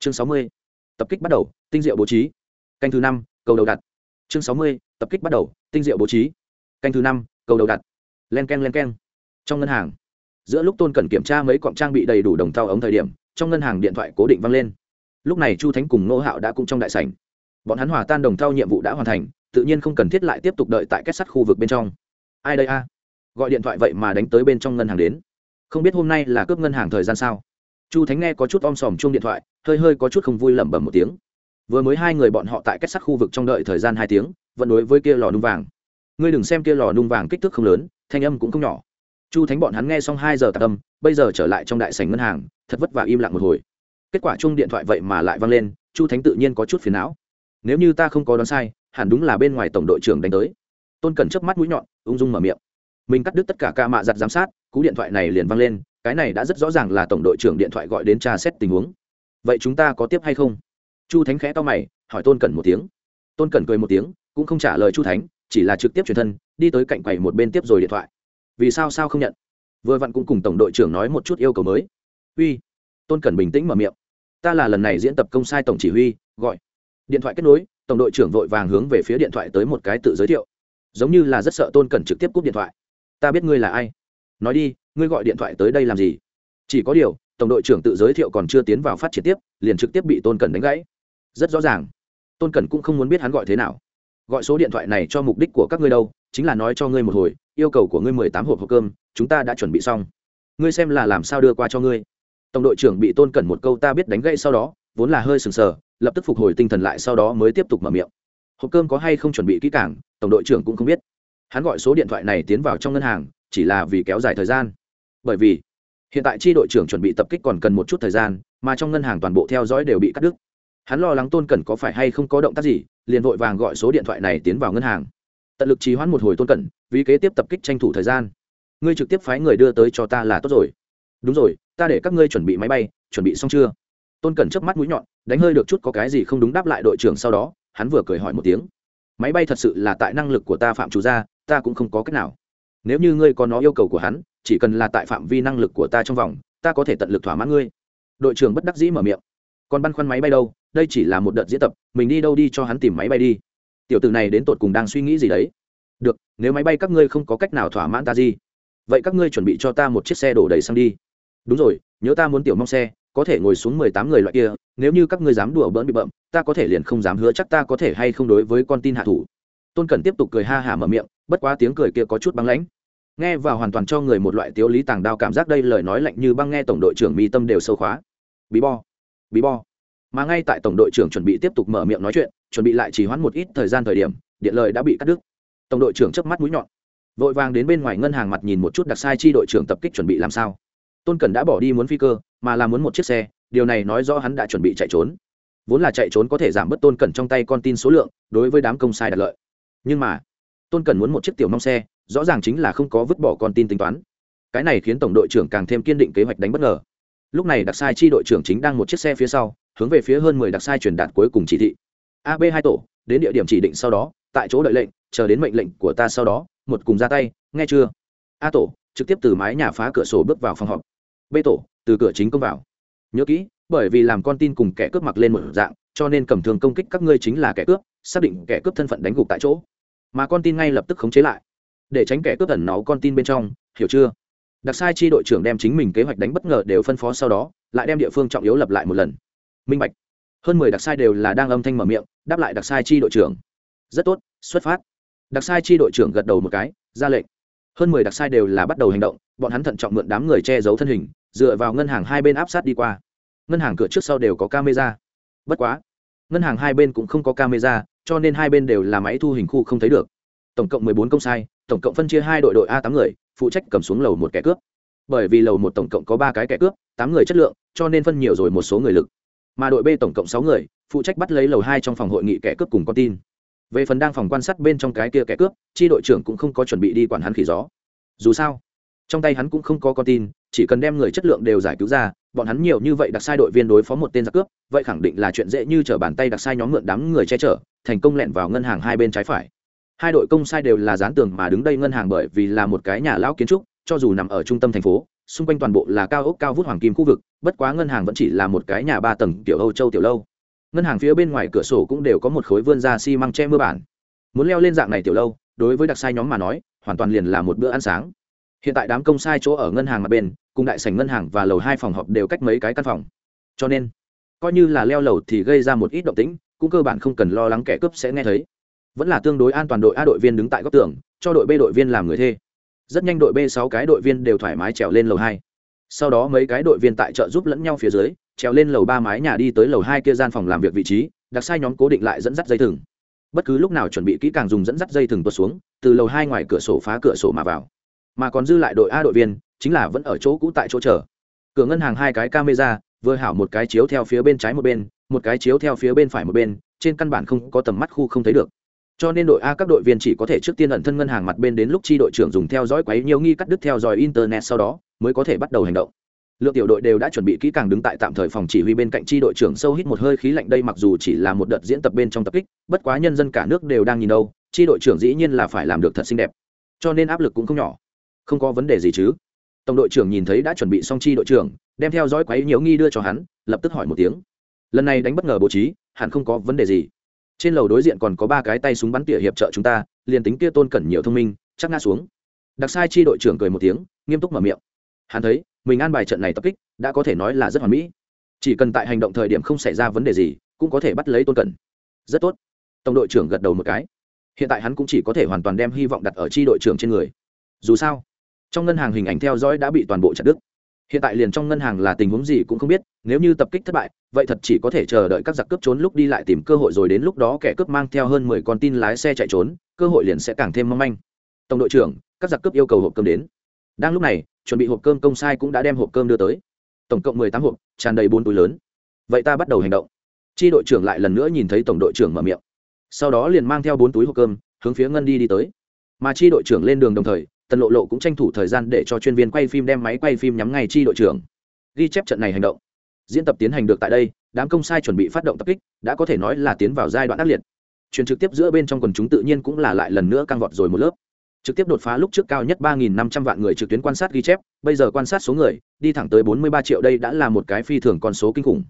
chương sáu mươi, tập kích bắt đầu, tinh diệu bố trí. Canh thứ năm, cầu đầu đặt. Chương sáu mươi, tập kích bắt đầu, tinh diệu bố trí. Canh thứ năm, cầu đầu đặt. Len k e n len k e n trong ngân hàng. Giữa lúc tôn cần kiểm tra mấy cọng trang bị đầy đủ đồng thau ống thời điểm, trong ngân hàng điện thoại cố định văng lên. Lúc này chu thánh cùng nô hạo đã cũng trong đại sảnh. Bọn hắn hòa tan đồng thau nhiệm vụ đã hoàn thành, tự nhiên không cần thiết lại tiếp tục đợi tại kết sắt khu vực bên trong. Ai đây a? Gọi điện thoại vậy mà đánh tới bên trong ngân hàng đến. Không biết hôm nay là cướp ngân hàng thời gian sao? Chu thánh nghe có chút om sòm chung điện thoại, hơi hơi có chút không vui lẩm bẩm một tiếng. Vừa mới hai người bọn họ tại kết sắt khu vực trong đợi thời gian hai tiếng, vẫn đối với kia lò nung vàng. Ngươi đừng xem kia lò nung vàng kích thước không lớn, thanh âm cũng không nhỏ. Chu thánh bọn hắn nghe xong hai giờ tạc âm, bây giờ trở lại trong đại sảnh ngân hàng, thật vất vả im lặng một hồi. Kết quả chung điện thoại vậy mà lại vang lên, chu thánh tự nhiên có chút phiền não. Nếu như ta không có đoán sai, hẳn đúng là bên ngoài tổng đội trưởng đánh tới. Tôn cần chớp mắt mũi nhọn, ung dung mở miệng. Mình cắt đứt tất cả ca mạ giặt giám sát, cú điện thoại này liền vang lên cái này đã rất rõ ràng là tổng đội trưởng điện thoại gọi đến tra xét tình huống. Vậy chúng ta có tiếp hay không? Chu thánh khẽ to mày, hỏi tôn cẩn một tiếng. Tôn cẩn cười một tiếng, cũng không trả lời chu thánh, chỉ là trực tiếp truyền thân, đi tới cạnh quầy một bên tiếp rồi điện thoại. Vì sao sao không nhận? Vừa vặn cũng cùng tổng đội trưởng nói một chút yêu cầu mới. Uy, tôn cẩn bình tĩnh mở miệng. Ta là lần này diễn tập công sai tổng chỉ huy, gọi. Điện thoại kết nối, tổng đội trưởng vội vàng hướng về phía điện thoại tới một cái tự giới thiệu. Giống như là rất sợ tôn cẩn trực tiếp cúp điện thoại. Ta biết ngươi là ai nói đi, ngươi gọi điện thoại tới đây làm gì? Chỉ có điều, tổng đội trưởng tự giới thiệu còn chưa tiến vào phát triển tiếp, liền trực tiếp bị tôn cẩn đánh gãy. Rất rõ ràng. Tôn cẩn cũng không muốn biết hắn gọi thế nào. Gọi số điện thoại này cho mục đích của các ngươi đâu, chính là nói cho ngươi một hồi, yêu cầu của ngươi mười tám hộp hộp cơm, chúng ta đã chuẩn bị xong. Ngươi xem là làm sao đưa qua cho ngươi. Tổng đội trưởng bị tôn cẩn một câu ta biết đánh gãy sau đó, vốn là hơi sừng sờ, lập tức phục hồi tinh thần lại sau đó mới tiếp tục mở miệng. Hộp cơm có hay không chuẩn bị kỹ cảng tổng đội trưởng cũng không biết. Hắn gọi số điện thoại này tiến vào trong ngân hàng chỉ là vì kéo dài thời gian. Bởi vì, hiện tại tri đội trưởng chuẩn bị tập kích còn cần một chút thời gian, mà trong ngân hàng toàn bộ theo dõi đều bị cắt đứt. Hắn lo lắng tôn cẩn có phải hay không có động tác gì, liền vội vàng gọi số điện thoại này tiến vào ngân hàng. Tận lực trì hoãn một hồi tôn cẩn, vì kế tiếp tập kích tranh thủ thời gian. Ngươi trực tiếp phái người đưa tới cho ta là tốt rồi. Đúng rồi, ta để các ngươi chuẩn bị máy bay, chuẩn bị xong chưa? Tôn cẩn chớp mắt mũi nhọn, đánh hơi được chút có cái gì không đúng đáp lại đội trưởng sau đó, hắn vừa cười hỏi một tiếng. Máy bay thật sự là tại năng lực của ta phạm chủ ra ta cũng không có cách nào nếu như ngươi có nó yêu cầu của hắn, chỉ cần là tại phạm vi năng lực của ta trong vòng, ta có thể tận lực thỏa mãn ngươi. Đội trưởng bất đắc dĩ mở miệng. Còn băn khoăn máy bay đâu? Đây chỉ là một đợt diễn tập, mình đi đâu đi cho hắn tìm máy bay đi. Tiểu tử này đến tột cùng đang suy nghĩ gì đấy? Được, nếu máy bay các ngươi không có cách nào thỏa mãn ta gì, vậy các ngươi chuẩn bị cho ta một chiếc xe đổ đầy xăng đi. Đúng rồi, nhớ ta muốn tiểu mong xe, có thể ngồi xuống mười tám người loại kia, nếu như các ngươi dám đùa bỡn bị bậm, ta có thể liền không dám hứa chắc ta có thể hay không đối với con tin hạ thủ. Tôn cần tiếp tục cười ha hả mở miệng bất quá tiếng cười kia có chút băng lãnh. Nghe và hoàn toàn cho người một loại tiếu lý tàng đao cảm giác đây lời nói lạnh như băng nghe tổng đội trưởng mi tâm đều sâu khóa. Bí bo bí bo mà ngay tại tổng đội trưởng chuẩn bị tiếp tục mở miệng nói chuyện, chuẩn bị lại chỉ hoãn một ít thời gian thời điểm, điện lời đã bị cắt đứt. Tổng đội trưởng chớp mắt mũi nhọn. Vội vàng đến bên ngoài ngân hàng mặt nhìn một chút đặc sai chi đội trưởng tập kích chuẩn bị làm sao. Tôn cẩn đã bỏ đi muốn phi cơ, mà là muốn một chiếc xe, điều này nói rõ hắn đã chuẩn bị chạy trốn. Vốn là chạy trốn có thể giảm bớt tôn cẩn trong tay con tin số lượng, đối với đám công sai đạt lợi. Nhưng mà tôn Cần muốn một chiếc tiểu mong xe, rõ ràng chính là không có vứt bỏ con tin tính toán. Cái này khiến tổng đội trưởng càng thêm kiên định kế hoạch đánh bất ngờ. Lúc này đặc sai chi đội trưởng chính đang một chiếc xe phía sau, hướng về phía hơn mười đặc sai truyền đạt cuối cùng chỉ thị. Ab hai tổ, đến địa điểm chỉ định sau đó, tại chỗ đợi lệnh, chờ đến mệnh lệnh của ta sau đó, một cùng ra tay, nghe chưa? A tổ, trực tiếp từ mái nhà phá cửa sổ bước vào phòng họp. B tổ, từ cửa chính công vào. Nhớ kỹ, bởi vì làm con tin cùng kẻ cướp mặc lên một dạng, cho nên cầm thường công kích các ngươi chính là kẻ cướp, xác định kẻ cướp thân phận đánh gục tại chỗ mà con tin ngay lập tức khống chế lại. Để tránh kẻ cướp ẩn náu con tin bên trong, hiểu chưa? Đặc sai chi đội trưởng đem chính mình kế hoạch đánh bất ngờ đều phân phó sau đó, lại đem địa phương trọng yếu lập lại một lần. Minh bạch. Hơn mười đặc sai đều là đang âm thanh mở miệng, đáp lại đặc sai chi đội trưởng. Rất tốt, xuất phát. Đặc sai chi đội trưởng gật đầu một cái, ra lệnh. Hơn mười đặc sai đều là bắt đầu hành động, bọn hắn thận trọng mượn đám người che giấu thân hình, dựa vào ngân hàng hai bên áp sát đi qua. Ngân hàng cửa trước sau đều có camera. Bất quá, ngân hàng hai bên cũng không có camera cho nên hai bên đều là máy thu hình khu không thấy được. Tổng cộng mười bốn công sai, tổng cộng phân chia hai đội đội a tám người, phụ trách cầm xuống lầu một kẻ cướp. Bởi vì lầu một tổng cộng có ba cái kẻ cướp, tám người chất lượng, cho nên phân nhiều rồi một số người lực. Mà đội b tổng cộng sáu người, phụ trách bắt lấy lầu hai trong phòng hội nghị kẻ cướp cùng con tin. Về phần đang phòng quan sát bên trong cái kia kẻ cướp, chi đội trưởng cũng không có chuẩn bị đi quản hắn khỉ gió. Dù sao, trong tay hắn cũng không có con tin, chỉ cần đem người chất lượng đều giải cứu ra bọn hắn nhiều như vậy đặc sai đội viên đối phó một tên giặc cướp, vậy khẳng định là chuyện dễ như t r ở bàn tay đặc sai nhóm mượn đám người che chở, thành công lẹn vào ngân hàng hai bên trái phải. Hai đội công sai đều là dán tường mà đứng đây ngân hàng bởi vì là một cái nhà lão kiến trúc, cho dù nằm ở trung tâm thành phố, xung quanh toàn bộ là cao ốc cao vút hoàng kim khu vực, bất quá ngân hàng vẫn chỉ là một cái nhà ba tầng tiểu âu châu tiểu lâu. Ngân hàng phía bên ngoài cửa sổ cũng đều có một khối vươn ra xi、si、măng che mưa bản. Muốn leo lên dạng này tiểu lâu, đối với đặc sai nhóm mà nói, hoàn toàn liền là một bữa ăn sáng hiện tại đám công sai chỗ ở ngân hàng mặt bên, cùng đại sảnh ngân hàng và lầu hai phòng họp đều cách mấy cái căn phòng. Cho nên, coi như là leo lầu thì gây ra một ít động tĩnh, cũng cơ bản không cần lo lắng kẻ cướp sẽ nghe thấy. Vẫn là tương đối an toàn đội a đội viên đứng tại góc tường, cho đội b đội viên làm người thê. Rất nhanh đội b sáu cái đội viên đều thoải mái trèo lên lầu hai. Sau đó mấy cái đội viên tại chợ giúp lẫn nhau phía dưới, trèo lên lầu ba mái nhà đi tới lầu hai kia gian phòng làm việc vị trí, đặc sai nhóm cố định lại dẫn dắt dây thừng. Bất cứ lúc nào chuẩn bị kỹ càng dùng dẫn dắt dây thừng tuột xuống, từ lầu hai ngoài cửa sổ phá cửa sổ mà vào mà còn dư lại đội a đội viên, chính là vẫn ở chỗ cũ tại chỗ chờ. Cửa ngân hàng hai cái camera, vừa hảo một cái chiếu theo phía bên trái một bên, một cái chiếu theo phía bên phải một bên, trên căn bản không có tầm mắt khu không thấy được. Cho nên đội a các đội viên chỉ có thể trước tiên ẩn thân ngân hàng mặt bên đến lúc chi đội trưởng dùng theo dõi quấy nhiều nghi cắt đứt theo dõi internet sau đó, mới có thể bắt đầu hành động. Lượng tiểu đội đều đã chuẩn bị kỹ càng đứng tại tạm thời phòng chỉ huy bên cạnh chi đội trưởng sâu hít một hơi khí lạnh đây mặc dù chỉ là một đợt diễn tập bên trong tập kích, bất quá nhân dân cả nước đều đang nhìn đâu, chi đội trưởng dĩ nhiên là phải làm được thật xinh đẹp. Cho nên áp lực cũng không nhỏ không có vấn đề gì chứ? Tổng đội trưởng nhìn thấy đã chuẩn bị xong chi đội trưởng, đem theo dõi quấy nhiễu nghi đưa cho hắn, lập tức hỏi một tiếng. Lần này đánh bất ngờ bố trí, hẳn không có vấn đề gì. Trên lầu đối diện còn có ba cái tay súng bắn tỉa hiệp trợ chúng ta, liền tính kia tôn cẩn nhiều thông minh, chắc ngã xuống. Đặc sai chi đội trưởng cười một tiếng, nghiêm túc mở miệng. Hắn thấy, mình an bài trận này tập kích, đã có thể nói là rất hoàn mỹ. Chỉ cần tại hành động thời điểm không xảy ra vấn đề gì, cũng có thể bắt lấy tôn cẩn. Rất tốt. Tổng đội trưởng gật đầu một cái. Hiện tại hắn cũng chỉ có thể hoàn toàn đem hy vọng đặt ở chi đội trưởng trên người. Dù sao trong ngân hàng hình ảnh theo dõi đã bị toàn bộ chặt đứt. Hiện tại liền trong ngân hàng là tình huống gì cũng không biết, nếu như tập kích thất bại, vậy thật chỉ có thể chờ đợi các giặc cướp trốn lúc đi lại tìm cơ hội rồi đến lúc đó kẻ cướp mang theo hơn mười con tin lái xe chạy trốn, cơ hội liền sẽ càng thêm mong manh. Tổng đội trưởng, các giặc cướp yêu cầu hộp cơm đến. Đang lúc này, chuẩn bị hộp cơm công sai cũng đã đem hộp cơm đưa tới. Tổng cộng mười tám hộp, tràn đầy bốn túi lớn. Vậy ta bắt đầu hành động. Chi đội trưởng lại lần nữa nhìn thấy tổng đội trưởng mở miệng. Sau đó liền mang theo bốn túi hộp cơm, hướng phía ngân đi đi tới. Mà chi đội trưởng lên đường đồng thời tần lộ lộ cũng tranh thủ thời gian để cho chuyên viên quay phim đem máy quay phim nhắm ngay chi đội trưởng. Ghi chép trận này hành động. Diễn tập tiến hành được tại đây, đám công sai chuẩn bị phát động tập kích, đã có thể nói là tiến vào giai đoạn ác liệt. Truyền trực tiếp giữa bên trong quần chúng tự nhiên cũng là lại lần nữa căng vọt rồi một lớp. Trực tiếp đột phá lúc trước cao nhất ba nghìn năm trăm vạn người trực tuyến quan sát ghi chép, bây giờ quan sát số người, đi thẳng tới bốn mươi ba triệu đây đã là một cái phi thường con số kinh khủng.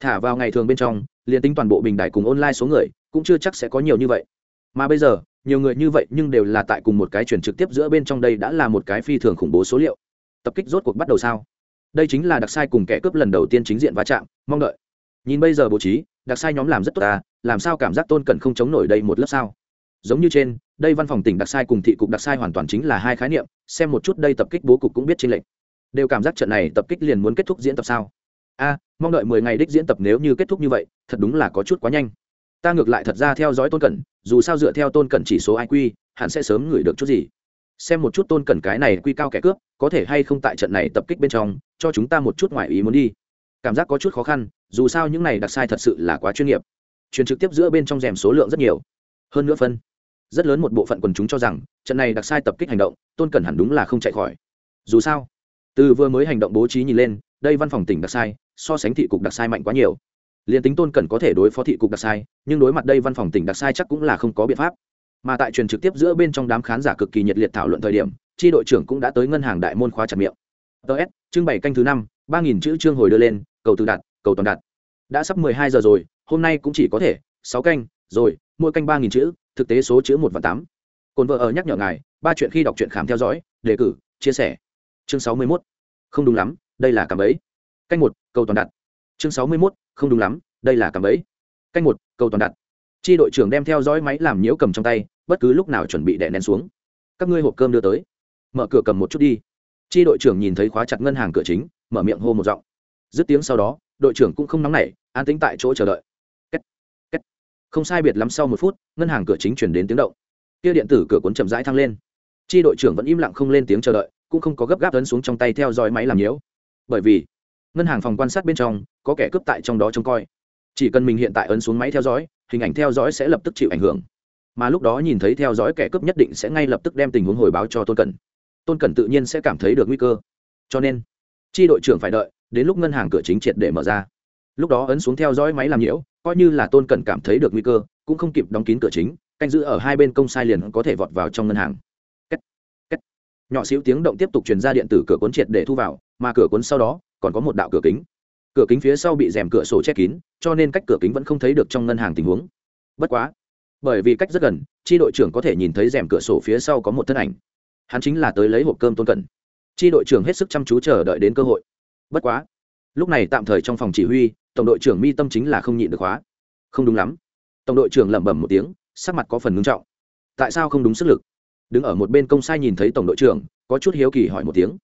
Thả vào ngày thường bên trong, liền tính toàn bộ bình đại cùng online số người, cũng chưa chắc sẽ có nhiều như vậy. Mà bây giờ nhiều người như vậy nhưng đều là tại cùng một cái truyền trực tiếp giữa bên trong đây đã là một cái phi thường khủng bố số liệu. Tập kích rốt cuộc bắt đầu sao? Đây chính là đặc sai cùng kẻ cướp lần đầu tiên chính diện va chạm, mong đợi. Nhìn bây giờ bố trí, đặc sai nhóm làm rất tốt ta làm sao cảm giác tôn cần không chống nổi đây một lớp sao? Giống như trên, đây văn phòng tỉnh đặc sai cùng thị cục đặc sai hoàn toàn chính là hai khái niệm, xem một chút đây tập kích bố cục cũng biết trên lệnh đều cảm giác trận này tập kích liền muốn kết thúc diễn tập sao? A, mong đợi mười ngày đích diễn tập nếu như kết thúc như vậy, thật đúng là có chút quá nhanh ta ngược lại thật ra theo dõi tôn cẩn, dù sao dựa theo tôn cẩn chỉ số iq hẳn sẽ sớm gửi được chút gì. Xem một chút tôn cẩn cái này quy cao kẻ cướp, có thể hay không tại trận này tập kích bên trong, cho chúng ta một chút ngoại ý muốn đi. Cảm giác có chút khó khăn, dù sao những này đặc sai thật sự là quá chuyên nghiệp. Truyền trực tiếp giữa bên trong rèm số lượng rất nhiều. Hơn nữa phân, rất lớn một bộ phận quần chúng cho rằng, trận này đặc sai tập kích hành động, tôn cẩn hẳn đúng là không chạy khỏi. Dù sao, từ vừa mới hành động bố trí nhìn lên, đây văn phòng tỉnh đặc sai, so sánh thị cục đặc sai mạnh quá nhiều liền tính tôn cẩn có thể đối phó thị cục đặc sai, nhưng đối mặt đây văn phòng tỉnh đặc sai chắc cũng là không có biện pháp. Mà tại truyền trực tiếp giữa bên trong đám khán giả cực kỳ nhiệt liệt thảo luận thời điểm, tri đội trưởng cũng đã tới ngân hàng đại môn khóa chặt miệng. Ts trưng bày canh thứ năm, ba nghìn chữ trương hồi đưa lên, cầu từ đặt cầu toàn đặt đã sắp mười hai giờ rồi, hôm nay cũng chỉ có thể, sáu canh, rồi, mỗi canh ba nghìn chữ, thực tế số chữ một và tám. Cồn vợ ở nhắc nhở ngài, ba chuyện khi đọc truyện khám theo dõi, đề cử, chia sẻ. Chương sáu mươi mốt. Không đúng lắm, đây là cảm ấy. Canh một, cầu toàn đặt chương sáu mươi mốt không đúng lắm, đây là cảm ấy canh một, cầu toàn đặt. Chi đội trưởng đem theo dõi máy làm nhiễu cầm trong tay, bất cứ lúc nào chuẩn bị đè nén xuống. Các ngươi hộp cơm đưa tới. Mở cửa cầm một chút đi. Chi đội trưởng nhìn thấy khóa chặt ngân hàng cửa chính, mở miệng hô một giọng. Dứt tiếng sau đó, đội trưởng cũng không nóng nảy, an tính tại chỗ chờ đợi. Kết. Kết. không sai biệt lắm sau một phút, ngân hàng cửa chính chuyển đến tiếng động. Kia điện tử cửa cuốn chậm rãi thăng lên. Chi đội trưởng vẫn im lặng không lên tiếng chờ đợi, cũng không có gấp gáp ấn xuống trong tay theo dõi máy làm nhiễu. Bởi vì, ngân hàng phòng quan sát bên trong có kẻ cướp tại trong đó trông coi. Chỉ cần mình hiện tại ấn xuống máy theo dõi, hình ảnh theo dõi sẽ lập tức chịu ảnh hưởng. Mà lúc đó nhìn thấy theo dõi kẻ cướp nhất định sẽ ngay lập tức đem tình huống hồi báo cho tôn cẩn. Tôn cẩn tự nhiên sẽ cảm thấy được nguy cơ. Cho nên tri đội trưởng phải đợi, đến lúc ngân hàng cửa chính triệt để mở ra. Lúc đó ấn xuống theo dõi máy làm nhiễu, coi như là tôn cẩn cảm thấy được nguy cơ, cũng không kịp đóng kín cửa chính, canh giữ ở hai bên công sai liền có thể vọt vào trong ngân hàng. Nhỏ xíu tiếng động tiếp tục truyền ra điện tử cửa cuốn triệt để thu vào, mà cửa cuốn sau đó, còn có một đạo cửa kính cửa kính phía sau bị rèm cửa sổ che kín, cho nên cách cửa kính vẫn không thấy được trong ngân hàng tình huống. Bất quá, bởi vì cách rất gần tri đội trưởng có thể nhìn thấy rèm cửa sổ phía sau có một thân ảnh. Hắn chính là tới lấy hộp cơm tôn cẩn. Tri đội trưởng hết sức chăm chú chờ đợi đến cơ hội. Bất quá, lúc này tạm thời trong phòng chỉ huy, tổng đội trưởng mi tâm chính là không nhịn được khóa không đúng lắm. Tổng đội trưởng lẩm bẩm một tiếng, sắc mặt có phần ngưng trọng. Tại sao không đúng sức lực? Đứng ở một bên công sai nhìn thấy tổng đội trưởng, có chút hiếu kỳ hỏi một tiếng.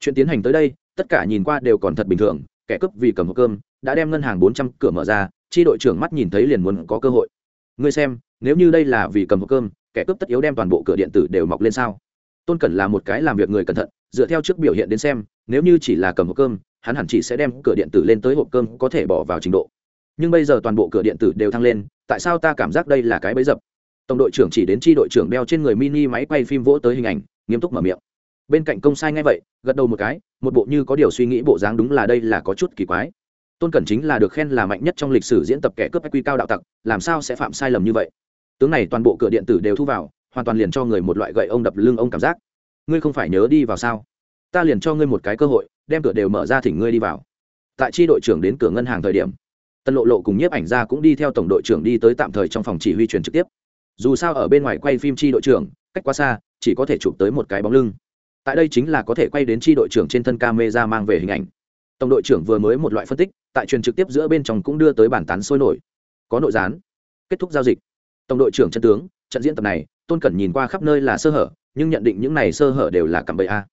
Chuyện tiến hành tới đây, tất cả nhìn qua đều còn thật bình thường kẻ cướp vì cầm hộp cơm, đã đem ngân hàng bốn trăm cửa mở ra, chi đội trưởng mắt nhìn thấy liền muốn có cơ hội. Ngươi xem, nếu như đây là vì cầm hộp cơm, kẻ cướp tất yếu đem toàn bộ cửa điện tử đều mọc lên sao? Tôn cẩn là một cái làm việc người cẩn thận, dựa theo trước biểu hiện đến xem, nếu như chỉ là cầm hộp cơm, hắn hẳn chỉ sẽ đem cửa điện tử lên tới hộp cơm có thể bỏ vào trình độ. Nhưng bây giờ toàn bộ cửa điện tử đều thăng lên, tại sao ta cảm giác đây là cái bẫy dập? Tổng đội trưởng chỉ đến chi đội trưởng đeo trên người mini máy quay phim vỗ tới hình ảnh, nghiêm túc mở miệng bên cạnh công sai ngay vậy, gật đầu một cái, một bộ như có điều suy nghĩ bộ dáng đúng là đây là có chút kỳ quái. Tôn cẩn chính là được khen là mạnh nhất trong lịch sử diễn tập kẻ cướp quy cao đạo tặc, làm sao sẽ phạm sai lầm như vậy? Tướng này toàn bộ cửa điện tử đều thu vào, hoàn toàn liền cho người một loại gậy ông đập lưng ông cảm giác. Ngươi không phải nhớ đi vào sao? Ta liền cho ngươi một cái cơ hội, đem cửa đều mở ra thỉnh ngươi đi vào. Tại chi đội trưởng đến cửa ngân hàng thời điểm, tân lộ lộ cùng nhiếp ảnh gia cũng đi theo tổng đội trưởng đi tới tạm thời trong phòng chỉ huy truyền trực tiếp. Dù sao ở bên ngoài quay phim chi đội trưởng, cách quá xa, chỉ có thể chụp tới một cái bóng lưng tại đây chính là có thể quay đến chi đội trưởng trên thân camera mang về hình ảnh. Tổng đội trưởng vừa mới một loại phân tích, tại truyền trực tiếp giữa bên trong cũng đưa tới bản tán sôi nổi. Có nội gián. Kết thúc giao dịch. Tổng đội trưởng chân tướng, trận diễn tập này, tôn cẩn nhìn qua khắp nơi là sơ hở, nhưng nhận định những này sơ hở đều là cạm bẫy a.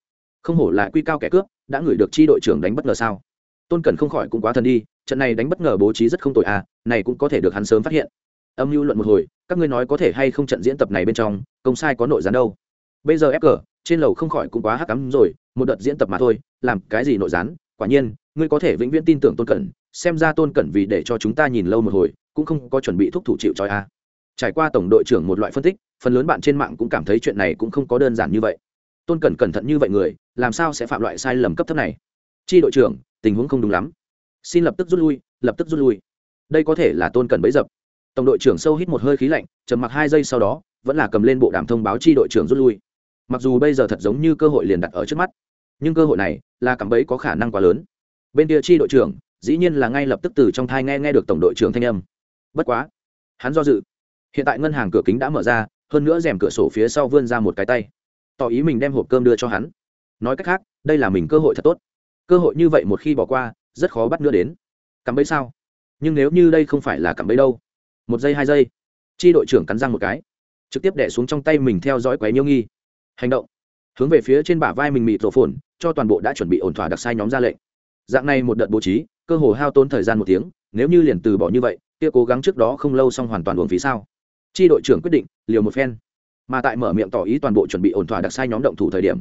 Không hổ là quy cao kẻ cướp, đã ngửi được chi đội trưởng đánh bất ngờ sao? Tôn cẩn không khỏi cũng quá thần đi, trận này đánh bất ngờ bố trí rất không tội a, này cũng có thể được hắn sớm phát hiện. Âm mưu luận một hồi, các ngươi nói có thể hay không trận diễn tập này bên trong, công sai có nội gián đâu? Bây giờ fg trên lầu không khỏi cũng quá hắc cắm rồi, một đợt diễn tập mà thôi, làm cái gì nội gián? Quả nhiên, ngươi có thể vĩnh viễn tin tưởng tôn cẩn, xem ra tôn cẩn vì để cho chúng ta nhìn lâu một hồi, cũng không có chuẩn bị thúc thủ chịu trói a. Trải qua tổng đội trưởng một loại phân tích, phần lớn bạn trên mạng cũng cảm thấy chuyện này cũng không có đơn giản như vậy. Tôn cẩn cẩn thận như vậy người, làm sao sẽ phạm loại sai lầm cấp thấp này? Chi đội trưởng, tình huống không đúng lắm. Xin lập tức rút lui, lập tức rút lui. Đây có thể là tôn cẩn bấy dập. Tổng đội trưởng sâu hít một hơi khí lạnh, trầm mặc hai giây sau đó, vẫn là cầm lên bộ đàm thông báo chi đội trưởng rút lui mặc dù bây giờ thật giống như cơ hội liền đặt ở trước mắt, nhưng cơ hội này là cảm bấy có khả năng quá lớn. Bên kia chi đội trưởng, dĩ nhiên là ngay lập tức từ trong thai nghe nghe được tổng đội trưởng thanh âm. Bất quá, hắn do dự. Hiện tại ngân hàng cửa kính đã mở ra, hơn nữa rèm cửa sổ phía sau vươn ra một cái tay. Tỏ ý mình đem hộp cơm đưa cho hắn. Nói cách khác, đây là mình cơ hội thật tốt. Cơ hội như vậy một khi bỏ qua, rất khó bắt nữa đến. Cắm bẫy sao? Nhưng nếu như đây không phải là cắm bẫy đâu? Một giây, hai giây. Chi đội trưởng cắn răng một cái, trực tiếp đẻ xuống trong tay mình theo dõi quấy nhiêu nghi hành động. Hướng về phía trên bả vai mình mịt rổ phồn, cho toàn bộ đã chuẩn bị ổn thỏa đặc sai nhóm ra lệnh. Dạng này một đợt bố trí, cơ hồ hao tốn thời gian một tiếng, nếu như liền từ bỏ như vậy, kia cố gắng trước đó không lâu xong hoàn toàn buồn phí sao? Chi đội trưởng quyết định, liều một phen. Mà tại mở miệng tỏ ý toàn bộ chuẩn bị ổn thỏa đặc sai nhóm động thủ thời điểm,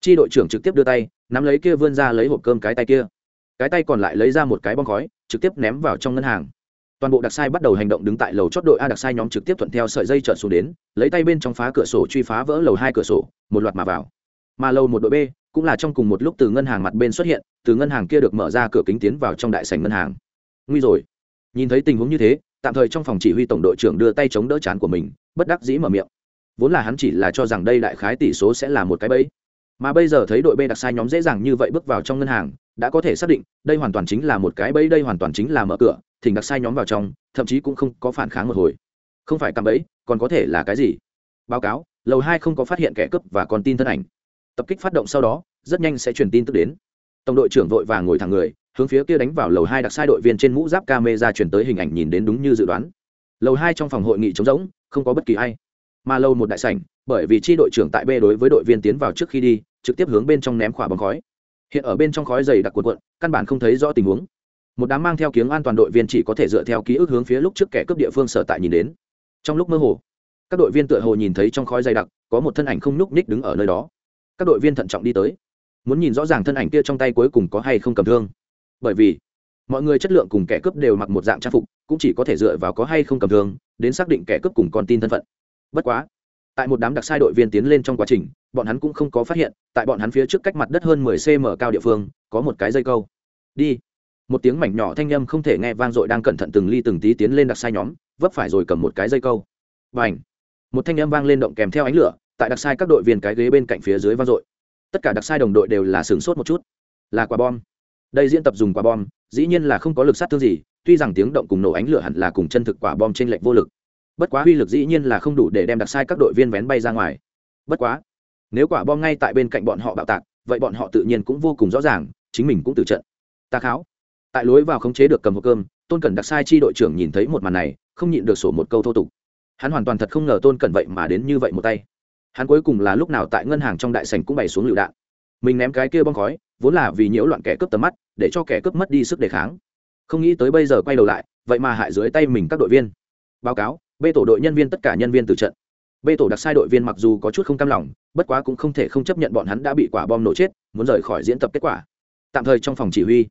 chi đội trưởng trực tiếp đưa tay, nắm lấy kia vươn ra lấy hộp cơm cái tay kia. Cái tay còn lại lấy ra một cái bong khói, trực tiếp ném vào trong ngân hàng toàn bộ đặc sai bắt đầu hành động đứng tại lầu chót đội a đặc sai nhóm trực tiếp thuận theo sợi dây trợn xuống đến, lấy tay bên trong phá cửa sổ truy phá vỡ lầu hai cửa sổ, một loạt mà vào. Mà lầu một đội b cũng là trong cùng một lúc từ ngân hàng mặt bên xuất hiện, từ ngân hàng kia được mở ra cửa kính tiến vào trong đại sành ngân hàng. Nguy rồi. Nhìn thấy tình huống như thế, tạm thời trong phòng chỉ huy tổng đội trưởng đưa tay chống đỡ chán của mình, bất đắc dĩ mở miệng. Vốn là hắn chỉ là cho rằng đây đại khái tỷ số sẽ là một cái bẫy. Mà bây giờ thấy đội b đặc sai nhóm dễ dàng như vậy bước vào trong ngân hàng, đã có thể xác định, đây hoàn toàn chính là một cái bẫy, đây hoàn toàn chính là mở cửa thỉnh đặc sai nhóm vào trong, thậm chí cũng không có phản kháng một hồi. Không phải cạm bẫy, còn có thể là cái gì? Báo cáo, lầu hai không có phát hiện kẻ cướp và còn tin thân ảnh. Tập kích phát động sau đó, rất nhanh sẽ truyền tin tức đến. Tổng đội trưởng vội vàng ngồi thẳng người, hướng phía kia đánh vào lầu hai đặc sai đội viên trên mũ giáp camera chuyển tới hình ảnh nhìn đến đúng như dự đoán. Lầu hai trong phòng hội nghị trống rỗng, không có bất kỳ ai. Mà lâu một đại sảnh, bởi vì chi đội trưởng tại b đối với đội viên tiến vào trước khi đi, trực tiếp hướng bên trong ném khỏa bóng khói. Hiện ở bên trong khói dày đặc cuộn cuộn, căn bản không thấy rõ tình huống một đám mang theo kiếng an toàn đội viên chỉ có thể dựa theo ký ức hướng phía lúc trước kẻ cướp địa phương sở tại nhìn đến. Trong lúc mơ hồ, các đội viên tựa hồ nhìn thấy trong khói dày đặc, có một thân ảnh không nhúc nhích đứng ở nơi đó. Các đội viên thận trọng đi tới, muốn nhìn rõ ràng thân ảnh kia trong tay cuối cùng có hay không cầm thương. Bởi vì, mọi người chất lượng cùng kẻ cướp đều mặc một dạng trang phục, cũng chỉ có thể dựa vào có hay không cầm thương, đến xác định kẻ cướp cùng con tin thân phận. Bất quá, tại một đám đặc sai đội viên tiến lên trong quá trình, bọn hắn cũng không có phát hiện, tại bọn hắn phía trước cách mặt đất hơn 10 cm cao địa phương, có một cái dây câu. Đi một tiếng mảnh nhỏ thanh â m không thể nghe vang dội đang cẩn thận từng ly từng tí tiến lên đặc sai nhóm, vấp phải rồi cầm một cái dây câu. Và ảnh một thanh â m vang lên động kèm theo ánh lửa, tại đặc sai các đội viên cái ghế bên cạnh phía dưới vang dội. Tất cả đặc sai đồng đội đều là sửng sốt một chút. Là quả bom. Đây diễn tập dùng quả bom, dĩ nhiên là không có lực sát thương gì, tuy rằng tiếng động cùng nổ ánh lửa hẳn là cùng chân thực quả bom trên lệnh vô lực. Bất quá uy lực dĩ nhiên là không đủ để đem đặc sai các đội viên vén bay ra ngoài. Bất quá, nếu quả bom ngay tại bên cạnh bọn họ bạo tạc, vậy bọn họ tự nhiên cũng vô cùng rõ ràng, chính mình cũng từ trận. Ta kháo tại lối vào khống chế được cầm hộp cơm, tôn cẩn đặc sai chi đội trưởng nhìn thấy một màn này, không nhịn được sổ một câu thô tục. Hắn hoàn toàn thật không ngờ tôn cẩn vậy mà đến như vậy một tay. Hắn cuối cùng là lúc nào tại ngân hàng trong đại sành cũng bày xuống lựu đạn. Mình ném cái kia bong khói, vốn là vì nhiễu loạn kẻ cướp tầm mắt, để cho kẻ cướp mất đi sức đề kháng. Không nghĩ tới bây giờ quay đầu lại, vậy mà hại dưới tay mình các đội viên. Báo cáo, b tổ đội nhân viên tất cả nhân viên từ trận. B tổ đặc sai đội viên mặc dù có chút không cam lòng, bất quá cũng không thể không chấp nhận bọn hắn đã bị quả bom nổ chết, muốn rời khỏi diễn tập kết quả. Tạm thời trong phòng chỉ huy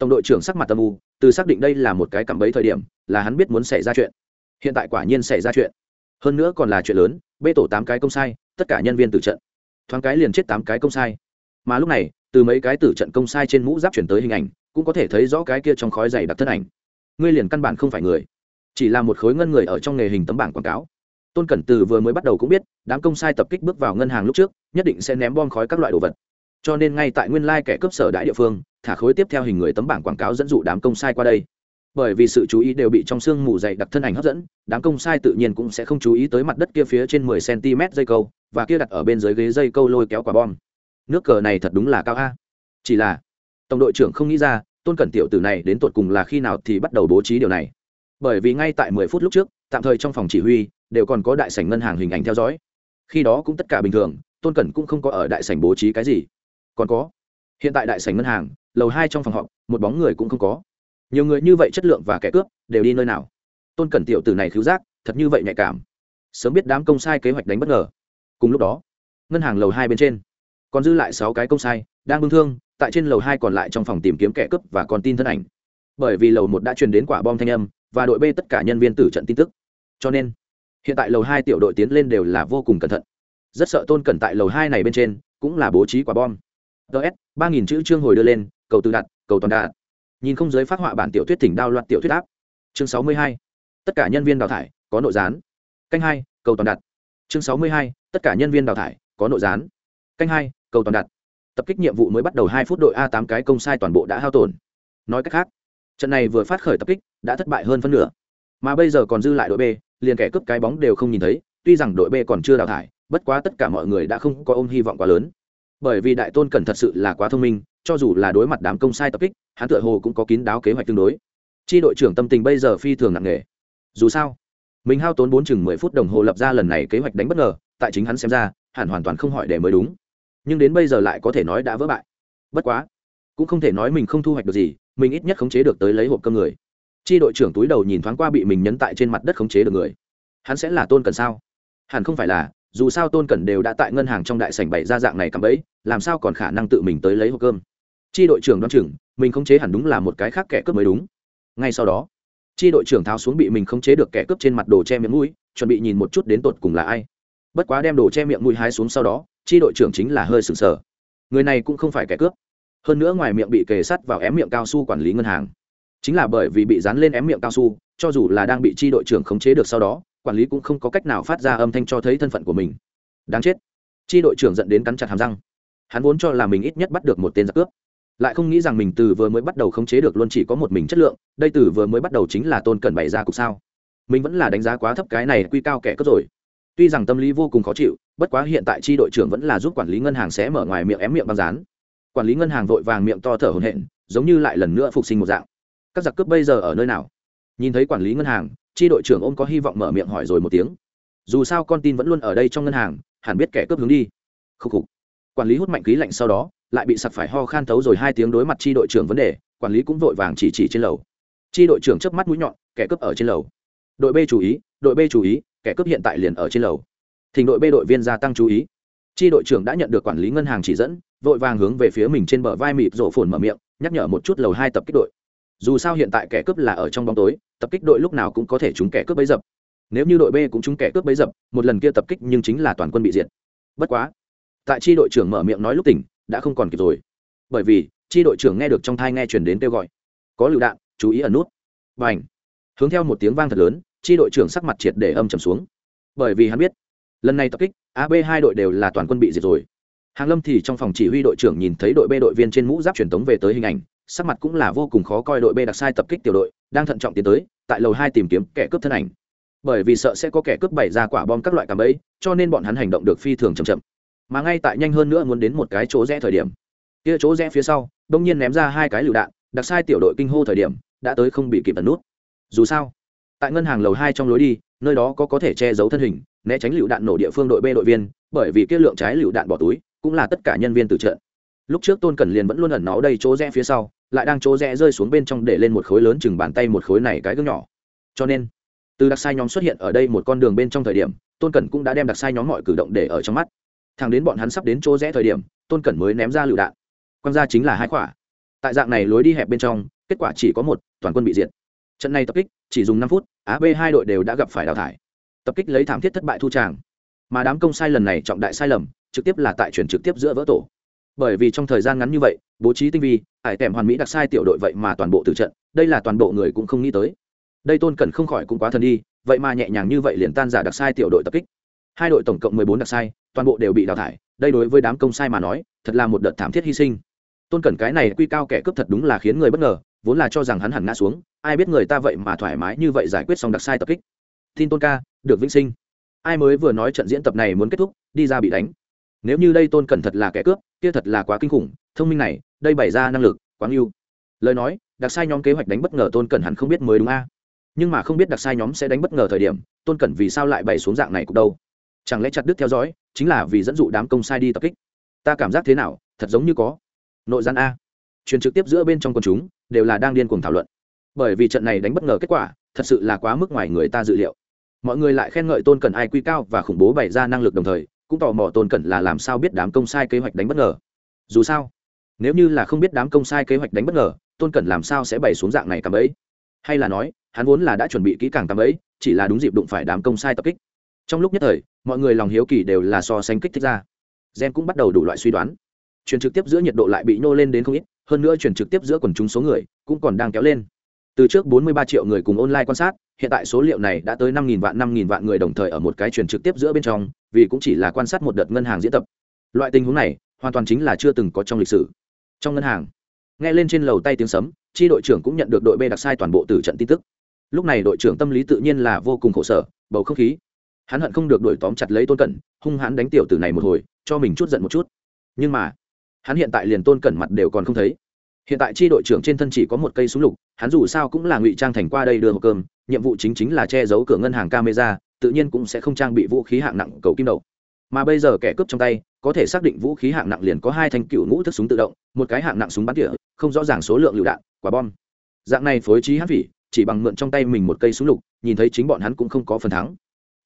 tổng đội trưởng sắc mặt tâm u, từ xác định đây là một cái cạm bẫy thời điểm, là hắn biết muốn xảy ra chuyện. Hiện tại quả nhiên xảy ra chuyện. Hơn nữa còn là chuyện lớn, bê tổ tám cái công sai, tất cả nhân viên tử trận. Thoáng cái liền chết tám cái công sai. Mà lúc này, từ mấy cái tử trận công sai trên mũ giáp chuyển tới hình ảnh, cũng có thể thấy rõ cái kia trong khói dày đặc thân ảnh. Ngươi liền căn bản không phải người, chỉ là một khối ngân người ở trong nghề hình tấm bảng quảng cáo. Tôn cẩn từ vừa mới bắt đầu cũng biết, đám công sai tập kích bước vào ngân hàng lúc trước, nhất định sẽ ném bom khói các loại đồ vật. Cho nên ngay tại nguyên lai kẻ cướp sở đại địa phương thả khối tiếp theo hình người tấm bảng quảng cáo dẫn dụ đám công sai qua đây. Bởi vì sự chú ý đều bị trong sương mù dày đặc thân ảnh hấp dẫn, đám công sai tự nhiên cũng sẽ không chú ý tới mặt đất kia phía trên mười cm dây câu, và kia đặt ở bên dưới ghế dây câu lôi kéo quả bom. Nước cờ này thật đúng là cao a. Chỉ là, tổng đội trưởng không nghĩ ra, tôn cẩn tiểu tử này đến tột cùng là khi nào thì bắt đầu bố trí điều này. Bởi vì ngay tại mười phút lúc trước, tạm thời trong phòng chỉ huy, đều còn có đại sảnh ngân hàng hình ảnh theo dõi. Khi đó cũng tất cả bình thường, tôn cẩn cũng không có ở đại sảnh bố trí cái gì. Còn có, hiện tại đại sảnh ngân hàng lầu hai trong phòng họp, một bóng người cũng không có. Nhiều người như vậy chất lượng và kẻ cướp đều đi nơi nào? Tôn cẩn tiểu từ này cứu giác, thật như vậy nhạy cảm. Sớm biết đám công sai kế hoạch đánh bất ngờ. Cùng lúc đó, ngân hàng lầu hai bên trên, còn dư lại sáu cái công sai, đang bưng thương, tại trên lầu hai còn lại trong phòng tìm kiếm kẻ cướp và còn tin thân ảnh. Bởi vì lầu một đã truyền đến quả bom thanh âm, và đội b tất cả nhân viên tử trận tin tức. Cho nên, hiện tại lầu hai tiểu đội tiến lên đều là vô cùng cẩn thận. Rất sợ tôn cẩn tại lầu hai này bên trên cũng là bố trí quả bom. Ts ba nghìn chữ chương hồi đưa lên cầu tự đặt cầu toàn đạt. Nhìn không giới phát họa bản tiểu thuyết thỉnh đao loạt tiểu thuyết áp. Chương sáu mươi hai. Tất cả nhân viên đào thải, có nội gián. Canh hai, cầu toàn đặt chương sáu mươi hai. Tất cả nhân viên đào thải, có nội gián. Canh hai, cầu toàn đặt tập kích nhiệm vụ mới bắt đầu hai phút đội a tám cái công sai toàn bộ đã hao tổn. Nói cách khác, trận này vừa phát khởi tập kích đã thất bại hơn phân nửa. Mà bây giờ còn dư lại đội b, liền kẻ cướp cái bóng đều không nhìn thấy, tuy rằng đội b còn chưa đào thải, bất quá tất cả mọi người đã không có ôm hy vọng quá lớn bởi vì đại tôn cần thật sự là quá thông minh, cho dù là đối mặt đám công sai tập kích, hắn tựa hồ cũng có kín đáo kế hoạch tương đối. Chi đội trưởng tâm tình bây giờ phi thường nặng nề. Dù sao mình hao tốn bốn chừng mười phút đồng hồ lập ra lần này kế hoạch đánh bất ngờ, tại chính hắn xem ra, hẳn hoàn toàn không hỏi để mới đúng. Nhưng đến bây giờ lại có thể nói đã vỡ bại. Bất quá, cũng không thể nói mình không thu hoạch được gì, mình ít nhất khống chế được tới lấy hộp cơm người. Chi đội trưởng túi đầu nhìn thoáng qua bị mình nhấn tại trên mặt đất khống chế được người. Hắn sẽ là tôn cần sao? Hẳn không phải là dù sao tôn cẩn đều đã tại ngân hàng trong đại sảnh bày ra dạng này cắm bẫy, làm sao còn khả năng tự mình tới lấy hộp cơm? Chi đội trưởng đoán chừng, mình khống chế hẳn đúng là một cái khác kẻ cướp mới đúng. Ngay sau đó, chi đội trưởng tháo xuống bị mình khống chế được kẻ cướp trên mặt đồ che miệng mũi, chuẩn bị nhìn một chút đến tột cùng là ai. Bất quá đem đồ che miệng mũi hái xuống sau đó, chi đội trưởng chính là hơi sừng sờ. Người này cũng không phải kẻ cướp. Hơn nữa ngoài miệng bị kề sắt vào ém miệng cao su quản lý ngân hàng. Chính là bởi vì bị dán lên ém miệng cao su, cho dù là đang bị chi đội trưởng khống chế được sau đó quản lý cũng không có cách nào phát ra âm thanh cho thấy thân phận của mình. Đáng chết. Chi đội trưởng dẫn đến cắn chặt hàm răng. Hắn vốn cho là mình ít nhất bắt được một tên giặc cướp. Lại không nghĩ rằng mình từ vừa mới bắt đầu khống chế được luôn chỉ có một mình chất lượng, đây từ vừa mới bắt đầu chính là tôn cần bày ra cục sao. Mình vẫn là đánh giá quá thấp cái này quy cao kẻ cướp rồi. Tuy rằng tâm lý vô cùng khó chịu, bất quá hiện tại chi đội trưởng vẫn là giúp quản lý ngân hàng sẽ mở ngoài miệng ém miệng băng rán quản lý ngân hàng vội vàng miệng to thở hổn hển, giống như lại lần nữa phục sinh một dạng. Các giặc cướp bây giờ ở nơi nào? Nhìn thấy quản lý ngân hàng chi đội trưởng ôm có hy vọng mở miệng hỏi rồi một tiếng. Dù sao con tin vẫn luôn ở đây trong ngân hàng, hẳn biết kẻ cướp hướng đi. Khúc khục. Quản lý hút mạnh khí lạnh sau đó, lại bị sặc phải ho khan thấu rồi hai tiếng đối mặt chi đội trưởng vấn đề, quản lý cũng vội vàng chỉ chỉ trên lầu. Chi đội trưởng chớp mắt mũi nhọn, kẻ cướp ở trên lầu. Đội b chú ý, đội b chú ý, kẻ cướp hiện tại liền ở trên lầu. Thỉnh đội b đội viên gia tăng chú ý. Chi đội trưởng đã nhận được quản lý ngân hàng chỉ dẫn, vội vàng hướng về phía mình trên bờ vai mịt rổ phồn mở miệng, nhắc nhở một chút lầu hai tập kích đội dù sao hiện tại kẻ cướp là ở trong bóng tối, tập kích đội lúc nào cũng có thể trúng kẻ cướp bấy dập. Nếu như đội b cũng trúng kẻ cướp bấy dập, một lần kia tập kích nhưng chính là toàn quân bị diệt. Bất quá, tại tri đội trưởng mở miệng nói lúc tỉnh, đã không còn kịp rồi. Bởi vì tri đội trưởng nghe được trong thai nghe chuyển đến kêu gọi. Có lựu đạn, chú ý ẩn nút. Và ảnh hướng theo một tiếng vang thật lớn tri đội trưởng sắc mặt triệt để âm trầm xuống. Bởi vì hắn biết, lần này tập kích ab hai đội đều là toàn quân bị diệt rồi. Hàng lâm thì trong phòng chỉ huy đội trưởng nhìn thấy đội b đội viên trên mũ giáp truyền tống về tới hình ảnh sắc mặt cũng là vô cùng khó coi đội b đặc sai tập kích tiểu đội, đang thận trọng tiến tới, tại lầu hai tìm kiếm kẻ cướp thân ảnh. Bởi vì sợ sẽ có kẻ cướp bày ra quả bom các loại cạm bẫy cho nên bọn hắn hành động được phi thường chậm chậm. Mà ngay tại nhanh hơn nữa muốn đến một cái chỗ rẽ thời điểm, kia chỗ rẽ phía sau đông nhiên ném ra hai cái lựu đạn, đặc sai tiểu đội kinh hô thời điểm, đã tới không bị kịp ẩn nút. Dù sao, tại ngân hàng lầu hai trong lối đi, nơi đó có có thể che giấu thân hình, né tránh lựu đạn nổ địa phương đội b đội viên, bởi vì kia lượng trái lựu đạn bỏ túi, cũng là tất cả nhân viên từ trận. Lúc trước tôn cẩn liền vẫn luôn ẩn náu đây chỗ rẽ phía sau lại đang chỗ rẽ rơi xuống bên trong để lên một khối lớn chừng bàn tay một khối này cái gương nhỏ. Cho nên, từ đặc sai nhóm xuất hiện ở đây một con đường bên trong thời điểm, tôn cẩn cũng đã đem đặc sai nhóm mọi cử động để ở trong mắt. Thằng đến bọn hắn sắp đến chỗ rẽ thời điểm, tôn cẩn mới ném ra lựu đạn. Quăng ra chính là hai quả. Tại dạng này lối đi hẹp bên trong, kết quả chỉ có một, toàn quân bị diệt. Trận này tập kích chỉ dùng năm phút, á b hai đội đều đã gặp phải đào thải. Tập kích lấy thảm thiết thất bại thu tràng. Mà đám công sai lần này trọng đại sai lầm, trực tiếp là tại chuyển trực tiếp giữa vỡ tổ bởi vì trong thời gian ngắn như vậy, bố trí tinh vi, ải tèm hoàn mỹ đặc sai tiểu đội vậy mà toàn bộ tử trận, đây là toàn bộ người cũng không nghĩ tới. Đây tôn cần không khỏi cũng quá thần đi, vậy mà nhẹ nhàng như vậy liền tan giả đặc sai tiểu đội tập kích. Hai đội tổng cộng mười bốn đặc sai, toàn bộ đều bị đào thải, đây đối với đám công sai mà nói, thật là một đợt thảm thiết hy sinh. Tôn cẩn cái này quy cao kẻ cướp thật đúng là khiến người bất ngờ, vốn là cho rằng hắn hẳn ngã xuống, ai biết người ta vậy mà thoải mái như vậy giải quyết xong đặc sai tập kích. Tin tôn ca, được vĩnh sinh. Ai mới vừa nói trận diễn tập này muốn kết thúc, đi ra bị đánh nếu như đây tôn cẩn thật là kẻ cướp, kia thật là quá kinh khủng, thông minh này, đây bày ra năng lực quá ngưu lời nói, đặc sai nhóm kế hoạch đánh bất ngờ tôn cẩn hẳn không biết mới đúng a. Nhưng mà không biết đặc sai nhóm sẽ đánh bất ngờ thời điểm, tôn cẩn vì sao lại bày xuống dạng này cục đâu? Chẳng lẽ chặt đứt theo dõi, chính là vì dẫn dụ đám công sai đi tập kích? Ta cảm giác thế nào, thật giống như có. Nội gian a. Truyền trực tiếp giữa bên trong quần chúng, đều là đang điên cuồng thảo luận. Bởi vì trận này đánh bất ngờ kết quả, thật sự là quá mức ngoài người ta dự liệu. Mọi người lại khen ngợi tôn cẩn ai quy cao và khủng bố bày ra năng lực đồng thời cũng tò mò tôn cẩn là làm sao biết đám công sai kế hoạch đánh bất ngờ. Dù sao, nếu như là không biết đám công sai kế hoạch đánh bất ngờ, tôn cẩn làm sao sẽ bày xuống dạng này cắm ấy hay là nói, hắn vốn là đã chuẩn bị kỹ càng cắm ấy chỉ là đúng dịp đụng phải đám công sai tập kích. Trong lúc nhất thời, mọi người lòng hiếu kỳ đều là so sánh kích thích ra. Gen cũng bắt đầu đủ loại suy đoán. Truyền trực tiếp giữa nhiệt độ lại bị nhô lên đến không ít, hơn nữa truyền trực tiếp giữa quần chúng số người cũng còn đang kéo lên từ trước 43 triệu người cùng online quan sát, hiện tại số liệu này đã tới 5.000 vạn 5.000 vạn người đồng thời ở một cái truyền trực tiếp giữa bên trong, vì cũng chỉ là quan sát một đợt ngân hàng diễn tập. Loại tình huống này, hoàn toàn chính là chưa từng có trong lịch sử. Trong ngân hàng, nghe lên trên lầu tay tiếng sấm, chi đội trưởng cũng nhận được đội b đặc sai toàn bộ từ trận tin tức. Lúc này đội trưởng tâm lý tự nhiên là vô cùng khổ sở, bầu không khí. Hắn hận không được đuổi tóm chặt lấy tôn cẩn, hung hãn đánh tiểu tử này một hồi, cho mình chút giận một chút. Nhưng mà, hắn hiện tại liền tôn cẩn mặt đều còn không thấy hiện tại chi đội trưởng trên thân chỉ có một cây súng lục, hắn dù sao cũng là ngụy trang thành qua đây đưa hộp cơm, nhiệm vụ chính chính là che giấu cửa ngân hàng camera, tự nhiên cũng sẽ không trang bị vũ khí hạng nặng cầu kim đầu. Mà bây giờ kẻ cướp trong tay, có thể xác định vũ khí hạng nặng liền có hai thanh cựu ngũ thức súng tự động, một cái hạng nặng súng bắn tỉa, không rõ ràng số lượng lựu đạn, quả bom. Dạng này phối trí hát vị, chỉ bằng mượn trong tay mình một cây súng lục, nhìn thấy chính bọn hắn cũng không có phần thắng.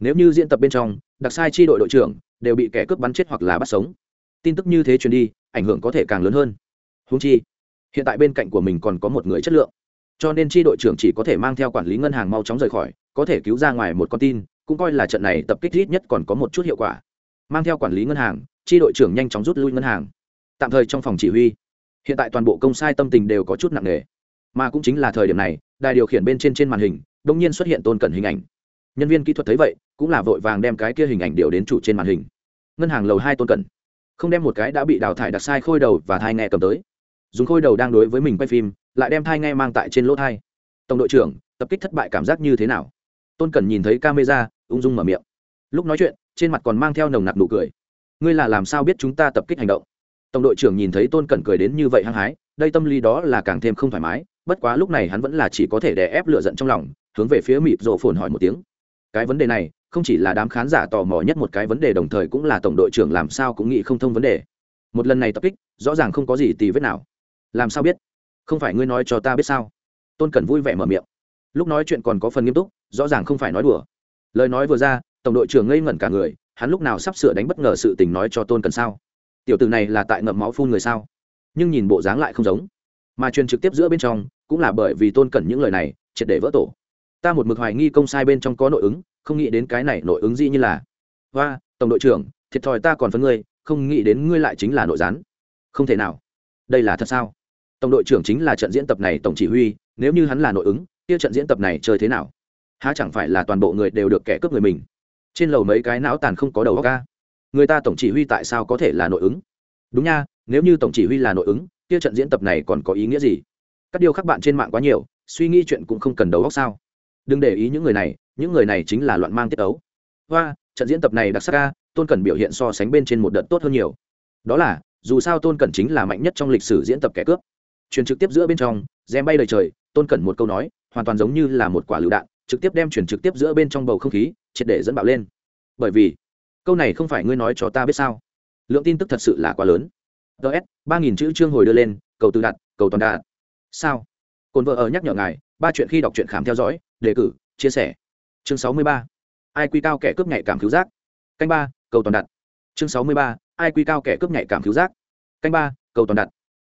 Nếu như diễn tập bên trong, đặc sai chi đội đội trưởng đều bị kẻ cướp bắn chết hoặc là bắt sống. Tin tức như thế truyền đi, ảnh hưởng có thể càng lớn hơn. Húng chi hiện tại bên cạnh của mình còn có một người chất lượng. Cho nên tri đội trưởng chỉ có thể mang theo quản lý ngân hàng mau chóng rời khỏi, có thể cứu ra ngoài một con tin, cũng coi là trận này tập kích ít nhất còn có một chút hiệu quả. Mang theo quản lý ngân hàng tri đội trưởng nhanh chóng rút lui ngân hàng. Tạm thời trong phòng chỉ huy, hiện tại toàn bộ công sai tâm tình đều có chút nặng nề. Mà cũng chính là thời điểm này, đài điều khiển bên trên trên màn hình đ ỗ n g nhiên xuất hiện tôn cẩn hình ảnh. Nhân viên kỹ thuật thấy vậy, cũng là vội vàng đem cái kia hình ảnh điều đến chủ trên màn hình. Ngân hàng lầu hai tôn cẩn. Không đem một cái đã bị đào thải đặt sai khôi đầu và thai nghe cầm tới dùng khôi đầu đang đối với mình quay phim, lại đem thai nghe mang tại trên lỗ thai. Tổng đội trưởng, tập kích thất bại cảm giác như thế nào? Tôn cẩn nhìn thấy camera, ung dung mở miệng. Lúc nói chuyện, trên mặt còn mang theo nồng nặc nụ cười. Ngươi là làm sao biết chúng ta tập kích hành động? Tổng đội trưởng nhìn thấy tôn cẩn cười đến như vậy hăng hái, đây tâm lý đó là càng thêm không thoải mái, bất quá lúc này hắn vẫn là chỉ có thể đè ép lựa giận trong lòng, hướng về phía mịp rộ phồn hỏi một tiếng. Cái vấn đề này, không chỉ là đám khán giả tò mò nhất một cái vấn đề đồng thời cũng là tổng đội trưởng làm sao cũng nghĩ không thông vấn đề. Một lần này tập kích, rõ ràng không có gì tì vết nào làm sao biết? Không phải ngươi nói cho ta biết sao? Tôn cẩn vui vẻ mở miệng. Lúc nói chuyện còn có phần nghiêm túc, rõ ràng không phải nói đùa. Lời nói vừa ra, tổng đội trưởng ngây ngẩn cả người, hắn lúc nào sắp sửa đánh bất ngờ sự tình nói cho tôn Cẩn sao? Tiểu tử này là tại ngậm máu phun người sao? Nhưng nhìn bộ dáng lại không giống. Mà truyền trực tiếp giữa bên trong, cũng là bởi vì tôn cẩn những lời này, triệt để vỡ tổ. Ta một mực hoài nghi công sai bên trong có nội ứng, không nghĩ đến cái này nội ứng gì như là. Và tổng đội trưởng, thiệt thòi ta còn phấn ngươi, không nghĩ đến ngươi lại chính là nội gián. Không thể nào. Đây là thật sao? Tổng đội trưởng chính là trận diễn tập này tổng chỉ huy, nếu như hắn là nội ứng, kia trận diễn tập này chơi thế nào? Há chẳng phải là toàn bộ người đều được kẻ cướp người mình? Trên lầu mấy cái não tàn không có đầu óc ca người ta tổng chỉ huy tại sao có thể là nội ứng? Đúng nha, nếu như tổng chỉ huy là nội ứng, kia trận diễn tập này còn có ý nghĩa gì? Các điều khác bạn trên mạng quá nhiều, suy nghĩ chuyện cũng không cần đầu óc sao? Đừng để ý những người này, những người này chính là loạn mang tiết ấu hoa, trận diễn tập này đặc sắc ca tôn cần biểu hiện so sánh bên trên một đợt tốt hơn nhiều. Đó là, dù sao tôn cần chính là mạnh nhất trong lịch sử diễn tập kẻ cướp truyền trực tiếp giữa bên trong, dèm bay đầy trời, tôn cẩn một câu nói, hoàn toàn giống như là một quả lựu đạn, trực tiếp đem truyền trực tiếp giữa bên trong bầu không khí, triệt để dẫn bạo lên. Bởi vì, câu này không phải ngươi nói cho ta biết sao? Lượng tin tức thật sự là quá lớn. Ts ba nghìn chữ chương hồi đưa lên, cầu từ đặt cầu toàn đạt. Sao? Cồn vợ ở nhắc nhở ngài, ba chuyện khi đọc truyện khám theo dõi, đề cử, chia sẻ. Chương sáu mươi ba, ai quy cao kẻ cướp nhạy cảm cứu giác? Canh ba, cầu toàn đặt chương sáu mươi ba, ai quy cao kẻ cướp nhạy cảm cứu giác? Canh ba, cầu toàn đặt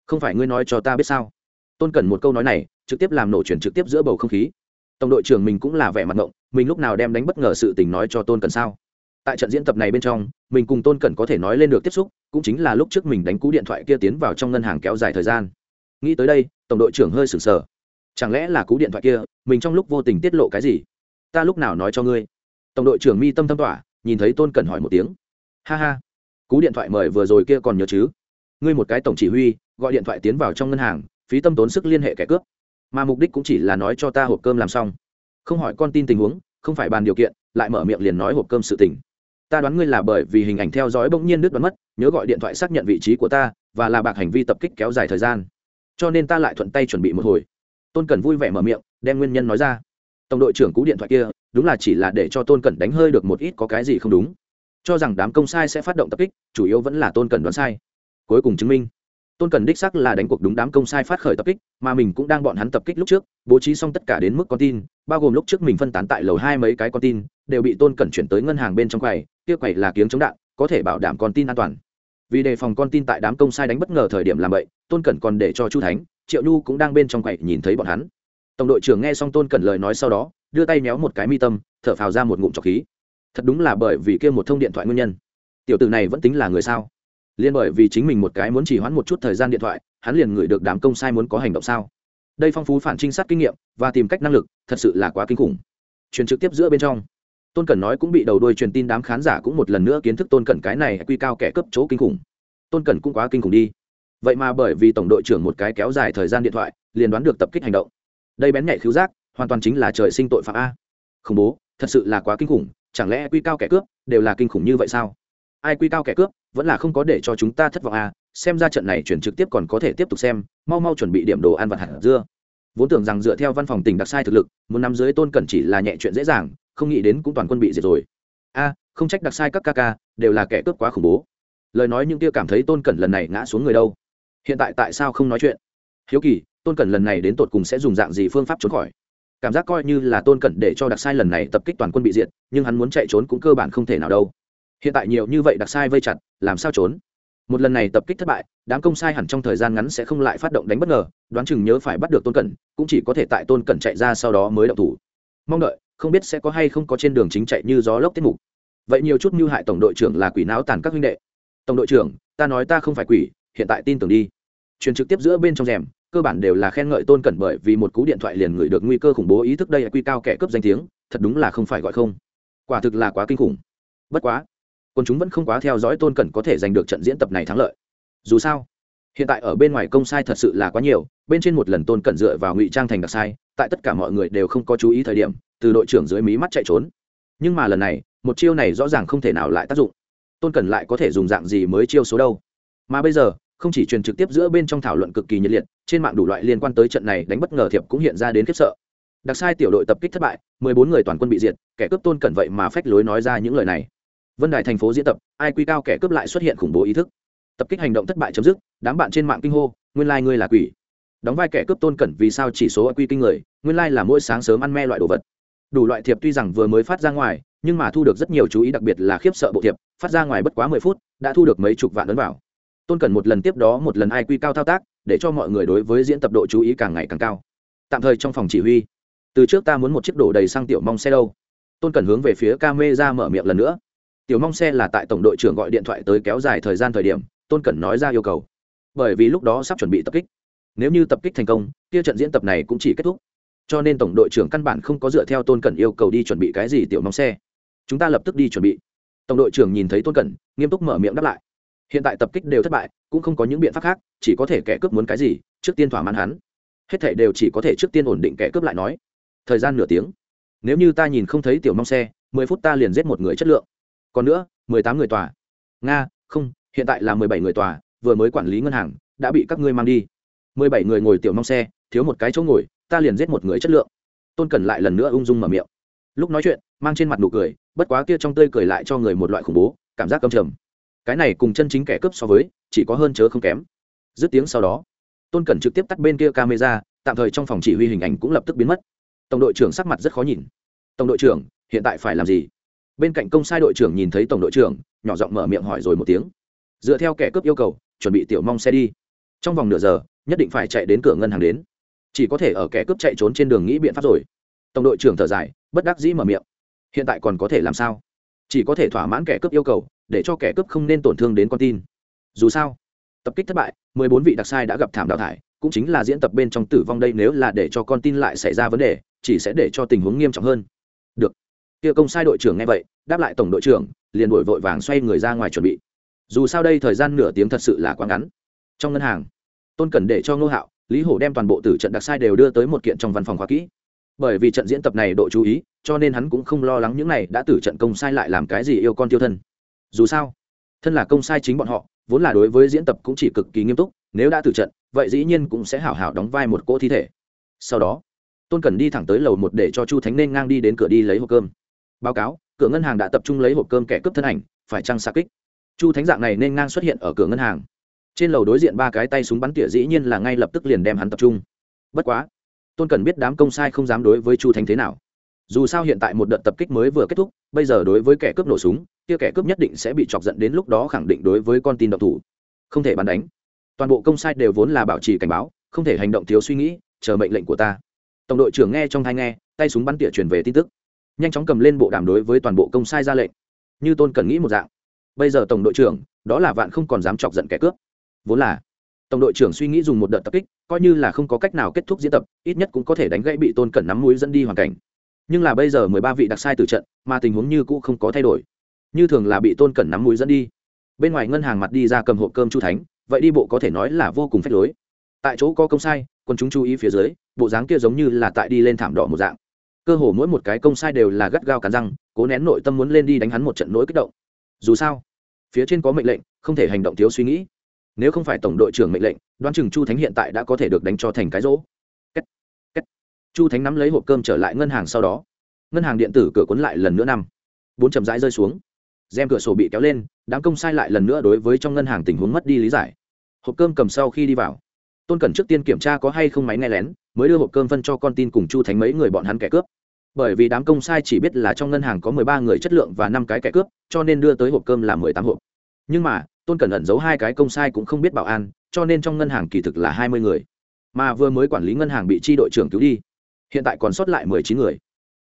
không phải ngươi nói cho ta biết sao? Tôn cần một câu nói này, trực tiếp làm nổ chuyển trực tiếp giữa bầu không khí. Tổng đội trưởng mình cũng là vẻ mặt ngộng, mình lúc nào đem đánh bất ngờ sự tình nói cho tôn cần sao? Tại trận diễn tập này bên trong, mình cùng tôn cẩn có thể nói lên được tiếp xúc, cũng chính là lúc trước mình đánh cú điện thoại kia tiến vào trong ngân hàng kéo dài thời gian. Nghĩ tới đây, tổng đội trưởng hơi sừng sờ. Chẳng lẽ là cú điện thoại kia, mình trong lúc vô tình tiết lộ cái gì? Ta lúc nào nói cho ngươi? Tổng đội trưởng mi tâm tâm tỏa nhìn thấy tôn cẩn hỏi một tiếng. Ha ha, cú điện thoại mời vừa rồi kia còn nhớ chứ? Ngươi một cái tổng chỉ huy, gọi điện thoại tiến vào trong ngân hàng, phí tâm tốn sức liên hệ kẻ cướp. Mà mục đích cũng chỉ là nói cho ta hộp cơm làm xong. Không hỏi con tin tình huống, không phải bàn điều kiện, lại mở miệng liền nói hộp cơm sự tình. Ta đoán ngươi là bởi vì hình ảnh theo dõi bỗng nhiên đứt đoán mất, nhớ gọi điện thoại xác nhận vị trí của ta, và là bạc hành vi tập kích kéo dài thời gian. Cho nên ta lại thuận tay chuẩn bị một hồi. Tôn cẩn vui vẻ mở miệng, đem nguyên nhân nói ra. Tổng đội trưởng cú điện thoại kia, đúng là chỉ là để cho tôn cẩn đánh hơi được một ít có cái gì không đúng. Cho rằng đám công sai sẽ phát động tập kích, chủ yếu vẫn là tôn cẩn đoán sai cuối cùng chứng minh. Tôn cẩn đích sắc là đánh cuộc đúng đám công sai phát khởi tập kích, mà mình cũng đang bọn hắn tập kích lúc trước, bố trí xong tất cả đến mức con tin, bao gồm lúc trước mình phân tán tại lầu hai mấy cái con tin, đều bị tôn cẩn chuyển tới ngân hàng bên trong quầy, kia quầy là kiếng chống đạn, có thể bảo đảm con tin an toàn. Vì đề phòng con tin tại đám công sai đánh bất ngờ thời điểm làm vậy, tôn cẩn còn để cho chu thánh, triệu nhu cũng đang bên trong quầy nhìn thấy bọn hắn. Tổng đội trưởng nghe xong tôn cẩn lời nói sau đó, đưa tay méo một cái mi tâm, thở phào ra một ngụm trọc khí. Thật đúng là bởi vì kia một thông điện thoại nguyên nhân. Tiểu tử này vẫn tính là người sao? Liên bởi vì chính mình một cái muốn chỉ hoãn một chút thời gian điện thoại, hắn liền gửi được đám công sai muốn có hành động sao. Đây phong phú phản trinh sát kinh nghiệm và tìm cách năng lực, thật sự là quá kinh khủng. Truyền trực tiếp giữa bên trong, tôn cẩn nói cũng bị đầu đuôi truyền tin đám khán giả cũng một lần nữa kiến thức tôn cẩn cái này quy cao kẻ cấp chỗ kinh khủng. Tôn cẩn cũng quá kinh khủng đi. Vậy mà bởi vì tổng đội trưởng một cái kéo dài thời gian điện thoại, liền đoán được tập kích hành động. Đây bén nhạy khiếu giác, hoàn toàn chính là trời sinh tội phạm a. Khủng bố, thật sự là quá kinh khủng, chẳng lẽ quy cao kẻ cướp đều là kinh khủng như vậy sao? Ai quy cao kẻ cướp, vẫn là không có để cho chúng ta thất vọng à? xem ra trận này chuyển trực tiếp còn có thể tiếp tục xem, mau mau chuẩn bị điểm đồ ăn vặt hạt dưa. Vốn tưởng rằng dựa theo văn phòng tỉnh đặc sai thực lực, muốn nắm dưới tôn cẩn chỉ là nhẹ chuyện dễ dàng, không nghĩ đến cũng toàn quân bị diệt rồi. A, không trách đặc sai các ca ca, đều là kẻ cướp quá khủng bố. Lời nói những kia cảm thấy tôn cẩn lần này ngã xuống người đâu. Hiện tại tại sao không nói chuyện? Hiếu kỳ, tôn cẩn lần này đến tột cùng sẽ dùng dạng gì phương pháp trốn khỏi? Cảm giác coi như là tôn cẩn để cho đặc sai lần này tập kích toàn quân bị diệt, nhưng hắn muốn chạy trốn cũng cơ bản không thể nào đâu hiện tại nhiều như vậy đặc sai vây chặt, làm sao trốn? Một lần này tập kích thất bại, đám công sai hẳn trong thời gian ngắn sẽ không lại phát động đánh bất ngờ, đoán chừng nhớ phải bắt được tôn cẩn, cũng chỉ có thể tại tôn cẩn chạy ra sau đó mới động thủ. Mong đợi, không biết sẽ có hay không có trên đường chính chạy như gió lốc tiết mục. Vậy nhiều chút mưu hại tổng đội trưởng là quỷ não tàn các huynh đệ. Tổng đội trưởng, ta nói ta không phải quỷ, hiện tại tin tưởng đi. Truyền trực tiếp giữa bên trong rèm, cơ bản đều là khen ngợi tôn cẩn bởi vì một cú điện thoại liền gửi được nguy cơ khủng bố ý thức đây quy cao kẻ cướp danh tiếng, thật đúng là không phải gọi không. Quả thực là quá kinh khủng. Bất quá còn chúng vẫn không quá theo dõi tôn cẩn có thể giành được trận diễn tập này thắng lợi. Dù sao, hiện tại ở bên ngoài công sai thật sự là quá nhiều, bên trên một lần tôn cẩn dựa vào ngụy trang thành đặc sai, tại tất cả mọi người đều không có chú ý thời điểm, từ đội trưởng dưới mí mắt chạy trốn. Nhưng mà lần này, một chiêu này rõ ràng không thể nào lại tác dụng. Tôn cẩn lại có thể dùng dạng gì mới chiêu số đâu? Mà bây giờ, không chỉ truyền trực tiếp giữa bên trong thảo luận cực kỳ nhiệt liệt, trên mạng đủ loại liên quan tới trận này đánh bất ngờ thiệp cũng hiện ra đến khiếp sợ. Đặc sai tiểu đội tập kích thất bại, mười bốn người toàn quân bị diệt, kẻ cướp tôn cẩn vậy mà phách lối nói ra những lời này vân đài thành phố diễn tập, ai quy cao kẻ cướp lại xuất hiện khủng bố ý thức. Tập kích hành động thất bại chấm dứt, đám bạn trên mạng kinh hô, nguyên lai、like、ngươi là quỷ. Đóng vai kẻ cướp tôn cẩn vì sao chỉ số quy kinh người, nguyên lai、like、là mỗi sáng sớm ăn me loại đồ vật. Đủ loại thiệp tuy rằng vừa mới phát ra ngoài, nhưng mà thu được rất nhiều chú ý, đặc biệt là khiếp sợ bộ thiệp, phát ra ngoài bất quá mười phút, đã thu được mấy chục vạn ấn vào. Tôn cẩn một lần tiếp đó một lần ai quy cao thao tác, để cho mọi người đối với diễn tập độ chú ý càng ngày càng cao. Tạm thời trong phòng chỉ huy. Từ trước ta muốn một chiếc đổ đầy sang tiểu mong xe đâu. Tôn cẩn hướng về phía ca mê ra mở miệng lần nữa tiểu mong xe là tại tổng đội trưởng gọi điện thoại tới kéo dài thời gian thời điểm, tôn cẩn nói ra yêu cầu. Bởi vì lúc đó sắp chuẩn bị tập kích. Nếu như tập kích thành công, kia trận diễn tập này cũng chỉ kết thúc. Cho nên tổng đội trưởng căn bản không có dựa theo tôn cẩn yêu cầu đi chuẩn bị cái gì, tiểu mong xe. Chúng ta lập tức đi chuẩn bị. Tổng đội trưởng nhìn thấy tôn cẩn, nghiêm túc mở miệng đáp lại. Hiện tại tập kích đều thất bại, cũng không có những biện pháp khác, chỉ có thể kẻ cướp muốn cái gì, trước tiên thỏa mãn hắn. Hết thể đều chỉ có thể trước tiên ổn định kẻ cướp lại nói. Thời gian nửa tiếng. Nếu như ta nhìn không thấy tiểu mong xe, mười phút ta liền giết một người chất lượng còn nữa, mười tám người tòa. Nga, không, hiện tại là mười bảy người tòa, vừa mới quản lý ngân hàng, đã bị các ngươi mang đi. mười bảy người ngồi tiểu mong xe, thiếu một cái chỗ ngồi, ta liền giết một người chất lượng. Tôn cẩn lại lần nữa ung dung mở miệng. Lúc nói chuyện, mang trên mặt nụ cười, bất quá kia trong tươi cười lại cho người một loại khủng bố, cảm giác cầm trầm. Cái này cùng chân chính kẻ cướp so với, chỉ có hơn chớ không kém. Dứt tiếng sau đó, tôn cẩn trực tiếp tắt bên kia camera, tạm thời trong phòng chỉ huy hình ảnh cũng lập tức biến mất. Tổng đội trưởng sắc mặt rất khó nhìn. Tổng đội trưởng, hiện tại phải làm gì? Bên cạnh công sai đội trưởng nhìn thấy tổng đội trưởng, nhỏ giọng mở miệng hỏi rồi một tiếng. Dựa theo kẻ cướp yêu cầu, chuẩn bị tiểu mong xe đi. Trong vòng nửa giờ, nhất định phải chạy đến cửa ngân hàng đến. Chỉ có thể ở kẻ cướp chạy trốn trên đường nghĩ biện pháp rồi. Tổng đội trưởng thở dài, bất đắc dĩ mở miệng. Hiện tại còn có thể làm sao? Chỉ có thể thỏa mãn kẻ cướp yêu cầu, để cho kẻ cướp không nên tổn thương đến con tin. Dù sao, tập kích thất bại, mười bốn vị đặc sai đã gặp thảm đào thải, cũng chính là diễn tập bên trong tử vong đây nếu là để cho con tin lại xảy ra vấn đề, chỉ sẽ để cho tình huống nghiêm trọng hơn. Được kia công sai đội trưởng nghe vậy, đáp lại tổng đội trưởng, liền đổi vội vàng xoay người ra ngoài chuẩn bị. Dù sao đây thời gian nửa tiếng thật sự là quá ngắn. Trong ngân hàng, tôn cần để cho ngô hạo, lý hổ đem toàn bộ tử trận đặc sai đều đưa tới một kiện trong văn phòng khóa kỹ. Bởi vì trận diễn tập này độ chú ý, cho nên hắn cũng không lo lắng những này đã tử trận công sai lại làm cái gì yêu con tiêu thân. Dù sao, thân là công sai chính bọn họ, vốn là đối với diễn tập cũng chỉ cực kỳ nghiêm túc, nếu đã tử trận, vậy dĩ nhiên cũng sẽ hảo hảo đóng vai một cỗ thi thể. Sau đó, tôn cần đi thẳng tới lầu một để cho chu thánh nên ngang đi đến cửa đi lấy hộp cơm báo cáo, cửa ngân hàng đã tập trung lấy hộp cơm kẻ cướp thân ảnh, phải chăng xa kích? Chu thánh dạng này nên ngang xuất hiện ở cửa ngân hàng. Trên lầu đối diện ba cái tay súng bắn tỉa dĩ nhiên là ngay lập tức liền đem hắn tập trung. Bất quá, tôn cần biết đám công sai không dám đối với chu thánh thế nào. Dù sao hiện tại một đợt tập kích mới vừa kết thúc, bây giờ đối với kẻ cướp nổ súng, kia kẻ cướp nhất định sẽ bị chọc giận đến lúc đó khẳng định đối với con tin độc thủ. Không thể bắn đánh. Toàn bộ công sai đều vốn là bảo trì cảnh báo, không thể hành động thiếu suy nghĩ, chờ mệnh lệnh của ta. Tổng đội trưởng nghe trong thai nghe, tay súng bắn tỉa truyền về tin tức nhanh chóng cầm lên bộ đàm đối với toàn bộ công sai ra lệnh. Như tôn cần nghĩ một dạng. Bây giờ tổng đội trưởng, đó là vạn không còn dám chọc giận kẻ cướp. Vốn là, tổng đội trưởng suy nghĩ dùng một đợt tập kích, coi như là không có cách nào kết thúc diễn tập, ít nhất cũng có thể đánh gãy bị tôn cẩn nắm mũi dẫn đi hoàn cảnh. Nhưng là bây giờ mười ba vị đặc sai từ trận, mà tình huống như cũ không có thay đổi. Như thường là bị tôn cẩn nắm mũi dẫn đi. Bên ngoài ngân hàng mặt đi ra cầm hộp cơm chu thánh, vậy đi bộ có thể nói là vô cùng phép lối. Tại chỗ có công sai quân chúng chú ý phía dưới, bộ dáng kia giống như là tại đi lên thảm đỏ một dạng cơ hồ mỗi một cái công sai đều là gắt gao cắn răng, cố nén nội tâm muốn lên đi đánh hắn một trận nỗi kích động. Dù sao, phía trên có mệnh lệnh, không thể hành động thiếu suy nghĩ. Nếu không phải tổng đội trưởng mệnh lệnh, đoán chừng chu thánh hiện tại đã có thể được đánh cho thành cái rỗ. Kết. Kết. chu thánh nắm lấy hộp cơm trở lại ngân hàng sau đó. Ngân hàng điện tử cửa cuốn lại lần nữa năm bốn chầm rãi rơi xuống. Rèm cửa sổ bị kéo lên, đám công sai lại lần nữa đối với trong ngân hàng tình huống mất đi lý giải. Hộp cơm cầm sau khi đi vào tôn cẩn trước tiên kiểm tra có hay không máy nghe lén, mới đưa hộp cơm phân cho con tin cùng chu thánh mấy người bọn hắn kẻ cướp. Bởi vì đám công sai chỉ biết là trong ngân hàng có mười ba người chất lượng và năm cái kẻ cướp, cho nên đưa tới hộp cơm là mười tám hộp. Nhưng mà, tôn cẩn ẩn giấu hai cái công sai cũng không biết bảo an, cho nên trong ngân hàng kỳ thực là hai mươi người. Mà vừa mới quản lý ngân hàng bị tri đội trưởng cứu đi, hiện tại còn sót lại mười chín người.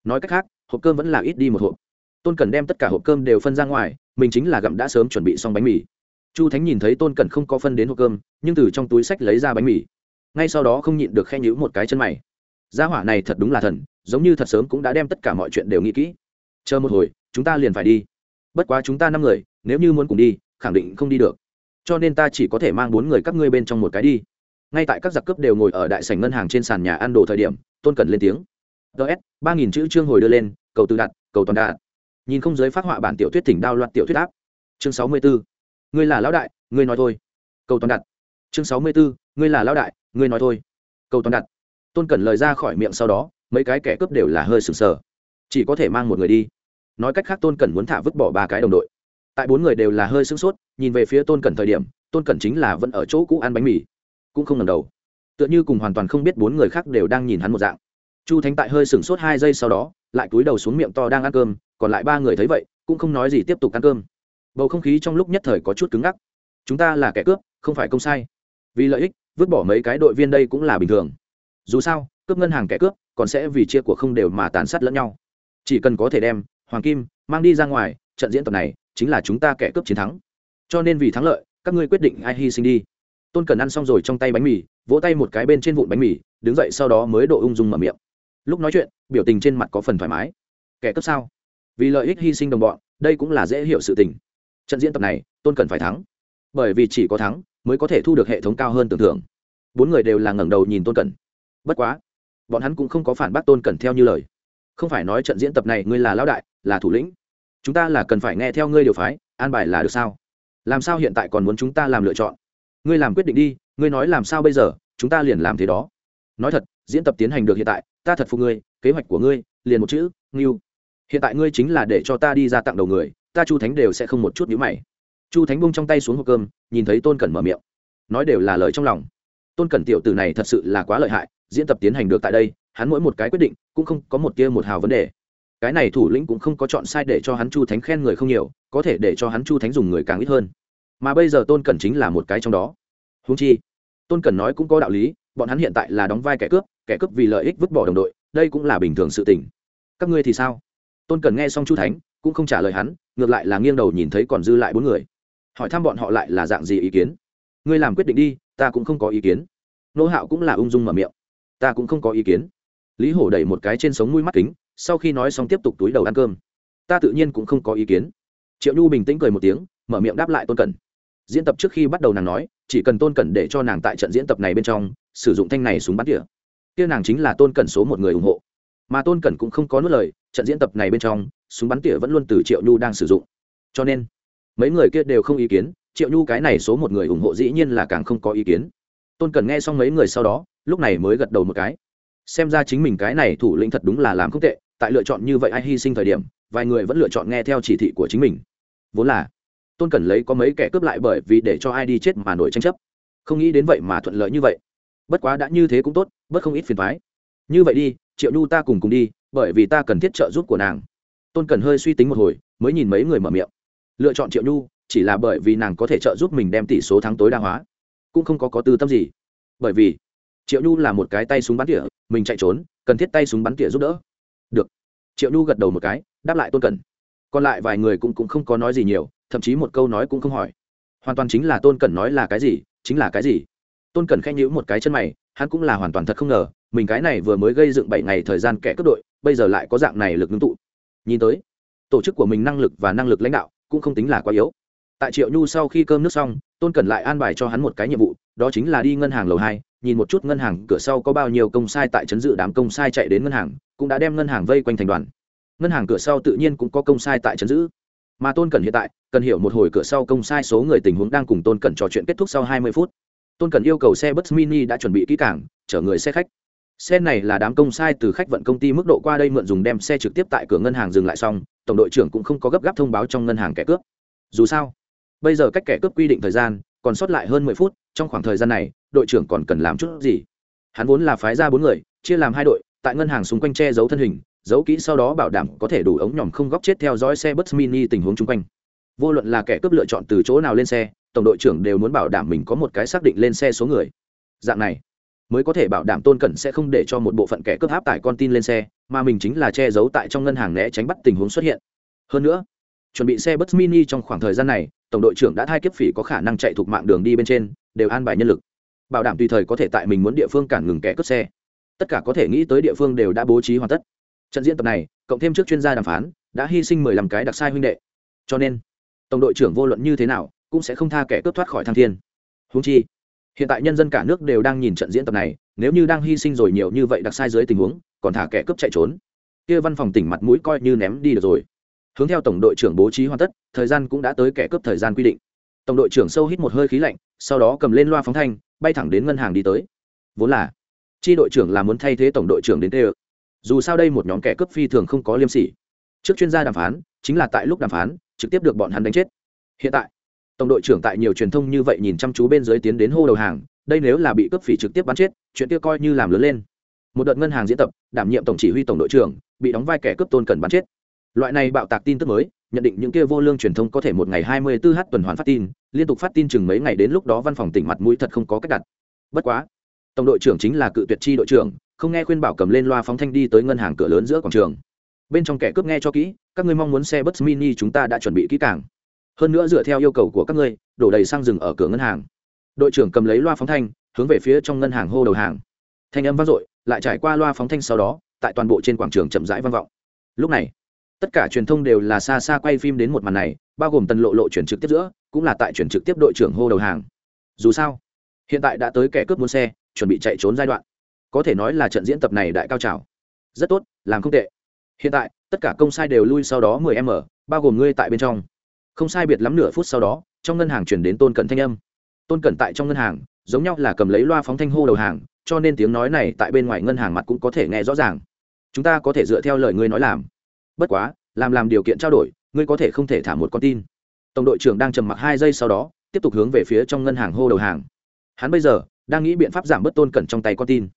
Nói cách khác, hộp cơm vẫn là ít đi một hộp. Tôn cẩn đem tất cả hộp cơm đều phân ra ngoài, mình chính là gặm đã sớm chuẩn bị xong bánh mì chu thánh nhìn thấy tôn cẩn không có phân đến hộp cơm, nhưng từ trong túi sách lấy ra bánh mì. Ngay sau đó không nhịn được khen nhữ một cái chân mày. Gia hỏa này thật đúng là thần, giống như thật sớm cũng đã đem tất cả mọi chuyện đều nghĩ kỹ. Chờ một hồi, chúng ta liền phải đi. Bất quá chúng ta năm người, nếu như muốn cùng đi, khẳng định không đi được. Cho nên ta chỉ có thể mang bốn người các ngươi bên trong một cái đi. Ngay tại các giặc cướp đều ngồi ở đại sảnh ngân hàng trên sàn nhà ăn đồ thời điểm, tôn cần lên tiếng. Ts ba nghìn chữ chương hồi đưa lên, cầu tự đặt cầu toàn đạt. Nhìn không giới phát họa bản tiểu thuyết tỉnh đao loạt tiểu thuyết áp. Chương sáu mươi bốn ngươi là lão đại, ngươi nói thôi. Cầu toàn đặt. Chương sáu mươi bốn, ngươi là lão đại, ngươi nói thôi. Cầu toàn đặt. Tôn Cẩn lời ra khỏi miệng sau đó, mấy cái kẻ cướp đều là hơi sừng sờ. Chỉ có thể mang một người đi. Nói cách khác, tôn Cẩn muốn thả vứt bỏ ba cái đồng đội. Tại bốn người đều là hơi sưng sốt, nhìn về phía tôn cẩn thời điểm, tôn cẩn chính là vẫn ở chỗ cũ ăn bánh mì. Cũng không ngần đầu. Tựa như cùng hoàn toàn không biết bốn người khác đều đang nhìn hắn một dạng. Chu thánh tại hơi sửng sốt hai giây sau đó, lại cúi đầu xuống miệng to đang ăn cơm, còn lại ba người thấy vậy, cũng không nói gì tiếp tục ăn cơm bầu không khí trong lúc nhất thời có chút cứng ngắc. Chúng ta là kẻ cướp, không phải công sai. Vì lợi ích, vứt bỏ mấy cái đội viên đây cũng là bình thường. Dù sao, cướp ngân hàng kẻ cướp, còn sẽ vì chia của không đều mà tàn sát lẫn nhau. Chỉ cần có thể đem hoàng kim mang đi ra ngoài, trận diễn tập này chính là chúng ta kẻ cướp chiến thắng. Cho nên vì thắng lợi, các ngươi quyết định ai hy sinh đi. Tôn cần ăn xong rồi trong tay bánh mì, vỗ tay một cái bên trên vụn bánh mì, đứng dậy sau đó mới độ ung dung mở miệng. Lúc nói chuyện, biểu tình trên mặt có phần thoải mái. Kẻ cướp sao? Vì lợi ích hy sinh đồng bọn, đây cũng là dễ hiểu sự tình trận diễn tập này, tôn cần phải thắng. Bởi vì chỉ có thắng, mới có thể thu được hệ thống cao hơn tưởng thưởng bốn người đều là ngẩng đầu nhìn tôn cần bất quá, bọn hắn cũng không có phản bác tôn cần theo như lời. Không phải nói trận diễn tập này ngươi là lão đại, là thủ lĩnh. Chúng ta là cần phải nghe theo ngươi điều phái, an bài là được sao? Làm sao hiện tại còn muốn chúng ta làm lựa chọn? Ngươi làm quyết định đi, ngươi nói làm sao bây giờ, chúng ta liền làm thế đó. Nói thật, diễn tập tiến hành được hiện tại, ta thật phục ngươi, kế hoạch của ngươi, liền một chữ, ngưu. Hiện tại ngươi chính là để cho ta đi ra tặng đầu người ta chu thánh đều sẽ không một chút nhữ mày. Chu thánh bung trong tay xuống hộp cơm, nhìn thấy tôn cẩn mở miệng. Nói đều là lời trong lòng. Tôn cẩn tiểu tử này thật sự là quá lợi hại, diễn tập tiến hành được tại đây, hắn mỗi một cái quyết định cũng không có một tia một hào vấn đề. Cái này thủ lĩnh cũng không có chọn sai để cho hắn chu thánh khen người không nhiều, có thể để cho hắn chu thánh dùng người càng ít hơn. Mà bây giờ tôn cẩn chính là một cái trong đó. Húng chi, tôn cẩn nói cũng có đạo lý, bọn hắn hiện tại là đóng vai kẻ cướp kẻ cướp vì lợi ích vứt bỏ đồng đội, đây cũng là bình thường sự tình. Các ngươi thì sao? Tôn cẩn nghe xong chu thánh, cũng không trả lời hắn ngược lại là nghiêng đầu nhìn thấy còn dư lại bốn người. Hỏi thăm bọn họ lại là dạng gì ý kiến? Ngươi làm quyết định đi, ta cũng không có ý kiến. Nô hạo cũng là ung dung mở miệng. Ta cũng không có ý kiến. Lý hổ đẩy một cái trên sống mũi mắt kính, sau khi nói xong tiếp tục túi đầu ăn cơm. Ta tự nhiên cũng không có ý kiến. Triệu nhu bình tĩnh cười một tiếng, mở miệng đáp lại tôn cẩn. Diễn tập trước khi bắt đầu nàng nói, chỉ cần tôn cẩn để cho nàng tại trận diễn tập này bên trong, sử dụng thanh này súng bắn tỉa. Kia nàng chính là tôn cẩn số một người ủng hộ. Mà tôn cẩn cũng không có nuốt lời, trận diễn tập này bên trong súng bắn tỉa vẫn luôn từ triệu nhu đang sử dụng. Cho nên, mấy người kia đều không ý kiến, triệu nhu cái này số một người ủng hộ dĩ nhiên là càng không có ý kiến. Tôn cần nghe xong mấy người sau đó, lúc này mới gật đầu một cái. Xem ra chính mình cái này thủ lĩnh thật đúng là làm không tệ, tại lựa chọn như vậy ai hy sinh thời điểm, vài người vẫn lựa chọn nghe theo chỉ thị của chính mình. Vốn là, tôn cần lấy có mấy kẻ cướp lại bởi vì để cho ai đi chết mà nổi tranh chấp. Không nghĩ đến vậy mà thuận lợi như vậy. Bất quá đã như thế cũng tốt bất không ít phiền thoái như vậy đi, triệu nhu ta cùng cùng đi, bởi vì ta cần thiết trợ giúp của nàng tôn cần hơi suy tính một hồi mới nhìn mấy người mở miệng. Lựa chọn triệu nhu chỉ là bởi vì nàng có thể trợ giúp mình đem tỷ số thắng tối đa hóa. Cũng không có có tư tâm gì. Bởi vì triệu nhu là một cái tay súng bắn tỉa mình chạy trốn cần thiết tay súng bắn tỉa giúp đỡ. Được. Triệu nhu gật đầu một cái đáp lại tôn cần còn lại vài người cũng, cũng không có nói gì nhiều thậm chí một câu nói cũng không hỏi. Hoàn toàn chính là tôn cần nói là cái gì chính là cái gì. Tôn cần khen nhữ một cái chân mày hắn cũng là hoàn toàn thật không ngờ mình cái này vừa mới gây dựng bảy ngày thời gian kẻ cướp đội bây giờ lại có dạng này lực ngưng tụ nhìn tới, tổ chức của mình năng lực và năng lực lãnh đạo cũng không tính là quá yếu. Tại triệu nhu sau khi cơm nước xong, tôn cẩn lại an bài cho hắn một cái nhiệm vụ, đó chính là đi ngân hàng lầu hai, nhìn một chút ngân hàng cửa sau có bao nhiêu công sai tại chấn dự đám công sai chạy đến ngân hàng, cũng đã đem ngân hàng vây quanh thành đoàn. Ngân hàng cửa sau tự nhiên cũng có công sai tại chấn giữ. Mà tôn cẩn hiện tại, cần hiểu một hồi cửa sau công sai số người tình huống đang cùng tôn cẩn trò chuyện kết thúc sau hai mươi phút. Tôn cẩn yêu cầu xe bus mini đã chuẩn bị kỹ cảng chở người xe khách xe này là đám công sai từ khách vận công ty mức độ qua đây mượn dùng đem xe trực tiếp tại cửa ngân hàng dừng lại xong, tổng đội trưởng cũng không có gấp gáp thông báo trong ngân hàng kẻ cướp. Dù sao, bây giờ cách kẻ cướp quy định thời gian còn sót lại hơn mười phút, trong khoảng thời gian này, đội trưởng còn cần làm chút gì? Hắn vốn là phái ra bốn người, chia làm hai đội, tại ngân hàng xung quanh che giấu thân hình, giấu kỹ sau đó bảo đảm có thể đủ ống nhòm không góc chết theo dõi xe bus mini tình huống chung quanh. Vô luận là kẻ cướp lựa chọn từ chỗ nào lên xe, tổng đội trưởng đều muốn bảo đảm mình có một cái xác định lên xe số người. Dạng này mới có thể bảo đảm tôn cẩn sẽ không để cho một bộ phận kẻ cướp áp tải con tin lên xe, mà mình chính là che giấu tại trong ngân hàng né tránh bắt tình huống xuất hiện. Hơn nữa, chuẩn bị xe bus mini trong khoảng thời gian này, tổng đội trưởng đã thay kiếp phỉ có khả năng chạy thuộc mạng đường đi bên trên, đều an bài nhân lực. Bảo đảm tùy thời có thể tại mình muốn địa phương cản ngừng kẻ cướp xe. Tất cả có thể nghĩ tới địa phương đều đã bố trí hoàn tất. Trận diễn tập này, cộng thêm trước chuyên gia đàm phán, đã hy sinh mười lăm cái đặc sai huynh đệ. Cho nên, tổng đội trưởng vô luận như thế nào, cũng sẽ không tha kẻ cướp thoát khỏi thăng thiên. Húng chi hiện tại nhân dân cả nước đều đang nhìn trận diễn tập này, nếu như đang hy sinh rồi nhiều như vậy đặc sai dưới tình huống, còn thả kẻ cướp chạy trốn. Kia văn phòng tỉnh mặt mũi coi như ném đi được rồi. Hướng theo tổng đội trưởng bố trí hoàn tất, thời gian cũng đã tới kẻ cướp thời gian quy định. Tổng đội trưởng sâu hít một hơi khí lạnh, sau đó cầm lên loa phóng thanh, bay thẳng đến ngân hàng đi tới. Vốn là, chi đội trưởng là muốn thay thế tổng đội trưởng đến tê dù sao đây một nhóm kẻ cướp phi thường không có liêm sỉ. Trước chuyên gia đàm phán, chính là tại lúc đàm phán, trực tiếp được bọn hắn đánh chết. Hiện tại tổng đội trưởng tại nhiều truyền thông như vậy nhìn chăm chú bên dưới tiến đến hô đầu hàng, đây nếu là bị cướp phỉ trực tiếp bắn chết, chuyện kia coi như làm lớn lên. Một đợt ngân hàng diễn tập, đảm nhiệm tổng chỉ huy tổng đội trưởng, bị đóng vai kẻ cướp tôn cần bắn chết. Loại này bạo tạc tin tức mới, nhận định những kia vô lương truyền thông có thể một ngày hai mươi 24 h tuần hoàn phát tin, liên tục phát tin chừng mấy ngày đến lúc đó văn phòng tỉnh mặt mũi thật không có cách đặt. Bất quá, tổng đội trưởng chính là cự tuyệt chi đội trưởng, không nghe khuyên bảo cầm lên loa phóng thanh đi tới ngân hàng cửa lớn giữa quảng trường. Bên trong kẻ cướp nghe cho kỹ, các ngươi mong muốn xe bus mini chúng ta đã chuẩn bị kỹ càng hơn nữa dựa theo yêu cầu của các ngươi, đổ đầy xăng rừng ở cửa ngân hàng. Đội trưởng cầm lấy loa phóng thanh, hướng về phía trong ngân hàng hô đầu hàng. Thanh âm vang dội, lại trải qua loa phóng thanh sau đó, tại toàn bộ trên quảng trường chậm rãi vang vọng. Lúc này, tất cả truyền thông đều là xa xa quay phim đến một màn này, bao gồm tần lộ lộ chuyển trực tiếp giữa, cũng là tại chuyển trực tiếp đội trưởng hô đầu hàng. Dù sao, hiện tại đã tới kẻ cướp muốn xe, chuẩn bị chạy trốn giai đoạn. Có thể nói là trận diễn tập này đại cao trào. Rất tốt, làm không tệ. Hiện tại, tất cả công sai đều lui sau đó 10 m bao gồm ngươi tại bên trong không sai biệt lắm nửa phút sau đó, trong ngân hàng chuyển đến tôn cận thanh âm. Tôn cận tại trong ngân hàng, giống nhau là cầm lấy loa phóng thanh hô đầu hàng, cho nên tiếng nói này tại bên ngoài ngân hàng mặt cũng có thể nghe rõ ràng. Chúng ta có thể dựa theo lời ngươi nói làm. Bất quá, làm làm điều kiện trao đổi, ngươi có thể không thể thả một con tin. Tổng đội trưởng đang trầm mặc hai giây sau đó, tiếp tục hướng về phía trong ngân hàng hô đầu hàng. Hắn bây giờ, đang nghĩ biện pháp giảm bớt tôn cẩn trong tay con tin.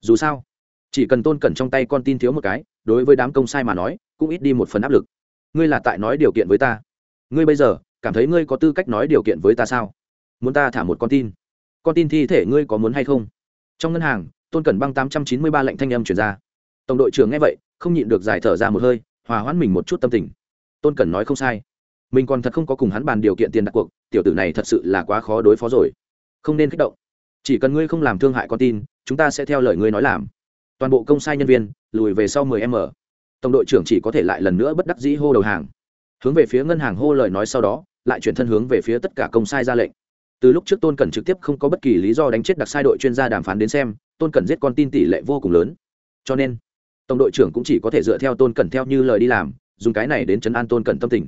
Dù sao, chỉ cần tôn cẩn trong tay con tin thiếu một cái, đối với đám công sai mà nói, cũng ít đi một phần áp lực. Ngươi là tại nói điều kiện với ta ngươi bây giờ, cảm thấy ngươi có tư cách nói điều kiện với ta sao? Muốn ta thả một con tin? Con tin thi thể ngươi có muốn hay không? Trong ngân hàng, tôn cẩn băng tám trăm chín mươi ba lệnh thanh âm chuyển ra. Tổng đội trưởng nghe vậy, không nhịn được giải thở ra một hơi, hòa hoãn mình một chút tâm tình. Tôn cẩn nói không sai. Mình còn thật không có cùng hắn bàn điều kiện tiền đặt cuộc, tiểu tử này thật sự là quá khó đối phó rồi. Không nên kích động. Chỉ cần ngươi không làm thương hại con tin, chúng ta sẽ theo lời ngươi nói làm. Toàn bộ công sai nhân viên, lùi về sau 10 m tổng đội trưởng chỉ có thể lại lần nữa bất đắc dĩ hô đầu hàng hướng về phía ngân hàng hô lời nói sau đó, lại chuyển thân hướng về phía tất cả công sai ra lệnh. Từ lúc trước tôn cẩn trực tiếp không có bất kỳ lý do đánh chết đặc sai đội chuyên gia đàm phán đến xem, tôn cẩn giết con tin tỷ lệ vô cùng lớn. Cho nên, tổng đội trưởng cũng chỉ có thể dựa theo tôn cẩn theo như lời đi làm, dùng cái này đến chấn an tôn cẩn tâm tình.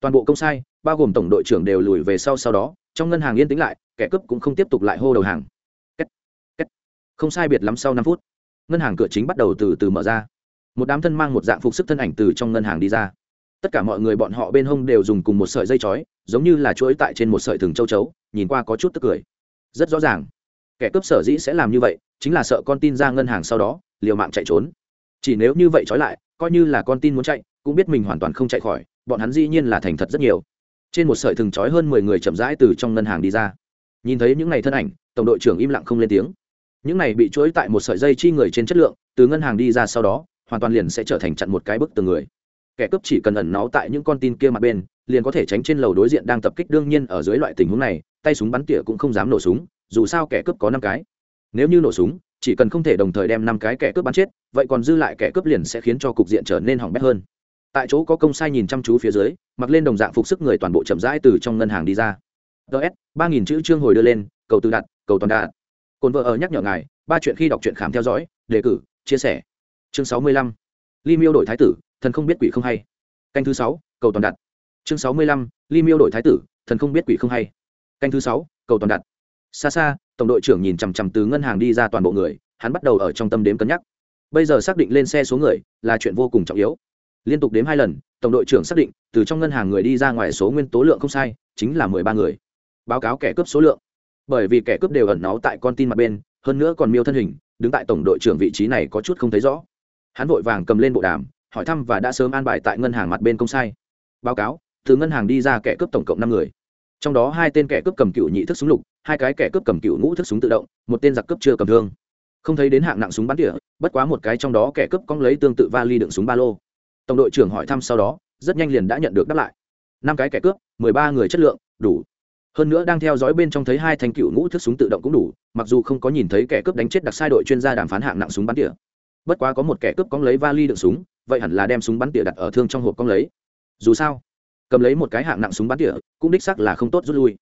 Toàn bộ công sai, bao gồm tổng đội trưởng đều lùi về sau sau đó, trong ngân hàng yên tĩnh lại, kẻ cướp cũng không tiếp tục lại hô đầu hàng. Kết. Kết. không sai biệt lắm sau năm phút, ngân hàng cửa chính bắt đầu từ từ mở ra. Một đám thân mang một dạng phục sức thân ảnh từ trong ngân hàng đi ra tất cả mọi người bọn họ bên hông đều dùng cùng một sợi dây chói, giống như là chuỗi tại trên một sợi thừng châu chấu, nhìn qua có chút tức cười. Rất rõ ràng. Kẻ cướp sở dĩ sẽ làm như vậy, chính là sợ con tin ra ngân hàng sau đó, liều mạng chạy trốn. Chỉ nếu như vậy trói lại, coi như là con tin muốn chạy, cũng biết mình hoàn toàn không chạy khỏi, bọn hắn dĩ nhiên là thành thật rất nhiều. Trên một sợi thừng trói hơn mười người chậm rãi từ trong ngân hàng đi ra. Nhìn thấy những ngày thân ảnh, tổng đội trưởng im lặng không lên tiếng. Những này bị chuỗi tại một sợi dây chi người trên chất lượng, từ ngân hàng đi ra sau đó, hoàn toàn liền sẽ trở thành chặn một cái bức từ người kẻ cướp chỉ cần ẩn náu tại những con tin kia mặt bên, liền có thể tránh trên lầu đối diện đang tập kích đương nhiên ở dưới loại tình huống này, tay súng bắn tỉa cũng không dám nổ súng, dù sao kẻ cướp có năm cái. Nếu như nổ súng, chỉ cần không thể đồng thời đem năm cái kẻ cướp bắn chết, vậy còn dư lại kẻ cướp liền sẽ khiến cho cục diện trở nên hỏng bét hơn. Tại chỗ có công sai nhìn chăm chú phía dưới, mặc lên đồng dạng phục sức người toàn bộ chậm rãi từ trong ngân hàng đi ra. Ts ba nghìn chữ chương hồi đưa lên, cầu từ đặt, cầu toàn đạt. Cồn vợ ở nhắc nhở ngài, ba chuyện khi đọc truyện khám theo dõi, đề cử, chia sẻ. Chương sáu mươi lăm. Ly miêu đổi thái tử thần không biết quỷ không hay. Canh thứ sáu, cầu toàn đặt. Chương sáu mươi lăm, ly miêu đổi thái tử, thần không biết quỷ không hay. Canh thứ sáu, cầu toàn đặt. Xa xa, tổng đội trưởng nhìn chằm chằm từ ngân hàng đi ra toàn bộ người, hắn bắt đầu ở trong tâm đếm cân nhắc. Bây giờ xác định lên xe số người là chuyện vô cùng trọng yếu. Liên tục đếm hai lần, tổng đội trưởng xác định từ trong ngân hàng người đi ra ngoài số nguyên tố lượng không sai, chính là mười ba người. Báo cáo kẻ cướp số lượng. Bởi vì kẻ cướp đều ẩn náu tại con tin mặt bên, hơn nữa còn miêu thân hình, đứng tại tổng đội trưởng vị trí này có chút không thấy rõ. Hắn vội vàng cầm lên bộ đàm hỏi thăm và đã sớm an bài tại ngân hàng mặt bên công sai. Báo cáo, từ ngân hàng đi ra kẻ cướp tổng cộng năm người. Trong đó hai tên kẻ cướp cầm cựu nhị thức súng lục, hai cái kẻ cướp cầm cựu ngũ thức súng tự động, một tên giặc cướp chưa cầm thương. Không thấy đến hạng nặng súng bắn tỉa, bất quá một cái trong đó kẻ cướp cong lấy tương tự vali đựng súng ba lô. Tổng đội trưởng hỏi thăm sau đó, rất nhanh liền đã nhận được đáp lại. Năm cái kẻ cướp, mười ba người chất lượng, đủ. Hơn nữa đang theo dõi bên trong thấy hai thanh cựu ngũ thức súng tự động cũng đủ, mặc dù không có nhìn thấy kẻ cướp đánh chết đặc sai đội chuyên gia đàm phán hạng nặng súng bắn tỉa. Bất quá có một kẻ cướp cong lấy vali đựng súng vậy hẳn là đem súng bắn tỉa đặt ở thương trong hộp cong lấy. Dù sao, cầm lấy một cái hạng nặng súng bắn tỉa, cũng đích sắc là không tốt rút lui.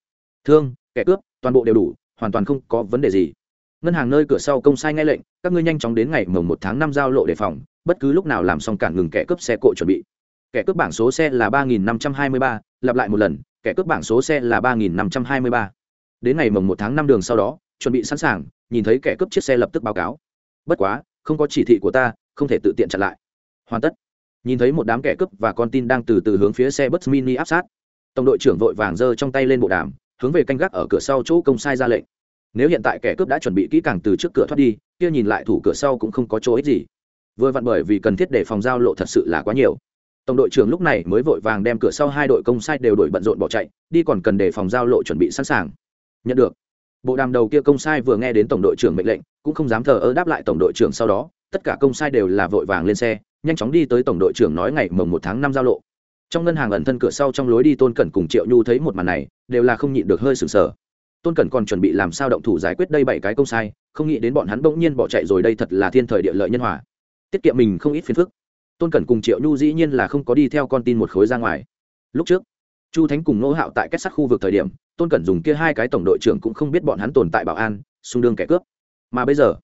Thương, kẻ cướp, toàn bộ đều đủ, hoàn toàn không có vấn đề gì. Ngân hàng nơi cửa sau công sai ngay lệnh, các ngươi nhanh chóng đến ngày mồng một tháng năm giao lộ đề phòng, bất cứ lúc nào làm xong cản ngừng kẻ cướp xe cộ chuẩn bị. Kẻ cướp bảng số xe là ba nghìn năm trăm hai mươi ba, lặp lại một lần, kẻ cướp bảng số xe là ba nghìn năm trăm hai mươi ba. Đến ngày mồng một tháng năm đường sau đó, chuẩn bị sẵn sàng, nhìn thấy kẻ cướp chiếc xe lập tức báo cáo. Bất quá, không có chỉ thị của ta, không thể tự tiện chặn lại hoàn tất. Nhìn thấy một đám kẻ cướp và con tin đang từ từ hướng phía xe bus mini áp sát, tổng đội trưởng vội vàng giơ trong tay lên bộ đàm, hướng về canh gác ở cửa sau chỗ công sai ra lệnh. Nếu hiện tại kẻ cướp đã chuẩn bị kỹ càng từ trước cửa thoát đi, kia nhìn lại thủ cửa sau cũng không có chỗ ích gì. Vừa vặn bởi vì cần thiết để phòng giao lộ thật sự là quá nhiều. Tổng đội trưởng lúc này mới vội vàng đem cửa sau hai đội công sai đều đổi bận rộn bỏ chạy, đi còn cần để phòng giao lộ chuẩn bị sẵn sàng. Nhận được. Bộ đàm đầu kia công sai vừa nghe đến tổng đội trưởng mệnh lệnh, cũng không dám thờ ơ đáp lại tổng đội trưởng sau đó tất cả công sai đều là vội vàng lên xe, nhanh chóng đi tới tổng đội trưởng nói ngày mồng một tháng năm giao lộ. Trong ngân hàng ẩn thân cửa sau trong lối đi tôn cẩn cùng triệu nhu thấy một màn này, đều là không nhịn được hơi sừng sờ. Tôn cẩn còn chuẩn bị làm sao động thủ giải quyết đây bảy cái công sai, không nghĩ đến bọn hắn bỗng nhiên bỏ chạy rồi đây thật là thiên thời địa lợi nhân hòa. Tiết kiệm mình không ít phiền phức. Tôn cẩn cùng triệu nhu dĩ nhiên là không có đi theo con tin một khối ra ngoài. Lúc trước, chu thánh cùng nô hạo tại kết sắt khu vực thời điểm, tôn cẩn dùng kia hai cái tổng đội trưởng cũng không biết bọn hắn tồn tại bảo an, xung đương kẻ cướp. Mà bây giờ,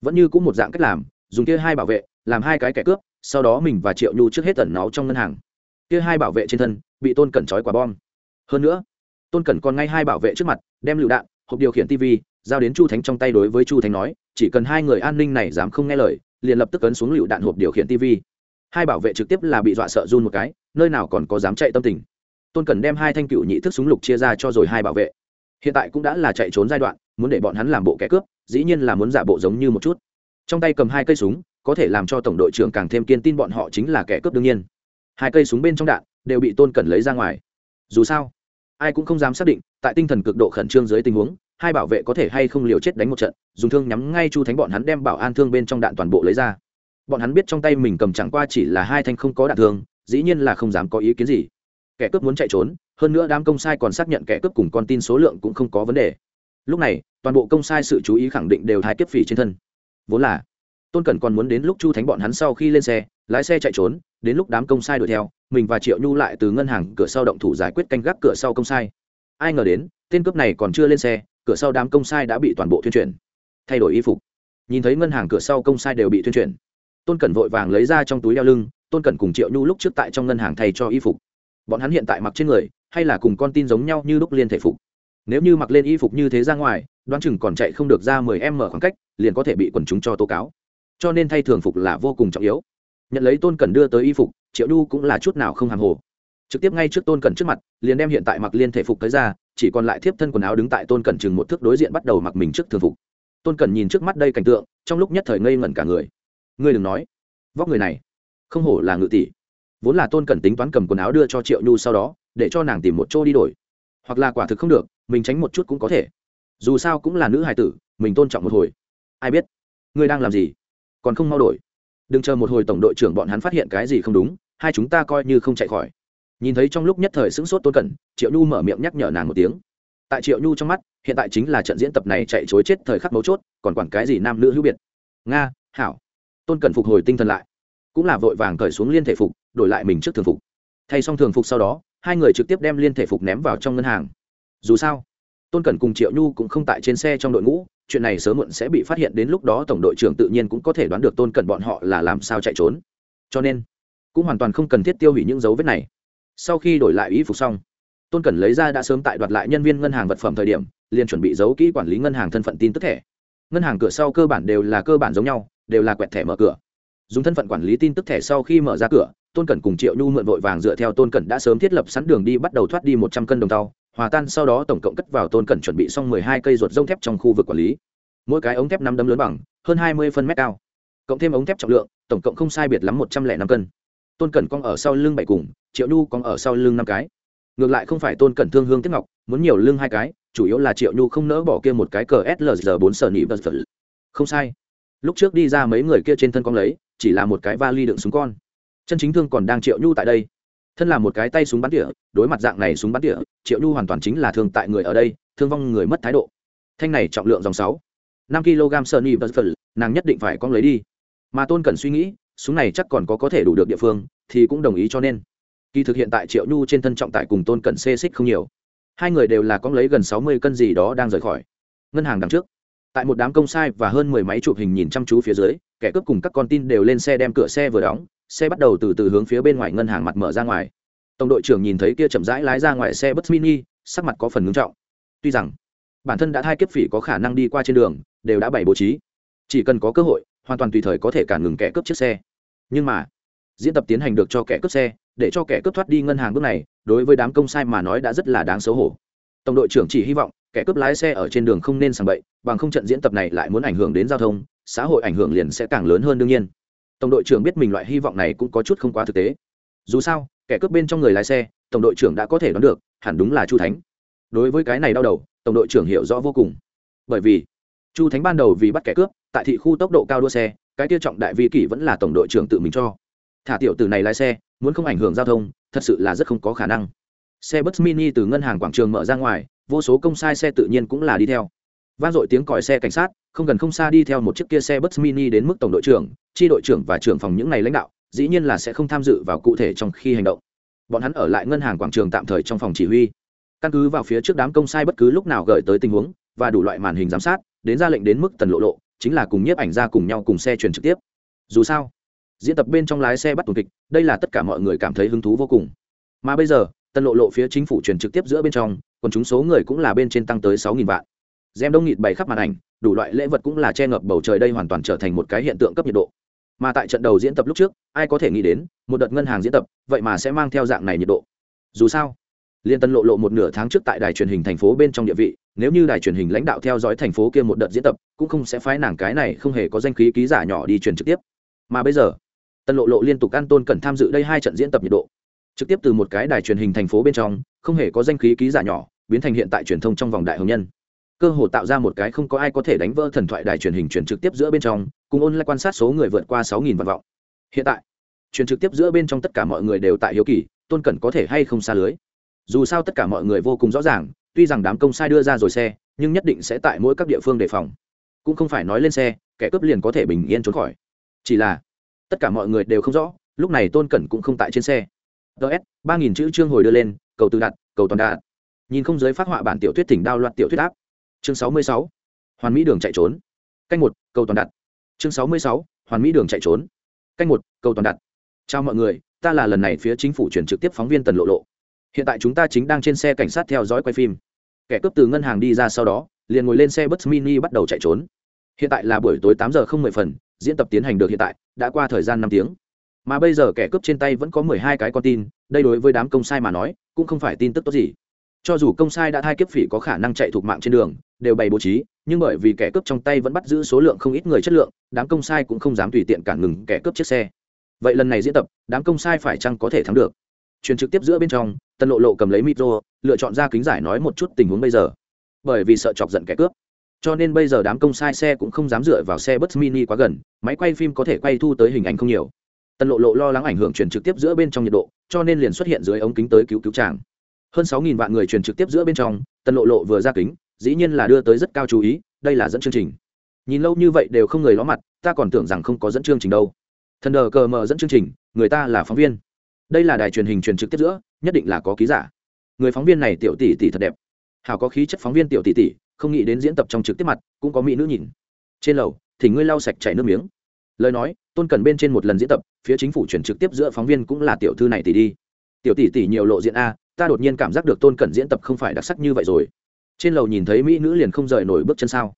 vẫn như cũng một dạng cách làm dùng kia hai bảo vệ làm hai cái kẻ cướp, sau đó mình và triệu nhu trước hết tẩn náu trong ngân hàng. Kia hai bảo vệ trên thân bị tôn cẩn trói quả bom. Hơn nữa, tôn cẩn còn ngay hai bảo vệ trước mặt, đem lựu đạn, hộp điều khiển tv giao đến chu thánh trong tay đối với chu thánh nói, chỉ cần hai người an ninh này dám không nghe lời, liền lập tức ấn xuống lựu đạn hộp điều khiển tv hai bảo vệ trực tiếp là bị dọa sợ run một cái, nơi nào còn có dám chạy tâm tình. Tôn cẩn đem hai thanh cựu nhị thức súng lục chia ra cho rồi hai bảo vệ. Hiện tại cũng đã là chạy trốn giai đoạn, muốn để bọn hắn làm bộ kẻ cướp, dĩ nhiên là muốn giả bộ giống như một chút trong tay cầm hai cây súng, có thể làm cho tổng đội trưởng càng thêm kiên tin bọn họ chính là kẻ cướp đương nhiên. Hai cây súng bên trong đạn đều bị tôn cẩn lấy ra ngoài. Dù sao, ai cũng không dám xác định, tại tinh thần cực độ khẩn trương dưới tình huống, hai bảo vệ có thể hay không liều chết đánh một trận, dùng thương nhắm ngay chu thánh bọn hắn đem bảo an thương bên trong đạn toàn bộ lấy ra. Bọn hắn biết trong tay mình cầm chẳng qua chỉ là hai thanh không có đạn thương, dĩ nhiên là không dám có ý kiến gì. Kẻ cướp muốn chạy trốn, hơn nữa đám công sai còn xác nhận kẻ cướp cùng con tin số lượng cũng không có vấn đề. Lúc này, toàn bộ công sai sự chú ý khẳng định đều hai kiếp phỉ trên thân vốn là tôn cẩn còn muốn đến lúc chu thánh bọn hắn sau khi lên xe lái xe chạy trốn đến lúc đám công sai đuổi theo mình và triệu nhu lại từ ngân hàng cửa sau động thủ giải quyết canh gác cửa sau công sai ai ngờ đến tên cướp này còn chưa lên xe cửa sau đám công sai đã bị toàn bộ tuyên truyền thay đổi y phục nhìn thấy ngân hàng cửa sau công sai đều bị tuyên truyền tôn cẩn vội vàng lấy ra trong túi đeo lưng tôn cẩn cùng triệu nhu lúc trước tại trong ngân hàng thay cho y phục bọn hắn hiện tại mặc trên người hay là cùng con tin giống nhau như lúc liên thể phục nếu như mặc lên y phục như thế ra ngoài, đoán chừng còn chạy không được ra mười em mở khoảng cách, liền có thể bị quần chúng cho tố cáo. Cho nên thay thường phục là vô cùng trọng yếu. Nhận lấy tôn cần đưa tới y phục, triệu nhu cũng là chút nào không hàng hồ. Trực tiếp ngay trước tôn cần trước mặt, liền đem hiện tại mặc liên thể phục tới ra, chỉ còn lại thiếp thân quần áo đứng tại tôn cần chừng một thước đối diện bắt đầu mặc mình trước thường phục. Tôn cần nhìn trước mắt đây cảnh tượng, trong lúc nhất thời ngây ngẩn cả người. Ngươi đừng nói, vóc người này, không hổ là ngự tỷ. Vốn là tôn cần tính toán cầm quần áo đưa cho triệu nhu sau đó, để cho nàng tìm một chỗ đi đổi. Hoặc là quả thực không được mình tránh một chút cũng có thể. Dù sao cũng là nữ hài tử, mình tôn trọng một hồi. Ai biết, ngươi đang làm gì? Còn không mau đổi. Đừng chờ một hồi tổng đội trưởng bọn hắn phát hiện cái gì không đúng, hai chúng ta coi như không chạy khỏi. Nhìn thấy trong lúc nhất thời sững sốt tôn cẩn, triệu nhu mở miệng nhắc nhở nàng một tiếng. Tại triệu nhu trong mắt, hiện tại chính là trận diễn tập này chạy chối chết thời khắc mấu chốt, còn quản cái gì nam nữ hữu biệt. Nga, hảo. Tôn cẩn phục hồi tinh thần lại. Cũng là vội vàng cởi xuống liên thể phục, đổi lại mình trước thường phục. Thay xong thường phục sau đó, hai người trực tiếp đem liên thể phục ném vào trong ngân hàng dù sao, tôn cẩn cùng triệu nhu cũng không tại trên xe trong đội ngũ, chuyện này sớm muộn sẽ bị phát hiện đến lúc đó tổng đội trưởng tự nhiên cũng có thể đoán được tôn cẩn bọn họ là làm sao chạy trốn. Cho nên, cũng hoàn toàn không cần thiết tiêu hủy những dấu vết này. Sau khi đổi lại y phục xong, tôn cẩn lấy ra đã sớm tại đoạt lại nhân viên ngân hàng vật phẩm thời điểm, liền chuẩn bị giấu kỹ quản lý ngân hàng thân phận tin tức thẻ. Ngân hàng cửa sau cơ bản đều là cơ bản giống nhau, đều là quẹt thẻ mở cửa. Dùng thân phận quản lý tin tức thẻ sau khi mở ra cửa, tôn cẩn cùng triệu nhu mượn vội vàng dựa theo tôn cẩn đã sớm thiết lập sẵn đường đi bắt đầu thoát đi một trăm cân đồng tàu hòa tan sau đó tổng cộng cất vào tôn cẩn chuẩn bị xong mười hai cây ruột rông thép trong khu vực quản lý. Mỗi cái ống thép năm đấm lớn bằng, hơn hai mươi phân mét cao. Cộng thêm ống thép trọng lượng, tổng cộng không sai biệt lắm một trăm lẻ năm cân. Tôn cẩn cong ở sau lưng bảy cùng, triệu nhu cong ở sau lưng năm cái. Ngược lại không phải tôn cẩn thương hương tiếp ngọc, muốn nhiều lưng hai cái, chủ yếu là triệu nhu không nỡ bỏ kia một cái cờ slr bốn sở nị vật vật không sai. Lúc trước đi ra mấy người kia trên thân con lấy, chỉ là một cái vali đựng súng con. Chân chính thương còn đang triệu nhu tại đây thân là một cái tay súng bắn tỉa, đối mặt dạng này súng bắn tỉa, triệu nhu hoàn toàn chính là thương tại người ở đây, thương vong người mất thái độ. Thanh này trọng lượng dòng sáu, năm kg sơn y vật nàng nhất định phải con lấy đi. Mà tôn cần suy nghĩ, súng này chắc còn có có thể đủ được địa phương, thì cũng đồng ý cho nên. Kỳ thực hiện tại triệu nhu trên thân trọng tải cùng tôn cần xê xích không nhiều. Hai người đều là con lấy gần sáu mươi cân gì đó đang rời khỏi. Ngân hàng đằng trước. Tại một đám công sai và hơn mười máy chụp hình nhìn chăm chú phía dưới, kẻ cướp cùng các con tin đều lên xe đem cửa xe vừa đóng xe bắt đầu từ từ hướng phía bên ngoài ngân hàng mặt mở ra ngoài. Tổng đội trưởng nhìn thấy kia chậm rãi lái ra ngoài xe bus mini, sắc mặt có phần ngưng trọng. Tuy rằng, bản thân đã thai kiếp phỉ có khả năng đi qua trên đường, đều đã bày bố trí. Chỉ cần có cơ hội, hoàn toàn tùy thời có thể cản ngừng kẻ cướp chiếc xe. Nhưng mà, diễn tập tiến hành được cho kẻ cướp xe, để cho kẻ cướp thoát đi ngân hàng bước này, đối với đám công sai mà nói đã rất là đáng xấu hổ. Tổng đội trưởng chỉ hy vọng, kẻ cướp lái xe ở trên đường không nên sàng bậy, bằng không trận diễn tập này lại muốn ảnh hưởng đến giao thông, xã hội ảnh hưởng liền sẽ càng lớn hơn đương nhiên tổng đội trưởng biết mình loại hy vọng này cũng có chút không quá thực tế. Dù sao, kẻ cướp bên trong người lái xe, tổng đội trưởng đã có thể đoán được, hẳn đúng là chu thánh. Đối với cái này đau đầu, tổng đội trưởng hiểu rõ vô cùng. Bởi vì, chu thánh ban đầu vì bắt kẻ cướp, tại thị khu tốc độ cao đua xe, cái tiêu trọng đại vi kỷ vẫn là tổng đội trưởng tự mình cho. Thả tiểu từ này lái xe, muốn không ảnh hưởng giao thông, thật sự là rất không có khả năng. Xe bus mini từ ngân hàng quảng trường mở ra ngoài, vô số công sai xe tự nhiên cũng là đi theo vang dội tiếng còi xe cảnh sát, không gần không xa đi theo một chiếc kia xe bus mini đến mức tổng đội trưởng tri đội trưởng và trưởng phòng những ngày lãnh đạo, dĩ nhiên là sẽ không tham dự vào cụ thể trong khi hành động. Bọn hắn ở lại ngân hàng quảng trường tạm thời trong phòng chỉ huy. Căn cứ vào phía trước đám công sai bất cứ lúc nào gợi tới tình huống và đủ loại màn hình giám sát, đến ra lệnh đến mức tần lộ lộ, chính là cùng nhiếp ảnh ra cùng nhau cùng xe truyền trực tiếp. Dù sao, diễn tập bên trong lái xe bắt tù kịch, đây là tất cả mọi người cảm thấy hứng thú vô cùng. Mà bây giờ, tần lộ lộ phía chính phủ truyền trực tiếp giữa bên trong, còn chúng số người cũng là bên trên tăng tới sáu nghìn vạn gem đông nghịt bày khắp màn ảnh, đủ loại lễ vật cũng là che ngập bầu trời đây hoàn toàn trở thành một cái hiện tượng cấp nhiệt độ. Mà tại trận đầu diễn tập lúc trước, ai có thể nghĩ đến, một đợt ngân hàng diễn tập, vậy mà sẽ mang theo dạng này nhiệt độ. Dù sao, liên tân lộ lộ một nửa tháng trước tại đài truyền hình thành phố bên trong địa vị, nếu như đài truyền hình lãnh đạo theo dõi thành phố kia một đợt diễn tập, cũng không sẽ phái nàng cái này không hề có danh khí ký giả nhỏ đi truyền trực tiếp. Mà bây giờ, tân lộ lộ liên tục ăn tôn cần tham dự đây hai trận diễn tập nhiệt độ. Trực tiếp từ một cái đài truyền hình thành phố bên trong, không hề có danh khí ký giả nhỏ, biến thành hiện tại truyền thông trong vòng đại hồng nhân cơ hồ tạo ra một cái không có ai có thể đánh vỡ thần thoại đài truyền hình truyền trực tiếp giữa bên trong, cùng ôn lại quan sát số người vượt qua sáu nghìn vạn vọng. Hiện tại, truyền trực tiếp giữa bên trong tất cả mọi người đều tại hiếu kỳ, tôn cẩn có thể hay không xa lưới. Dù sao tất cả mọi người vô cùng rõ ràng, tuy rằng đám công sai đưa ra rồi xe, nhưng nhất định sẽ tại mỗi các địa phương đề phòng. Cũng không phải nói lên xe, kẻ cướp liền có thể bình yên trốn khỏi. Chỉ là, tất cả mọi người đều không rõ, lúc này tôn cẩn cũng không tại trên xe. Ts ba nghìn chữ chương hồi đưa lên, cầu tự đặt, cầu toàn đạt. Nhìn không giới phát họa bản tiểu thuyết thỉnh đao loạt tiểu thuyết áp chương sáu mươi sáu, hoàn mỹ đường chạy trốn. Canh một, cầu toàn đặt. Chương sáu mươi sáu, hoàn mỹ đường chạy trốn. Canh một, cầu toàn đặt. Chào mọi người, ta là lần này phía chính phủ chuyển trực tiếp phóng viên tần lộ lộ. Hiện tại chúng ta chính đang trên xe cảnh sát theo dõi quay phim. Kẻ cướp từ ngân hàng đi ra sau đó, liền ngồi lên xe bus mini bắt đầu chạy trốn. Hiện tại là buổi tối tám giờ không mười phần, diễn tập tiến hành được hiện tại, đã qua thời gian năm tiếng. Mà bây giờ kẻ cướp trên tay vẫn có mười hai cái con tin, đây đối với đám công sai mà nói, cũng không phải tin tức tốt gì. Cho dù công sai đã thai kiếp phỉ có khả năng chạy thuộc mạng trên đường đều bày bố trí, nhưng bởi vì kẻ cướp trong tay vẫn bắt giữ số lượng không ít người chất lượng, đám công sai cũng không dám tùy tiện cản ngừng kẻ cướp chiếc xe. Vậy lần này diễn tập, đám công sai phải chăng có thể thắng được? Truyền trực tiếp giữa bên trong tân lộ lộ cầm lấy micro, lựa chọn ra kính giải nói một chút tình huống bây giờ. Bởi vì sợ chọc giận kẻ cướp. Cho nên bây giờ đám công sai xe cũng không dám dựa vào xe bus mini quá gần, máy quay phim có thể quay thu tới hình ảnh không nhiều. Tân lộ lộ lo lắng ảnh hưởng truyền trực tiếp giữa bên trong nhiệt độ, cho nên liền xuất hiện dưới ống kính tới cứu cứu tràng hơn sáu nghìn vạn người truyền trực tiếp giữa bên trong tân lộ lộ vừa ra kính dĩ nhiên là đưa tới rất cao chú ý, đây là dẫn chương trình. Nhìn lâu như vậy đều không người ló mặt, ta còn tưởng rằng không có dẫn chương trình đâu. Thần đờ cờ mờ dẫn chương trình, người ta là phóng viên. Đây là đài truyền hình truyền trực tiếp giữa, nhất định là có ký giả. Người phóng viên này tiểu tỷ tỷ thật đẹp. Hảo có khí chất phóng viên tiểu tỷ tỷ, không nghĩ đến diễn tập trong trực tiếp mặt, cũng có mỹ nữ nhìn. Trên lầu thì ngươi lau sạch chảy nước miếng. Lời nói, tôn cần bên trên một lần diễn tập, phía chính phủ chuyển trực tiếp giữa phóng viên cũng là tiểu thư này tỷ đi. Tiểu tỷ tỷ nhiều lộ diện a, ta đột nhiên cảm giác được tôn cần diễn tập không phải đặc sắc như vậy rồi trên lầu nhìn thấy mỹ nữ liền không rời nổi bước chân sao?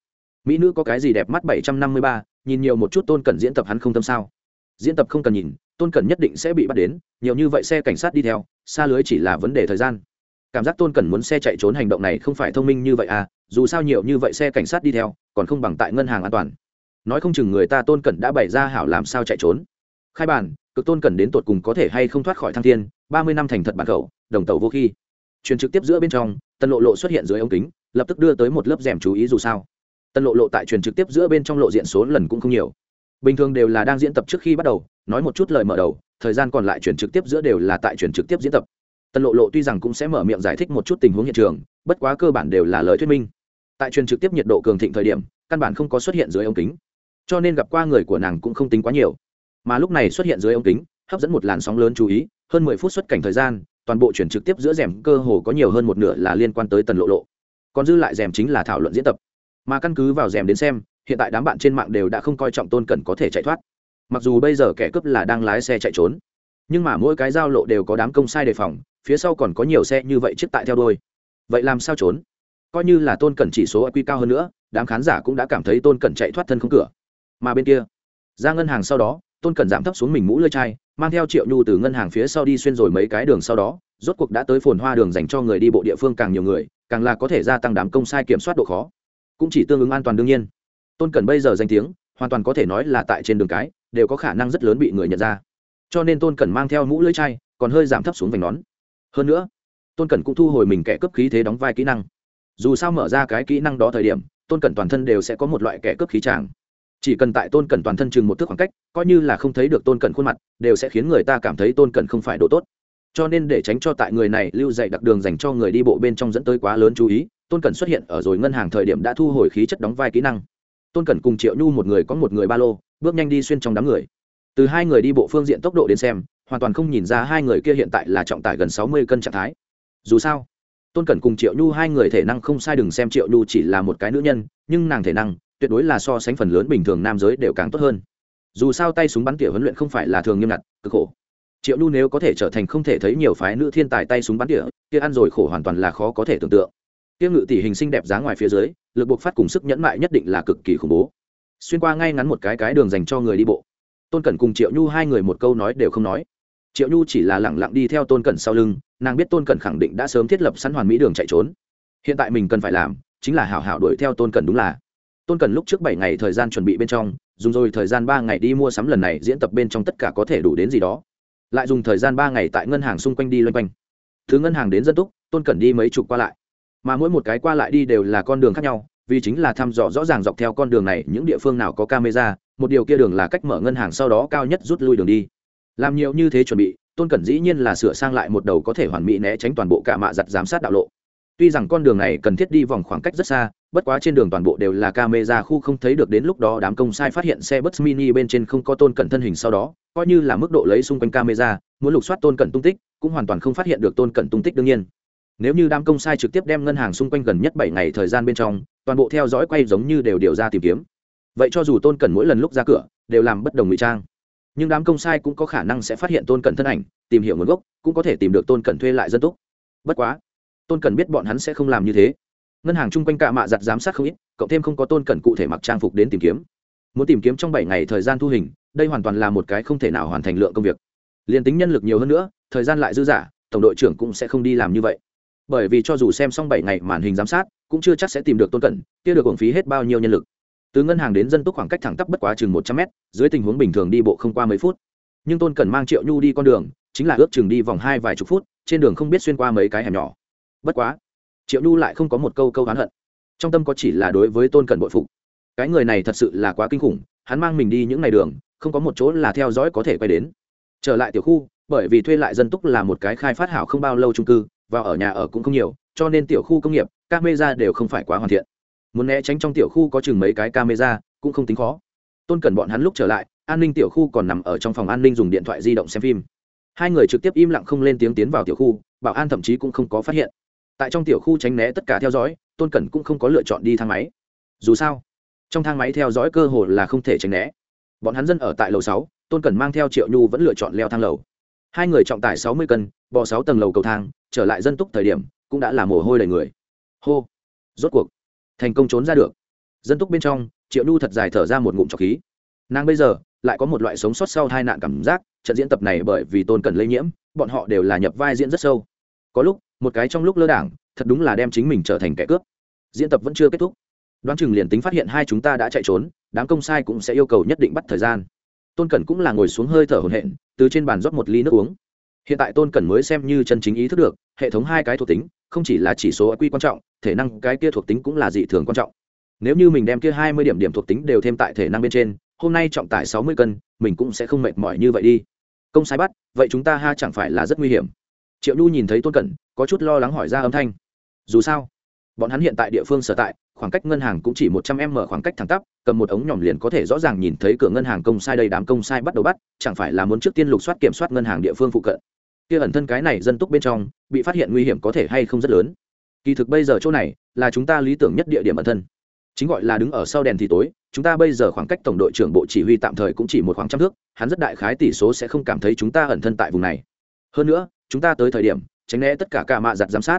Mỹ nữ có cái gì đẹp mắt bảy trăm năm mươi ba, nhìn nhiều một chút tôn cẩn diễn tập hắn không tâm sao? Diễn tập không cần nhìn, tôn cẩn nhất định sẽ bị bắt đến, nhiều như vậy xe cảnh sát đi theo, xa lưới chỉ là vấn đề thời gian. Cảm giác tôn cẩn muốn xe chạy trốn hành động này không phải thông minh như vậy à dù sao nhiều như vậy xe cảnh sát đi theo, còn không bằng tại ngân hàng an toàn. Nói không chừng người ta tôn cẩn đã bày ra hảo làm sao chạy trốn. Khai bản, cực tôn cẩn đến tột cùng có thể hay không thoát khỏi thăng thiên, ba mươi năm thành thật bản khẩu, đồng tàu vô khi. Truyền trực tiếp giữa bên trong Tần lộ lộ xuất hiện dưới ống kính, lập tức đưa tới một lớp rèm chú ý dù sao. Tần lộ lộ tại truyền trực tiếp giữa bên trong lộ diện số lần cũng không nhiều. Bình thường đều là đang diễn tập trước khi bắt đầu, nói một chút lời mở đầu, thời gian còn lại truyền trực tiếp giữa đều là tại truyền trực tiếp diễn tập. Tần lộ lộ tuy rằng cũng sẽ mở miệng giải thích một chút tình huống hiện trường, bất quá cơ bản đều là lời thuyết minh. Tại truyền trực tiếp nhiệt độ cường thịnh thời điểm, căn bản không có xuất hiện dưới ống kính, cho nên gặp qua người của nàng cũng không tính quá nhiều. Mà lúc này xuất hiện dưới ống kính, hấp dẫn một làn sóng lớn chú ý, hơn mười phút xuất cảnh thời gian toàn bộ chuyển trực tiếp giữa rèm cơ hồ có nhiều hơn một nửa là liên quan tới tần lộ lộ. Còn dư lại rèm chính là thảo luận diễn tập. Mà căn cứ vào rèm đến xem, hiện tại đám bạn trên mạng đều đã không coi trọng tôn cần có thể chạy thoát. Mặc dù bây giờ kẻ cướp là đang lái xe chạy trốn, nhưng mà mỗi cái giao lộ đều có đám công sai đề phòng, phía sau còn có nhiều xe như vậy chiếc tại theo đôi vậy làm sao trốn? Coi như là tôn cẩn chỉ số q cao hơn nữa, đám khán giả cũng đã cảm thấy tôn cẩn chạy thoát thân không cửa. Mà bên kia, ra ngân hàng sau đó, tôn cẩn giảm thấp xuống mình mũ lơi chai mang theo triệu nhu từ ngân hàng phía sau đi xuyên rồi mấy cái đường sau đó, rốt cuộc đã tới phồn hoa đường dành cho người đi bộ địa phương càng nhiều người, càng là có thể gia tăng đám công sai kiểm soát độ khó. Cũng chỉ tương ứng an toàn đương nhiên. Tôn cẩn bây giờ danh tiếng, hoàn toàn có thể nói là tại trên đường cái, đều có khả năng rất lớn bị người nhận ra. Cho nên tôn cẩn mang theo mũ lưỡi chai, còn hơi giảm thấp xuống vành nón. Hơn nữa, tôn cẩn cũng thu hồi mình kẻ cấp khí thế đóng vai kỹ năng. Dù sao mở ra cái kỹ năng đó thời điểm, tôn cẩn toàn thân đều sẽ có một loại kẻ cấp khí tràng chỉ cần tại tôn cẩn toàn thân chừng một thước khoảng cách, coi như là không thấy được tôn cẩn khuôn mặt, đều sẽ khiến người ta cảm thấy tôn cẩn không phải độ tốt. Cho nên để tránh cho tại người này lưu dạy đặc đường dành cho người đi bộ bên trong dẫn tới quá lớn chú ý, tôn cẩn xuất hiện ở rồi ngân hàng thời điểm đã thu hồi khí chất đóng vai kỹ năng. Tôn cẩn cùng triệu nhu một người có một người ba lô, bước nhanh đi xuyên trong đám người. Từ hai người đi bộ phương diện tốc độ đến xem, hoàn toàn không nhìn ra hai người kia hiện tại là trọng tải gần sáu mươi cân trạng thái. Dù sao, tôn cẩn cùng triệu nhu hai người thể năng không sai, đừng xem triệu nhu chỉ là một cái nữ nhân, nhưng nàng thể năng tuyệt đối là so sánh phần lớn bình thường nam giới đều càng tốt hơn. Dù sao tay súng bắn tỉa huấn luyện không phải là thường nghiêm ngặt, cực khổ. Triệu nhu nếu có thể trở thành không thể thấy nhiều phái nữ thiên tài tay súng bắn tỉa, kia ăn rồi khổ hoàn toàn là khó có thể tưởng tượng. Kia ngự tỷ hình xinh đẹp dáng ngoài phía dưới, lực buộc phát cùng sức nhẫn mại nhất định là cực kỳ khủng bố. Xuyên qua ngay ngắn một cái cái đường dành cho người đi bộ. Tôn cẩn cùng triệu nhu hai người một câu nói đều không nói. Triệu nhu chỉ là lẳng lặng đi theo tôn cẩn sau lưng, nàng biết tôn cẩn khẳng định đã sớm thiết lập sẵn hoàn mỹ đường chạy trốn. Hiện tại mình cần phải làm chính là hảo hảo đuổi theo tôn cẩn đúng là tôn cẩn lúc trước bảy ngày thời gian chuẩn bị bên trong, dùng rồi thời gian ba ngày đi mua sắm lần này, diễn tập bên trong tất cả có thể đủ đến gì đó. Lại dùng thời gian ba ngày tại ngân hàng xung quanh đi loanh quanh. Thứ ngân hàng đến dân túc, tôn cẩn đi mấy chục qua lại. Mà mỗi một cái qua lại đi đều là con đường khác nhau, vì chính là thăm dò rõ ràng dọc theo con đường này những địa phương nào có camera, một điều kia đường là cách mở ngân hàng sau đó cao nhất rút lui đường đi. Làm nhiều như thế chuẩn bị, tôn cẩn dĩ nhiên là sửa sang lại một đầu có thể hoàn mỹ né tránh toàn bộ cả mạ giặt giám sát đạo lộ tuy rằng con đường này cần thiết đi vòng khoảng cách rất xa, bất quá trên đường toàn bộ đều là camera khu không thấy được đến lúc đó đám công sai phát hiện xe bus mini bên trên không có tôn cẩn thân hình sau đó, coi như là mức độ lấy xung quanh camera, muốn lục soát tôn cẩn tung tích, cũng hoàn toàn không phát hiện được tôn cẩn tung tích đương nhiên. Nếu như đám công sai trực tiếp đem ngân hàng xung quanh gần nhất bảy ngày thời gian bên trong, toàn bộ theo dõi quay giống như đều điều ra tìm kiếm. Vậy cho dù tôn cẩn mỗi lần lúc ra cửa, đều làm bất đồng ngụy trang. Nhưng đám công sai cũng có khả năng sẽ phát hiện tôn cẩn thân ảnh, tìm hiểu nguồn gốc, cũng có thể tìm được tôn cẩn thuê lại dân túc. Bất quá tôn cẩn biết bọn hắn sẽ không làm như thế. Ngân hàng chung quanh cạ mạ giặt giám sát không ít, cộng thêm không có tôn cẩn cụ thể mặc trang phục đến tìm kiếm. Muốn tìm kiếm trong bảy ngày thời gian thu hình, đây hoàn toàn là một cái không thể nào hoàn thành lượng công việc. Liền tính nhân lực nhiều hơn nữa, thời gian lại dư dả, tổng đội trưởng cũng sẽ không đi làm như vậy. Bởi vì cho dù xem xong bảy ngày màn hình giám sát, cũng chưa chắc sẽ tìm được tôn cẩn kia được hưởng phí hết bao nhiêu nhân lực. Từ ngân hàng đến dân túc khoảng cách thẳng tắp bất quá chừng một trăm mét, dưới tình huống bình thường đi bộ không qua mấy phút. Nhưng tôn cẩn mang triệu nhu đi con đường, chính là ước chừng đi vòng hai vài chục phút, trên đường không biết xuyên qua mấy cái hẻm nhỏ bất quá, triệu nhu lại không có một câu câu oán hận. Trong tâm có chỉ là đối với tôn cần bội phục. Cái người này thật sự là quá kinh khủng, hắn mang mình đi những ngày đường, không có một chỗ là theo dõi có thể quay đến. Trở lại tiểu khu, bởi vì thuê lại dân túc là một cái khai phát hảo không bao lâu trung cư, và ở nhà ở cũng không nhiều, cho nên tiểu khu công nghiệp, camera đều không phải quá hoàn thiện. Muốn né tránh trong tiểu khu có chừng mấy cái camera, cũng không tính khó. Tôn cần bọn hắn lúc trở lại, an ninh tiểu khu còn nằm ở trong phòng an ninh dùng điện thoại di động xem phim. Hai người trực tiếp im lặng không lên tiếng tiến vào tiểu khu, bảo an thậm chí cũng không có phát hiện tại trong tiểu khu tránh né tất cả theo dõi, tôn cẩn cũng không có lựa chọn đi thang máy. Dù sao, trong thang máy theo dõi cơ hồ là không thể tránh né. Bọn hắn dân ở tại lầu sáu, tôn cẩn mang theo triệu nhu vẫn lựa chọn leo thang lầu. Hai người trọng tải sáu mươi cân, bò sáu tầng lầu cầu thang, trở lại dân túc thời điểm, cũng đã là mồ hôi đầy người. Hô! Rốt cuộc, thành công trốn ra được. Dân túc bên trong, triệu nhu thật dài thở ra một ngụm trọc khí. Nàng bây giờ, lại có một loại sống sót sau hai nạn cảm giác, trận diễn tập này bởi vì tôn cẩn lây nhiễm, bọn họ đều là nhập vai diễn rất sâu. Có lúc một cái trong lúc lơ đảng, thật đúng là đem chính mình trở thành kẻ cướp. Diễn tập vẫn chưa kết thúc. Đoán chừng liền tính phát hiện hai chúng ta đã chạy trốn, đám công sai cũng sẽ yêu cầu nhất định bắt thời gian. Tôn cẩn cũng là ngồi xuống hơi thở hồn hện từ trên bàn rót một ly nước uống. Hiện tại tôn cẩn mới xem như chân chính ý thức được, hệ thống hai cái thuộc tính, không chỉ là chỉ số quy quan trọng, thể năng cái kia thuộc tính cũng là dị thường quan trọng. Nếu như mình đem kia hai mươi điểm điểm thuộc tính đều thêm tại thể năng bên trên, hôm nay trọng tải sáu mươi cân, mình cũng sẽ không mệt mỏi như vậy đi. Công sai bắt, vậy chúng ta ha chẳng phải là rất nguy hiểm triệu nhu nhìn thấy tôn cẩn, có chút lo lắng hỏi ra âm thanh. Dù sao, bọn hắn hiện tại địa phương sở tại, khoảng cách ngân hàng cũng chỉ một trăm m khoảng cách thẳng tắp, cầm một ống nhỏm liền có thể rõ ràng nhìn thấy cửa ngân hàng công sai đây đám công sai bắt đầu bắt, chẳng phải là muốn trước tiên lục soát kiểm soát ngân hàng địa phương phụ cận. Kia ẩn thân cái này dân túc bên trong, bị phát hiện nguy hiểm có thể hay không rất lớn. Kỳ thực bây giờ chỗ này, là chúng ta lý tưởng nhất địa điểm ẩn thân. Chính gọi là đứng ở sau đèn thì tối, chúng ta bây giờ khoảng cách tổng đội trưởng bộ chỉ huy tạm thời cũng chỉ một khoảng trăm thước, hắn rất đại khái tỷ số sẽ không cảm thấy chúng ta ẩn thân tại vùng này. Hơn nữa chúng ta tới thời điểm, tránh né tất cả cả mạ giặt giám sát.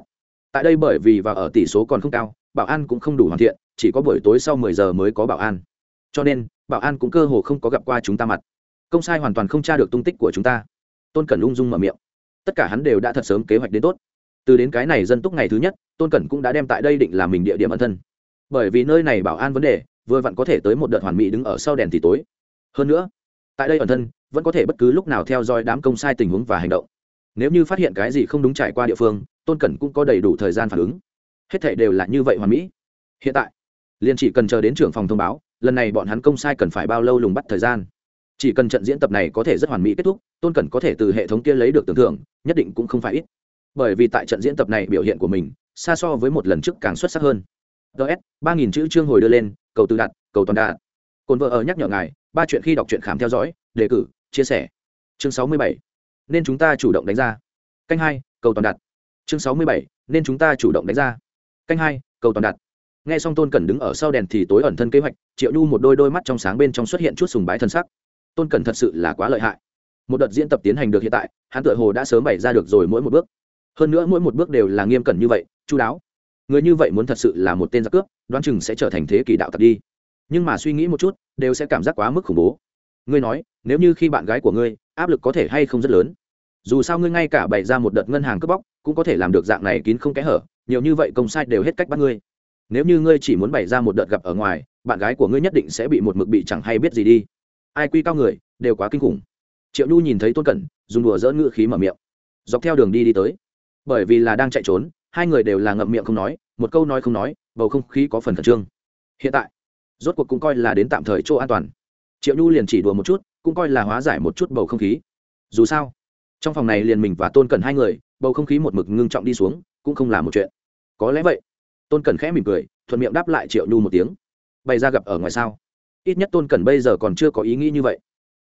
Tại đây bởi vì và ở tỷ số còn không cao, bảo an cũng không đủ hoàn thiện, chỉ có buổi tối sau mười giờ mới có bảo an. Cho nên, bảo an cũng cơ hồ không có gặp qua chúng ta mặt. Công sai hoàn toàn không tra được tung tích của chúng ta. Tôn cẩn ung dung mở miệng. Tất cả hắn đều đã thật sớm kế hoạch đến tốt. Từ đến cái này dân túc ngày thứ nhất, tôn cẩn cũng đã đem tại đây định làm mình địa điểm ẩn thân. Bởi vì nơi này bảo an vấn đề, vừa vặn có thể tới một đợt hoàn mỹ đứng ở sau đèn thì tối. Hơn nữa, tại đây ẩn thân, vẫn có thể bất cứ lúc nào theo dõi đám công sai tình huống và hành động nếu như phát hiện cái gì không đúng trải qua địa phương, tôn cẩn cũng có đầy đủ thời gian phản ứng. Hết thể đều là như vậy hoàn mỹ. Hiện tại, liền chỉ cần chờ đến trưởng phòng thông báo, lần này bọn hắn công sai cần phải bao lâu lùng bắt thời gian. Chỉ cần trận diễn tập này có thể rất hoàn mỹ kết thúc, tôn cẩn có thể từ hệ thống kia lấy được tưởng thưởng nhất định cũng không phải ít. Bởi vì tại trận diễn tập này biểu hiện của mình, xa so với một lần trước càng xuất sắc hơn. Ts ba nghìn chữ chương hồi đưa lên, cầu tự đặt cầu toàn đạt. Cồn vợ ở nhắc nhở ngài, ba chuyện khi đọc truyện khám theo dõi, đề cử, chia sẻ. Chương sáu mươi bảy nên chúng ta chủ động đánh ra. Canh hai, cầu toàn đặt chương sáu mươi bảy, nên chúng ta chủ động đánh ra. Canh hai, cầu toàn đặt nghe xong tôn cẩn đứng ở sau đèn thì tối ẩn thân kế hoạch, triệu nhu một đôi đôi mắt trong sáng bên trong xuất hiện chút sùng bái thân sắc. Tôn cẩn thật sự là quá lợi hại. Một đợt diễn tập tiến hành được hiện tại, hắn tựa hồ đã sớm bày ra được rồi mỗi một bước. Hơn nữa mỗi một bước đều là nghiêm cẩn như vậy chú đáo. Người như vậy muốn thật sự là một tên giặc cướp, đoán chừng sẽ trở thành thế kỷ đạo tặc đi. Nhưng mà suy nghĩ một chút, đều sẽ cảm giác quá mức khủng bố. Ngươi nói, nếu như khi bạn gái của ngươi, áp lực có thể hay không rất lớn? Dù sao ngươi ngay cả bày ra một đợt ngân hàng cướp bóc, cũng có thể làm được dạng này kín không kẽ hở, nhiều như vậy công sai đều hết cách bắt ngươi. Nếu như ngươi chỉ muốn bày ra một đợt gặp ở ngoài, bạn gái của ngươi nhất định sẽ bị một mực bị chẳng hay biết gì đi. Ai quy cao người, đều quá kinh khủng. Triệu nhu nhìn thấy tôn cẩn, dùng đùa dỡ ngự khí mở miệng. Dọc theo đường đi đi tới. Bởi vì là đang chạy trốn, hai người đều là ngậm miệng không nói, một câu nói không nói, bầu không khí có phần khẩn trương. Hiện tại, rốt cuộc cũng coi là đến tạm thời chỗ an toàn. Triệu nhu liền chỉ đùa một chút, cũng coi là hóa giải một chút bầu không khí. Dù sao trong phòng này liền mình và tôn cẩn hai người, bầu không khí một mực ngưng trọng đi xuống, cũng không là một chuyện. Có lẽ vậy. Tôn cẩn khẽ mỉm cười, thuận miệng đáp lại triệu nhu một tiếng. Bày ra gặp ở ngoài sao? Ít nhất tôn cẩn bây giờ còn chưa có ý nghĩ như vậy.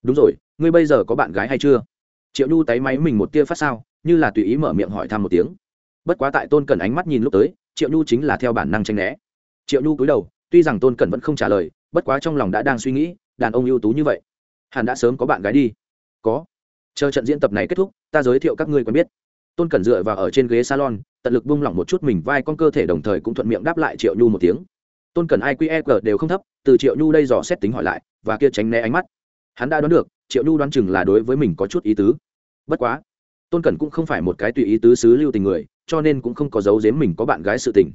Đúng rồi, ngươi bây giờ có bạn gái hay chưa? Triệu nhu tay máy mình một tia phát sao, như là tùy ý mở miệng hỏi thăm một tiếng. Bất quá tại tôn cẩn ánh mắt nhìn lúc tới, triệu nhu chính là theo bản năng tranh né. Triệu nhu cúi đầu, tuy rằng tôn cẩn vẫn không trả lời, bất quá trong lòng đã đang suy nghĩ, đàn ông ưu tú như vậy. Hẳn đã sớm có bạn gái đi. Có chờ trận diễn tập này kết thúc, ta giới thiệu các ngươi quen biết. Tôn cẩn dựa vào ở trên ghế salon, tận lực buông lỏng một chút mình, vai con cơ thể đồng thời cũng thuận miệng đáp lại triệu nhu một tiếng. Tôn cẩn iqe đều không thấp, từ triệu nhu đây dò xét tính hỏi lại, và kia tránh né ánh mắt. Hắn đã đoán được, triệu nhu đoán chừng là đối với mình có chút ý tứ. Bất quá, tôn cẩn cũng không phải một cái tùy ý tứ xứ lưu tình người, cho nên cũng không có dấu giếm mình có bạn gái sự tình.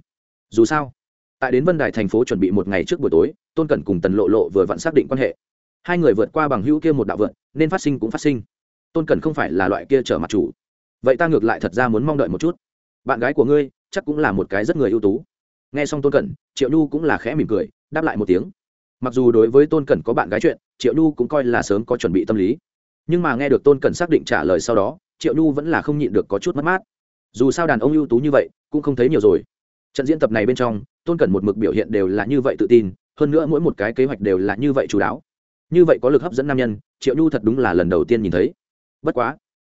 Dù sao, tại đến vân đài thành phố chuẩn bị một ngày trước buổi tối, tôn cẩn cùng tần lộ lộ vừa vặn xác định quan hệ. Hai người vượt qua bằng hữu kia một đạo vượt nên phát sinh cũng phát sinh tôn cẩn không phải là loại kia trở mặt chủ. Vậy ta ngược lại thật ra muốn mong đợi một chút. Bạn gái của ngươi, chắc cũng là một cái rất người ưu tú. Nghe xong tôn cẩn triệu nhu cũng là khẽ mỉm cười, đáp lại một tiếng. Mặc dù đối với tôn cẩn có bạn gái chuyện, triệu nhu cũng coi là sớm có chuẩn bị tâm lý. Nhưng mà nghe được tôn cẩn xác định trả lời sau đó, triệu nhu vẫn là không nhịn được có chút mất mát. Dù sao đàn ông ưu tú như vậy, cũng không thấy nhiều rồi. Trận diễn tập này bên trong, tôn cẩn một mực biểu hiện đều là như vậy tự tin, hơn nữa mỗi một cái kế hoạch đều là như vậy chú đáo như vậy có lực hấp dẫn nam nhân, triệu nhu thật đúng là lần đầu tiên nhìn thấy bất quá,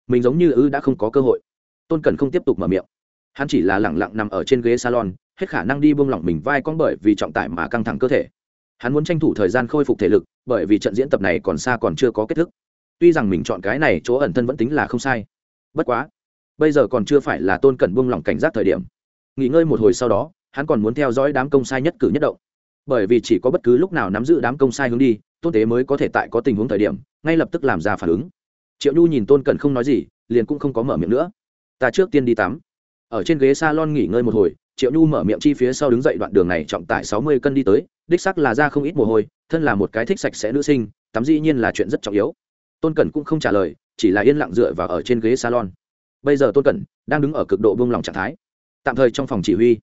mình giống như ư đã không có cơ hội. Tôn cẩn không tiếp tục mở miệng. Hắn chỉ là lẳng lặng nằm ở trên ghế salon, hết khả năng đi buông lỏng mình vai con bởi vì trọng tải mà căng thẳng cơ thể. Hắn muốn tranh thủ thời gian khôi phục thể lực, bởi vì trận diễn tập này còn xa còn chưa có kết thúc. Tuy rằng mình chọn cái này chỗ ẩn thân vẫn tính là không sai. Bất quá, bây giờ còn chưa phải là tôn cẩn buông lỏng cảnh giác thời điểm. Nghỉ ngơi một hồi sau đó, hắn còn muốn theo dõi đám công sai nhất cử nhất động. Bởi vì chỉ có bất cứ lúc nào nắm giữ đám công sai hướng đi, tôn tế mới có thể tại có tình huống thời điểm, ngay lập tức làm ra phản ứng triệu nhu nhìn tôn cẩn không nói gì, liền cũng không có mở miệng nữa. Ta trước tiên đi tắm. Ở trên ghế s a lon nghỉ ngơi một hồi, triệu nhu mở miệng chi phía sau đứng dậy đoạn đường này trọng tải sáu mươi cân đi tới, đích sắc là ra không ít mồ hôi, thân là một cái thích sạch sẽ nữ sinh, tắm dĩ nhiên là chuyện rất trọng yếu. Tôn cẩn cũng không trả lời, chỉ là yên lặng dựa vào ở trên ghế salon. Bây giờ tôn cẩn đang đứng ở cực độ buông lỏng trạng thái. Tạm thời trong phòng chỉ huy.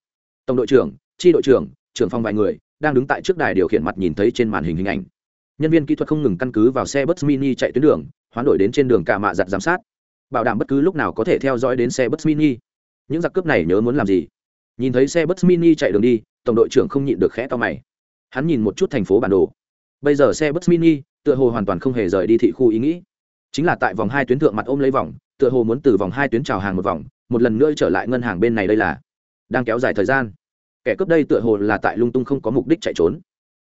Tổng đội trưởng tri đội trưởng trưởng phòng vài người, đang đứng tại trước đài điều khiển mặt nhìn thấy trên màn hình hình ảnh. Nhân viên kỹ thuật không ngừng căn cứ vào xe bus mini chạy tuyến đường hoán đổi đến trên đường cả mạ giặt giám sát. Bảo đảm bất cứ lúc nào có thể theo dõi đến xe bus mini. Những giặc cướp này nhớ muốn làm gì? Nhìn thấy xe bus mini chạy đường đi, tổng đội trưởng không nhịn được khẽ to mày. Hắn nhìn một chút thành phố bản đồ. Bây giờ xe bus mini, tựa hồ hoàn toàn không hề rời đi thị khu ý nghĩ. Chính là tại vòng hai tuyến thượng mặt ôm lấy vòng, tựa hồ muốn từ vòng hai tuyến trào hàng một vòng, một lần nữa trở lại ngân hàng bên này đây là đang kéo dài thời gian. Kẻ cướp đây tựa hồ là tại lung tung không có mục đích chạy trốn.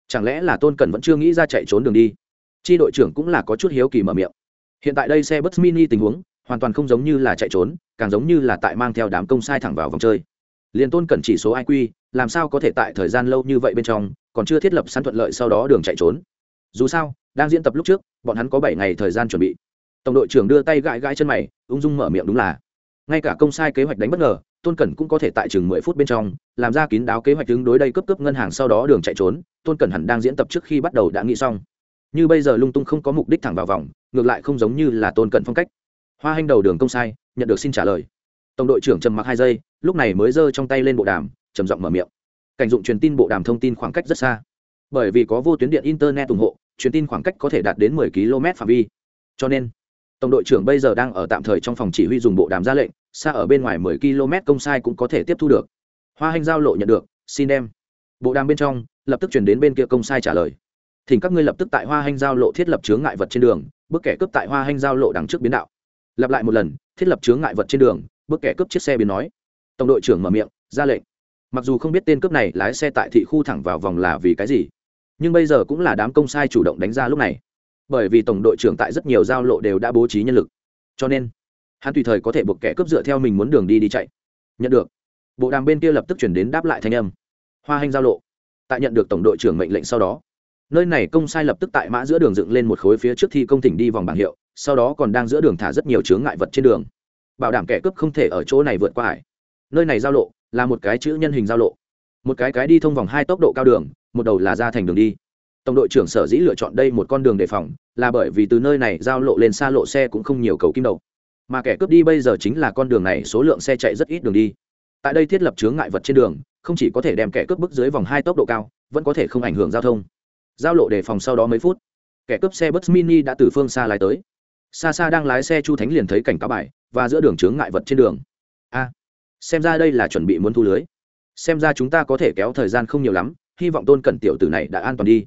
Chẳng lẽ là tôn cần vẫn chưa nghĩ ra chạy trốn đường đi? Chi đội trưởng cũng là có chút hiếu kỳ mở miệng hiện tại đây xe bus mini tình huống, hoàn toàn không giống như là chạy trốn, càng giống như là tại mang theo đám công sai thẳng vào vòng chơi. Liền tôn cần chỉ số iq làm sao có thể tại thời gian lâu như vậy bên trong, còn chưa thiết lập sẵn thuận lợi sau đó đường chạy trốn? Dù sao, đang diễn tập lúc trước, bọn hắn có bảy ngày thời gian chuẩn bị. Tổng đội trưởng đưa tay gãi gãi chân mày, ung dung mở miệng đúng là. Ngay cả công sai kế hoạch đánh bất ngờ, tôn cẩn cũng có thể tại chừng mười phút bên trong, làm ra kín đáo kế hoạch tương đối đây cấp cấp ngân hàng sau đó đường chạy trốn, tôn cẩn hẳn đang diễn tập trước khi bắt đầu đã nghĩ xong. Như bây giờ lung tung không có mục đích thẳng vào vòng ngược lại không giống như là tôn cận phong cách. Hoa hành đầu đường công sai, nhận được xin trả lời. Tổng đội trưởng trầm mặc hai giây, lúc này mới giơ trong tay lên bộ đàm, trầm giọng mở miệng. Cảnh dụng truyền tin bộ đàm thông tin khoảng cách rất xa. Bởi vì có vô tuyến điện internet ủng hộ, truyền tin khoảng cách có thể đạt đến 10 km phạm vi. Cho nên, tổng đội trưởng bây giờ đang ở tạm thời trong phòng chỉ huy dùng bộ đàm ra lệnh, xa ở bên ngoài 10 km công sai cũng có thể tiếp thu được. Hoa hành giao lộ nhận được, xin đem. Bộ đàm bên trong, lập tức chuyển đến bên kia công sai trả lời. Thỉnh các ngươi lập tức tại hoa hành giao lộ thiết lập chướng ngại vật trên đường bước kẻ cướp tại hoa hành giao lộ đằng trước biến đạo. Lặp lại một lần, thiết lập chướng ngại vật trên đường, bước kẻ cướp chiếc xe biến nói. Tổng đội trưởng mở miệng, ra lệnh. Mặc dù không biết tên cướp này lái xe tại thị khu thẳng vào vòng là vì cái gì, nhưng bây giờ cũng là đám công sai chủ động đánh ra lúc này. Bởi vì tổng đội trưởng tại rất nhiều giao lộ đều đã bố trí nhân lực. Cho nên, hắn tùy thời có thể buộc kẻ cướp dựa theo mình muốn đường đi đi chạy. Nhận được. Bộ đàm bên kia lập tức chuyển đến đáp lại thanh âm. Hoa hành giao lộ. Tại nhận được tổng đội trưởng mệnh lệnh sau đó nơi này công sai lập tức tại mã giữa đường dựng lên một khối phía trước thi công tỉnh đi vòng bảng hiệu, sau đó còn đang giữa đường thả rất nhiều chướng ngại vật trên đường. Bảo đảm kẻ cướp không thể ở chỗ này vượt qua hải nơi này giao lộ là một cái chữ nhân hình giao lộ. Một cái cái đi thông vòng hai tốc độ cao đường, một đầu là ra thành đường đi. Tổng đội trưởng sở dĩ lựa chọn đây một con đường đề phòng, là bởi vì từ nơi này giao lộ lên xa lộ xe cũng không nhiều cầu kim đầu. Mà kẻ cướp đi bây giờ chính là con đường này, số lượng xe chạy rất ít đường đi. Tại đây thiết lập chướng ngại vật trên đường, không chỉ có thể đem kẻ cướp bước dưới vòng hai tốc độ cao, vẫn có thể không ảnh hưởng giao thông giao lộ đề phòng sau đó mấy phút, kẻ cướp xe bus mini đã từ phương xa lái tới. Xa xa đang lái xe chu thánh liền thấy cảnh cáo bài, và giữa đường chướng ngại vật trên đường. A, xem ra đây là chuẩn bị muốn thu lưới. Xem ra chúng ta có thể kéo thời gian không nhiều lắm, hy vọng tôn cẩn tiểu tử này đã an toàn đi.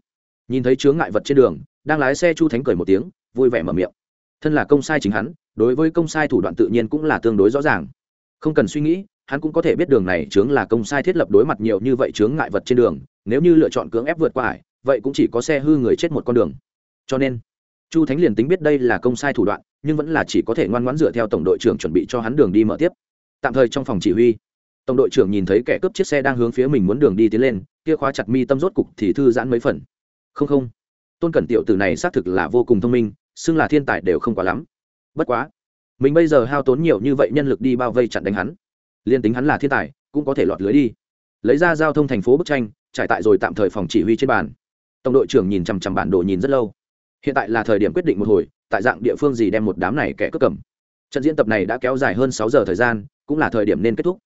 Nhìn thấy chướng ngại vật trên đường, đang lái xe chu thánh cười một tiếng, vui vẻ mở miệng. Thân là công sai chính hắn, đối với công sai thủ đoạn tự nhiên cũng là tương đối rõ ràng. Không cần suy nghĩ, hắn cũng có thể biết đường này chướng là công sai thiết lập đối mặt nhiều như vậy chướng ngại vật trên đường, nếu như lựa chọn cưỡng ép vượt qua ải vậy cũng chỉ có xe hư người chết một con đường. Cho nên, chu thánh liền tính biết đây là công sai thủ đoạn, nhưng vẫn là chỉ có thể ngoan ngoãn dựa theo tổng đội trưởng chuẩn bị cho hắn đường đi mở tiếp. Tạm thời trong phòng chỉ huy, tổng đội trưởng nhìn thấy kẻ cướp chiếc xe đang hướng phía mình muốn đường đi tiến lên, kia khóa chặt mi tâm rốt cục thì thư giãn mấy phần. Không không. Tôn cẩn tiểu tử này xác thực là vô cùng thông minh, xưng là thiên tài đều không quá lắm. Bất quá, mình bây giờ hao tốn nhiều như vậy nhân lực đi bao vây chặn đánh hắn. Liên tính hắn là thiên tài, cũng có thể lọt lưới đi. Lấy ra giao thông thành phố bức tranh, trải tại rồi tạm thời phòng chỉ huy trên bàn tổng đội trưởng nhìn chằm chằm bản đồ nhìn rất lâu. Hiện tại là thời điểm quyết định một hồi, tại dạng địa phương gì đem một đám này kẻ cướp cầm. Trận diễn tập này đã kéo dài hơn sáu giờ thời gian, cũng là thời điểm nên kết thúc.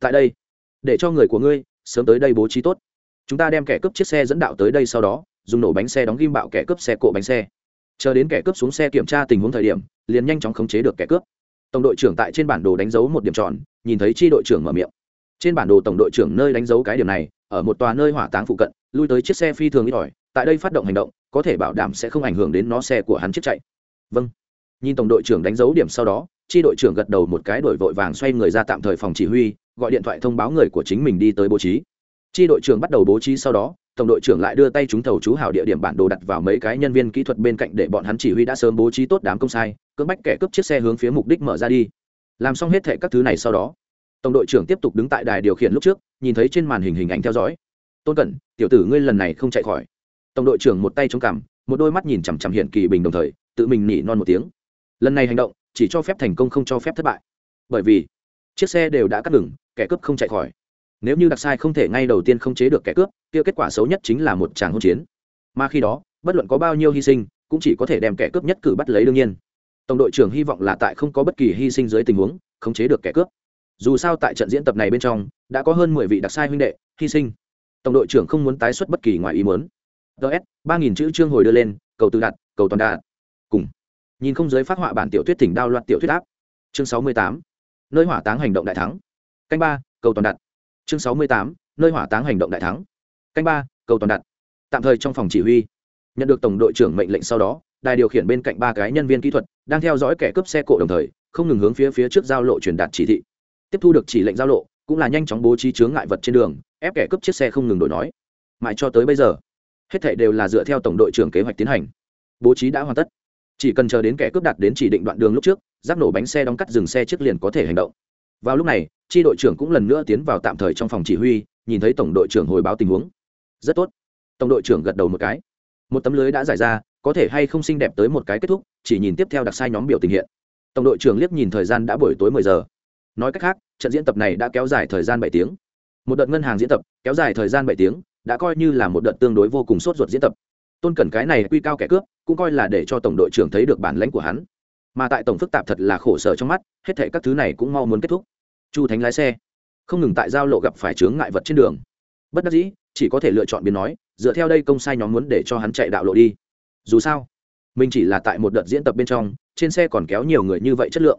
Tại đây, để cho người của ngươi sớm tới đây bố trí tốt. Chúng ta đem kẻ cướp chiếc xe dẫn đạo tới đây sau đó, dùng nổ bánh xe đóng ghim bạo kẻ cướp xe cộ bánh xe. Chờ đến kẻ cướp xuống xe kiểm tra tình huống thời điểm, liền nhanh chóng khống chế được kẻ cướp. Tổng đội trưởng tại trên bản đồ đánh dấu một điểm tròn, nhìn thấy chi đội trưởng mở miệng. Trên bản đồ tổng đội trưởng nơi đánh dấu cái điểm này, ở một tòa nơi hỏa táng phụ cận, lui tới chiếc xe phi thường ít ỏi tại đây phát động hành động, có thể bảo đảm sẽ không ảnh hưởng đến nó xe của hắn chiếc chạy. Vâng. Nhìn tổng đội trưởng đánh dấu điểm sau đó, chi đội trưởng gật đầu một cái đổi vội vàng xoay người ra tạm thời phòng chỉ huy, gọi điện thoại thông báo người của chính mình đi tới bố trí. Chi đội trưởng bắt đầu bố trí sau đó, tổng đội trưởng lại đưa tay chúng thầu chú hảo địa điểm bản đồ đặt vào mấy cái nhân viên kỹ thuật bên cạnh để bọn hắn chỉ huy đã sớm bố trí tốt đám công sai, cưỡng bách kẻ cướp chiếc xe hướng phía mục đích mở ra đi. Làm xong hết thệ các thứ này sau đó, tổng đội trưởng tiếp tục đứng tại đài điều khiển lúc trước, nhìn thấy trên màn hình hình ảnh theo dõi. Tôn cẩn, tiểu tử ngươi lần này không chạy khỏi tổng đội trưởng một tay chống cằm, một đôi mắt nhìn chằm chằm hiện kỳ bình đồng thời, tự mình nỉ non một tiếng. Lần này hành động, chỉ cho phép thành công không cho phép thất bại. Bởi vì, chiếc xe đều đã cắt ngừng, kẻ cướp không chạy khỏi. Nếu như đặc sai không thể ngay đầu tiên không chế được kẻ cướp, kia kết quả xấu nhất chính là một tràng hỗn chiến. Mà khi đó, bất luận có bao nhiêu hy sinh, cũng chỉ có thể đem kẻ cướp nhất cử bắt lấy đương nhiên. Tổng đội trưởng hy vọng là tại không có bất kỳ hy sinh dưới tình huống, khống chế được kẻ cướp. Dù sao tại trận diễn tập này bên trong, đã có hơn mười vị đặc sai huynh đệ, hy sinh. Tổng đội trưởng không muốn tái xuất bất kỳ ngoài ý muốn ts ba nghìn chữ chương hồi đưa lên, cầu tự đặt cầu toàn đạt. Cùng. Nhìn không giới phát họa bản tiểu thuyết tỉnh đao loạt tiểu thuyết áp. Chương sáu mươi tám, nơi hỏa táng hành động đại thắng. Canh ba, cầu toàn đặt chương sáu mươi tám, nơi hỏa táng hành động đại thắng. Canh ba, cầu toàn đặt tạm thời trong phòng chỉ huy. Nhận được tổng đội trưởng mệnh lệnh sau đó, đài điều khiển bên cạnh ba cái nhân viên kỹ thuật, đang theo dõi kẻ cướp xe cộ đồng thời, không ngừng hướng phía phía trước giao lộ truyền đạt chỉ thị. Tiếp thu được chỉ lệnh giao lộ, cũng là nhanh chóng bố trí chướng ngại vật trên đường, ép kẻ cướp chiếc xe không ngừng đổi nói. Mãi cho tới bây giờ hết thảy đều là dựa theo tổng đội trưởng kế hoạch tiến hành. Bố trí đã hoàn tất. Chỉ cần chờ đến kẻ cướp đặt đến chỉ định đoạn đường lúc trước giáp nổ bánh xe đóng cắt dừng xe trước liền có thể hành động. Vào lúc này tri đội trưởng cũng lần nữa tiến vào tạm thời trong phòng chỉ huy, nhìn thấy tổng đội trưởng hồi báo tình huống. Rất tốt. Tổng đội trưởng gật đầu một cái. Một tấm lưới đã giải ra, có thể hay không xinh đẹp tới một cái kết thúc, chỉ nhìn tiếp theo đặc sai nhóm biểu tình hiện. Tổng đội trưởng liếc nhìn thời gian đã buổi tối mười giờ. Nói cách khác, trận diễn tập này đã kéo dài thời gian bảy tiếng. Một đợt ngân hàng diễn tập, kéo dài thời gian bảy tiếng đã coi như là một đợt tương đối vô cùng sốt ruột diễn tập. Tôn cẩn cái này quy cao kẻ cướp, cũng coi là để cho tổng đội trưởng thấy được bản lãnh của hắn. Mà tại tổng phức tạp thật là khổ sở trong mắt, hết thảy các thứ này cũng mau muốn kết thúc. Chu thánh lái xe, không ngừng tại giao lộ gặp phải chướng ngại vật trên đường. Bất đắc dĩ, chỉ có thể lựa chọn biến nói, dựa theo đây công sai nhóm muốn để cho hắn chạy đạo lộ đi. Dù sao, mình chỉ là tại một đợt diễn tập bên trong, trên xe còn kéo nhiều người như vậy chất lượng.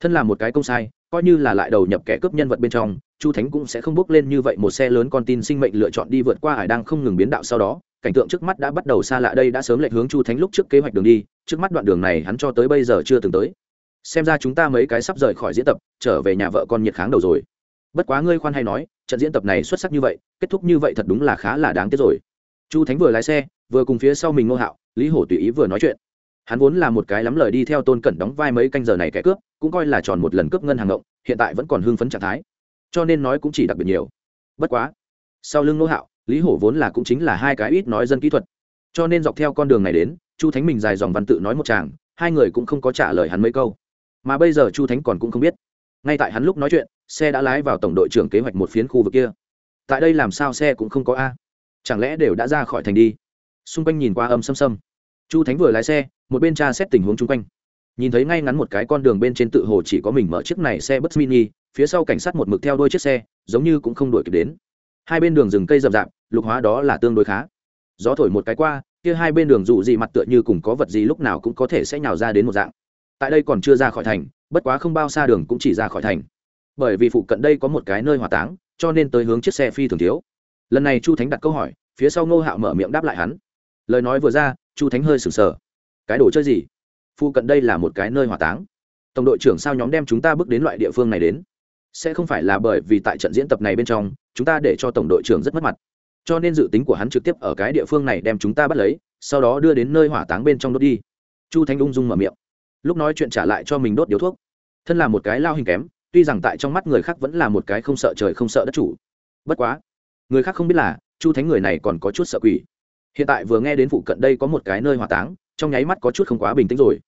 Thân là một cái công sai, coi như là lại đầu nhập kẻ cướp nhân vật bên trong chu thánh cũng sẽ không bước lên như vậy, một xe lớn con tin sinh mệnh lựa chọn đi vượt qua hải đang không ngừng biến đạo sau đó, cảnh tượng trước mắt đã bắt đầu xa lạ đây đã sớm lệch hướng chu thánh lúc trước kế hoạch đường đi, trước mắt đoạn đường này hắn cho tới bây giờ chưa từng tới. Xem ra chúng ta mấy cái sắp rời khỏi diễn tập, trở về nhà vợ con nhiệt kháng đầu rồi. Bất quá ngươi khoan hay nói, trận diễn tập này xuất sắc như vậy, kết thúc như vậy thật đúng là khá là đáng tiếc rồi. Chu thánh vừa lái xe, vừa cùng phía sau mình ngô hạo, lý hổ tùy ý vừa nói chuyện. Hắn vốn là một cái lắm lời đi theo tôn cẩn đóng vai mấy canh giờ này kẻ cướp, cũng coi là tròn một lần cướp ngân hàng ngộng, hiện tại vẫn còn hưng phấn trạng thái cho nên nói cũng chỉ đặc biệt nhiều. Bất quá, sau lưng nô hạo, lý hổ vốn là cũng chính là hai cái ít nói dân kỹ thuật. Cho nên dọc theo con đường này đến, chu thánh mình dài dòng văn tự nói một chàng hai người cũng không có trả lời hắn mấy câu. Mà bây giờ chu thánh còn cũng không biết. Ngay tại hắn lúc nói chuyện, xe đã lái vào tổng đội trưởng kế hoạch một phiến khu vực kia. Tại đây làm sao xe cũng không có a. Chẳng lẽ đều đã ra khỏi thành đi? Xung quanh nhìn qua âm xâm xâm chu thánh vừa lái xe, một bên tra xét tình huống chung quanh. Nhìn thấy ngay ngắn một cái con đường bên trên tự hồ chỉ có mình mở chiếc này xe bất mini phía sau cảnh sát một mực theo đôi chiếc xe, giống như cũng không đuổi kịp đến. Hai bên đường rừng cây rậm rạp, lục hóa đó là tương đối khá. Gió thổi một cái qua, kia hai bên đường dù gì mặt tựa như cùng có vật gì lúc nào cũng có thể sẽ nhào ra đến một dạng. Tại đây còn chưa ra khỏi thành, bất quá không bao xa đường cũng chỉ ra khỏi thành. Bởi vì phụ cận đây có một cái nơi hỏa táng, cho nên tới hướng chiếc xe phi thường thiếu. Lần này chu thánh đặt câu hỏi, phía sau ngô hạo mở miệng đáp lại hắn. Lời nói vừa ra, chu thánh hơi sừng sờ. Cái đồ chơi gì? Phụ cận đây là một cái nơi hỏa táng. Tổng đội trưởng sao nhóm đem chúng ta bước đến loại địa phương này đến? Sẽ không phải là bởi vì tại trận diễn tập này bên trong, chúng ta để cho tổng đội trưởng rất mất mặt. Cho nên dự tính của hắn trực tiếp ở cái địa phương này đem chúng ta bắt lấy, sau đó đưa đến nơi hỏa táng bên trong đốt đi. Chu Thanh ung dung mở miệng. Lúc nói chuyện trả lại cho mình đốt điếu thuốc. Thân là một cái lao hình kém, tuy rằng tại trong mắt người khác vẫn là một cái không sợ trời không sợ đất chủ. Bất quá, người khác không biết là, chu thánh người này còn có chút sợ quỷ. Hiện tại vừa nghe đến phụ cận đây có một cái nơi hỏa táng, trong nháy mắt có chút không quá bình tĩnh rồi.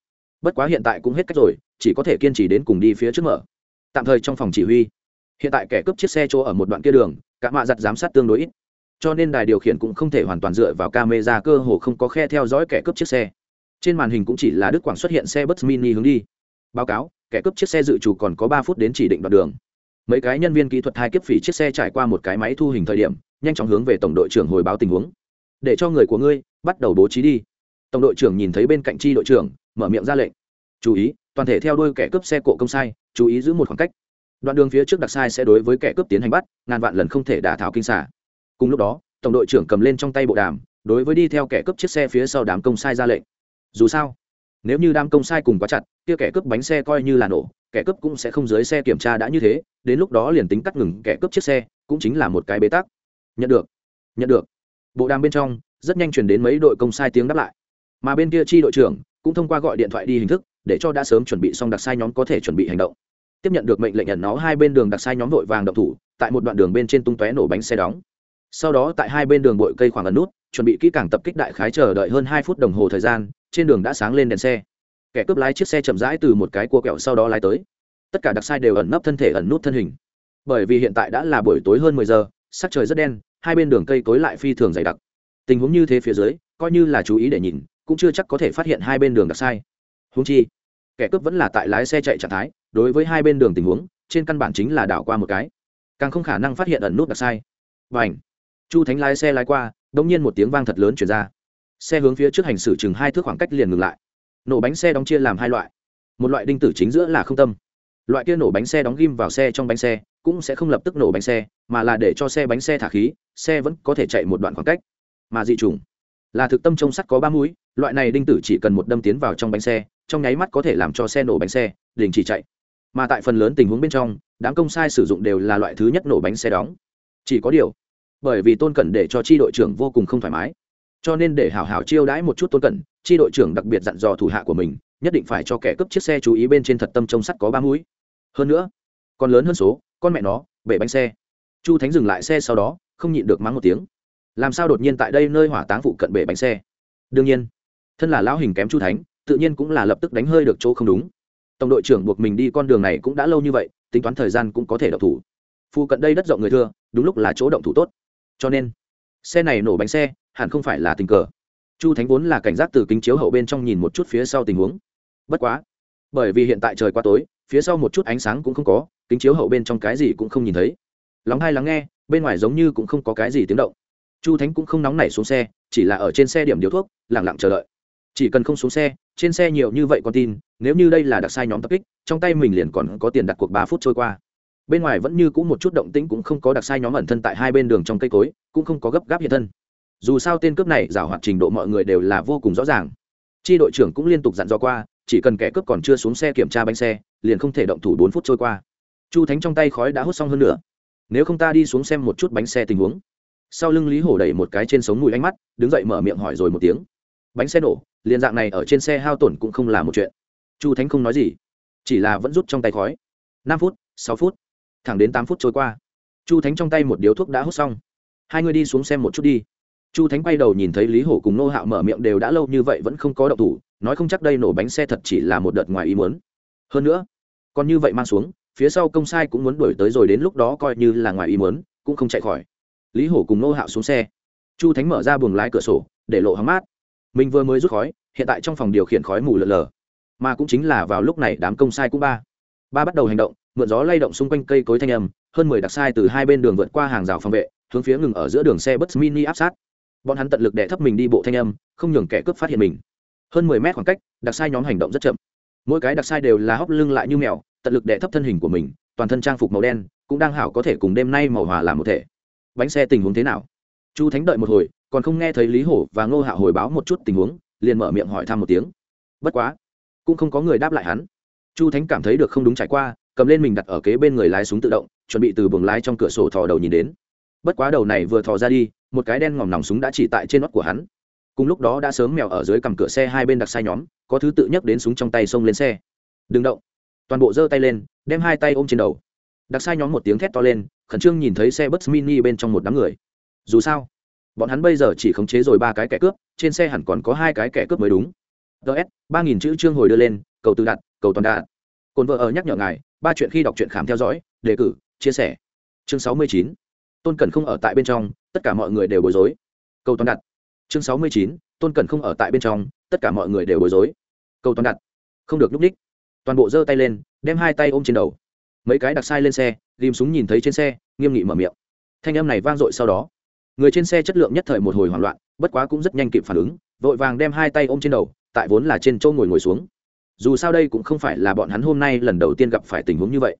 Bất quá hiện tại cũng hết cách rồi, chỉ có thể kiên trì đến cùng đi phía trước mở tạm thời trong phòng chỉ huy. Hiện tại kẻ cướp chiếc xe chỗ ở một đoạn kia đường, cả mạ giặt giám sát tương đối ít. Cho nên đài điều khiển cũng không thể hoàn toàn dựa vào camera cơ hồ không có khe theo dõi kẻ cướp chiếc xe. Trên màn hình cũng chỉ là đức quảng xuất hiện xe bus mini hướng đi. Báo cáo, kẻ cướp chiếc xe dự trù còn có ba phút đến chỉ định đoạn đường. Mấy cái nhân viên kỹ thuật hai kiếp phỉ chiếc xe trải qua một cái máy thu hình thời điểm, nhanh chóng hướng về tổng đội trưởng hồi báo tình huống. Để cho người của ngươi bắt đầu bố trí đi. Tổng đội trưởng nhìn thấy bên cạnh chi đội trưởng, mở miệng ra lệnh. Chú ý, toàn thể theo đuôi kẻ cướp xe cộ công sai chú ý giữ một khoảng cách. Đoạn đường phía trước đặc sai sẽ đối với kẻ cướp tiến hành bắt, ngàn vạn lần không thể đả thảo kinh xả cùng lúc đó, tổng đội trưởng cầm lên trong tay bộ đàm, đối với đi theo kẻ cướp chiếc xe phía sau đám công sai ra lệnh. Dù sao, nếu như đám công sai cùng quá chặt, kia kẻ cướp bánh xe coi như là nổ, kẻ cướp cũng sẽ không dưới xe kiểm tra đã như thế, đến lúc đó liền tính cắt ngừng kẻ cướp chiếc xe, cũng chính là một cái bế tắc. Nhận được nhận được. Bộ đàm bên trong, rất nhanh chuyển đến mấy đội công sai tiếng đáp lại. Mà bên kia chi đội trưởng cũng thông qua gọi điện thoại đi hình thức để cho đã sớm chuẩn bị xong đặc sai nhóm có thể chuẩn bị hành động. Tiếp nhận được mệnh lệnh nhận nó hai bên đường đặc sai nhóm vội vàng động thủ, tại một đoạn đường bên trên tung tóe nổ bánh xe đóng. Sau đó tại hai bên đường bội cây khoảng ấn nút, chuẩn bị kỹ càng tập kích đại khái chờ đợi hơn hai phút đồng hồ thời gian, trên đường đã sáng lên đèn xe. Kẻ cướp lái chiếc xe chậm rãi từ một cái cua kẹo sau đó lái tới. Tất cả đặc sai đều ẩn nấp thân thể ẩn nút thân hình. Bởi vì hiện tại đã là buổi tối hơn mười giờ, sắc trời rất đen, hai bên đường cây cối lại phi thường dày đặc. Tình huống như thế phía dưới, coi như là chú ý để nhìn, cũng chưa chắc có thể phát hiện hai bên đường đặc sai húng chi, kẻ cướp vẫn là tại lái xe chạy trạng thái, đối với hai bên đường tình huống, trên căn bản chính là đảo qua một cái. Càng không khả năng phát hiện ẩn nút đặc sai. Và ảnh chu thánh lái xe lái qua đ ỗ n g nhiên một tiếng vang thật lớn chuyển ra. Xe hướng phía trước hành xử chừng hai thước khoảng cách liền ngừng lại. Nổ bánh xe đóng chia làm hai loại. Một loại đinh tử chính giữa là không tâm. Loại kia nổ bánh xe đóng ghim vào xe trong bánh xe, cũng sẽ không lập tức nổ bánh xe, mà là để cho xe bánh xe thả khí, xe vẫn có thể chạy một đoạn khoảng cách. Mà dị trùng là thực tâm trông sắt có ba mũi, loại này đinh tử chỉ cần một đâm tiến vào trong bánh xe trong nháy mắt có thể làm cho xe nổ bánh xe, đình chỉ chạy. Mà tại phần lớn tình huống bên trong, đám công sai sử dụng đều là loại thứ nhất nổ bánh xe đóng. Chỉ có điều, bởi vì tôn cẩn để cho tri đội trưởng vô cùng không thoải mái, cho nên để hảo hảo chiêu đãi một chút tôn cẩn tri đội trưởng đặc biệt dặn dò thủ hạ của mình, nhất định phải cho kẻ cướp chiếc xe chú ý bên trên thật tâm trông sắt có ba mũi. Hơn nữa, còn lớn hơn số, con mẹ nó, bể bánh xe. Chu thánh dừng lại xe sau đó, không nhịn được mắng một tiếng. Làm sao đột nhiên tại đây nơi hỏa táng phụ cận bể bánh xe? Đương nhiên, thân là lão hình kém chu thánh tự nhiên cũng là lập tức đánh hơi được chỗ không đúng. Tổng đội trưởng buộc mình đi con đường này cũng đã lâu như vậy, tính toán thời gian cũng có thể động thủ. Phụ cận đây đất rộng người thưa, đúng lúc là chỗ động thủ tốt. Cho nên, xe này nổ bánh xe, hẳn không phải là tình cờ. Chu thánh vốn là cảnh giác từ kính chiếu hậu bên trong nhìn một chút phía sau tình huống. Bất quá, bởi vì hiện tại trời quá tối, phía sau một chút ánh sáng cũng không có, kính chiếu hậu bên trong cái gì cũng không nhìn thấy. Lắng hai lắng nghe, bên ngoài giống như cũng không có cái gì tiếng động. Chu thánh cũng không nóng nảy xuống xe, chỉ là ở trên xe điểm điếu thuốc lẳng lặng chờ đợi. Chỉ cần không xuống xe trên xe nhiều như vậy con tin, nếu như đây là đặc sai nhóm tập kích, trong tay mình liền còn có tiền đặt cuộc ba phút trôi qua. Bên ngoài vẫn như c ũ một chút động tĩnh cũng không có đặc sai nhóm ẩn thân tại hai bên đường trong cây cối, cũng không có gấp gáp hiện thân. Dù sao tên cướp này giảo hoạt trình độ mọi người đều là vô cùng rõ ràng. Chi đội trưởng cũng liên tục dặn dò qua, chỉ cần kẻ cướp còn chưa xuống xe kiểm tra bánh xe, liền không thể động thủ bốn phút trôi qua. Chu thánh trong tay khói đã hút xong hơn nữa nếu không ta đi xuống xem một chút bánh xe tình huống. Sau lưng lý hổ đẩy một cái trên sống mùi ánh mắt, đứng dậy mở miệng hỏi rồi một tiếng bánh xe nổ, liền dạng này ở trên xe hao tổn cũng không là một chuyện. Chu thánh không nói gì, chỉ là vẫn rút trong tay khói. Năm phút, sáu phút, thẳng đến tám phút trôi qua. Chu thánh trong tay một điếu thuốc đã hút xong. Hai người đi xuống xem một chút đi. Chu thánh quay đầu nhìn thấy lý hổ cùng nô hạo mở miệng đều đã lâu như vậy vẫn không có động thủ, nói không chắc đây nổ bánh xe thật chỉ là một đợt ngoài ý muốn. Hơn nữa, còn như vậy mang xuống, phía sau công sai cũng muốn đuổi tới rồi đến lúc đó coi như là ngoài ý muốn, cũng không chạy khỏi. Lý hổ cùng nô hạo xuống xe. Chu thánh mở ra buồng lái cửa sổ, để lộ hóng mát mình vừa mới rút khói, hiện tại trong phòng điều khiển khói mù lờ lờ. Mà cũng chính là vào lúc này đám công sai cũng ba. Ba bắt đầu hành động, mượn gió lay động xung quanh cây cối thanh âm, hơn mười đặc sai từ hai bên đường vượt qua hàng rào phòng vệ, hướng phía ngừng ở giữa đường xe bus mini áp sát. Bọn hắn tận lực đè thấp mình đi bộ thanh âm, không nhường kẻ cướp phát hiện mình. Hơn mười mét khoảng cách, đặc sai nhóm hành động rất chậm. Mỗi cái đặc sai đều là hóc lưng lại như mèo, tận lực đè thấp thân hình của mình, toàn thân trang phục màu đen, cũng đang hảo có thể cùng đêm nay màu hòa làm một thể. Bánh xe tình huống thế nào? Chu thánh đợi một hồi còn không nghe thấy lý hổ và ngô hạ hồi báo một chút tình huống, liền mở miệng hỏi thăm một tiếng. Bất quá, cũng không có người đáp lại hắn. Chu thánh cảm thấy được không đúng trải qua, cầm lên mình đặt ở kế bên người lái súng tự động, chuẩn bị từ buồng lái trong cửa sổ thò đầu nhìn đến. Bất quá đầu này vừa thò ra đi, một cái đen ngòm nòng súng đã chỉ tại trên nót của hắn. Cùng lúc đó đã sớm mèo ở dưới cầm cửa xe hai bên đặc sai nhóm, có thứ tự nhấc đến súng trong tay xông lên xe. Đừng động. Toàn bộ giơ tay lên, đem hai tay ôm trên đầu. Đặc sai nhóm một tiếng thét to lên, khẩn trương nhìn thấy xe bus mini bên trong một đám người. Dù sao bọn hắn bây giờ chỉ khống chế rồi ba cái kẻ cướp, trên xe hẳn còn có hai cái kẻ cướp mới đúng. Ts ba nghìn chữ chương hồi đưa lên, cầu từ đặt cầu toàn đạt cồn vợ ở nhắc nhở ngài, ba chuyện khi đọc truyện khám theo dõi, đề cử, chia sẻ. Chương sáu mươi chín, tôn cần không ở tại bên trong, tất cả mọi người đều bối rối. Cầu toàn đặt chương sáu mươi chín, tôn cần không ở tại bên trong, tất cả mọi người đều bối rối. Cầu toàn đặt không được núp ních. Toàn bộ giơ tay lên, đem hai tay ôm trên đầu. Mấy cái đặc sai lên xe, ghim súng nhìn thấy trên xe, nghiêm nghị mở miệng. Thanh âm này vang dội sau đó người trên xe chất lượng nhất thời một hồi hoảng loạn, bất quá cũng rất nhanh kịp phản ứng, vội vàng đem hai tay ôm trên đầu, tại vốn là trên chỗ ngồi ngồi xuống. Dù sao đây cũng không phải là bọn hắn hôm nay lần đầu tiên gặp phải tình huống như vậy.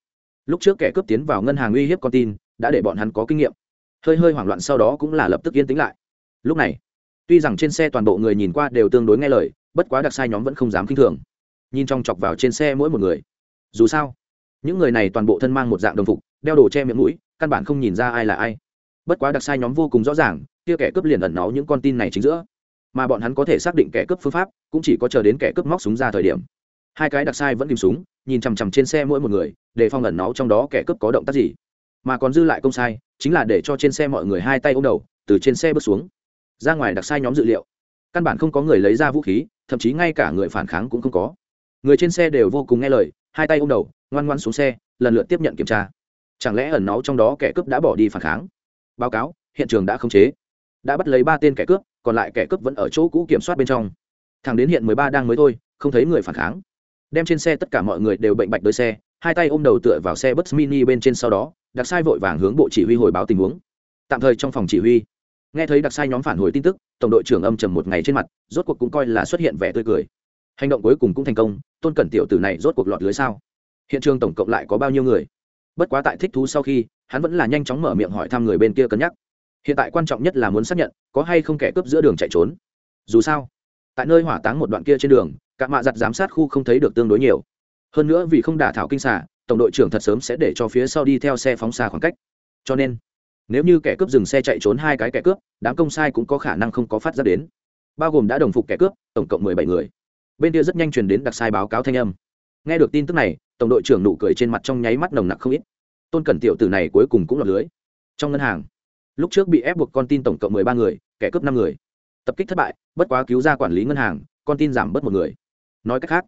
Lúc trước kẻ cướp tiến vào ngân hàng uy hiếp con tin, đã để bọn hắn có kinh nghiệm. Hơi hơi hoảng loạn sau đó cũng là lập tức yên tĩnh lại. Lúc này, tuy rằng trên xe toàn bộ người nhìn qua đều tương đối nghe lời, bất quá đặc sai nhóm vẫn không dám k i n h thường. Nhìn trong chọc vào trên xe mỗi một người. Dù sao, những người này toàn bộ thân mang một dạng đồng phục, đeo đồ che miệng mũi, căn bản không nhìn ra ai là ai bất quá đặc sai nhóm vô cùng rõ ràng, kia kẻ cướp liền ẩn náu những con tin này chính giữa. Mà bọn hắn có thể xác định kẻ cướp phương pháp, cũng chỉ có chờ đến kẻ cướp móc súng ra thời điểm. Hai cái đặc sai vẫn kìm súng, nhìn chằm chằm trên xe mỗi một người, để phong ẩn náu trong đó kẻ cướp có động tác gì. Mà còn dư lại công sai, chính là để cho trên xe mọi người hai tay ôm đầu, từ trên xe bước xuống. Ra ngoài đặc sai nhóm dự liệu, căn bản không có người lấy ra vũ khí, thậm chí ngay cả người phản kháng cũng không có. Người trên xe đều vô cùng nghe lời, hai tay ôm đầu, ngoan ngoan xuống xe, lần lượt tiếp nhận kiểm tra. Chẳng lẽ ẩn náu trong đó kẻ cướp đã bỏ đi phản kháng? Báo cáo, hiện trường đã khống chế. Đã bắt lấy ba tên kẻ cướp, còn lại kẻ cướp vẫn ở chỗ cũ kiểm soát bên trong. Thằng đến hiện mười ba đang mới thôi, không thấy người phản kháng. Đem trên xe tất cả mọi người đều bệnh bạch đôi xe, hai tay ôm đầu tựa vào xe bus mini bên trên sau đó, đặc sai vội vàng hướng bộ chỉ huy hồi báo tình huống. Tạm thời trong phòng chỉ huy. Nghe thấy đặc sai nhóm phản hồi tin tức, tổng đội trưởng âm trầm một ngày trên mặt, rốt cuộc cũng coi là xuất hiện vẻ tươi cười. Hành động cuối cùng cũng thành công, tôn cẩn tiểu tử này rốt cuộc lọt lưới sao? Hiện trường tổng cộng lại có bao nhiêu người? Bất quá tại thích thú sau khi, hắn vẫn là nhanh chóng mở miệng hỏi thăm người bên kia cân nhắc. Hiện tại quan trọng nhất là muốn xác nhận, có hay không kẻ cướp giữa đường chạy trốn. Dù sao, tại nơi hỏa táng một đoạn kia trên đường các mạ giặt giám sát khu không thấy được tương đối nhiều. Hơn nữa vì không đả thảo kinh xả tổng đội trưởng thật sớm sẽ để cho phía sau đi theo xe phóng xa khoảng cách. Cho nên, nếu như kẻ cướp dừng xe chạy trốn hai cái kẻ cướp, đám công sai cũng có khả năng không có phát ra đến. Bao gồm đã đồng phục kẻ cướp, tổng cộng mười bảy người. Bên kia rất nhanh truyền đến đặc sai báo cáo thanh âm nghe được tin tức này, tổng đội trưởng nụ cười trên mặt trong nháy mắt nồng nặc không ít. Tôn cẩn tiểu tử này cuối cùng cũng lọt lưới. Trong ngân hàng, lúc trước bị ép buộc con tin tổng cộng mười ba người, kẻ cướp năm người. Tập kích thất bại, bất quá cứu ra quản lý ngân hàng, con tin giảm bớt một người. Nói cách khác,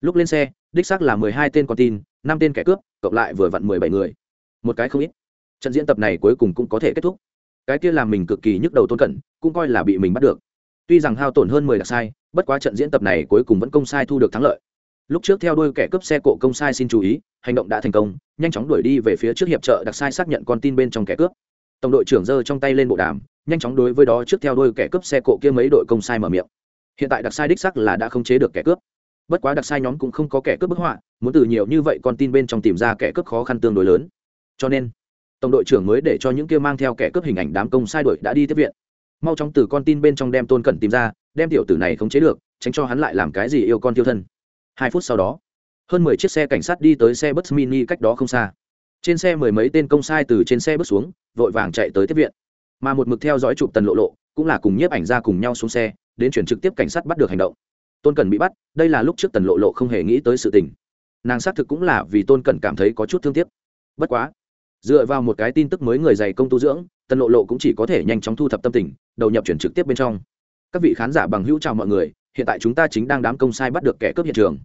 lúc lên xe, đích xác là mười hai tên con tin, năm tên kẻ cướp, cộng lại vừa vặn mười bảy người. Một cái không ít. Trận diễn tập này cuối cùng cũng có thể kết thúc. Cái kia làm mình cực kỳ nhức đầu tôn cẩn, cũng coi là bị mình bắt được. Tuy rằng hao tổn hơn mười đặc sai, bất quá trận diễn tập này cuối cùng vẫn công sai thu được thắng lợi lúc trước theo đuôi kẻ cướp xe cộ công sai xin chú ý, hành động đã thành công, nhanh chóng đuổi đi về phía trước hiệp trợ đặc sai xác nhận con tin bên trong kẻ cướp. Tổng đội trưởng giơ trong tay lên bộ đàm, nhanh chóng đối với đó trước theo đuôi kẻ cướp xe cộ kia mấy đội công sai mở miệng. Hiện tại đặc sai đích sắc là đã không chế được kẻ cướp. Bất quá đặc sai nhóm cũng không có kẻ cướp bức họa, muốn từ nhiều như vậy con tin bên trong tìm ra kẻ cướp khó khăn tương đối lớn. Cho nên, tổng đội trưởng mới để cho những kia mang theo kẻ cướp hình ảnh đám công sai đội đã đi tiếp viện. Mau chóng từ con tin bên trong đem tôn cẩn tìm ra, đem tiểu tử này khống chế được, tránh cho hắn lại làm cái gì yêu con tiêu thân hai phút sau đó, hơn mười chiếc xe cảnh sát đi tới xe bus mini cách đó không xa. Trên xe mười mấy tên công sai từ trên xe bước xuống, vội vàng chạy tới tiếp viện. Mà một mực theo dõi chụp tần lộ lộ, cũng là cùng nhiếp ảnh ra cùng nhau xuống xe, đến chuyển trực tiếp cảnh sát bắt được hành động. Tôn cần bị bắt, đây là lúc trước tần lộ lộ không hề nghĩ tới sự tình. Nàng xác thực cũng là vì tôn cần cảm thấy có chút thương tiếc. Bất quá, dựa vào một cái tin tức mới người dày công tu dưỡng, tần lộ lộ cũng chỉ có thể nhanh chóng thu thập tâm tình, đầu nhập chuyển trực tiếp bên trong. Các vị khán giả bằng hữu chào mọi người hiện tại chúng ta chính đang đám công sai bắt được kẻ cướp hiện trường.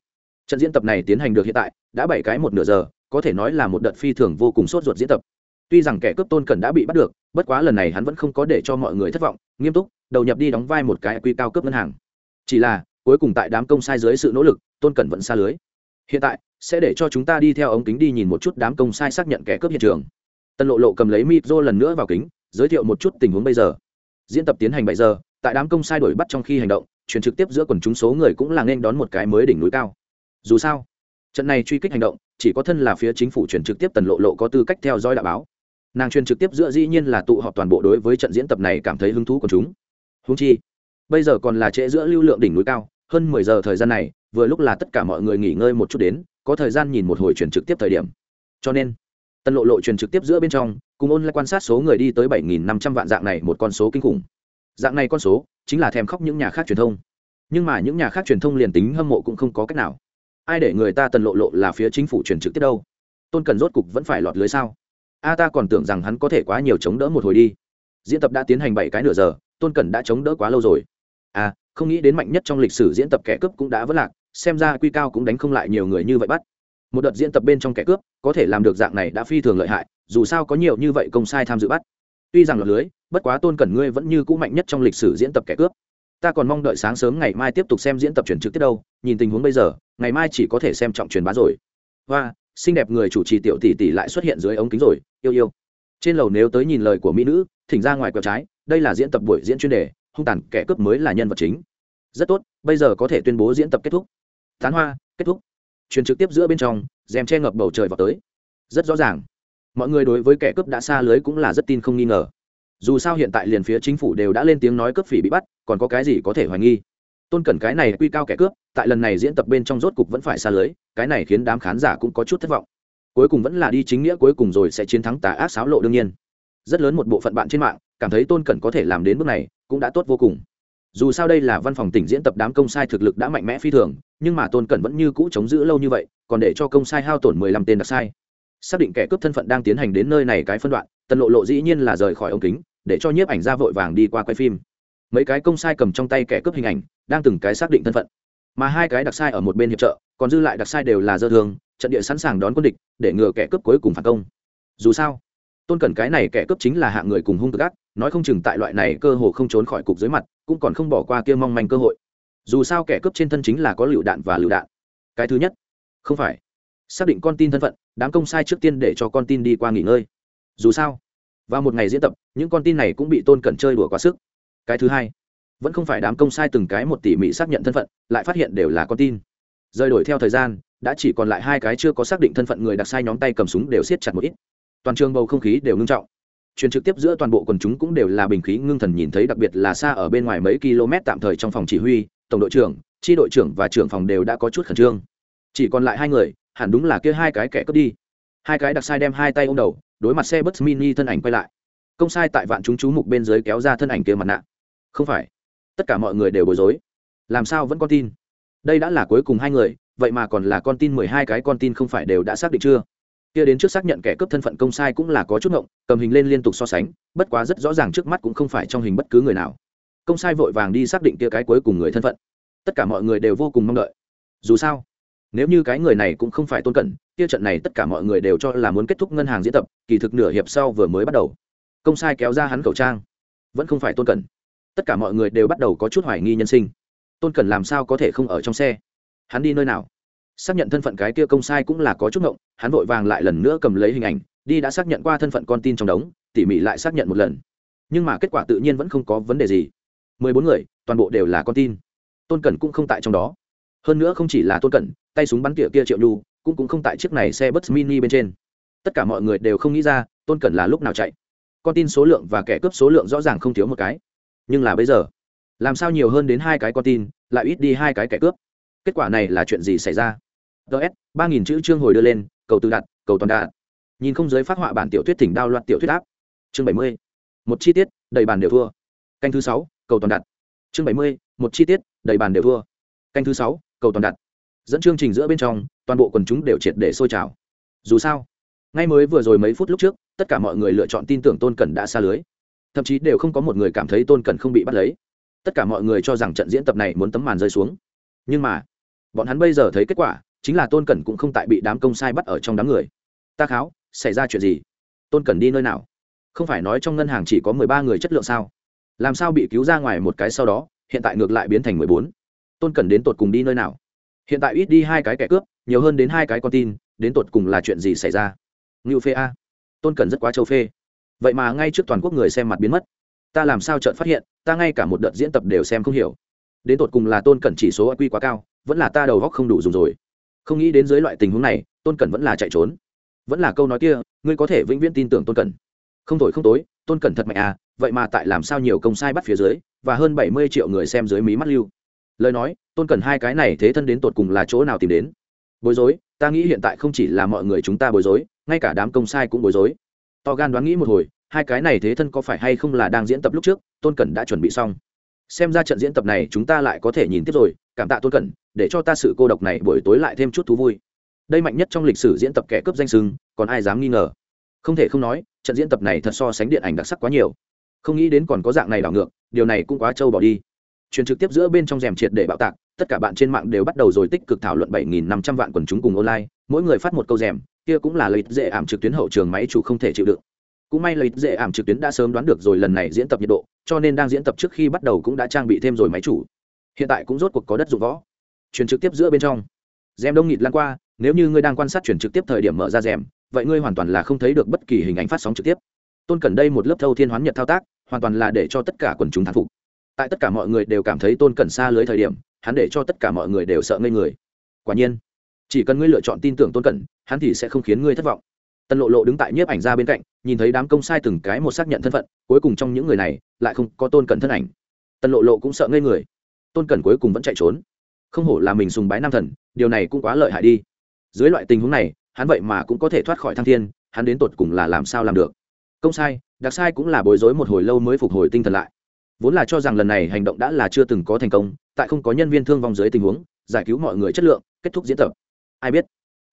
Trận diễn tập này tiến hành được hiện tại, đã bảy cái một nửa giờ, có thể nói là một đợt phi thường vô cùng sốt ruột diễn tập. Tuy rằng kẻ cướp tôn cần đã bị bắt được, bất quá lần này hắn vẫn không có để cho mọi người thất vọng, nghiêm túc, đầu nhập đi đóng vai một cái quy cao cấp ngân hàng. Chỉ là, cuối cùng tại đám công sai dưới sự nỗ lực, tôn cần vẫn xa lưới. Hiện tại, sẽ để cho chúng ta đi theo ống kính đi nhìn một chút đám công sai xác nhận kẻ cướp hiện trường. Tân lộ lộ cầm lấy micro lần nữa vào kính, giới thiệu một chút tình huống bây giờ. Diễn tập tiến hành bảy giờ, tại đám công sai đổi bắt trong khi hành động truyền trực tiếp giữa quần chúng số người cũng là nên đón một cái mới đỉnh núi cao. Dù sao, trận này truy kích hành động, chỉ có thân là phía chính phủ truyền trực tiếp tần lộ lộ có tư cách theo dõi đạo báo. Nàng truyền trực tiếp giữa dĩ nhiên là tụ họp toàn bộ đối với trận diễn tập này cảm thấy hứng thú của chúng. Húng chi, bây giờ còn là trễ giữa lưu lượng đỉnh núi cao, hơn mười giờ thời gian này, vừa lúc là tất cả mọi người nghỉ ngơi một chút đến, có thời gian nhìn một hồi truyền trực tiếp thời điểm. Cho nên, tần lộ lộ truyền trực tiếp giữa bên trong, cùng ôn lại quan sát số người đi tới bảy nghìn năm trăm vạn dạng này một con số kinh khủng. Dạng này con số chính là thèm khóc những nhà khác truyền thông. Nhưng mà những nhà khác truyền thông liền tính hâm mộ cũng không có cách nào. Ai để người ta tần lộ lộ là phía chính phủ truyền trực tiếp đâu? Tôn cần rốt cục vẫn phải lọt lưới sao? A, ta còn tưởng rằng hắn có thể quá nhiều chống đỡ một hồi đi. Diễn tập đã tiến hành bảy cái nửa giờ, tôn cần đã chống đỡ quá lâu rồi. À không nghĩ đến mạnh nhất trong lịch sử diễn tập kẻ cướp cũng đã vất lạc, xem ra quy cao cũng đánh không lại nhiều người như vậy bắt. Một đợt diễn tập bên trong kẻ cướp, có thể làm được dạng này đã phi thường lợi hại, dù sao có nhiều như vậy công sai tham dự bắt tuy rằng lọt lưới, bất quá tôn cẩn ngươi vẫn như cũ mạnh nhất trong lịch sử diễn tập kẻ cướp. Ta còn mong đợi sáng sớm ngày mai tiếp tục xem diễn tập truyền trực tiếp đâu, nhìn tình huống bây giờ, ngày mai chỉ có thể xem trọng truyền bá rồi. Hoa, xinh đẹp người chủ trì tiểu tỷ tỷ lại xuất hiện dưới ống kính rồi, yêu yêu. Trên lầu nếu tới nhìn lời của mỹ nữ, thỉnh ra ngoài quẹo trái, đây là diễn tập buổi diễn chuyên đề, hung tàn kẻ cướp mới là nhân vật chính. Rất tốt, bây giờ có thể tuyên bố diễn tập kết thúc. Tán hoa, kết thúc. Truyền trực tiếp giữa bên trong, rèm che ngập bầu trời vào tới. Rất rõ ràng mọi người đối với kẻ cướp đã xa lưới cũng là rất tin không nghi ngờ. Dù sao hiện tại liền phía chính phủ đều đã lên tiếng nói cướp phỉ bị bắt, còn có cái gì có thể hoài nghi? Tôn cẩn cái này quy cao kẻ cướp, tại lần này diễn tập bên trong rốt cục vẫn phải xa lưới, cái này khiến đám khán giả cũng có chút thất vọng. Cuối cùng vẫn là đi chính nghĩa, cuối cùng rồi sẽ chiến thắng tà ác xáo lộ đương nhiên. Rất lớn một bộ phận bạn trên mạng, cảm thấy tôn cẩn có thể làm đến bước này, cũng đã tốt vô cùng. Dù sao đây là văn phòng tỉnh diễn tập đám công sai thực lực đã mạnh mẽ phi thường, nhưng mà tôn cẩn vẫn như cũ chống giữ lâu như vậy, còn để cho công sai hao tổn mười lăm tên đặc sai xác định kẻ cướp thân phận đang tiến hành đến nơi này cái phân đoạn, tần lộ lộ dĩ nhiên là rời khỏi ống kính, để cho nhiếp ảnh ra vội vàng đi qua quay phim. Mấy cái công sai cầm trong tay kẻ cướp hình ảnh, đang từng cái xác định thân phận. Mà hai cái đặc sai ở một bên hiệp trợ, còn dư lại đặc sai đều là dơ thường trận địa sẵn sàng đón quân địch, để ngừa kẻ cướp cuối cùng phản công. Dù sao, tôn cẩn cái này kẻ cướp chính là hạng người cùng hung cực ác, nói không chừng tại loại này cơ hồ không trốn khỏi cục dưới mặt, cũng còn không bỏ qua kia mong manh cơ hội. Dù sao kẻ cướp trên thân chính là có lựu đạn và lựu đạn. Cái thứ nhất, không phải xác định con tin thân phận, đám công sai trước tiên để cho con tin đi qua nghỉ ngơi. Dù sao, vào một ngày diễn tập, những con tin này cũng bị tôn cẩn chơi đùa quá sức. Cái thứ hai, vẫn không phải đám công sai từng cái một tỉ mỉ xác nhận thân phận, lại phát hiện đều là con tin. Rời đổi theo thời gian, đã chỉ còn lại hai cái chưa có xác định thân phận người đặc sai nhóm tay cầm súng đều siết chặt một ít. Toàn trường bầu không khí đều ngưng trọng. Truyền trực tiếp giữa toàn bộ quần chúng cũng đều là bình khí ngưng thần nhìn thấy đặc biệt là xa ở bên ngoài mấy km tạm thời trong phòng chỉ huy, tổng đội trưởng tri đội trưởng và trưởng phòng đều đã có chút khẩn trương. Chỉ còn lại hai người hẳn đúng là kia hai cái kẻ cướp đi. Hai cái đặc sai đem hai tay ô m đầu, đối mặt xe bus mini thân ảnh quay lại. Công sai tại vạn chúng chú mục bên dưới kéo ra thân ảnh kia mặt nạ. Không phải. Tất cả mọi người đều bối rối. Làm sao vẫn con tin? Đây đã là cuối cùng hai người, vậy mà còn là con tin mười hai cái con tin không phải đều đã xác định chưa? Kia đến trước xác nhận kẻ cướp thân phận công sai cũng là có chút ngộng, cầm hình lên liên tục so sánh, bất quá rất rõ ràng trước mắt cũng không phải trong hình bất cứ người nào. Công sai vội vàng đi xác định kia cái cuối cùng người thân phận. Tất cả mọi người đều vô cùng mong đợi. Dù sao nếu như cái người này cũng không phải tôn cẩn, kia trận này tất cả mọi người đều cho là muốn kết thúc ngân hàng diễn tập, kỳ thực nửa hiệp sau vừa mới bắt đầu. Công sai kéo ra hắn khẩu trang. Vẫn không phải tôn cẩn. Tất cả mọi người đều bắt đầu có chút hoài nghi nhân sinh. Tôn cẩn làm sao có thể không ở trong xe? Hắn đi nơi nào? Xác nhận thân phận cái kia công sai cũng là có chút ngộng, hắn vội vàng lại lần nữa cầm lấy hình ảnh, đi đã xác nhận qua thân phận con tin trong đống, tỉ mỉ lại xác nhận một lần. Nhưng mà kết quả tự nhiên vẫn không có vấn đề gì. Mười bốn người, toàn bộ đều là con tin. Tôn cẩn cũng không tại trong đó. Hơn nữa không chỉ là tôn cẩn tay súng bắn tỉa kia triệu nhu, cũng cũng không tại chiếc này xe bus mini bên trên. Tất cả mọi người đều không nghĩ ra, tôn cẩn là lúc nào chạy. Con tin số lượng và kẻ cướp số lượng rõ ràng không thiếu một cái. Nhưng là bây giờ, làm sao nhiều hơn đến hai cái con tin, lại ít đi hai cái kẻ cướp? Kết quả này là chuyện gì xảy ra? Ts ba nghìn chữ chương hồi đưa lên, cầu tự đặt cầu toàn đạt. Nhìn không giới phát họa bản tiểu thuyết thỉnh đao loạt tiểu thuyết áp. Chương bảy mươi, một chi tiết, đầy bàn đều thua. Canh thứ sáu, cầu toàn đặt chương bảy mươi, một chi tiết, đầy bàn đều thua. Canh thứ sáu, cầu toàn đặt dẫn chương trình giữa bên trong, toàn bộ quần chúng đều triệt để sôi trào. Dù sao, ngay mới vừa rồi mấy phút lúc trước, tất cả mọi người lựa chọn tin tưởng tôn cẩn đã xa lưới. Thậm chí đều không có một người cảm thấy tôn cẩn không bị bắt lấy. Tất cả mọi người cho rằng trận diễn tập này muốn tấm màn rơi xuống. Nhưng mà, bọn hắn bây giờ thấy kết quả, chính là tôn cẩn cũng không tại bị đám công sai bắt ở trong đám người. Ta kháo, xảy ra chuyện gì? Tôn cẩn đi nơi nào? Không phải nói trong ngân hàng chỉ có mười ba người chất lượng sao? Làm sao bị cứu ra ngoài một cái sau đó, hiện tại ngược lại biến thành mười bốn? Tôn cẩn đến tột cùng đi nơi nào? Hiện tại ít đi hai cái kẻ cướp, nhiều hơn đến hai cái con tin, đến tột cùng là chuyện gì xảy ra? Ngưu phê a. Tôn cần rất quá châu phê. Vậy mà ngay trước toàn quốc người xem mặt biến mất. Ta làm sao chợt phát hiện, ta ngay cả một đợt diễn tập đều xem không hiểu. Đến tột cùng là tôn cẩn chỉ số quy quá cao, vẫn là ta đầu góc không đủ dùng rồi. Không nghĩ đến dưới loại tình huống này, tôn cẩn vẫn là chạy trốn. Vẫn là câu nói kia, ngươi có thể vĩnh viễn tin tưởng tôn cẩn. Không thổi không tối, tôn cẩn thật mạnh à vậy mà tại làm sao nhiều công sai bắt phía dưới, và hơn bảy mươi triệu người xem dưới mí mắt lưu lời nói, tôn cần hai cái này thế thân đến tột cùng là chỗ nào tìm đến? Bối rối, ta nghĩ hiện tại không chỉ là mọi người chúng ta bối rối, ngay cả đám công sai cũng bối rối. To gan đoán nghĩ một hồi, hai cái này thế thân có phải hay không là đang diễn tập lúc trước, tôn cẩn đã chuẩn bị xong. Xem ra trận diễn tập này chúng ta lại có thể nhìn tiếp rồi, cảm tạ tôn cẩn để cho ta sự cô độc này buổi tối lại thêm chút thú vui. Đây mạnh nhất trong lịch sử diễn tập kẻ cướp danh sưng, còn ai dám nghi ngờ? Không thể không nói, trận diễn tập này thật so sánh điện ảnh đặc sắc quá nhiều. Không nghĩ đến còn có dạng này đảo ngược, điều này cũng quá trâu bỏ đi truyền trực tiếp giữa bên trong rèm triệt để bạo tạc, tất cả bạn trên mạng đều bắt đầu rồi tích cực thảo luận 7.500 vạn quần chúng cùng online, mỗi người phát một câu rèm, kia cũng là lợi dễ ảm trực tuyến hậu trường máy chủ không thể chịu đựng. Cũng may lợi dễ ảm trực tuyến đã sớm đoán được rồi lần này diễn tập nhiệt độ, cho nên đang diễn tập trước khi bắt đầu cũng đã trang bị thêm rồi máy chủ. Hiện tại cũng rốt cuộc có đất dụng võ. Truyền trực tiếp giữa bên trong. Rèm đông nghịt lan qua, nếu như ngươi đang quan sát truyền trực tiếp thời điểm mở ra rèm, vậy ngươi hoàn toàn là không thấy được bất kỳ hình ảnh phát sóng trực tiếp. Tôn cần đây một lớp thâu thiên hoán nhật thao tác, hoàn toàn là để cho tất cả quần chúng thán phục tại tất cả mọi người đều cảm thấy tôn cẩn xa lưới thời điểm, hắn để cho tất cả mọi người đều sợ ngây người. Quả nhiên, chỉ cần ngươi lựa chọn tin tưởng tôn cẩn, hắn thì sẽ không khiến ngươi thất vọng. Tân lộ lộ đứng tại nhiếp ảnh ra bên cạnh, nhìn thấy đám công sai từng cái một xác nhận thân phận, cuối cùng trong những người này, lại không có tôn cẩn thân ảnh. Tân lộ lộ cũng sợ ngây người. Tôn cẩn cuối cùng vẫn chạy trốn. Không hổ là mình sùng bái nam thần, điều này cũng quá lợi hại đi. Dưới loại tình huống này, hắn vậy mà cũng có thể thoát khỏi thăng thiên, hắn đến tột cùng là làm sao làm được? Công sai, đặc sai cũng là bối rối một hồi lâu mới phục hồi tinh thần lại vốn là cho rằng lần này hành động đã là chưa từng có thành công, tại không có nhân viên thương vong dưới tình huống, giải cứu mọi người chất lượng, kết thúc diễn tập. Ai biết?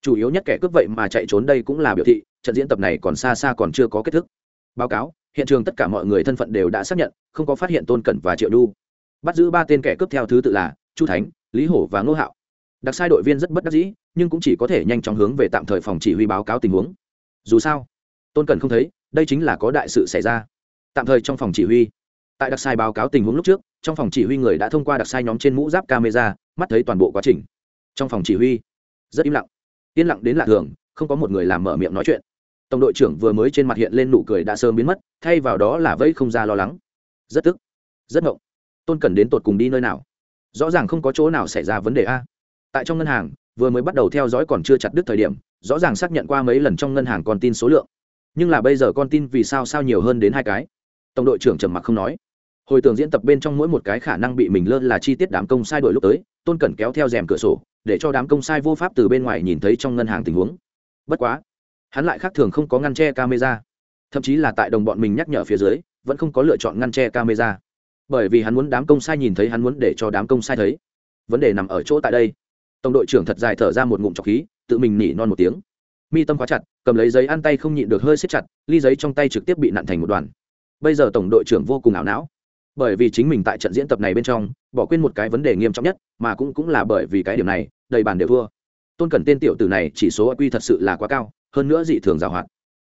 Chủ yếu nhất kẻ cướp vậy mà chạy trốn đây cũng là biểu thị, trận diễn tập này còn xa xa còn chưa có kết thúc. Báo cáo, hiện trường tất cả mọi người thân phận đều đã xác nhận, không có phát hiện tôn cẩn và triệu đu. Bắt giữ ba tên kẻ cướp theo thứ tự là chu thánh, lý hổ và ngô hạo. Đặc sai đội viên rất bất đắc dĩ, nhưng cũng chỉ có thể nhanh chóng hướng về tạm thời phòng chỉ huy báo cáo tình huống. Dù sao, tôn cẩn không thấy, đây chính là có đại sự xảy ra. Tạm thời trong phòng chỉ huy tại đặc sai báo cáo tình huống lúc trước, trong phòng chỉ huy người đã thông qua đặc sai nhóm trên mũ giáp camera, mắt thấy toàn bộ quá trình. Trong phòng chỉ huy, rất im lặng. Yên lặng đến lạ thường, không có một người làm mở miệng nói chuyện. Tổng đội trưởng vừa mới trên mặt hiện lên nụ cười đã sớm biến mất, thay vào đó là vây không ra lo lắng. Rất tức, rất ngộng. Tôn cần đến tột cùng đi nơi nào? Rõ ràng không có chỗ nào xảy ra vấn đề a. Tại trong ngân hàng, vừa mới bắt đầu theo dõi còn chưa chặt đứt thời điểm, rõ ràng xác nhận qua mấy lần trong ngân hàng con tin số lượng. Nhưng là bây giờ con tin vì sao sao nhiều hơn đến hai cái? Tổng đội trưởng trầm mặc không nói hồi tưởng diễn tập bên trong mỗi một cái khả năng bị mình lơ là chi tiết đám công sai đổi lúc tới, tôn cẩn kéo theo rèm cửa sổ, để cho đám công sai vô pháp từ bên ngoài nhìn thấy trong ngân hàng tình huống. Bất quá, hắn lại khác thường không có ngăn che camera. Thậm chí là tại đồng bọn mình nhắc nhở phía dưới, vẫn không có lựa chọn ngăn che camera. Bởi vì hắn muốn đám công sai nhìn thấy, hắn muốn để cho đám công sai thấy. Vấn đề nằm ở chỗ tại đây. Tổng đội trưởng thật dài thở ra một ngụm trọc khí, tự mình nỉ non một tiếng. Mi tâm khóa chặt, cầm lấy giấy ăn tay không nhịn được hơi xếp chặt, ly giấy trong tay trực tiếp bị nặn thành một đoàn. Bây giờ tổng đội trưởng vô cùng ảo não bởi vì chính mình tại trận diễn tập này bên trong, bỏ quên một cái vấn đề nghiêm trọng nhất, mà cũng cũng là bởi vì cái điểm này, đầy bàn đều thua. Tôn cần tên tiểu tử này chỉ số quy thật sự là quá cao, hơn nữa dị thường giàu hạn.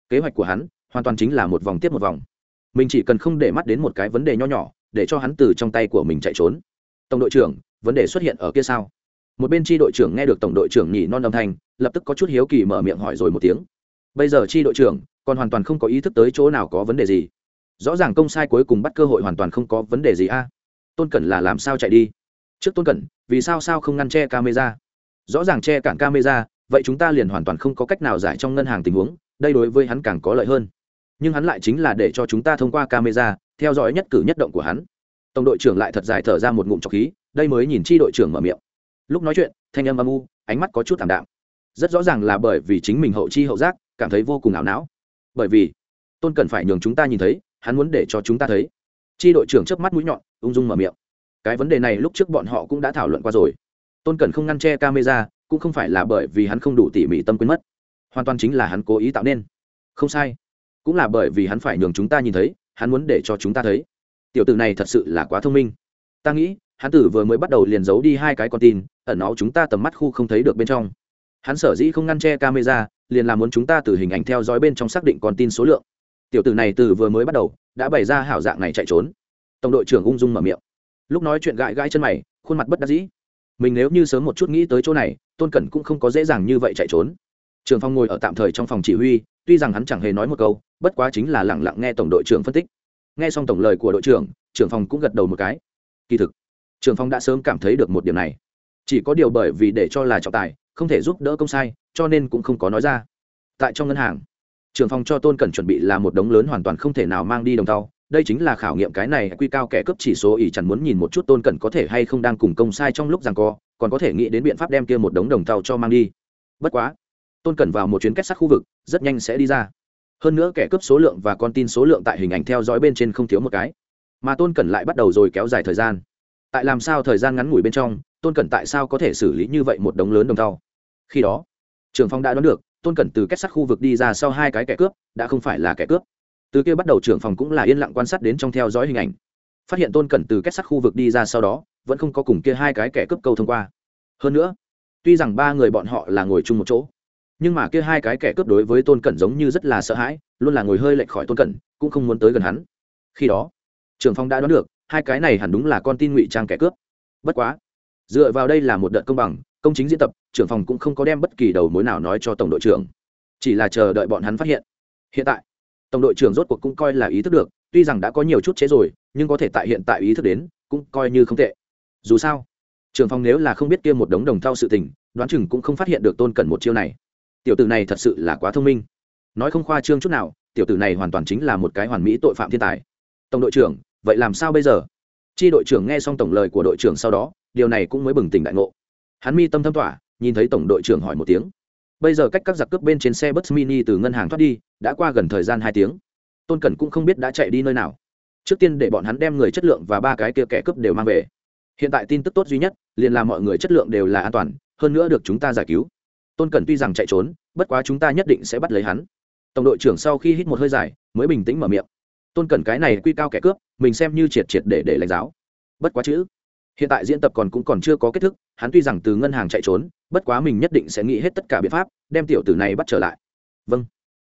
Kế hoạch của hắn hoàn toàn chính là một vòng tiếp một vòng. Mình chỉ cần không để mắt đến một cái vấn đề nho nhỏ, để cho hắn từ trong tay của mình chạy trốn. Tổng đội trưởng, vấn đề xuất hiện ở kia sao? Một bên tri đội trưởng nghe được tổng đội trưởng nhỉ non âm thanh, lập tức có chút hiếu kỳ mở miệng hỏi rồi một tiếng. Bây giờ tri đội trưởng còn hoàn toàn không có ý thức tới chỗ nào có vấn đề gì rõ ràng công sai cuối cùng bắt cơ hội hoàn toàn không có vấn đề gì a. Tôn cẩn là làm sao chạy đi? Trước tôn cẩn, vì sao sao không ngăn che camera? Rõ ràng che cản camera, vậy chúng ta liền hoàn toàn không có cách nào giải trong ngân hàng tình huống, đây đối với hắn càng có lợi hơn. Nhưng hắn lại chính là để cho chúng ta thông qua camera, theo dõi nhất cử nhất động của hắn. Tổng đội trưởng lại thật dài thở ra một ngụm trọc khí, đây mới nhìn chi đội trưởng mở miệng. Lúc nói chuyện, thanh âm âm u, ánh mắt có chút thảm đạm. Rất rõ ràng là bởi vì chính mình hậu chi hậu giác, cảm thấy vô cùng ảo não. Bởi vì, tôn cần phải nhường chúng ta nhìn thấy hắn muốn để cho chúng ta thấy. Chi đội trưởng chớp mắt mũi nhọn, ung dung mở miệng. Cái vấn đề này lúc trước bọn họ cũng đã thảo luận qua rồi. Tôn cần không ngăn che camera, cũng không phải là bởi vì hắn không đủ tỉ mỉ tâm quyến mất. Hoàn toàn chính là hắn cố ý tạo nên. Không sai. Cũng là bởi vì hắn phải nhường chúng ta nhìn thấy, hắn muốn để cho chúng ta thấy. Tiểu tử này thật sự là quá thông minh. Ta nghĩ, hắn tử vừa mới bắt đầu liền giấu đi hai cái con tin, ẩn nó chúng ta tầm mắt khu không thấy được bên trong. Hắn sở dĩ không ngăn che camera, liền làm muốn chúng ta từ hình ảnh theo dõi bên trong xác định con tin số lượng tiểu tử này từ vừa mới bắt đầu, đã bày ra hảo dạng này chạy trốn. Tổng đội trưởng ung dung mở miệng. Lúc nói chuyện gãi gãi chân mày, khuôn mặt bất đắc dĩ. Mình nếu như sớm một chút nghĩ tới chỗ này, tôn cẩn cũng không có dễ dàng như vậy chạy trốn. Trường phong ngồi ở tạm thời trong phòng chỉ huy, tuy rằng hắn chẳng hề nói một câu, bất quá chính là lẳng lặng nghe tổng đội trưởng phân tích. Nghe xong tổng lời của đội trưởng trưởng phòng cũng gật đầu một cái. Kỳ thực, trường phong đã sớm cảm thấy được một điểm này. Chỉ có điều bởi vì để cho là trọng tài, không thể giúp đỡ công sai, cho nên cũng không có nói ra. Tại trong ngân hàng trường phong cho tôn cần chuẩn bị là một đống lớn hoàn toàn không thể nào mang đi đồng tàu đây chính là khảo nghiệm cái này, quy cao kẻ cấp chỉ số ỷ chẳng muốn nhìn một chút tôn cẩn có thể hay không đang cùng công sai trong lúc rằng co, còn có thể nghĩ đến biện pháp đem kia một đống đồng tàu cho mang đi. Bất quá, tôn cẩn vào một chuyến kết sắt khu vực, rất nhanh sẽ đi ra. Hơn nữa kẻ cướp số lượng và con tin số lượng tại hình ảnh theo dõi bên trên không thiếu một cái. Mà tôn cẩn lại bắt đầu rồi kéo dài thời gian. Tại làm sao thời gian ngắn ngủi bên trong, tôn cẩn tại sao có thể xử lý như vậy một đống lớn đồng tàu khi đó, trường phong đã đoán được tôn cẩn từ kết sắt khu vực đi ra sau hai cái kẻ cướp, đã không phải là kẻ cướp. Từ kia bắt đầu trưởng phòng cũng là yên lặng quan sát đến trong theo dõi hình ảnh. Phát hiện tôn cẩn từ kết sắt khu vực đi ra sau đó, vẫn không có cùng kia hai cái kẻ cướp câu thông qua. Hơn nữa, tuy rằng ba người bọn họ là ngồi chung một chỗ, nhưng mà kia hai cái kẻ cướp đối với tôn cẩn giống như rất là sợ hãi, luôn là ngồi hơi lệch khỏi tôn cẩn, cũng không muốn tới gần hắn. Khi đó, trưởng phòng đã đoán được, hai cái này hẳn đúng là con tin ngụy trang kẻ cướp. Bất quá, dựa vào đây là một đợt công bằng công chính diễn tập, trưởng phòng cũng không có đem bất kỳ đầu mối nào nói cho tổng đội trưởng. Chỉ là chờ đợi bọn hắn phát hiện. Hiện tại, tổng đội trưởng rốt cuộc cũng coi là ý thức được, tuy rằng đã có nhiều chút chế rồi, nhưng có thể tại hiện tại ý thức đến, cũng coi như không tệ. Dù sao, trưởng phòng nếu là không biết kia một đống đồng thau sự tình, đoán chừng cũng không phát hiện được tôn cần một chiêu này. Tiểu tử này thật sự là quá thông minh. Nói không khoa trương chút nào, tiểu tử này hoàn toàn chính là một cái hoàn mỹ tội phạm thiên tài. Tổng đội trưởng, vậy làm sao bây giờ? Chi đội trưởng nghe xong tổng lời của đội trưởng sau đó, điều này cũng mới bừng tỉnh đại ngộ hắn mi tâm thâm tỏa, nhìn thấy tổng đội trưởng hỏi một tiếng. Bây giờ cách các giặc cướp bên trên xe bus mini từ ngân hàng thoát đi, đã qua gần thời gian hai tiếng. Tôn cẩn cũng không biết đã chạy đi nơi nào. Trước tiên để bọn hắn đem người chất lượng và ba cái kia kẻ cướp đều mang về. Hiện tại tin tức tốt duy nhất, liền là mọi người chất lượng đều là an toàn, hơn nữa được chúng ta giải cứu. Tôn cẩn tuy rằng chạy trốn, bất quá chúng ta nhất định sẽ bắt lấy hắn. Tổng đội trưởng sau khi hít một hơi dài, mới bình tĩnh mở miệng. Tôn cẩn cái này quy cao kẻ cướp, mình xem như triệt triệt để để lãnh giáo. Bất quá chữ hiện tại diễn tập còn cũng còn chưa có kết thúc, hắn tuy rằng từ ngân hàng chạy trốn, bất quá mình nhất định sẽ nghĩ hết tất cả biện pháp, đem tiểu tử này bắt trở lại. Vâng.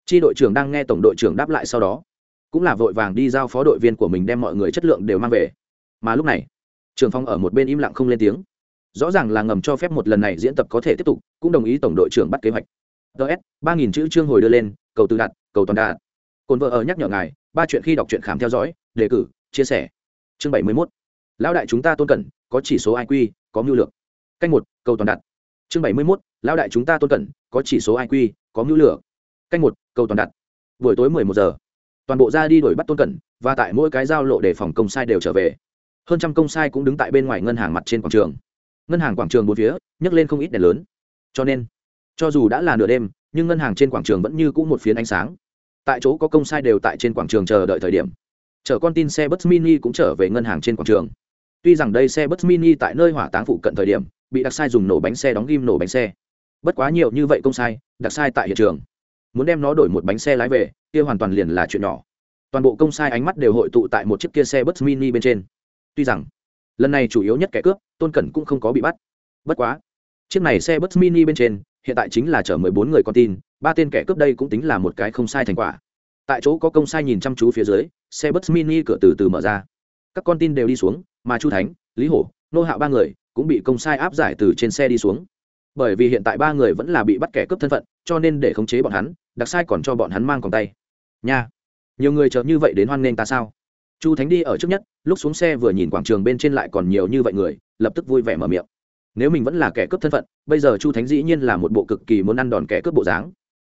Chi đội trưởng đang nghe tổng đội trưởng đáp lại sau đó, cũng là vội vàng đi giao phó đội viên của mình đem mọi người chất lượng đều mang về. Mà lúc này trường phong ở một bên im lặng không lên tiếng. Rõ ràng là ngầm cho phép một lần này diễn tập có thể tiếp tục, cũng đồng ý tổng đội trưởng bắt kế hoạch. Ts ba nghìn chữ chương hồi đưa lên, cầu tự đặt cầu toàn đạt. Cồn vợ ở nhắc nhở ngài, ba chuyện khi đọc truyện khám theo dõi, đề cử, chia sẻ. Chương bảy mươi mốt lão đại chúng ta tôn cẩn, có chỉ số iq có mưu lược. Canh một, cầu toàn đặt. Chương bảy mươi mốt, lão đại chúng ta tôn cẩn, có chỉ số iq có mưu lược. Canh một, cầu toàn đặt. Buổi tối mười một giờ. Toàn bộ ra đi đuổi bắt tôn cẩn, và tại mỗi cái giao lộ để phòng công sai đều trở về. Hơn trăm công sai cũng đứng tại bên ngoài ngân hàng mặt trên quảng trường. Ngân hàng quảng trường bốn phía, nhấc lên không ít đèn lớn. Cho nên, cho dù đã là nửa đêm, nhưng ngân hàng trên quảng trường vẫn như c ũ một phiến ánh sáng. Tại chỗ có công sai đều tại trên quảng trường chờ đợi thời điểm. Chở con tin xe bus mini cũng trở về ngân hàng trên quảng trường tuy rằng đây xe bus mini tại nơi hỏa táng phụ cận thời điểm, bị đặc sai dùng nổ bánh xe đóng ghim nổ bánh xe. Bất quá nhiều như vậy công sai, đặc sai tại hiện trường. Muốn đem nó đổi một bánh xe lái về, kia hoàn toàn liền là chuyện nhỏ. Toàn bộ công sai ánh mắt đều hội tụ tại một chiếc kia xe bus mini bên trên. Tuy rằng, lần này chủ yếu nhất kẻ cướp, tôn cẩn cũng không có bị bắt. Bất quá, chiếc này xe bus mini bên trên, hiện tại chính là chở mười bốn người con tin, ba tên kẻ cướp đây cũng tính là một cái không sai thành quả. Tại chỗ có công sai nhìn chăm chú phía dưới, xe bus mini cửa từ từ mở ra các con tin đều đi xuống, mà chu thánh, lý hổ, nô hạo ba người cũng bị công sai áp giải từ trên xe đi xuống. Bởi vì hiện tại ba người vẫn là bị bắt kẻ cướp thân phận, cho nên để khống chế bọn hắn, đặc sai còn cho bọn hắn mang còn tay. Nha, nhiều người chờ như vậy đến hoan nghênh ta sao? Chu thánh đi ở trước nhất, lúc xuống xe vừa nhìn quảng trường bên trên lại còn nhiều như vậy người, lập tức vui vẻ mở miệng. Nếu mình vẫn là kẻ cướp thân phận, bây giờ chu thánh dĩ nhiên là một bộ cực kỳ muốn ăn đòn kẻ cướp bộ dáng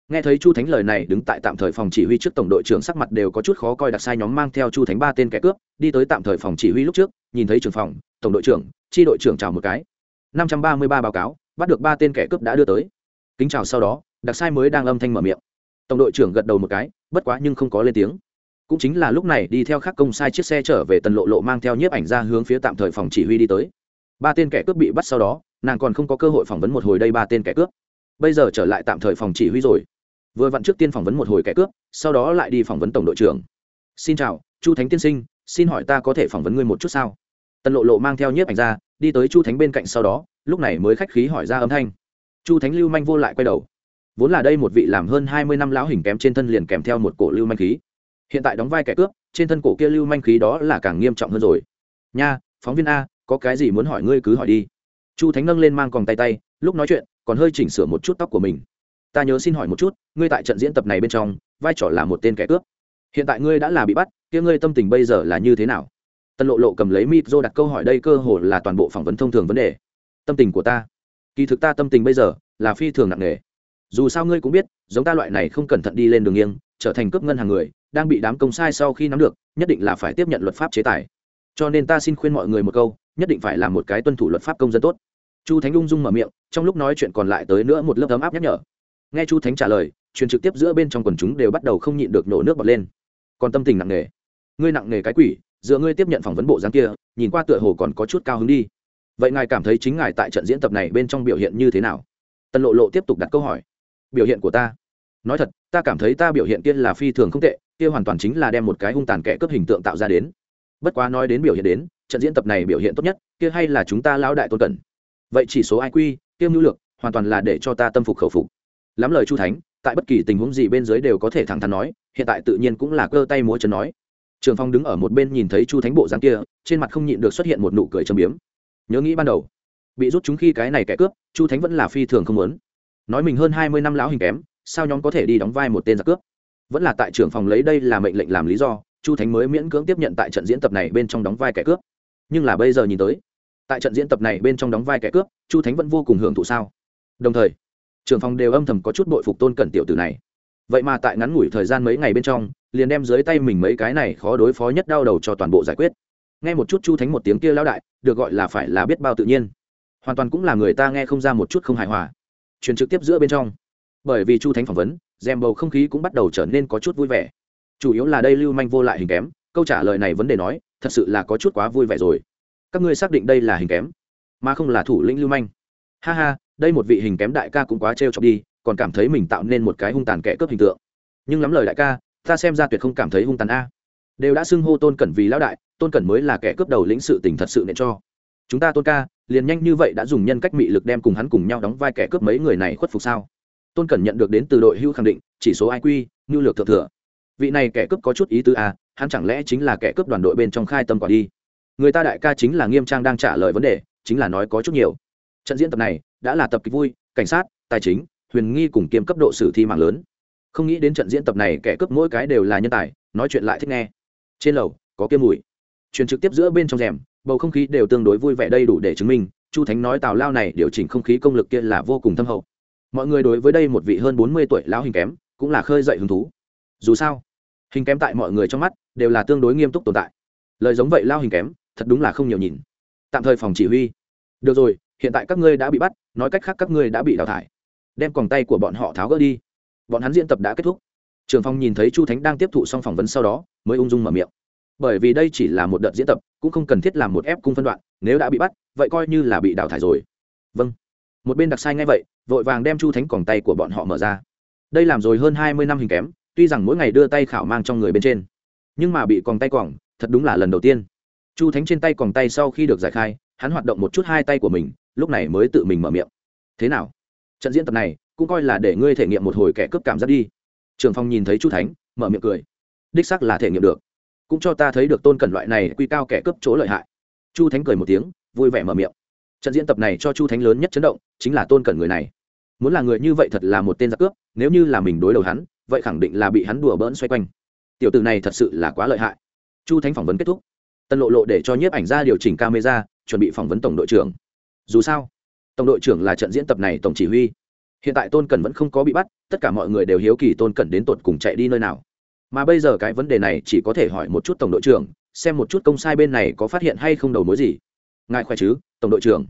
nghe thấy chu thánh lời này đứng tại tạm thời phòng chỉ huy trước tổng đội trưởng sắc mặt đều có chút khó coi đặc sai nhóm mang theo chu thánh ba tên kẻ cướp, đi tới tạm thời phòng chỉ huy lúc trước, nhìn thấy trưởng phòng, tổng đội trưởng tri đội trưởng chào một cái. năm trăm ba mươi ba báo cáo, bắt được ba tên kẻ cướp đã đưa tới. Kính chào sau đó, đặc sai mới đang âm thanh mở miệng. Tổng đội trưởng gật đầu một cái, bất quá nhưng không có lên tiếng. Cũng chính là lúc này đi theo khắc công sai chiếc xe trở về tần lộ lộ mang theo nhiếp ảnh ra hướng phía tạm thời phòng chỉ huy đi tới. Ba tên kẻ cướp bị bắt sau đó, nàng còn không có cơ hội phỏng vấn một hồi đây ba tên kẻ cướp. Bây giờ trở lại tạm thời phòng chỉ huy rồi vừa vặn trước tiên phỏng vấn một hồi kẻ cướp, sau đó lại đi phỏng vấn tổng đội trưởng. Xin chào, chu thánh tiên sinh, xin hỏi ta có thể phỏng vấn ngươi một chút sao? Tần lộ lộ mang theo nhiếp ảnh ra, đi tới chu thánh bên cạnh sau đó, lúc này mới khách khí hỏi ra âm thanh. Chu thánh lưu manh vô lại quay đầu. Vốn là đây một vị làm hơn hai mươi năm lão hình kém trên thân liền kèm theo một cổ lưu manh khí. Hiện tại đóng vai kẻ cướp, trên thân cổ kia lưu manh khí đó là càng nghiêm trọng hơn rồi. Nha, phóng viên a, có cái gì muốn hỏi ngươi cứ hỏi đi. Chu thánh nâng lên mang còn tay tay, lúc nói chuyện, còn hơi chỉnh sửa một chút tóc của mình ta nhớ xin hỏi một chút, ngươi tại trận diễn tập này bên trong, vai trò là một tên kẻ cướp. Hiện tại ngươi đã là bị bắt, kia ngươi tâm tình bây giờ là như thế nào? Tân lộ lộ cầm lấy mịp dô đặt câu hỏi đây cơ hồ là toàn bộ phỏng vấn thông thường vấn đề. Tâm tình của ta. Kỳ thực ta tâm tình bây giờ là phi thường nặng nề. Dù sao ngươi cũng biết, giống ta loại này không cẩn thận đi lên đường nghiêng, trở thành cướp ngân hàng người, đang bị đám công sai sau khi nắm được, nhất định là phải tiếp nhận luật pháp chế tài. Cho nên ta xin khuyên mọi người một câu, nhất định phải là một cái tuân thủ luật pháp công dân tốt. Chu thánh ung dung mở miệng, trong lúc nói chuyện còn lại tới nữa một lớp ấm áp nhắc nhở nghe chu thánh trả lời, truyền trực tiếp giữa bên trong quần chúng đều bắt đầu không nhịn được nổ nước bọt lên. Còn tâm tình nặng nề. Ngươi nặng nề cái quỷ, dựa ngươi tiếp nhận phỏng vấn bộ dáng kia, nhìn qua tựa hồ còn có chút cao hứng đi. Vậy ngài cảm thấy chính ngài tại trận diễn tập này bên trong biểu hiện như thế nào? Tần lộ lộ tiếp tục đặt câu hỏi. Biểu hiện của ta? Nói thật, ta cảm thấy ta biểu hiện kia là phi thường không tệ, kia hoàn toàn chính là đem một cái hung tàn kẻ cướp hình tượng tạo ra đến. Bất quá nói đến biểu hiện đến, trận diễn tập này biểu hiện tốt nhất, kia hay là chúng ta lão đại tôn cẩn. Vậy chỉ số iq kia mưu lược, hoàn toàn là để cho ta tâm phục khẩu phục lắm lời chu thánh, tại bất kỳ tình huống gì bên dưới đều có thể thẳng thắn nói, hiện tại tự nhiên cũng là cơ tay múa chân nói. Trường phong đứng ở một bên nhìn thấy chu thánh bộ dáng kia, trên mặt không nhịn được xuất hiện một nụ cười châm biếm. Nhớ nghĩ ban đầu, bị rút chúng khi cái này kẻ cướp, chu thánh vẫn là phi thường không muốn. Nói mình hơn hai mươi năm lão hình kém, sao nhóm có thể đi đóng vai một tên giặc cướp? Vẫn là tại trưởng phòng lấy đây là mệnh lệnh làm lý do, chu thánh mới miễn cưỡng tiếp nhận tại trận diễn tập này bên trong đóng vai kẻ cướp. Nhưng là bây giờ nhìn tới, tại trận diễn tập này bên trong đóng vai kẻ cướp, chu thánh vẫn vô cùng hưởng thụ sao? Đồng thời trưởng phòng đều âm thầm có chút bội phục tôn cẩn tiểu tử này. Vậy mà tại ngắn ngủi thời gian mấy ngày bên trong, liền đem dưới tay mình mấy cái này khó đối phó nhất đau đầu cho toàn bộ giải quyết. Nghe một chút chu thánh một tiếng kia lão đại, được gọi là phải là biết bao tự nhiên. Hoàn toàn cũng là người ta nghe không ra một chút không hài hòa. Truyền trực tiếp giữa bên trong. Bởi vì chu thánh phỏng vấn, rèm bầu không khí cũng bắt đầu trở nên có chút vui vẻ. Chủ yếu là đây lưu manh vô lại hình kém, câu trả lời này vấn đề nói, thật sự là có chút quá vui vẻ rồi. Các ngươi xác định đây là hình kém, mà không là thủ lĩnh lưu manh. Ha ha đây một vị hình kém đại ca cũng quá trêu chọc đi, còn cảm thấy mình tạo nên một cái hung tàn kẻ cướp hình tượng. Nhưng lắm lời đại ca, ta xem ra tuyệt không cảm thấy hung tàn a. Đều đã xưng hô tôn cẩn vì lão đại, tôn cẩn mới là kẻ cướp đầu lĩnh sự tình thật sự nện cho. Chúng ta tôn ca, liền nhanh như vậy đã dùng nhân cách mị lực đem cùng hắn cùng nhau đóng vai kẻ cướp mấy người này khuất phục sao? Tôn cẩn nhận được đến từ đội hưu khẳng định, chỉ số iq nhu lược thượng thừa. Vị này kẻ cướp có chút ý tứ à hắn chẳng lẽ chính là kẻ cướp đoàn đội bên trong khai tâm quả đi? Người ta đại ca chính là nghiêm trang đang trả lời vấn đề, chính là nói có chút nhiều trận diễn tập này đã là tập kịch vui, cảnh sát, tài chính, huyền nghi cùng kiêm cấp độ sử thi mạng lớn. Không nghĩ đến trận diễn tập này kẻ cướp mỗi cái đều là nhân tài, nói chuyện lại thích nghe. Trên lầu, có kiêm mùi. Truyền trực tiếp giữa bên trong rèm, bầu không khí đều tương đối vui vẻ đây đủ để chứng minh, chu thánh nói tào lao này điều chỉnh không khí công lực kia là vô cùng thâm hậu. Mọi người đối với đây một vị hơn bốn mươi tuổi lão hình kém, cũng là khơi dậy hứng thú. Dù sao, hình kém tại mọi người trong mắt đều là tương đối nghiêm túc tồn tại. Lời giống vậy lao hình kém, thật đúng là không nhiều nhìn. Tạm thời phòng chỉ huy. Được rồi hiện tại các ngươi đã bị bắt, nói cách khác các ngươi đã bị đào thải. Đem còng tay của bọn họ tháo gỡ đi. Bọn hắn diễn tập đã kết thúc. Trường phong nhìn thấy chu thánh đang tiếp thụ xong phỏng vấn sau đó, mới ung dung mở miệng. Bởi vì đây chỉ là một đợt diễn tập, cũng không cần thiết làm một ép cung phân đoạn, nếu đã bị bắt, vậy coi như là bị đào thải rồi. Vâng. Một bên đặc sai ngay vậy, vội vàng đem chu thánh còng tay của bọn họ mở ra. Đây làm rồi hơn hai mươi năm hình kém, tuy rằng mỗi ngày đưa tay khảo mang trong người bên trên, nhưng mà bị còng tay quòng thật đúng là lần đầu tiên. Chu thánh trên tay còng tay sau khi được giải khai, hắn hoạt động một chút hai tay của mình lúc này mới tự mình mở miệng. Thế nào? Trận diễn tập này cũng coi là để ngươi thể nghiệm một hồi kẻ cướp cảm giác đi. Trường phong nhìn thấy chu thánh, mở miệng cười. Đích sắc là thể nghiệm được. Cũng cho ta thấy được tôn cẩn loại này quy cao kẻ cướp chỗ lợi hại. Chu thánh cười một tiếng, vui vẻ mở miệng. Trận diễn tập này cho chu thánh lớn nhất chấn động chính là tôn cẩn người này. Muốn là người như vậy thật là một tên giặc cướp, nếu như là mình đối đầu hắn, vậy khẳng định là bị hắn đùa bỡn xoay quanh. Tiểu tử này thật sự là quá lợi hại. Chu thánh phỏng vấn kết thúc. Tân lộ lộ để cho nhiếp ảnh ra điều chỉnh camera, chuẩn bị phỏng vấn tổng đội trưởng dù sao, tổng đội trưởng là trận diễn tập này tổng chỉ huy. Hiện tại tôn cẩn vẫn không có bị bắt, tất cả mọi người đều hiếu kỳ tôn cẩn đến tột cùng chạy đi nơi nào. Mà bây giờ cái vấn đề này chỉ có thể hỏi một chút tổng đội trưởng, xem một chút công sai bên này có phát hiện hay không đầu mối gì. Ngài khỏe chứ, tổng đội trưởng?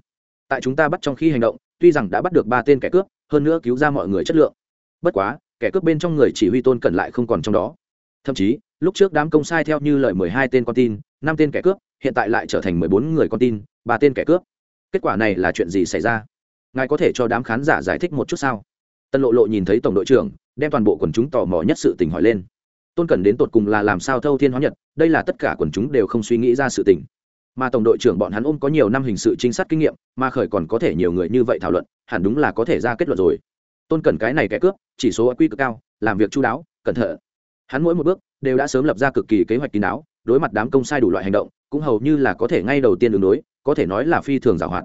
Tại chúng ta bắt trong khi hành động, tuy rằng đã bắt được ba tên kẻ cướp, hơn nữa cứu ra mọi người chất lượng. Bất quá, kẻ cướp bên trong người chỉ huy tôn cẩn lại không còn trong đó. Thậm chí, lúc trước đám công sai theo như lời mười hai tên con tin, năm tên kẻ cướp, hiện tại lại trở thành mười bốn người con tin, ba tên kẻ cướp kết quả này là chuyện gì xảy ra? Ngài có thể cho đám khán giả giải thích một chút sao? Tân lộ lộ nhìn thấy tổng đội trưởng, đem toàn bộ quần chúng tò mò nhất sự tình hỏi lên. Tôn cẩn đến tột cùng là làm sao thâu thiên hóa nhật, đây là tất cả quần chúng đều không suy nghĩ ra sự tình. Mà tổng đội trưởng bọn hắn ôm có nhiều năm hình sự trinh sát kinh nghiệm, mà khởi còn có thể nhiều người như vậy thảo luận, hẳn đúng là có thể ra kết luận rồi. Tôn cẩn cái này kẻ cướp, chỉ số quy cực cao, làm việc chú đáo, cẩn thận. Hắn mỗi một bước đều đã sớm lập ra cực kỳ kế hoạch kín đáo, đối mặt đám công sai đủ loại hành động, cũng hầu như là có thể ngay đầu tiên đường đối có thể nói là phi thường giảo hoạt.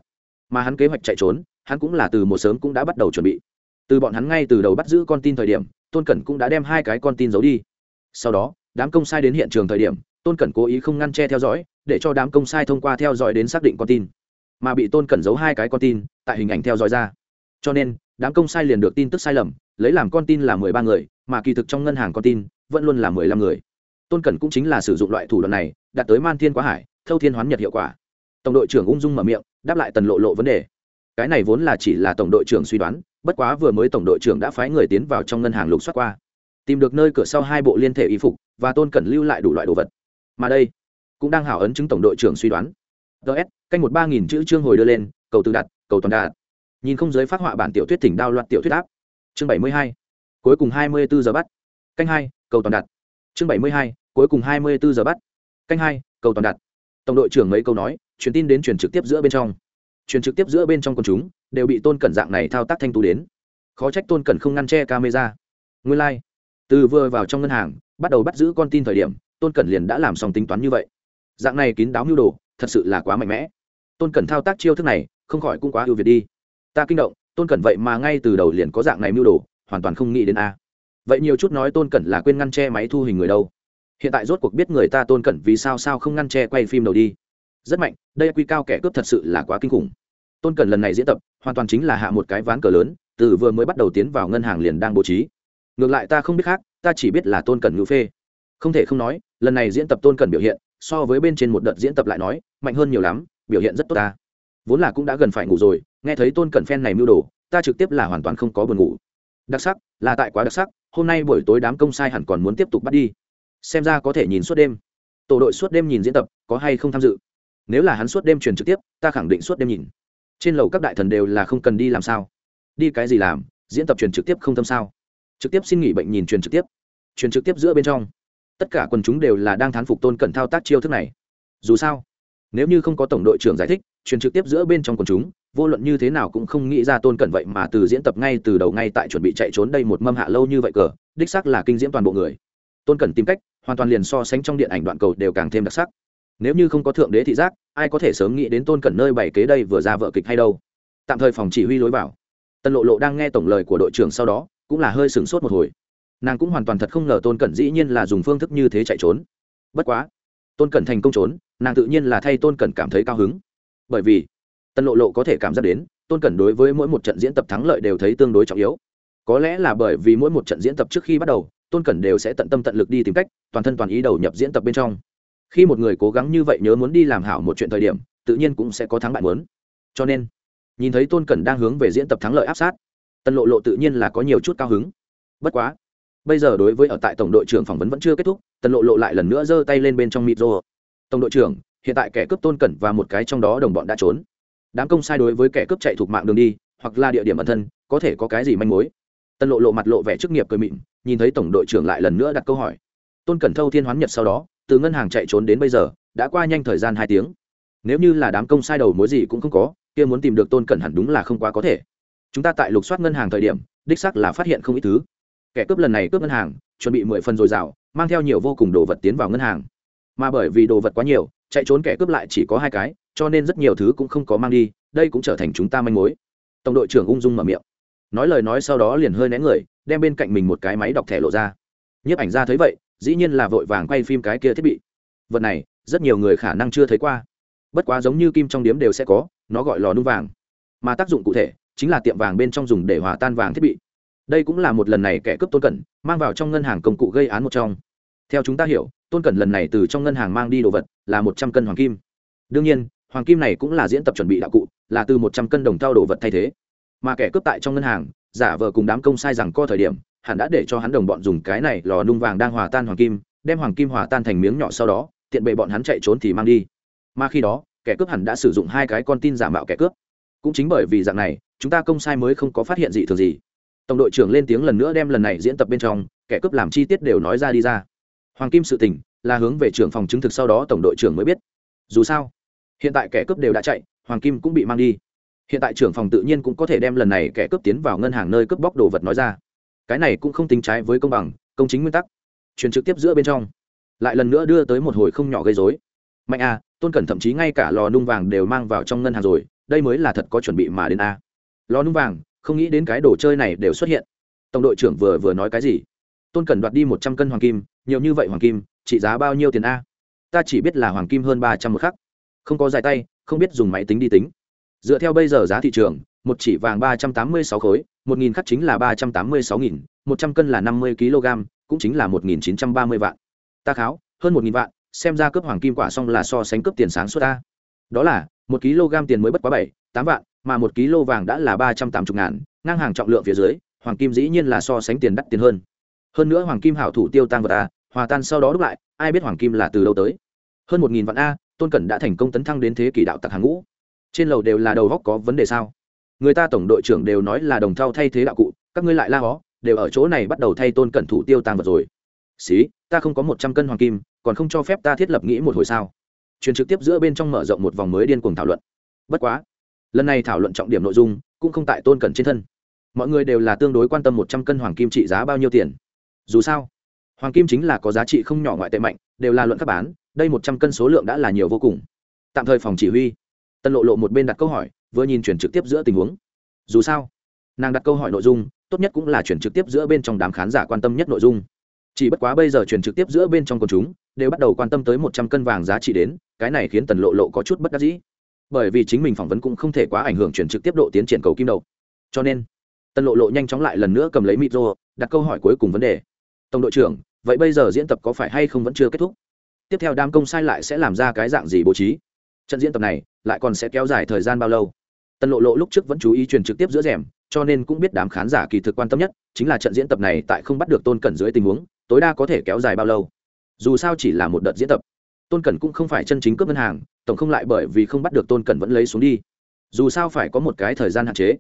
Mà hắn kế hoạch chạy trốn, hắn cũng là từ một sớm cũng đã bắt đầu chuẩn bị. Từ bọn hắn ngay từ đầu bắt giữ con tin thời điểm, tôn cẩn cũng đã đem hai cái con tin giấu đi. Sau đó, đám công sai đến hiện trường thời điểm, tôn cẩn cố ý không ngăn che theo dõi, để cho đám công sai thông qua theo dõi đến xác định con tin. Mà bị tôn cẩn giấu hai cái con tin, tại hình ảnh theo dõi ra. Cho nên, đám công sai liền được tin tức sai lầm, lấy làm con tin là mười ba người, mà kỳ thực trong ngân hàng con tin, vẫn luôn là mười lăm người. Tôn cẩn cũng chính là sử dụng loại thủ đoạn này, đạt tới man thiên quá hải, thâu thiên hoán nhật hiệu quả tổng đội trưởng ung dung mở miệng, đáp lại tần lộ lộ vấn đề. Cái này vốn là chỉ là tổng đội trưởng suy đoán, bất quá vừa mới tổng đội trưởng đã phái người tiến vào trong ngân hàng lục soát qua. Tìm được nơi cửa sau hai bộ liên thể y phục và tôn cẩn lưu lại đủ loại đồ vật. Mà đây cũng đang hảo ấn chứng tổng đội trưởng suy đoán. Ts canh một ba nghìn chữ chương hồi đưa lên, cầu tự đặt cầu toàn đạt. Nhìn không giới phát họa bản tiểu thuyết tỉnh đao loạt tiểu thuyết áp. Chương bảy mươi hai, cuối cùng hai mươi bốn giờ bắt. Canh hai, cầu toàn đặt chương bảy mươi hai, cuối cùng hai mươi bốn giờ bắt. Canh hai, cầu toàn đặt tổng đội trưởng mấy câu nói truyền tin đến truyền trực tiếp giữa bên trong. Truyền trực tiếp giữa bên trong quần chúng đều bị tôn cẩn dạng này thao tác thanh tú đến. Khó trách tôn cẩn không ngăn che camera. Nguyên lai、like. từ vừa vào trong ngân hàng, bắt đầu bắt giữ con tin thời điểm, tôn cẩn liền đã làm xong tính toán như vậy. Dạng này kín đáo mưu đồ, thật sự là quá mạnh mẽ. Tôn cẩn thao tác chiêu thức này, không khỏi cũng quá ưu việt đi. Ta kinh động, tôn cẩn vậy mà ngay từ đầu liền có dạng này mưu đồ, hoàn toàn không nghĩ đến a. Vậy nhiều chút nói tôn cẩn là quên ngăn che máy thu hình người đâu. Hiện tại rốt cuộc biết người ta tôn cẩn vì sao sao không ngăn che quay phim đầu đi rất mạnh, đây quy cao kẻ cướp thật sự là quá kinh khủng. Tôn cẩn lần này diễn tập, hoàn toàn chính là hạ một cái ván cờ lớn, từ vừa mới bắt đầu tiến vào ngân hàng liền đang bố trí. Ngược lại ta không biết khác, ta chỉ biết là tôn cẩn ngữ phê. Không thể không nói, lần này diễn tập tôn cẩn biểu hiện, so với bên trên một đợt diễn tập lại nói, mạnh hơn nhiều lắm, biểu hiện rất tốt ta. Vốn là cũng đã gần phải ngủ rồi, nghe thấy tôn cẩn phen này mưu đồ, ta trực tiếp là hoàn toàn không có buồn ngủ. Đặc sắc, là tại quá đặc sắc, hôm nay buổi tối đám công sai hẳn còn muốn tiếp tục bắt đi. Xem ra có thể nhìn suốt đêm. Tổ đội suốt đêm nhìn diễn tập, có hay không tham dự? Nếu là hắn suốt đêm truyền trực tiếp, ta khẳng định suốt đêm nhìn. Trên lầu các đại thần đều là không cần đi làm sao? Đi cái gì làm? Diễn tập truyền trực tiếp không tâm sao? Trực tiếp xin nghỉ bệnh nhìn truyền trực tiếp. Truyền trực tiếp giữa bên trong. Tất cả quần chúng đều là đang thán phục tôn cẩn thao tác chiêu thức này. Dù sao, nếu như không có tổng đội trưởng giải thích, truyền trực tiếp giữa bên trong quần chúng, vô luận như thế nào cũng không nghĩ ra tôn cẩn vậy mà từ diễn tập ngay từ đầu ngay tại chuẩn bị chạy trốn đây một mâm hạ lâu như vậy cờ, đích xác là kinh diễm toàn bộ người. Tôn cẩn tìm cách, hoàn toàn liền so sánh trong điện ảnh đoạn cầu đều càng thêm đặc sắc nếu như không có thượng đế thị giác, ai có thể sớm nghĩ đến tôn cẩn nơi bảy kế đây vừa ra vợ kịch hay đâu? Tạm thời phòng chỉ huy lối vào. Tân lộ lộ đang nghe tổng lời của đội trưởng sau đó, cũng là hơi sửng sốt một hồi. Nàng cũng hoàn toàn thật không ngờ tôn cẩn dĩ nhiên là dùng phương thức như thế chạy trốn. Bất quá, tôn cẩn thành công trốn, nàng tự nhiên là thay tôn cẩn cảm thấy cao hứng. Bởi vì tân lộ lộ có thể cảm giác đến, tôn cẩn đối với mỗi một trận diễn tập thắng lợi đều thấy tương đối trọng yếu. Có lẽ là bởi vì mỗi một trận diễn tập trước khi bắt đầu, tôn cẩn đều sẽ tận tâm tận lực đi tìm cách, toàn thân toàn ý đầu nhập diễn tập bên trong khi một người cố gắng như vậy nhớ muốn đi làm hảo một chuyện thời điểm, tự nhiên cũng sẽ có thắng bại muốn. Cho nên, nhìn thấy tôn cẩn đang hướng về diễn tập thắng lợi áp sát tân lộ lộ tự nhiên là có nhiều chút cao hứng. Bất quá, bây giờ đối với ở tại tổng đội trưởng phỏng vấn vẫn chưa kết thúc tân lộ lộ lại lần nữa giơ tay lên bên trong mịt rô. Tổng đội trưởng, hiện tại kẻ cướp tôn cẩn và một cái trong đó đồng bọn đã trốn. Đám công sai đối với kẻ cướp chạy thuộc mạng đường đi, hoặc là địa điểm bản thân, có thể có cái gì manh mối. Tân lộ lộ mặt lộ vẻ chức nghiệp cười mịn, nhìn thấy tổng đội trưởng lại lần nữa đặt câu hỏi. Tôn cẩn thâu thiên hoán nhật sau đó từ ngân hàng chạy trốn đến bây giờ, đã qua nhanh thời gian hai tiếng. Nếu như là đám công sai đầu mối gì cũng không có, kia muốn tìm được tôn cẩn hẳn đúng là không quá có thể. Chúng ta tại lục soát ngân hàng thời điểm, đích sắc là phát hiện không ít thứ. Kẻ cướp lần này cướp ngân hàng, chuẩn bị mười phần dồi dào, mang theo nhiều vô cùng đồ vật tiến vào ngân hàng. Mà bởi vì đồ vật quá nhiều, chạy trốn kẻ cướp lại chỉ có hai cái, cho nên rất nhiều thứ cũng không có mang đi, đây cũng trở thành chúng ta manh mối. Tổng đội trưởng ung dung mở miệng. Nói lời nói sau đó liền hơi né người, đem bên cạnh mình một cái máy đọc thẻ lộ ra. Nhiếp ảnh ra thấy vậy dĩ nhiên là vội vàng quay phim cái kia thiết bị. Vật này, rất nhiều người khả năng chưa thấy qua. Bất quá giống như kim trong điếm đều sẽ có, nó gọi lò nung vàng. Mà tác dụng cụ thể, chính là tiệm vàng bên trong dùng để hòa tan vàng thiết bị. Đây cũng là một lần này kẻ cướp tôn cẩn, mang vào trong ngân hàng công cụ gây án một trong. Theo chúng ta hiểu, tôn cẩn lần này từ trong ngân hàng mang đi đồ vật là một trăm cân hoàng kim. Đương nhiên, hoàng kim này cũng là diễn tập chuẩn bị đạo cụ, là từ một trăm cân đồng thau đồ vật thay thế. Mà kẻ cướp tại trong ngân hàng, giả vờ cùng đám công sai rằng co thời điểm hắn đã để cho hắn đồng bọn dùng cái này lò nung vàng đang hòa tan hoàng kim, đem hoàng kim hòa tan thành miếng nhỏ sau đó, tiện bệ bọn hắn chạy trốn thì mang đi. Mà khi đó, kẻ cướp hẳn đã sử dụng hai cái con tin giả mạo kẻ cướp. Cũng chính bởi vì dạng này, chúng ta công sai mới không có phát hiện gì thường gì. Tổng đội trưởng lên tiếng lần nữa đem lần này diễn tập bên trong, kẻ cướp làm chi tiết đều nói ra đi ra. Hoàng kim sự tình, là hướng về trưởng phòng chứng thực sau đó tổng đội trưởng mới biết. Dù sao, hiện tại kẻ cướp đều đã chạy, hoàng kim cũng bị mang đi. Hiện tại trưởng phòng tự nhiên cũng có thể đem lần này kẻ cướp tiến vào ngân hàng nơi cướp bóc đồ vật nói ra cái này cũng không tính trái với công bằng, công chính nguyên tắc. Truyền trực tiếp giữa bên trong, lại lần nữa đưa tới một hồi không nhỏ gây dối mạnh a, tôn cẩn thậm chí ngay cả lò nung vàng đều mang vào trong ngân hàng rồi, đây mới là thật có chuẩn bị mà đến a. Lò nung vàng, không nghĩ đến cái đồ chơi này đều xuất hiện. Tổng đội trưởng vừa vừa nói cái gì? Tôn cẩn đoạt đi một trăm cân hoàng kim, nhiều như vậy hoàng kim, trị giá bao nhiêu tiền a? Ta chỉ biết là hoàng kim hơn ba trăm một khắc. Không có dài tay, không biết dùng máy tính đi tính. Dựa theo bây giờ giá thị trường, một chỉ vàng ba trăm tám mươi sáu khối một nghìn khắc chính là ba trăm tám mươi sáu nghìn, một trăm cân là năm mươi kg cũng chính là một nghìn chín trăm ba mươi vạn. Ta kháo, hơn một nghìn vạn, xem ra cướp hoàng kim quả xong là so sánh cướp tiền sáng suốt ta. Đó là, một kg tiền mới bất quá bảy, tám vạn, mà một kg vàng đã là ba trăm tám mươi ngàn ngang hàng trọng lượng phía dưới, hoàng kim dĩ nhiên là so sánh tiền đắt tiền hơn. Hơn nữa hoàng kim hảo thủ tiêu tăng vật a hòa tan sau đó đúc lại, ai biết hoàng kim là từ đâu tới. Hơn một nghìn vạn a, tôn cẩn đã thành công tấn thăng đến thế kỷ đạo tặc hàng ngũ. Trên lầu đều là đầu góc có vấn đề sao? Người ta tổng đội trưởng đều nói là đồng thau thay thế đạo cụ, các ngươi lại la hó, đều ở chỗ này bắt đầu thay tôn cẩn thủ tiêu tàng vật rồi. Xí, ta không có một trăm cân hoàng kim, còn không cho phép ta thiết lập nghĩ một hồi sao? Truyền trực tiếp giữa bên trong mở rộng một vòng mới điên cuồng thảo luận. Bất quá, lần này thảo luận trọng điểm nội dung cũng không tại tôn cẩn trên thân. Mọi người đều là tương đối quan tâm một trăm cân hoàng kim trị giá bao nhiêu tiền. Dù sao, hoàng kim chính là có giá trị không nhỏ ngoại tệ mạnh, đều là luận các bán, đây một trăm cân số lượng đã là nhiều vô cùng. Tạm thời phòng chỉ huy. Tân lộ lộ một bên đặt câu hỏi vừa nhìn chuyển trực tiếp giữa tình huống. Dù sao, nàng đặt câu hỏi nội dung, tốt nhất cũng là chuyển trực tiếp giữa bên trong đám khán giả quan tâm nhất nội dung. Chỉ bất quá bây giờ chuyển trực tiếp giữa bên trong quần chúng, đều bắt đầu quan tâm tới một trăm cân vàng giá trị đến, cái này khiến tần lộ lộ có chút bất đắc dĩ. Bởi vì chính mình phỏng vấn cũng không thể quá ảnh hưởng chuyển trực tiếp độ tiến triển cầu kim đầu. Cho nên, tần lộ lộ nhanh chóng lại lần nữa cầm lấy micro, đặt câu hỏi cuối cùng vấn đề. Tổng đội trưởng, vậy bây giờ diễn tập có phải hay không vẫn chưa kết thúc? Tiếp theo đám công sai lại sẽ làm ra cái dạng gì bố trí? Trận diễn tập này lại còn sẽ kéo dài thời gian bao lâu? Tần lộ lộ lúc trước vẫn chú ý truyền trực tiếp giữa rèm, cho nên cũng biết đám khán giả kỳ thực quan tâm nhất chính là trận diễn tập này tại không bắt được tôn cẩn dưới tình huống, tối đa có thể kéo dài bao lâu. Dù sao chỉ là một đợt diễn tập. Tôn cẩn cũng không phải chân chính cướp ngân hàng, tổng không lại bởi vì không bắt được tôn cẩn vẫn lấy xuống đi. Dù sao phải có một cái thời gian hạn chế.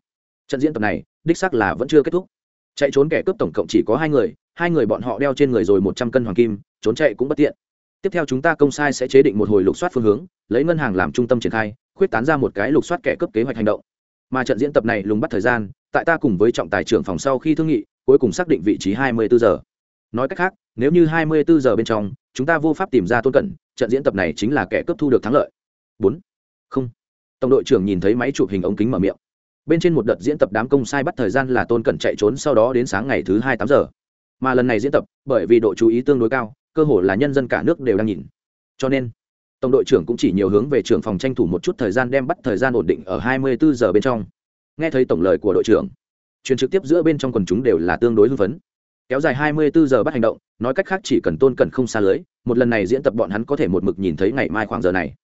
Trận diễn tập này, đích xác là vẫn chưa kết thúc. Chạy trốn kẻ cướp tổng cộng chỉ có hai người hai người bọn họ đeo trên người rồi một trăm cân hoàng kim, trốn chạy cũng bất tiện. Tiếp theo chúng ta công sai sẽ chế định một hồi lục soát phương hướng, lấy ngân hàng làm trung tâm triển khai khuyết tán ra một cái lục soát kẻ cướp kế hoạch hành động. Mà trận diễn tập này lùng bắt thời gian, tại ta cùng với trọng tài trưởng phòng sau khi thương nghị, cuối cùng xác định vị trí hai mươi bốn giờ. Nói cách khác, nếu như hai mươi bốn giờ bên trong, chúng ta vô pháp tìm ra tôn cẩn trận diễn tập này chính là kẻ cướp thu được thắng lợi. Bốn. Không. Tổng đội trưởng nhìn thấy máy chụp hình ống kính mở miệng. Bên trên một đợt diễn tập đám công sai bắt thời gian là tôn cẩn chạy trốn sau đó đến sáng ngày thứ hai tám giờ. Mà lần này diễn tập, bởi vì độ chú ý tương đối cao, cơ hội là nhân dân cả nước đều đang nhìn. Cho nên tổng đội trưởng cũng chỉ nhiều hướng về trưởng phòng tranh thủ một chút thời gian đem bắt thời gian ổn định ở 24 giờ bên trong. Nghe thấy tổng lời của đội trưởng, truyền trực tiếp giữa bên trong quần chúng đều là tương đối hưng phấn. Kéo dài 24 giờ bắt hành động, nói cách khác chỉ cần tôn cần không xa lưới, một lần này diễn tập bọn hắn có thể một mực nhìn thấy ngày mai khoảng giờ này.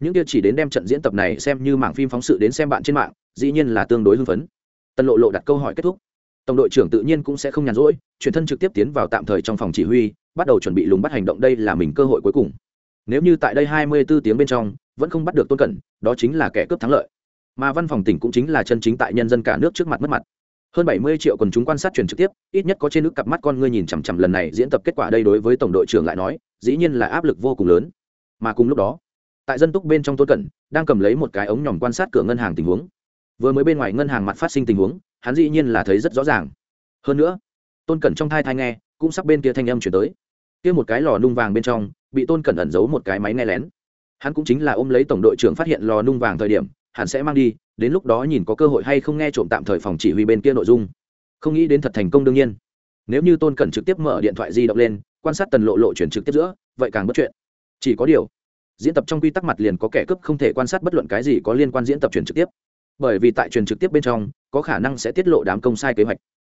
Những kia chỉ đến đem trận diễn tập này xem như mảng phim phóng sự đến xem bạn trên mạng, dĩ nhiên là tương đối hưng phấn. Tân lộ lộ đặt câu hỏi kết thúc. Tổng đội trưởng tự nhiên cũng sẽ không nhàn rỗi, chuyển thân trực tiếp tiến vào tạm thời trong phòng chỉ huy, bắt đầu chuẩn bị lùng bắt hành động đây là mình cơ hội cuối cùng nếu như tại đây hai mươi 24 tiếng bên trong, vẫn không bắt được tôn cẩn, đó chính là kẻ cướp thắng lợi. Mà văn phòng tỉnh cũng chính là chân chính tại nhân dân cả nước trước mặt mất mặt. Hơn bảy mươi triệu quần chúng quan sát truyền trực tiếp, ít nhất có trên nước cặp mắt con ngươi nhìn chằm chằm lần này diễn tập kết quả đây đối với tổng đội trưởng lại nói, dĩ nhiên là áp lực vô cùng lớn. Mà cùng lúc đó, tại dân túc bên trong tôn cẩn đang cầm lấy một cái ống nhòm quan sát cửa ngân hàng tình huống. Vừa mới bên ngoài ngân hàng mặt phát sinh tình huống, hắn dĩ nhiên là thấy rất rõ ràng. Hơn nữa, tôn cẩn trong thai thai nghe, cũng sắp bên kia thanh âm chuyển tới kia một cái lò nung vàng bên trong, bị tôn cẩn ẩn giấu một cái máy nghe lén. Hắn cũng chính là ôm lấy tổng đội trưởng phát hiện lò nung vàng thời điểm, hắn sẽ mang đi, đến lúc đó nhìn có cơ hội hay không nghe trộm tạm thời phòng chỉ huy bên kia nội dung. Không nghĩ đến thật thành công đương nhiên. Nếu như tôn cẩn trực tiếp mở điện thoại di động lên, quan sát tần lộ lộ chuyển trực tiếp giữa, vậy càng bất chuyện. Chỉ có điều, diễn tập trong quy tắc mặt liền có kẻ cướp không thể quan sát bất luận cái gì có liên quan diễn tập truyền trực tiếp. Bởi vì tại truyền trực tiếp bên trong, có khả năng sẽ tiết lộ đám công sai kế hoạch.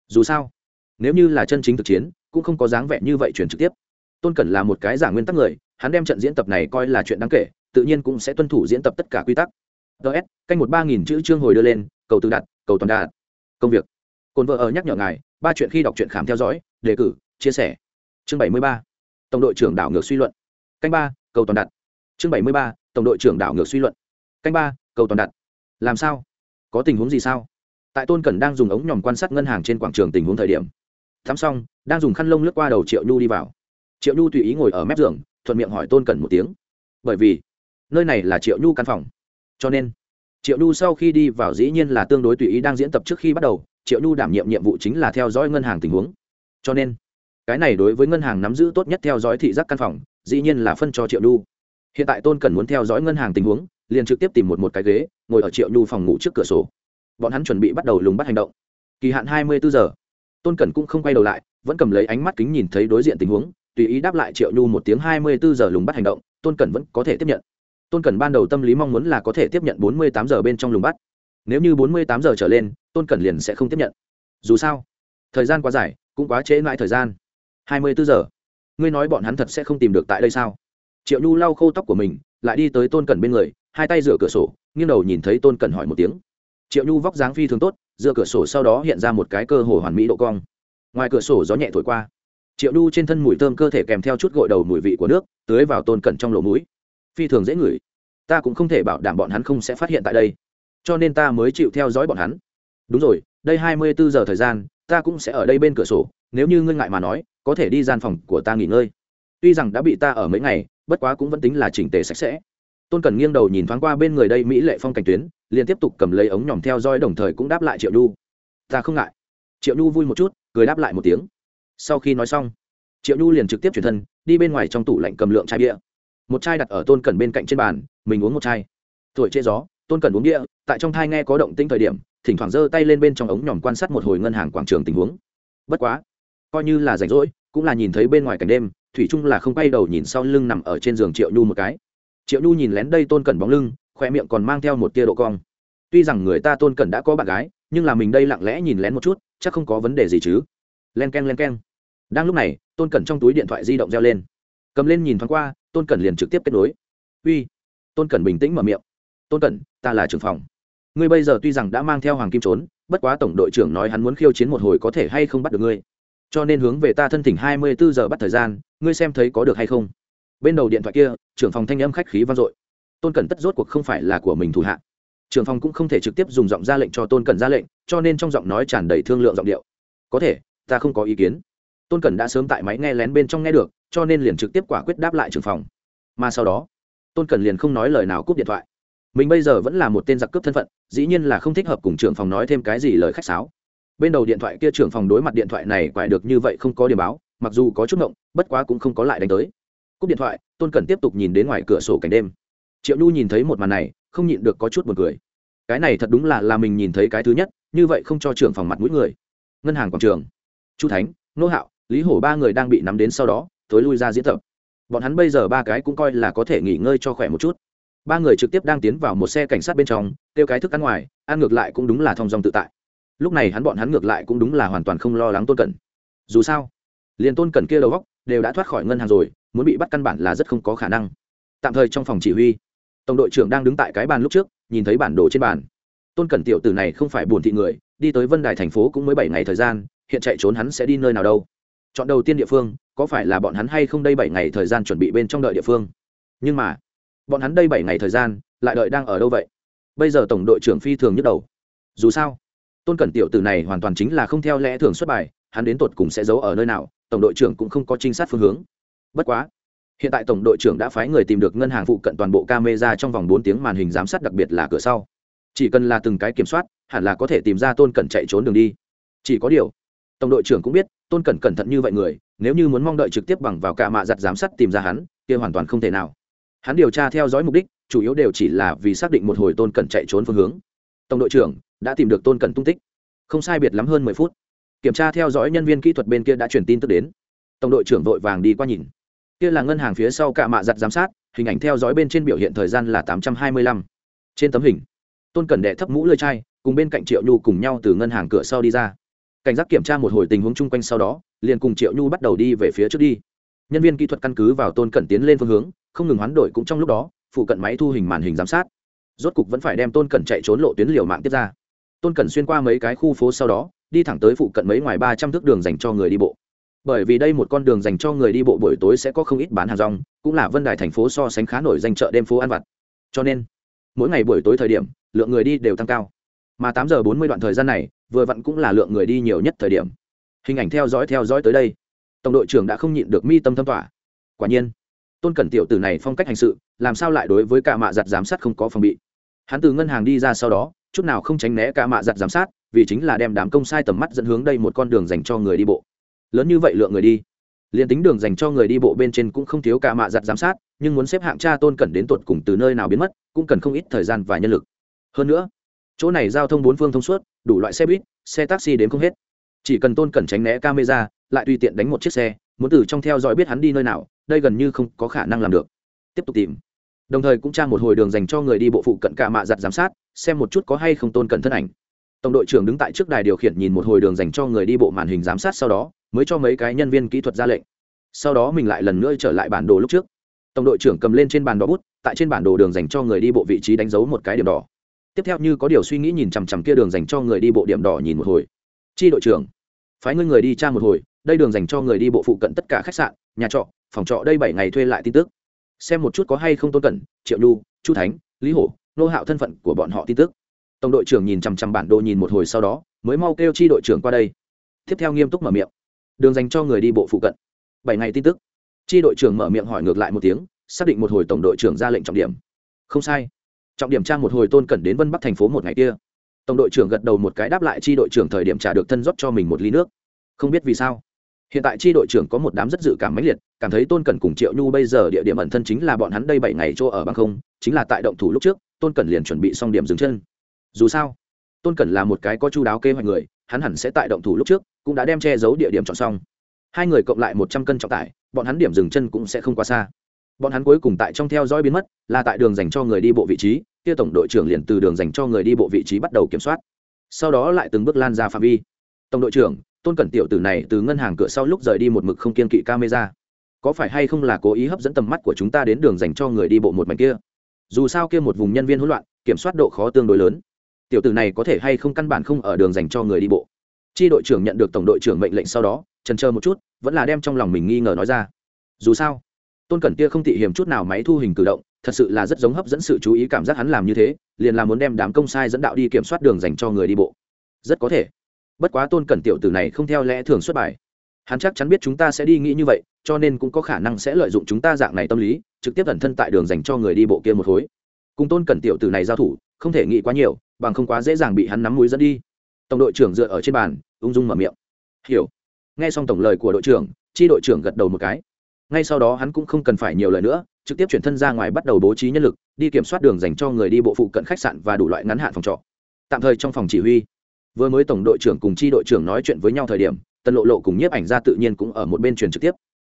Dù sao, nếu như là chân chính thực chiến, cũng không có dáng vẻ như vậy truyền trực tiếp tôn cẩn là một cái giả nguyên tắc người, hắn đem trận diễn tập này coi là chuyện đáng kể, tự nhiên cũng sẽ tuân thủ diễn tập tất cả quy tắc. Ts canh một ba nghìn chữ chương hồi đưa lên, cầu tự đặt cầu toàn đạt. Công việc. Cồn vợ ở nhắc nhở ngài, ba chuyện khi đọc truyện khám theo dõi, đề cử, chia sẻ. Chương bảy mươi ba, tổng đội trưởng đảo ngược suy luận. Canh ba, cầu toàn đặt chương bảy mươi ba, tổng đội trưởng đảo ngược suy luận. Canh ba, cầu toàn đặt làm sao? Có tình huống gì sao? Tại tôn cẩn đang dùng ống nhòm quan sát ngân hàng trên quảng trường tình huống thời điểm. Thắm xong, đang dùng khăn lông lướt qua đầu triệu nhu đi vào triệu nhu tùy ý ngồi ở mép giường, thuận miệng hỏi tôn cẩn một tiếng. Bởi vì, nơi này là triệu nhu căn phòng. Cho nên, triệu nhu sau khi đi vào dĩ nhiên là tương đối tùy ý đang diễn tập trước khi bắt đầu, triệu nhu đảm nhiệm nhiệm vụ chính là theo dõi ngân hàng tình huống. Cho nên, cái này đối với ngân hàng nắm giữ tốt nhất theo dõi thị giác căn phòng, dĩ nhiên là phân cho triệu nhu. Hiện tại tôn cần muốn theo dõi ngân hàng tình huống, liền trực tiếp tìm một một cái ghế, ngồi ở triệu nhu phòng ngủ trước cửa sổ. Bọn hắn chuẩn bị bắt đầu lùng bắt hành động. Kỳ hạn hai mươi bốn giờ. Tôn cẩn cũng không quay đầu lại, vẫn cầm lấy ánh mắt kính nhìn thấy đối diện tình huống tùy ý đáp lại triệu nhu một tiếng hai mươi bốn giờ lùng bắt hành động, tôn cẩn vẫn có thể tiếp nhận. Tôn cẩn ban đầu tâm lý mong muốn là có thể tiếp nhận bốn mươi tám giờ bên trong lùng bắt. Nếu như bốn mươi tám giờ trở lên, tôn cẩn liền sẽ không tiếp nhận. Dù sao, thời gian quá dài, cũng quá trễ mãi thời gian. hai mươi bốn giờ. Ngươi nói bọn hắn thật sẽ không tìm được tại đây sao? Triệu nhu lau khô tóc của mình, lại đi tới tôn cẩn bên người, hai tay dựa cửa sổ, nghiêng đầu nhìn thấy tôn cẩn hỏi một tiếng. Triệu nhu vóc dáng phi thường tốt dựa cửa sổ sau đó hiện ra một cái cơ hồ hoàn mỹ độ cong. Ngoài cửa sổ gió nhẹ thổi qua triệu đu trên thân mùi thơm cơ thể kèm theo chút gội đầu mùi vị của nước, tưới vào tôn cẩn trong lỗ mũi. Phi thường dễ ngửi. Ta cũng không thể bảo đảm bọn hắn không sẽ phát hiện tại đây. Cho nên ta mới chịu theo dõi bọn hắn. Đúng rồi, đây hai mươi bốn giờ thời gian, ta cũng sẽ ở đây bên cửa sổ. Nếu như ngươi ngại mà nói, có thể đi gian phòng của ta nghỉ ngơi. Tuy rằng đã bị ta ở mấy ngày, bất quá cũng vẫn tính là chỉnh tề sạch sẽ. Tôn cần nghiêng đầu nhìn thoáng qua bên người đây mỹ lệ phong cảnh tuyến, liền tiếp tục cầm lấy ống nhỏm theo dõi đồng thời cũng đáp lại triệu nhu ta không ngại. Triệu nhu vui một chút, cười đáp lại một tiếng sau khi nói xong, triệu nhu liền trực tiếp chuyển thân, đi bên ngoài trong tủ lạnh cầm lượng chai bia. Một chai đặt ở tôn cẩn bên cạnh trên bàn, mình uống một chai. Thổi chê gió, tôn cẩn uống bia, tại trong thai nghe có động tĩnh thời điểm, thỉnh thoảng giơ tay lên bên trong ống nhỏm quan sát một hồi ngân hàng quảng trường tình huống. Bất quá, coi như là rảnh rỗi, cũng là nhìn thấy bên ngoài cảnh đêm, thủy trung là không quay đầu nhìn sau lưng nằm ở trên giường triệu nhu một cái. Triệu nhu nhìn lén đây tôn cẩn bóng lưng khoe miệng còn mang theo một tia độ cong. Tuy rằng người ta tôn cẩn đã có bạn gái, nhưng là mình đây lặng lẽ nhìn lén một chút, chắc không có vấn đề gì chứ. Len k e n len k e n đang lúc này, tôn cẩn trong túi điện thoại di động reo lên. Cầm lên nhìn thoáng qua, tôn cẩn liền trực tiếp kết nối. Uy. Tôn cẩn bình tĩnh mở miệng. Tôn cẩn, ta là trưởng phòng. Ngươi bây giờ tuy rằng đã mang theo hoàng kim trốn, bất quá tổng đội trưởng nói hắn muốn khiêu chiến một hồi có thể hay không bắt được ngươi. Cho nên hướng về ta thân thỉnh hai mươi bốn giờ bắt thời gian, ngươi xem thấy có được hay không. Bên đầu điện thoại kia, trưởng phòng thanh âm khách khí vang dội. Tôn cẩn tất rốt cuộc không phải là của mình thủ hạ. Trưởng phòng cũng không thể trực tiếp dùng giọng ra lệnh cho tôn cẩn ra lệnh, cho nên trong giọng nói tràn đầy thương lượng giọng điệu. Có thể, ta không có ý kiến tôn cẩn đã sớm tại máy nghe lén bên trong nghe được, cho nên liền trực tiếp quả quyết đáp lại trưởng phòng. Mà sau đó, tôn cẩn liền không nói lời nào cúp điện thoại. Mình bây giờ vẫn là một tên giặc cướp thân phận, dĩ nhiên là không thích hợp cùng trưởng phòng nói thêm cái gì lời khách sáo. Bên đầu điện thoại kia trưởng phòng đối mặt điện thoại này quải được như vậy không có điểm báo, mặc dù có chút ngộng, bất quá cũng không có lại đánh tới. Cúp điện thoại, tôn Cẩn tiếp tục nhìn đến ngoài cửa sổ cảnh đêm. Triệu nhu nhìn thấy một màn này, không nhịn được có chút buồn cười. Cái này thật đúng là là mình nhìn thấy cái thứ nhất, như vậy không cho trưởng phòng mặt mũi người. Ngân hàng quảng trường. Chu thánh, nô hạo lý hổ ba người đang bị nắm đến sau đó, thối lui ra diễn tập. Bọn hắn bây giờ ba cái cũng coi là có thể nghỉ ngơi cho khỏe một chút. Ba người trực tiếp đang tiến vào một xe cảnh sát bên trong, tiêu cái thức ăn ngoài, ăn ngược lại cũng đúng là thong dong tự tại. Lúc này hắn bọn hắn ngược lại cũng đúng là hoàn toàn không lo lắng tôn cẩn. Dù sao, liền tôn cẩn kia đầu góc đều đã thoát khỏi ngân hàng rồi, muốn bị bắt căn bản là rất không có khả năng. Tạm thời trong phòng chỉ huy, tổng đội trưởng đang đứng tại cái bàn lúc trước, nhìn thấy bản đồ trên bàn. Tôn cẩn tiểu tử này không phải buồn thị người, đi tới vân đài thành phố cũng mới bảy ngày thời gian, hiện chạy trốn hắn sẽ đi nơi nào đâu chọn đầu tiên địa phương, có phải là bọn hắn hay không đây bảy ngày thời gian chuẩn bị bên trong đợi địa phương? Nhưng mà, bọn hắn đây bảy ngày thời gian, lại đợi đang ở đâu vậy? Bây giờ tổng đội trưởng phi thường nhức đầu. Dù sao, tôn cẩn tiểu tử này hoàn toàn chính là không theo lẽ thường xuất bài, hắn đến tột cùng sẽ giấu ở nơi nào, tổng đội trưởng cũng không có trinh sát phương hướng. Bất quá, hiện tại tổng đội trưởng đã phái người tìm được ngân hàng phụ cận toàn bộ camera trong vòng bốn tiếng màn hình giám sát đặc biệt là cửa sau. Chỉ cần là từng cái kiểm soát, hẳn là có thể tìm ra tôn cẩn chạy trốn đường đi. Chỉ có điều, tổng đội trưởng cũng biết tôn cẩn cẩn thận như vậy người, nếu như muốn mong đợi trực tiếp bằng vào cả mạ giặt giám sát tìm ra hắn, kia hoàn toàn không thể nào. Hắn điều tra theo dõi mục đích, chủ yếu đều chỉ là vì xác định một hồi tôn cẩn chạy trốn phương hướng. Tổng đội trưởng, đã tìm được tôn cẩn tung tích. Không sai biệt lắm hơn mười phút. Kiểm tra theo dõi nhân viên kỹ thuật bên kia đã truyền tin tức đến. Tổng đội trưởng vội vàng đi qua nhìn. Kia là ngân hàng phía sau cả mạ giặt giám sát, hình ảnh theo dõi bên trên biểu hiện thời gian là tám trăm hai mươi lăm. Trên tấm hình, tôn cẩn đệ thấp mũ lơi chai, cùng bên cạnh triệu nhu cùng nhau từ ngân hàng cửa sau đi ra cảnh giác kiểm tra một hồi tình huống chung quanh sau đó, liền cùng triệu nhu bắt đầu đi về phía trước đi. Nhân viên kỹ thuật căn cứ vào tôn cẩn tiến lên phương hướng, không ngừng hoán đổi cũng trong lúc đó, phụ cận máy thu hình màn hình giám sát. Rốt cục vẫn phải đem tôn cẩn chạy trốn lộ tuyến liều mạng tiếp ra. Tôn cẩn xuyên qua mấy cái khu phố sau đó, đi thẳng tới phụ cận mấy ngoài ba trăm thước đường dành cho người đi bộ. Bởi vì đây một con đường dành cho người đi bộ buổi tối sẽ có không ít bán hàng rong, cũng là vân đài thành phố so sánh khá nổi danh chợ đêm phố ăn vặt. Cho nên, mỗi ngày buổi tối thời điểm, lượng người đi đều tăng cao mà tám giờ bốn mươi đoạn thời gian này, vừa vặn cũng là lượng người đi nhiều nhất thời điểm. Hình ảnh theo dõi theo dõi tới đây, tổng đội trưởng đã không nhịn được mi tâm thâm tỏa quả nhiên, tôn cẩn tiểu tử này phong cách hành sự, làm sao lại đối với cả mạ giặt giám sát không có phòng bị? Hắn từ ngân hàng đi ra sau đó, chút nào không tránh né cả mạ giặt giám sát, vì chính là đem đám công sai tầm mắt dẫn hướng đây một con đường dành cho người đi bộ. Lớn như vậy lượng người đi, liền tính đường dành cho người đi bộ bên trên cũng không thiếu cả mạ giặt giám sát, nhưng muốn xếp hạng cha tôn cẩn đến tuột cùng từ nơi nào biến mất, cũng cần không ít thời gian và nhân lực. Hơn nữa chỗ này giao thông bốn phương thông suốt, đủ loại xe buýt, xe taxi đến không hết. Chỉ cần tôn cẩn tránh né camera, lại tùy tiện đánh một chiếc xe, muốn từ trong theo dõi biết hắn đi nơi nào, đây gần như không có khả năng làm được. Tiếp tục tìm. Đồng thời cũng tra một hồi đường dành cho người đi bộ phụ cận cả mạ giặt giám sát, xem một chút có hay không tôn cẩn thân ảnh. Tổng đội trưởng đứng tại trước đài điều khiển nhìn một hồi đường dành cho người đi bộ màn hình giám sát sau đó, mới cho mấy cái nhân viên kỹ thuật ra lệnh. Sau đó mình lại lần nữa trở lại bản đồ lúc trước. Tổng đội trưởng cầm lên trên bàn đỏ bút, tại trên bản đồ đường dành cho người đi bộ vị trí đánh dấu một cái điểm đỏ tiếp theo như có điều suy nghĩ nhìn chằm chằm kia đường dành cho người đi bộ điểm đỏ nhìn một hồi. Chi đội trưởng, phái ngươi người đi tra một hồi, đây đường dành cho người đi bộ phụ cận tất cả khách sạn, nhà trọ, phòng trọ đây bảy ngày thuê lại tin tức. Xem một chút có hay không tôn cẩn, triệu nhu, chu thánh, lý hổ, nô hạo thân phận của bọn họ tin tức. Tổng đội trưởng nhìn chằm chằm bản đồ nhìn một hồi sau đó, mới mau kêu chi đội trưởng qua đây. Tiếp theo nghiêm túc mở miệng. Đường dành cho người đi bộ phụ cận. Bảy ngày tin tức. Chi đội trưởng mở miệng hỏi ngược lại một tiếng, xác định một hồi tổng đội trưởng ra lệnh trọng điểm. Không sai trọng điểm trang một hồi tôn cẩn đến vân bắc thành phố một ngày kia. Tổng đội trưởng gật đầu một cái đáp lại chi đội trưởng thời điểm trả được thân rót cho mình một ly nước. Không biết vì sao, hiện tại chi đội trưởng có một đám rất dự cảm mãnh liệt, cảm thấy tôn cẩn cùng triệu nhu bây giờ địa điểm ẩn thân chính là bọn hắn đây bảy ngày chỗ ở bằng không, chính là tại động thủ lúc trước, tôn cẩn liền chuẩn bị xong điểm dừng chân. Dù sao, tôn cẩn là một cái có chu đáo kế hoạch người, hắn hẳn sẽ tại động thủ lúc trước, cũng đã đem che giấu địa điểm chọn xong. Hai người cộng lại một trăm cân trọng tải, bọn hắn điểm dừng chân cũng sẽ không quá xa. Bọn hắn cuối cùng tại trong theo dõi biến mất, là tại đường dành cho người đi bộ vị trí kia tổng đội trưởng liền từ đường dành cho người đi bộ vị trí bắt đầu kiểm soát. Sau đó lại từng bước lan ra phạm vi. Tổng đội trưởng, tôn cẩn tiểu tử này từ ngân hàng cửa sau lúc rời đi một mực không kiên kỵ camera. Có phải hay không là cố ý hấp dẫn tầm mắt của chúng ta đến đường dành cho người đi bộ một mảnh kia? Dù sao kia một vùng nhân viên hỗn loạn, kiểm soát độ khó tương đối lớn. Tiểu tử này có thể hay không căn bản không ở đường dành cho người đi bộ. Chi đội trưởng nhận được tổng đội trưởng mệnh lệnh sau đó trần chờ một chút, vẫn là đem trong lòng mình nghi ngờ nói ra. Dù sao, tôn cẩn kia không thị hiểm chút nào máy thu hình cử động thật sự là rất giống hấp dẫn sự chú ý cảm giác hắn làm như thế, liền là muốn đem đám công sai dẫn đạo đi kiểm soát đường dành cho người đi bộ. Rất có thể. Bất quá tôn cẩn tiểu tử này không theo lẽ thường xuất bài. Hắn chắc chắn biết chúng ta sẽ đi nghĩ như vậy, cho nên cũng có khả năng sẽ lợi dụng chúng ta dạng này tâm lý, trực tiếp ẩn thân tại đường dành cho người đi bộ kia một khối. Cùng tôn cẩn tiểu tử này giao thủ, không thể nghĩ quá nhiều, bằng không quá dễ dàng bị hắn nắm mũi dẫn đi. Tổng đội trưởng dựa ở trên bàn, ung dung mở miệng. Hiểu. Nghe xong tổng lời của đội trưởng, chi đội trưởng gật đầu một cái. Ngay sau đó hắn cũng không cần phải nhiều lời nữa trực tiếp chuyển thân ra ngoài bắt đầu bố trí nhân lực, đi kiểm soát đường dành cho người đi bộ phụ cận khách sạn và đủ loại ngắn hạn phòng trọ. Tạm thời trong phòng chỉ huy. Vừa mới tổng đội trưởng cùng chi đội trưởng nói chuyện với nhau thời điểm, tần lộ lộ cùng nhiếp ảnh ra tự nhiên cũng ở một bên truyền trực tiếp.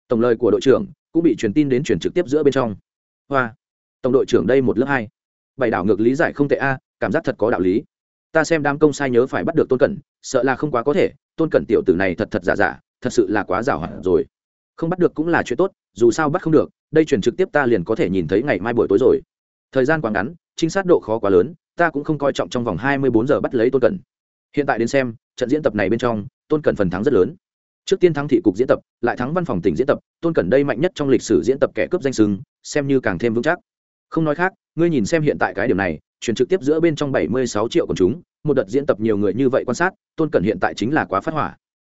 Tổng lời của đội trưởng cũng bị truyền tin đến truyền trực tiếp giữa bên trong. Hoa. Tổng đội trưởng đây một lớp hai. Bảy đảo ngược lý giải không tệ a, cảm giác thật có đạo lý. Ta xem đám công sai nhớ phải bắt được tôn cẩn, sợ là không quá có thể, tôn cẩn tiểu tử này thật thật giả giả, thật sự là quá giả hoạt rồi. Không bắt được cũng là chuyện tốt, dù sao bắt không được đây truyền trực tiếp ta liền có thể nhìn thấy ngày mai buổi tối rồi. Thời gian quá ngắn, trinh sát độ khó quá lớn, ta cũng không coi trọng trong vòng hai mươi bốn giờ bắt lấy tôn cẩn. Hiện tại đến xem, trận diễn tập này bên trong, tôn cẩn phần thắng rất lớn. Trước tiên thắng thị cục diễn tập, lại thắng văn phòng tỉnh diễn tập, tôn cẩn đây mạnh nhất trong lịch sử diễn tập kẻ cướp danh sừng xem như càng thêm vững chắc. Không nói khác, ngươi nhìn xem hiện tại cái điểm này truyền trực tiếp giữa bên trong bảy mươi sáu triệu của chúng, một đợt diễn tập nhiều người như vậy quan sát, tôn cẩn hiện tại chính là quá phát hỏa.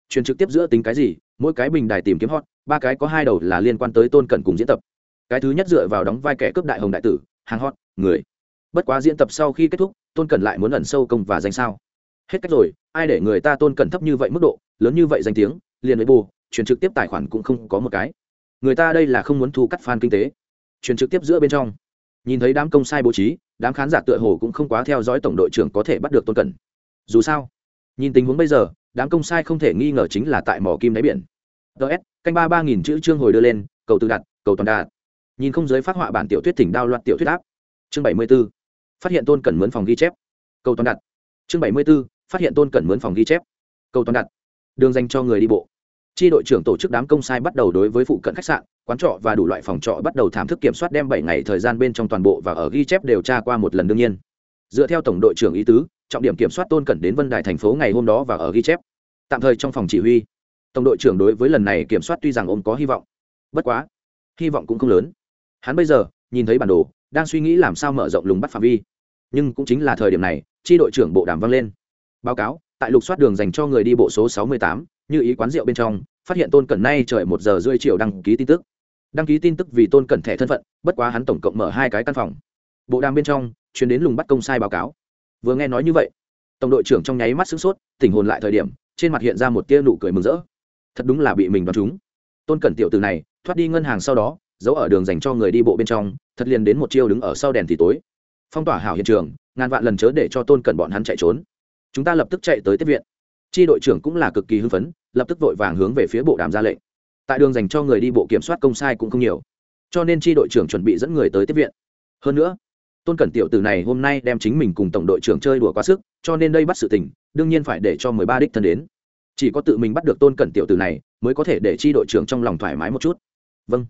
Truyền trực tiếp giữa tính cái gì mỗi cái bình đài tìm kiếm hot, ba cái có hai đầu là liên quan tới tôn cẩn cùng diễn tập. Cái thứ nhất dựa vào đóng vai kẻ cướp đại hồng đại tử, hàng hot, người. Bất quá diễn tập sau khi kết thúc, tôn cẩn lại muốn ẩn sâu công và danh sao. Hết cách rồi, ai để người ta tôn cẩn thấp như vậy mức độ, lớn như vậy danh tiếng, liền với bù chuyển trực tiếp tài khoản cũng không có một cái. Người ta đây là không muốn thu cắt fan kinh tế. Chuyển trực tiếp giữa bên trong. Nhìn thấy đám công sai bố trí, đám khán giả tựa hồ cũng không quá theo dõi tổng đội trưởng có thể bắt được tôn cẩn dù sao, nhìn tình huống bây giờ đám công sai không thể nghi ngờ chính là tại mỏ kim đáy biển. Ts canh ba ba nghìn chữ chương hồi đưa lên, cầu tự đặt, cầu toàn đạt. Nhìn không giới phát họa bản tiểu thuyết thỉnh đao loạt tiểu thuyết áp. Chương bảy mươi b ố phát hiện tôn cẩn mướn phòng ghi chép. Cầu toàn đặt chương bảy mươi b ố phát hiện tôn cẩn mướn phòng ghi chép. Cầu toàn đặt đường dành cho người đi bộ. Tri đội trưởng tổ chức đám công sai bắt đầu đối với phụ cận khách sạn, quán trọ và đủ loại phòng trọ bắt đầu thảm thức kiểm soát đem bảy ngày thời gian bên trong toàn bộ và ở ghi chép điều tra qua một lần đương nhiên. Dựa theo tổng đội trưởng ý tứ trọng điểm kiểm soát tôn cẩn đến vân đài thành phố ngày hôm đó và ở ghi chép. Tạm thời trong phòng chỉ huy tổng đội trưởng đối với lần này kiểm soát tuy rằng ông có hy vọng bất quá hy vọng cũng không lớn. Hắn bây giờ nhìn thấy bản đồ đang suy nghĩ làm sao mở rộng lùng bắt phạm vi. Nhưng cũng chính là thời điểm này tri đội trưởng bộ đàm vang lên. Báo cáo tại lục soát đường dành cho người đi bộ số 68, như ý quán rượu bên trong phát hiện tôn cẩn nay trời một giờ rưỡi chiều đăng ký tin tức. Đăng ký tin tức vì tôn cẩn thẻ thân phận bất quá hắn tổng cộng mở hai cái căn phòng. Bộ đàm bên trong chuyến đến lùng bắt công sai báo cáo vừa nghe nói như vậy, tổng đội trưởng trong nháy mắt sửng sốt, tỉnh hồn lại thời điểm, trên mặt hiện ra một tia nụ cười mừng rỡ. Thật đúng là bị mình đoán trúng. Tôn cẩn tiểu từ này, thoát đi ngân hàng sau đó, giấu ở đường dành cho người đi bộ bên trong, thật liền đến một chiêu đứng ở sau đèn thì tối. Phong tỏa hảo hiện trường, ngàn vạn lần chớ để cho tôn cẩn bọn hắn chạy trốn. Chúng ta lập tức chạy tới tiếp viện. Chi đội trưởng cũng là cực kỳ hưng phấn, lập tức vội vàng hướng về phía bộ đàm ra lệnh. Tại đường dành cho người đi bộ kiểm soát công sai cũng không nhiều, cho nên chi đội trưởng chuẩn bị dẫn người tới tiếp viện. Hơn nữa tôn cẩn tiểu tử này hôm nay đem chính mình cùng tổng đội trưởng chơi đùa quá sức, cho nên đây bắt sự tình, đương nhiên phải để cho mười ba đích thân đến. Chỉ có tự mình bắt được tôn cẩn tiểu tử này, mới có thể để chi đội trưởng trong lòng thoải mái một chút. Vâng.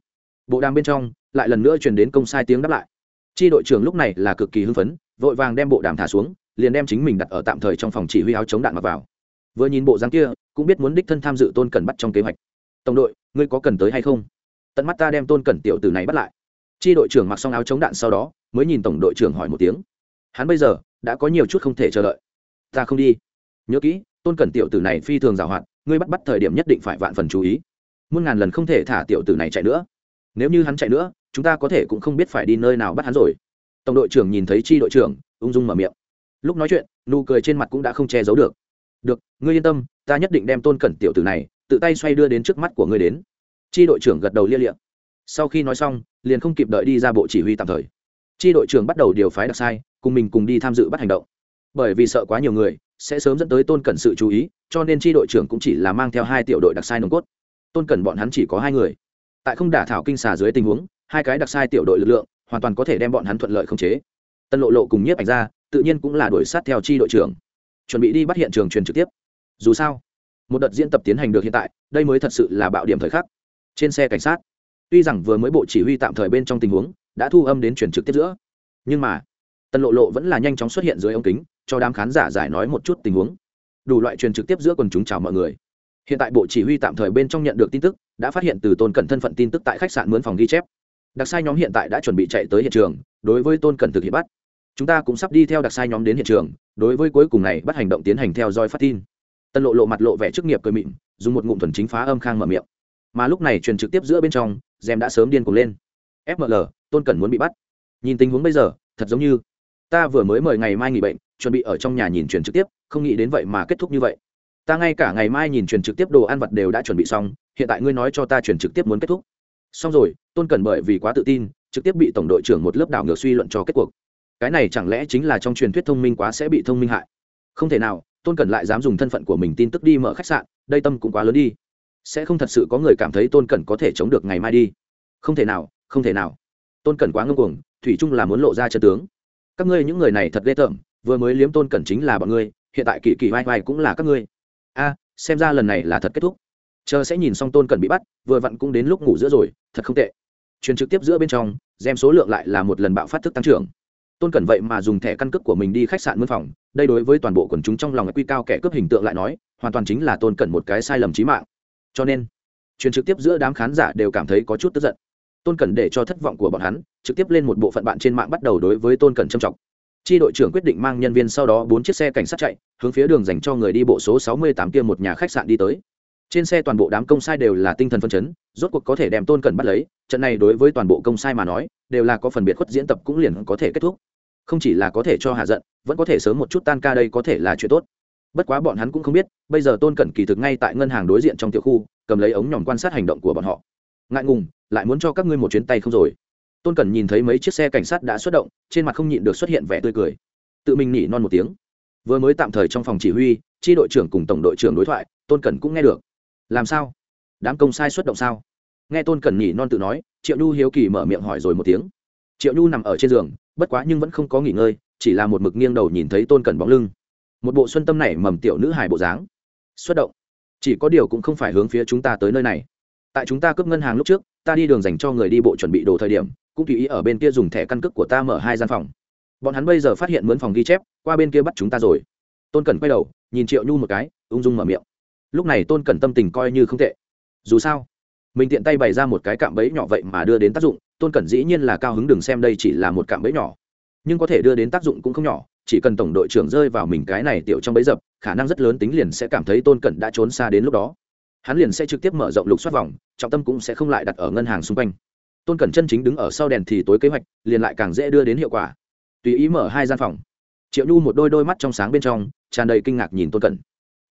Bộ đàm bên trong, lại lần nữa truyền đến công sai tiếng đáp lại. Chi đội trưởng lúc này là cực kỳ hưng phấn, vội vàng đem bộ đàm thả xuống, liền đem chính mình đặt ở tạm thời trong phòng chỉ huy áo chống đạn mặc vào. Vừa nhìn bộ dáng kia, cũng biết muốn đích thân tham dự tôn cẩn bắt trong kế hoạch. Tổng đội, ngươi có cần tới hay không? Tận mắt ta đem tôn cẩn tiểu tử này bắt lại chi đội trưởng mặc xong áo chống đạn sau đó, mới nhìn tổng đội trưởng hỏi một tiếng. Hắn bây giờ, đã có nhiều chút không thể chờ đợi. Ta không đi. Nhớ kỹ, tôn cẩn tiểu tử này phi thường giàu hoạt, ngươi bắt bắt thời điểm nhất định phải vạn phần chú ý. Muôn ngàn lần không thể thả tiểu tử này chạy nữa. Nếu như hắn chạy nữa, chúng ta có thể cũng không biết phải đi nơi nào bắt hắn rồi. Tổng đội trưởng nhìn thấy chi đội trưởng, ung dung mở miệng. Lúc nói chuyện, nụ cười trên mặt cũng đã không che giấu được. Được, ngươi yên tâm, ta nhất định đem tôn cẩn tiểu tử này, tự tay xoay đưa đến trước mắt của ngươi đến. Chi đội trưởng gật đầu lia liệm sau khi nói xong, liền không kịp đợi đi ra bộ chỉ huy tạm thời. Tri đội trưởng bắt đầu điều phái đặc sai, cùng mình cùng đi tham dự bắt hành động. Bởi vì sợ quá nhiều người, sẽ sớm dẫn tới tôn cẩn sự chú ý, cho nên tri đội trưởng cũng chỉ là mang theo hai tiểu đội đặc sai nồng cốt. Tôn cẩn bọn hắn chỉ có hai người. Tại không đả thảo kinh xà dưới tình huống, hai cái đặc sai tiểu đội lực lượng, hoàn toàn có thể đem bọn hắn thuận lợi khống chế. Tân lộ lộ cùng nhiếp ảnh ra tự nhiên cũng là đuổi sát theo tri đội trưởng. Chuẩn bị đi bắt hiện trường truyền trực tiếp. Dù sao, một đợt diễn tập tiến hành được hiện tại, đây mới thật sự là bạo điểm thời khắc. Trên xe cảnh sát tuy rằng vừa mới bộ chỉ huy tạm thời bên trong tình huống đã thu âm đến truyền trực tiếp giữa, nhưng mà tân lộ lộ vẫn là nhanh chóng xuất hiện dưới ống kính, cho đám khán giả giải nói một chút tình huống. Đủ loại truyền trực tiếp giữa quần chúng chào mọi người. Hiện tại bộ chỉ huy tạm thời bên trong nhận được tin tức, đã phát hiện từ tôn cẩn thân phận tin tức tại khách sạn mướn phòng ghi chép. Đặc sai nhóm hiện tại đã chuẩn bị chạy tới hiện trường, đối với tôn cẩn thực hiện bắt. Chúng ta cũng sắp đi theo đặc sai nhóm đến hiện trường, đối với cuối cùng này bắt hành động tiến hành theo dõi phát tin. Tân lộ lộ mặt lộ vẻ chức nghiệp cười mịn, dùng một ngụm thuần chính phá âm khang mở miệng. Mà lúc này truyền trực tiếp giữa bên trong gem đã sớm điên cuồng lên. Fml tôn cẩn muốn bị bắt. Nhìn tình huống bây giờ, thật giống như ta vừa mới mời ngày mai nghỉ bệnh, chuẩn bị ở trong nhà nhìn truyền trực tiếp, không nghĩ đến vậy mà kết thúc như vậy. Ta ngay cả ngày mai nhìn truyền trực tiếp đồ ăn vật đều đã chuẩn bị xong, hiện tại ngươi nói cho ta truyền trực tiếp muốn kết thúc. Xong rồi, tôn cần bởi vì quá tự tin, trực tiếp bị tổng đội trưởng một lớp đảo ngược suy luận cho kết cuộc. Cái này chẳng lẽ chính là trong truyền thuyết thông minh quá sẽ bị thông minh hại? Không thể nào, tôn cần lại dám dùng thân phận của mình tin tức đi mở khách sạn, đây tâm cũng quá lớn đi sẽ không thật sự có người cảm thấy tôn cẩn có thể chống được ngày mai đi. Không thể nào, không thể nào. Tôn cẩn quá ngưng cuồng, thủy chung là muốn lộ ra chân tướng. Các ngươi những người này thật ghê tởm, vừa mới liếm tôn cẩn chính là bọn ngươi, hiện tại kỳ kỳ vai vai cũng là các ngươi. A, xem ra lần này là thật kết thúc. Chờ sẽ nhìn xong tôn cẩn bị bắt, vừa vặn cũng đến lúc ngủ giữa rồi, thật không tệ. Truyền trực tiếp giữa bên trong xem số lượng lại là một lần bạo phát thức tăng trưởng. Tôn cẩn vậy mà dùng thẻ căn cước của mình đi khách sạn mướn phòng, đây đối với toàn bộ quần chúng trong lòng quy cao kẻ cướp hình tượng lại nói, hoàn toàn chính là tôn cẩn một cái sai lầm trí mạng cho nên truyền trực tiếp giữa đám khán giả đều cảm thấy có chút tức giận tôn cẩn để cho thất vọng của bọn hắn trực tiếp lên một bộ phận bạn trên mạng bắt đầu đối với tôn cẩn trầm trọng Chi đội trưởng quyết định mang nhân viên sau đó bốn chiếc xe cảnh sát chạy, hướng phía đường dành cho người đi bộ số 68 kia một nhà khách sạn đi tới. Trên xe toàn bộ đám công sai đều là tinh thần phân chấn, rốt cuộc có thể đem Tôn Cẩn bắt lấy, trận này đối với toàn bộ công sai mà nói, đều là có phần biệt khuất diễn tập cũng liền có thể kết thúc. Không chỉ là có thể cho hạ giận, vẫn có thể sớm một chút tan ca đây có thể là chuyện tốt. Bất quá bọn hắn cũng không biết, bây giờ Tôn Cẩn kỳ thực ngay tại ngân hàng đối diện trong tiểu khu, cầm lấy ống nhòm quan sát hành động của bọn họ. Ngại ngùng, lại muốn cho các ngươi một chuyến tay không rồi. Tôn cẩn nhìn thấy mấy chiếc xe cảnh sát đã xuất động trên mặt không nhịn được xuất hiện vẻ tươi cười. Tự mình nhỉ non một tiếng. Vừa mới tạm thời trong phòng chỉ huy tri đội trưởng cùng tổng đội trưởng đối thoại tôn cẩn cũng nghe được. Làm sao? Đám công sai xuất động sao? Nghe tôn cẩn nhỉ non tự nói triệu nhu hiếu kỳ mở miệng hỏi rồi một tiếng. Triệu nhu nằm ở trên giường bất quá nhưng vẫn không có nghỉ ngơi chỉ là một mực nghiêng đầu nhìn thấy tôn cẩn bóng lưng một bộ xuân tâm này mầm tiểu nữ hài bộ dáng. Xuất động. Chỉ có điều cũng không phải hướng phía chúng ta tới nơi này. Tại chúng ta cướp ngân hàng lúc trước, ta đi đường dành cho người đi bộ chuẩn bị đồ thời điểm, cũng tùy ý ở bên kia dùng thẻ căn cước của ta mở hai gian phòng. Bọn hắn bây giờ phát hiện mướn phòng ghi chép, qua bên kia bắt chúng ta rồi. Tôn cẩn quay đầu, nhìn triệu nhu một cái, ung dung mở miệng. Lúc này tôn cẩn tâm tình coi như không tệ. Dù sao, mình tiện tay bày ra một cái cạm bẫy nhỏ vậy mà đưa đến tác dụng, tôn cẩn dĩ nhiên là cao hứng đừng xem đây chỉ là một cạm bẫy nhỏ nhưng có thể đưa đến tác dụng cũng không nhỏ, chỉ cần tổng đội trưởng rơi vào mình cái này tiểu trong bẫy dập, khả năng rất lớn tính liền sẽ cảm thấy tôn cẩn đã trốn xa đến lúc đó. Hắn liền sẽ trực tiếp mở rộng lục soát vòng, trọng tâm cũng sẽ không lại đặt ở ngân hàng xung quanh. Tôn cẩn chân chính đứng ở sau đèn thì tối kế hoạch, liền lại càng dễ đưa đến hiệu quả. Tùy ý mở hai gian phòng. Triệu nhu một đôi đôi mắt trong sáng bên trong, tràn đầy kinh ngạc nhìn tôn cẩn.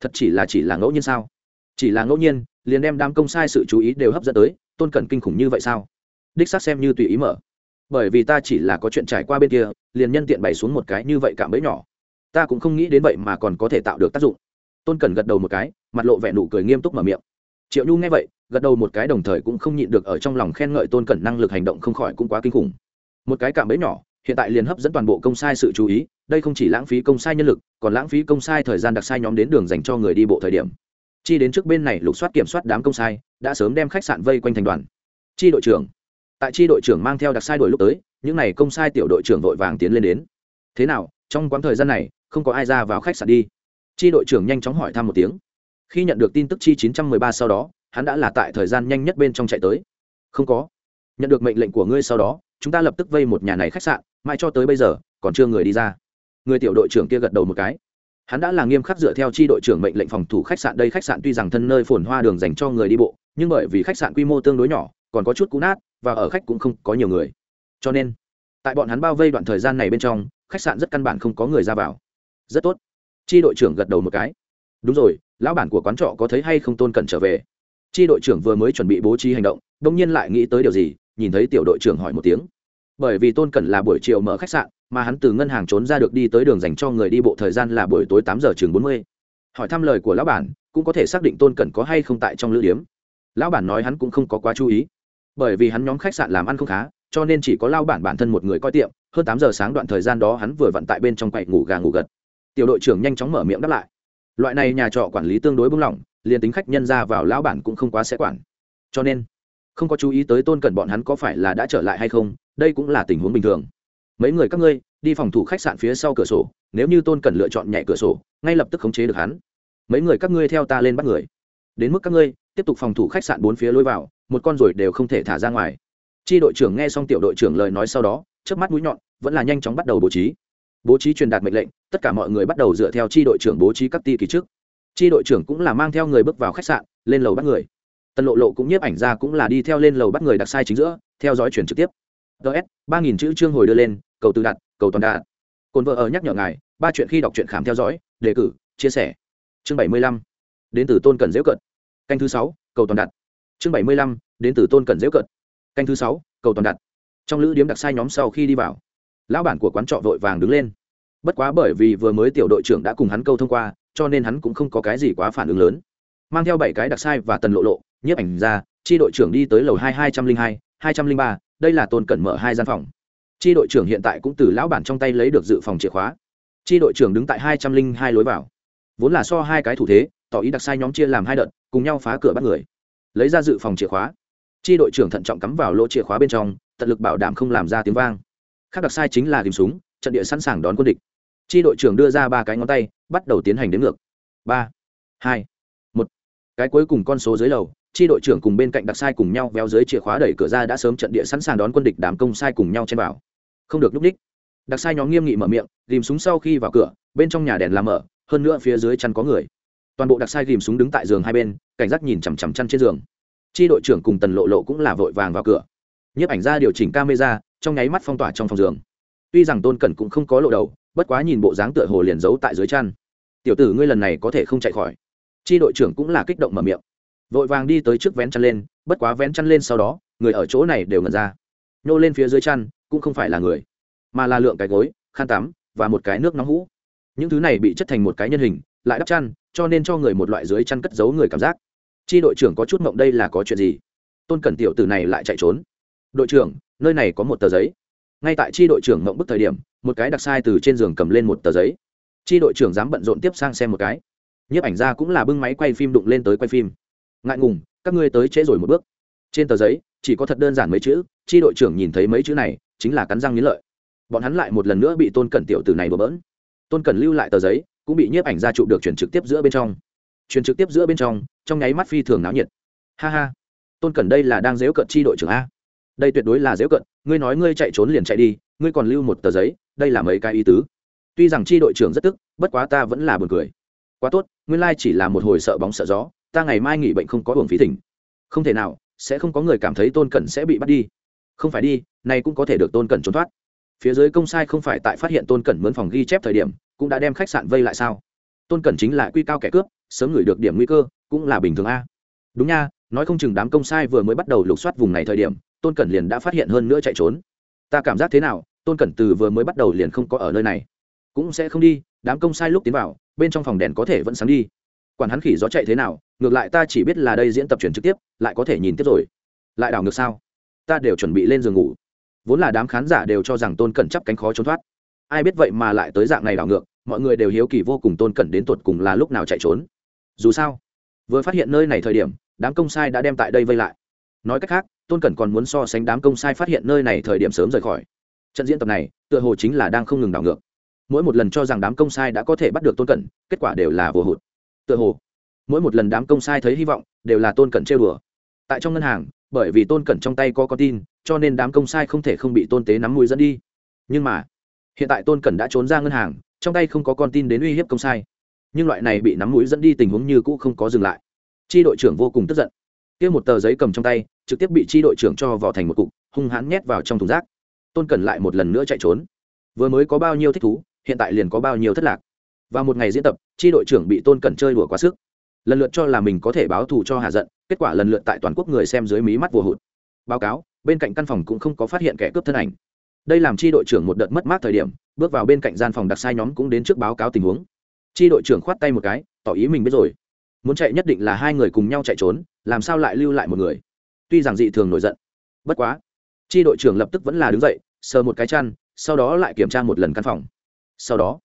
Thật chỉ là chỉ là ngẫu nhiên sao? Chỉ là ngẫu nhiên, liền đem đám công sai sự chú ý đều hấp dẫn tới, tôn cẩn kinh khủng như vậy sao? Đích xác xem như tùy ý mở bởi vì ta chỉ là có chuyện trải qua bên kia, liền nhân tiện bày xuống một cái như vậy cảm bẫy nhỏ. Ta cũng không nghĩ đến vậy mà còn có thể tạo được tác dụng. Tôn cẩn gật đầu một cái, mặt lộ vẻ nụ cười nghiêm túc mở miệng. Triệu nhu nghe vậy, gật đầu một cái đồng thời cũng không nhịn được ở trong lòng khen ngợi tôn cẩn năng lực hành động không khỏi cũng quá kinh khủng. Một cái cảm bẫy nhỏ, hiện tại liền hấp dẫn toàn bộ công sai sự chú ý, đây không chỉ lãng phí công sai nhân lực, còn lãng phí công sai thời gian đặc sai nhóm đến đường dành cho người đi bộ thời điểm. Chi đến trước bên này lục soát kiểm soát đám công sai, đã sớm đem khách sạn vây quanh thành đoàn. Chi đội trưởng tại chi đội trưởng mang theo đặc sai đổi lúc tới, những n à y công sai tiểu đội trưởng vội vàng tiến lên đến. Thế nào, trong quãng thời gian này, không có ai ra vào khách sạn đi? Chi đội trưởng nhanh chóng hỏi thăm một tiếng. Khi nhận được tin tức chi 913 sau đó, hắn đã là tại thời gian nhanh nhất bên trong chạy tới. Không có. Nhận được mệnh lệnh của ngươi sau đó, chúng ta lập tức vây một nhà này khách sạn, mãi cho tới bây giờ, còn chưa người đi ra. Người tiểu đội trưởng kia gật đầu một cái. Hắn đã là nghiêm khắc dựa theo chi đội trưởng mệnh lệnh phòng thủ khách sạn. Đây khách sạn tuy rằng thân nơi phồn hoa đường dành cho người đi bộ, nhưng bởi vì khách sạn quy mô tương đối nhỏ, còn có chút cũ nát và ở khách cũng không có nhiều người. Cho nên, tại bọn hắn bao vây đoạn thời gian này bên trong, khách sạn rất căn bản không có người ra vào. Rất tốt. Chi đội trưởng gật đầu một cái. Đúng rồi, lão bản của quán trọ có thấy hay không tôn cẩn trở về? Chi đội trưởng vừa mới chuẩn bị bố trí hành động, đông nhiên lại nghĩ tới điều gì, nhìn thấy tiểu đội trưởng hỏi một tiếng. Bởi vì tôn cẩn là buổi chiều mở khách sạn, mà hắn từ ngân hàng trốn ra được đi tới đường dành cho người đi bộ thời gian là buổi tối tám giờ chừng bốn mươi. Hỏi thăm lời của lão bản, cũng có thể xác định tôn cẩn có hay không tại trong lữ điếm. Lão bản nói hắn cũng không có quá chú ý bởi vì hắn nhóm khách sạn làm ăn không khá, cho nên chỉ có lao bản bản thân một người coi tiệm, hơn tám giờ sáng đoạn thời gian đó hắn vừa vặn tại bên trong quậy ngủ gà ngủ gật. Tiểu đội trưởng nhanh chóng mở miệng đáp lại. Loại này nhà trọ quản lý tương đối bung lỏng, liền tính khách nhân ra vào lão bản cũng không quá sẽ quản. Cho nên, không có chú ý tới tôn cẩn bọn hắn có phải là đã trở lại hay không, đây cũng là tình huống bình thường. Mấy người các ngươi, đi phòng thủ khách sạn phía sau cửa sổ, nếu như tôn cẩn lựa chọn nhảy cửa sổ, ngay lập tức khống chế được hắn. Mấy người các ngươi theo ta lên bắt người. Đến mức các ngươi, tiếp tục phòng thủ khách sạn bốn phía lối vào một con rồi đều không thể thả ra ngoài. Chi đội trưởng nghe xong tiểu đội trưởng lời nói sau đó trước mắt mũi nhọn, vẫn là nhanh chóng bắt đầu bố trí. Bố trí truyền đạt mệnh lệnh, tất cả mọi người bắt đầu dựa theo chi đội trưởng bố trí các ti kỳ trước. Chi đội trưởng cũng là mang theo người bước vào khách sạn, lên lầu bắt người. Tần lộ lộ cũng nhiếp ảnh ra cũng là đi theo lên lầu bắt người đặc sai chính giữa, theo dõi chuyển trực tiếp. Ts ba nghìn chữ chương hồi đưa lên, cầu tự đặt cầu toàn đạt. Cồn vợ ở nhắc nhở ngài, ba chuyện khi đọc truyện khám theo dõi, đề cử, chia sẻ. Chương bảy mươi lăm, đến từ tôn cần dễu cận. Canh thứ sáu, cầu toàn đặt chương bảy mươi lăm, đến từ tôn cần dễu cận. Canh thứ sáu, cầu toàn đặt. Trong lữ điếm đặc sai nhóm sau khi đi vào, lão bản của quán trọ vội vàng đứng lên. Bất quá bởi vì vừa mới tiểu đội trưởng đã cùng hắn câu thông qua, cho nên hắn cũng không có cái gì quá phản ứng lớn. Mang theo bảy cái đặc sai và tần lộ lộ, nhiếp ảnh ra, chi đội trưởng đi tới lầu hai hai trăm linh hai hai trăm linh ba, đây là tôn cẩn mở hai gian phòng. Chi đội trưởng hiện tại cũng từ lão bản trong tay lấy được dự phòng chìa khóa. Chi đội trưởng đứng tại hai trăm linh hai lối vào. Vốn là so hai cái thủ thế, tỏ ý đặc sai nhóm chia làm hai đợt, cùng nhau phá cửa bắt người lấy ra dự phòng chìa khóa. Chi đội trưởng thận trọng cắm vào lỗ chìa khóa bên trong, tận lực bảo đảm không làm ra tiếng vang. Khác đặc sai chính là tìm súng, trận địa sẵn sàng đón quân địch. Chi đội trưởng đưa ra ba cái ngón tay, bắt đầu tiến hành đến ngược. Ba, hai, một. Cái cuối cùng con số dưới lầu, chi đội trưởng cùng bên cạnh đặc sai cùng nhau véo dưới chìa khóa đẩy cửa ra đã sớm trận địa sẵn sàng đón quân địch đám công sai cùng nhau trên vào. Không được núp đích. Đặc sai nhóm nghiêm nghị mở miệng, tìm súng sau khi vào cửa, bên trong nhà đèn làm mở, hơn nữa phía dưới chăn có người toàn bộ đặc sai ghìm súng đứng tại giường hai bên, cảnh giác nhìn chằm chằm chăn trên giường. Chi đội trưởng cùng tần lộ lộ cũng là vội vàng vào cửa. Nhiếp ảnh ra điều chỉnh camera, trong nháy mắt phong tỏa trong phòng giường. Tuy rằng tôn cẩn cũng không có lộ đầu, bất quá nhìn bộ dáng tựa hồ liền giấu tại dưới chăn. Tiểu tử ngươi lần này có thể không chạy khỏi. Chi đội trưởng cũng là kích động mở miệng. Vội vàng đi tới trước vén chăn lên, bất quá vén chăn lên sau đó, người ở chỗ này đều ngần ra. Nhô lên phía dưới chăn, cũng không phải là người, mà là lượng cái gối, khăn tắm và một cái nước nóng hũ. Những thứ này bị chất thành một cái nhân hình, lại đắp chăn cho nên cho người một loại dưới chăn cất giấu người cảm giác. Chi đội trưởng có chút mộng đây là có chuyện gì? Tôn cẩn tiểu từ này lại chạy trốn. Đội trưởng, nơi này có một tờ giấy. Ngay tại chi đội trưởng mộng bức thời điểm, một cái đặc sai từ trên giường cầm lên một tờ giấy. Chi đội trưởng dám bận rộn tiếp sang xem một cái. Nhiếp ảnh ra cũng là bưng máy quay phim đụng lên tới quay phim. Ngại ngùng, các ngươi tới trễ rồi một bước. Trên tờ giấy, chỉ có thật đơn giản mấy chữ, chi đội trưởng nhìn thấy mấy chữ này, chính là cắn răng nghĩ lợi. Bọn hắn lại một lần nữa bị tôn cẩn tiểu từ này bừa bỡn. Tôn cẩn lưu lại tờ giấy cũng bị nhiếp ảnh ra chụp được chuyển trực tiếp giữa bên trong. Chuyển trực tiếp giữa bên trong trong nháy mắt phi thường náo nhiệt. Ha ha. Tôn cẩn đây là đang dễu cận chi đội trưởng a. Đây tuyệt đối là dễu cận ngươi nói ngươi chạy trốn liền chạy đi, ngươi còn lưu một tờ giấy, đây là mấy cái ý tứ. Tuy rằng chi đội trưởng rất tức, bất quá ta vẫn là buồn cười. Quá tốt, nguyên lai chỉ là một hồi sợ bóng sợ gió, ta ngày mai nghỉ bệnh không có hưởng phí thỉnh. Không thể nào, sẽ không có người cảm thấy tôn cẩn sẽ bị bắt đi. Không phải đi, này cũng có thể được tôn cẩn trốn thoát. Phía dưới công sai không phải tại phát hiện tôn cẩn mướn phòng ghi chép thời điểm cũng đã đem khách sạn vây lại sao? Tôn cẩn chính là quy cao kẻ cướp, sớm gửi được điểm nguy cơ, cũng là bình thường a. Đúng nha, nói không chừng đám công sai vừa mới bắt đầu lục soát vùng này thời điểm, tôn cẩn liền đã phát hiện hơn nữa chạy trốn. Ta cảm giác thế nào, tôn cẩn từ vừa mới bắt đầu liền không có ở nơi này. Cũng sẽ không đi, đám công sai lúc tiến vào, bên trong phòng đèn có thể vẫn sáng đi. Quản hắn khỉ gió chạy thế nào, ngược lại ta chỉ biết là đây diễn tập truyền trực tiếp, lại có thể nhìn tiếp rồi. Lại đảo ngược sao? Ta đều chuẩn bị lên giường ngủ. Vốn là đám khán giả đều cho rằng tôn cẩn chắp cánh khó trốn thoát ai biết vậy mà lại tới dạng này đảo ngược, mọi người đều hiếu kỳ vô cùng tôn cẩn đến tột cùng là lúc nào chạy trốn. Dù sao, vừa phát hiện nơi này thời điểm, đám công sai đã đem tại đây vây lại. Nói cách khác, tôn cẩn còn muốn so sánh đám công sai phát hiện nơi này thời điểm sớm rời khỏi. Trận diễn tập này, tựa hồ chính là đang không ngừng đảo ngược. Mỗi một lần cho rằng đám công sai đã có thể bắt được tôn cẩn, kết quả đều là vô hụt. Tựa hồ, mỗi một lần đám công sai thấy hy vọng, đều là tôn cẩn trêu đùa. Tại trong ngân hàng, bởi vì tôn cẩn trong tay có con tin, cho nên đám công sai không thể không bị tôn tế nắm mũi dẫn đi. Nhưng mà hiện tại tôn cẩn đã trốn ra ngân hàng, trong tay không có con tin đến uy hiếp công sai. Nhưng loại này bị nắm mũi dẫn đi tình huống như cũ không có dừng lại. Tri đội trưởng vô cùng tức giận. Kia một tờ giấy cầm trong tay, trực tiếp bị tri đội trưởng cho vỏ thành một cục, hung hãn nhét vào trong thùng rác. Tôn cẩn lại một lần nữa chạy trốn. Vừa mới có bao nhiêu thích thú, hiện tại liền có bao nhiêu thất lạc. Vào một ngày diễn tập tri đội trưởng bị tôn cẩn chơi đùa quá sức. Lần lượt cho là mình có thể báo thù cho hạ giận, kết quả lần lượt tại toàn quốc người xem dưới mí mắt vừa hụt. Báo cáo, bên cạnh căn phòng cũng không có phát hiện kẻ cướp thân ảnh đây làm tri đội trưởng một đợt mất mát thời điểm, bước vào bên cạnh gian phòng đặc sai nhóm cũng đến trước báo cáo tình huống. Tri đội trưởng khoát tay một cái, tỏ ý mình biết rồi. Muốn chạy nhất định là hai người cùng nhau chạy trốn, làm sao lại lưu lại một người? Tuy rằng dị thường nổi giận, bất quá tri đội trưởng lập tức vẫn là đứng dậy, sờ một cái chăn, sau đó lại kiểm tra một lần căn phòng. Sau đó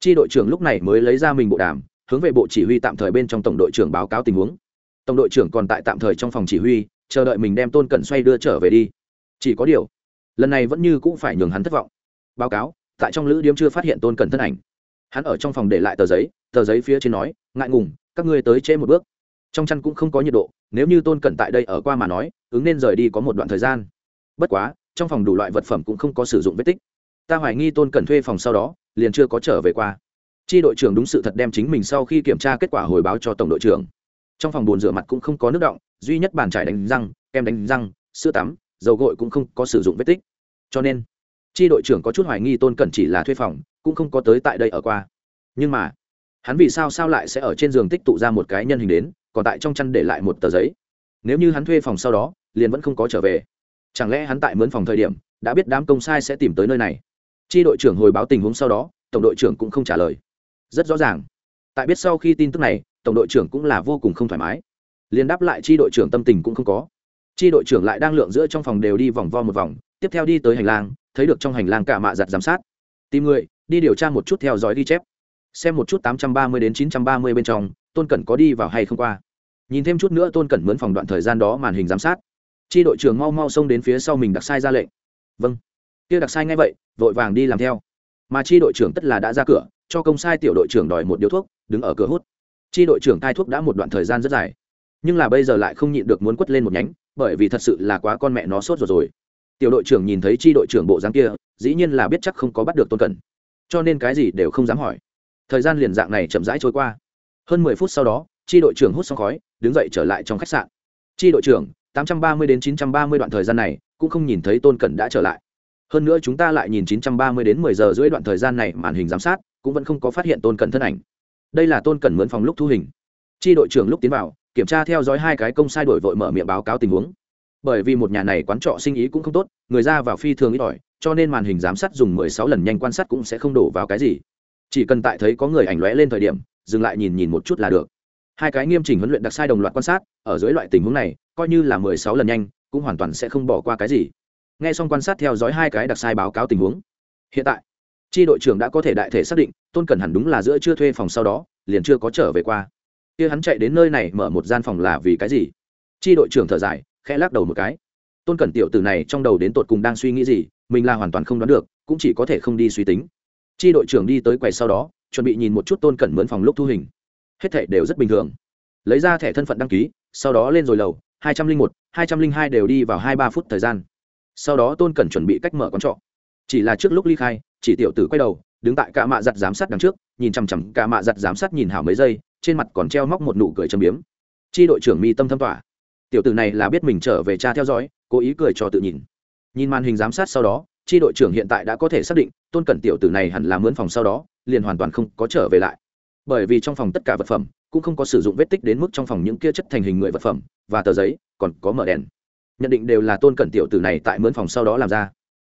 tri đội trưởng lúc này mới lấy ra mình bộ đàm, hướng về bộ chỉ huy tạm thời bên trong tổng đội trưởng báo cáo tình huống. Tổng đội trưởng còn tại tạm thời trong phòng chỉ huy, chờ đợi mình đem tôn cẩn xoay đưa trở về đi. Chỉ có điều lần này vẫn như cũng phải nhường hắn thất vọng. Báo cáo, tại trong lữ điếm chưa phát hiện tôn cẩn thân ảnh. Hắn ở trong phòng để lại tờ giấy tờ giấy phía trên nói, ngại ngùng, các ngươi tới trễ một bước. Trong chăn cũng không có nhiệt độ, nếu như tôn cẩn tại đây ở qua mà nói, ứng nên rời đi có một đoạn thời gian. Bất quá, trong phòng đủ loại vật phẩm cũng không có sử dụng vết tích. Ta hoài nghi tôn cẩn thuê phòng sau đó, liền chưa có trở về qua. Chi đội trưởng đúng sự thật đem chính mình sau khi kiểm tra kết quả hồi báo cho tổng đội trưởng. Trong phòng bồn rửa mặt cũng không có nước động, duy nhất bàn trải đánh răng, kem đánh răng, sữa tắm dầu gội cũng không có sử dụng vết tích. Cho nên, chi đội trưởng có chút hoài nghi tôn cẩn chỉ là thuê phòng, cũng không có tới tại đây ở qua. Nhưng mà, hắn vì sao sao lại sẽ ở trên giường tích tụ ra một cái nhân hình đến, còn tại trong chăn để lại một tờ giấy? Nếu như hắn thuê phòng sau đó, liền vẫn không có trở về. Chẳng lẽ hắn tại mướn phòng thời điểm, đã biết đám công sai sẽ tìm tới nơi này? Chi đội trưởng hồi báo tình huống sau đó, tổng đội trưởng cũng không trả lời. Rất rõ ràng. Tại biết sau khi tin tức này, tổng đội trưởng cũng là vô cùng không thoải mái. Liền đáp lại chi đội trưởng tâm tình cũng không có chi đội trưởng lại đang lượng giữa trong phòng đều đi vòng vo một vòng, tiếp theo đi tới hành lang, thấy được trong hành lang cả mạ giặt giám sát. Tìm người, đi điều tra một chút theo dõi ghi chép. Xem một chút tám trăm ba mươi đến chín trăm ba mươi bên trong, tôn cẩn có đi vào hay không qua. Nhìn thêm chút nữa tôn cẩn mướn phòng đoạn thời gian đó màn hình giám sát. Chi đội trưởng mau mau xông đến phía sau mình đặc sai ra lệnh. Vâng. Kia đặc sai ngay vậy, vội vàng đi làm theo. Mà chi đội trưởng tất là đã ra cửa, cho công sai tiểu đội trưởng đòi một điếu thuốc, đứng ở cửa hút. Chi đội trưởng cai thuốc đã một đoạn thời gian rất dài. Nhưng là bây giờ lại không nhịn được muốn quất lên một nhánh bởi vì thật sự là quá con mẹ nó sốt rồi rồi. Tiểu đội trưởng nhìn thấy chi đội trưởng bộ dáng kia, dĩ nhiên là biết chắc không có bắt được tôn cẩn. Cho nên cái gì đều không dám hỏi. Thời gian liền dạng này chậm rãi trôi qua. Hơn mười phút sau đó, chi đội trưởng hút xong khói, đứng dậy trở lại trong khách sạn. Chi đội trưởng, tám trăm ba mươi đến chín trăm ba mươi đoạn thời gian này, cũng không nhìn thấy tôn cẩn đã trở lại. Hơn nữa chúng ta lại nhìn chín trăm ba mươi đến mười giờ rưỡi đoạn thời gian này màn hình giám sát, cũng vẫn không có phát hiện tôn cẩn thân ảnh. Đây là tôn cẩn mướn phòng lúc thu hình. Chi đội trưởng lúc tiến vào kiểm tra theo dõi hai cái công sai đổi vội mở miệng báo cáo tình huống. Bởi vì một nhà này quán trọ sinh ý cũng không tốt, người ra vào phi thường ít ỏi, cho nên màn hình giám sát dùng mười sáu lần nhanh quan sát cũng sẽ không đổ vào cái gì. Chỉ cần tại thấy có người ảnh lóe lên thời điểm, dừng lại nhìn nhìn một chút là được. Hai cái nghiêm chỉnh huấn luyện đặc sai đồng loạt quan sát, ở dưới loại tình huống này, coi như là mười sáu lần nhanh, cũng hoàn toàn sẽ không bỏ qua cái gì. Nghe xong quan sát theo dõi hai cái đặc sai báo cáo tình huống. Hiện tại tri đội trưởng đã có thể đại thể xác định, tôn cẩn hẳn đúng là giữa chưa thuê phòng sau đó, liền chưa có trở về qua kia hắn chạy đến nơi này mở một gian phòng là vì cái gì? Chi đội trưởng thở dài, khẽ lắc đầu một cái. Tôn cẩn tiểu tử này trong đầu đến tột cùng đang suy nghĩ gì, mình là hoàn toàn không đoán được, cũng chỉ có thể không đi suy tính. Chi đội trưởng đi tới quầy sau đó, chuẩn bị nhìn một chút tôn cẩn mướn phòng lúc thu hình. Hết thảy đều rất bình thường. Lấy ra thẻ thân phận đăng ký, sau đó lên rồi lầu, hai trăm linh một, hai trăm linh hai đều đi vào hai ba phút thời gian. Sau đó tôn cẩn chuẩn bị cách mở quán trọ. Chỉ là trước lúc ly khai, chỉ tiểu tử quay đầu, đứng tại cả mạ giặt giám sát đằng trước, nhìn chằm chằm cả mạ giặt giám sát nhìn hảo mấy giây trên mặt còn treo móc một nụ cười châm biếm. Chi đội trưởng mi tâm thâm tỏa tiểu tử này là biết mình trở về cha theo dõi, cố ý cười cho tự nhìn. Nhìn màn hình giám sát sau đó, chi đội trưởng hiện tại đã có thể xác định, tôn cẩn tiểu tử này hẳn là mướn phòng sau đó, liền hoàn toàn không có trở về lại. Bởi vì trong phòng tất cả vật phẩm, cũng không có sử dụng vết tích đến mức trong phòng những kia chất thành hình người vật phẩm và tờ giấy, còn có mở đèn. Nhận định đều là tôn cẩn tiểu tử này tại mướn phòng sau đó làm ra.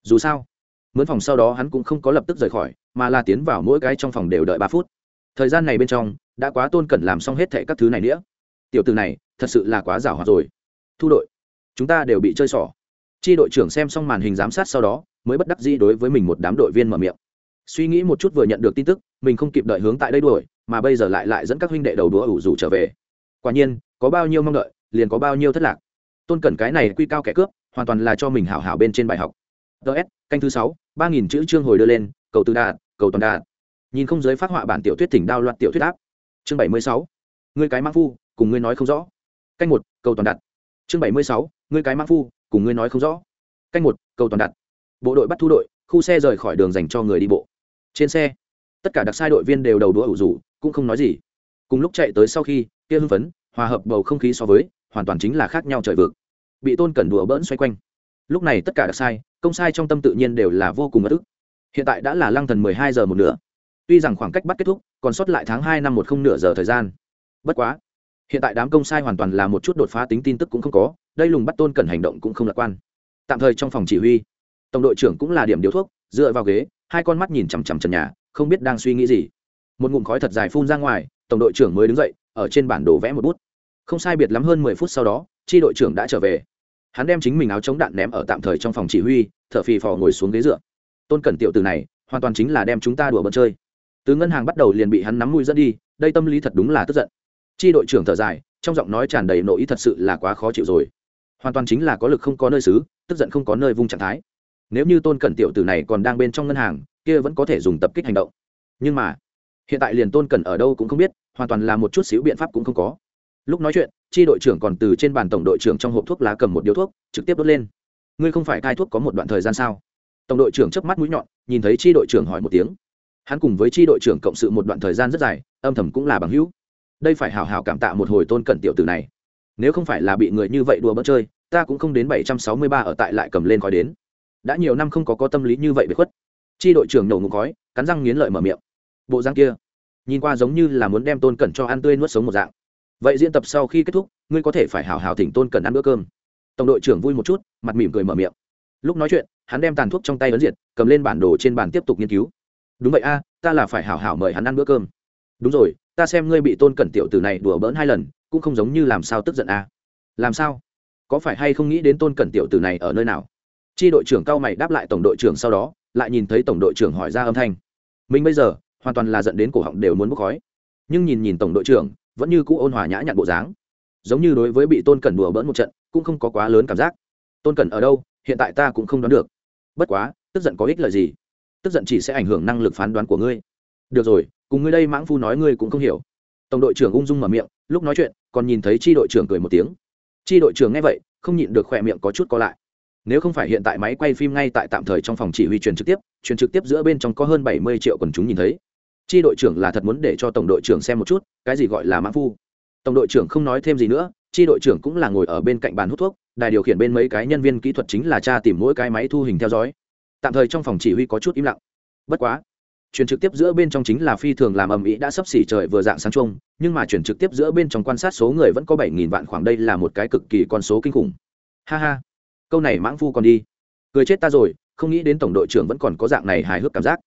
Dù sao, mướn phòng sau đó hắn cũng không có lập tức rời khỏi, mà là tiến vào mỗi cái trong phòng đều đợi ba phút. Thời gian này bên trong đã quá tôn cẩn làm xong hết thệ các thứ này nữa tiểu tử này, thật sự là quá giảo hoạt rồi. Thu đội, chúng ta đều bị chơi xỏ. Chi đội trưởng xem xong màn hình giám sát sau đó, mới bất đắc dĩ đối với mình một đám đội viên mở miệng. Suy nghĩ một chút vừa nhận được tin tức, mình không kịp đợi hướng tại đây đuổi, mà bây giờ lại lại dẫn các huynh đệ đầu đũa ủ rủ trở về. Quả nhiên, có bao nhiêu mong đợi, liền có bao nhiêu thất lạc. Tôn cẩn cái này quy cao kẻ cướp, hoàn toàn là cho mình hảo hảo bên trên bài học. Ts canh thứ sáu, ba nghìn chữ chương hồi đưa lên, cầu từ đạt, cầu toàn đạt. Nhìn không giới phát họa bản tiểu thuyết thỉnh đao loạt tiểu thuyết áp chương bảy mươi sáu. Ngươi cái mang phu, cùng ngươi nói không rõ. Canh một, cầu toàn đặt. Chương bảy mươi sáu. Ngươi cái mang phu, cùng ngươi nói không rõ. Canh một, cầu toàn đặt. Bộ đội bắt thu đội, khu xe rời khỏi đường dành cho người đi bộ. Trên xe, tất cả đặc sai đội viên đều đầu đũa ủ rủ cũng không nói gì. Cùng lúc chạy tới sau khi, kia hưng phấn, hòa hợp bầu không khí so với, hoàn toàn chính là khác nhau trời vực. Bị tôn cẩn đùa bỡn xoay quanh. Lúc này tất cả đặc sai, công sai trong tâm tự nhiên đều là vô cùng bất ức. Hiện tại đã là lăng thần mười hai giờ một nửa tuy rằng khoảng cách bắt kết thúc, còn sót lại tháng hai năm một không nửa giờ thời gian. Bất quá, hiện tại đám công sai hoàn toàn là một chút đột phá tính tin tức cũng không có, đây lùng bắt tôn cẩn hành động cũng không lạc quan. Tạm thời trong phòng chỉ huy, tổng đội trưởng cũng là điểm điếu thuốc, dựa vào ghế, hai con mắt nhìn chằm chằm trần nhà, không biết đang suy nghĩ gì. Một ngụm khói thật dài phun ra ngoài, tổng đội trưởng mới đứng dậy, ở trên bản đồ vẽ một bút. Không sai biệt lắm hơn mười phút sau đó tri đội trưởng đã trở về. Hắn đem chính mình áo chống đạn ném ở tạm thời trong phòng chỉ huy, thở phì phò ngồi xuống ghế dựa. Tôn cẩn tiểu từ này, hoàn toàn chính là đem chúng ta đùa bận chơi từ ngân hàng bắt đầu liền bị hắn nắm mũi dẫn đi, đây tâm lý thật đúng là tức giận. Tri đội trưởng thở dài, trong giọng nói tràn đầy nội ý thật sự là quá khó chịu rồi. Hoàn toàn chính là có lực không có nơi xứ, tức giận không có nơi vung trạng thái. Nếu như tôn cẩn tiểu tử này còn đang bên trong ngân hàng, kia vẫn có thể dùng tập kích hành động. Nhưng mà, hiện tại liền tôn cẩn ở đâu cũng không biết, hoàn toàn là một chút xíu biện pháp cũng không có. Lúc nói chuyện, chi đội trưởng còn từ trên bàn tổng đội trưởng trong hộp thuốc lá cầm một điếu thuốc, trực tiếp đốt lên. Ngươi không phải cai thuốc có một đoạn thời gian sao? Tổng đội trưởng chớp mắt mũi nhọn, nhìn thấy chi đội trưởng hỏi một tiếng hắn cùng với tri đội trưởng cộng sự một đoạn thời gian rất dài, âm thầm cũng là bằng hữu. Đây phải hào hào cảm tạ một hồi tôn cẩn tiểu tử này. Nếu không phải là bị người như vậy đùa bỡ chơi, ta cũng không đến bảy trăm sáu mươi ba ở tại lại cầm lên khói đến. Đã nhiều năm không có có tâm lý như vậy bị khuất. Tri đội trưởng nổ ngụm khói, cắn răng nghiến lợi mở miệng. Bộ răng kia, nhìn qua giống như là muốn đem tôn cẩn cho ăn tươi nuốt sống một dạng. Vậy diễn tập sau khi kết thúc, ngươi có thể phải hào hào thỉnh tôn cẩn ăn bữa cơm. Tổng đội trưởng vui một chút, mặt mỉm cười mở miệng. Lúc nói chuyện, hắn đem tàn thuốc trong tay ấn diệt, cầm lên bản đồ trên bàn tiếp tục nghiên cứu đúng vậy a, ta là phải hảo hảo mời hắn ăn bữa cơm. Đúng rồi, ta xem ngươi bị tôn cẩn tiểu tử này đùa bỡn hai lần, cũng không giống như làm sao tức giận a. Làm sao? Có phải hay không nghĩ đến tôn cẩn tiểu tử này ở nơi nào? Chi đội trưởng cao mày đáp lại tổng đội trưởng sau đó, lại nhìn thấy tổng đội trưởng hỏi ra âm thanh. Mình bây giờ, hoàn toàn là dẫn đến cổ họng đều muốn bốc khói. Nhưng nhìn nhìn tổng đội trưởng, vẫn như cũ ôn hòa nhã nhặn bộ dáng. Giống như đối với bị tôn cẩn đùa bỡn một trận, cũng không có quá lớn cảm giác. Tôn cẩn ở đâu? Hiện tại ta cũng không đoán được. Bất quá, tức giận có ích lợi gì? Tức giận chỉ sẽ ảnh hưởng năng lực phán đoán của ngươi. Được rồi, cùng ngươi đây mãng phu nói ngươi cũng không hiểu. Tổng đội trưởng ung dung mở miệng, lúc nói chuyện, còn nhìn thấy chi đội trưởng cười một tiếng. Chi đội trưởng nghe vậy, không nhịn được khỏe miệng có chút co lại. Nếu không phải hiện tại máy quay phim ngay tại tạm thời trong phòng chỉ huy truyền trực tiếp, truyền trực tiếp giữa bên trong có hơn bảy mươi triệu quần chúng nhìn thấy. Chi đội trưởng là thật muốn để cho tổng đội trưởng xem một chút, cái gì gọi là mãn phu. Tổng đội trưởng không nói thêm gì nữa, chi đội trưởng cũng là ngồi ở bên cạnh bàn hút thuốc, đài điều khiển bên mấy cái nhân viên kỹ thuật chính là cha tìm mỗi cái máy thu hình theo dõi tạm thời trong phòng chỉ huy có chút im lặng. Bất quá truyền trực tiếp giữa bên trong chính là phi thường làm ầm ĩ đã sắp xỉ trời vừa dạng sáng chung nhưng mà truyền trực tiếp giữa bên trong quan sát số người vẫn có bảy nghìn vạn khoảng đây là một cái cực kỳ con số kinh khủng. Ha ha, câu này mãng phu còn đi. Cười chết ta rồi, không nghĩ đến tổng đội trưởng vẫn còn có dạng này hài hước cảm giác.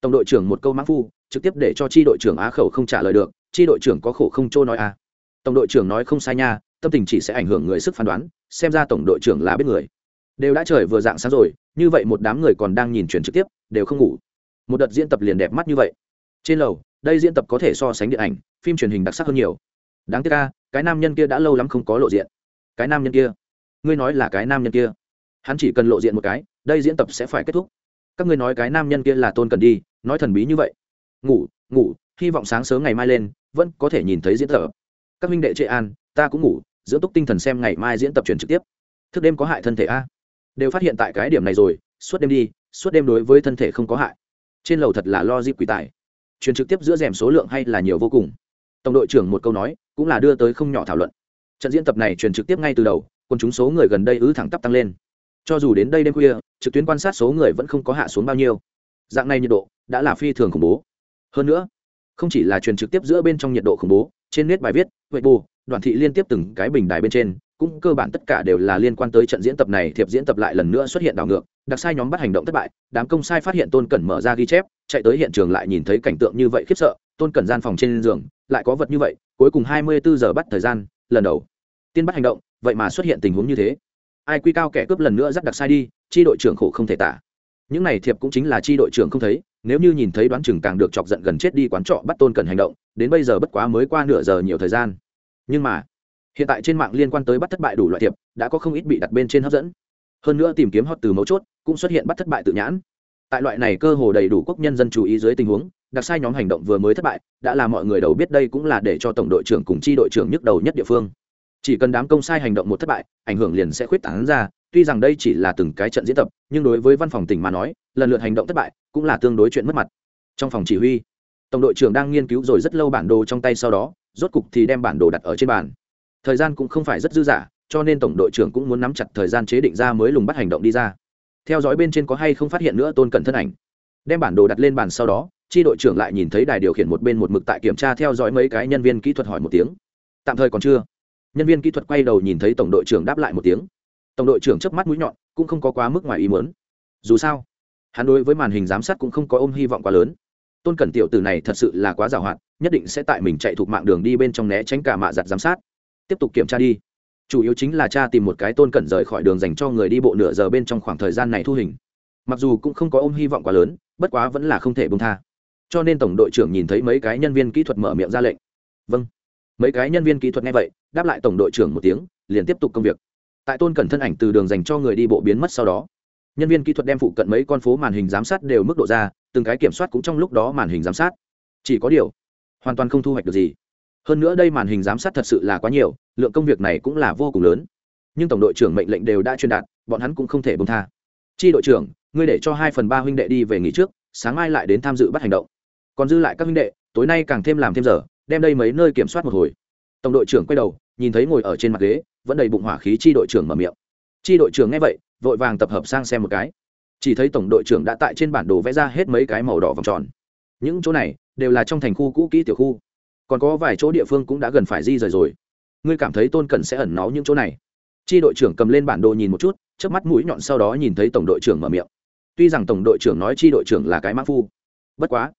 Tổng đội trưởng một câu mãng phu, trực tiếp để cho tri đội trưởng á khẩu không trả lời được Tri đội trưởng có khổ không trôi nói a à. tổng đội trưởng nói không sai nha, tâm tình chỉ sẽ ảnh hưởng người sức phán đoán, xem ra tổng đội trưởng là biết người đều đã trời vừa dạng sáng rồi, như vậy một đám người còn đang nhìn chuyển trực tiếp, đều không ngủ. Một đợt diễn tập liền đẹp mắt như vậy. Trên lầu, đây diễn tập có thể so sánh điện ảnh, phim truyền hình đặc sắc hơn nhiều. Đáng tiếc ca cái nam nhân kia đã lâu lắm không có lộ diện. Cái nam nhân kia? Ngươi nói là cái nam nhân kia? Hắn chỉ cần lộ diện một cái, đây diễn tập sẽ phải kết thúc. Các ngươi nói cái nam nhân kia là tôn cần đi, nói thần bí như vậy. Ngủ ngủ, hy vọng sáng sớm ngày mai lên, vẫn có thể nhìn thấy diễn tập. Các minh đệ trệ an, ta cũng ngủ, dưỡng túc tinh thần xem ngày mai diễn tập truyền trực tiếp. Thức đêm có hại thân thể a đều phát hiện tại cái điểm này rồi, suốt đêm đi, suốt đêm đối với thân thể không có hại. Trên lầu thật là lo dịp quỷ tài. Truyền trực tiếp giữa rèm số lượng hay là nhiều vô cùng. Tổng đội trưởng một câu nói, cũng là đưa tới không nhỏ thảo luận. Trận diễn tập này truyền trực tiếp ngay từ đầu còn chúng số người gần đây ứ thẳng tắp tăng lên. Cho dù đến đây đêm khuya, trực tuyến quan sát số người vẫn không có hạ xuống bao nhiêu. Dạng này nhiệt độ đã là phi thường khủng bố. Hơn nữa, không chỉ là truyền trực tiếp giữa bên trong nhiệt độ khủng bố, trên nét bài viết huệ bù, đoàn thị liên tiếp từng cái bình đài bên trên cũng cơ bản tất cả đều là liên quan tới trận diễn tập này, thiệp diễn tập lại lần nữa xuất hiện đảo ngược, đặc sai nhóm bắt hành động thất bại, đám công sai phát hiện tôn cẩn mở ra ghi chép, chạy tới hiện trường lại nhìn thấy cảnh tượng như vậy khiếp sợ, tôn cẩn gian phòng trên giường, lại có vật như vậy, cuối cùng hai mươi bốn giờ bắt thời gian, lần đầu tiên bắt hành động, vậy mà xuất hiện tình huống như thế. Ai quy cao kẻ cướp lần nữa dắt đặc sai đi, chi đội trưởng khổ không thể tả. Những này thiệp cũng chính là chi đội trưởng không thấy, nếu như nhìn thấy đoán chừng càng được chọc giận gần chết đi quán trọ bắt tôn cẩn hành động, đến bây giờ bất quá mới qua nửa giờ nhiều thời gian. Nhưng mà hiện tại trên mạng liên quan tới bắt thất bại đủ loại thiệp, đã có không ít bị đặt bên trên hấp dẫn. Hơn nữa tìm kiếm hot từ mấu chốt, cũng xuất hiện bắt thất bại tự nhãn. Tại loại này cơ hồ đầy đủ quốc nhân dân chú ý dưới tình huống, đặc sai nhóm hành động vừa mới thất bại, đã là mọi người đầu biết đây cũng là để cho tổng đội trưởng cùng chi đội trưởng nhức đầu nhất địa phương. Chỉ cần đám công sai hành động một thất bại, ảnh hưởng liền sẽ khuyết tảng ra, tuy rằng đây chỉ là từng cái trận diễn tập, nhưng đối với văn phòng tỉnh mà nói, lần lượt hành động thất bại cũng là tương đối chuyện mất mặt. Trong phòng chỉ huy, tổng đội trưởng đang nghiên cứu rồi rất lâu bản đồ trong tay sau đó, rốt cục thì đem bản đồ đặt ở trên bàn thời gian cũng không phải rất dư dả, cho nên tổng đội trưởng cũng muốn nắm chặt thời gian chế định ra mới lùng bắt hành động đi ra. Theo dõi bên trên có hay không phát hiện nữa tôn cẩn thân ảnh. Đem bản đồ đặt lên bàn sau đó, chi đội trưởng lại nhìn thấy đài điều khiển một bên một mực tại kiểm tra theo dõi mấy cái nhân viên kỹ thuật hỏi một tiếng. Tạm thời còn chưa. Nhân viên kỹ thuật quay đầu nhìn thấy tổng đội trưởng đáp lại một tiếng. Tổng đội trưởng chớp mắt mũi nhọn, cũng không có quá mức ngoài ý muốn. Dù sao, hắn đối với màn hình giám sát cũng không có ôm hy vọng quá lớn. Tôn cẩn tiểu từ này thật sự là quá giàu hạn, nhất định sẽ tại mình chạy thuộc mạng đường đi bên trong né tránh cả mạ giặt giám sát tiếp tục kiểm tra đi. Chủ yếu chính là cha tìm một cái tôn cẩn rời khỏi đường dành cho người đi bộ nửa giờ bên trong khoảng thời gian này thu hình. Mặc dù cũng không có ôm hy vọng quá lớn, bất quá vẫn là không thể bông tha. Cho nên tổng đội trưởng nhìn thấy mấy cái nhân viên kỹ thuật mở miệng ra lệnh. Vâng. Mấy cái nhân viên kỹ thuật nghe vậy, đáp lại tổng đội trưởng một tiếng, liền tiếp tục công việc. Tại tôn cẩn thân ảnh từ đường dành cho người đi bộ biến mất sau đó, nhân viên kỹ thuật đem phụ cận mấy con phố màn hình giám sát đều mức độ ra, từng cái kiểm soát cũng trong lúc đó màn hình giám sát. Chỉ có điều, hoàn toàn không thu hoạch được gì hơn nữa đây màn hình giám sát thật sự là quá nhiều, lượng công việc này cũng là vô cùng lớn. Nhưng tổng đội trưởng mệnh lệnh đều đã truyền đạt, bọn hắn cũng không thể bông tha. Chi đội trưởng, ngươi để cho hai phần ba huynh đệ đi về nghỉ trước, sáng mai lại đến tham dự bắt hành động. Còn dư lại các huynh đệ, tối nay càng thêm làm thêm giờ, đem đây mấy nơi kiểm soát một hồi. Tổng đội trưởng quay đầu, nhìn thấy ngồi ở trên mặt ghế, vẫn đầy bụng hỏa khí chi đội trưởng mở miệng. Chi đội trưởng nghe vậy, vội vàng tập hợp sang xem một cái. Chỉ thấy tổng đội trưởng đã tại trên bản đồ vẽ ra hết mấy cái màu đỏ vòng tròn. Những chỗ này đều là trong thành khu cũ kỹ tiểu khu còn có vài chỗ địa phương cũng đã gần phải di rời rồi. Ngươi cảm thấy tôn cần sẽ ẩn náu những chỗ này? Chi đội trưởng cầm lên bản đồ nhìn một chút trước mắt mũi nhọn sau đó nhìn thấy tổng đội trưởng mở miệng. Tuy rằng tổng đội trưởng nói chi đội trưởng là cái mã phu, bất quá,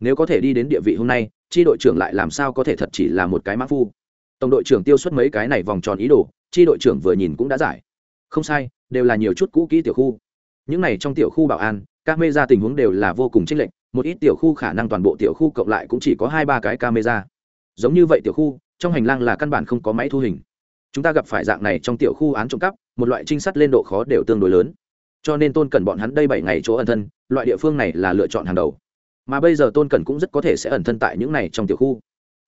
nếu có thể đi đến địa vị hôm nay, chi đội trưởng lại làm sao có thể thật chỉ là một cái mã phu? Tổng đội trưởng tiêu xuất mấy cái này vòng tròn ý đồ, chi đội trưởng vừa nhìn cũng đã giải. Không sai, đều là nhiều chút cũ kỹ tiểu khu. Những này trong tiểu khu bảo an camera tình huống đều là vô cùng chênh lệch, một ít tiểu khu khả năng toàn bộ tiểu khu cộng lại cũng chỉ có hai ba cái camera giống như vậy tiểu khu, trong hành lang là căn bản không có máy thu hình. Chúng ta gặp phải dạng này trong tiểu khu án trộm cắp, một loại trinh sát lên độ khó đều tương đối lớn. Cho nên tôn cần bọn hắn đây bảy ngày chỗ ẩn thân, loại địa phương này là lựa chọn hàng đầu. Mà bây giờ tôn cần cũng rất có thể sẽ ẩn thân tại những này trong tiểu khu.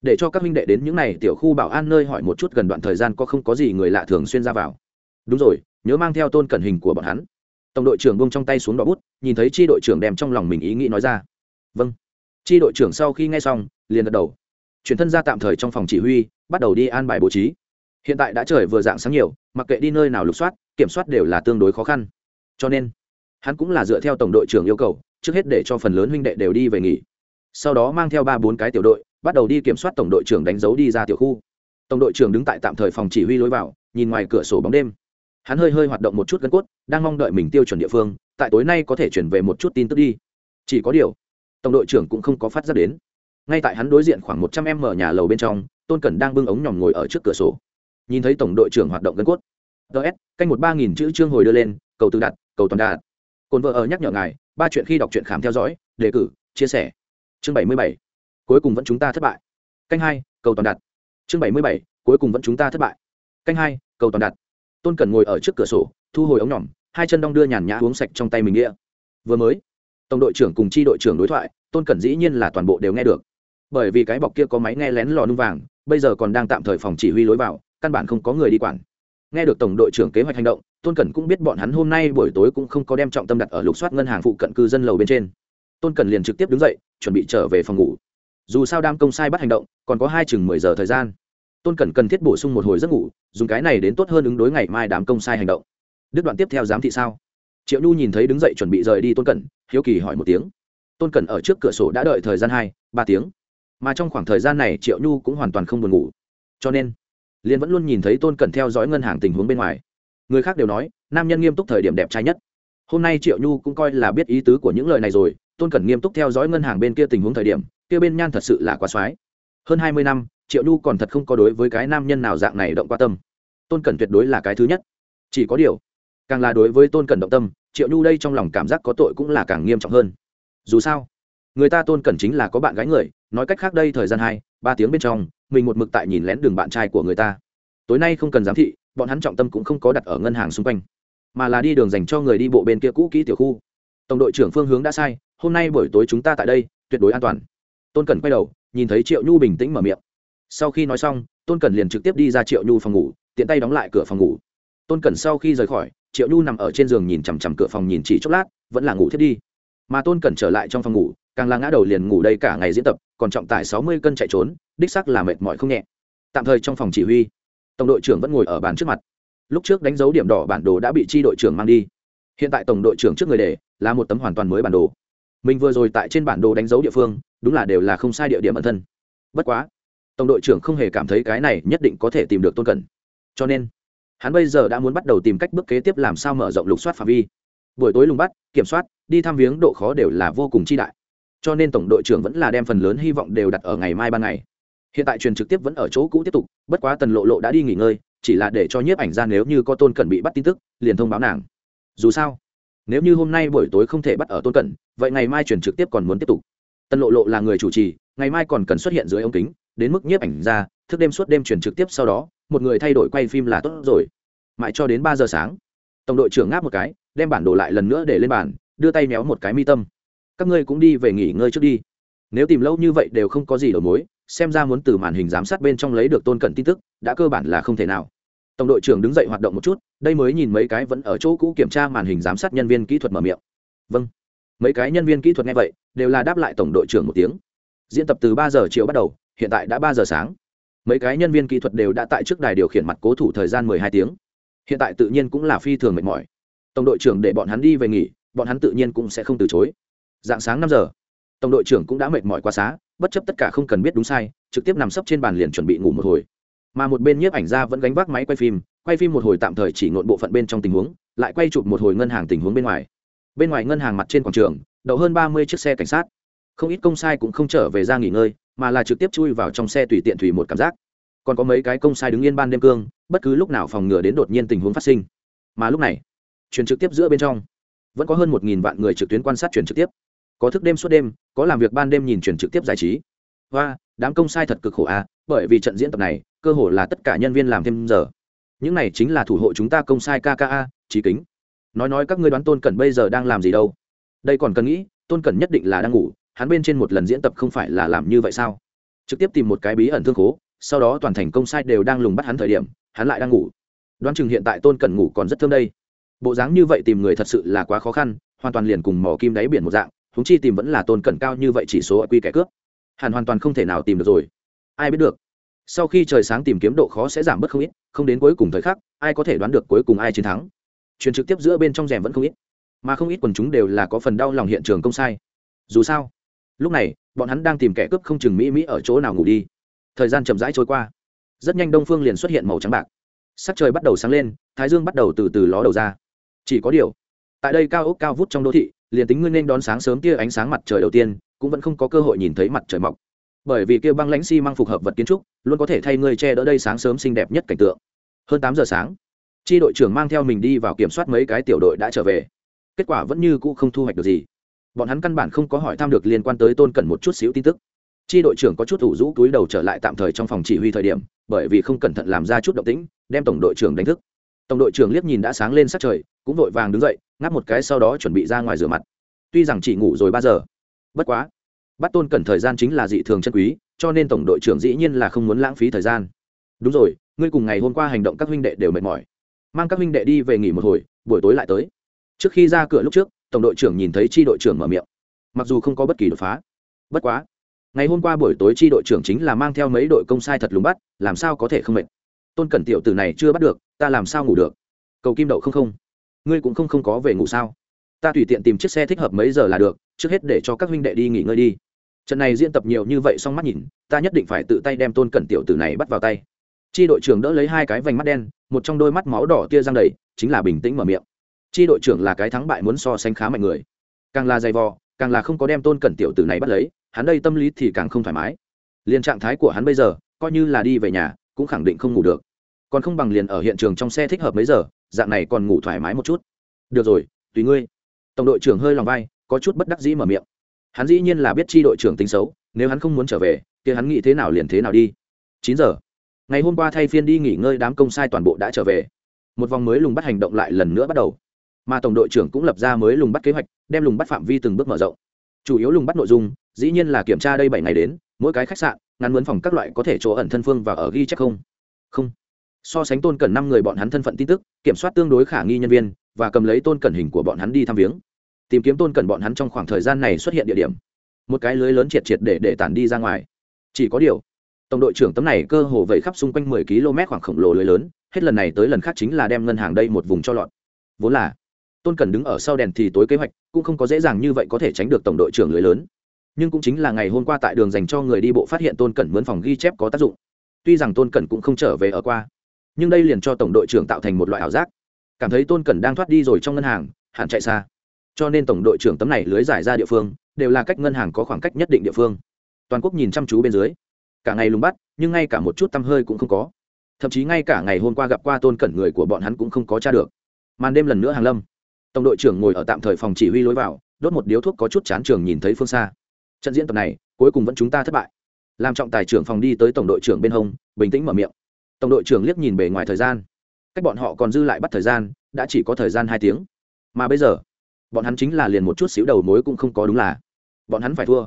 Để cho các minh đệ đến những này tiểu khu bảo an nơi hỏi một chút gần đoạn thời gian có không có gì người lạ thường xuyên ra vào. Đúng rồi, nhớ mang theo tôn cẩn hình của bọn hắn. Tổng đội trưởng bông trong tay xuống đỏ bút, nhìn thấy tri đội trưởng đem trong lòng mình ý nghĩ nói ra. Vâng. Tri đội trưởng sau khi nghe xong, liền gật đầu chuyển thân ra tạm thời trong phòng chỉ huy, bắt đầu đi an bài bố trí. Hiện tại đã trời vừa dạng sáng nhiều, mặc kệ đi nơi nào lục soát, kiểm soát đều là tương đối khó khăn. Cho nên, hắn cũng là dựa theo tổng đội trưởng yêu cầu, trước hết để cho phần lớn huynh đệ đều đi về nghỉ. Sau đó mang theo ba bốn cái tiểu đội, bắt đầu đi kiểm soát tổng đội trưởng đánh dấu đi ra tiểu khu. Tổng đội trưởng đứng tại tạm thời phòng chỉ huy lối vào, nhìn ngoài cửa sổ bóng đêm. Hắn hơi hơi hoạt động một chút gân cốt, đang mong đợi mình tiêu chuẩn địa phương, tại tối nay có thể chuyển về một chút tin tức đi. Chỉ có điều, tổng đội trưởng cũng không có phát giác đến ngay tại hắn đối diện khoảng một trăm em mở nhà lầu bên trong, tôn cẩn đang bưng ống nhòm ngồi ở trước cửa sổ. Nhìn thấy tổng đội trưởng hoạt động gân cốt. Ts canh một ba nghìn chữ chương hồi đưa lên, cầu tự đặt cầu toàn đạt. Cồn vợ ở nhắc nhở ngài, ba chuyện khi đọc truyện khám theo dõi, đề cử, chia sẻ. Chương bảy mươi bảy, cuối cùng vẫn chúng ta thất bại. Canh hai, cầu toàn đặt chương bảy mươi bảy, cuối cùng vẫn chúng ta thất bại. Canh hai, cầu toàn đặt tôn cẩn ngồi ở trước cửa sổ, thu hồi ống nhỏm hai chân đong đưa nhàn nhã uống sạch trong tay mình nghĩa vừa mới, tổng đội trưởng cùng chi đội trưởng đối thoại, tôn cẩn dĩ nhiên là toàn bộ đều nghe được bởi vì cái bọc kia có máy nghe lén lò nung vàng, bây giờ còn đang tạm thời phòng chỉ huy lối vào, căn bản không có người đi quản. Nghe được tổng đội trưởng kế hoạch hành động, tôn cẩn cũng biết bọn hắn hôm nay buổi tối cũng không có đem trọng tâm đặt ở lục soát ngân hàng phụ cận cư dân lầu bên trên. Tôn cẩn liền trực tiếp đứng dậy, chuẩn bị trở về phòng ngủ. Dù sao đam công sai bắt hành động, còn có hai chừng mười giờ thời gian. Tôn cẩn cần thiết bổ sung một hồi giấc ngủ, dùng cái này đến tốt hơn ứng đối ngày mai đám công sai hành động. Đứt đoạn tiếp theo giám thị sao? Triệu nhu nhìn thấy đứng dậy chuẩn bị rời đi tôn cẩn, hiếu kỳ hỏi một tiếng. Tôn cẩn ở trước cửa sổ đã đợi thời gian hai, ba tiếng mà trong khoảng thời gian này triệu nhu cũng hoàn toàn không buồn ngủ. Cho nên liên vẫn luôn nhìn thấy tôn cẩn theo dõi ngân hàng tình huống bên ngoài. Người khác đều nói, nam nhân nghiêm túc thời điểm đẹp trai nhất. Hôm nay triệu nhu cũng coi là biết ý tứ của những lời này rồi, tôn cẩn nghiêm túc theo dõi ngân hàng bên kia tình huống thời điểm, kia bên nhan thật sự là quá soái hơn hai mươi năm, triệu nhu còn thật không có đối với cái nam nhân nào dạng này động qua tâm. Tôn cẩn tuyệt đối là cái thứ nhất. Chỉ có điều, càng là đối với tôn cẩn động tâm, triệu nhu đây trong lòng cảm giác có tội cũng là càng nghiêm trọng hơn. Dù sao người ta tôn cẩn chính là có bạn gái người, nói cách khác đây thời gian hai, ba tiếng bên trong, mình một mực tại nhìn lén đường bạn trai của người ta. Tối nay không cần giám thị, bọn hắn trọng tâm cũng không có đặt ở ngân hàng xung quanh, mà là đi đường dành cho người đi bộ bên kia cũ kỹ tiểu khu. Tổng đội trưởng phương hướng đã sai, hôm nay buổi tối chúng ta tại đây, tuyệt đối an toàn. Tôn cẩn quay đầu, nhìn thấy triệu nhu bình tĩnh mở miệng. Sau khi nói xong, tôn cẩn liền trực tiếp đi ra triệu nhu phòng ngủ, tiện tay đóng lại cửa phòng ngủ. Tôn cẩn sau khi rời khỏi, triệu nhu nằm ở trên giường nhìn chằm chằm cửa phòng nhìn chỉ chốc lát, vẫn là ngủ thiết đi. Mà tôn cẩn trở lại trong phòng ngủ càng là ngã đầu liền ngủ đây cả ngày diễn tập, còn trọng tải sáu mươi cân chạy trốn, đích sắc là mệt mỏi không nhẹ. Tạm thời trong phòng chỉ huy, tổng đội trưởng vẫn ngồi ở bàn trước mặt. Lúc trước đánh dấu điểm đỏ bản đồ đã bị chi đội trưởng mang đi. Hiện tại tổng đội trưởng trước người để là một tấm hoàn toàn mới bản đồ. Mình vừa rồi tại trên bản đồ đánh dấu địa phương, đúng là đều là không sai địa điểm ẩn thân. Bất quá, tổng đội trưởng không hề cảm thấy cái này nhất định có thể tìm được tôn cẩn. Cho nên, hắn bây giờ đã muốn bắt đầu tìm cách bước kế tiếp làm sao mở rộng lục soát phạm vi. Buổi tối lùng bắt, kiểm soát, đi thăm viếng độ khó đều là vô cùng chi đại cho nên tổng đội trưởng vẫn là đem phần lớn hy vọng đều đặt ở ngày mai ban ngày. Hiện tại truyền trực tiếp vẫn ở chỗ cũ tiếp tục, bất quá tần lộ lộ đã đi nghỉ ngơi, chỉ là để cho nhiếp ảnh ra nếu như có tôn cẩn bị bắt tin tức, liền thông báo nàng. Dù sao, nếu như hôm nay buổi tối không thể bắt ở tôn cẩn, vậy ngày mai truyền trực tiếp còn muốn tiếp tục. Tần lộ lộ là người chủ trì, ngày mai còn cần xuất hiện dưới ống kính, đến mức nhiếp ảnh ra thức đêm suốt đêm truyền trực tiếp sau đó, một người thay đổi quay phim là tốt rồi. Mãi cho đến ba giờ sáng, tổng đội trưởng ngáp một cái, đem bản đồ lại lần nữa để lên bàn, đưa tay méo một cái mi tâm các ngươi cũng đi về nghỉ ngơi trước đi. Nếu tìm lâu như vậy đều không có gì đầu mối, xem ra muốn từ màn hình giám sát bên trong lấy được tôn cận tin tức, đã cơ bản là không thể nào. Tổng đội trưởng đứng dậy hoạt động một chút, đây mới nhìn mấy cái vẫn ở chỗ cũ kiểm tra màn hình giám sát nhân viên kỹ thuật mở miệng. Vâng. Mấy cái nhân viên kỹ thuật nghe vậy, đều là đáp lại tổng đội trưởng một tiếng. Diễn tập từ ba giờ chiều bắt đầu, hiện tại đã ba giờ sáng. Mấy cái nhân viên kỹ thuật đều đã tại trước đài điều khiển mặt cố thủ thời gian mười hai tiếng. Hiện tại tự nhiên cũng là phi thường mệt mỏi. Tổng đội trưởng để bọn hắn đi về nghỉ, bọn hắn tự nhiên cũng sẽ không từ chối dạng sáng năm giờ, tổng đội trưởng cũng đã mệt mỏi quá xá, bất chấp tất cả không cần biết đúng sai, trực tiếp nằm sấp trên bàn liền chuẩn bị ngủ một hồi. Mà một bên nhiếp ảnh ra vẫn gánh vác máy quay phim quay phim một hồi tạm thời chỉ ngộn bộ phận bên trong tình huống, lại quay chụp một hồi ngân hàng tình huống bên ngoài. Bên ngoài ngân hàng mặt trên quảng trường, đậu hơn ba mươi chiếc xe cảnh sát. Không ít công sai cũng không trở về ra nghỉ ngơi, mà là trực tiếp chui vào trong xe tùy tiện thủy một cảm giác. Còn có mấy cái công sai đứng yên ban đêm cương, bất cứ lúc nào phòng ngừa đến đột nhiên tình huống phát sinh. Mà lúc này truyền trực tiếp giữa bên trong, vẫn có hơn một nghìn vạn người trực tuyến quan sát truyền trực tiếp có thức đêm suốt đêm, có làm việc ban đêm nhìn truyền trực tiếp giải trí. Và đám công sai thật cực khổ à bởi vì trận diễn tập này, cơ hồ là tất cả nhân viên làm thêm giờ. Những này chính là thủ hộ chúng ta công sai kka trí kính. Nói nói các ngươi đoán tôn cẩn bây giờ đang làm gì đâu? Đây còn cần nghĩ, tôn cẩn nhất định là đang ngủ, hắn bên trên một lần diễn tập không phải là làm như vậy sao? Trực tiếp tìm một cái bí ẩn thương khố, sau đó toàn thành công sai đều đang lùng bắt hắn thời điểm, hắn lại đang ngủ. Đoán chừng hiện tại tôn cẩn ngủ còn rất thơm đây. Bộ dáng như vậy tìm người thật sự là quá khó khăn, hoàn toàn liền cùng mỏ kim đáy biển một dạng húng chi tìm vẫn là tôn cẩn cao như vậy chỉ số quy kẻ cướp. Hẳn hoàn toàn không thể nào tìm được rồi. Ai biết được. Sau khi trời sáng tìm kiếm độ khó sẽ giảm bớt không ít, không đến cuối cùng thời khắc, ai có thể đoán được cuối cùng ai chiến thắng. Truyền trực tiếp giữa bên trong rèm vẫn không ít. Mà không ít quần chúng đều là có phần đau lòng hiện trường công sai. Dù sao, lúc này, bọn hắn đang tìm kẻ cướp không chừng mỹ mỹ ở chỗ nào ngủ đi. Thời gian chậm rãi trôi qua. Rất nhanh đông phương liền xuất hiện màu trắng bạc. Sắc trời bắt đầu sáng lên, thái dương bắt đầu từ từ ló đầu ra. Chỉ có điều, tại đây cao ốc cao vút trong đô thị liền tính ngươi nên đón sáng sớm tia ánh sáng mặt trời đầu tiên, cũng vẫn không có cơ hội nhìn thấy mặt trời mọc. Bởi vì kia băng lãnh xi mang phục hợp vật kiến trúc, luôn có thể thay ngươi che đỡ đây sáng sớm xinh đẹp nhất cảnh tượng. Hơn tám giờ sáng tri đội trưởng mang theo mình đi vào kiểm soát mấy cái tiểu đội đã trở về. Kết quả vẫn như cũ không thu hoạch được gì. Bọn hắn căn bản không có hỏi thăm được liên quan tới tôn cẩn một chút xíu tin tức. Chi đội trưởng có chút ủ rũ túi đầu trở lại tạm thời trong phòng chỉ huy thời điểm, bởi vì không cẩn thận làm ra chút động tĩnh, đem tổng đội trưởng đánh thức. Tổng đội trưởng liếc nhìn đã sáng lên sát trời cũng vội vàng đứng dậy, ngáp một cái sau đó chuẩn bị ra ngoài rửa mặt. Tuy rằng chỉ ngủ rồi ba giờ, bất quá, bắt tôn cần thời gian chính là dị thường chân quý, cho nên tổng đội trưởng dĩ nhiên là không muốn lãng phí thời gian. Đúng rồi, ngươi cùng ngày hôm qua hành động các huynh đệ đều mệt mỏi. Mang các huynh đệ đi về nghỉ một hồi, buổi tối lại tới. Trước khi ra cửa lúc trước, tổng đội trưởng nhìn thấy tri đội trưởng mở miệng. Mặc dù không có bất kỳ đột phá, bất quá, ngày hôm qua buổi tối tri đội trưởng chính là mang theo mấy đội công sai thật lùng bắt, làm sao có thể không mệt? Tôn cẩn tiểu tử này chưa bắt được, ta làm sao ngủ được? Cầu kim đậu không không ngươi cũng không không có về ngủ sao? Ta tùy tiện tìm chiếc xe thích hợp mấy giờ là được, trước hết để cho các huynh đệ đi nghỉ ngơi đi. Trận này diễn tập nhiều như vậy xong mắt nhìn, ta nhất định phải tự tay đem tôn cẩn tiểu tử này bắt vào tay. Chi đội trưởng đỡ lấy hai cái vành mắt đen, một trong đôi mắt máu đỏ tia răng đầy, chính là bình tĩnh mở miệng. Chi đội trưởng là cái thắng bại muốn so sánh khá mạnh người. Càng là dày vò, càng là không có đem tôn cẩn tiểu tử này bắt lấy, hắn đây tâm lý thì càng không thoải mái. Liền trạng thái của hắn bây giờ, coi như là đi về nhà, cũng khẳng định không ngủ được. Còn không bằng liền ở hiện trường trong xe thích hợp mấy giờ dạng này còn ngủ thoải mái một chút. Được rồi, tùy ngươi. Tổng đội trưởng hơi lòng vai, có chút bất đắc dĩ mở miệng. Hắn dĩ nhiên là biết chi đội trưởng tính xấu, nếu hắn không muốn trở về thì hắn nghĩ thế nào liền thế nào đi. Chín giờ. Ngày hôm qua thay phiên đi nghỉ ngơi đám công sai toàn bộ đã trở về. Một vòng mới lùng bắt hành động lại lần nữa bắt đầu. Mà tổng đội trưởng cũng lập ra mới lùng bắt kế hoạch, đem lùng bắt phạm vi từng bước mở rộng. Chủ yếu lùng bắt nội dung, dĩ nhiên là kiểm tra đây bảy ngày đến, mỗi cái khách sạn ngắn mướn phòng các loại có thể chỗ ẩn thân phương và ở ghi chép không? Không so sánh tôn cần năm người bọn hắn thân phận tin tức, kiểm soát tương đối khả nghi nhân viên, và cầm lấy tôn cẩn hình của bọn hắn đi thăm viếng. Tìm kiếm tôn cẩn bọn hắn trong khoảng thời gian này xuất hiện địa điểm. Một cái lưới lớn triệt triệt để để tản đi ra ngoài. Chỉ có điều, tổng đội trưởng tấm này cơ hồ vẫy khắp xung quanh mười km khoảng khổng lồ lưới lớn, hết lần này tới lần khác chính là đem ngân hàng đây một vùng cho lọt. Vốn là, tôn cần đứng ở sau đèn thì tối kế hoạch, cũng không có dễ dàng như vậy có thể tránh được tổng đội trưởng lưới lớn. Nhưng cũng chính là ngày hôm qua tại đường dành cho người đi bộ phát hiện tôn cẩn mướn phòng ghi chép có tác dụng. Tuy rằng tôn cẩn cũng không trở về ở qua nhưng đây liền cho tổng đội trưởng tạo thành một loại ảo giác. Cảm thấy tôn cẩn đang thoát đi rồi trong ngân hàng, hẳn chạy xa. Cho nên tổng đội trưởng tấm này lưới giải ra địa phương, đều là cách ngân hàng có khoảng cách nhất định địa phương. Toàn quốc nhìn chăm chú bên dưới. Cả ngày lùng bắt, nhưng ngay cả một chút tăm hơi cũng không có. Thậm chí ngay cả ngày hôm qua gặp qua tôn cẩn người của bọn hắn cũng không có t r a được. Màn đêm lần nữa hàng lâm. Tổng đội trưởng ngồi ở tạm thời phòng chỉ huy lối vào, đốt một điếu thuốc có chút chán trường nhìn thấy phương xa. Trận diễn tập này, cuối cùng vẫn chúng ta thất bại. Làm trọng tài trưởng phòng đi tới tổng đội trưởng bên hông, bình tĩnh mở miệng tổng đội trưởng liếc nhìn bề ngoài thời gian. Cách bọn họ còn dư lại bắt thời gian, đã chỉ có thời gian hai tiếng. Mà bây giờ, bọn hắn chính là liền một chút xíu đầu mối cũng không có đúng là. Bọn hắn phải thua.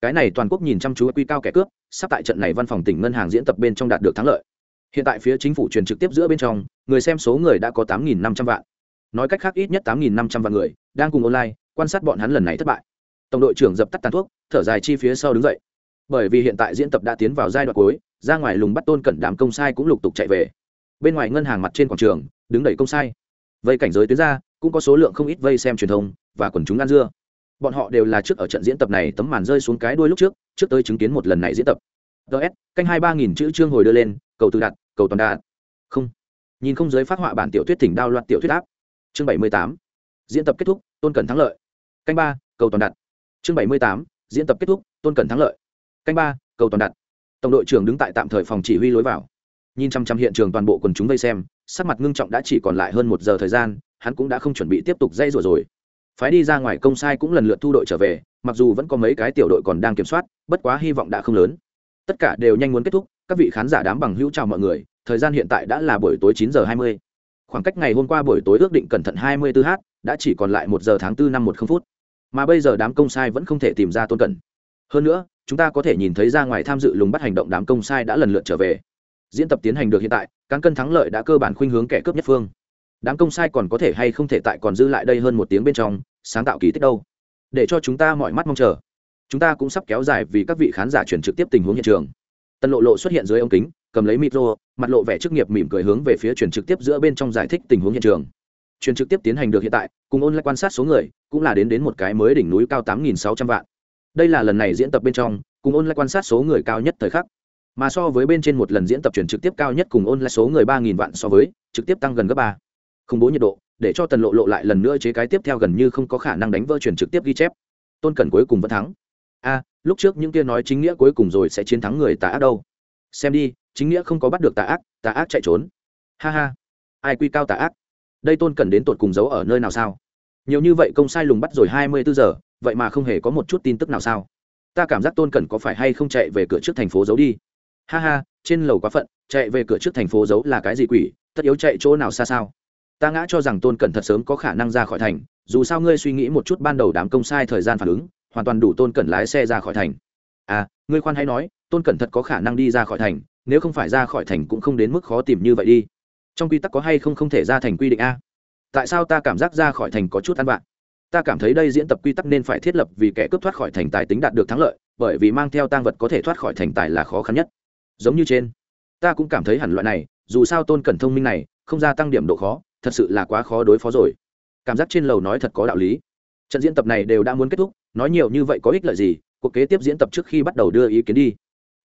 Cái này toàn quốc nhìn chăm chú quy cao kẻ cướp, sắp tại trận này văn phòng tỉnh ngân hàng diễn tập bên trong đạt được thắng lợi. Hiện tại phía chính phủ truyền trực tiếp giữa bên trong, người xem số người đã có tám nghìn năm trăm vạn. Nói cách khác ít nhất tám nghìn năm trăm vạn người đang cùng online quan sát bọn hắn lần này thất bại. Tổng đội trưởng dập tắt tàn thuốc, thở dài chi phía sau đứng dậy. Bởi vì hiện tại diễn tập đã tiến vào giai đoạn cuối ra ngoài lùng bắt tôn cẩn đám công sai cũng lục tục chạy về. Bên ngoài ngân hàng mặt trên quảng trường, đứng đẩy công sai. Vây cảnh giới tuyến ra, cũng có số lượng không ít vây xem truyền thông và quần chúng ăn dưa. Bọn họ đều là trước ở trận diễn tập này tấm màn rơi xuống cái đuôi lúc trước trước tới chứng kiến một lần này diễn tập. Ts canh hai ba nghìn chữ chương hồi đưa lên, cầu tự đặt, cầu toàn đạt không. Nhìn không giới phát họa bản tiểu thuyết thỉnh đao loạt tiểu thuyết áp. Chương bảy mươi tám. Diễn tập kết thúc, tôn cần thắng lợi. Canh ba, cầu toàn đặt chương bảy mươi tám. Diễn tập kết thúc, tôn cần thắng lợi. Canh ba, cầu toàn đặt tổng đội trưởng đứng tại tạm thời phòng chỉ huy lối vào. Nhìn chăm chăm hiện trường toàn bộ quần chúng vây xem, sắc mặt ngưng trọng đã chỉ còn lại hơn một giờ thời gian, hắn cũng đã không chuẩn bị tiếp tục dây rủa rồi. Phái đi ra ngoài công sai cũng lần lượt thu đội trở về, mặc dù vẫn có mấy cái tiểu đội còn đang kiểm soát, bất quá hy vọng đã không lớn. Tất cả đều nhanh muốn kết thúc, các vị khán giả đám bằng hữu chào mọi người, thời gian hiện tại đã là buổi tối chín giờ hai mươi. Khoảng cách ngày hôm qua buổi tối ước định cẩn thận hai mươi 24 h đã chỉ còn lại một giờ tháng 4 năm một phút. Mà bây giờ đám công sai vẫn không thể tìm ra tôn cẩn hơn nữa chúng ta có thể nhìn thấy ra ngoài tham dự lùng bắt hành động đám công sai đã lần lượt trở về. Diễn tập tiến hành được hiện tại, cán cân thắng lợi đã cơ bản khuynh hướng kẻ cướp nhất phương. Đám công sai còn có thể hay không thể tại còn dư lại đây hơn một tiếng bên trong, sáng tạo kỳ tích đâu. Để cho chúng ta mọi mắt mong chờ. Chúng ta cũng sắp kéo dài vì các vị khán giả chuyển trực tiếp tình huống hiện trường. Tân lộ lộ xuất hiện dưới ống kính, cầm lấy micro, mặt lộ vẻ chức nghiệp mỉm cười hướng về phía chuyển trực tiếp giữa bên trong giải thích tình huống hiện trường. Chuyển trực tiếp tiến hành được hiện tại, cùng ôn lại quan sát số người, cũng là đến đến một cái mới đỉnh núi cao tám nghìn sáu trăm vạn đây là lần này diễn tập bên trong, cùng ôn lại quan sát số người cao nhất thời khắc. Mà so với bên trên một lần diễn tập chuyển trực tiếp cao nhất cùng ôn lại số người ba nghìn vạn so với, trực tiếp tăng gần gấp ba. Không bố nhiệt độ, để cho tần lộ lộ lại lần nữa chế cái tiếp theo gần như không có khả năng đánh vỡ chuyển trực tiếp ghi chép. Tôn cẩn cuối cùng vẫn thắng. A, lúc trước những kia nói chính nghĩa cuối cùng rồi sẽ chiến thắng người tà ác đâu. Xem đi, chính nghĩa không có bắt được tà ác tà ác chạy trốn. Ha ha. Ai quy cao tà ác? Đây tôn cẩn đến tột cùng giấu ở nơi nào sao? Nhiều như vậy công sai lùng bắt rồi hai mươi bốn giờ vậy mà không hề có một chút tin tức nào sao? Ta cảm giác tôn cẩn có phải hay không chạy về cửa trước thành phố giấu đi? Ha ha, trên lầu quá phận, chạy về cửa trước thành phố giấu là cái gì quỷ? Tất yếu chạy chỗ nào xa sao? Ta ngã cho rằng tôn cẩn thật sớm có khả năng ra khỏi thành, dù sao ngươi suy nghĩ một chút ban đầu đám công sai thời gian phản ứng, hoàn toàn đủ tôn cẩn lái xe ra khỏi thành. À ngươi khoan hay nói, tôn cẩn thật có khả năng đi ra khỏi thành, nếu không phải ra khỏi thành cũng không đến mức khó tìm như vậy đi. Trong quy tắc có hay không không thể ra thành quy định a? Tại sao ta cảm giác ra khỏi thành có chút ăn bạn ta cảm thấy đây diễn tập quy tắc nên phải thiết lập vì kẻ cướp thoát khỏi thành tài tính đạt được thắng lợi, bởi vì mang theo tang vật có thể thoát khỏi thành tài là khó khăn nhất. Giống như trên, ta cũng cảm thấy hẳn loại này, dù sao tôn cẩn thông minh này, không gia tăng điểm độ khó, thật sự là quá khó đối phó rồi. Cảm giác trên lầu nói thật có đạo lý. Trận diễn tập này đều đã muốn kết thúc, nói nhiều như vậy có ích lợi gì? Cuộc kế tiếp diễn tập trước khi bắt đầu đưa ý kiến đi.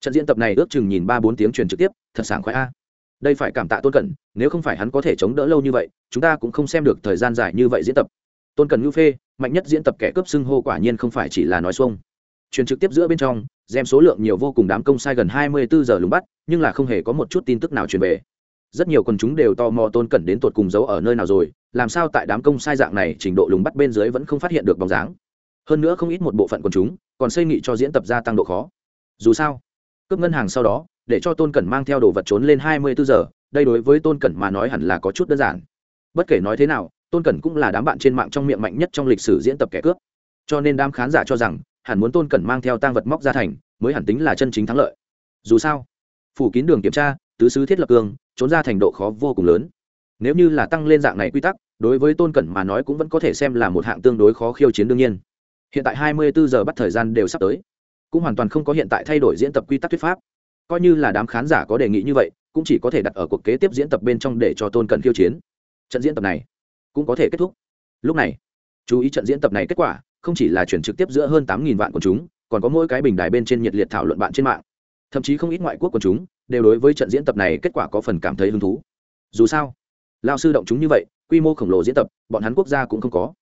Trận diễn tập này ước chừng nhìn ba bốn tiếng truyền trực tiếp, thật sảng khoái a. Đây phải cảm tạ tôn cẩn, nếu không phải hắn có thể chống đỡ lâu như vậy, chúng ta cũng không xem được thời gian dài như vậy diễn tập tôn cẩn ngữ phê, mạnh nhất diễn tập kẻ cướp xưng hô quả nhiên không phải chỉ là nói xuông. Truyền trực tiếp giữa bên trong xem số lượng nhiều vô cùng đám công sai gần hai mươi bốn giờ lùng bắt, nhưng là không hề có một chút tin tức nào truyền về. Rất nhiều quần chúng đều tò mò tôn cẩn đến tột cùng giấu ở nơi nào rồi, làm sao tại đám công sai dạng này trình độ lùng bắt bên dưới vẫn không phát hiện được bóng dáng. Hơn nữa không ít một bộ phận quần chúng còn xây nghị cho diễn tập gia tăng độ khó. Dù sao, cướp ngân hàng sau đó, để cho tôn cẩn mang theo đồ vật trốn lên hai mươi bốn giờ, đây đối với tôn cẩn mà nói hẳn là có chút đơn giản. Bất kể nói thế nào tôn cẩn cũng là đám bạn trên mạng trong miệng mạnh nhất trong lịch sử diễn tập kẻ cướp. Cho nên đám khán giả cho rằng, hẳn muốn tôn cẩn mang theo tang vật móc ra thành, mới hẳn tính là chân chính thắng lợi. Dù sao, phủ kín đường kiểm tra, tứ sứ thiết lập cương trốn ra thành độ khó vô cùng lớn. Nếu như là tăng lên dạng này quy tắc, đối với tôn cẩn mà nói cũng vẫn có thể xem là một hạng tương đối khó khiêu chiến đương nhiên. Hiện tại hai mươi bốn giờ bắt thời gian đều sắp tới. Cũng hoàn toàn không có hiện tại thay đổi diễn tập quy tắc thuyết pháp. Coi như là đám khán giả có đề nghị như vậy, cũng chỉ có thể đặt ở cuộc kế tiếp diễn tập bên trong để cho tôn cẩn khiêu chiến. Trận diễn tập này cũng có thể kết thúc. Lúc này, chú ý trận diễn tập này kết quả, không chỉ là chuyển trực tiếp giữa hơn tám vạn quần chúng, còn có mỗi cái bình đài bên trên nhiệt liệt thảo luận bạn trên mạng. Thậm chí không ít ngoại quốc quần chúng đều đối với trận diễn tập này kết quả có phần cảm thấy hứng thú. Dù sao, lao sư động chúng như vậy, quy mô khổng lồ diễn tập, bọn hắn quốc gia cũng không có.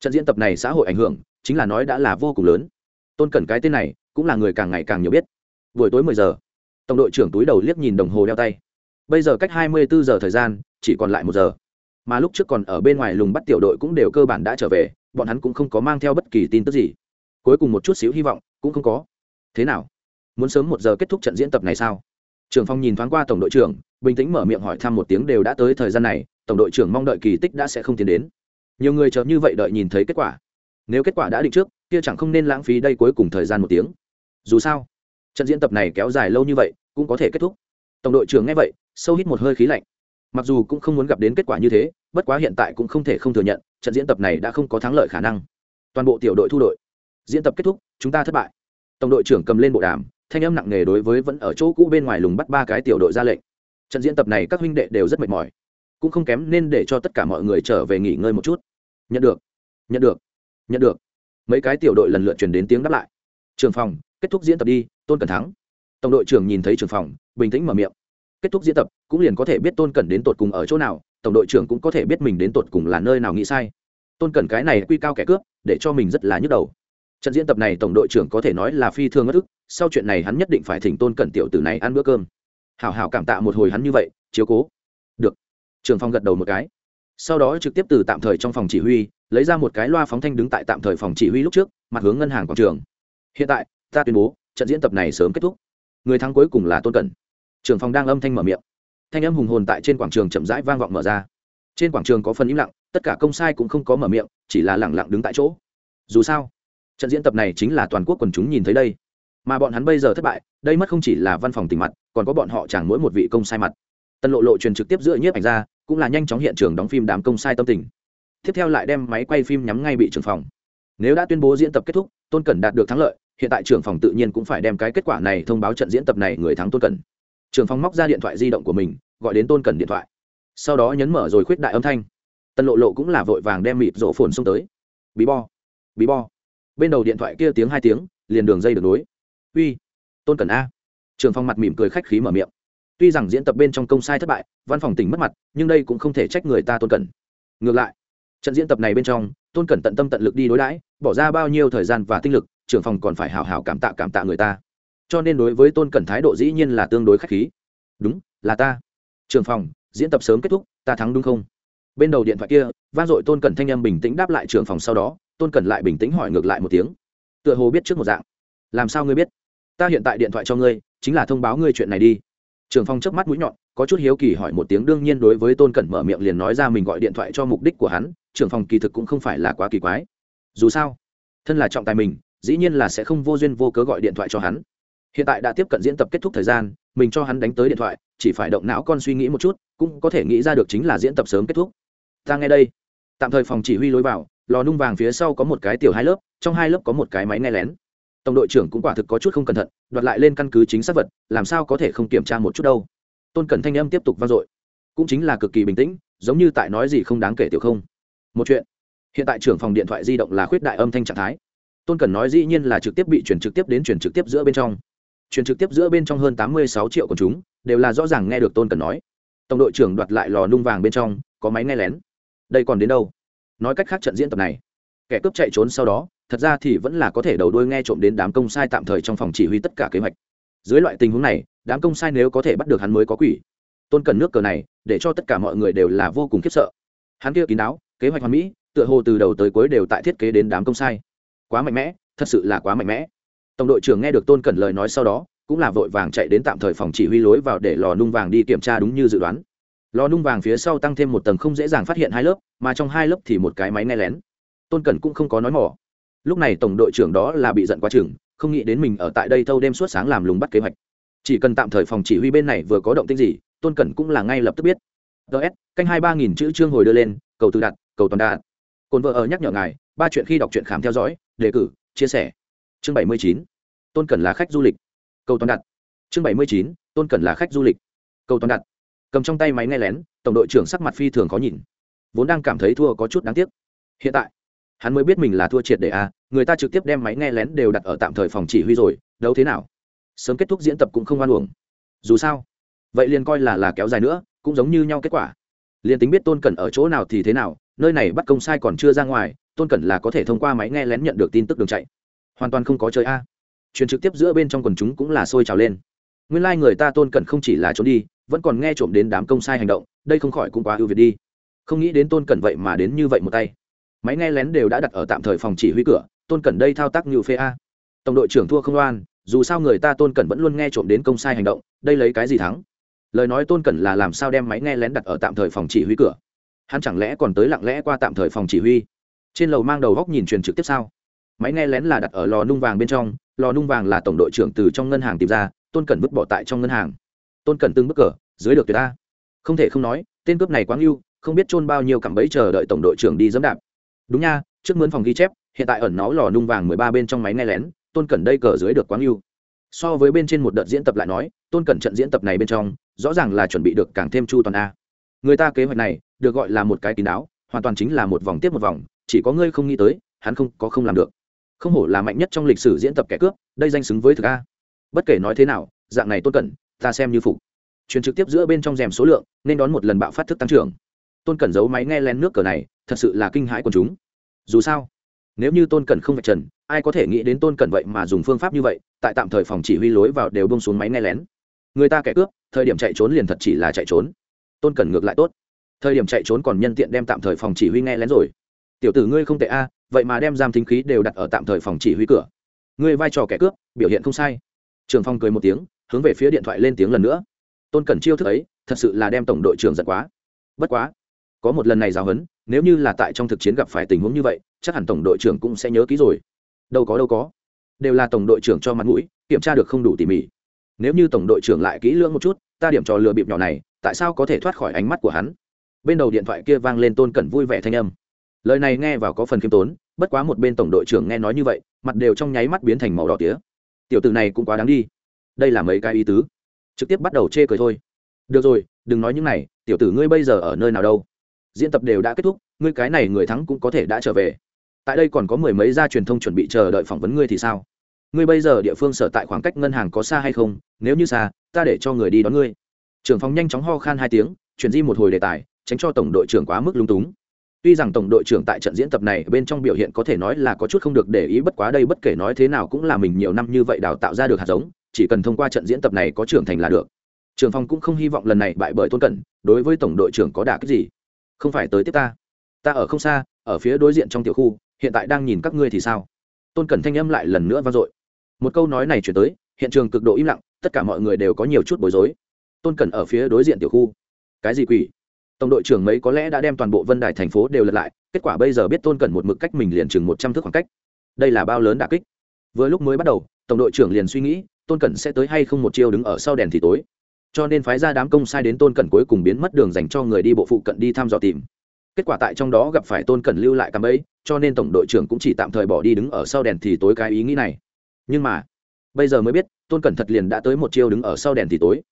Trận diễn tập này xã hội ảnh hưởng, chính là nói đã là vô cùng lớn. Tôn cẩn cái tên này cũng là người càng ngày càng nhiều biết. Buổi tối mười giờ, tổng đội trưởng túi đầu liếc nhìn đồng hồ đeo tay. Bây giờ cách hai mươi bốn giờ thời gian, chỉ còn lại một giờ mà lúc trước còn ở bên ngoài lùng bắt tiểu đội cũng đều cơ bản đã trở về, bọn hắn cũng không có mang theo bất kỳ tin tức gì. Cuối cùng một chút xíu hy vọng, cũng không có. Thế nào? Muốn sớm một giờ kết thúc trận diễn tập này sao? Trưởng phong nhìn thoáng qua tổng đội trưởng, bình tĩnh mở miệng hỏi thăm một tiếng đều đã tới thời gian này, tổng đội trưởng mong đợi kỳ tích đã sẽ không tiến đến. Nhiều người chờ như vậy đợi nhìn thấy kết quả. Nếu kết quả đã định trước, kia chẳng không nên lãng phí đây cuối cùng thời gian một tiếng. Dù sao, trận diễn tập này kéo dài lâu như vậy, cũng có thể kết thúc. Tổng đội trưởng nghe vậy, sâu hít một hơi khí lạnh mặc dù cũng không muốn gặp đến kết quả như thế, bất quá hiện tại cũng không thể không thừa nhận, trận diễn tập này đã không có thắng lợi khả năng. Toàn bộ tiểu đội thu đội. Diễn tập kết thúc, chúng ta thất bại. Tổng đội trưởng cầm lên bộ đàm, thanh âm nặng nề đối với vẫn ở chỗ cũ bên ngoài lùng bắt ba cái tiểu đội ra lệnh. Trận diễn tập này các huynh đệ đều rất mệt mỏi. Cũng không kém nên để cho tất cả mọi người trở về nghỉ ngơi một chút. Nhận được. Nhận được. Nhận được. Mấy cái tiểu đội lần lượt truyền đến tiếng đáp lại. Trường phòng, kết thúc diễn tập đi, tôn cẩn thắng. Tổng đội trưởng nhìn thấy trường phòng, bình tĩnh mở miệng kết thúc diễn tập, cũng liền có thể biết tôn cẩn đến tột cùng ở chỗ nào, tổng đội trưởng cũng có thể biết mình đến tột cùng là nơi nào nghĩ sai. Tôn cẩn cái này quy cao kẻ cướp, để cho mình rất là nhức đầu. Trận diễn tập này tổng đội trưởng có thể nói là phi thường ngất ức sau chuyện này hắn nhất định phải thỉnh tôn cẩn tiểu tử này ăn bữa cơm. Hảo hảo cảm tạ một hồi hắn như vậy, chiếu cố. Được. Trường phong gật đầu một cái. Sau đó trực tiếp từ tạm thời trong phòng chỉ huy, lấy ra một cái loa phóng thanh đứng tại tạm thời phòng chỉ huy lúc trước, mặt hướng ngân hàng quảng trường. Hiện tại, ta tuyên bố, trận diễn tập này sớm kết thúc. Người thắng cuối cùng là tôn cẩn trường phòng đang âm thanh mở miệng. Thanh âm hùng hồn tại trên quảng trường chậm rãi vang vọng mở ra. Trên quảng trường có phần im lặng, tất cả công sai cũng không có mở miệng, chỉ là lẳng lặng đứng tại chỗ. Dù sao, trận diễn tập này chính là toàn quốc quần chúng nhìn thấy đây. Mà bọn hắn bây giờ thất bại, đây mất không chỉ là văn phòng tình mặt, còn có bọn họ chẳng mỗi một vị công sai mặt. Tân lộ lộ truyền trực tiếp giữa nhiếp ảnh ra, cũng là nhanh chóng hiện trường đóng phim đám công sai tâm tình. Tiếp theo lại đem máy quay phim nhắm ngay bị trưởng phòng. Nếu đã tuyên bố diễn tập kết thúc, tôn cẩn đạt được thắng lợi, hiện tại trưởng phòng tự nhiên cũng phải đem cái kết quả này thông báo trận diễn tập này người thắng tôn cẩn trưởng phòng móc ra điện thoại di động của mình, gọi đến tôn cẩn điện thoại. Sau đó nhấn mở rồi khuyết đại âm thanh. Tân lộ lộ cũng là vội vàng đem mịt rổ phồn xông tới. Bí bo bí bo. Bên đầu điện thoại kia tiếng hai tiếng, liền đường dây được nối. Uy, tôn cẩn a. Trường phong mặt mỉm cười khách khí mở miệng. Tuy rằng diễn tập bên trong công sai thất bại, văn phòng tỉnh mất mặt, nhưng đây cũng không thể trách người ta tôn cẩn. Ngược lại, trận diễn tập này bên trong, tôn cẩn tận tâm tận lực đi đối đãi, bỏ ra bao nhiêu thời gian và tinh lực trưởng phòng còn phải hào hào cảm tạ cảm tạ người ta cho nên đối với tôn cẩn thái độ dĩ nhiên là tương đối khách khí. Đúng, là ta. Trường phòng, diễn tập sớm kết thúc, ta thắng đúng không? Bên đầu điện thoại kia, vang dội tôn cẩn thanh em bình tĩnh đáp lại trường phòng sau đó, tôn cẩn lại bình tĩnh hỏi ngược lại một tiếng. Tựa hồ biết trước một dạng. Làm sao ngươi biết? Ta hiện tại điện thoại cho ngươi, chính là thông báo ngươi chuyện này đi. Trường phong chớp mắt mũi nhọn, có chút hiếu kỳ hỏi một tiếng, đương nhiên đối với tôn cẩn mở miệng liền nói ra mình gọi điện thoại cho mục đích của hắn trưởng phòng kỳ thực cũng không phải là quá kỳ quái. Dù sao, thân là trọng tài mình, dĩ nhiên là sẽ không vô duyên vô cớ gọi điện thoại cho hắn hiện tại đã tiếp cận diễn tập kết thúc thời gian, mình cho hắn đánh tới điện thoại, chỉ phải động não con suy nghĩ một chút, cũng có thể nghĩ ra được chính là diễn tập sớm kết thúc. Ta nghe đây. Tạm thời phòng chỉ huy lối vào, lò nung vàng phía sau có một cái tiểu hai lớp, trong hai lớp có một cái máy nghe lén. Tổng đội trưởng cũng quả thực có chút không cẩn thận, đoạt lại lên căn cứ chính xác vật, làm sao có thể không kiểm tra một chút đâu. Tôn cẩn thanh âm tiếp tục vang dội. Cũng chính là cực kỳ bình tĩnh, giống như tại nói gì không đáng kể tiểu không. Một chuyện. Hiện tại trưởng phòng điện thoại di động là khuyết đại âm thanh trạng thái. Tôn cẩn nói dĩ nhiên là trực tiếp bị chuyển trực tiếp đến chuyển trực tiếp giữa bên trong chuyển trực tiếp giữa bên trong hơn tám mươi sáu triệu của chúng, đều là rõ ràng nghe được tôn cẩn nói. Tổng đội trưởng đoạt lại lò nung vàng bên trong, có máy nghe lén. Đây còn đến đâu? Nói cách khác trận diễn tập này, kẻ cướp chạy trốn sau đó, thật ra thì vẫn là có thể đầu đuôi nghe trộm đến đám công sai tạm thời trong phòng chỉ huy tất cả kế hoạch. Dưới loại tình huống này, đám công sai nếu có thể bắt được hắn mới có quỷ. Tôn cần nước cờ này, để cho tất cả mọi người đều là vô cùng khiếp sợ. Hắn kia kín đáo, kế hoạch hoàn mỹ, tựa hồ từ đầu tới cuối đều tại thiết kế đến đám công sai. Quá mạnh mẽ, thật sự là quá mạnh mẽ tổng đội trưởng nghe được tôn cẩn lời nói sau đó, cũng là vội vàng chạy đến tạm thời phòng chỉ huy lối vào để lò nung vàng đi kiểm tra đúng như dự đoán. Lò nung vàng phía sau tăng thêm một tầng không dễ dàng phát hiện hai lớp, mà trong hai lớp thì một cái máy nghe lén. Tôn cẩn cũng không có nói mỏ. Lúc này tổng đội trưởng đó là bị giận quá chừng, không nghĩ đến mình ở tại đây thâu đêm suốt sáng làm lùng bắt kế hoạch. Chỉ cần tạm thời phòng chỉ huy bên này vừa có động tích gì, tôn cẩn cũng là ngay lập tức biết. Ts canh hai ba nghìn chữ chương hồi đưa lên, cầu tự đặt cầu toàn đạt. Cồn vợ ở nhắc nhở ngài, ba chuyện khi đọc truyện khám theo dõi, đề cử, chia sẻ chương bảy mươi chín, tôn cẩn là khách du lịch. Cầu toàn đặt. Chương bảy mươi chín, tôn cẩn là khách du lịch. Cầu toàn đặt. Cầm trong tay máy nghe lén, tổng đội trưởng sắc mặt phi thường khó nhìn. Vốn đang cảm thấy thua có chút đáng tiếc. Hiện tại, hắn mới biết mình là thua triệt để a người ta trực tiếp đem máy nghe lén đều đặt ở tạm thời phòng chỉ huy rồi đâu thế nào? Sớm kết thúc diễn tập cũng không oan uổng. Dù sao, vậy liền coi là là kéo dài nữa, cũng giống như nhau kết quả. Liền tính biết tôn cẩn ở chỗ nào thì thế nào, nơi này bắt công sai còn chưa ra ngoài, tôn cẩn là có thể thông qua máy nghe lén nhận được tin tức đường chạy hoàn toàn không có chơi a. À. truyền trực tiếp giữa bên trong quần chúng cũng là sôi trào lên. Nguyên lai、like、người ta tôn cẩn không chỉ là trốn đi, vẫn còn nghe trộm đến đám công sai hành động, đây không khỏi cũng quá ưu việt đi. Không nghĩ đến tôn cẩn vậy mà đến như vậy một tay. Máy nghe lén đều đã đặt ở tạm thời phòng chỉ huy cửa, tôn cẩn đây thao tác như phê a. Tổng đội trưởng thua không loan dù sao người ta tôn cẩn vẫn luôn nghe trộm đến công sai hành động, đây lấy cái gì thắng? Lời nói tôn cẩn là làm sao đem máy nghe lén đặt ở tạm thời phòng chỉ huy cửa? Hắn chẳng lẽ còn tới lặng lẽ qua tạm thời phòng chỉ huy? Trên lầu mang đầu góc nhìn truyền trực tiếp sao? Máy nghe lén là đặt ở lò nung vàng bên trong, lò nung vàng là tổng đội trưởng từ trong ngân hàng tìm ra, tôn cẩn vứt bỏ tại trong ngân hàng. Tôn cẩn từng bức cờ, dưới được tuyệt ta không thể không nói, tên cướp này quá ngưu không biết chôn bao nhiêu cặm bẫy chờ đợi tổng đội trưởng đi dẫm đạp. Đúng nha, trước mướn phòng ghi chép, hiện tại ẩn nó lò nung vàng mười ba bên trong máy nghe lén, tôn cẩn đây cờ dưới được quá ngưu so với bên trên một đợt diễn tập lại nói, tôn cẩn trận diễn tập này bên trong, rõ ràng là chuẩn bị được càng thêm chu toàn a. Người ta kế hoạch này, được gọi là một cái kín đáo, hoàn toàn chính là một vòng tiếp một vòng, chỉ có ngươi không nghĩ tới, hắn không có không làm được không hổ là mạnh nhất trong lịch sử diễn tập kẻ cướp, đây danh xứng với thực a. Bất kể nói thế nào, dạng này tôn cẩn, ta xem như phục. Truyền trực tiếp giữa bên trong rèm số lượng, nên đón một lần bạo phát thức tăng trưởng. Tôn cẩn giấu máy nghe len nước cờ này, thật sự là kinh hãi của chúng. Dù sao, nếu như tôn cẩn không vạch trần, ai có thể nghĩ đến tôn cẩn vậy mà dùng phương pháp như vậy, tại tạm thời phòng chỉ huy lối vào đều bông xuống máy nghe lén. Người ta kẻ cướp, thời điểm chạy trốn liền thật chỉ là chạy trốn. Tôn cẩn ngược lại tốt. Thời điểm chạy trốn còn nhân tiện đem tạm thời phòng chỉ huy nghe lén rồi. Tiểu tử ngươi không tệ a vậy mà đem giam thính khí đều đặt ở tạm thời phòng chỉ huy cửa. Ngươi vai trò kẻ cướp, biểu hiện không sai. Trường phong cười một tiếng, hướng về phía điện thoại lên tiếng lần nữa. Tôn cẩn chiêu thức ấy, thật sự là đem tổng đội trưởng giật quá. Bất quá, có một lần này giáo huấn, nếu như là tại trong thực chiến gặp phải tình huống như vậy, chắc hẳn tổng đội trưởng cũng sẽ nhớ kỹ rồi. Đâu có đâu có. Đều là tổng đội trưởng cho mặt mũi, kiểm tra được không đủ tỉ mỉ. Nếu như tổng đội trưởng lại kỹ lưỡng một chút, ta điểm trò lừa bịp nhỏ này, tại sao có thể thoát khỏi ánh mắt của hắn? Bên đầu điện thoại kia vang lên tôn cẩn vui vẻ thanh âm lời này nghe vào có phần khiêm tốn, bất quá một bên tổng đội trưởng nghe nói như vậy, mặt đều trong nháy mắt biến thành màu đỏ tía. Tiểu tử này cũng quá đáng đi. Đây là mấy cái ý tứ. Trực tiếp bắt đầu chê cười thôi. Được rồi, đừng nói những này, tiểu tử ngươi bây giờ ở nơi nào đâu? Diễn tập đều đã kết thúc, ngươi cái này người thắng cũng có thể đã trở về. Tại đây còn có mười mấy gia truyền thông chuẩn bị chờ đợi phỏng vấn ngươi thì sao? Ngươi bây giờ địa phương sở tại khoảng cách ngân hàng có xa hay không? Nếu như xa, ta để cho người đi đón ngươi. Trưởng phòng nhanh chóng ho khan hai tiếng, chuyển di một hồi đề tài, tránh cho tổng đội trưởng quá mức lung túng tuy rằng tổng đội trưởng tại trận diễn tập này bên trong biểu hiện có thể nói là có chút không được để ý, bất quá đây bất kể nói thế nào cũng là mình nhiều năm như vậy đào tạo ra được hạt giống, chỉ cần thông qua trận diễn tập này có trưởng thành là được. Trường phòng cũng không hy vọng lần này bại bởi tôn cẩn, đối với tổng đội trưởng có đả kích gì. Không phải tới tiếp ta. Ta ở không xa, ở phía đối diện trong tiểu khu, hiện tại đang nhìn các ngươi thì sao? Tôn cẩn thanh âm lại lần nữa vang dội. Một câu nói này chuyển tới, hiện trường cực độ im lặng, tất cả mọi người đều có nhiều chút bối rối. Tôn cẩn ở phía đối diện tiểu khu. Cái gì quỷ? Tổng đội trưởng mấy có lẽ đã đem toàn bộ vân đài thành phố đều lật lại, kết quả bây giờ biết tôn cẩn một mực cách mình liền chừng một trăm thước khoảng cách. Đây là bao lớn đà kích? Vừa lúc mới bắt đầu, tổng đội trưởng liền suy nghĩ, tôn cẩn sẽ tới hay không một chiêu đứng ở sau đèn thì tối. Cho nên phái ra đám công sai đến tôn cẩn cuối cùng biến mất đường dành cho người đi bộ phụ cận đi thăm dò tìm. Kết quả tại trong đó gặp phải tôn cẩn lưu lại cắm ấy cho nên tổng đội trưởng cũng chỉ tạm thời bỏ đi đứng ở sau đèn thì tối cái ý nghĩ này. Nhưng mà, bây giờ mới biết, tôn cẩn thật liền đã tới một chiêu đứng ở sau đèn thì tối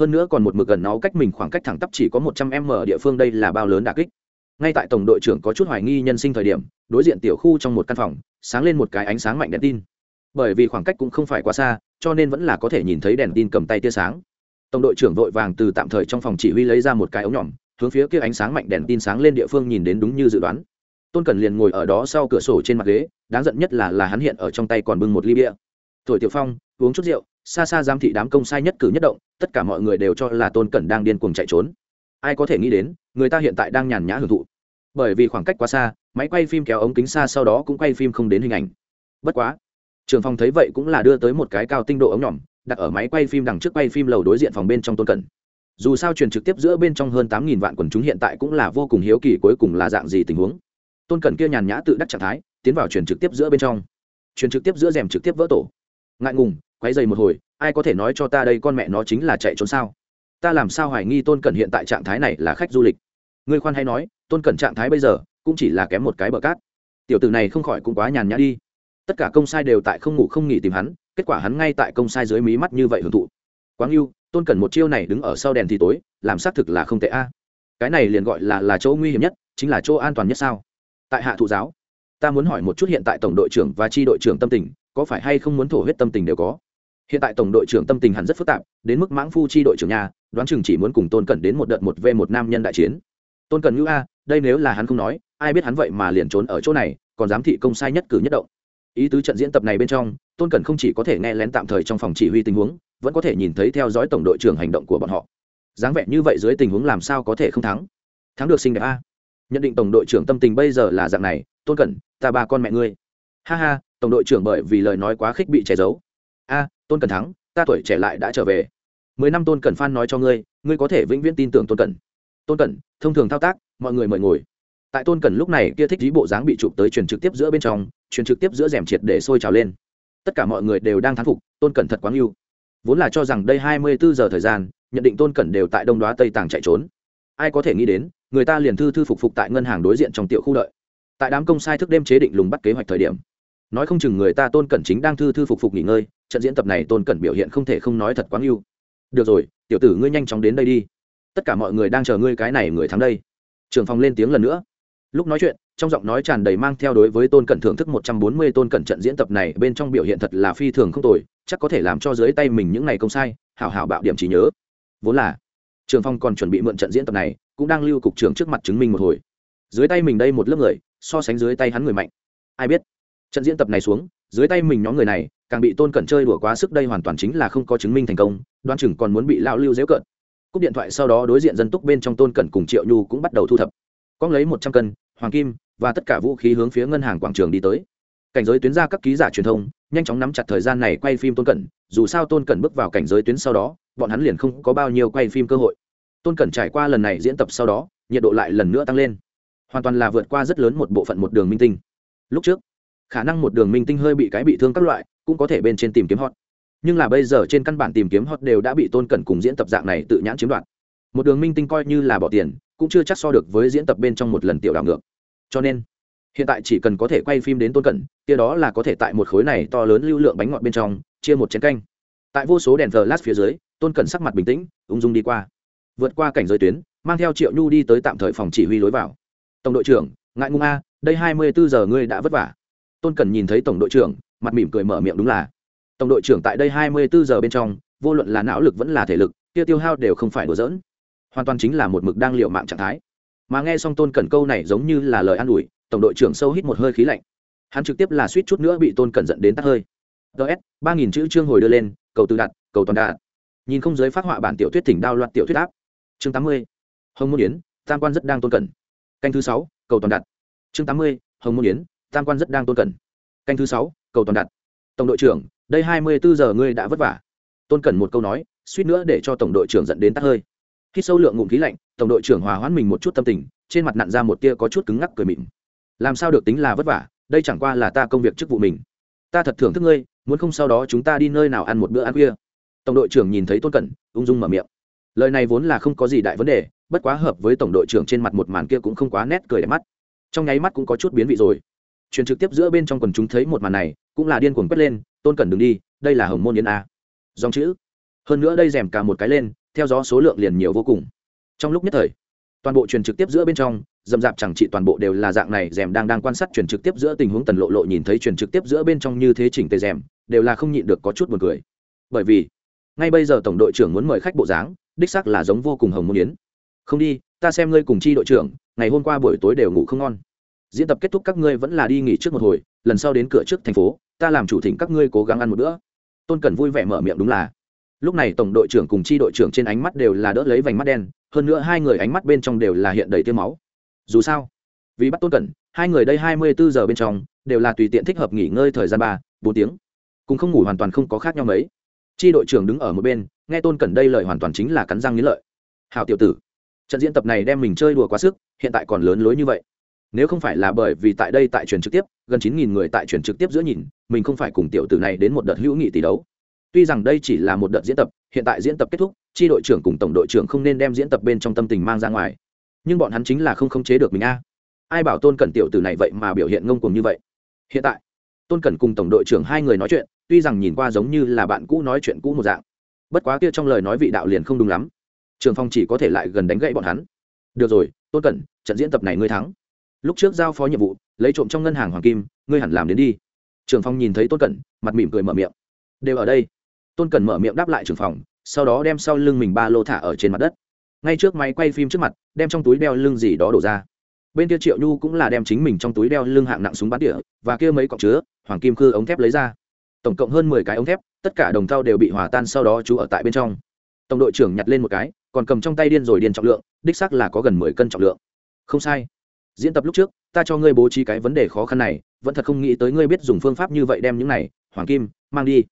hơn nữa còn một mực gần nó cách mình khoảng cách thẳng tắp chỉ có một trăm m ở địa phương đây là bao lớn đà kích. Ngay tại tổng đội trưởng có chút hoài nghi nhân sinh thời điểm, đối diện tiểu khu trong một căn phòng, sáng lên một cái ánh sáng mạnh đèn tin. Bởi vì khoảng cách cũng không phải quá xa, cho nên vẫn là có thể nhìn thấy đèn tin cầm tay tia sáng. Tổng đội trưởng vội vàng từ tạm thời trong phòng chỉ huy lấy ra một cái ống nhỏm hướng phía kia ánh sáng mạnh đèn tin sáng lên địa phương nhìn đến đúng như dự đoán. Tôn cần liền ngồi ở đó sau cửa sổ trên mặt ghế, đáng giận nhất là là hắn hiện ở trong tay còn bưng một ly bia. Thổi tiểu phong, uống chút rượu xa xa giám thị đám công sai nhất cử nhất động, tất cả mọi người đều cho là tôn cẩn đang điên cuồng chạy trốn. Ai có thể nghĩ đến, người ta hiện tại đang nhàn nhã hưởng thụ. Bởi vì khoảng cách quá xa, máy quay phim kéo ống kính xa sau đó cũng quay phim không đến hình ảnh. Bất quá, trường phòng thấy vậy cũng là đưa tới một cái cao tinh độ ống nhỏm đặt ở máy quay phim đằng trước quay phim lầu đối diện phòng bên trong tôn cẩn. Dù sao truyền trực tiếp giữa bên trong hơn tám nghìn vạn quần chúng hiện tại cũng là vô cùng hiếu kỳ cuối cùng là dạng gì tình huống. Tôn cẩn kia nhàn nhã tự đắc trạng thái, tiến vào truyền trực tiếp giữa bên trong. Truyền trực tiếp giữa rèm trực tiếp vỡ tổ. Ngại ngùng quấy dày một hồi, ai có thể nói cho ta đây con mẹ nó chính là chạy trốn sao? Ta làm sao hoài nghi tôn cẩn hiện tại trạng thái này là khách du lịch? Người khoan hay nói, tôn cẩn trạng thái bây giờ cũng chỉ là kém một cái bờ cát. Tiểu tử này không khỏi cũng quá nhàn nhã đi. Tất cả công sai đều tại không ngủ không nghỉ tìm hắn, kết quả hắn ngay tại công sai dưới mí mắt như vậy hưởng thụ. Quáng yêu tôn cẩn một chiêu này đứng ở sau đèn thì tối, làm xác thực là không tệ a. Cái này liền gọi là là chỗ nguy hiểm nhất, chính là chỗ an toàn nhất sao? Tại hạ thụ giáo, ta muốn hỏi một chút hiện tại tổng đội trưởng và tri đội trưởng tâm tình, có phải hay không muốn thổ huyết tâm tình đều có? Hiện tại tổng đội trưởng tâm tình hẳn rất phức tạp, đến mức mãng phu chi đội trưởng nhà, đoán chừng chỉ muốn cùng tôn cẩn đến một đợt một v một nam nhân đại chiến. Tôn cẩn ngữ a, đây nếu là hắn không nói, ai biết hắn vậy mà liền trốn ở chỗ này, còn giám thị công sai nhất cử nhất động. Ý tứ trận diễn tập này bên trong, tôn cẩn không chỉ có thể nghe lén tạm thời trong phòng chỉ huy tình huống, vẫn có thể nhìn thấy theo dõi tổng đội trưởng hành động của bọn họ. Dáng vẻ như vậy dưới tình huống làm sao có thể không thắng? Thắng được xinh đẹp a. Nhận định tổng đội trưởng tâm tình bây giờ là dạng này, tôn cẩn, ta ba con mẹ ngươi. Ha ha, tổng đội trưởng bởi vì lời nói quá khích bị che giấu. A tôn cẩn thắng, ta tuổi trẻ lại đã trở về. Mười năm tôn cẩn phan nói cho ngươi ngươi có thể vĩnh viễn tin tưởng tôn cẩn tôn cẩn thông thường thao tác, mọi người mời ngồi. Tại tôn cẩn lúc này kia thích dí bộ dáng bị chụp tới truyền trực tiếp giữa bên trong, truyền trực tiếp giữa rèm triệt để sôi trào lên. Tất cả mọi người đều đang thán phục, tôn cẩn thật quáng yêu vốn là cho rằng đây hai mươi bốn giờ thời gian, nhận định tôn cẩn đều tại đông đoá tây tàng chạy trốn. Ai có thể nghĩ đến, người ta liền thư thư phục phục tại ngân hàng đối diện trong tiểu khu đợi. Tại đám công sai thức đêm chế định lùng bắt kế hoạch thời điểm. Nói không chừng người ta tôn cẩn chính đang thư thư phục phục nghỉ ngơi trận diễn tập này tôn cẩn biểu hiện không thể không nói thật quá yêu được rồi, tiểu tử ngươi nhanh chóng đến đây đi. Tất cả mọi người đang chờ ngươi cái này người thắng đây. Trường phòng lên tiếng lần nữa. Lúc nói chuyện, trong giọng nói tràn đầy mang theo đối với tôn cẩn thưởng thức một trăm bốn mươi tôn cẩn trận diễn tập này, bên trong biểu hiện thật là phi thường không tồi, chắc có thể làm cho dưới tay mình những ngày công sai, hảo hảo bạo điểm trí nhớ. Vốn là, trường phong còn chuẩn bị mượn trận diễn tập này, cũng đang lưu cục trưởng trước mặt chứng minh một hồi. Dưới tay mình đây một lớp người, so sánh dưới tay hắn người mạnh. Ai biết, trận diễn tập này xuống dưới tay mình nhóm người này, càng bị tôn cẩn chơi đùa quá sức đây hoàn toàn chính là không có chứng minh thành công đoan chừng còn muốn bị lão lưu dễu cợt. Cúp điện thoại sau đó đối diện dân túc bên trong tôn cẩn cùng triệu nhu cũng bắt đầu thu thập. Có lấy một trăm cân, hoàng kim và tất cả vũ khí hướng phía ngân hàng quảng trường đi tới. Cảnh giới tuyến ra các ký giả truyền thông, nhanh chóng nắm chặt thời gian này quay phim tôn cẩn, dù sao tôn cẩn bước vào cảnh giới tuyến sau đó, bọn hắn liền không có bao nhiêu quay phim cơ hội. Tôn cẩn trải qua lần này diễn tập sau đó, nhiệt độ lại lần nữa tăng lên. Hoàn toàn là vượt qua rất lớn một bộ phận một đường minh tinh. Lúc trước khả năng một đường minh tinh hơi bị cái bị thương các loại, cũng có thể bên trên tìm kiếm hot. Nhưng là bây giờ trên căn bản tìm kiếm hot đều đã bị tôn cẩn cùng diễn tập dạng này tự nhãn chiếm đoạt. Một đường minh tinh coi như là bỏ tiền, cũng chưa chắc so được với diễn tập bên trong một lần tiểu đảo ngược. Cho nên, hiện tại chỉ cần có thể quay phim đến tôn cẩn, kia đó là có thể tại một khối này to lớn lưu lượng bánh ngọt bên trong, chia một chén canh. Tại vô số đèn thờ lát phía dưới, tôn cẩn sắc mặt bình tĩnh, ung dung đi qua. Vượt qua cảnh giới tuyến, mang theo triệu nhu đi tới tạm thời phòng chỉ huy lối vào. Tổng đội trưởng, ngại ngung a, đây hai mươi bốn giờ ngươi đã vất vả tôn cẩn nhìn thấy tổng đội trưởng, mặt mỉm cười mở miệng đúng là. Tổng đội trưởng tại đây hai mươi bốn giờ bên trong, vô luận là não lực vẫn là thể lực, kia tiêu hao đều không phải đùa dỡn hoàn toàn chính là một mực đang liệu mạng trạng thái. Mà nghe xong tôn cẩn câu này giống như là lời an ủi, tổng đội trưởng sâu hít một hơi khí lạnh. Hắn trực tiếp là suýt chút nữa bị tôn cẩn dẫn đến tắt hơi. Ts ba nghìn chữ chương hồi đưa lên, cầu từ đặt cầu toàn đạt. Nhìn không giới phát họa bản tiểu thuyết thỉnh đao loạt tiểu thuyết áp. Chương tám mươi, hồng môn yến, tam quan rất đang tôn cẩn canh thứ sáu, cầu toàn đặt chương tám mươi, hồng môn yến tam quan rất đang tôn cẩn. Canh thứ sáu, cầu toàn đặt. Tổng đội trưởng, đây hai mươi bốn giờ ngươi đã vất vả. Tôn cẩn một câu nói, suýt nữa để cho tổng đội trưởng dẫn đến tắt hơi. Khi sâu lượng ngụm khí lạnh, tổng đội trưởng hòa hoãn mình một chút tâm tình, trên mặt nặn ra một tia có chút cứng ngắc cười mịn. Làm sao được tính là vất vả, đây chẳng qua là ta công việc chức vụ mình. Ta thật thưởng thức ngươi, muốn không sau đó chúng ta đi nơi nào ăn một bữa ăn khuya. Tổng đội trưởng nhìn thấy tôn cẩn, ung dung mở miệng. Lời này vốn là không có gì đại vấn đề, bất quá hợp với tổng đội trưởng trên mặt một màn kia cũng không quá nét cười đẹp mắt. Trong nháy mắt cũng có chút biến vị rồi truyền trực tiếp giữa bên trong quần chúng thấy một màn này, cũng là điên cuồng quét lên, tôn cẩn đừng đi, đây là hồng môn yến a. Dòng chữ. Hơn nữa đây rèm cả một cái lên, theo gió số lượng liền nhiều vô cùng. Trong lúc nhất thời, toàn bộ truyền trực tiếp giữa bên trong, dầm dạp chẳng trị toàn bộ đều là dạng này, rèm đang đang quan sát truyền trực tiếp giữa tình huống tần lộ lộ nhìn thấy truyền trực tiếp giữa bên trong như thế chỉnh tề rèm, đều là không nhịn được có chút buồn cười. Bởi vì, ngay bây giờ tổng đội trưởng muốn mời khách bộ dáng, đích xác là giống vô cùng hồng môn yến. Không đi, ta xem ngươi cùng chi đội trưởng, ngày hôm qua buổi tối đều ngủ không ngon diễn tập kết thúc các ngươi vẫn là đi nghỉ trước một hồi, lần sau đến cửa trước thành phố, ta làm chủ thỉnh các ngươi cố gắng ăn một bữa. Tôn cần vui vẻ mở miệng đúng là. Lúc này tổng đội trưởng cùng chi đội trưởng trên ánh mắt đều là đỡ lấy vành mắt đen, hơn nữa hai người ánh mắt bên trong đều là hiện đầy tiêu máu. Dù sao, vì bắt tôn cẩn, hai người đây hai mươi bốn giờ bên trong đều là tùy tiện thích hợp nghỉ ngơi thời gian ba, bốn tiếng cũng không ngủ hoàn toàn không có khác nhau mấy. Chi đội trưởng đứng ở một bên, nghe tôn cẩn đây lời hoàn toàn chính là cắn răng nghĩ lợi. Hào tiểu tử, trận diễn tập này đem mình chơi đùa quá sức, hiện tại còn lớn lối như vậy nếu không phải là bởi vì tại đây tại truyền trực tiếp, gần chín nghìn người tại truyền trực tiếp giữa nhìn, mình không phải cùng tiểu tử này đến một đợt hữu nghị tỷ đấu. Tuy rằng đây chỉ là một đợt diễn tập, hiện tại diễn tập kết thúc tri đội trưởng cùng tổng đội trưởng không nên đem diễn tập bên trong tâm tình mang ra ngoài. Nhưng bọn hắn chính là không khống chế được mình a. Ai bảo tôn cẩn tiểu tử này vậy mà biểu hiện ngông cuồng như vậy? Hiện tại, tôn cẩn cùng tổng đội trưởng hai người nói chuyện, tuy rằng nhìn qua giống như là bạn cũ nói chuyện cũ một dạng. Bất quá kia trong lời nói vị đạo liền không đúng lắm. Trường phong chỉ có thể lại gần đánh gãy bọn hắn. Được rồi, tôn cẩn, trận diễn tập này ngươi thắng lúc trước giao phó nhiệm vụ, lấy trộm trong ngân hàng hoàng kim, ngươi hẳn làm đến đi. Trường phong nhìn thấy tôn cẩn, mặt mỉm cười mở miệng. Đều ở đây. Tôn cẩn mở miệng đáp lại trường phòng sau đó đem sau lưng mình ba lô thả ở trên mặt đất. Ngay trước máy quay phim trước mặt, đem trong túi đeo lưng gì đó đổ ra. Bên kia triệu nhu cũng là đem chính mình trong túi đeo lưng hạng nặng súng bắn tỉa, và kia mấy cọc chứa, hoàng kim khư ống thép lấy ra. Tổng cộng hơn mười cái ống thép, tất cả đồng thau đều bị hòa tan sau đó chú ở tại bên trong. Tổng đội trưởng nhặt lên một cái, còn cầm trong tay điên rồi điên trọng lượng, đích xác là có gần mười cân trọng lượng. Không sai diễn tập lúc trước, ta cho ngươi bố trí cái vấn đề khó khăn này, vẫn thật không nghĩ tới ngươi biết dùng phương pháp như vậy đem những này, hoàng kim, mang đi.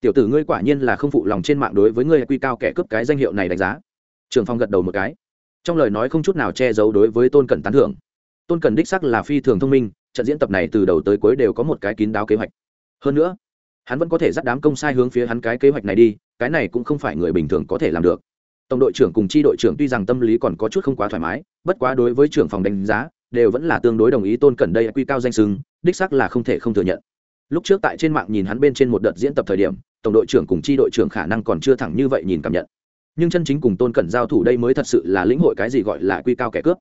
Tiểu tử ngươi quả nhiên là không phụ lòng trên mạng đối với ngươi quy cao kẻ cướp cái danh hiệu này đánh giá. Trường phong gật đầu một cái. Trong lời nói không chút nào che giấu đối với tôn cẩn tán thưởng. Tôn cẩn đích sắc là phi thường thông minh, trận diễn tập này từ đầu tới cuối đều có một cái kín đáo kế hoạch. Hơn nữa, hắn vẫn có thể dắt đám công sai hướng phía hắn cái kế hoạch này đi, cái này cũng không phải người bình thường có thể làm được. Tổng đội trưởng cùng chi đội trưởng tuy rằng tâm lý còn có chút không quá thoải mái, bất quá đối với trưởng phòng đánh giá đều vẫn là tương đối đồng ý tôn cẩn đây quy cao danh sưng đích sắc là không thể không thừa nhận. Lúc trước tại trên mạng nhìn hắn bên trên một đợt diễn tập thời điểm, tổng đội trưởng cùng chi đội trưởng khả năng còn chưa thẳng như vậy nhìn cảm nhận. Nhưng chân chính cùng tôn cẩn giao thủ đây mới thật sự là lĩnh hội cái gì gọi là quy cao kẻ cướp.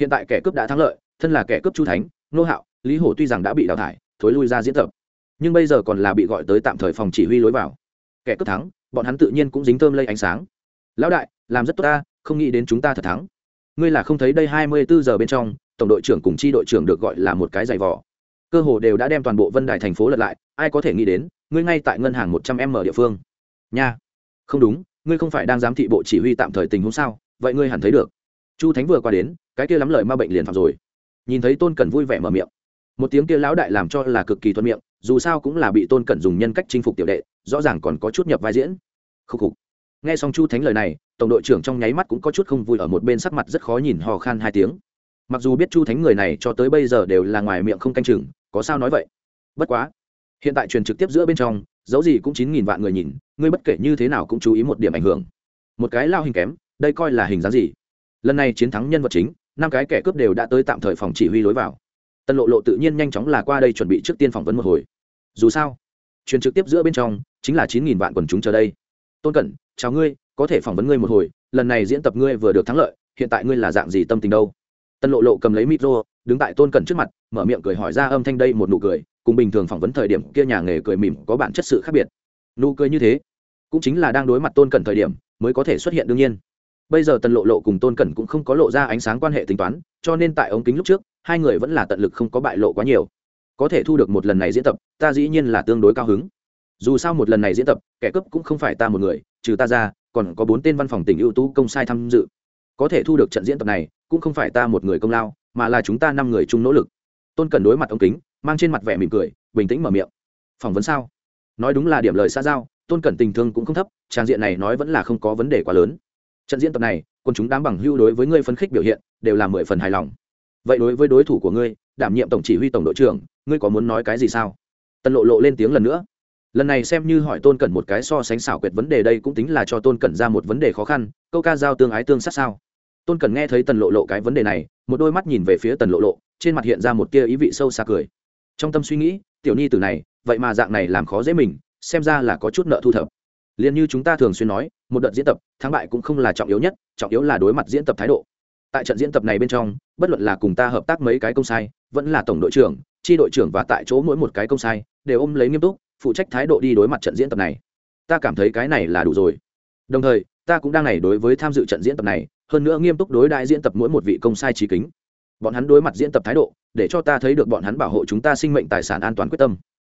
Hiện tại kẻ cướp đã thắng lợi, thân là kẻ cướp chu thánh, nô hạo, lý hổ tuy rằng đã bị đào thải, thối lui ra diễn tập, nhưng bây giờ còn là bị gọi tới tạm thời phòng chỉ huy lối vào. Kẻ cướp thắng, bọn hắn tự nhiên cũng dính thơm lây ánh sáng. Lão đại, làm rất tốt ta, không nghĩ đến chúng ta thật thắng. Ngươi là không thấy đây hai mươi bốn giờ bên trong tổng đội trưởng cùng chi đội trưởng được gọi là một cái giày vỏ cơ hồ đều đã đem toàn bộ vân đài thành phố lật lại, ai có thể nghĩ đến, ngươi ngay tại ngân hàng một trăm m địa phương. Nha, không đúng, ngươi không phải đang giám thị bộ chỉ huy tạm thời tình huống sao? Vậy ngươi hẳn thấy được. Chu thánh vừa qua đến, cái kia lắm lời ma bệnh liền phạm rồi. Nhìn thấy tôn cẩn vui vẻ mở miệng. Một tiếng kia lão đại làm cho là cực kỳ thuận miệng, dù sao cũng là bị tôn cẩn dùng nhân cách chinh phục tiểu đệ, rõ ràng còn có chút nhập vai diễn. Khúc khục. Nghe xong chu thánh lời này, tổng đội trưởng trong nháy mắt cũng có chút không vui ở một bên sắc mặt rất khó nhìn hò khan hai tiếng mặc dù biết chu thánh người này cho tới bây giờ đều là ngoài miệng không canh chừng, có sao nói vậy? Bất quá, hiện tại truyền trực tiếp giữa bên trong dẫu gì cũng chín nghìn vạn người nhìn, ngươi bất kể như thế nào cũng chú ý một điểm ảnh hưởng. Một cái lao hình kém, đây coi là hình dáng gì? Lần này chiến thắng nhân vật chính, năm cái kẻ cướp đều đã tới tạm thời phòng chỉ huy lối vào. Tân lộ lộ tự nhiên nhanh chóng là qua đây chuẩn bị trước tiên phỏng vấn một hồi. Dù sao, truyền trực tiếp giữa bên trong, chính là chín nghìn vạn quần chúng chờ đây. Tôn cẩn, chào ngươi, có thể phỏng vấn ngươi một hồi, lần này diễn tập ngươi vừa được thắng lợi, hiện tại ngươi là dạng gì tâm tình đâu? Tân lộ lộ cầm lấy micro, đứng tại tôn cẩn trước mặt, mở miệng cười hỏi ra âm thanh đây một nụ cười, cùng bình thường phỏng vấn thời điểm kia nhà nghề cười mỉm có bản chất sự khác biệt. Nụ cười như thế, cũng chính là đang đối mặt tôn cẩn thời điểm mới có thể xuất hiện đương nhiên. Bây giờ tần lộ lộ cùng tôn cẩn cũng không có lộ ra ánh sáng quan hệ tính toán, cho nên tại ống kính lúc trước, hai người vẫn là tận lực không có bại lộ quá nhiều. Có thể thu được một lần này diễn tập, ta dĩ nhiên là tương đối cao hứng. Dù sao một lần này diễn tập, kẻ cướp cũng không phải ta một người, trừ ta ra, còn có bốn tên văn phòng tỉnh ưu tú công sai tham dự. Có thể thu được trận diễn tập này cũng không phải ta một người công lao, mà là chúng ta năm người chung nỗ lực. Tôn cần đối mặt ống kính, mang trên mặt vẻ mỉm cười, bình tĩnh mở miệng. Phỏng vấn sao? Nói đúng là điểm lời xa giao, tôn cẩn tình thương cũng không thấp trang diện này nói vẫn là không có vấn đề quá lớn. Trận diễn tập này, quân chúng đám bằng hưu đối với ngươi phấn khích biểu hiện, đều là mười phần hài lòng. Vậy đối với đối thủ của ngươi, đảm nhiệm tổng chỉ huy tổng đội trưởng, ngươi có muốn nói cái gì sao? Tần lộ lộ lên tiếng lần nữa. Lần này xem như hỏi tôn cẩn một cái so sánh xảo quyệt vấn đề đây cũng tính là cho tôn cẩn ra một vấn đề khó khăn, câu ca giao tương ái tương sát sao? Tôn cẩn nghe thấy tần lộ lộ cái vấn đề này, một đôi mắt nhìn về phía tần lộ lộ, trên mặt hiện ra một tia ý vị sâu xa cười. Trong tâm suy nghĩ, tiểu nhi từ này, vậy mà dạng này làm khó dễ mình, xem ra là có chút nợ thu thập. Liền như chúng ta thường xuyên nói, một đợt diễn tập, thắng bại cũng không là trọng yếu nhất, trọng yếu là đối mặt diễn tập thái độ. Tại trận diễn tập này bên trong, bất luận là cùng ta hợp tác mấy cái công sai, vẫn là tổng đội trưởng tri đội trưởng và tại chỗ mỗi một cái công sai, đều ôm lấy nghiêm túc, phụ trách thái độ đi đối mặt trận diễn tập này. Ta cảm thấy cái này là đủ rồi. Đồng thời, ta cũng đang này đối với tham dự trận diễn tập này hơn nữa nghiêm túc đối đại diễn tập mỗi một vị công sai trí kính. Bọn hắn đối mặt diễn tập thái độ, để cho ta thấy được bọn hắn bảo hộ chúng ta sinh mệnh tài sản an toàn quyết tâm.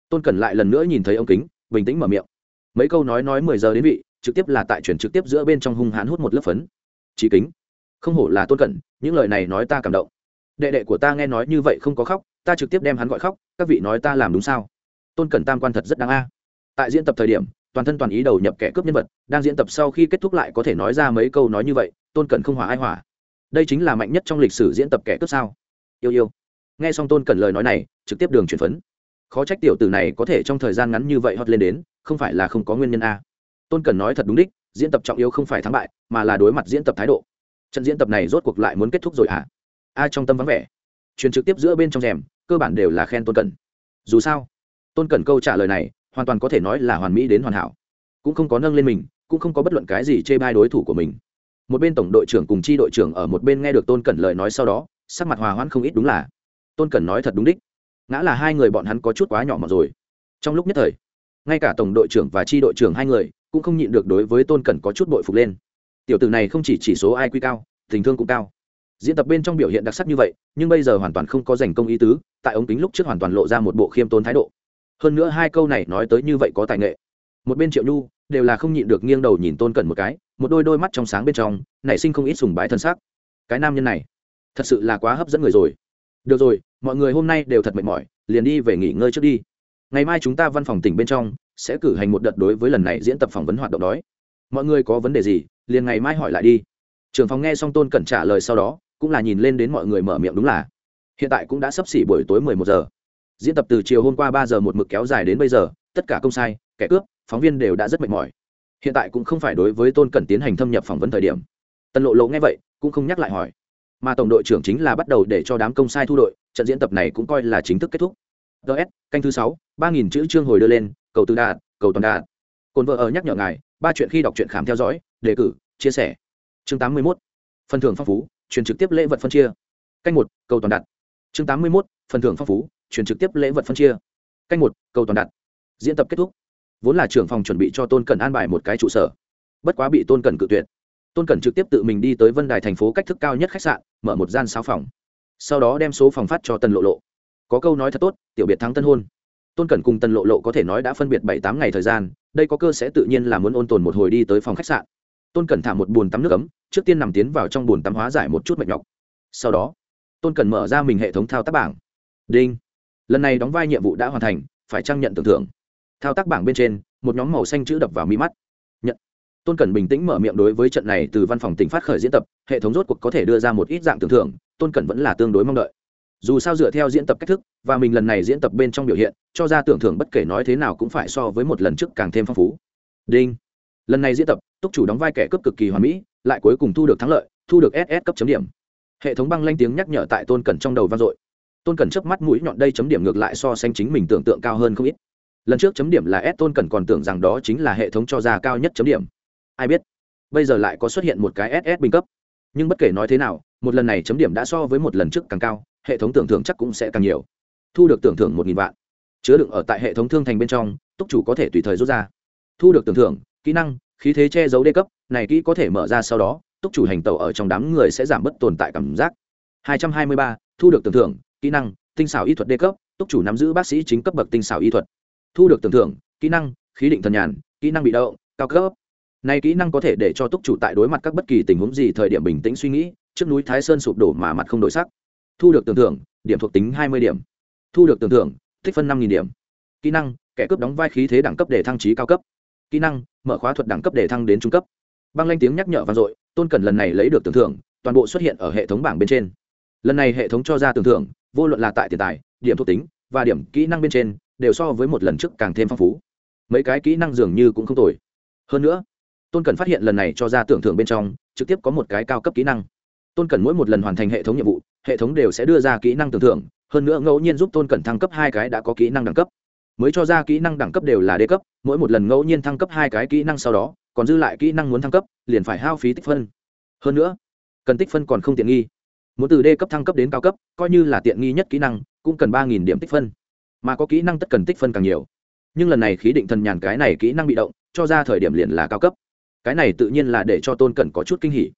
Tôn cẩn lại lần nữa nhìn thấy ông kính, bình tĩnh mở miệng. Mấy câu nói nói mười giờ đến vị, trực tiếp là tại chuyển trực tiếp giữa bên trong hung hãn hút một lớp phấn. Trí kính. Không hổ là tôn cẩn, những lời này nói ta cảm động. Đệ đệ của ta nghe nói như vậy không có khóc, ta trực tiếp đem hắn gọi khóc, các vị nói ta làm đúng sao? Tôn cẩn tam quan thật rất đáng a. Tại diễn tập thời điểm, toàn thân toàn ý đầu nhập kẻ cướp nhân vật, đang diễn tập sau khi kết thúc lại có thể nói ra mấy câu nói như vậy tôn cẩn không hỏa ai hỏa đây chính là mạnh nhất trong lịch sử diễn tập kẻ cướp sao? Yêu yêu. Nghe xong tôn cẩn lời nói này, trực tiếp đường chuyển phấn. Khó trách tiểu tử này có thể trong thời gian ngắn như vậy hót lên đến, không phải là không có nguyên nhân a. Tôn cẩn nói thật đúng đích, diễn tập trọng yếu không phải thắng bại, mà là đối mặt diễn tập thái độ. Trận diễn tập này rốt cuộc lại muốn kết thúc rồi à a trong tâm vắng vẻ. Truyền trực tiếp giữa bên trong rèm, cơ bản đều là khen tôn cẩn. Dù sao, tôn cẩn câu trả lời này, hoàn toàn có thể nói là hoàn mỹ đến hoàn hảo. Cũng không có nâng lên mình, cũng không có bất luận cái gì chê bai đối thủ của mình một bên tổng đội trưởng cùng chi đội trưởng ở một bên nghe được tôn cẩn lời nói sau đó, sắc mặt hòa hoãn không ít đúng là, tôn cẩn nói thật đúng đích. Ngã là hai người bọn hắn có chút quá nhỏ mọt rồi. Trong lúc nhất thời, ngay cả tổng đội trưởng và chi đội trưởng hai người cũng không nhịn được đối với tôn cẩn có chút bội phục lên. Tiểu tử này không chỉ chỉ số ai quy cao, tình thương cũng cao. Diễn tập bên trong biểu hiện đặc sắc như vậy, nhưng bây giờ hoàn toàn không có giành công ý tứ, tại ống kính lúc trước hoàn toàn lộ ra một bộ khiêm tốn thái độ. Hơn nữa hai câu này nói tới như vậy có tài nghệ. Một bên triệu nhu đều là không nhịn được nghiêng đầu nhìn tôn cẩn một cái một đôi đôi mắt trong sáng bên trong, nảy sinh không ít sùng bái thân xác cái nam nhân này, thật sự là quá hấp dẫn người rồi. Được rồi, mọi người hôm nay đều thật mệt mỏi, liền đi về nghỉ ngơi trước đi. Ngày mai chúng ta văn phòng tỉnh bên trong sẽ cử hành một đợt đối với lần này diễn tập phỏng vấn hoạt động đói. Mọi người có vấn đề gì, liền ngày mai hỏi lại đi. Trưởng phòng nghe xong tôn cẩn trả lời sau đó, cũng là nhìn lên đến mọi người mở miệng đúng là, hiện tại cũng đã sắp xỉ buổi tối mười một giờ. Diễn tập từ chiều hôm qua ba giờ một mực kéo dài đến bây giờ, tất cả công sai, kẻ cướp, phóng viên đều đã rất mệt mỏi hiện tại cũng không phải đối với tôn cẩn tiến hành thâm nhập phỏng vấn thời điểm. Tần lộ lộ nghe vậy, cũng không nhắc lại hỏi. Mà tổng đội trưởng chính là bắt đầu để cho đám công sai thu đội, trận diễn tập này cũng coi là chính thức kết thúc. Ts canh thứ sáu, ba nghìn chữ chương hồi đưa lên, cầu từ đạt, cầu toàn đạt. Cồn vợ ở nhắc nhở ngài, ba chuyện khi đọc truyện khám theo dõi, đề cử, chia sẻ. Chương tám mươi một phần thưởng phong phú, truyền trực tiếp lễ vật phân chia. Canh một, cầu toàn đạt. Chương tám mươi một phần thưởng phong phú, truyền trực tiếp lễ vật phân chia. Canh một, cầu toàn đạt. Diễn tập kết thúc vốn là trưởng phòng chuẩn bị cho tôn cần an bài một cái trụ sở. Bất quá bị tôn cần cự tuyệt. Tôn cần trực tiếp tự mình đi tới vân đài thành phố cách thức cao nhất khách sạn, mở một gian sáu phòng. Sau đó đem số phòng phát cho tần lộ lộ. Có câu nói thật tốt, tiểu biệt thắng tân hôn. Tôn cẩn cùng tần lộ lộ có thể nói đã phân biệt bảy tám ngày thời gian, đây có cơ sẽ tự nhiên là muốn ôn tồn một hồi đi tới phòng khách sạn. Tôn cẩn thả một bồn tắm nước ấm, trước tiên nằm tiến vào trong bồn tắm hóa giải một chút mệt nhọc. Sau đó, tôn cẩn mở ra mình hệ thống thao tác bảng. Đinh. Lần này đóng vai nhiệm vụ đã hoàn thành, phải trang nhận tưởng thưởng thao tác bảng bên trên, một nhóm màu xanh chữ đập vào mi mắt. Nhận. Tôn cẩn bình tĩnh mở miệng đối với trận này từ văn phòng tỉnh phát khởi diễn tập, hệ thống rốt cuộc có thể đưa ra một ít dạng tưởng thưởng, tôn cẩn vẫn là tương đối mong đợi. Dù sao dựa theo diễn tập cách thức, và mình lần này diễn tập bên trong biểu hiện, cho ra tưởng thưởng bất kể nói thế nào cũng phải so với một lần trước càng thêm phong phú. Đinh. Lần này diễn tập, túc chủ đóng vai kẻ cướp cực kỳ hoàn mỹ, lại cuối cùng thu được thắng lợi, thu được ss cấp chấm điểm. Hệ thống băng lanh tiếng nhắc nhở tại tôn cẩn trong đầu vang dội. Tôn cẩn chớp mắt mũi nhọn đây chấm điểm ngược lại so sánh chính mình tưởng tượng cao hơn không ít lần trước chấm điểm là s tôn cần còn tưởng rằng đó chính là hệ thống cho ra cao nhất chấm điểm. Ai biết bây giờ lại có xuất hiện một cái ss bình cấp. Nhưng bất kể nói thế nào một lần này chấm điểm đã so với một lần trước càng cao hệ thống tưởng thưởng chắc cũng sẽ càng nhiều. Thu được tưởng thưởng một nghìn vạn. Chứa đựng ở tại hệ thống thương thành bên trong túc chủ có thể tùy thời rút ra. Thu được tưởng thưởng kỹ năng khí thế che giấu đê cấp này kỹ có thể mở ra sau đó túc chủ hành tàu ở trong đám người sẽ giảm bớt tồn tại cảm giác. 223, thu được tưởng thưởng kỹ năng tinh xảo y thuật đê cấp túc chủ nắm giữ bác sĩ chính cấp bậc tinh xảo y thuật thu được tưởng thưởng kỹ năng khí định thần nhàn kỹ năng bị động, cao cấp. Này kỹ năng có thể để cho túc chủ tại đối mặt các bất kỳ tình huống gì thời điểm bình tĩnh suy nghĩ trước núi thái sơn sụp đổ mà mặt không đổi sắc. Thu được tưởng thưởng điểm thuộc tính hai mươi điểm. Thu được tưởng thưởng tích phân năm điểm. Kỹ năng kẻ cướp đóng vai khí thế đẳng cấp để thăng trí cao cấp. Kỹ năng mở khóa thuật đẳng cấp để thăng đến trung cấp. Băng lanh tiếng nhắc nhở vang dội tôn cẩn lần này lấy được tưởng thưởng toàn bộ xuất hiện ở hệ thống bảng bên trên. Lần này hệ thống cho ra tưởng thưởng vô luận là tại tiền tài điểm thuộc tính và điểm kỹ năng bên trên đều so với một lần trước càng thêm phong phú. Mấy cái kỹ năng dường như cũng không tồi. Hơn nữa, tôn cần phát hiện lần này cho ra tưởng thưởng bên trong, trực tiếp có một cái cao cấp kỹ năng. Tôn cần mỗi một lần hoàn thành hệ thống nhiệm vụ, hệ thống đều sẽ đưa ra kỹ năng tưởng thưởng, hơn nữa ngẫu nhiên giúp tôn cần thăng cấp hai cái đã có kỹ năng đẳng cấp. Mới cho ra kỹ năng đẳng cấp đều là đ cấp, mỗi một lần ngẫu nhiên thăng cấp hai cái kỹ năng sau đó, còn dư lại kỹ năng muốn thăng cấp, liền phải hao phí tích phân. Hơn nữa, cần tích phân còn không tiện nghi. Muốn từ d cấp thăng cấp đến cao cấp, coi như là tiện nghi nhất kỹ năng, cũng cần ba điểm tích phân mà có kỹ năng tất cần tích phân càng nhiều. Nhưng lần này khí định thần nhàn cái này kỹ năng bị động, cho ra thời điểm liền là cao cấp. Cái này tự nhiên là để cho tôn cẩn có chút kinh hỉ.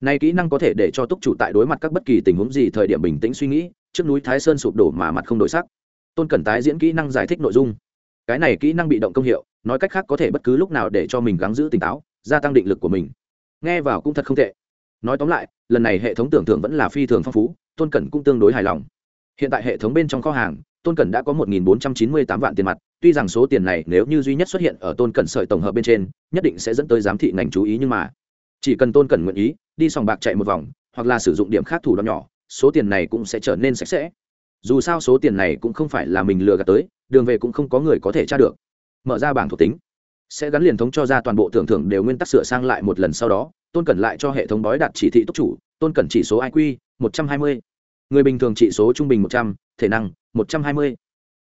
Này kỹ năng có thể để cho túc chủ tại đối mặt các bất kỳ tình huống gì thời điểm bình tĩnh suy nghĩ, trước núi thái sơn sụp đổ mà mặt không đổi sắc. Tôn cẩn tái diễn kỹ năng giải thích nội dung. Cái này kỹ năng bị động công hiệu, nói cách khác có thể bất cứ lúc nào để cho mình gắng giữ tỉnh táo, gia tăng định lực của mình. Nghe vào cũng thật không tệ. Nói tóm lại, lần này hệ thống tưởng tượng vẫn là phi thường phong phú, tôn cẩn cũng tương đối hài lòng. Hiện tại hệ thống bên trong kho hàng tôn cẩn đã có một nghìn bốn trăm chín mươi tám vạn tiền mặt, tuy rằng số tiền này nếu như duy nhất xuất hiện ở tôn cẩn sợi tổng hợp bên trên, nhất định sẽ dẫn tới giám thị ngành chú ý nhưng mà, chỉ cần tôn cẩn nguyện ý, đi sòng bạc chạy một vòng, hoặc là sử dụng điểm khác thủ đoạn nhỏ, số tiền này cũng sẽ trở nên sạch sẽ. Dù sao số tiền này cũng không phải là mình lừa gạt tới, đường về cũng không có người có thể tra được. Mở ra bảng thuộc tính. Sẽ gắn liền thống cho ra toàn bộ tưởng thưởng đều nguyên tắc sửa sang lại một lần sau đó, tôn cẩn lại cho hệ thống bói đặt chỉ thị túc chủ, tôn cẩn chỉ số iq một trăm hai mươi người bình thường trị số trung bình một trăm, thể năng một trăm hai mươi.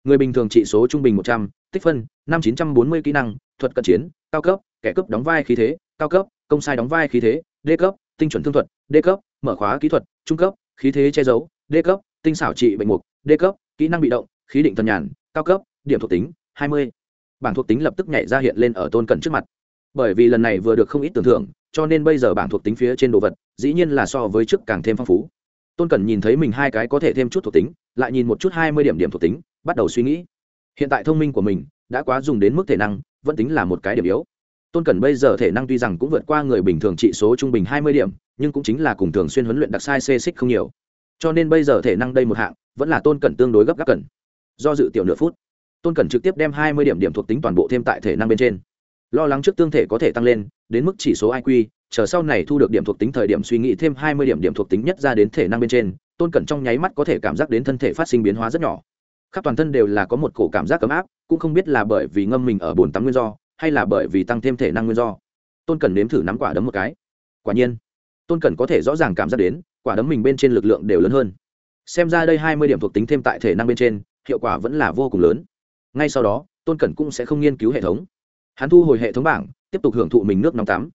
Người bình thường trị số trung bình một trăm, tích phân năm chín trăm bốn mươi kỹ năng, thuật cận chiến, cao cấp, kẻ cấp đóng vai khí thế, cao cấp, công sai đóng vai khí thế d cấp, tinh chuẩn thương thuật d cấp, mở khóa kỹ thuật, trung cấp, khí thế che giấu d cấp, tinh xảo trị bệnh mục d cấp, kỹ năng bị động, khí định thần nhàn, cao cấp, điểm thuộc tính hai mươi. Bảng thuộc tính lập tức nhảy ra hiện lên ở tôn cẩn trước mặt. Bởi vì lần này vừa được không ít tưởng thưởng cho nên bây giờ bảng thuộc tính phía trên đồ vật dĩ nhiên là so với trước càng thêm phong phú tôn cẩn nhìn thấy mình hai cái có thể thêm chút thuộc tính, lại nhìn một chút hai mươi điểm điểm thuộc tính, bắt đầu suy nghĩ. Hiện tại thông minh của mình đã quá dùng đến mức thể năng, vẫn tính là một cái điểm yếu. Tôn cẩn bây giờ thể năng tuy rằng cũng vượt qua người bình thường trị số trung bình hai mươi điểm, nhưng cũng chính là cùng thường xuyên huấn luyện đặc sai xê xích không nhiều. Cho nên bây giờ thể năng đây một hạng, vẫn là tôn cẩn tương đối gấp gáp cần. Do dự tiểu nửa phút, tôn cẩn trực tiếp đem hai mươi điểm điểm thuộc tính toàn bộ thêm tại thể năng bên trên. Lo lắng trước tương thể có thể tăng lên, đến mức chỉ số iq chờ sau này thu được điểm thuộc tính thời điểm suy nghĩ thêm hai mươi điểm điểm thuộc tính nhất ra đến thể năng bên trên, tôn cẩn trong nháy mắt có thể cảm giác đến thân thể phát sinh biến hóa rất nhỏ. Khắp toàn thân đều là có một cổ cảm giác ấm áp, cũng không biết là bởi vì ngâm mình ở bồn tắm nguyên do, hay là bởi vì tăng thêm thể năng nguyên do. Tôn cẩn nếm thử nắm quả đấm một cái. Quả nhiên, tôn cẩn có thể rõ ràng cảm giác đến, quả đấm mình bên trên lực lượng đều lớn hơn. Xem ra đây hai mươi điểm thuộc tính thêm tại thể năng bên trên, hiệu quả vẫn là vô cùng lớn. Ngay sau đó, tôn cẩn cũng sẽ không nghiên cứu hệ thống. Hắn thu hồi hệ thống bảng, tiếp tục hưởng thụ mình nước nóng tắm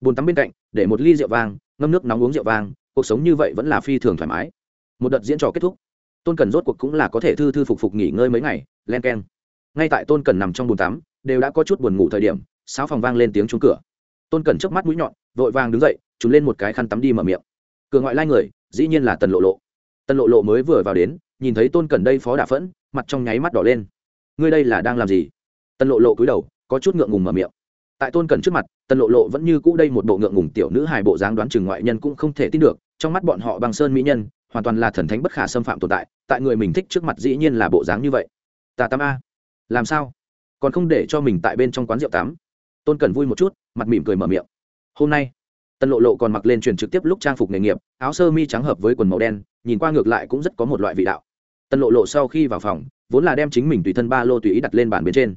bồn tắm bên cạnh, để một ly rượu vang, ngâm nước nóng uống rượu vang, cuộc sống như vậy vẫn là phi thường thoải mái. Một đợt diễn trò kết thúc. Tôn cần rốt cuộc cũng là có thể thư thư phục phục nghỉ ngơi mấy ngày, len k e n ngay tại tôn cần nằm trong bồn tắm, đều đã có chút buồn ngủ thời điểm sáo phòng vang lên tiếng trúng cửa. Tôn cần chớp mắt mũi nhọn, vội vàng đứng dậy trúng lên một cái khăn tắm đi mở miệng. Cửa ngoại lai người, dĩ nhiên là tần lộ lộ. Tần lộ lộ mới vừa vào đến, nhìn thấy tôn cần đây phó đà phẫn, mặt trong nháy mắt đỏ lên. Ngươi đây là đang làm gì? Tần lộ lộ cúi đầu, có chút ngượng ngùng mở miệng tại tôn cẩn trước mặt, tần lộ lộ vẫn như cũ đây một bộ ngượng ngùng tiểu nữ hài bộ dáng đoán chừng ngoại nhân cũng không thể tin được, trong mắt bọn họ bằng sơn mỹ nhân, hoàn toàn là thần thánh bất khả xâm phạm tồn tại tại người mình thích trước mặt dĩ nhiên là bộ dáng như vậy. Ta tắm a, làm sao? Còn không để cho mình tại bên trong quán rượu tắm. Tôn Cẩn vui một chút, mặt mỉm cười mở miệng. Hôm nay, Tần lộ lộ còn mặc lên truyền trực tiếp lúc trang phục nghề nghiệp, áo sơ mi trắng hợp với quần màu đen, nhìn qua ngược lại cũng rất có một loại vị đạo. Tần lộ lộ sau khi vào phòng, vốn là đem chính mình tùy thân ba lô tùy ý đặt lên bàn bên trên.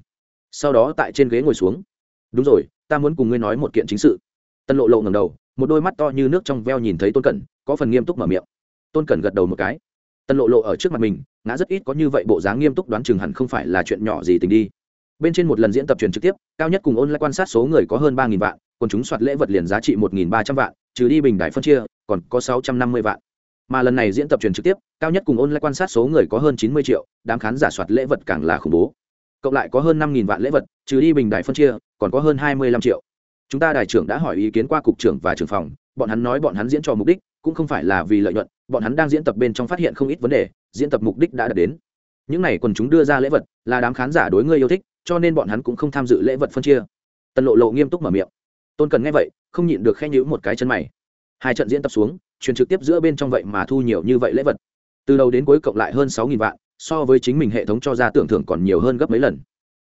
Sau đó tại trên ghế ngồi xuống đúng rồi, ta muốn cùng ngươi nói một kiện chính sự. Tân lộ lộ ngầm đầu, một đôi mắt to như nước trong veo nhìn thấy tôn cẩn, có phần nghiêm túc mở miệng. Tôn cẩn gật đầu một cái. Tân lộ lộ ở trước mặt mình, ngã rất ít có như vậy bộ dáng nghiêm túc đoán chừng hẳn không phải là chuyện nhỏ gì tình đi. Bên trên một lần diễn tập truyền trực tiếp, cao nhất cùng ôn lại quan sát số người có hơn ba vạn, còn chúng soạt lễ vật liền giá trị một ba trăm vạn, trừ đi bình đại phân chia, còn có sáu trăm năm mươi vạn. Mà lần này diễn tập truyền trực tiếp, cao nhất cùng ôn lại quan sát số người có hơn chín mươi triệu, đám khán giả soạt lễ vật càng là khủng bố cộng lại có hơn năm nghìn vạn lễ vật, trừ đi bình đại phân chia, còn có hơn hai mươi lăm triệu. Chúng ta đại trưởng đã hỏi ý kiến qua cục trưởng và trưởng phòng, bọn hắn nói bọn hắn diễn trò mục đích, cũng không phải là vì lợi nhuận, bọn hắn đang diễn tập bên trong phát hiện không ít vấn đề, diễn tập mục đích đã đạt đến. Những này quần chúng đưa ra lễ vật, là đám khán giả đối ngươi yêu thích, cho nên bọn hắn cũng không tham dự lễ vật phân chia. Tần lộ lộ nghiêm túc mở miệng. Tôn cần nghe vậy, không nhịn được khen nhữ một cái chân mày. Hai trận diễn tập xuống, truyền trực tiếp giữa bên trong vậy mà thu nhiều như vậy lễ vật. Từ đầu đến cuối cộng lại hơn sáu nghìn vạn so với chính mình hệ thống cho ra tưởng thưởng còn nhiều hơn gấp mấy lần.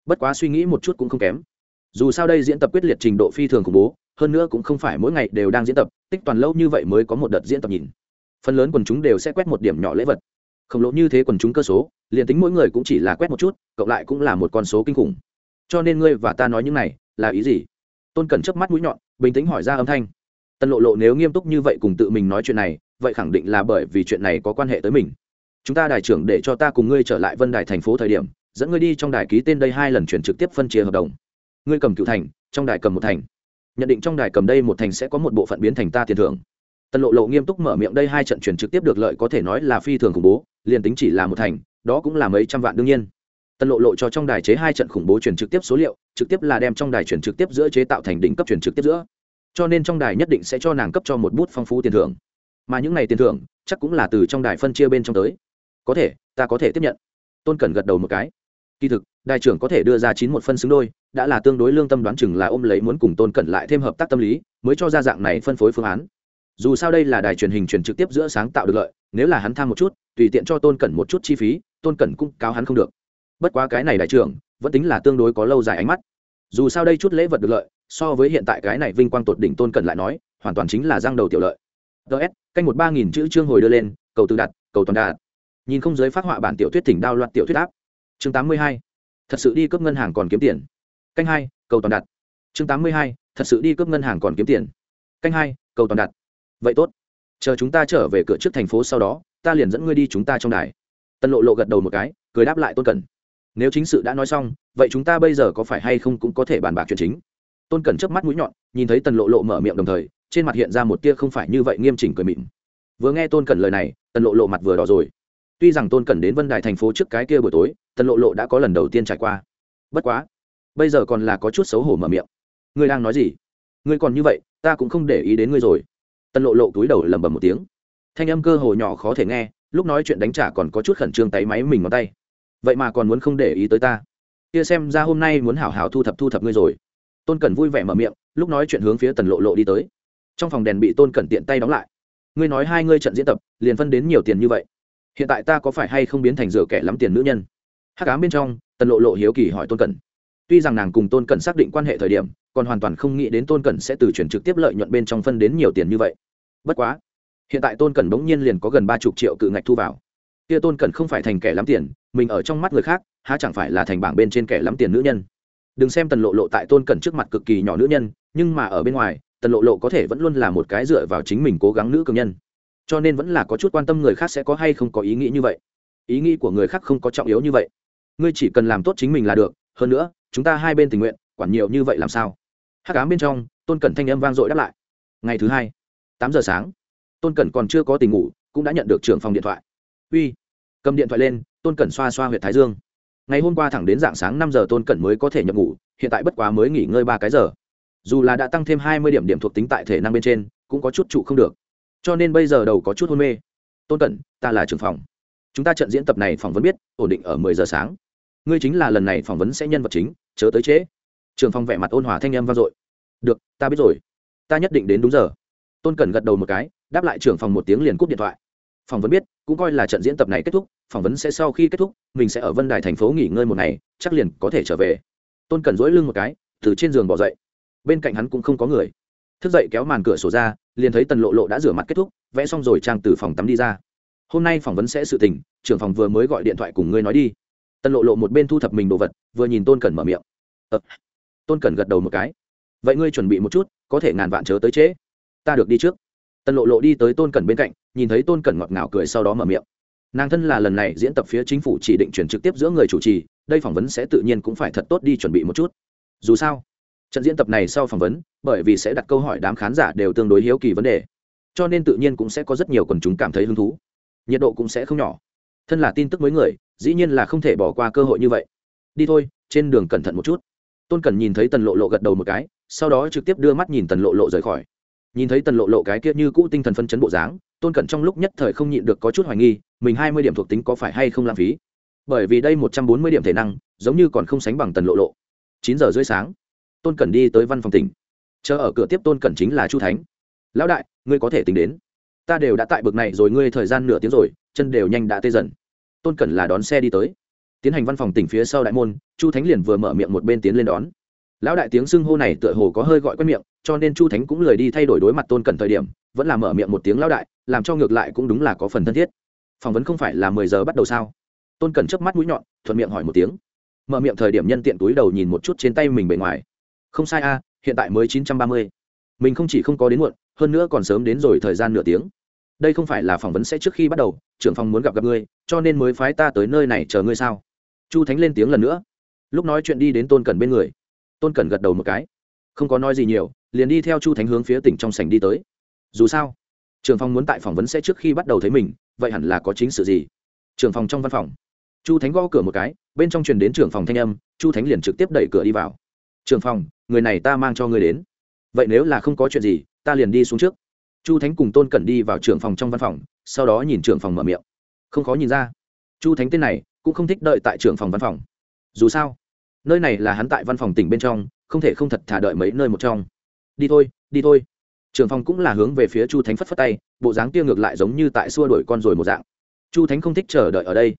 Bất quá suy nghĩ một chút cũng không kém. Dù sao đây diễn tập quyết liệt trình độ phi thường khủng bố, hơn nữa cũng không phải mỗi ngày đều đang diễn tập, tích toàn lâu như vậy mới có một đợt diễn tập nhìn. Phần lớn quần chúng đều sẽ quét một điểm nhỏ lễ vật. Khổng lồ như thế quần chúng cơ số, liền tính mỗi người cũng chỉ là quét một chút, cộng lại cũng là một con số kinh khủng. Cho nên ngươi và ta nói những này, là ý gì? Tôn cẩn chớp mắt mũi nhọn, bình tĩnh hỏi ra âm thanh. Tân lộ lộ nếu nghiêm túc như vậy cùng tự mình nói chuyện này, vậy khẳng định là bởi vì chuyện này có quan hệ tới mình chúng ta đại trưởng để cho ta cùng ngươi trở lại vân đài thành phố thời điểm, dẫn ngươi đi trong đài ký tên đây hai lần chuyển trực tiếp phân chia hợp đồng. Ngươi cầm cựu thành, trong đài cầm một thành. Nhận định trong đài cầm đây một thành sẽ có một bộ phận biến thành ta tiền thưởng. Tần lộ lộ nghiêm túc mở miệng đây hai trận chuyển trực tiếp được lợi có thể nói là phi thường khủng bố, liền tính chỉ là một thành, đó cũng là mấy trăm vạn đương nhiên. Tần lộ lộ cho trong đài chế hai trận khủng bố chuyển trực tiếp số liệu, trực tiếp là đem trong đài chuyển trực tiếp giữa chế tạo thành đỉnh cấp chuyển trực tiếp giữa. Cho nên trong đài nhất định sẽ cho nàng cấp cho một bút phong phú tiền thưởng. Mà những này tiền thưởng, chắc cũng là từ trong đài phân chia bên trong tới có thể, ta có thể tiếp nhận. Tôn cẩn gật đầu một cái. Kỳ thực, đại trưởng có thể đưa ra chín một phân xứng đôi, đã là tương đối lương tâm đoán chừng là ôm lấy muốn cùng tôn cẩn lại thêm hợp tác tâm lý, mới cho ra dạng này phân phối phương án. Dù sao đây là đài truyền hình truyền trực tiếp giữa sáng tạo được lợi, nếu là hắn tham một chút, tùy tiện cho tôn cẩn một chút chi phí, tôn cẩn cũng cáo hắn không được. Bất quá cái này đại trưởng, vẫn tính là tương đối có lâu dài ánh mắt. Dù sao đây chút lễ vật được lợi, so với hiện tại cái này vinh quang tột đỉnh tôn cẩn lại nói, hoàn toàn chính là giang đầu tiểu lợi. Ts canh một ba nghìn chữ chương hồi đưa lên, cầu từ đặt, cầu toàn đạt nhìn không giới phát họa bản tiểu thuyết thỉnh đao loạt tiểu thuyết áp. Chương tám mươi hai, thật sự đi cướp ngân hàng còn kiếm tiền. Canh hai, cầu toàn đặt. Chương tám mươi hai, thật sự đi cướp ngân hàng còn kiếm tiền. Canh hai, cầu toàn đặt. Vậy tốt. Chờ chúng ta trở về cửa trước thành phố sau đó, ta liền dẫn ngươi đi chúng ta trong đài. Tân lộ lộ gật đầu một cái, cười đáp lại tôn cẩn. Nếu chính sự đã nói xong, vậy chúng ta bây giờ có phải hay không cũng có thể bàn bạc chuyện chính. Tôn cẩn chớp mắt mũi nhọn, nhìn thấy tần lộ lộ mở miệng đồng thời, trên mặt hiện ra một tia không phải như vậy nghiêm chỉnh cười mịn. Vừa nghe tôn cẩn lời này, tần lộ lộ mặt vừa đỏ rồi tuy rằng tôn cẩn đến vân đài thành phố trước cái kia buổi tối, tần lộ lộ đã có lần đầu tiên trải qua. Bất quá, bây giờ còn là có chút xấu hổ mở miệng. Ngươi đang nói gì? Ngươi còn như vậy, ta cũng không để ý đến ngươi rồi. Tần lộ lộ túi đầu lầm bầm một tiếng. Thanh âm cơ hồ nhỏ khó thể nghe, lúc nói chuyện đánh trả còn có chút khẩn trương tay máy mình ngón tay. Vậy mà còn muốn không để ý tới ta. Kia xem ra hôm nay muốn hảo hảo thu thập thu thập ngươi rồi. Tôn cẩn vui vẻ mở miệng, lúc nói chuyện hướng phía tần lộ lộ đi tới. Trong phòng đèn bị tôn cẩn tiện tay đóng lại. Ngươi nói hai ngươi trận diễn tập, liền phân đến nhiều tiền như vậy hiện tại ta có phải hay không biến thành rửa kẻ lắm tiền nữ nhân? Hắc ám bên trong, tần lộ lộ hiếu kỳ hỏi tôn cẩn. Tuy rằng nàng cùng tôn cẩn xác định quan hệ thời điểm, còn hoàn toàn không nghĩ đến tôn cẩn sẽ từ chuyển trực tiếp lợi nhuận bên trong phân đến nhiều tiền như vậy. Bất quá, hiện tại tôn cẩn bỗng nhiên liền có gần ba chục triệu cự ngạch thu vào. Kia tôn cẩn không phải thành kẻ lắm tiền, mình ở trong mắt người khác, há chẳng phải là thành bảng bên trên kẻ lắm tiền nữ nhân. Đừng xem tần lộ lộ tại tôn cẩn trước mặt cực kỳ nhỏ nữ nhân, nhưng mà ở bên ngoài, tần lộ lộ có thể vẫn luôn là một cái dựa vào chính mình cố gắng nữ cường nhân cho nên vẫn là có chút quan tâm người khác sẽ có hay không có ý nghĩ như vậy. Ý nghĩ của người khác không có trọng yếu như vậy. Ngươi chỉ cần làm tốt chính mình là được, hơn nữa, chúng ta hai bên tình nguyện, quản nhiều như vậy làm sao? Hát cám bên trong, tôn cẩn thanh âm vang dội đáp lại. Ngày thứ hai, tám giờ sáng, tôn cẩn còn chưa có tình ngủ, cũng đã nhận được trưởng phòng điện thoại. Uy, cầm điện thoại lên, tôn cẩn xoa xoa h u y ệ t thái dương. Ngày hôm qua thẳng đến dạng sáng năm giờ tôn cẩn mới có thể nhập ngủ, hiện tại bất quá mới nghỉ ngơi ba cái giờ. Dù là đã tăng thêm hai mươi điểm điểm thuộc tính tại thể năng bên trên, cũng có chút trụ không được cho nên bây giờ đầu có chút hôn mê. Tôn cẩn, ta là trưởng phòng. Chúng ta trận diễn tập này phỏng vấn biết, ổn định ở mười giờ sáng. Ngươi chính là lần này phỏng vấn sẽ nhân vật chính, chớ tới trễ. Trường phong vẻ mặt ôn hòa thanh âm vang dội. Được, ta biết rồi. Ta nhất định đến đúng giờ. Tôn cẩn gật đầu một cái, đáp lại trưởng phòng một tiếng liền cúp điện thoại. Phỏng vấn biết, cũng coi là trận diễn tập này kết thúc, phỏng vấn sẽ sau khi kết thúc, mình sẽ ở vân đài thành phố nghỉ ngơi một ngày, chắc liền có thể trở về. Tôn cẩn dỗi lưng một cái, từ trên giường bỏ dậy. Bên cạnh hắn cũng không có người thức dậy kéo màn cửa sổ ra liền thấy tần lộ lộ đã rửa mặt kết thúc vẽ xong rồi trang từ phòng tắm đi ra. Hôm nay phỏng vấn sẽ sự tình trưởng phòng vừa mới gọi điện thoại cùng ngươi nói đi. Tần lộ lộ một bên thu thập mình đồ vật vừa nhìn tôn cẩn mở miệng. Ờ, tôn cẩn gật đầu một cái. Vậy ngươi chuẩn bị một chút có thể ngàn vạn chớ tới trễ. Ta được đi trước. Tần lộ lộ đi tới tôn cẩn bên cạnh nhìn thấy tôn cẩn ngọt ngào cười sau đó mở miệng. Nàng thân là lần này diễn tập phía chính phủ chỉ định chuyển trực tiếp giữa người chủ trì đây phỏng vấn sẽ tự nhiên cũng phải thật tốt đi chuẩn bị một chút. Dù sao trận diễn tập này sau phỏng vấn, bởi vì sẽ đặt câu hỏi đám khán giả đều tương đối hiếu kỳ vấn đề, cho nên tự nhiên cũng sẽ có rất nhiều quần chúng cảm thấy hứng thú. Nhiệt độ cũng sẽ không nhỏ. Thân là tin tức mới người, dĩ nhiên là không thể bỏ qua cơ hội như vậy. Đi thôi, trên đường cẩn thận một chút. Tôn Cẩn nhìn thấy tần lộ lộ gật đầu một cái, sau đó trực tiếp đưa mắt nhìn tần lộ lộ rời khỏi. Nhìn thấy tần lộ lộ cái kia như cũ tinh thần phân chấn bộ dáng, tôn cẩn trong lúc nhất thời không nhịn được có chút hoài nghi, mình hai mươi điểm thuộc tính có phải hay không lãng phí? Bởi vì đây một trăm bốn mươi điểm thể năng, giống như còn không sánh bằng tần lộ lộ. Chín giờ rưỡi sáng tôn cẩn đi tới văn phòng tỉnh. Chờ ở cửa tiếp tôn cẩn chính là chu thánh. Lão đại, ngươi có thể tính đến. Ta đều đã tại bực này rồi, ngươi thời gian nửa tiếng rồi, chân đều nhanh đã tê dần. Tôn cẩn là đón xe đi tới. Tiến hành văn phòng tỉnh phía sau đại môn, chu thánh liền vừa mở miệng một bên tiến lên đón. Lão đại tiếng xưng hô này tựa hồ có hơi gọi quen miệng, cho nên chu thánh cũng lười đi thay đổi đối mặt tôn cẩn thời điểm, vẫn là mở miệng một tiếng lão đại làm cho ngược lại cũng đúng là có phần thân thiết. Phỏng vấn không phải là mười giờ bắt đầu sao? Tôn cẩn chớp mắt mũi nhọn, thuận miệng hỏi một tiếng. Mở miệng thời điểm nhân tiện túi đầu nhìn một chút trên tay mình bề ngoài không sai a, hiện tại mới chín trăm ba mươi. Mình không chỉ không có đến muộn, hơn nữa còn sớm đến rồi thời gian nửa tiếng. Đây không phải là phỏng vấn sẽ trước khi bắt đầu, trưởng phòng muốn gặp gặp ngươi, cho nên mới phái ta tới nơi này chờ ngươi sao? Chu thánh lên tiếng lần nữa. Lúc nói chuyện đi đến tôn cẩn bên người. Tôn cẩn gật đầu một cái. Không có nói gì nhiều, liền đi theo chu thánh hướng phía tỉnh trong sành đi tới. Dù sao, trưởng phòng muốn tại phỏng vấn sẽ trước khi bắt đầu thấy mình, vậy hẳn là có chính sự gì? Trưởng phòng trong văn phòng. Chu thánh gõ cửa một cái, bên trong truyền đến trưởng phòng thanh âm, chu thánh liền trực tiếp đẩy cửa đi vào trưởng phòng người này ta mang cho người đến. Vậy nếu là không có chuyện gì, ta liền đi xuống trước. Chu thánh cùng tôn cẩn đi vào trưởng phòng trong văn phòng, sau đó nhìn trưởng phòng mở miệng. Không khó nhìn ra, chu thánh tên này cũng không thích đợi tại trưởng phòng văn phòng. Dù sao, nơi này là hắn tại văn phòng tỉnh bên trong, không thể không thật thả đợi mấy nơi một trong. Đi thôi đi thôi. Trưởng phòng cũng là hướng về phía chu thánh phất phất tay, bộ dáng kia ngược lại giống như tại xua đuổi con rồi một dạng. Chu thánh không thích chờ đợi ở đây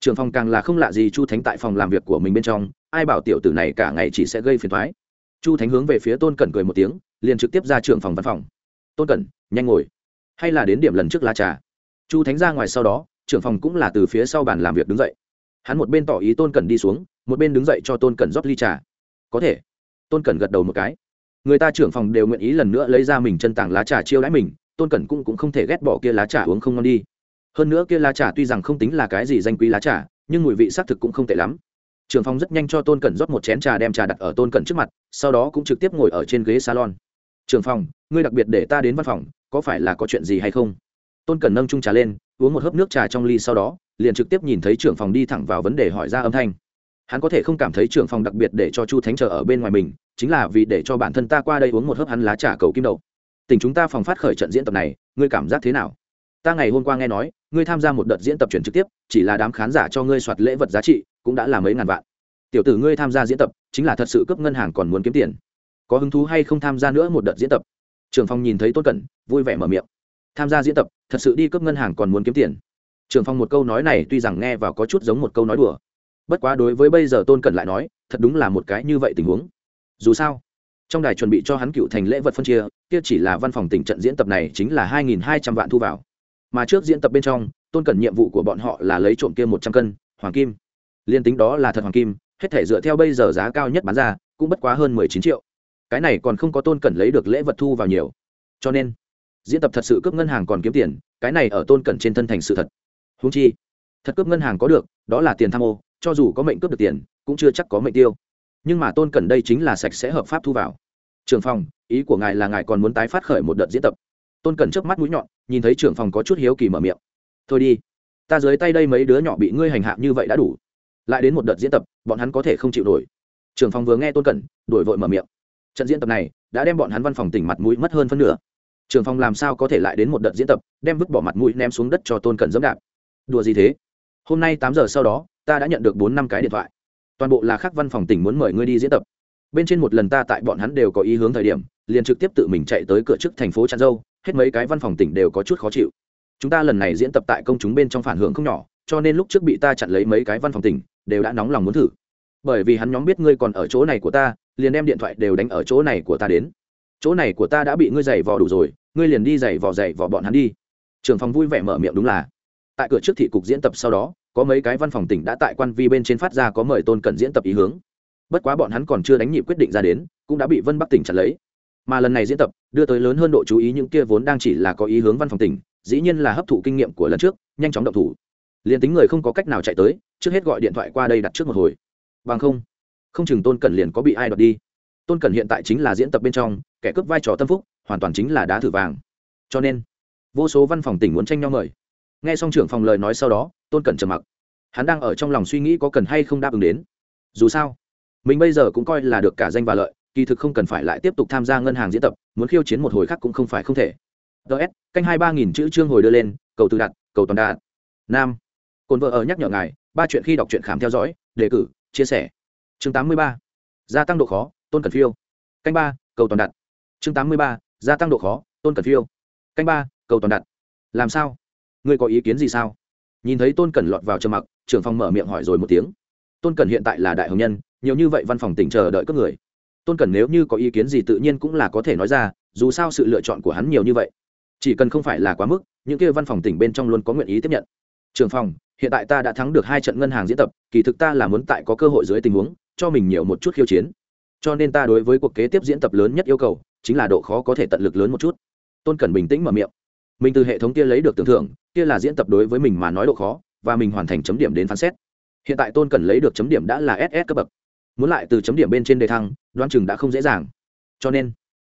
trưởng phòng càng là không lạ gì chu thánh tại phòng làm việc của mình bên trong ai bảo tiểu tử này cả ngày chỉ sẽ gây phiền thoái chu thánh hướng về phía tôn cẩn cười một tiếng liền trực tiếp ra trưởng phòng văn phòng. Tôn cẩn nhanh ngồi. Hay là đến điểm lần trước lá trà. Chu thánh ra ngoài sau đó trưởng phòng cũng là từ phía sau bàn làm việc đứng dậy. Hắn một bên tỏ ý tôn cẩn đi xuống một bên đứng dậy cho tôn cẩn rót ly trà. Có thể. Tôn cẩn gật đầu một cái. Người ta trưởng phòng đều nguyện ý lần nữa lấy ra mình chân tảng lá trà chiêu đãi mình tôn cẩn cũng, cũng không thể ghét bỏ kia lá trà uống không ngon đi hơn nữa kia lá trà tuy rằng không tính là cái gì danh quý lá trà, nhưng mùi vị xác thực cũng không tệ lắm. Trường phong rất nhanh cho tôn cẩn rót một chén trà đem trà đặt ở tôn cẩn trước mặt, sau đó cũng trực tiếp ngồi ở trên ghế salon. Trường phòng ngươi đặc biệt để ta đến văn phòng, có phải là có chuyện gì hay không? Tôn cẩn nâng trung trà lên, uống một hớp nước trà trong ly sau đó, liền trực tiếp nhìn thấy trưởng phòng đi thẳng vào vấn đề hỏi ra âm thanh. Hắn có thể không cảm thấy trưởng phòng đặc biệt để cho chu thánh chờ ở bên ngoài mình, chính là vì để cho bản thân ta qua đây uống một hớp hắn lá trà cầu kim đậu. Tình chúng ta phòng phát khởi trận diễn tập này, ngươi cảm giác thế nào? Ta ngày hôm qua nghe nói, ngươi tham gia một đợt diễn tập chuyển trực tiếp, chỉ là đám khán giả cho ngươi soạt lễ vật giá trị, cũng đã là mấy ngàn vạn. Tiểu tử ngươi tham gia diễn tập, chính là thật sự cấp ngân hàng còn muốn kiếm tiền. Có hứng thú hay không tham gia nữa một đợt diễn tập? Trường phong nhìn thấy tôn cẩn, vui vẻ mở miệng. Tham gia diễn tập, thật sự đi cấp ngân hàng còn muốn kiếm tiền. Trường phong một câu nói này tuy rằng nghe vào có chút giống một câu nói đùa. Bất quá đối với bây giờ tôn cẩn lại nói, thật đúng là một cái như vậy tình huống. Dù sao, trong đài chuẩn bị cho hắn cựu thành lễ vật phân chia, kia chỉ là văn phòng tỉnh trận diễn tập này chính là hai nghìn hai trăm vạn thu vào mà trước diễn tập bên trong, tôn cẩn nhiệm vụ của bọn họ là lấy trộm kia một trăm cân, hoàng kim. Liên tính đó là thật hoàng kim, hết thể dựa theo bây giờ giá cao nhất bán ra, cũng bất quá hơn mười chín triệu. Cái này còn không có tôn cẩn lấy được lễ vật thu vào nhiều. Cho nên, diễn tập thật sự cướp ngân hàng còn kiếm tiền, cái này ở tôn cẩn trên thân thành sự thật. Húng chi, thật cướp ngân hàng có được, đó là tiền tham ô, cho dù có mệnh cướp được tiền, cũng chưa chắc có mệnh tiêu. Nhưng mà tôn cẩn đây chính là sạch sẽ hợp pháp thu vào. Trường phòng ý của ngài là ngài còn muốn tái phát khởi một đợt diễn tập tôn cẩn trước mắt mũi nhọn, nhìn thấy trưởng phòng có chút hiếu kỳ mở miệng. Thôi đi, ta dưới tay đây mấy đứa nhỏ bị ngươi hành hạ như vậy đã đủ. Lại đến một đợt diễn tập, bọn hắn có thể không chịu nổi. Trưởng phòng vừa nghe tôn cẩn đổi vội mở miệng. Trận diễn tập này đã đem bọn hắn văn phòng tỉnh mặt mũi mất hơn phân nửa. Trưởng phòng làm sao có thể lại đến một đợt diễn tập, đem vứt bỏ mặt mũi ném xuống đất cho tôn cẩn dẫm đạp? Đùa gì thế? Hôm nay tám giờ sau đó, ta đã nhận được bốn năm cái điện thoại. Toàn bộ là khắc văn phòng tỉnh muốn mời ngươi đi diễn tập. Bên trên một lần ta tại bọn hắn đều có ý hướng thời điểm, liền trực tiếp tự mình chạy tới cửa chức thành phố trăn dâu hết mấy cái văn phòng tỉnh đều có chút khó chịu. Chúng ta lần này diễn tập tại công chúng bên trong phản hưởng không nhỏ, cho nên lúc trước bị ta chặn lấy mấy cái văn phòng tỉnh, đều đã nóng lòng muốn thử. Bởi vì hắn nhóm biết ngươi còn ở chỗ này của ta, liền đem điện thoại đều đánh ở chỗ này của ta đến. Chỗ này của ta đã bị ngươi giày vò đủ rồi, ngươi liền đi giày vò giày vò bọn hắn đi. Trưởng phòng vui vẻ mở miệng đúng là. Tại cửa trước thị cục diễn tập sau đó, có mấy cái văn phòng tỉnh đã tại quan vi bên trên phát ra có mời tôn cẩn diễn tập ý hướng. Bất quá bọn hắn còn chưa đánh nhịp quyết định ra đến, cũng đã bị vân bắc tỉnh chặn lấy mà lần này diễn tập đưa tới lớn hơn độ chú ý những kia vốn đang chỉ là có ý hướng văn phòng tỉnh, dĩ nhiên là hấp thụ kinh nghiệm của lần trước, nhanh chóng động thủ. Liền tính người không có cách nào chạy tới, trước hết gọi điện thoại qua đây đặt trước một hồi. Bằng không không chừng tôn cẩn liền có bị ai đoạt đi. Tôn cẩn hiện tại chính là diễn tập bên trong, kẻ cướp vai trò tâm phúc, hoàn toàn chính là đá thử vàng. Cho nên, vô số văn phòng tỉnh muốn tranh nhau mời. Nghe xong trưởng phòng lời nói sau đó, tôn cẩn trầm mặc. Hắn đang ở trong lòng suy nghĩ có cần hay không đáp ứng đến. Dù sao, mình bây giờ cũng coi là được cả danh và lợi kỳ thực không cần phải lại tiếp tục tham gia ngân hàng diễn tập, muốn khiêu chiến một hồi khác cũng không phải không thể. Ts canh hai ba nghìn chữ chương hồi đưa lên, cầu từ đặt cầu toàn đạt. Nam. Cồn vợ ở nhắc nhở ngài, ba chuyện khi đọc truyện khám theo dõi, đề cử, chia sẻ. Chương tám mươi ba, gia tăng độ khó, tôn cần phiêu. Canh ba, cầu toàn đặt chương tám mươi ba, gia tăng độ khó, tôn cần phiêu. Canh ba, cầu toàn đặt làm sao? Ngươi có ý kiến gì sao? Nhìn thấy tôn cẩn lọt vào trầm mặc, trưởng phòng mở miệng hỏi rồi một tiếng. Tôn cẩn hiện tại là đại hồng nhân, nhiều như vậy văn phòng tỉnh chờ đợi các người tôn cẩn nếu như có ý kiến gì tự nhiên cũng là có thể nói ra, dù sao sự lựa chọn của hắn nhiều như vậy. Chỉ cần không phải là quá mức, những kia văn phòng tỉnh bên trong luôn có nguyện ý tiếp nhận. Trường phòng, hiện tại ta đã thắng được hai trận ngân hàng diễn tập, kỳ thực ta là muốn tại có cơ hội dưới tình huống, cho mình nhiều một chút khiêu chiến. Cho nên ta đối với cuộc kế tiếp diễn tập lớn nhất yêu cầu, chính là độ khó có thể tận lực lớn một chút. Tôn cẩn bình tĩnh mở miệng. Mình từ hệ thống kia lấy được tưởng thưởng, kia là diễn tập đối với mình mà nói độ khó, và mình hoàn thành chấm điểm đến phán xét. Hiện tại tôn cẩn lấy được chấm điểm đã là ss cấp bậc. Muốn lại từ chấm điểm bên trên đề thăng Đoán chừng đã không dễ dàng. Cho nên,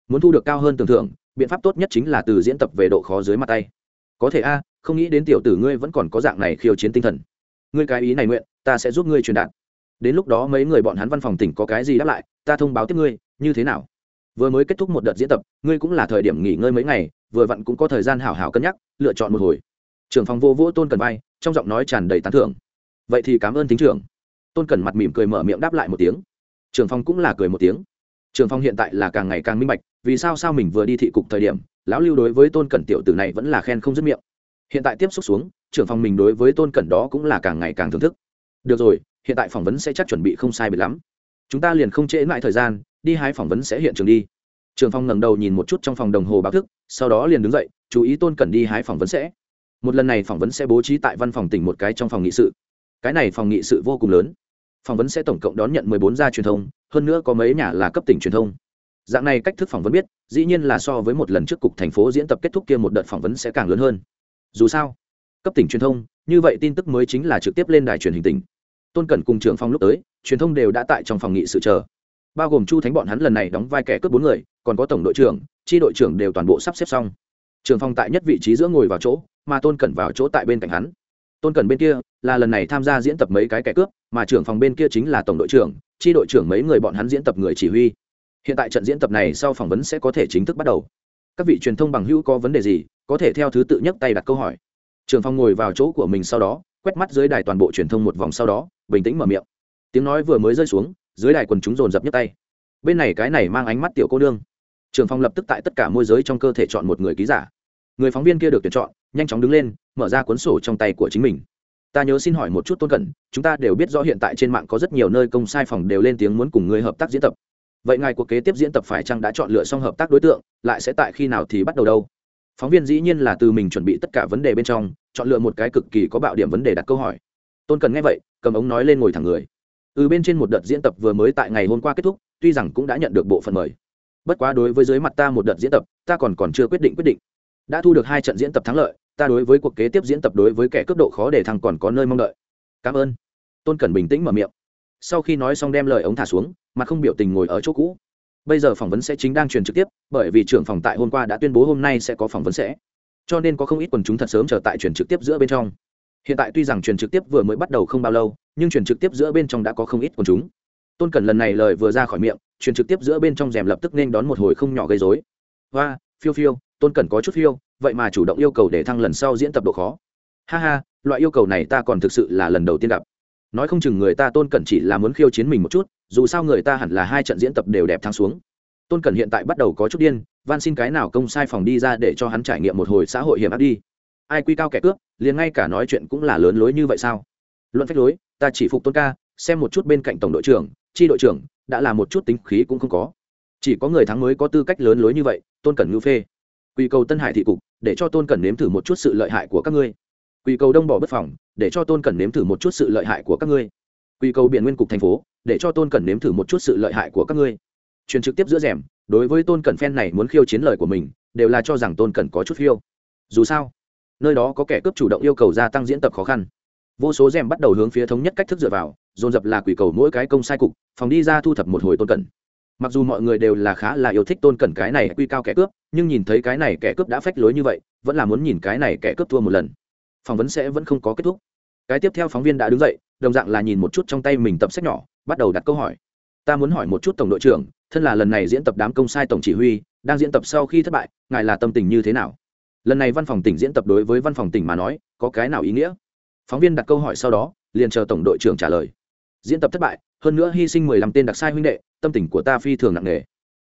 muốn thu được cao hơn tưởng thưởng, biện pháp tốt nhất chính là từ diễn tập về độ khó dưới mặt tay. Có thể a, không nghĩ đến tiểu tử ngươi vẫn còn có dạng này khiêu chiến tinh thần. Ngươi cái ý này nguyện, ta sẽ giúp ngươi truyền đạt. Đến lúc đó mấy người bọn hắn văn phòng tỉnh có cái gì đáp lại, ta thông báo tiếp ngươi, như thế nào? Vừa mới kết thúc một đợt diễn tập, ngươi cũng là thời điểm nghỉ ngơi mấy ngày, vừa vặn cũng có thời gian hảo hảo cân nhắc, lựa chọn một hồi. Trưởng phòng vô vũ tôn cần bay trong giọng nói tràn đầy tán thưởng. Vậy thì cảm ơn tính trưởng. Tôn cần mặt mỉm cười mở miệng đáp lại một tiếng trưởng phòng cũng là cười một tiếng. Trưởng phòng hiện tại là càng ngày càng minh bạch, vì sao sao mình vừa đi thị cục thời điểm, lão lưu đối với tôn cẩn tiểu tử này vẫn là khen không dứt miệng. Hiện tại tiếp xúc xuống trưởng phòng mình đối với tôn cẩn đó cũng là càng ngày càng thưởng thức. Được rồi, hiện tại phỏng vấn sẽ chắc chuẩn bị không sai biệt lắm. Chúng ta liền không trễ lại thời gian, đi hai phỏng vấn sẽ hiện trường đi. Trường phong ngẩng đầu nhìn một chút trong phòng đồng hồ báo thức, sau đó liền đứng dậy, chú ý tôn cẩn đi hái phỏng vấn sẽ. Một lần này phỏng vấn sẽ bố trí tại văn phòng tỉnh một cái trong phòng nghị sự. Cái này phòng nghị sự vô cùng lớn phỏng vấn sẽ tổng cộng đón nhận mười bốn gia truyền thông, hơn nữa có mấy nhà là cấp tỉnh truyền thông. Dạng này cách thức phỏng vấn biết, dĩ nhiên là so với một lần trước cục thành phố diễn tập kết thúc kia một đợt phỏng vấn sẽ càng lớn hơn. Dù sao, cấp tỉnh truyền thông, như vậy tin tức mới chính là trực tiếp lên đài truyền hình tỉnh. Tôn cẩn cùng trưởng phòng lúc tới, truyền thông đều đã tại trong phòng nghị sự chờ. Bao gồm chu thánh bọn hắn lần này đóng vai kẻ cướp bốn người, còn có tổng đội trưởng tri đội trưởng đều toàn bộ sắp xếp xong. Trường phòng tại nhất vị trí giữa ngồi vào chỗ, mà tôn cẩn vào chỗ tại bên cạnh hắn tôn cẩn bên kia là lần này tham gia diễn tập mấy cái kẻ cướp, mà trưởng phòng bên kia chính là tổng đội trưởng tri đội trưởng mấy người bọn hắn diễn tập người chỉ huy. Hiện tại trận diễn tập này sau phỏng vấn sẽ có thể chính thức bắt đầu. Các vị truyền thông bằng hữu có vấn đề gì, có thể theo thứ tự nhấc tay đặt câu hỏi. Trường phong ngồi vào chỗ của mình sau đó, quét mắt dưới đài toàn bộ truyền thông một vòng sau đó, bình tĩnh mở miệng. Tiếng nói vừa mới rơi xuống, dưới đài quần chúng dồn dập nhấc tay. Bên này cái này mang ánh mắt tiểu cô đương trường phong lập tức tại tất cả môi giới trong cơ thể chọn một người ký giả. Người phóng viên kia được tuyển chọn, nhanh chóng đứng lên mở ra cuốn sổ trong tay của chính mình. Ta nhớ xin hỏi một chút tôn cẩn, chúng ta đều biết rõ hiện tại trên mạng có rất nhiều nơi công sai phòng đều lên tiếng muốn cùng người hợp tác diễn tập. Vậy ngài cuộc kế tiếp diễn tập phải chăng đã chọn lựa xong hợp tác đối tượng, lại sẽ tại khi nào thì bắt đầu đâu? Phóng viên dĩ nhiên là từ mình chuẩn bị tất cả vấn đề bên trong, chọn lựa một cái cực kỳ có bạo điểm vấn đề đặt câu hỏi. Tôn cần nghe vậy, cầm ống nói lên ngồi thẳng người. Ừ bên trên một đợt diễn tập vừa mới tại ngày hôm qua kết thúc, tuy rằng cũng đã nhận được bộ phận mời. Bất quá đối với dưới mặt ta một đợt diễn tập, ta còn còn chưa quyết định quyết định. Đã thu được hai trận diễn tập thắng lợi ta đối với cuộc kế tiếp diễn tập đối với kẻ cấp độ khó để thằng còn có nơi mong đợi. Cảm ơn. Tôn cẩn bình tĩnh mở miệng. Sau khi nói xong đem lời ống thả xuống, mà không biểu tình ngồi ở chỗ cũ. Bây giờ phỏng vấn sẽ chính đang truyền trực tiếp, bởi vì trưởng phòng tại hôm qua đã tuyên bố hôm nay sẽ có phỏng vấn sẽ. Cho nên có không ít quần chúng thật sớm trở tại truyền trực tiếp giữa bên trong. Hiện tại tuy rằng truyền trực tiếp vừa mới bắt đầu không bao lâu, nhưng truyền trực tiếp giữa bên trong đã có không ít quần chúng. Tôn cẩn lần này lời vừa ra khỏi miệng, truyền trực tiếp giữa bên trong rèm lập tức nên đón một hồi không nhỏ gây dối hoa, phiêu phiêu tôn cẩn có chút phiêu, vậy mà chủ động yêu cầu để thăng lần sau diễn tập độ khó. Ha ha, loại yêu cầu này ta còn thực sự là lần đầu tiên gặp. Nói không chừng người ta tôn cẩn chỉ là muốn khiêu chiến mình một chút, dù sao người ta hẳn là hai trận diễn tập đều đẹp thắng xuống. Tôn cẩn hiện tại bắt đầu có chút điên, van xin cái nào công sai phòng đi ra để cho hắn trải nghiệm một hồi xã hội hiểm ác đi. Ai quy cao kẻ cướp, liền ngay cả nói chuyện cũng là lớn lối như vậy sao? Luận phách lối, ta chỉ phục tôn ca, xem một chút bên cạnh tổng đội trưởng tri đội trưởng, đã là một chút tính khí cũng không có. Chỉ có người thắng mới có tư cách lớn lối như vậy, tôn cẩn ngữ phê quy cầu tân hải thị cục, để cho tôn cần nếm thử một chút sự lợi hại của các ngươi. Quy cầu đông bỏ bất phòng, để cho tôn cần nếm thử một chút sự lợi hại của các ngươi. Quy cầu biển nguyên cục thành phố, để cho tôn cần nếm thử một chút sự lợi hại của các ngươi. Truyền trực tiếp giữa rèm, đối với tôn cần phen này muốn khiêu chiến lời của mình, đều là cho rằng tôn cần có chút khiêu dù sao, nơi đó có kẻ cướp chủ động yêu cầu gia tăng diễn tập khó khăn. Vô số rèm bắt đầu hướng phía thống nhất cách thức dựa vào, dồn dập là quỷ cầu mỗi cái công sai cục, phòng đi ra thu thập một hồi tôn cần mặc dù mọi người đều là khá là yêu thích tôn cẩn cái này quy cao kẻ cướp, nhưng nhìn thấy cái này kẻ cướp đã phách lối như vậy, vẫn là muốn nhìn cái này kẻ cướp thua một lần. Phỏng vấn sẽ vẫn không có kết thúc. Cái tiếp theo phóng viên đã đứng dậy, đồng dạng là nhìn một chút trong tay mình tập sách nhỏ, bắt đầu đặt câu hỏi. Ta muốn hỏi một chút tổng đội trưởng, thân là lần này diễn tập đám công sai tổng chỉ huy, đang diễn tập sau khi thất bại, ngài là tâm tình như thế nào? Lần này văn phòng tỉnh diễn tập đối với văn phòng tỉnh mà nói, có cái nào ý nghĩa? Phóng viên đặt câu hỏi sau đó, liền chờ tổng đội trưởng trả lời. Diễn tập thất bại hơn nữa hy sinh mười lăm tên đặc sai huynh đệ, tâm tình của ta phi thường nặng nề.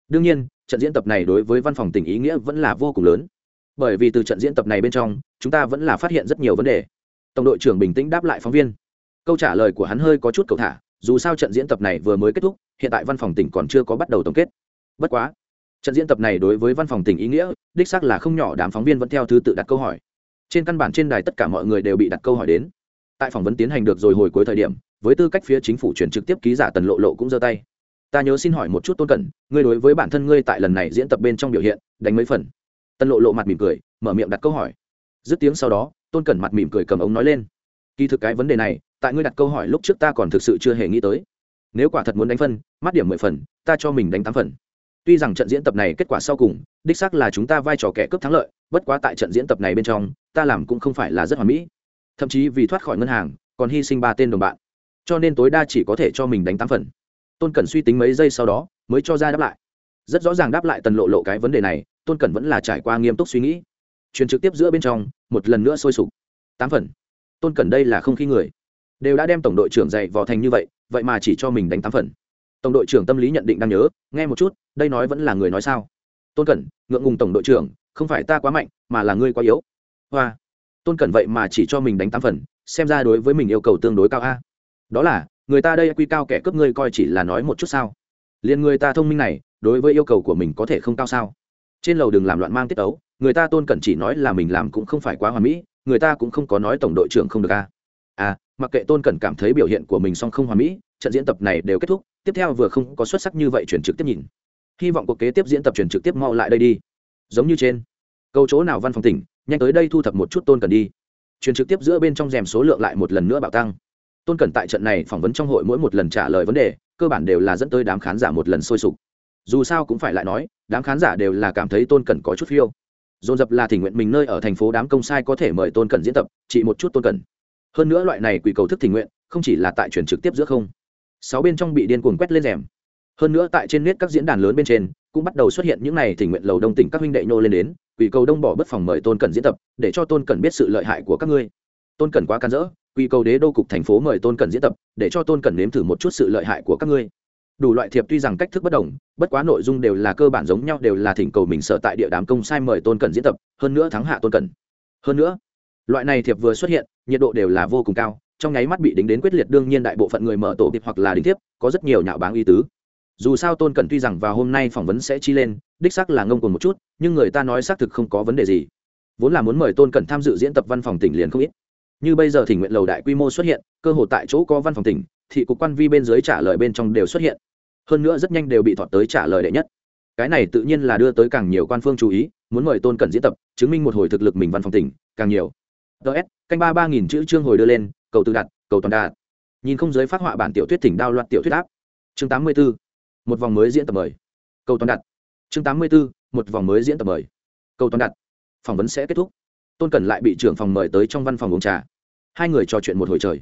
Đương nhiên, trận diễn tập này đối với văn phòng tỉnh ý nghĩa vẫn là vô cùng lớn. Bởi vì từ trận diễn tập này bên trong, chúng ta vẫn là phát hiện rất nhiều vấn đề. Tổng đội trưởng bình tĩnh đáp lại phóng viên. Câu trả lời của hắn hơi có chút cầu thả, dù sao trận diễn tập này vừa mới kết thúc, hiện tại văn phòng tỉnh còn chưa có bắt đầu tổng kết. Bất quá, trận diễn tập này đối với văn phòng tỉnh ý nghĩa, đích xác là không nhỏ, đám phóng viên vẫn theo thứ tự đặt câu hỏi. Trên căn bản trên đài tất cả mọi người đều bị đặt câu hỏi đến. Tại phỏng vấn tiến hành được rồi hồi cuối thời điểm với tư cách phía chính phủ chuyển trực tiếp ký giả tần lộ lộ cũng giơ tay. Ta nhớ xin hỏi một chút tôn cẩn, ngươi đối với bản thân ngươi tại lần này diễn tập bên trong biểu hiện, đánh mấy phần? Tần lộ lộ mặt mỉm cười, mở miệng đặt câu hỏi. Dứt tiếng sau đó, tôn cẩn mặt mỉm cười cầm ống nói lên. Kỳ thực cái vấn đề này, tại ngươi đặt câu hỏi lúc trước ta còn thực sự chưa hề nghĩ tới. Nếu quả thật muốn đánh phân, mắt điểm mười phần, ta cho mình đánh tám phần. Tuy rằng trận diễn tập này kết quả sau cùng, đích xác là chúng ta vai trò kẻ cướp thắng lợi, bất quá tại trận diễn tập này bên trong, ta làm cũng không phải là rất hoàn mỹ. Thậm chí vì thoát khỏi ngân hàng, còn hy sinh ba tên đồng bạn cho nên tối đa chỉ có thể cho mình đánh tám phần. Tôn cẩn suy tính mấy giây sau đó, mới cho ra đáp lại. Rất rõ ràng đáp lại tần lộ lộ cái vấn đề này, tôn cẩn vẫn là trải qua nghiêm túc suy nghĩ. Truyền trực tiếp giữa bên trong, một lần nữa sôi sục. Tám phần. Tôn cẩn đây là không khí người. Đều đã đem tổng đội trưởng dạy vò thành như vậy vậy mà chỉ cho mình đánh tám phần. Tổng đội trưởng tâm lý nhận định đang nhớ, nghe một chút, đây nói vẫn là người nói sao? Tôn cẩn, ngượng ngùng tổng đội trưởng, không phải ta quá mạnh, mà là ngươi quá yếu. Hoa. Tôn cẩn vậy mà chỉ cho mình đánh tám phần, xem ra đối với mình yêu cầu tương đối cao a đó là, người ta đây quy cao kẻ cướp ngươi coi chỉ là nói một chút sao? Liền người ta thông minh này, đối với yêu cầu của mình có thể không cao sao? Trên lầu đừng làm loạn mang tiết ấu, người ta tôn cẩn chỉ nói là mình làm cũng không phải quá hoàn mỹ, người ta cũng không có nói tổng đội trưởng không được a à mặc kệ tôn cẩn cảm thấy biểu hiện của mình song không hoàn mỹ, trận diễn tập này đều kết thúc, tiếp theo vừa không có xuất sắc như vậy chuyển trực tiếp nhìn. Hy vọng cuộc kế tiếp diễn tập chuyển trực tiếp mau lại đây đi. Giống như trên, câu chỗ nào văn phòng tỉnh, nhanh tới đây thu thập một chút tôn cần đi. Chuyển trực tiếp giữa bên trong rèm số lượng lại một lần nữa bạo tăng tôn Cẩn tại trận này phỏng vấn trong hội mỗi một lần trả lời vấn đề, cơ bản đều là dẫn tới đám khán giả một lần sôi sục. Dù sao cũng phải lại nói, đám khán giả đều là cảm thấy tôn Cẩn có chút phiêu. Dồn dập là thỉnh nguyện mình nơi ở thành phố đám công sai có thể mời tôn Cẩn diễn tập, chỉ một chút tôn Cẩn. hơn nữa loại này quỳ cầu thức thỉnh nguyện, không chỉ là tại truyền trực tiếp giữa không, sáu bên trong bị điên cuồng quét lên rèm. Hơn nữa tại trên nét các diễn đàn lớn bên trên, cũng bắt đầu xuất hiện những này thỉnh nguyện lầu đông tỉnh các huynh đệ nhô lên đến, quỷ cầu đông bỏ bất phòng mời tôn cẩn diễn tập, để cho tôn cẩn biết sự lợi hại của các ngươi. Tôn cẩn quá can dỡ quy cầu đế đô cục thành phố mời tôn cần diễn tập, để cho tôn cần nếm thử một chút sự lợi hại của các ngươi. Đủ loại thiệp tuy rằng cách thức bất đồng, bất quá nội dung đều là cơ bản giống nhau, đều là thỉnh cầu mình sở tại địa đám công sai mời tôn cần diễn tập, hơn nữa thắng hạ tôn cần hơn nữa, loại này thiệp vừa xuất hiện, nhiệt độ đều là vô cùng cao, trong nháy mắt bị đính đến quyết liệt, đương nhiên đại bộ phận người mở tổ kịp hoặc là đính tiếp có rất nhiều nhạo báng y tứ. Dù sao tôn cần tuy rằng vào hôm nay phỏng vấn sẽ chi lên, đích xác là ngông cuồng một chút, nhưng người ta nói xác thực không có vấn đề gì. Vốn là muốn mời tôn cần tham dự diễn tập văn phòng tỉnh liền không ít như bây giờ thỉnh nguyện lầu đại quy mô xuất hiện, cơ hội tại chỗ có văn phòng tỉnh, thị cục quan vi bên dưới trả lời bên trong đều xuất hiện. Hơn nữa rất nhanh đều bị thọt tới trả lời đệ nhất. Cái này tự nhiên là đưa tới càng nhiều quan phương chú ý, muốn mời tôn cẩn diễn tập, chứng minh một hồi thực lực mình văn phòng tỉnh, càng nhiều. Ts canh ba ba nghìn chữ chương hồi đưa lên, cầu tự đặt, cầu toàn đạt. Nhìn không giới phát họa bản tiểu thuyết thỉnh đao loạt tiểu thuyết áp. Chương tám mươi 84. một vòng mới diễn tập mời. Cầu toàn đặt chương tám mươi 84. một vòng mới diễn tập mời. Cầu toàn đặt phỏng vấn sẽ kết thúc tôn cẩn lại bị trưởng phòng mời tới trong văn phòng uống trà. Hai người trò chuyện một hồi trời.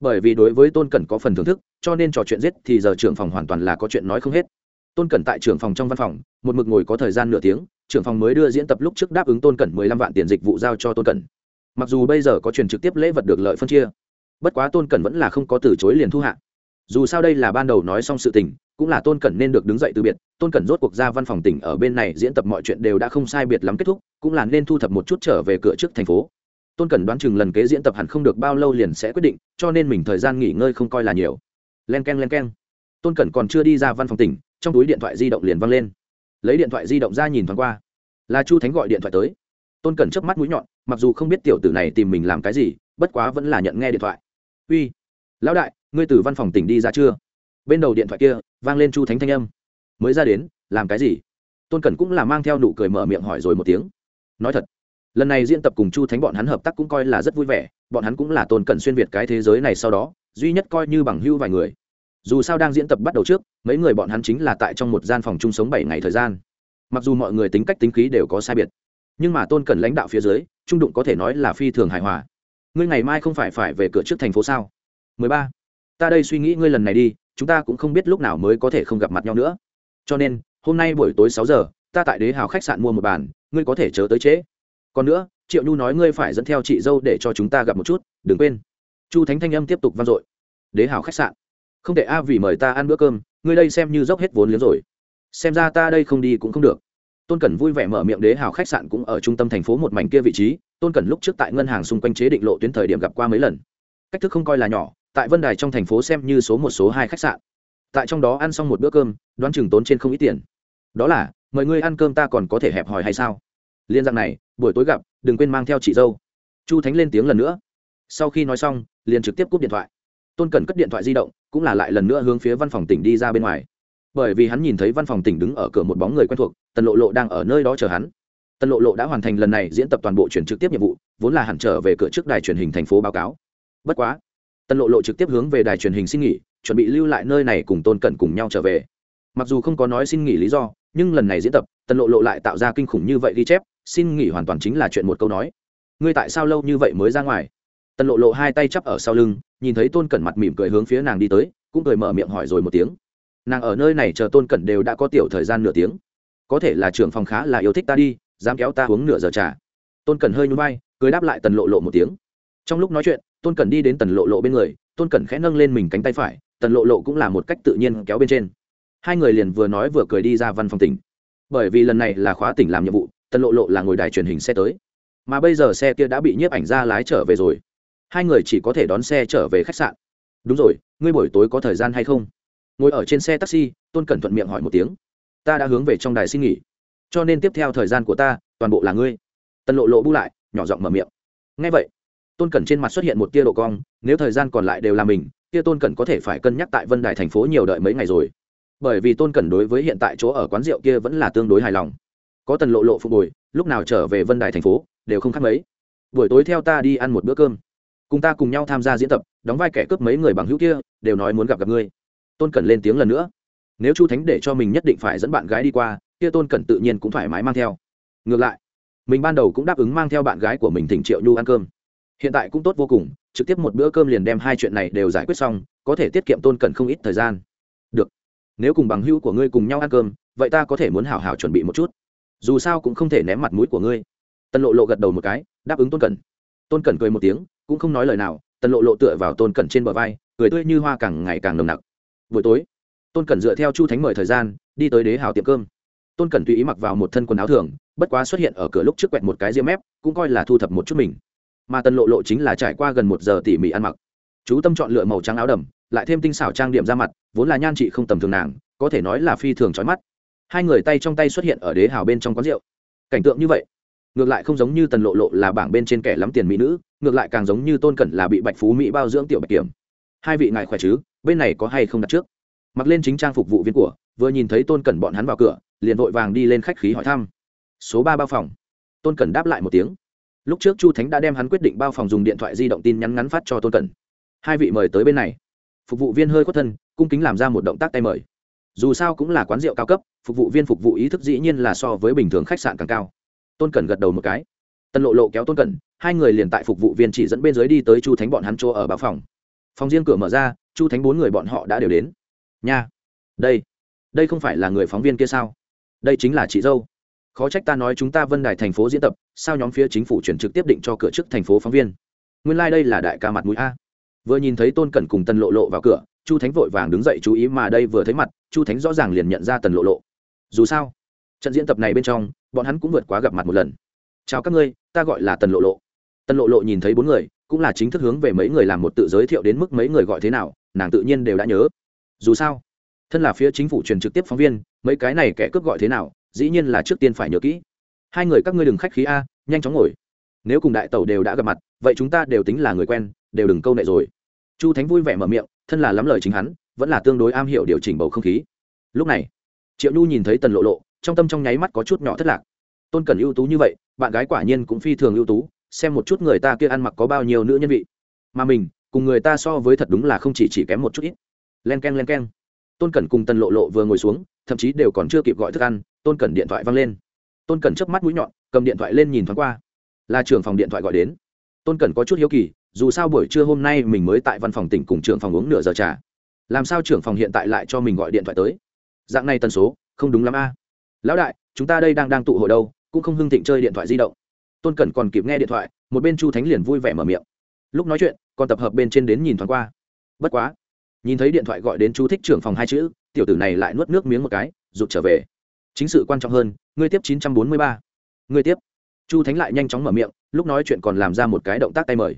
Bởi vì đối với tôn cẩn có phần thưởng thức, cho nên trò chuyện giết thì giờ trưởng phòng hoàn toàn là có chuyện nói không hết. Tôn cẩn tại trưởng phòng trong văn phòng, một mực ngồi có thời gian nửa tiếng, trưởng phòng mới đưa diễn tập lúc trước đáp ứng tôn cẩn mười lăm vạn tiền dịch vụ giao cho tôn cẩn. Mặc dù bây giờ có truyền trực tiếp lễ vật được lợi phân chia, bất quá tôn cẩn vẫn là không có từ chối liền thu hạ. Dù sao đây là ban đầu nói xong sự tình cũng là tôn cẩn nên được đứng dậy từ biệt, tôn cẩn rốt cuộc ra văn phòng tỉnh ở bên này, diễn tập mọi chuyện đều đã không sai biệt lắm kết thúc, cũng là nên thu thập một chút trở về cửa trước thành phố. Tôn cẩn đoán chừng lần kế diễn tập hẳn không được bao lâu liền sẽ quyết định, cho nên mình thời gian nghỉ ngơi không coi là nhiều. Len k e n len k e n tôn cẩn còn chưa đi ra văn phòng tỉnh, trong túi điện thoại di động liền văng lên. Lấy điện thoại di động ra nhìn thoáng qua. Là chu thánh gọi điện thoại tới. Tôn cẩn chớp mắt mũi nhọn, mặc dù không biết tiểu tử này tìm mình làm cái gì, bất quá vẫn là nhận nghe điện thoại. Uy, lão đại, ngươi từ văn phòng tỉnh đi ra chưa? Bên đầu điện thoại kia vang lên chu thánh thanh âm. Mới ra đến, làm cái gì? Tôn cẩn cũng là mang theo nụ cười mở miệng hỏi rồi một tiếng. Nói thật, lần này diễn tập cùng chu thánh bọn hắn hợp tác cũng coi là rất vui vẻ, bọn hắn cũng là tôn cẩn xuyên việt cái thế giới này sau đó, duy nhất coi như bằng hưu vài người. Dù sao đang diễn tập bắt đầu trước, mấy người bọn hắn chính là tại trong một gian phòng chung sống bảy ngày thời gian. Mặc dù mọi người tính cách tính khí đều có sai biệt, nhưng mà tôn cẩn lãnh đạo phía dưới, trung đụng có thể nói là phi thường hài hòa. Ngươi ngày mai không phải phải về cửa trước thành phố sao? 13. ta đây suy nghĩ ngươi lần này đi chúng ta cũng không biết lúc nào mới có thể không gặp mặt nhau nữa. Cho nên, hôm nay buổi tối sáu giờ, ta tại đế hào khách sạn mua một bàn, ngươi có thể chờ tới trễ. Còn nữa, triệu nhu nói ngươi phải dẫn theo chị dâu để cho chúng ta gặp một chút, đừng quên. Chu thánh thanh âm tiếp tục vang dội. Đế hào khách sạn. Không thể a, vì mời ta ăn bữa cơm, ngươi đây xem như dốc hết vốn liếng rồi. Xem ra ta đây không đi cũng không được. Tôn cẩn vui vẻ mở miệng đế hào khách sạn cũng ở trung tâm thành phố một mảnh kia vị trí. Tôn cẩn lúc trước tại ngân hàng xung quanh chế định lộ tuyến thời điểm gặp qua mấy lần. Cách thức không coi là nhỏ tại vân đài trong thành phố xem như số một, số hai khách sạn. Tại trong đó ăn xong một bữa cơm, đoán chừng tốn trên không ít tiền. Đó là, mời ngươi ăn cơm ta còn có thể hẹp hòi hay sao? Liên dạng này, buổi tối gặp, đừng quên mang theo chị dâu. Chu thánh lên tiếng lần nữa. Sau khi nói xong, liền trực tiếp cúp điện thoại. Tôn cần cất điện thoại di động, cũng là lại lần nữa hướng phía văn phòng tỉnh đi ra bên ngoài. Bởi vì hắn nhìn thấy văn phòng tỉnh đứng ở cửa một bóng người quen thuộc, tần lộ lộ đang ở nơi đó chờ hắn. Tần lộ lộ đã hoàn thành lần này diễn tập toàn bộ chuyển trực tiếp nhiệm vụ, vốn là hẳn trở về cửa trước đài truyền hình thành phố báo cáo. Bất quá tần lộ lộ trực tiếp hướng về đài truyền hình xin nghỉ, chuẩn bị lưu lại nơi này cùng tôn cẩn cùng nhau trở về. Mặc dù không có nói xin nghỉ lý do, nhưng lần này diễn tập, tần lộ lộ lại tạo ra kinh khủng như vậy ghi chép, xin nghỉ hoàn toàn chính là chuyện một câu nói. Ngươi tại sao lâu như vậy mới ra ngoài? Tần lộ lộ hai tay chắp ở sau lưng, nhìn thấy tôn cẩn mặt mỉm cười hướng phía nàng đi tới, cũng cười mở miệng hỏi rồi một tiếng. Nàng ở nơi này chờ tôn cẩn đều đã có tiểu thời gian nửa tiếng. Có thể là trưởng phòng khá là yêu thích ta đi, dám kéo ta uống nửa giờ trà. Tôn cẩn hơi nhún vai, cười đáp lại tần lộ lộ một tiếng. Trong lúc nói chuyện tôn cẩn đi đến tần lộ lộ bên người, tôn cẩn khẽ nâng lên mình cánh tay phải, tần lộ lộ cũng là một cách tự nhiên kéo bên trên. Hai người liền vừa nói vừa cười đi ra văn phòng tỉnh. Bởi vì lần này là khóa tỉnh làm nhiệm vụ, tần lộ lộ là ngồi đài truyền hình xe tới. Mà bây giờ xe kia đã bị nhiếp ảnh ra lái trở về rồi. Hai người chỉ có thể đón xe trở về khách sạn. Đúng rồi, ngươi buổi tối có thời gian hay không? Ngồi ở trên xe taxi, tôn cẩn thuận miệng hỏi một tiếng. Ta đã hướng về trong đài xin nghỉ. Cho nên tiếp theo thời gian của ta, toàn bộ là ngươi. Tần lộ lộ bu lại, nhỏ giọng mở miệng. Ngay vậy tôn cẩn trên mặt xuất hiện một tia độ cong, nếu thời gian còn lại đều là mình tia tôn cẩn có thể phải cân nhắc tại vân đài thành phố nhiều đợi mấy ngày rồi. Bởi vì tôn cẩn đối với hiện tại chỗ ở quán rượu kia vẫn là tương đối hài lòng. Có tần lộ lộ phục hồi, lúc nào trở về vân đài thành phố, đều không khác mấy. Buổi tối theo ta đi ăn một bữa cơm. Cùng ta cùng nhau tham gia diễn tập, đóng vai kẻ cướp mấy người bằng hữu kia, đều nói muốn gặp gặp ngươi. Tôn cẩn lên tiếng lần nữa. Nếu chu thánh để cho mình nhất định phải dẫn bạn gái đi qua, kia tôn cẩn tự nhiên cũng thoải mái mang theo. Ngược lại, mình ban đầu cũng đáp ứng mang theo bạn gái của mình thỉnh triệu nhu ăn cơm hiện tại cũng tốt vô cùng, trực tiếp một bữa cơm liền đem hai chuyện này đều giải quyết xong, có thể tiết kiệm tôn cần không ít thời gian. Được. Nếu cùng bằng hữu của ngươi cùng nhau ăn cơm, vậy ta có thể muốn hảo hảo chuẩn bị một chút. Dù sao cũng không thể ném mặt mũi của ngươi. Tân lộ lộ gật đầu một cái, đáp ứng tôn cẩn. Tôn cẩn cười một tiếng, cũng không nói lời nào, tần lộ lộ tựa vào tôn cẩn trên bờ vai, cười tươi như hoa càng ngày càng nồng nặc. Buổi tối, tôn cẩn dựa theo chu thánh mời thời gian, đi tới đế hào tiệm cơm. Tôn cẩn tùy ý mặc vào một thân quần áo thường, bất quá xuất hiện ở cửa lúc trước quẹt một cái ria mép, cũng coi là thu thập một chút mình mà tần lộ lộ chính là trải qua gần một giờ tỉ mỉ ăn mặc. Chú tâm chọn lựa màu trắng áo đầm, lại thêm tinh xảo trang điểm ra mặt, vốn là nhan chị không tầm thường nàng, có thể nói là phi thường trói mắt. Hai người tay trong tay xuất hiện ở đế hào bên trong quán rượu. Cảnh tượng như vậy, ngược lại không giống như tần lộ lộ là bảng bên trên kẻ lắm tiền mỹ nữ, ngược lại càng giống như tôn cẩn là bị bạch phú mỹ bao dưỡng tiểu bạch kiểm. Hai vị ngài khỏe chứ, bên này có hay không đặt trước? Mặc lên chính trang phục vụ viên của, vừa nhìn thấy tôn cẩn bọn hắn vào cửa, liền vội vàng đi lên khách khí hỏi thăm. Số ba bao phòng. Tôn cẩn đáp lại một tiếng lúc trước chu thánh đã đem hắn quyết định bao phòng dùng điện thoại di động tin nhắn ngắn phát cho tôn cẩn. Hai vị mời tới bên này. Phục vụ viên hơi khuất thân, cung kính làm ra một động tác tay mời. Dù sao cũng là quán rượu cao cấp, phục vụ viên phục vụ ý thức dĩ nhiên là so với bình thường khách sạn càng cao. Tôn cẩn gật đầu một cái. Tân lộ lộ kéo tôn cẩn, hai người liền tại phục vụ viên chỉ dẫn bên dưới đi tới chu thánh bọn hắn chỗ ở báo phòng. Phòng riêng cửa mở ra, chu thánh bốn người bọn họ đã đều đến. Nha. Đây. Đây không phải là người phóng viên kia sao? Đây chính là chị dâu khó trách ta nói chúng ta vân đài thành phố diễn tập, sao nhóm phía chính phủ chuyển trực tiếp định cho cửa chức thành phố phóng viên? Nguyên lai、like、đây là đại ca mặt mũi a. Vừa nhìn thấy tôn cẩn cùng tần lộ lộ vào cửa, chu thánh vội vàng đứng dậy chú ý mà đây vừa thấy mặt, chu thánh rõ ràng liền nhận ra tần lộ lộ. Dù sao, trận diễn tập này bên trong, bọn hắn cũng vượt quá gặp mặt một lần. Chào các ngươi, ta gọi là tần lộ lộ. Tần lộ lộ nhìn thấy bốn người, cũng là chính thức hướng về mấy người làm một tự giới thiệu đến mức mấy người gọi thế nào, nàng tự nhiên đều đã nhớ. Dù sao, thân là phía chính phủ truyền trực tiếp phóng viên, mấy cái này kẻ cướp gọi thế nào dĩ nhiên là trước tiên phải nhớ kỹ. Hai người các ngươi đừng khách khí a, nhanh chóng ngồi. Nếu cùng đại tẩu đều đã gặp mặt, vậy chúng ta đều tính là người quen, đều đừng câu nệ rồi. Chu thánh vui vẻ mở miệng, thân là lắm lời chính hắn, vẫn là tương đối am hiểu điều chỉnh bầu không khí. Lúc này, triệu nhu nhìn thấy tần lộ lộ, trong tâm trong nháy mắt có chút nhỏ thất lạc. Tôn cần ưu tú như vậy, bạn gái quả nhiên cũng phi thường ưu tú, xem một chút người ta kia ăn mặc có bao nhiêu nữ nhân vị. Mà mình, cùng người ta so với thật đúng là không chỉ chỉ kém một chút ít. Len k e n len k e n tôn cẩn cùng tần lộ lộ vừa ngồi xuống, thậm chí đều còn chưa kịp gọi thức ăn tôn cẩn điện thoại văng lên. Tôn cẩn chớp mắt mũi nhọn, cầm điện thoại lên nhìn thoáng qua. Là trưởng phòng điện thoại gọi đến. Tôn cẩn có chút hiếu kỳ, dù sao buổi trưa hôm nay mình mới tại văn phòng tỉnh cùng trưởng phòng uống nửa giờ trà. Làm sao trưởng phòng hiện tại lại cho mình gọi điện thoại tới? Dạng này tần số, không đúng lắm a. Lão đại, chúng ta đây đang đang tụ hội đâu, cũng không hưng thịnh chơi điện thoại di động. Tôn cẩn còn kịp nghe điện thoại, một bên chu thánh liền vui vẻ mở miệng. Lúc nói chuyện, còn tập hợp bên trên đến nhìn thoáng qua. Bất quá, nhìn thấy điện thoại gọi đến chú thích trưởng phòng hai chữ, tiểu tử này lại nuốt nước miếng một cái, rụt trở về chính sự quan trọng hơn, ngươi tiếp chín trăm bốn mươi ba. Ngươi tiếp. Chu thánh lại nhanh chóng mở miệng, lúc nói chuyện còn làm ra một cái động tác tay mời.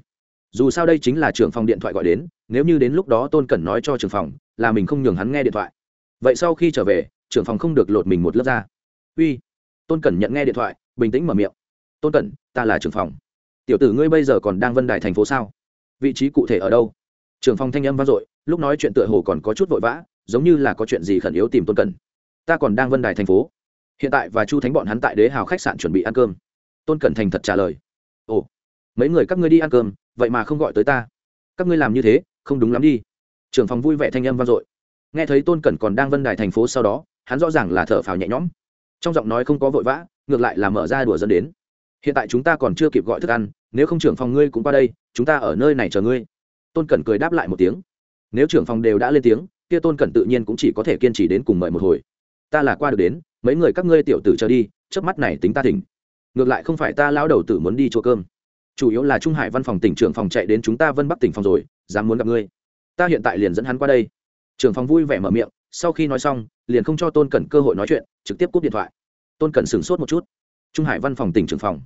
Dù sao đây chính là trưởng phòng điện thoại gọi đến, nếu như đến lúc đó tôn cẩn nói cho trưởng phòng, là mình không nhường hắn nghe điện thoại. Vậy sau khi trở về, trưởng phòng không được lột mình một lớp ra. Uy. Tôn cẩn nhận nghe điện thoại, bình tĩnh mở miệng. Tôn cẩn, ta là trưởng phòng. Tiểu tử ngươi bây giờ còn đang vân đài thành phố sao? Vị trí cụ thể ở đâu? Trưởng phòng thanh âm vang dội, lúc nói chuyện tựa hồ còn có chút vội vã, giống như là có chuyện gì khẩn yếu tìm tôn cẩn ta còn đang vân đài thành phố. Hiện tại và chu thánh bọn hắn tại đế hào khách sạn chuẩn bị ăn cơm. Tôn cẩn thành thật trả lời. Ồ, mấy người các ngươi đi ăn cơm, vậy mà không gọi tới ta. Các ngươi làm như thế, không đúng lắm đi. Trưởng phòng vui vẻ thanh âm vang dội. Nghe thấy tôn cẩn còn đang vân đài thành phố sau đó, hắn rõ ràng là thở phào nhẹ nhõm. Trong giọng nói không có vội vã, ngược lại là mở ra đùa dẫn đến. Hiện tại chúng ta còn chưa kịp gọi thức ăn, nếu không trưởng phòng ngươi cũng qua đây, chúng ta ở nơi này chờ ngươi. Tôn cẩn cười đáp lại một tiếng. Nếu trưởng phòng đều đã lên tiếng, kia tôn cẩn tự nhiên cũng chỉ có thể kiên trì đến cùng mời một hồi ta là qua được đến, mấy người các ngươi tiểu tử trở đi trước mắt này tính ta thỉnh. Ngược lại không phải ta lão đầu tử muốn đi chỗ cơm. Chủ yếu là trung hải văn phòng tỉnh trưởng phòng chạy đến chúng ta vân bắc tỉnh phòng rồi, dám muốn gặp ngươi. Ta hiện tại liền dẫn hắn qua đây. Trưởng phòng vui vẻ mở miệng, sau khi nói xong, liền không cho tôn cẩn cơ hội nói chuyện, trực tiếp cúp điện thoại. Tôn cẩn sửng sốt một chút. Trung hải văn phòng tỉnh trưởng phòng.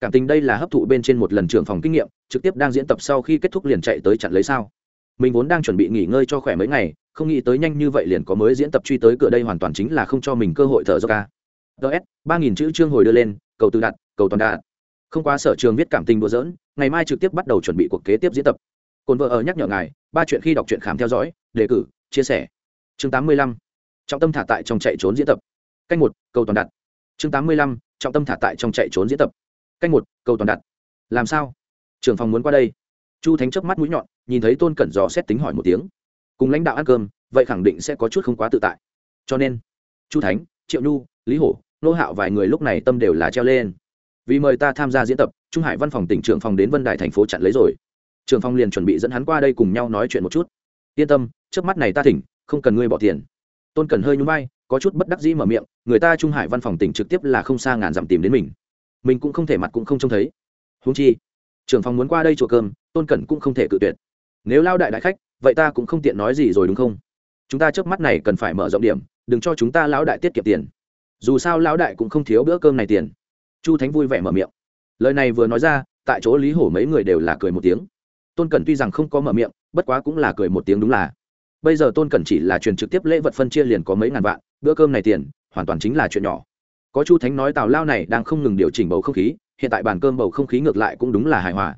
Cảm tình đây là hấp thụ bên trên một lần trưởng phòng kinh nghiệm, trực tiếp đang diễn tập sau khi kết thúc liền chạy tới chặn lấy sao. Mình vốn đang chuẩn bị nghỉ ngơi cho khỏe mấy ngày không nghĩ tới nhanh như vậy liền có mới diễn tập truy tới cửa đây hoàn toàn chính là không cho mình cơ hội thở dốc ca. Ts ba nghìn chữ chương hồi đưa lên, cầu tự đặt, cầu toàn đạt. Không qua sở trường viết cảm tình đùa dỡn ngày mai trực tiếp bắt đầu chuẩn bị cuộc kế tiếp diễn tập. Cồn vợ ở nhắc nhở ngài, ba chuyện khi đọc truyện khám theo dõi, đề cử, chia sẻ. Chương tám mươi lăm, trọng tâm thả tại trong chạy trốn diễn tập. Canh một, cầu toàn đặt chương tám mươi lăm, trọng tâm thả tại trong chạy trốn diễn tập. Canh một, cầu toàn đặt làm sao? Trưởng phòng muốn qua đây. Chu thánh chớp mắt mũi nhọn, nhìn thấy tôn cẩn dò xét tính hỏi một tiếng cùng lãnh đạo ăn cơm, vậy khẳng định sẽ có chút không quá tự tại. Cho nên, chu thánh, triệu nhu, lý hổ, nô hạo vài người lúc này tâm đều là treo lên. Vì mời ta tham gia diễn tập, trung hải văn phòng tỉnh trưởng phòng đến vân đài thành phố chặn lấy rồi. Trưởng phòng liền chuẩn bị dẫn hắn qua đây cùng nhau nói chuyện một chút. Yên tâm, trước mắt này ta thỉnh, không cần ngươi bỏ tiền. Tôn cần hơi nhún vai, có chút bất đắc dĩ mở miệng, người ta trung hải văn phòng tỉnh trực tiếp là không xa ngàn dặm tìm đến mình. Mình cũng không thể mặt cũng không trông thấy. Húng chi, trưởng phòng muốn qua đây chỗ cơm, tôn cẩn cũng không thể cự tuyệt. Nếu lao đại đại khách vậy ta cũng không tiện nói gì rồi đúng không? Chúng ta trước mắt này cần phải mở rộng điểm, đừng cho chúng ta lão đại tiết kiệm tiền. Dù sao lão đại cũng không thiếu bữa cơm này tiền. Chu thánh vui vẻ mở miệng. Lời này vừa nói ra, tại chỗ lý hổ mấy người đều là cười một tiếng. Tôn cẩn tuy rằng không có mở miệng, bất quá cũng là cười một tiếng đúng là. Bây giờ tôn cẩn chỉ là truyền trực tiếp lễ vật phân chia liền có mấy ngàn vạn, bữa cơm này tiền, hoàn toàn chính là chuyện nhỏ. Có chu thánh nói tào lao này đang không ngừng điều chỉnh bầu không khí, hiện tại bàn cơm bầu không khí ngược lại cũng đúng là hài hòa.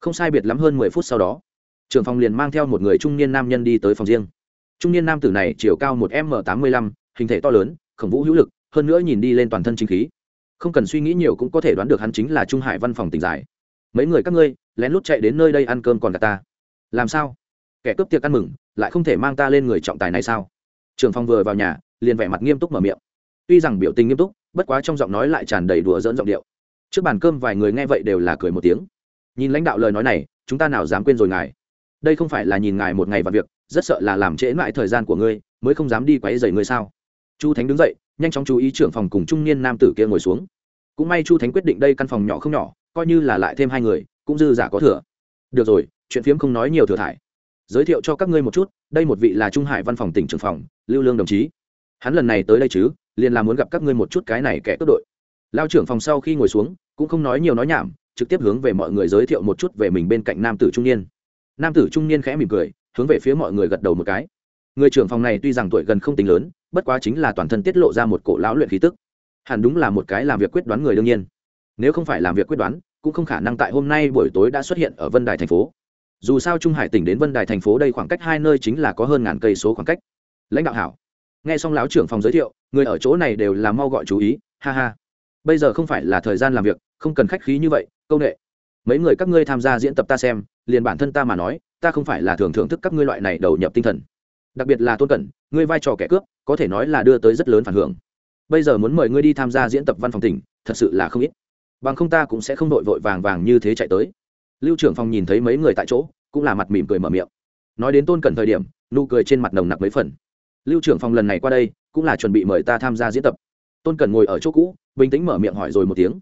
Không sai biệt lắm hơn mười phút sau đó trưởng phòng liền mang theo một người trung niên nam nhân đi tới phòng riêng. Trung niên nam tử này chiều cao một m tám mươi lăm, hình thể to lớn, khổng vũ hữu lực, hơn nữa nhìn đi lên toàn thân chính khí. Không cần suy nghĩ nhiều cũng có thể đoán được hắn chính là trung hải văn phòng tỉnh giải. Mấy người các ngươi, lén lút chạy đến nơi đây ăn cơm còn cả ta. Làm sao? Kẻ cướp tiệc ăn mừng, lại không thể mang ta lên người trọng tài này sao? Trưởng phòng vừa vào nhà, liền vẻ mặt nghiêm túc mở miệng. Tuy rằng biểu tình nghiêm túc, bất quá trong giọng nói lại tràn đầy đùa dỡn giọng điệu. Trước bàn cơm vài người nghe vậy đều là cười một tiếng. Nhìn lãnh đạo lời nói này, chúng ta nào dám quên rồi ngài? Đây không phải là nhìn ngài một ngày vào việc, rất sợ là làm trễ mãi thời gian của ngươi, mới không dám đi quấy rầy ngươi sao? Chu thánh đứng dậy, nhanh chóng chú ý trưởng phòng cùng trung niên nam tử kia ngồi xuống. Cũng may chu thánh quyết định đây căn phòng nhỏ không nhỏ, coi như là lại thêm hai người, cũng dư giả có thừa. Được rồi, chuyện phiếm không nói nhiều thừa thải. Giới thiệu cho các ngươi một chút, đây một vị là trung hải văn phòng tỉnh trưởng phòng, lưu lương đồng chí. Hắn lần này tới đây chứ, liền là muốn gặp các ngươi một chút cái này kẻ cướp đội. Lao trưởng phòng sau khi ngồi xuống, cũng không nói nhiều nói nhảm, trực tiếp hướng về mọi người giới thiệu một chút về mình bên cạnh nam tử trung niên nam tử trung niên khẽ mỉm cười, hướng về phía mọi người gật đầu một cái. Người trưởng phòng này tuy rằng tuổi gần không tính lớn, bất quá chính là toàn thân tiết lộ ra một cổ lão luyện khí tức. Hẳn đúng là một cái làm việc quyết đoán người đương nhiên. Nếu không phải làm việc quyết đoán, cũng không khả năng tại hôm nay buổi tối đã xuất hiện ở vân đài thành phố. Dù sao trung hải tỉnh đến vân đài thành phố đây khoảng cách hai nơi chính là có hơn ngàn cây số khoảng cách. Lãnh đạo hảo. Nghe xong lão trưởng phòng giới thiệu, người ở chỗ này đều là mau gọi chú ý, ha ha. Bây giờ không phải là thời gian làm việc, không cần khách khí như vậy công nghệ mấy người các ngươi tham gia diễn tập ta xem, liền bản thân ta mà nói, ta không phải là thường thưởng thức các ngươi loại này đầu nhập tinh thần. Đặc biệt là tôn cẩn, ngươi vai trò kẻ cướp, có thể nói là đưa tới rất lớn phản hưởng. Bây giờ muốn mời ngươi đi tham gia diễn tập văn phòng tỉnh, thật sự là không ít. Bằng không ta cũng sẽ không đội vội vàng vàng như thế chạy tới. Lưu trưởng phòng nhìn thấy mấy người tại chỗ, cũng là mặt mỉm cười mở miệng. Nói đến tôn cẩn thời điểm, nụ cười trên mặt nồng nặc mấy phần. Lưu trưởng phòng lần này qua đây, cũng là chuẩn bị mời ta tham gia diễn tập. Tôn cẩn ngồi ở chỗ cũ, bình tĩnh mở miệng hỏi rồi một tiếng.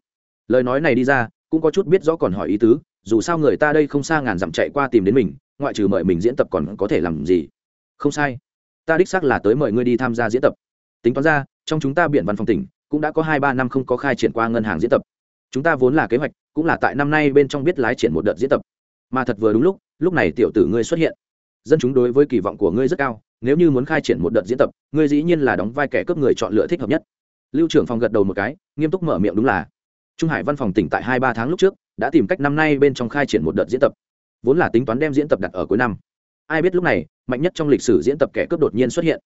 Lời nói này đi ra cũng có chút biết rõ còn hỏi ý tứ, dù sao người ta đây không xa ngàn dặm chạy qua tìm đến mình, ngoại trừ mời mình diễn tập còn có thể làm gì? Không sai. Ta đích xác là tới mời ngươi đi tham gia diễn tập. Tính toán ra, trong chúng ta biển văn phòng tỉnh, cũng đã có hai ba năm không có khai triển qua ngân hàng diễn tập. Chúng ta vốn là kế hoạch, cũng là tại năm nay bên trong biết lái triển một đợt diễn tập. Mà thật vừa đúng lúc lúc này tiểu tử ngươi xuất hiện. Dân chúng đối với kỳ vọng của ngươi rất cao, nếu như muốn khai triển một đợt diễn tập, ngươi dĩ nhiên là đóng vai kẻ cướp người chọn lựa thích hợp nhất. Lưu trưởng phòng gật đầu một cái, nghiêm túc mở miệng đúng là trung hải văn phòng tỉnh tại hai ba tháng lúc trước, đã tìm cách năm nay bên trong khai triển một đợt diễn tập. Vốn là tính toán đem diễn tập đặt ở cuối năm. Ai biết lúc này, mạnh nhất trong lịch sử diễn tập kẻ cướp đột nhiên xuất hiện.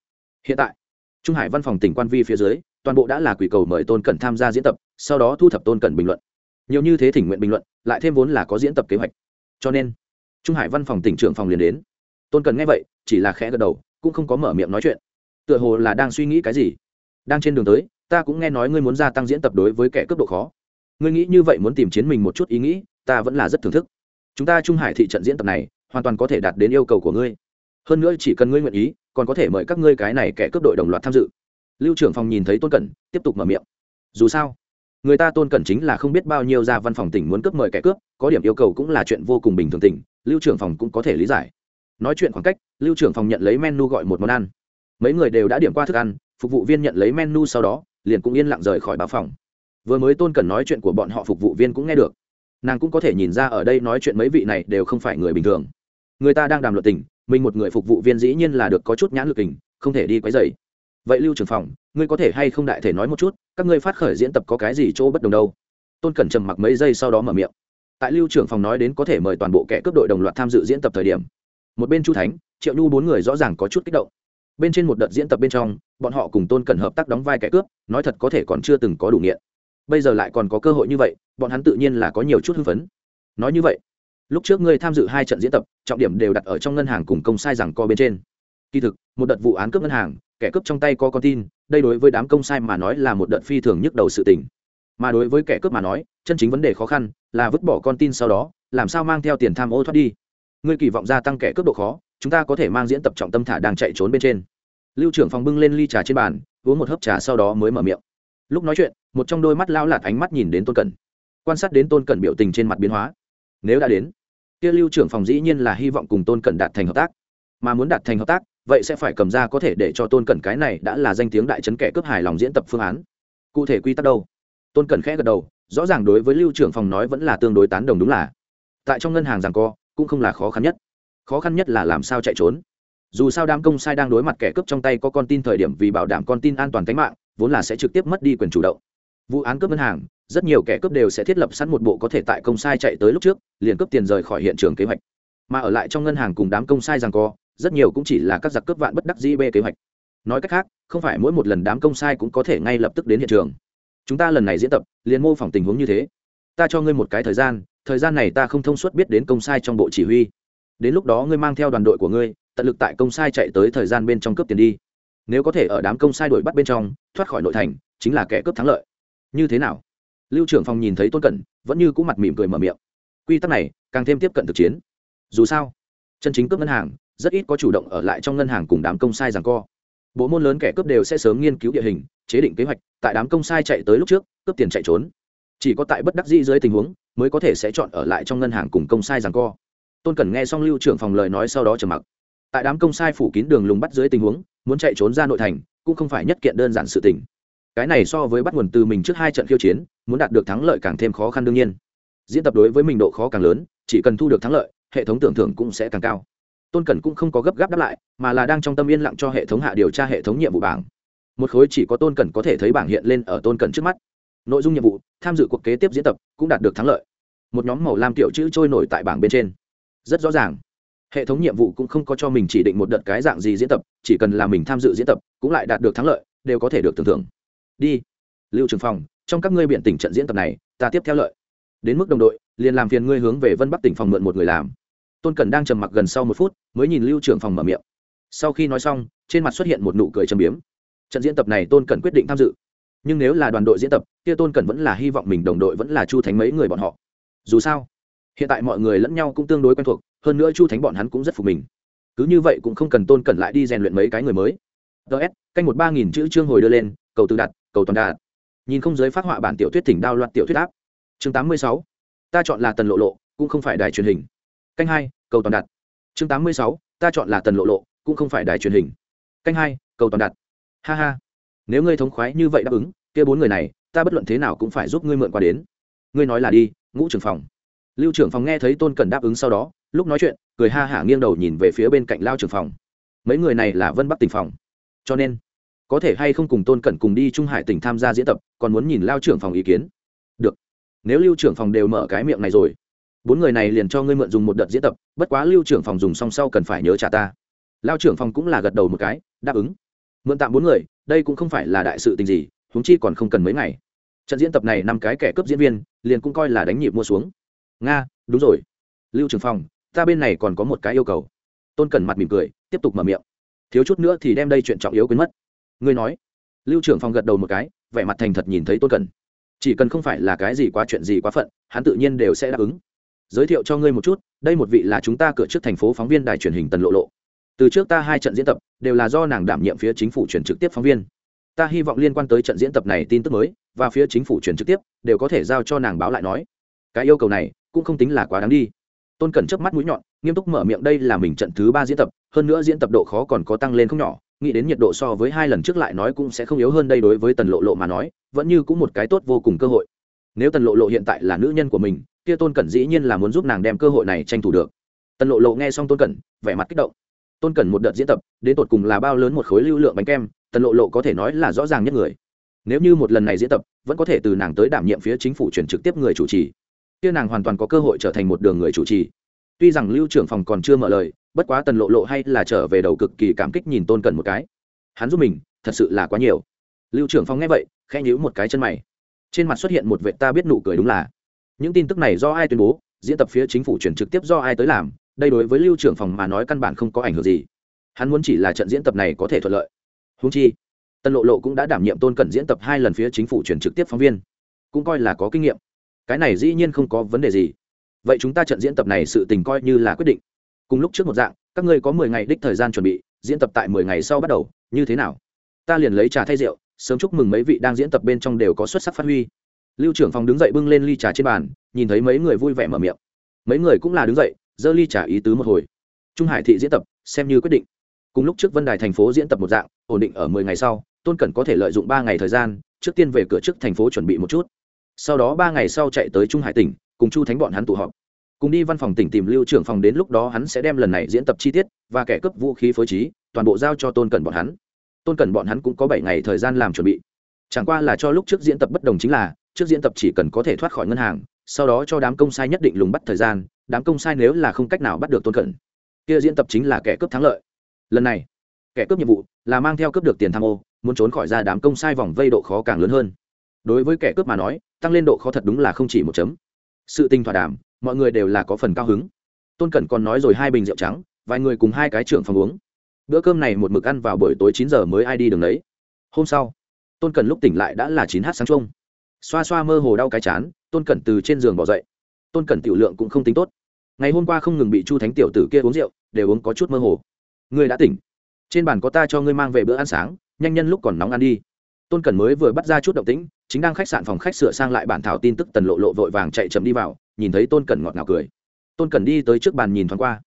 Hiện tại, trung hải văn phòng tỉnh quan vi phía dưới, toàn bộ đã là quỷ cầu mời tôn cẩn tham gia diễn tập, sau đó thu thập tôn cẩn bình luận. Nhiều như thế thỉnh nguyện bình luận, lại thêm vốn là có diễn tập kế hoạch. Cho nên, trung hải văn phòng tỉnh trưởng phòng liền đến. Tôn cẩn nghe vậy, chỉ là khẽ gật đầu, cũng không có mở miệng nói chuyện. Tựa hồ là đang suy nghĩ cái gì. Đang trên đường tới, ta cũng nghe nói ngươi muốn gia tăng diễn tập đối với kẻ cướp độ khó ngươi nghĩ như vậy muốn tìm chiến mình một chút ý nghĩ, ta vẫn là rất thưởng thức. Chúng ta trung hải thị trận diễn tập này, hoàn toàn có thể đạt đến yêu cầu của ngươi. Hơn nữa chỉ cần ngươi nguyện ý, còn có thể mời các ngươi cái này kẻ cướp đội đồng loạt tham dự. Lưu trưởng phòng nhìn thấy tôn cẩn, tiếp tục mở miệng. Dù sao, người ta tôn cẩn chính là không biết bao nhiêu ra văn phòng tỉnh muốn cướp mời kẻ cướp, có điểm yêu cầu cũng là chuyện vô cùng bình thường tỉnh, lưu trưởng phòng cũng có thể lý giải. Nói chuyện khoảng cách, lưu trưởng phòng nhận lấy menu gọi một món ăn. Mấy người đều đã điểm qua thức ăn, phục vụ viên nhận lấy menu sau đó, liền cũng yên lặng rời khỏi báo phòng vừa mới tôn cần nói chuyện của bọn họ phục vụ viên cũng nghe được. Nàng cũng có thể nhìn ra ở đây nói chuyện mấy vị này đều không phải người bình thường. Người ta đang đàm luật tình, mình một người phục vụ viên dĩ nhiên là được có chút nhãn lực tình, không thể đi quấy dày vậy lưu trưởng phòng, ngươi có thể hay không đại thể nói một chút, các ngươi phát khởi diễn tập có cái gì chỗ bất đồng đâu? Tôn cẩn trầm mặc mấy giây sau đó mở miệng. Tại lưu trưởng phòng nói đến có thể mời toàn bộ kẻ cướp đội đồng loạt tham dự diễn tập thời điểm, một bên chu thánh, triệu nhu bốn người rõ ràng có chút kích động. Bên trên một đợt diễn tập bên trong, bọn họ cùng tôn cẩn hợp tác đóng vai kẻ cướp, nói thật có thể còn chưa từng có đủ nghiện bây giờ lại còn có cơ hội như vậy, bọn hắn tự nhiên là có nhiều chút hưng phấn. Nói như vậy, lúc trước ngươi tham dự hai trận diễn tập, trọng điểm đều đặt ở trong ngân hàng cùng công sai rằng co bên trên. Kỳ thực, một đợt vụ án cướp ngân hàng, kẻ cướp trong tay có con tin, đây đối với đám công sai mà nói là một đợt phi thường nhức đầu sự tình. Mà đối với kẻ cướp mà nói, chân chính vấn đề khó khăn là vứt bỏ con tin sau đó, làm sao mang theo tiền tham ô thoát đi. Ngươi kỳ vọng gia tăng kẻ cướp độ khó, chúng ta có thể mang diễn tập trọng tâm thả đang chạy trốn bên trên. Lưu trưởng phòng bưng lên ly trà trên bàn, uống một hớp trà sau đó mới mở miệng lúc nói chuyện, một trong đôi mắt lao lạt ánh mắt nhìn đến tôn cẩn. Quan sát đến tôn cẩn biểu tình trên mặt biến hóa. Nếu đã đến, kia lưu trưởng phòng dĩ nhiên là hy vọng cùng tôn cẩn đạt thành hợp tác. Mà muốn đạt thành hợp tác, vậy sẽ phải cầm ra có thể để cho tôn cẩn cái này đã là danh tiếng đại trấn kẻ cướp hài lòng diễn tập phương án. Cụ thể quy tắc đâu? Tôn cẩn khẽ gật đầu, rõ ràng đối với lưu trưởng phòng nói vẫn là tương đối tán đồng đúng là. Tại trong ngân hàng rằng co, cũng không là khó khăn nhất. Khó khăn nhất là làm sao chạy trốn. Dù sao đám công sai đang đối mặt kẻ cướp trong tay có con tin thời điểm vì bảo đảm con tin an toàn tính mạng vốn là sẽ trực tiếp mất đi quyền chủ động. Vụ án cướp ngân hàng, rất nhiều kẻ cướp đều sẽ thiết lập sẵn một bộ có thể tại công sai chạy tới lúc trước, liền cướp tiền rời khỏi hiện trường kế hoạch. Mà ở lại trong ngân hàng cùng đám công sai rằng co, rất nhiều cũng chỉ là các giặc cướp vạn bất đắc dĩ bê kế hoạch. Nói cách khác, không phải mỗi một lần đám công sai cũng có thể ngay lập tức đến hiện trường. Chúng ta lần này diễn tập, liền mô phỏng tình huống như thế. Ta cho ngươi một cái thời gian thời gian này ta không thông suốt biết đến công sai trong bộ chỉ huy. Đến lúc đó ngươi mang theo đoàn đội của ngươi, tận lực tại công sai chạy tới thời gian bên trong cướp tiền đi nếu có thể ở đám công sai đuổi bắt bên trong, thoát khỏi nội thành, chính là kẻ cướp thắng lợi. Như thế nào? Lưu trưởng phòng nhìn thấy tôn cẩn, vẫn như cũ mặt mỉm cười mở miệng. Quy tắc này, càng thêm tiếp cận thực chiến. Dù sao, chân chính cướp ngân hàng, rất ít có chủ động ở lại trong ngân hàng cùng đám công sai rằng co. Bộ môn lớn kẻ cướp đều sẽ sớm nghiên cứu địa hình, chế định kế hoạch, tại đám công sai chạy tới lúc trước, cướp tiền chạy trốn. Chỉ có tại bất đắc dĩ dưới tình huống, mới có thể sẽ chọn ở lại trong ngân hàng cùng công sai rằng co. Tôn cẩn nghe xong lưu trưởng phòng lời nói sau đó trầm mặc. Tại đám công sai phủ kín đường lùng bắt dưới tình huống muốn chạy trốn ra nội thành, cũng không phải nhất kiện đơn giản sự tình. Cái này so với bắt nguồn từ mình trước hai trận khiêu chiến, muốn đạt được thắng lợi càng thêm khó khăn đương nhiên. Diễn tập đối với mình độ khó càng lớn, chỉ cần thu được thắng lợi, hệ thống tưởng thưởng cũng sẽ càng cao. Tôn cẩn cũng không có gấp gáp đáp lại, mà là đang trong tâm yên lặng cho hệ thống hạ điều tra hệ thống nhiệm vụ bảng. Một khối chỉ có tôn cẩn có thể thấy bảng hiện lên ở tôn cẩn trước mắt. Nội dung nhiệm vụ, tham dự cuộc kế tiếp diễn tập cũng đạt được thắng lợi. Một nhóm màu lam tiểu chữ trôi nổi tại bảng bên trên. Rất rõ ràng hệ thống nhiệm vụ cũng không có cho mình chỉ định một đợt cái dạng gì diễn tập, chỉ cần là mình tham dự diễn tập, cũng lại đạt được thắng lợi, đều có thể được tưởng thưởng. Đi. Lưu trường phòng trong các ngươi biện tỉnh trận diễn tập này, ta tiếp theo lợi. Đến mức đồng đội, liền làm phiền ngươi hướng về vân bắc tỉnh phòng mượn một người làm. Tôn cần đang trầm mặc gần sau một phút, mới nhìn lưu trưởng phòng mở miệng. Sau khi nói xong, trên mặt xuất hiện một nụ cười châm biếm. Trận diễn tập này tôn cần quyết định tham dự. Nhưng nếu là đoàn đội diễn tập, kia tôn cần vẫn là hy vọng mình đồng đội vẫn là chu thánh mấy người bọn họ. Dù sao, hiện tại mọi người lẫn nhau cũng tương đối quen thuộc hơn nữa chu thánh bọn hắn cũng rất phục mình. Cứ như vậy cũng không cần tôn cần lại đi rèn luyện mấy cái người mới. Ts canh một ba nghìn chữ chương hồi đưa lên, cầu tự đặt cầu toàn đạt. Nhìn không giới phát họa bản tiểu thuyết thỉnh đao loạt tiểu thuyết áp. Chương tám mươi sáu, ta chọn là tần lộ lộ, cũng không phải đài truyền hình. Canh hai, cầu toàn đặt chương tám mươi sáu, ta chọn là tần lộ lộ, cũng không phải đài truyền hình. Canh hai, cầu toàn đặt ha ha. Nếu ngươi thống khoái như vậy đáp ứng, kia bốn người này, ta bất luận thế nào cũng phải giúp ngươi mượn qua đến. Ngươi nói là đi, ngũ trưởng phòng lưu trưởng phòng nghe thấy tôn cẩn đáp ứng sau đó, lúc nói chuyện, cười ha hả nghiêng đầu nhìn về phía bên cạnh lao trưởng phòng. Mấy người này là vân bắc tỉnh phòng. Cho nên, có thể hay không cùng tôn cẩn cùng đi trung hải tỉnh tham gia diễn tập, còn muốn nhìn lao trưởng phòng ý kiến. Được. Nếu lưu trưởng phòng đều mở cái miệng này rồi, bốn người này liền cho ngươi mượn dùng một đợt diễn tập, bất quá lưu trưởng phòng dùng xong sau cần phải nhớ trả ta. Lao trưởng phòng cũng là gật đầu một cái, đáp ứng. Mượn tạm bốn người, đây cũng không phải là đại sự tình gì, huống chi còn không cần mấy ngày. Trận diễn tập này năm cái kẻ cướp diễn viên, liền cũng coi là đánh nhịp mua xuống nga, đúng rồi. Lưu trưởng phòng ta bên này còn có một cái yêu cầu. Tôn cần mặt mỉm cười, tiếp tục mở miệng. Thiếu chút nữa thì đem đây chuyện trọng yếu quên mất. Ngươi nói. Lưu trưởng phòng gật đầu một cái, vẻ mặt thành thật nhìn thấy tôn cần chỉ cần không phải là cái gì quá chuyện gì quá phận, hắn tự nhiên đều sẽ đáp ứng. Giới thiệu cho ngươi một chút, đây một vị là chúng ta cửa trước thành phố phóng viên đài truyền hình tần lộ lộ. Từ trước ta hai trận diễn tập, đều là do nàng đảm nhiệm phía chính phủ truyền trực tiếp phóng viên. Ta hy vọng liên quan tới trận diễn tập này tin tức mới, và phía chính phủ truyền trực tiếp, đều có thể giao cho nàng báo lại nói. Cái yêu cầu này cũng không tính là quá đáng đi. Tôn cẩn chớp mắt mũi nhọn, nghiêm túc mở miệng đây là mình trận thứ ba diễn tập, hơn nữa diễn tập độ khó còn có tăng lên không nhỏ, nghĩ đến nhiệt độ so với hai lần trước lại nói cũng sẽ không yếu hơn đây đối với tần lộ lộ mà nói, vẫn như cũng một cái tốt vô cùng cơ hội. Nếu tần lộ lộ hiện tại là nữ nhân của mình, kia tôn cẩn dĩ nhiên là muốn giúp nàng đem cơ hội này tranh thủ được. Tần lộ lộ nghe xong tôn cẩn, vẻ mặt kích động. Tôn cẩn một đợt diễn tập, đến tột cùng là bao lớn một khối lưu lượng bánh kem, tần lộ lộ có thể nói là rõ ràng nhất người. Nếu như một lần này diễn tập, vẫn có thể từ nàng tới đảm nhiệm phía chính phủ chuyển trực tiếp người chủ trì kia nàng hoàn toàn có cơ hội trở thành một đường người chủ trì. Tuy rằng lưu trưởng phòng còn chưa mở lời, bất quá tần lộ lộ hay là trở về đầu cực kỳ cảm kích nhìn tôn cần một cái. Hắn giúp mình, thật sự là quá nhiều. Lưu trưởng phòng nghe vậy, khẽ nhíu một cái chân mày. Trên mặt xuất hiện một vệ ta biết nụ cười đúng là. Những tin tức này do ai tuyên bố? Diễn tập phía chính phủ chuyển trực tiếp do ai tới làm? Đây đối với lưu trưởng phòng mà nói căn bản không có ảnh hưởng gì. Hắn muốn chỉ là trận diễn tập này có thể thuận lợi. Húng chi tân lộ lộ cũng đã đảm nhiệm tôn cẩn diễn tập hai lần phía chính phủ chuyển trực tiếp phóng viên. Cũng coi là có kinh nghiệm cái này dĩ nhiên không có vấn đề gì. Vậy chúng ta trận diễn tập này sự tình coi như là quyết định. Cùng lúc trước một dạng, các ngươi có mười ngày đích thời gian chuẩn bị, diễn tập tại mười ngày sau bắt đầu, như thế nào? Ta liền lấy trà thay rượu, sớm chúc mừng mấy vị đang diễn tập bên trong đều có xuất sắc phát huy. Lưu trưởng phòng đứng dậy bưng lên ly trà trên bàn, nhìn thấy mấy người vui vẻ mở miệng. Mấy người cũng là đứng dậy, giơ ly trà ý tứ một hồi. Trung hải thị diễn tập, xem như quyết định. Cùng lúc trước vân đài thành phố diễn tập một dạng, ổn định ở mười ngày sau, tôn cẩn có thể lợi dụng ba ngày thời gian, trước tiên về cửa trước thành phố chuẩn bị một chút sau đó ba ngày sau chạy tới trung hải tỉnh, cùng chu thánh bọn hắn tụ họp. Cùng đi văn phòng tỉnh tìm lưu trưởng phòng đến lúc đó hắn sẽ đem lần này diễn tập chi tiết và kẻ cấp vũ khí phối trí, toàn bộ giao cho tôn cẩn bọn hắn. Tôn cẩn bọn hắn cũng có bảy ngày thời gian làm chuẩn bị. Chẳng qua là cho lúc trước diễn tập bất đồng chính là, trước diễn tập chỉ cần có thể thoát khỏi ngân hàng, sau đó cho đám công sai nhất định lùng bắt thời gian, đám công sai nếu là không cách nào bắt được tôn cẩn, kia diễn tập chính là kẻ cướp thắng lợi. Lần này, kẻ cướp nhiệm vụ là mang theo cướp được tiền tham ô, muốn trốn khỏi ra đám công sai vòng vây độ khó càng lớn hơn. Đối với kẻ cướp mà nói tăng lên độ khó thật đúng là không chỉ một chấm. Sự tình thỏa đàm, mọi người đều là có phần cao hứng. Tôn cẩn còn nói rồi hai bình rượu trắng, vài người cùng hai cái trưởng phòng uống. Bữa cơm này một mực ăn vào buổi tối chín giờ mới ai đi đường đấy hôm sau, tôn cẩn lúc tỉnh lại đã là chín h sáng trông xoa xoa mơ hồ đau cái chán, tôn cẩn từ trên giường bỏ dậy. Tôn cẩn tiểu lượng cũng không tính tốt. Ngày hôm qua không ngừng bị chu thánh tiểu tử kia uống rượu, đều uống có chút mơ hồ. Ngươi đã tỉnh. Trên bàn có ta cho ngươi mang về bữa ăn sáng, nhanh nhân lúc còn nóng ăn đi tôn cẩn mới vừa bắt ra chút động tĩnh, chính đang khách sạn phòng khách sửa sang lại bản thảo tin tức tần lộ lộ vội vàng chạy chậm đi vào, nhìn thấy tôn cẩn ngọt ngào cười. Tôn cẩn đi tới trước bàn nhìn thoáng qua.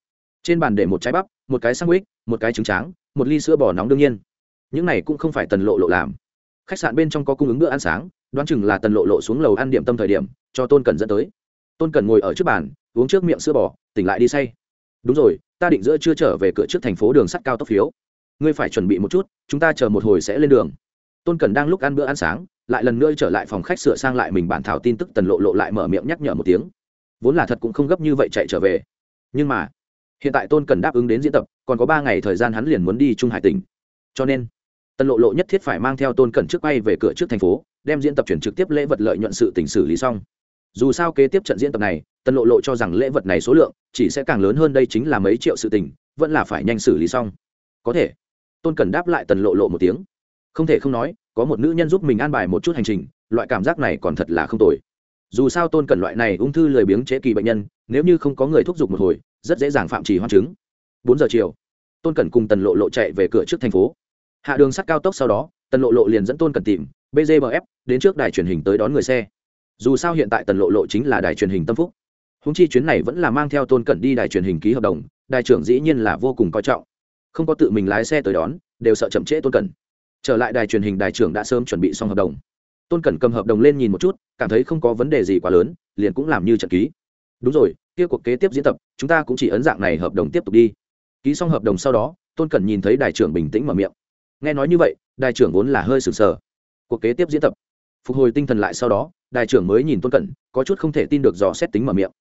Trên bàn để một trái bắp, một cái sandwich, một cái trứng tráng, một ly sữa bò nóng đương nhiên. Những này cũng không phải tần lộ lộ làm. Khách sạn bên trong có cung ứng bữa ăn sáng, đoán chừng là tần lộ lộ xuống lầu ăn điểm tâm thời điểm, cho tôn cẩn dẫn tới. Tôn cẩn ngồi ở trước bàn, uống trước miệng sữa bò, tỉnh lại đi say. Đúng rồi, ta định giữa chưa trở về cửa trước thành phố đường sắt cao tốc phiếu. Ngươi phải chuẩn bị một chút, chúng ta chờ một hồi sẽ lên đường tôn cẩn đang lúc ăn bữa ăn sáng, lại lần nữa trở lại phòng khách sửa sang lại mình bản thảo tin tức tần lộ lộ lại mở miệng nhắc nhở một tiếng. Vốn là thật cũng không gấp như vậy chạy trở về. Nhưng mà, hiện tại tôn cần đáp ứng đến diễn tập, còn có ba ngày thời gian hắn liền muốn đi trung hải tỉnh. Cho nên, tần lộ lộ nhất thiết phải mang theo tôn cần trước bay về cửa trước thành phố, đem diễn tập chuyển trực tiếp lễ vật lợi nhuận sự tỉnh xử lý xong. Dù sao kế tiếp trận diễn tập này, tần lộ lộ cho rằng lễ vật này số lượng chỉ sẽ càng lớn hơn đây chính là mấy triệu sự tỉnh vẫn là phải nhanh xử lý xong. Có thể, tôn cần đáp lại tần lộ lộ một tiếng không thể không nói, có một nữ nhân giúp mình an bài một chút hành trình, loại cảm giác này còn thật là không tồi. Dù sao tôn cần loại này ung thư lười biếng chế kỳ bệnh nhân, nếu như không có người thúc giục một hồi, rất dễ dàng phạm trì hoang chứng. Bốn giờ chiều, tôn cần cùng tần lộ lộ chạy về cửa trước thành phố. Hạ đường sắt cao tốc sau đó, tần lộ lộ liền dẫn tôn cần tìm BGMF đến trước đài truyền hình tới đón người xe. Dù sao hiện tại tần lộ lộ chính là đài truyền hình tâm phúc. Húng chi chuyến này vẫn là mang theo tôn cẩn đi đài truyền hình ký hợp đồng, đài trưởng dĩ nhiên là vô cùng coi trọng. Không có tự mình lái xe tới đón, đều sợ chậm trễ tôn cẩn trở lại đài truyền hình đài trưởng đã sớm chuẩn bị xong hợp đồng. Tôn cẩn cầm hợp đồng lên nhìn một chút, cảm thấy không có vấn đề gì quá lớn, liền cũng làm như trận ký. Đúng rồi, kia cuộc kế tiếp diễn tập, chúng ta cũng chỉ ấn dạng này hợp đồng tiếp tục đi. Ký xong hợp đồng sau đó, tôn cẩn nhìn thấy đại trưởng bình tĩnh mở miệng. Nghe nói như vậy đại trưởng vốn là hơi sừng sờ. Cuộc kế tiếp diễn tập. Phục hồi tinh thần lại sau đó đại trưởng mới nhìn tôn cẩn, có chút không thể tin được dò xét tính mở miệng.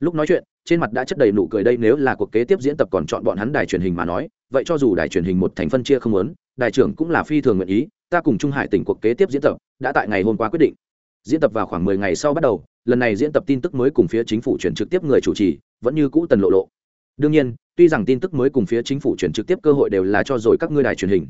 Lúc nói chuyện, trên mặt đã chất đầy nụ cười đây, nếu là cuộc kế tiếp diễn tập còn chọn bọn hắn đài truyền hình mà nói, vậy cho dù đài truyền hình một thành phân chia không lớn Đại trưởng cũng là phi thường nguyện ý, ta cùng trung hải tỉnh cuộc kế tiếp diễn tập đã tại ngày hôm qua quyết định. Diễn tập vào khoảng mười ngày sau bắt đầu, lần này diễn tập tin tức mới cùng phía chính phủ chuyển trực tiếp người chủ trì, vẫn như cũ tần lộ lộ. Đương nhiên, tuy rằng tin tức mới cùng phía chính phủ chuyển trực tiếp cơ hội đều là cho rồi các ngươi đài truyền hình.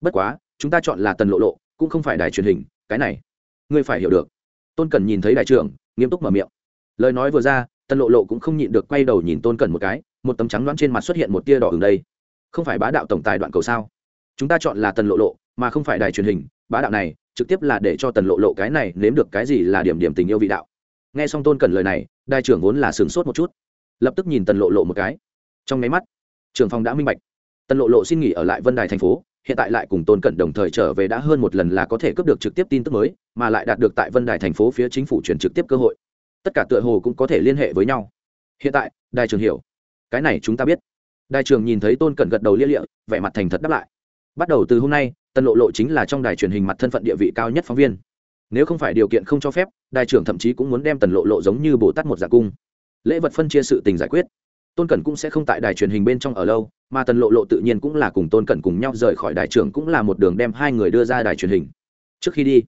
Bất quá, chúng ta chọn là tần lộ lộ, cũng không phải đài truyền hình, cái này, ngươi phải hiểu được. Tôn cần nhìn thấy đại trưởng, nghiêm túc mở miệng. Lời nói vừa ra, tần lộ lộ cũng không nhịn được quay đầu nhìn tôn cần một cái, một tấm trắng đoán trên mặt xuất hiện một tia đỏ ở đây. Không phải bá đạo tổng tài đoạn cầu sao? Chúng ta chọn là tần lộ lộ, mà không phải đài truyền hình, bá đạo này, trực tiếp là để cho tần lộ lộ cái này nếm được cái gì là điểm điểm tình yêu vị đạo. Nghe xong tôn cần lời này, đài trưởng vốn là sửng sốt một chút. Lập tức nhìn tần lộ lộ một cái. Trong máy mắt, trưởng phòng đã minh bạch. Tần lộ lộ xin nghỉ ở lại vân đài thành phố, hiện tại lại cùng tôn cẩn đồng thời trở về đã hơn một lần là có thể cấp được trực tiếp tin tức mới, mà lại đạt được tại vân đài thành phố phía chính phủ chuyển trực tiếp cơ hội. Tất cả tựa hồ cũng có thể liên hệ với nhau. Hiện tại, đài trường hiểu. Cái này chúng ta biết. Đài trường nhìn thấy tôn cẩn gật đầu lia lịa, vẻ mặt thành thật đáp lại bắt đầu từ hôm nay, tần lộ lộ chính là trong đài truyền hình mặt thân phận địa vị cao nhất phóng viên. Nếu không phải điều kiện không cho phép, đài trưởng thậm chí cũng muốn đem tần lộ lộ giống như bồ tát một giả cung. Lễ vật phân chia sự tình giải quyết. Tôn cẩn cũng sẽ không tại đài truyền hình bên trong ở lâu, mà tần lộ lộ tự nhiên cũng là cùng tôn cẩn cùng nhau rời khỏi đài trưởng cũng là một đường đem hai người đưa ra đài truyền hình. Trước khi đi,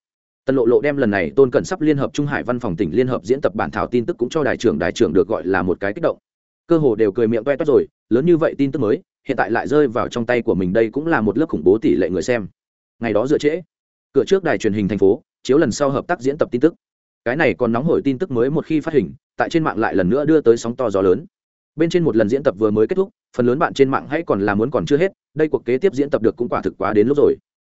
tần lộ lộ đem lần này tôn cẩn sắp liên hợp trung hải văn phòng tỉnh liên hợp diễn tập bản thảo tin tức cũng cho đài trưởng đài trưởng được gọi là một cái kích động. Cơ hồ đều cười miệng toe toét rồi, lớn như vậy tin tức mới hiện tại lại rơi vào trong tay của mình đây cũng là một lớp khủng bố tỷ lệ người xem. Ngày đó dựa trễ, cửa trước đài truyền hình thành phố, chiếu lần sau hợp tác diễn tập tin tức. Cái này còn nóng hổi tin tức mới một khi phát hình, tại trên mạng lại lần nữa đưa tới sóng to gió lớn. Bên trên một lần diễn tập vừa mới kết thúc, phần lớn bạn trên mạng hãy còn là muốn còn chưa hết, đây cuộc kế tiếp diễn tập được cũng quả thực quá đến lúc rồi.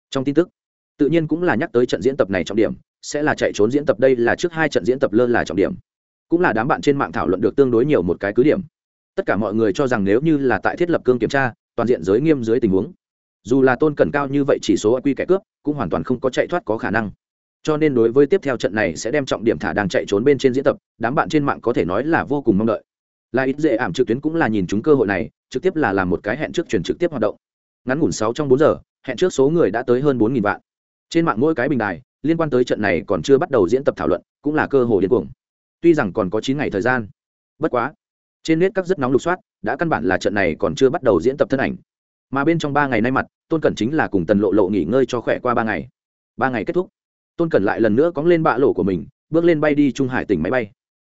Trong tin tức, tự nhiên cũng là nhắc tới trận diễn tập này trọng điểm, sẽ là chạy trốn diễn tập đây là trước hai trận diễn tập lơ là trọng điểm. Cũng là đám bạn trên mạng thảo luận được tương đối nhiều một cái cứ điểm tất cả mọi người cho rằng nếu như là tại thiết lập cương kiểm tra, toàn diện giới nghiêm dưới tình huống, dù là tôn cần cao như vậy chỉ số quy kẻ cướp cũng hoàn toàn không có chạy thoát có khả năng. Cho nên đối với tiếp theo trận này sẽ đem trọng điểm thả đang chạy trốn bên trên diễn tập, đám bạn trên mạng có thể nói là vô cùng mong đợi. Là ít dễ ảm trực tuyến cũng là nhìn chúng cơ hội này, trực tiếp là làm một cái hẹn trước chuyển trực tiếp hoạt động. Ngắn ngủn sáu trong bốn giờ, hẹn trước số người đã tới hơn bốn nghìn vạn. Trên mạng mỗi cái bình đài, liên quan tới trận này còn chưa bắt đầu diễn tập thảo luận, cũng là cơ hội điên cuồng. Tuy rằng còn có chín ngày thời gian. Bất quá trên nét các rất nóng lục soát, đã căn bản là trận này còn chưa bắt đầu diễn tập thân ảnh. Mà bên trong ba ngày nay mặt, tôn cẩn chính là cùng tần lộ lộ nghỉ ngơi cho khỏe qua ba ngày. Ba ngày kết thúc, tôn cẩn lại lần nữa cóng lên bạ lộ của mình, bước lên bay đi trung hải tỉnh máy bay.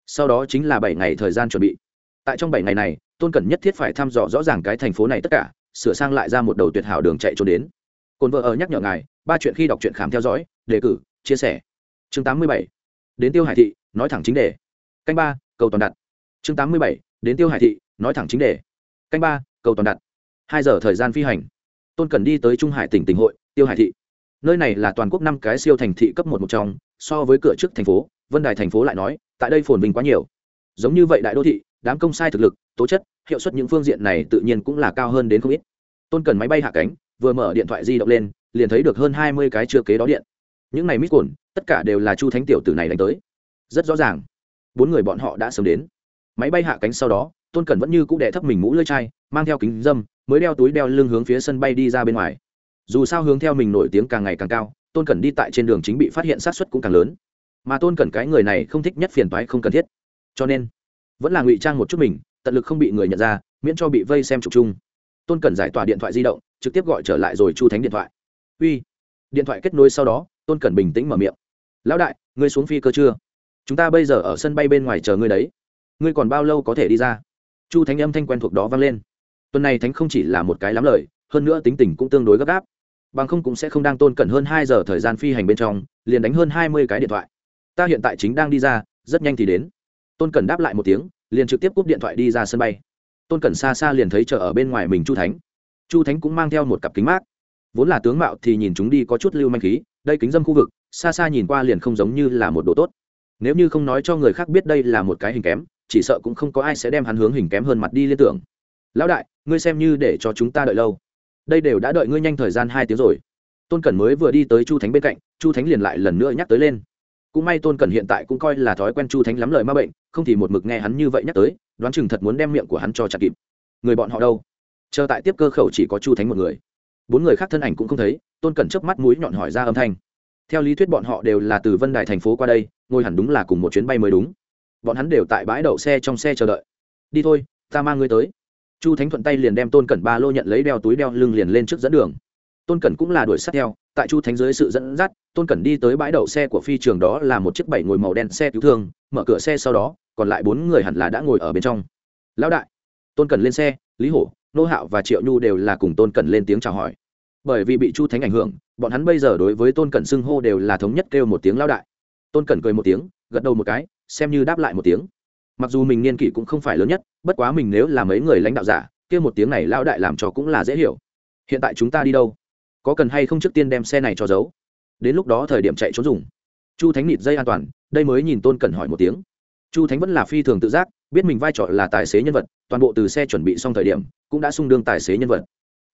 Sau đó chính là bảy ngày thời gian chuẩn bị. Tại trong bảy ngày này, tôn cẩn nhất thiết phải thăm dò rõ ràng cái thành phố này tất cả, sửa sang lại ra một đầu tuyệt hảo đường chạy trốn đến. Cồn vợ ở nhắc nhở ngài, ba chuyện khi đọc truyện khám theo dõi, đề cử, chia sẻ. Chương tám mươi bảy, đến tiêu hải thị, nói thẳng chính đề. Canh ba, cầu toàn đặt. Chương tám mươi bảy đến tiêu hải thị, nói thẳng chính đề. Canh ba, cầu toàn đặt. Hai giờ thời gian phi hành. Tôn cần đi tới trung hải tỉnh tỉnh hội, tiêu hải thị. Nơi này là toàn quốc năm cái siêu thành thị cấp một một trong, so với cửa trước thành phố, vân đài thành phố lại nói, tại đây phồn vinh quá nhiều. Giống như vậy đại đô thị, đám công sai thực lực, tố chất, hiệu suất những phương diện này tự nhiên cũng là cao hơn đến không ít. Tôn cần máy bay hạ cánh, vừa mở điện thoại di động lên, liền thấy được hơn hai mươi cái chưa kế đó điện. Những này mít cồn tất cả đều là chu thánh tiểu tử này đánh tới. Rất rõ ràng. Bốn người bọn họ đã sớm đến máy bay hạ cánh sau đó, tôn cẩn vẫn như c ũ đẻ thấp mình mũ lưỡi chai, mang theo kính dâm, mới đeo túi đeo lưng hướng phía sân bay đi ra bên ngoài. Dù sao hướng theo mình nổi tiếng càng ngày càng cao, tôn cẩn đi tại trên đường chính bị phát hiện sát xuất cũng càng lớn. Mà tôn cẩn cái người này không thích nhất phiền toái không cần thiết. Cho nên, vẫn là ngụy trang một chút mình, tận lực không bị người nhận ra, miễn cho bị vây xem trục chung. Tôn cẩn giải tỏa điện thoại di động, trực tiếp gọi trở lại rồi chu thánh điện thoại. Uy. Điện thoại kết nối sau đó, tôn cẩn bình tĩnh mở miệng. Lão đại, ngươi xuống phi cơ chưa? Chúng ta bây giờ ở sân bay bên ngoài chờ ngươi đấy ngươi còn bao lâu có thể đi ra? Chu thánh âm thanh quen thuộc đó vang lên. Tuần này thánh không chỉ là một cái lắm lời, hơn nữa tính tình cũng tương đối gấp gáp. Bằng không cũng sẽ không đang tôn cẩn hơn hai giờ thời gian phi hành bên trong, liền đánh hơn hai mươi cái điện thoại. Ta hiện tại chính đang đi ra, rất nhanh thì đến. Tôn cẩn đáp lại một tiếng, liền trực tiếp cúp điện thoại đi ra sân bay. Tôn cẩn xa xa liền thấy chờ ở bên ngoài mình chu thánh. Chu thánh cũng mang theo một cặp kính mát. Vốn là tướng mạo thì nhìn chúng đi có chút lưu manh khí, đây kính dâm khu vực, xa xa nhìn qua liền không giống như là một đồ tốt. Nếu như không nói cho người khác biết đây là một cái hình kém chỉ sợ cũng không có ai sẽ đem hắn hướng hình kém hơn mặt đi liên tưởng. Lão đại, ngươi xem như để cho chúng ta đợi lâu. Đây đều đã đợi ngươi nhanh thời gian hai tiếng rồi. Tôn cẩn mới vừa đi tới chu thánh bên cạnh, chu thánh liền lại lần nữa nhắc tới lên. Cũng may tôn cẩn hiện tại cũng coi là thói quen chu thánh lắm lời ma bệnh, không thì một mực nghe hắn như vậy nhắc tới, đoán chừng thật muốn đem miệng của hắn cho chặt kịp. Người bọn họ đâu? Chờ tại tiếp cơ khẩu chỉ có chu thánh một người. Bốn người khác thân ảnh cũng không thấy, tôn cẩn chớp mắt mũi nhọn hỏi ra âm thanh. Theo lý thuyết bọn họ đều là từ vân đài thành phố qua đây, ngồi hẳn đúng là cùng một chuyến bay mới đúng bọn hắn đều tại bãi đậu xe trong xe chờ đợi. Đi thôi, ta mang ngươi tới. Chu thánh thuận tay liền đem tôn cẩn ba lô nhận lấy đeo túi đeo lưng liền lên trước dẫn đường. Tôn cẩn cũng là đuổi sát theo, tại chu thánh dưới sự dẫn dắt, tôn cẩn đi tới bãi đậu xe của phi trường đó là một chiếc bảy ngồi màu đen xe cứu thương, mở cửa xe sau đó, còn lại bốn người hẳn là đã ngồi ở bên trong. Lão đại. Tôn cẩn lên xe, lý hổ, nô hạo và triệu nhu đều là cùng tôn cẩn lên tiếng chào hỏi. Bởi vì bị chu thánh ảnh hưởng, bọn hắn bây giờ đối với tôn cẩn xưng hô đều là thống nhất kêu một tiếng lão đại. Tôn cẩn cười một tiếng gật đầu một cái, xem như đáp lại một tiếng. Mặc dù mình niên kỷ cũng không phải lớn nhất, bất quá mình nếu là mấy người lãnh đạo giả, kia một tiếng này lão đại làm cho cũng là dễ hiểu. Hiện tại chúng ta đi đâu? Có cần hay không trước tiên đem xe này cho giấu? Đến lúc đó thời điểm chạy trốn dùng. Chu thánh nịt dây an toàn, đây mới nhìn tôn cẩn hỏi một tiếng. Chu thánh vẫn là phi thường tự giác, biết mình vai trò là tài xế nhân vật, toàn bộ từ xe chuẩn bị xong thời điểm, cũng đã sung đương tài xế nhân vật.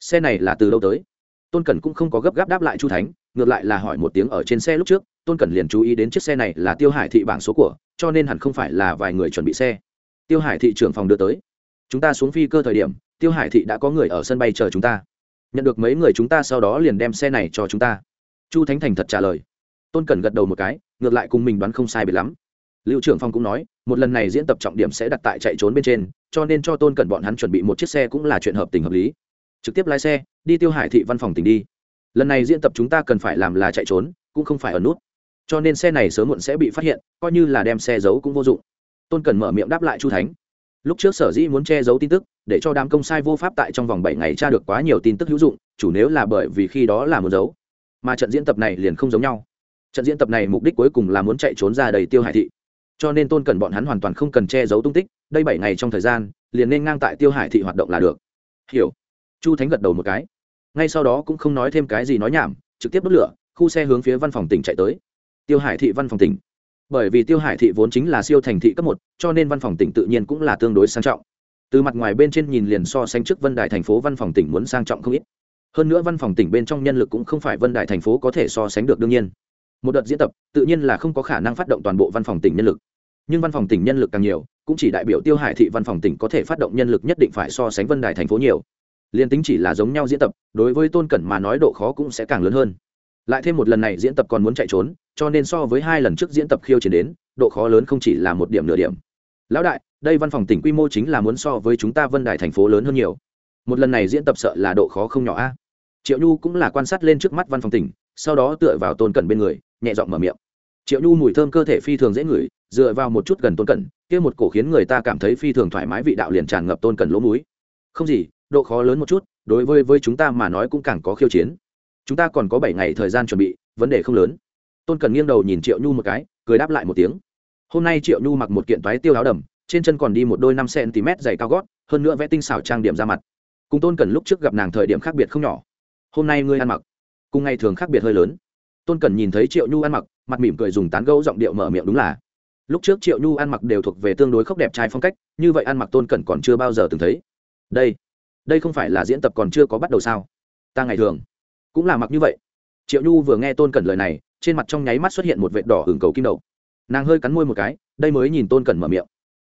Xe này là từ đâu tới? Tôn cẩn cũng không có gấp gáp đáp lại chu thánh ngược lại là hỏi một tiếng ở trên xe lúc trước, tôn cẩn liền chú ý đến chiếc xe này là tiêu hải thị bảng số của, cho nên hẳn không phải là vài người chuẩn bị xe. Tiêu hải thị trưởng phòng đưa tới. Chúng ta xuống phi cơ thời điểm, tiêu hải thị đã có người ở sân bay chờ chúng ta. Nhận được mấy người chúng ta sau đó liền đem xe này cho chúng ta. Chu thánh thành thật trả lời. Tôn cẩn gật đầu một cái, ngược lại cùng mình đoán không sai biệt lắm. Liệu trưởng phong cũng nói, một lần này diễn tập trọng điểm sẽ đặt tại chạy trốn bên trên, cho nên cho tôn cẩn bọn hắn chuẩn bị một chiếc xe cũng là chuyện hợp tình hợp lý. Trực tiếp lái xe, đi tiêu hải thị văn phòng tỉnh đi lần này diễn tập chúng ta cần phải làm là chạy trốn, cũng không phải ở nút. Cho nên xe này sớm muộn sẽ bị phát hiện, coi như là đem xe giấu cũng vô dụng. Tôn cần mở miệng đáp lại chu thánh. Lúc trước sở dĩ muốn che giấu tin tức, để cho đám công sai vô pháp tại trong vòng bảy ngày tra được quá nhiều tin tức hữu dụng, chủ nếu là bởi vì khi đó là muốn giấu. Mà trận diễn tập này liền không giống nhau. Trận diễn tập này mục đích cuối cùng là muốn chạy trốn ra đầy tiêu hải thị. Cho nên tôn cần bọn hắn hoàn toàn không cần che giấu tung tích, đây bảy ngày trong thời gian, liền nên ngang tại tiêu hải thị hoạt động là được. Hiểu. Chu thánh gật đầu một cái ngay sau đó cũng không nói thêm cái gì nói nhảm, trực tiếp đốt lửa, khu xe hướng phía văn phòng tỉnh chạy tới. Tiêu hải thị văn phòng tỉnh. Bởi vì tiêu hải thị vốn chính là siêu thành thị cấp một, cho nên văn phòng tỉnh tự nhiên cũng là tương đối sang trọng. Từ mặt ngoài bên trên nhìn liền so sánh trước vân đài thành phố văn phòng tỉnh muốn sang trọng không ít. Hơn nữa văn phòng tỉnh bên trong nhân lực cũng không phải vân đài thành phố có thể so sánh được đương nhiên. Một đợt diễn tập, tự nhiên là không có khả năng phát động toàn bộ văn phòng tỉnh nhân lực. Nhưng văn phòng tỉnh nhân lực càng nhiều, cũng chỉ đại biểu tiêu hải thị văn phòng tỉnh có thể phát động nhân lực nhất định phải so sánh vân đài thành phố nhiều liên tính chỉ là giống nhau diễn tập, đối với tôn cẩn mà nói độ khó cũng sẽ càng lớn hơn. Lại thêm một lần này diễn tập còn muốn chạy trốn, cho nên so với hai lần trước diễn tập khiêu chiến đến, độ khó lớn không chỉ là một điểm nửa điểm. Lão đại, đây văn phòng tỉnh quy mô chính là muốn so với chúng ta vân đài thành phố lớn hơn nhiều. Một lần này diễn tập sợ là độ khó không nhỏ a. Triệu nhu cũng là quan sát lên trước mắt văn phòng tỉnh, sau đó tựa vào tôn cẩn bên người, nhẹ giọng mở miệng. Triệu nhu mùi thơm cơ thể phi thường dễ ngửi, dựa vào một chút gần tôn cẩn, kia một cổ khiến người ta cảm thấy phi thường thoải mái vị đạo liền tràn ngập tôn cẩn lỗ múi không gì độ khó lớn một chút, đối với với chúng ta mà nói cũng càng có khiêu chiến. Chúng ta còn có bảy ngày thời gian chuẩn bị, vấn đề không lớn. Tôn cần nghiêng đầu nhìn triệu nhu một cái, cười đáp lại một tiếng. Hôm nay triệu nhu mặc một kiện toái tiêu áo đầm, trên chân còn đi một đôi năm cm dày cao gót, hơn nữa vẽ tinh xảo trang điểm ra mặt. Cùng tôn cần lúc trước gặp nàng thời điểm khác biệt không nhỏ. Hôm nay ngươi ăn mặc cùng ngày thường khác biệt hơi lớn. Tôn cần nhìn thấy triệu nhu ăn mặc, mặt mỉm cười dùng tán gấu giọng điệu mở miệng đúng là. Lúc trước triệu nhu ăn mặc đều thuộc về tương đối khốc đẹp trai phong cách, như vậy ăn mặc tôn cẩn còn chưa bao giờ từng thấy. Đây đây không phải là diễn tập còn chưa có bắt đầu sao? Ta ngày thường cũng là mặc như vậy. Triệu nhu vừa nghe tôn cẩn lời này trên mặt trong nháy mắt xuất hiện một vệt đỏ hưởng cầu kim đầu, nàng hơi cắn môi một cái đây mới nhìn tôn cẩn mở miệng.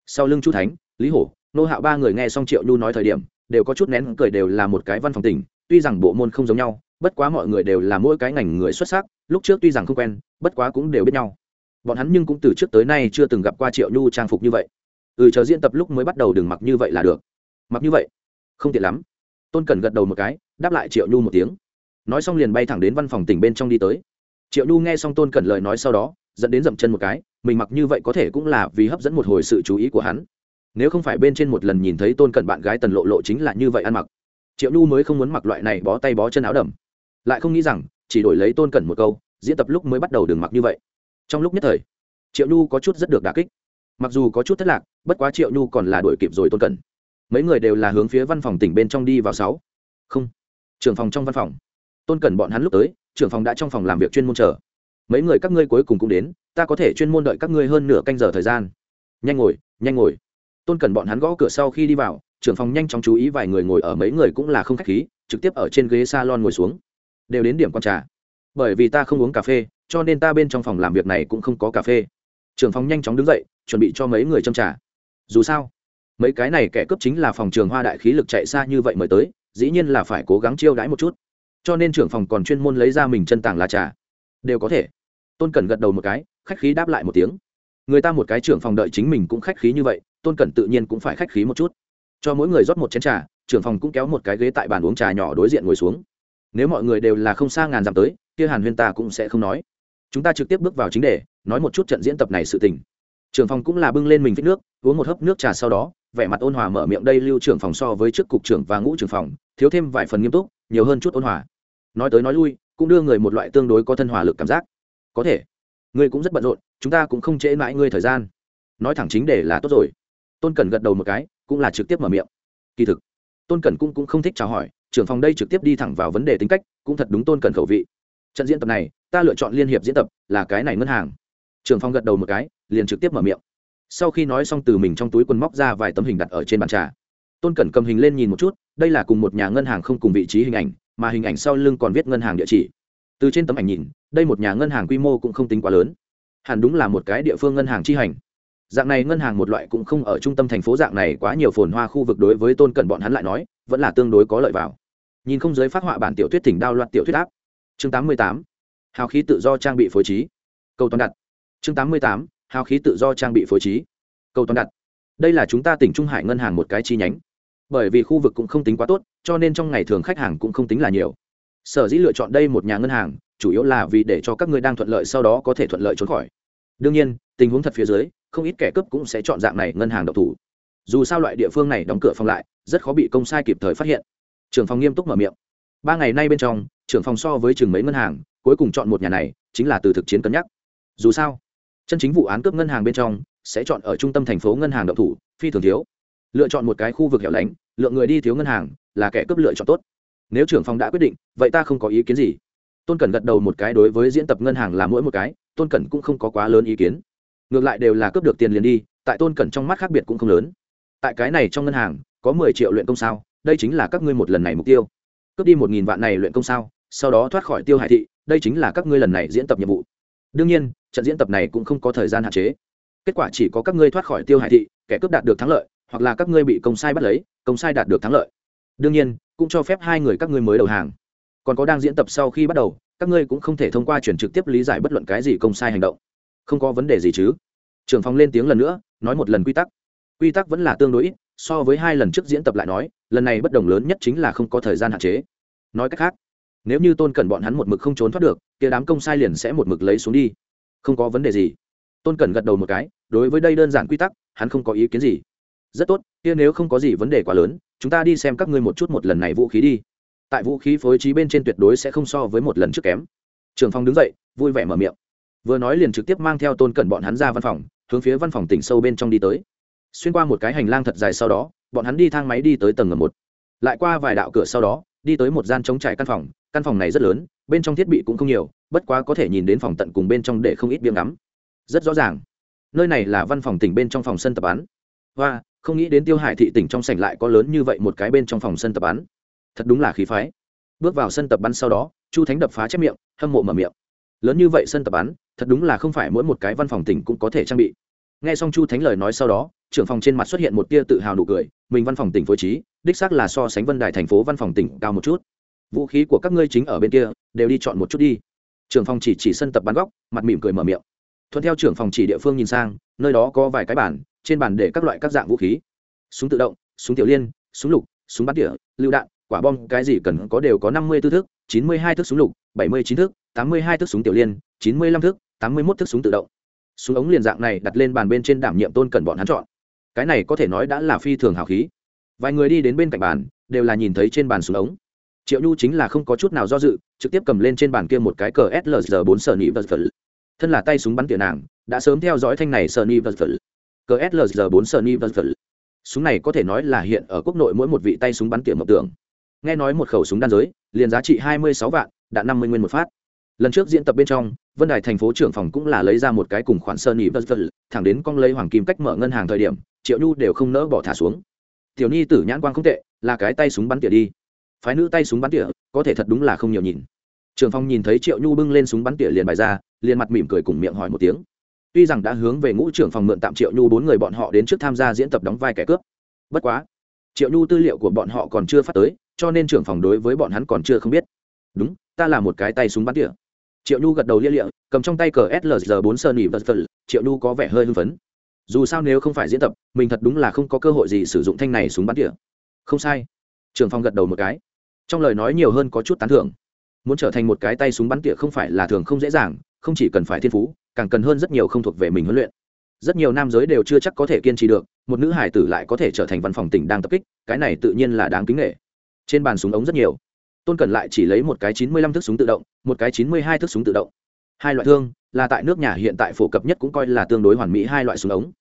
Sau lưng chu thánh lý hổ nô hạo ba người nghe xong triệu nhu nói thời điểm đều có chút nén cười đều là một cái văn phòng tỉnh tuy rằng bộ môn không giống nhau bất quá mọi người đều là mỗi cái ngành người xuất sắc lúc trước tuy rằng không quen bất quá cũng đều biết nhau. Bọn hắn nhưng cũng từ trước tới nay chưa từng gặp qua triệu nhu trang phục như vậy. Ừ chờ diễn tập lúc mới bắt đầu đừng mặc như vậy là được. Mặc như vậy không tiện lắm. Tôn cẩn gật đầu một cái, đáp lại triệu nhu một tiếng. Nói xong liền bay thẳng đến văn phòng tỉnh bên trong đi tới. Triệu nhu nghe xong tôn cẩn lời nói sau đó, dẫn đến dậm chân một cái, mình mặc như vậy có thể cũng là vì hấp dẫn một hồi sự chú ý của hắn. Nếu không phải bên trên một lần nhìn thấy tôn cẩn bạn gái tần lộ lộ chính là như vậy ăn mặc. Triệu nhu mới không muốn mặc loại này bó tay bó chân áo đầm. Lại không nghĩ rằng, chỉ đổi lấy tôn cẩn một câu, diễn tập lúc mới bắt đầu đường mặc như vậy. Trong lúc nhất thời, triệu nhu có chút rất được đà kích. Mặc dù có chút thất lạc, bất quá triệu nhu còn là đuổi kịp rồi tôn cẩn mấy người đều là hướng phía văn phòng tỉnh bên trong đi vào sáu. Không. Trưởng phòng trong văn phòng. Tôn cần bọn hắn lúc tới, trưởng phòng đã trong phòng làm việc chuyên môn chờ. Mấy người các ngươi cuối cùng cũng đến, ta có thể chuyên môn đợi các ngươi hơn nửa canh giờ thời gian. Nhanh ngồi nhanh ngồi. Tôn cần bọn hắn gõ cửa sau khi đi vào, trưởng phòng nhanh chóng chú ý vài người ngồi ở mấy người cũng là không khách khí, trực tiếp ở trên ghế salon ngồi xuống. Đều đến điểm q trà. Bởi vì ta không uống cà phê, cho nên ta bên trong phòng làm việc này cũng không có cà phê. Trưởng phòng nhanh chóng đứng dậy, chuẩn bị cho mấy người châm trà. dù sao mấy cái này kẻ cướp chính là phòng trường hoa đại khí lực chạy xa như vậy mới tới, dĩ nhiên là phải cố gắng chiêu đãi một chút. Cho nên trưởng phòng còn chuyên môn lấy ra mình chân tàng là trà. Đều có thể. Tôn cẩn gật đầu một cái, khách khí đáp lại một tiếng. Người ta một cái trưởng phòng đợi chính mình cũng khách khí như vậy, tôn cẩn tự nhiên cũng phải khách khí một chút. Cho mỗi người rót một chén trà, trưởng phòng cũng kéo một cái ghế tại bàn uống trà nhỏ đối diện ngồi xuống. Nếu mọi người đều là không xa ngàn dặm tới, kia hàn huyên ta cũng sẽ không nói. Chúng ta trực tiếp bước vào chính đề, nói một chút trận diễn tập này sự tình. Trưởng phòng cũng là bưng lên mình phích nước, uống một hớp nước trà sau đó vẻ mặt ôn hòa mở miệng đây lưu trưởng phòng so với trước cục trưởng và ngũ trưởng phòng thiếu thêm vài phần nghiêm túc nhiều hơn chút ôn hòa. Nói tới nói lui cũng đưa người một loại tương đối có thân hòa lực cảm giác. Có thể. Ngươi cũng rất bận rộn chúng ta cũng không trễ mãi ngươi thời gian. Nói thẳng chính để là tốt rồi. Tôn cẩn gật đầu một cái cũng là trực tiếp mở miệng. Kỳ thực tôn cẩn cũng, cũng không thích chào hỏi trưởng phòng đây trực tiếp đi thẳng vào vấn đề tính cách cũng thật đúng tôn cẩn khẩu vị. Trận diễn tập này ta lựa chọn liên hiệp diễn tập là cái này ngân hàng. Trưởng phòng gật đầu một cái liền trực tiếp mở miệng sau khi nói xong từ mình trong túi quần móc ra vài tấm hình đặt ở trên bàn trà. Tôn cẩn cầm hình lên nhìn một chút, đây là cùng một nhà ngân hàng không cùng vị trí hình ảnh, mà hình ảnh sau lưng còn viết ngân hàng địa chỉ. Từ trên tấm ảnh nhìn, đây một nhà ngân hàng quy mô cũng không tính quá lớn. Hẳn đúng là một cái địa phương ngân hàng chi hành. Dạng này ngân hàng một loại cũng không ở trung tâm thành phố dạng này quá nhiều phồn hoa khu vực đối với tôn cẩn bọn hắn lại nói, vẫn là tương đối có lợi vào. Nhìn không giới phát họa bản tiểu thuyết thỉnh đao loạt tiểu thuyết áp. Chương tám mươi tám. Hào khí tự do trang bị phối trí. Câu toán đặt. Chương tám mươi tám hào khí tự do trang bị phối trí. Cầu toán đặt. Đây là chúng ta tỉnh trung hải ngân hàng một cái chi nhánh. Bởi vì khu vực cũng không tính quá tốt, cho nên trong ngày thường khách hàng cũng không tính là nhiều. Sở dĩ lựa chọn đây một nhà ngân hàng, chủ yếu là vì để cho các người đang thuận lợi sau đó có thể thuận lợi trốn khỏi. Đương nhiên, tình huống thật phía dưới, không ít kẻ cướp cũng sẽ chọn dạng này ngân hàng độc thủ. Dù sao loại địa phương này đóng cửa phòng lại, rất khó bị công sai kịp thời phát hiện. Trưởng phòng nghiêm túc mở miệng. Ba ngày nay bên trong, trưởng phòng so với chừng mấy ngân hàng, cuối cùng chọn một nhà này, chính là từ thực chiến cân nhắc. Dù sao chân chính vụ án cướp ngân hàng bên trong, sẽ chọn ở trung tâm thành phố ngân hàng độc thủ, phi thường thiếu. Lựa chọn một cái khu vực hẻo lánh, lượng người đi thiếu ngân hàng, là kẻ cướp lựa chọn tốt. Nếu trưởng phòng đã quyết định, vậy ta không có ý kiến gì. Tôn cẩn gật đầu một cái đối với diễn tập ngân hàng là mỗi một cái, tôn cẩn cũng không có quá lớn ý kiến. Ngược lại đều là cướp được tiền liền đi, tại tôn cẩn trong mắt khác biệt cũng không lớn. Tại cái này trong ngân hàng, có mười triệu luyện công sao, đây chính là các ngươi một lần này mục tiêu. Cướp đi một nghìn vạn này luyện công sao, sau đó thoát khỏi tiêu hải thị, đây chính là các ngươi lần này diễn tập nhiệm vụ. Đương nhiên trận diễn tập này cũng không có thời gian hạn chế. Kết quả chỉ có các ngươi thoát khỏi tiêu hải thị, kẻ cướp đạt được thắng lợi, hoặc là các ngươi bị công sai bắt lấy, công sai đạt được thắng lợi. Đương nhiên, cũng cho phép hai người các ngươi mới đầu hàng. Còn có đang diễn tập sau khi bắt đầu, các ngươi cũng không thể thông qua chuyển trực tiếp lý giải bất luận cái gì công sai hành động. Không có vấn đề gì chứ? Trưởng phòng lên tiếng lần nữa, nói một lần quy tắc. Quy tắc vẫn là tương đối so với hai lần trước diễn tập lại nói, lần này bất đồng lớn nhất chính là không có thời gian hạn chế. Nói cách khác, nếu như tôn cần bọn hắn một mực không trốn thoát được, kia đám công sai liền sẽ một mực lấy xuống đi không có vấn đề gì. Tôn cần gật đầu một cái, đối với đây đơn giản quy tắc, hắn không có ý kiến gì. Rất tốt, kia nếu không có gì vấn đề quá lớn, chúng ta đi xem các ngươi một chút một lần này vũ khí đi. Tại vũ khí phối trí bên trên tuyệt đối sẽ không so với một lần trước kém. Trường phong đứng dậy, vui vẻ mở miệng. Vừa nói liền trực tiếp mang theo tôn cẩn bọn hắn ra văn phòng, hướng phía văn phòng tỉnh sâu bên trong đi tới. Xuyên qua một cái hành lang thật dài sau đó, bọn hắn đi thang máy đi tới tầng ngầm một. Lại qua vài đạo cửa sau đó, đi tới một gian trống trải căn phòng căn phòng này rất lớn bên trong thiết bị cũng không nhiều, bất quá có thể nhìn đến phòng tận cùng bên trong để không ít biếng ngắm. Rất rõ ràng. Nơi này là văn phòng tỉnh bên trong phòng sân tập bắn và không nghĩ đến tiêu hải thị tỉnh trong sảnh lại có lớn như vậy một cái bên trong phòng sân tập bắn thật đúng là khí phái. Bước vào sân tập bắn sau đó, chu thánh đập phá chép miệng, hâm mộ mở miệng. Lớn như vậy sân tập bắn thật đúng là không phải mỗi một cái văn phòng tỉnh cũng có thể trang bị. Nghe xong chu thánh lời nói sau đó, trưởng phòng trên mặt xuất hiện một tia tự hào nụ cười, mình văn phòng tỉnh phối trí, đích xác là so sánh vân đài thành phố văn phòng tỉnh cao một chút vũ khí của các ngươi chính ở bên kia, đều đi chọn một chút đi. Trưởng phòng chỉ chỉ sân tập bắn góc, mặt mỉm cười mở miệng. Thuận theo trưởng phòng chỉ địa phương nhìn sang, nơi đó có vài cái bản trên bàn để các loại các dạng vũ khí. Súng tự động, súng tiểu liên, súng lục, súng bắn tỉa, lựu đạn, quả bom, cái gì cần có đều có năm mươi tư thước, chín mươi hai thước súng lục, bảy mươi chín thước, tám mươi hai thước súng tiểu liên, chín mươi lăm thước, tám mươi mốt thước súng tự động. Súng ống liền dạng này đặt lên bàn bên trên đảm nhiệm tôn cần bọn hắn chọn. Cái này có thể nói đã là phi thường hào khí. Vài người đi đến bên cạnh bàn, đều là nhìn thấy trên bàn súng ống triệu nhu chính là không có chút nào do dự, trực tiếp cầm lên trên bàn kia một cái cờ slg bốn sở ni vật vật thân là tay súng bắn tiền nàng, đã sớm theo dõi thanh này sở ni vật vật cờ slg bốn sở ni vật vật súng này có thể nói là hiện ở quốc nội mỗi một vị tay súng bắn tỉa mộng tưởng. Nghe nói một khẩu súng đan giới, liền giá trị hai mươi sáu vạn, đã năm mươi nguyên một phát. Lần trước diễn tập bên trong, vân đài thành phố trưởng phòng cũng là lấy ra một cái cùng khoản sơn nhị vật vật thẳng đến con lấy hoàng kim cách mở ngân hàng thời điểm, triệu nhu đều không nỡ bỏ thả xuống. Tiểu nhi tử nhãn quang không tệ, là cái tay súng bắn tỉa đi phái nữ tay súng bắn tỉa, có thể thật đúng là không nhiều nhìn. Trường Phong nhìn thấy triệu nhu bưng lên súng bắn tỉa liền bài ra, liền mặt mỉm cười cùng miệng hỏi một tiếng. Tuy rằng đã hướng về ngũ trưởng phòng mượn tạm triệu nhu bốn người bọn họ đến trước tham gia diễn tập đóng vai kẻ cướp. Bất quá, triệu nhu tư liệu của bọn họ còn chưa phát tới, cho nên trưởng phòng đối với bọn hắn còn chưa không biết. Đúng, ta là một cái tay súng bắn tỉa. Triệu nhu gật đầu lia lịa, cầm trong tay cờ slr bốn sơn nỉ vật vật triệu nhu có vẻ hơi hưng phấn. Dù sao nếu không phải diễn tập, mình thật đúng là không có cơ hội gì sử dụng thanh này súng bắn tỉa. Không sai. Trưởng phòng gật đầu một cái trong lời nói nhiều hơn có chút tán thưởng. Muốn trở thành một cái tay súng bắn tỉa không phải là thường không dễ dàng, không chỉ cần phải thiên phú, càng cần hơn rất nhiều không thuộc về mình huấn luyện. Rất nhiều nam giới đều chưa chắc có thể kiên trì được, một nữ hải tử lại có thể trở thành văn phòng tỉnh đang tập kích, cái này tự nhiên là đáng kính nghệ trên bàn súng ống rất nhiều. Tôn cần lại chỉ lấy một cái chín mươi lăm thước súng tự động, một cái chín mươi hai thước súng tự động. Hai loại thương, là tại nước nhà hiện tại phổ cập nhất cũng coi là tương đối hoàn mỹ hai loại súng ống.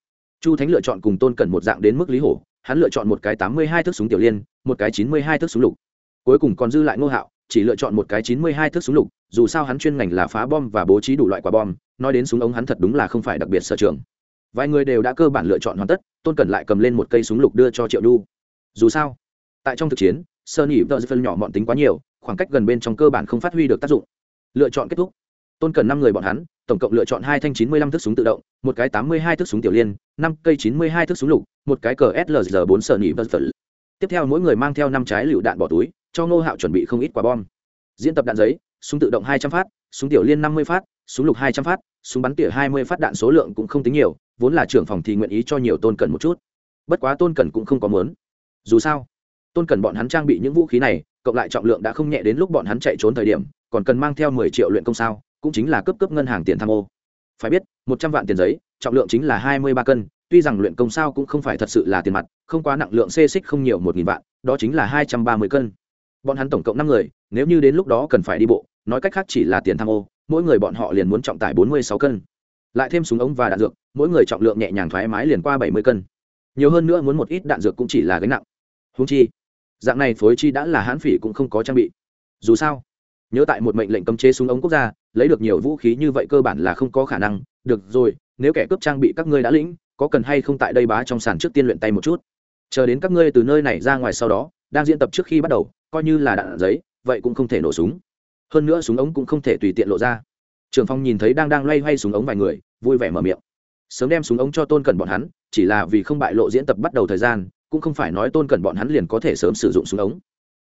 Chu thánh lựa chọn cùng tôn cần một dạng đến mức lý hổ, hắn lựa chọn một cái tám mươi hai thước súng tiểu liên, một cái chín mươi hai thước súng lục cuối cùng còn dư lại ngô hạo, chỉ lựa chọn một cái chín mươi hai thước súng lục, dù sao hắn chuyên ngành là phá bom và bố trí đủ loại quả bom, nói đến súng ống hắn thật đúng là không phải đặc biệt sở trường. Vài người đều đã cơ bản lựa chọn hoàn tất, tôn cần lại cầm lên một cây súng lục đưa cho triệu đu dù sao, tại trong thực chiến, sơn nhị tờ phân nhỏ mọn tính quá nhiều, khoảng cách gần bên trong cơ bản không phát huy được tác dụng. Lựa chọn kết thúc. Tôn cần năm người bọn hắn, tổng cộng lựa chọn hai thanh chín mươi lăm thước súng tự động, một cái tám mươi hai thước súng tiểu liên, năm cây chín mươi hai thước súng lục, một cái cờ slg bốn sơn nhị tờ tiếp theo mỗi người mang theo năm trái lựu đạn bỏ túi cho ngô hạo chuẩn bị không ít quả bom. Diễn tập đạn giấy, súng tự động hai trăm phát, súng tiểu liên năm mươi phát, súng lục hai trăm phát, súng bắn tỉa hai mươi phát đạn số lượng cũng không tính nhiều, vốn là trưởng phòng thì nguyện ý cho nhiều tôn cần một chút. Bất quá tôn cần cũng không có muốn. Dù sao, tôn cần bọn hắn trang bị những vũ khí này, cộng lại trọng lượng đã không nhẹ đến lúc bọn hắn chạy trốn thời điểm, còn cần mang theo mười triệu luyện công sao, cũng chính là cấp cấp ngân hàng tiền tham ô. Phải biết, một trăm vạn tiền giấy, trọng lượng chính là hai mươi ba cân, tuy rằng luyện công sao cũng không phải thật sự là tiền mặt, không quá nặng lượng xê xích không nhiều một nghìn vạn, đó chính là hai trăm ba mươi cân bọn hắn tổng cộng năm người, nếu như đến lúc đó cần phải đi bộ, nói cách khác chỉ là tiền tham ô, mỗi người bọn họ liền muốn trọng tải bốn mươi sáu cân. Lại thêm súng ống và đạn dược, mỗi người trọng lượng nhẹ nhàng thoải mái liền qua bảy mươi cân. Nhiều hơn nữa muốn một ít đạn dược cũng chỉ là gánh nặng. Húng chi, dạng này phối chi đã là hãn phỉ cũng không có trang bị. Dù sao, nhớ tại một mệnh lệnh cấm chế súng ống quốc gia, lấy được nhiều vũ khí như vậy cơ bản là không có khả năng. Được rồi, nếu kẻ cướp trang bị các ngươi đã lĩnh, có cần hay không tại đây bá trong sàn trước tiên luyện tay một chút? Chờ đến các ngươi từ nơi này ra ngoài sau đó đang diễn tập trước khi bắt đầu, coi như là đạn giấy, vậy cũng không thể nổ súng. Hơn nữa súng ống cũng không thể tùy tiện lộ ra. Trường phong nhìn thấy đang đang loay hoay súng ống vài người, vui vẻ mở miệng. Sớm đem súng ống cho tôn cẩn bọn hắn, chỉ là vì không bại lộ diễn tập bắt đầu thời gian, cũng không phải nói tôn cẩn bọn hắn liền có thể sớm sử dụng súng ống.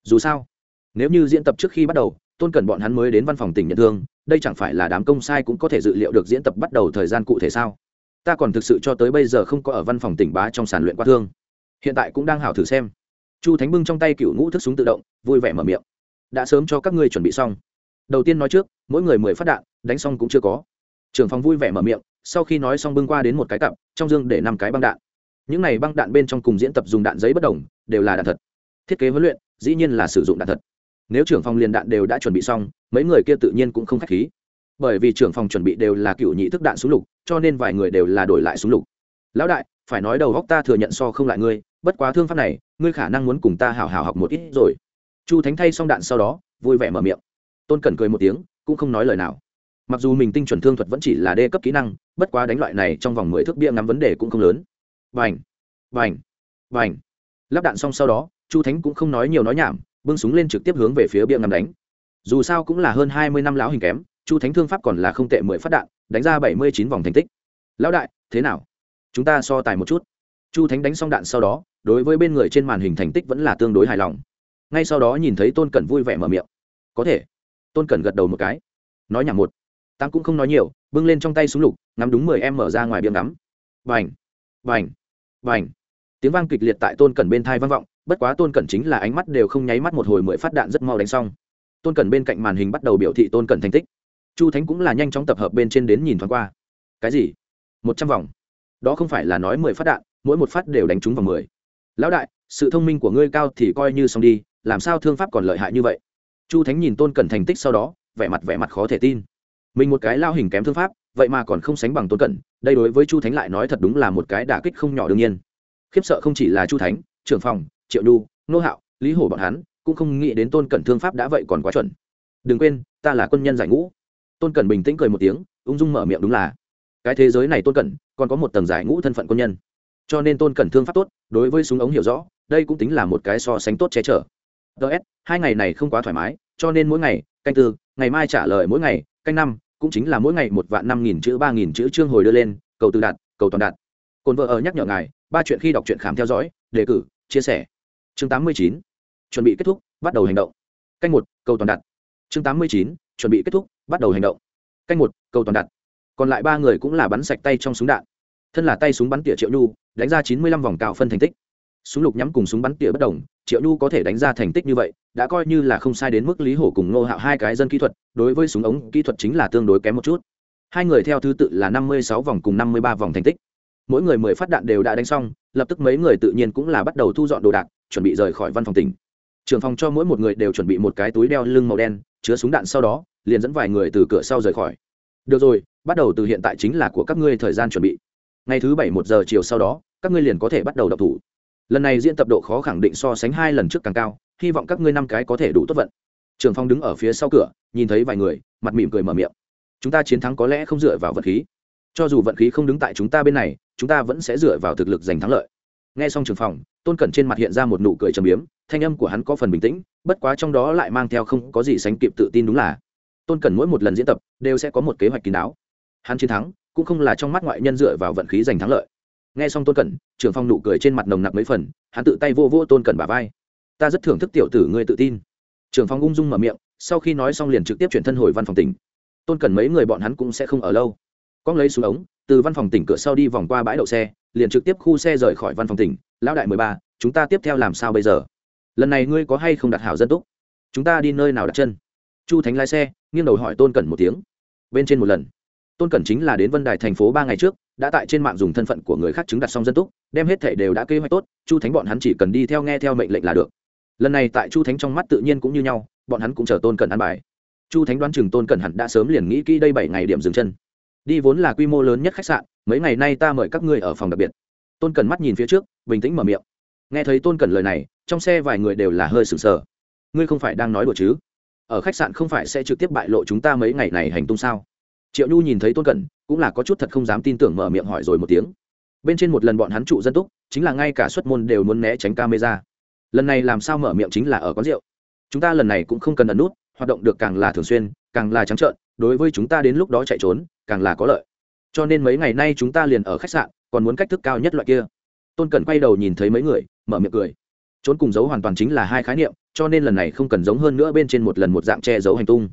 Dù sao, nếu như diễn tập trước khi bắt đầu, tôn cẩn bọn hắn mới đến văn phòng tỉnh nhận thương, đây chẳng phải là đám công sai cũng có thể dự liệu được diễn tập bắt đầu thời gian cụ thể sao? Ta còn thực sự cho tới bây giờ không có ở văn phòng tỉnh bá trong sàn luyện qua thương. Hiện tại cũng đang hảo thử xem chu thánh bưng trong tay cựu ngũ thức súng tự động, vui vẻ mở miệng. Đã sớm cho các ngươi chuẩn bị xong. Đầu tiên nói trước, mỗi người mười phát đạn, đánh xong cũng chưa có. Trưởng phòng vui vẻ mở miệng, sau khi nói xong bưng qua đến một cái cặp, trong dương để năm cái băng đạn. Những này băng đạn bên trong cùng diễn tập dùng đạn giấy bất đồng, đều là đạn thật. Thiết kế huấn luyện, dĩ nhiên là sử dụng đạn thật. Nếu trưởng phòng liền đạn đều đã chuẩn bị xong, mấy người kia tự nhiên cũng không k h á c h khí. Bởi vì trưởng phòng chuẩn bị đều là cựu nhị thức đạn súng lục, cho nên vài người đều là đổi lại súng lục. Lão đại, phải nói đầu góc ta thừa nhận so không lại ngươi bất quá thương pháp này, ngươi khả năng muốn cùng ta hào hào học một ít rồi. Chu thánh thay xong đạn sau đó, vui vẻ mở miệng. Tôn cẩn cười một tiếng, cũng không nói lời nào. Mặc dù mình tinh chuẩn thương thuật vẫn chỉ là đê cấp kỹ năng, bất quá đánh loại này trong vòng mười thước bia ngắm vấn đề cũng không lớn. Vành vành vành lắp đạn xong sau đó, chu thánh cũng không nói nhiều nói nhảm, bưng súng lên trực tiếp hướng về phía bia ngắm đánh. Dù sao cũng là hơn hai mươi năm lão hình kém, chu thánh thương pháp còn là không tệ mười phát đạn, đánh ra bảy mươi chín vòng thành tích. Lão đại, thế nào? Chúng ta so tài một chút. Chu thánh đánh xong đạn sau đó đối với bên người trên màn hình thành tích vẫn là tương đối hài lòng. Ngay sau đó nhìn thấy tôn cẩn vui vẻ mở miệng. Có thể. Tôn cẩn gật đầu một cái. Nói nhảm một. Tăng cũng không nói nhiều, bưng lên trong tay súng lục, ngắm đúng mười em mở ra ngoài biếng ngắm. Vành vành vành tiếng vang kịch liệt tại tôn cẩn bên thai vang vọng, bất quá tôn cẩn chính là ánh mắt đều không nháy mắt một hồi mười phát đạn rất mau đánh xong. Tôn cẩn bên cạnh màn hình bắt đầu biểu thị tôn cẩn thành tích. Chu thánh cũng là nhanh chóng tập hợp bên trên đến nhìn thoáng qua. Cái gì? Một trăm vòng. Đó không phải là nói mười phát đạn, mỗi một phát đều đánh trúng vào mười lão đại, sự thông minh của ngươi cao thì coi như xong đi, làm sao thương pháp còn lợi hại như vậy? Chu thánh nhìn tôn cẩn thành tích sau đó, vẻ mặt vẻ mặt khó thể tin. Mình một cái lao hình kém thương pháp, vậy mà còn không sánh bằng tôn cẩn, đây đối với chu thánh lại nói thật đúng là một cái đả kích không nhỏ đương nhiên. Khiếp sợ không chỉ là chu thánh, trưởng phòng, triệu nhu, nô hạo, lý hổ bọn hắn, cũng không nghĩ đến tôn cẩn thương pháp đã vậy còn quá chuẩn. Đừng quên, ta là quân nhân giải ngũ. Tôn cẩn bình tĩnh cười một tiếng, ung dung mở miệng đúng là. Cái thế giới này tôn cẩn, còn có một tầng giải ngũ thân phận quân nhân cho nên tôn cẩn thương pháp tốt, đối với súng ống hiểu rõ, đây cũng tính là một cái so sánh tốt che chở. Ts hai ngày này không quá thoải mái, cho nên mỗi ngày, canh tư, ngày mai trả lời mỗi ngày, canh năm, cũng chính là mỗi ngày một vạn năm nghìn chữ, ba nghìn chữ chương hồi đưa lên, cầu tự đạt, cầu toàn đạt. Cồn vợ ở nhắc nhở ngài, ba chuyện khi đọc truyện khám theo dõi, đề cử, chia sẻ. Chương tám mươi chín, chuẩn bị kết thúc, bắt đầu hành động. Canh một, cầu toàn đặt chương tám mươi chín, chuẩn bị kết thúc, bắt đầu hành động. Canh một, cầu toàn đặt còn lại ba người cũng là bắn sạch tay trong súng đạn. Thân là tay súng bắn tỉa triệu nhu đánh ra chín mươi lăm vòng cao phân thành tích. Súng lục nhắm cùng súng bắn tỉa bất đồng, triệu nhu có thể đánh ra thành tích như vậy, đã coi như là không sai đến mức lý hổ cùng ngô hạo hai cái dân kỹ thuật, đối với súng ống kỹ thuật chính là tương đối kém một chút. Hai người theo thứ tự là năm mươi sáu vòng cùng năm mươi ba vòng thành tích. Mỗi người mười phát đạn đều đã đánh xong, lập tức mấy người tự nhiên cũng là bắt đầu thu dọn đồ đạc, chuẩn bị rời khỏi văn phòng tỉnh. Trưởng phòng cho mỗi một người đều chuẩn bị một cái túi đeo lưng màu đen, chứa súng đạn sau đó, liền dẫn vài người từ cửa sau rời khỏi. Được rồi, bắt đầu từ hiện tại chính là của các ngươi thời gian chuẩn bị ngày thứ bảy một giờ chiều sau đó, các ngươi liền có thể bắt đầu đọc thủ. Lần này diễn tập độ khó khẳng định so sánh hai lần trước càng cao, hy vọng các ngươi năm cái có thể đủ tốt vận. Trường phong đứng ở phía sau cửa, nhìn thấy vài người, mặt mỉm cười mở miệng. Chúng ta chiến thắng có lẽ không dựa vào vận khí. Cho dù vận khí không đứng tại chúng ta bên này, chúng ta vẫn sẽ dựa vào thực lực giành thắng lợi. Nghe xong trường phòng tôn cẩn trên mặt hiện ra một nụ cười trầm biếm, thanh âm của hắn có phần bình tĩnh, bất quá trong đó lại mang theo không có gì sánh kịp tự tin đúng là. Tôn cẩn mỗi một lần diễn tập, đều sẽ có một kế hoạch kín đáo. Hắn chiến thắng cũng không là trong mắt ngoại nhân dựa vào vận khí giành thắng lợi. Nghe xong tôn cẩn trường phong nụ cười trên mặt nồng nặc mấy phần, hắn tự tay vô vô tôn cẩn bà vai. Ta rất thưởng thức tiểu tử ngươi tự tin. Trường phong ung dung mở miệng, sau khi nói xong liền trực tiếp chuyển thân hồi văn phòng tỉnh. Tôn cẩn mấy người bọn hắn cũng sẽ không ở lâu. Con lấy xuống ống, từ văn phòng tỉnh cửa sau đi vòng qua bãi đậu xe, liền trực tiếp khu xe rời khỏi văn phòng tỉnh. Lão đại mười ba, chúng ta tiếp theo làm sao bây giờ? Lần này ngươi có hay không đặt hảo dân túc? Chúng ta đi nơi nào đặt chân? Chu thánh lái xe, nghiêng đầu hỏi tôn cẩn một tiếng. Bên trên một lần tôn cẩn chính là đến vân đài thành phố ba ngày trước, đã tại trên mạng dùng thân phận của người khác chứng đặt xong dân túc, đem hết thể đều đã kế hoạch tốt, chu thánh bọn hắn chỉ cần đi theo nghe theo mệnh lệnh là được. Lần này tại chu thánh trong mắt tự nhiên cũng như nhau, bọn hắn cũng chờ tôn cẩn ăn bài. Chu thánh đoán chừng tôn cẩn hẳn đã sớm liền nghĩ kỹ đây bảy ngày điểm dừng chân. Đi vốn là quy mô lớn nhất khách sạn, mấy ngày nay ta mời các ngươi ở phòng đặc biệt. Tôn cẩn mắt nhìn phía trước, bình tĩnh mở miệng. Nghe thấy tôn cẩn lời này, trong xe vài người đều là hơi sừng sờ. Ngươi không phải đang nói đùa chứ? Ở khách sạn không phải sẽ trực tiếp bại lộ chúng ta mấy ngày này hành tung sao? Triệu nhu nhìn thấy tôn cẩn, cũng là có chút thật không dám tin tưởng mở miệng hỏi rồi một tiếng. Bên trên một lần bọn hắn trụ dân túc, chính là ngay cả xuất môn đều muốn né tránh camera. Lần này làm sao mở miệng chính là ở quán rượu. Chúng ta lần này cũng không cần ẩn nút, hoạt động được càng là thường xuyên, càng là trắng trợn, đối với chúng ta đến lúc đó chạy trốn, càng là có lợi. Cho nên mấy ngày nay chúng ta liền ở khách sạn, còn muốn cách thức cao nhất loại kia. Tôn cẩn quay đầu nhìn thấy mấy người, mở miệng cười. Trốn cùng giấu hoàn toàn chính là hai khái niệm, cho nên lần này không cần giống hơn nữa bên trên một lần một dạng che giấu hành tung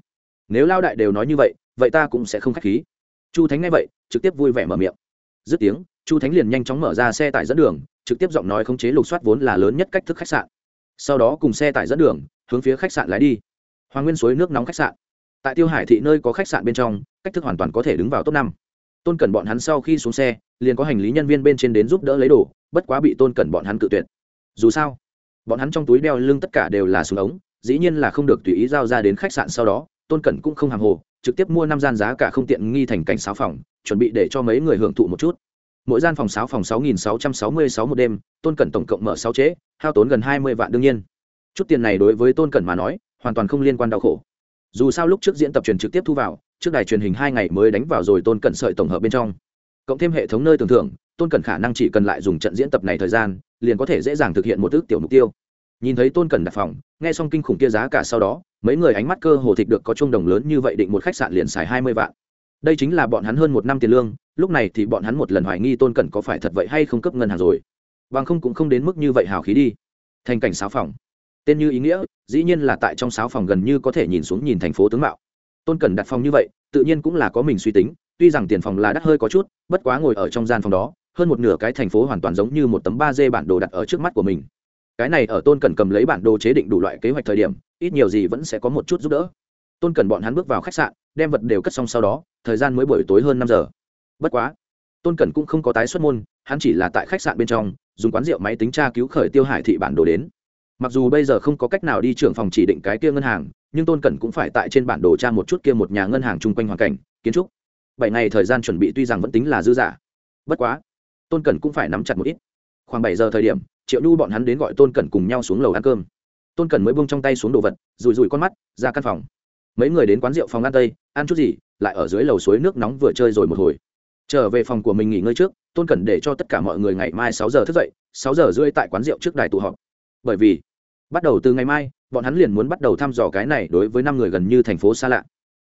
nếu lao đại đều nói như vậy vậy ta cũng sẽ không k h á c h khí. Chu thánh nghe vậy, trực tiếp vui vẻ mở miệng. Dứt tiếng, chu thánh liền nhanh chóng mở ra xe tải dẫn đường, trực tiếp giọng nói khống chế lục soát vốn là lớn nhất cách thức khách sạn. Sau đó cùng xe tải dẫn đường, hướng phía khách sạn lái đi. Hoàng nguyên suối nước nóng khách sạn. Tại tiêu hải thị nơi có khách sạn bên trong, cách thức hoàn toàn có thể đứng vào top năm. Tôn cẩn bọn hắn sau khi xuống xe, liền có hành lý nhân viên bên trên đến giúp đỡ lấy đồ, bất quá bị tôn cẩn bọn hắn cự tuyệt. Dù sao, bọn hắn trong túi đeo lưng tất cả đều là súng ống, dĩ nhiên là không được tùy ý giao ra đến khách sạn sau đó tôn cẩn cũng không hàng hồ, trực tiếp mua năm gian giá cả không tiện nghi thành cảnh sáu phòng, chuẩn bị để cho mấy người hưởng thụ một chút. Mỗi gian phòng sáu phòng sáu nghìn sáu trăm sáu mươi sáu một đêm, tôn cẩn tổng cộng mở sáu chế, hao tốn gần hai mươi vạn đương nhiên. Chút tiền này đối với tôn cẩn mà nói, hoàn toàn không liên quan đau khổ. Dù sao lúc trước diễn tập truyền trực tiếp thu vào, trước đài truyền hình hai ngày mới đánh vào rồi tôn cẩn sợi tổng hợp bên trong. Cộng thêm hệ thống nơi tưởng thưởng, tôn cẩn khả năng chỉ cần lại dùng trận diễn tập này thời gian, liền có thể dễ dàng thực hiện một ước tiểu mục tiêu nhìn thấy tôn cẩn đặt phòng, nghe xong kinh khủng kia giá cả sau đó, mấy người ánh mắt cơ hồ thịt được có chung đồng lớn như vậy định một khách sạn liền xài hai mươi vạn. Đây chính là bọn hắn hơn một năm tiền lương, lúc này thì bọn hắn một lần hoài nghi tôn cẩn có phải thật vậy hay không cấp ngân hàng rồi. Bằng không cũng không đến mức như vậy hào khí đi. Thành cảnh sáu phòng. Tên như ý nghĩa, dĩ nhiên là tại trong sáu phòng gần như có thể nhìn xuống nhìn thành phố tướng mạo. Tôn cẩn đặt phòng như vậy, tự nhiên cũng là có mình suy tính, tuy rằng tiền phòng là đắt hơi có chút, bất quá ngồi ở trong gian phòng đó, hơn một nửa cái thành phố hoàn toàn giống như một tấm ba d bản đồ đặt ở trước mắt của mình cái này ở tôn cần cầm lấy bản đồ chế định đủ loại kế hoạch thời điểm, ít nhiều gì vẫn sẽ có một chút giúp đỡ. Tôn cần bọn hắn bước vào khách sạn, đem vật đều cất xong sau đó, thời gian mới buổi tối hơn năm giờ. Bất quá, tôn cần cũng không có tái xuất môn, hắn chỉ là tại khách sạn bên trong, dùng quán rượu máy tính tra cứu khởi tiêu hải thị bản đồ đến. Mặc dù bây giờ không có cách nào đi trưởng phòng chỉ định cái kia ngân hàng, nhưng tôn cần cũng phải tại trên bản đồ tra một chút kia một nhà ngân hàng chung quanh hoàn cảnh, kiến trúc. Bảy ngày thời gian chuẩn bị tuy rằng vẫn tính là dư giả bất quá, tôn cần cũng phải nắm chặt một ít. Khoảng bảy giờ thời điểm triệu nhu bọn hắn đến gọi tôn cẩn cùng nhau xuống lầu ăn cơm tôn cẩn mới bung trong tay xuống đồ vật rùi rùi con mắt ra căn phòng mấy người đến quán rượu phòng ăn tây ăn chút gì lại ở dưới lầu suối nước nóng vừa chơi rồi một hồi trở về phòng của mình nghỉ ngơi trước tôn cẩn để cho tất cả mọi người ngày mai sáu giờ thức dậy sáu giờ rưỡi tại quán rượu trước đài tụ họp bởi vì bắt đầu từ ngày mai bọn hắn liền muốn bắt đầu thăm dò cái này đối với năm người gần như thành phố xa lạ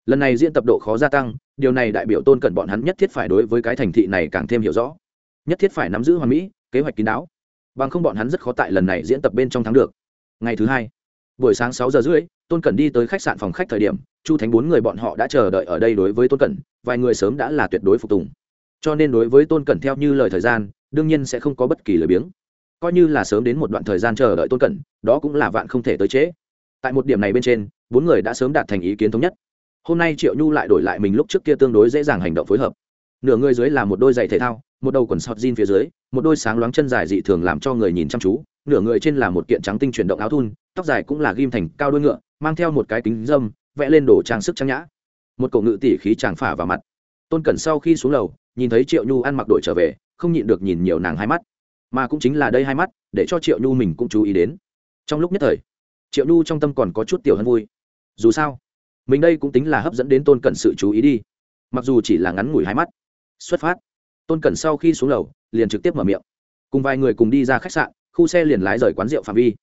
lần này diễn tập độ khó gia tăng điều này đại biểu tôn cẩn bọn hắn nhất thiết phải đối với cái thành thị này càng thêm hiểu rõ nhất thiết phải nắm giữ hoàn mỹ kế hoạch kín đáo bằng không bọn hắn rất khó tại lần này diễn tập bên trong thắng được. Ngày thứ hai, buổi sáng sáu giờ rưỡi, tôn cẩn đi tới khách sạn phòng khách thời điểm, chu thánh bốn người bọn họ đã chờ đợi ở đây đối với tôn cẩn, vài người sớm đã là tuyệt đối phục tùng. Cho nên đối với tôn cẩn theo như lời thời gian, đương nhiên sẽ không có bất kỳ lời biếng. Coi như là sớm đến một đoạn thời gian chờ đợi tôn cẩn, đó cũng là vạn không thể tới trễ. Tại một điểm này bên trên, bốn người đã sớm đạt thành ý kiến thống nhất. Hôm nay triệu nhu lại đổi lại mình lúc trước kia tương đối dễ dàng hành động phối hợp nửa người dưới là một đôi giày thể thao, một đầu quần sọt jean phía dưới, một đôi sáng loáng chân dài dị thường làm cho người nhìn chăm chú, nửa người trên là một kiện trắng tinh chuyển động áo thun, tóc dài cũng là ghim thành cao đôi ngựa, mang theo một cái kính dâm, vẽ lên đồ trang sức trang nhã. Một cổ ngự tỉ khí tràng phả vào mặt. Tôn cẩn sau khi xuống lầu, nhìn thấy triệu nhu ăn mặc đội trở về, không nhịn được nhìn nhiều nàng hai mắt. Mà cũng chính là đây hai mắt, để cho triệu nhu mình cũng chú ý đến. Trong lúc nhất thời, triệu nhu trong tâm còn có chút tiểu hân vui. Dù sao, mình đây cũng tính là hấp dẫn đến tôn cẩn sự chú ý đi. Mặc dù chỉ là ngắn ngủi hai mắt xuất phát. Tôn cẩn sau khi xuống lầu, liền trực tiếp mở miệng. Cùng vài người cùng đi ra khách sạn, khu xe liền lái rời quán rượu phạm vi.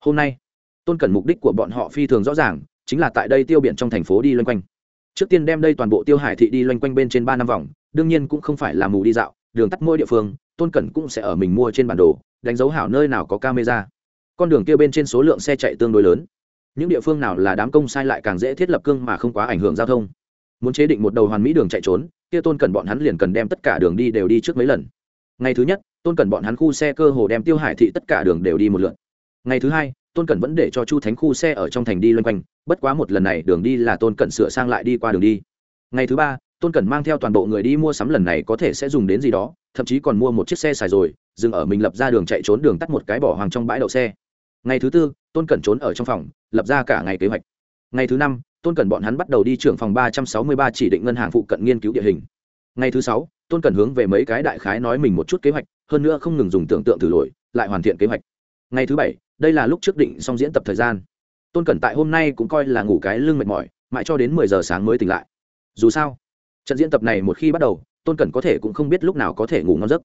Hôm nay, tôn cẩn mục đích của bọn họ phi thường rõ ràng, chính là tại đây tiêu biển trong thành phố đi loanh quanh. Trước tiên đem đây toàn bộ tiêu hải thị đi loanh quanh bên trên ba năm vòng, đương nhiên cũng không phải là mù đi dạo, đường tắt mỗi địa phương, tôn cẩn cũng sẽ ở mình mua trên bản đồ, đánh dấu hảo nơi nào có camera. Con đường kia bên trên số lượng xe chạy tương đối lớn. Những địa phương nào là đám công sai lại càng dễ thiết lập cương mà không quá ảnh hưởng giao thông. Muốn chế định một đầu hoàn mỹ đường chạy trốn kia tôn cần bọn hắn liền cần đem tất cả đường đi đều đi trước mấy lần. Ngày thứ nhất, tôn cần bọn hắn khu xe cơ hồ đem tiêu hải thị tất cả đường đều đi một lượt. Ngày thứ hai, tôn cần vẫn để cho chu thánh khu xe ở trong thành đi loanh quanh, bất quá một lần này đường đi là tôn cần sửa sang lại đi qua đường đi. Ngày thứ ba, tôn cần mang theo toàn bộ người đi mua sắm lần này có thể sẽ dùng đến gì đó, thậm chí còn mua một chiếc xe xài rồi, dừng ở mình lập ra đường chạy trốn đường tắt một cái bỏ hoàng trong bãi đậu xe. Ngày thứ tư, tôn cẩn trốn ở trong phòng, lập ra cả ngày kế hoạch. Ngày thứ năm tôn cẩn bọn hắn bắt đầu đi trưởng phòng ba trăm sáu mươi ba chỉ định ngân hàng phụ cận nghiên cứu địa hình. Ngày thứ sáu, tôn cẩn hướng về mấy cái đại khái nói mình một chút kế hoạch, hơn nữa không ngừng dùng tưởng tượng thử lỗi, lại hoàn thiện kế hoạch. Ngày thứ bảy, đây là lúc trước định xong diễn tập thời gian. Tôn cẩn tại hôm nay cũng coi là ngủ cái lưng mệt mỏi, mãi cho đến mười giờ sáng mới tỉnh lại. Dù sao, trận diễn tập này một khi bắt đầu, tôn cẩn có thể cũng không biết lúc nào có thể ngủ ngon giấc.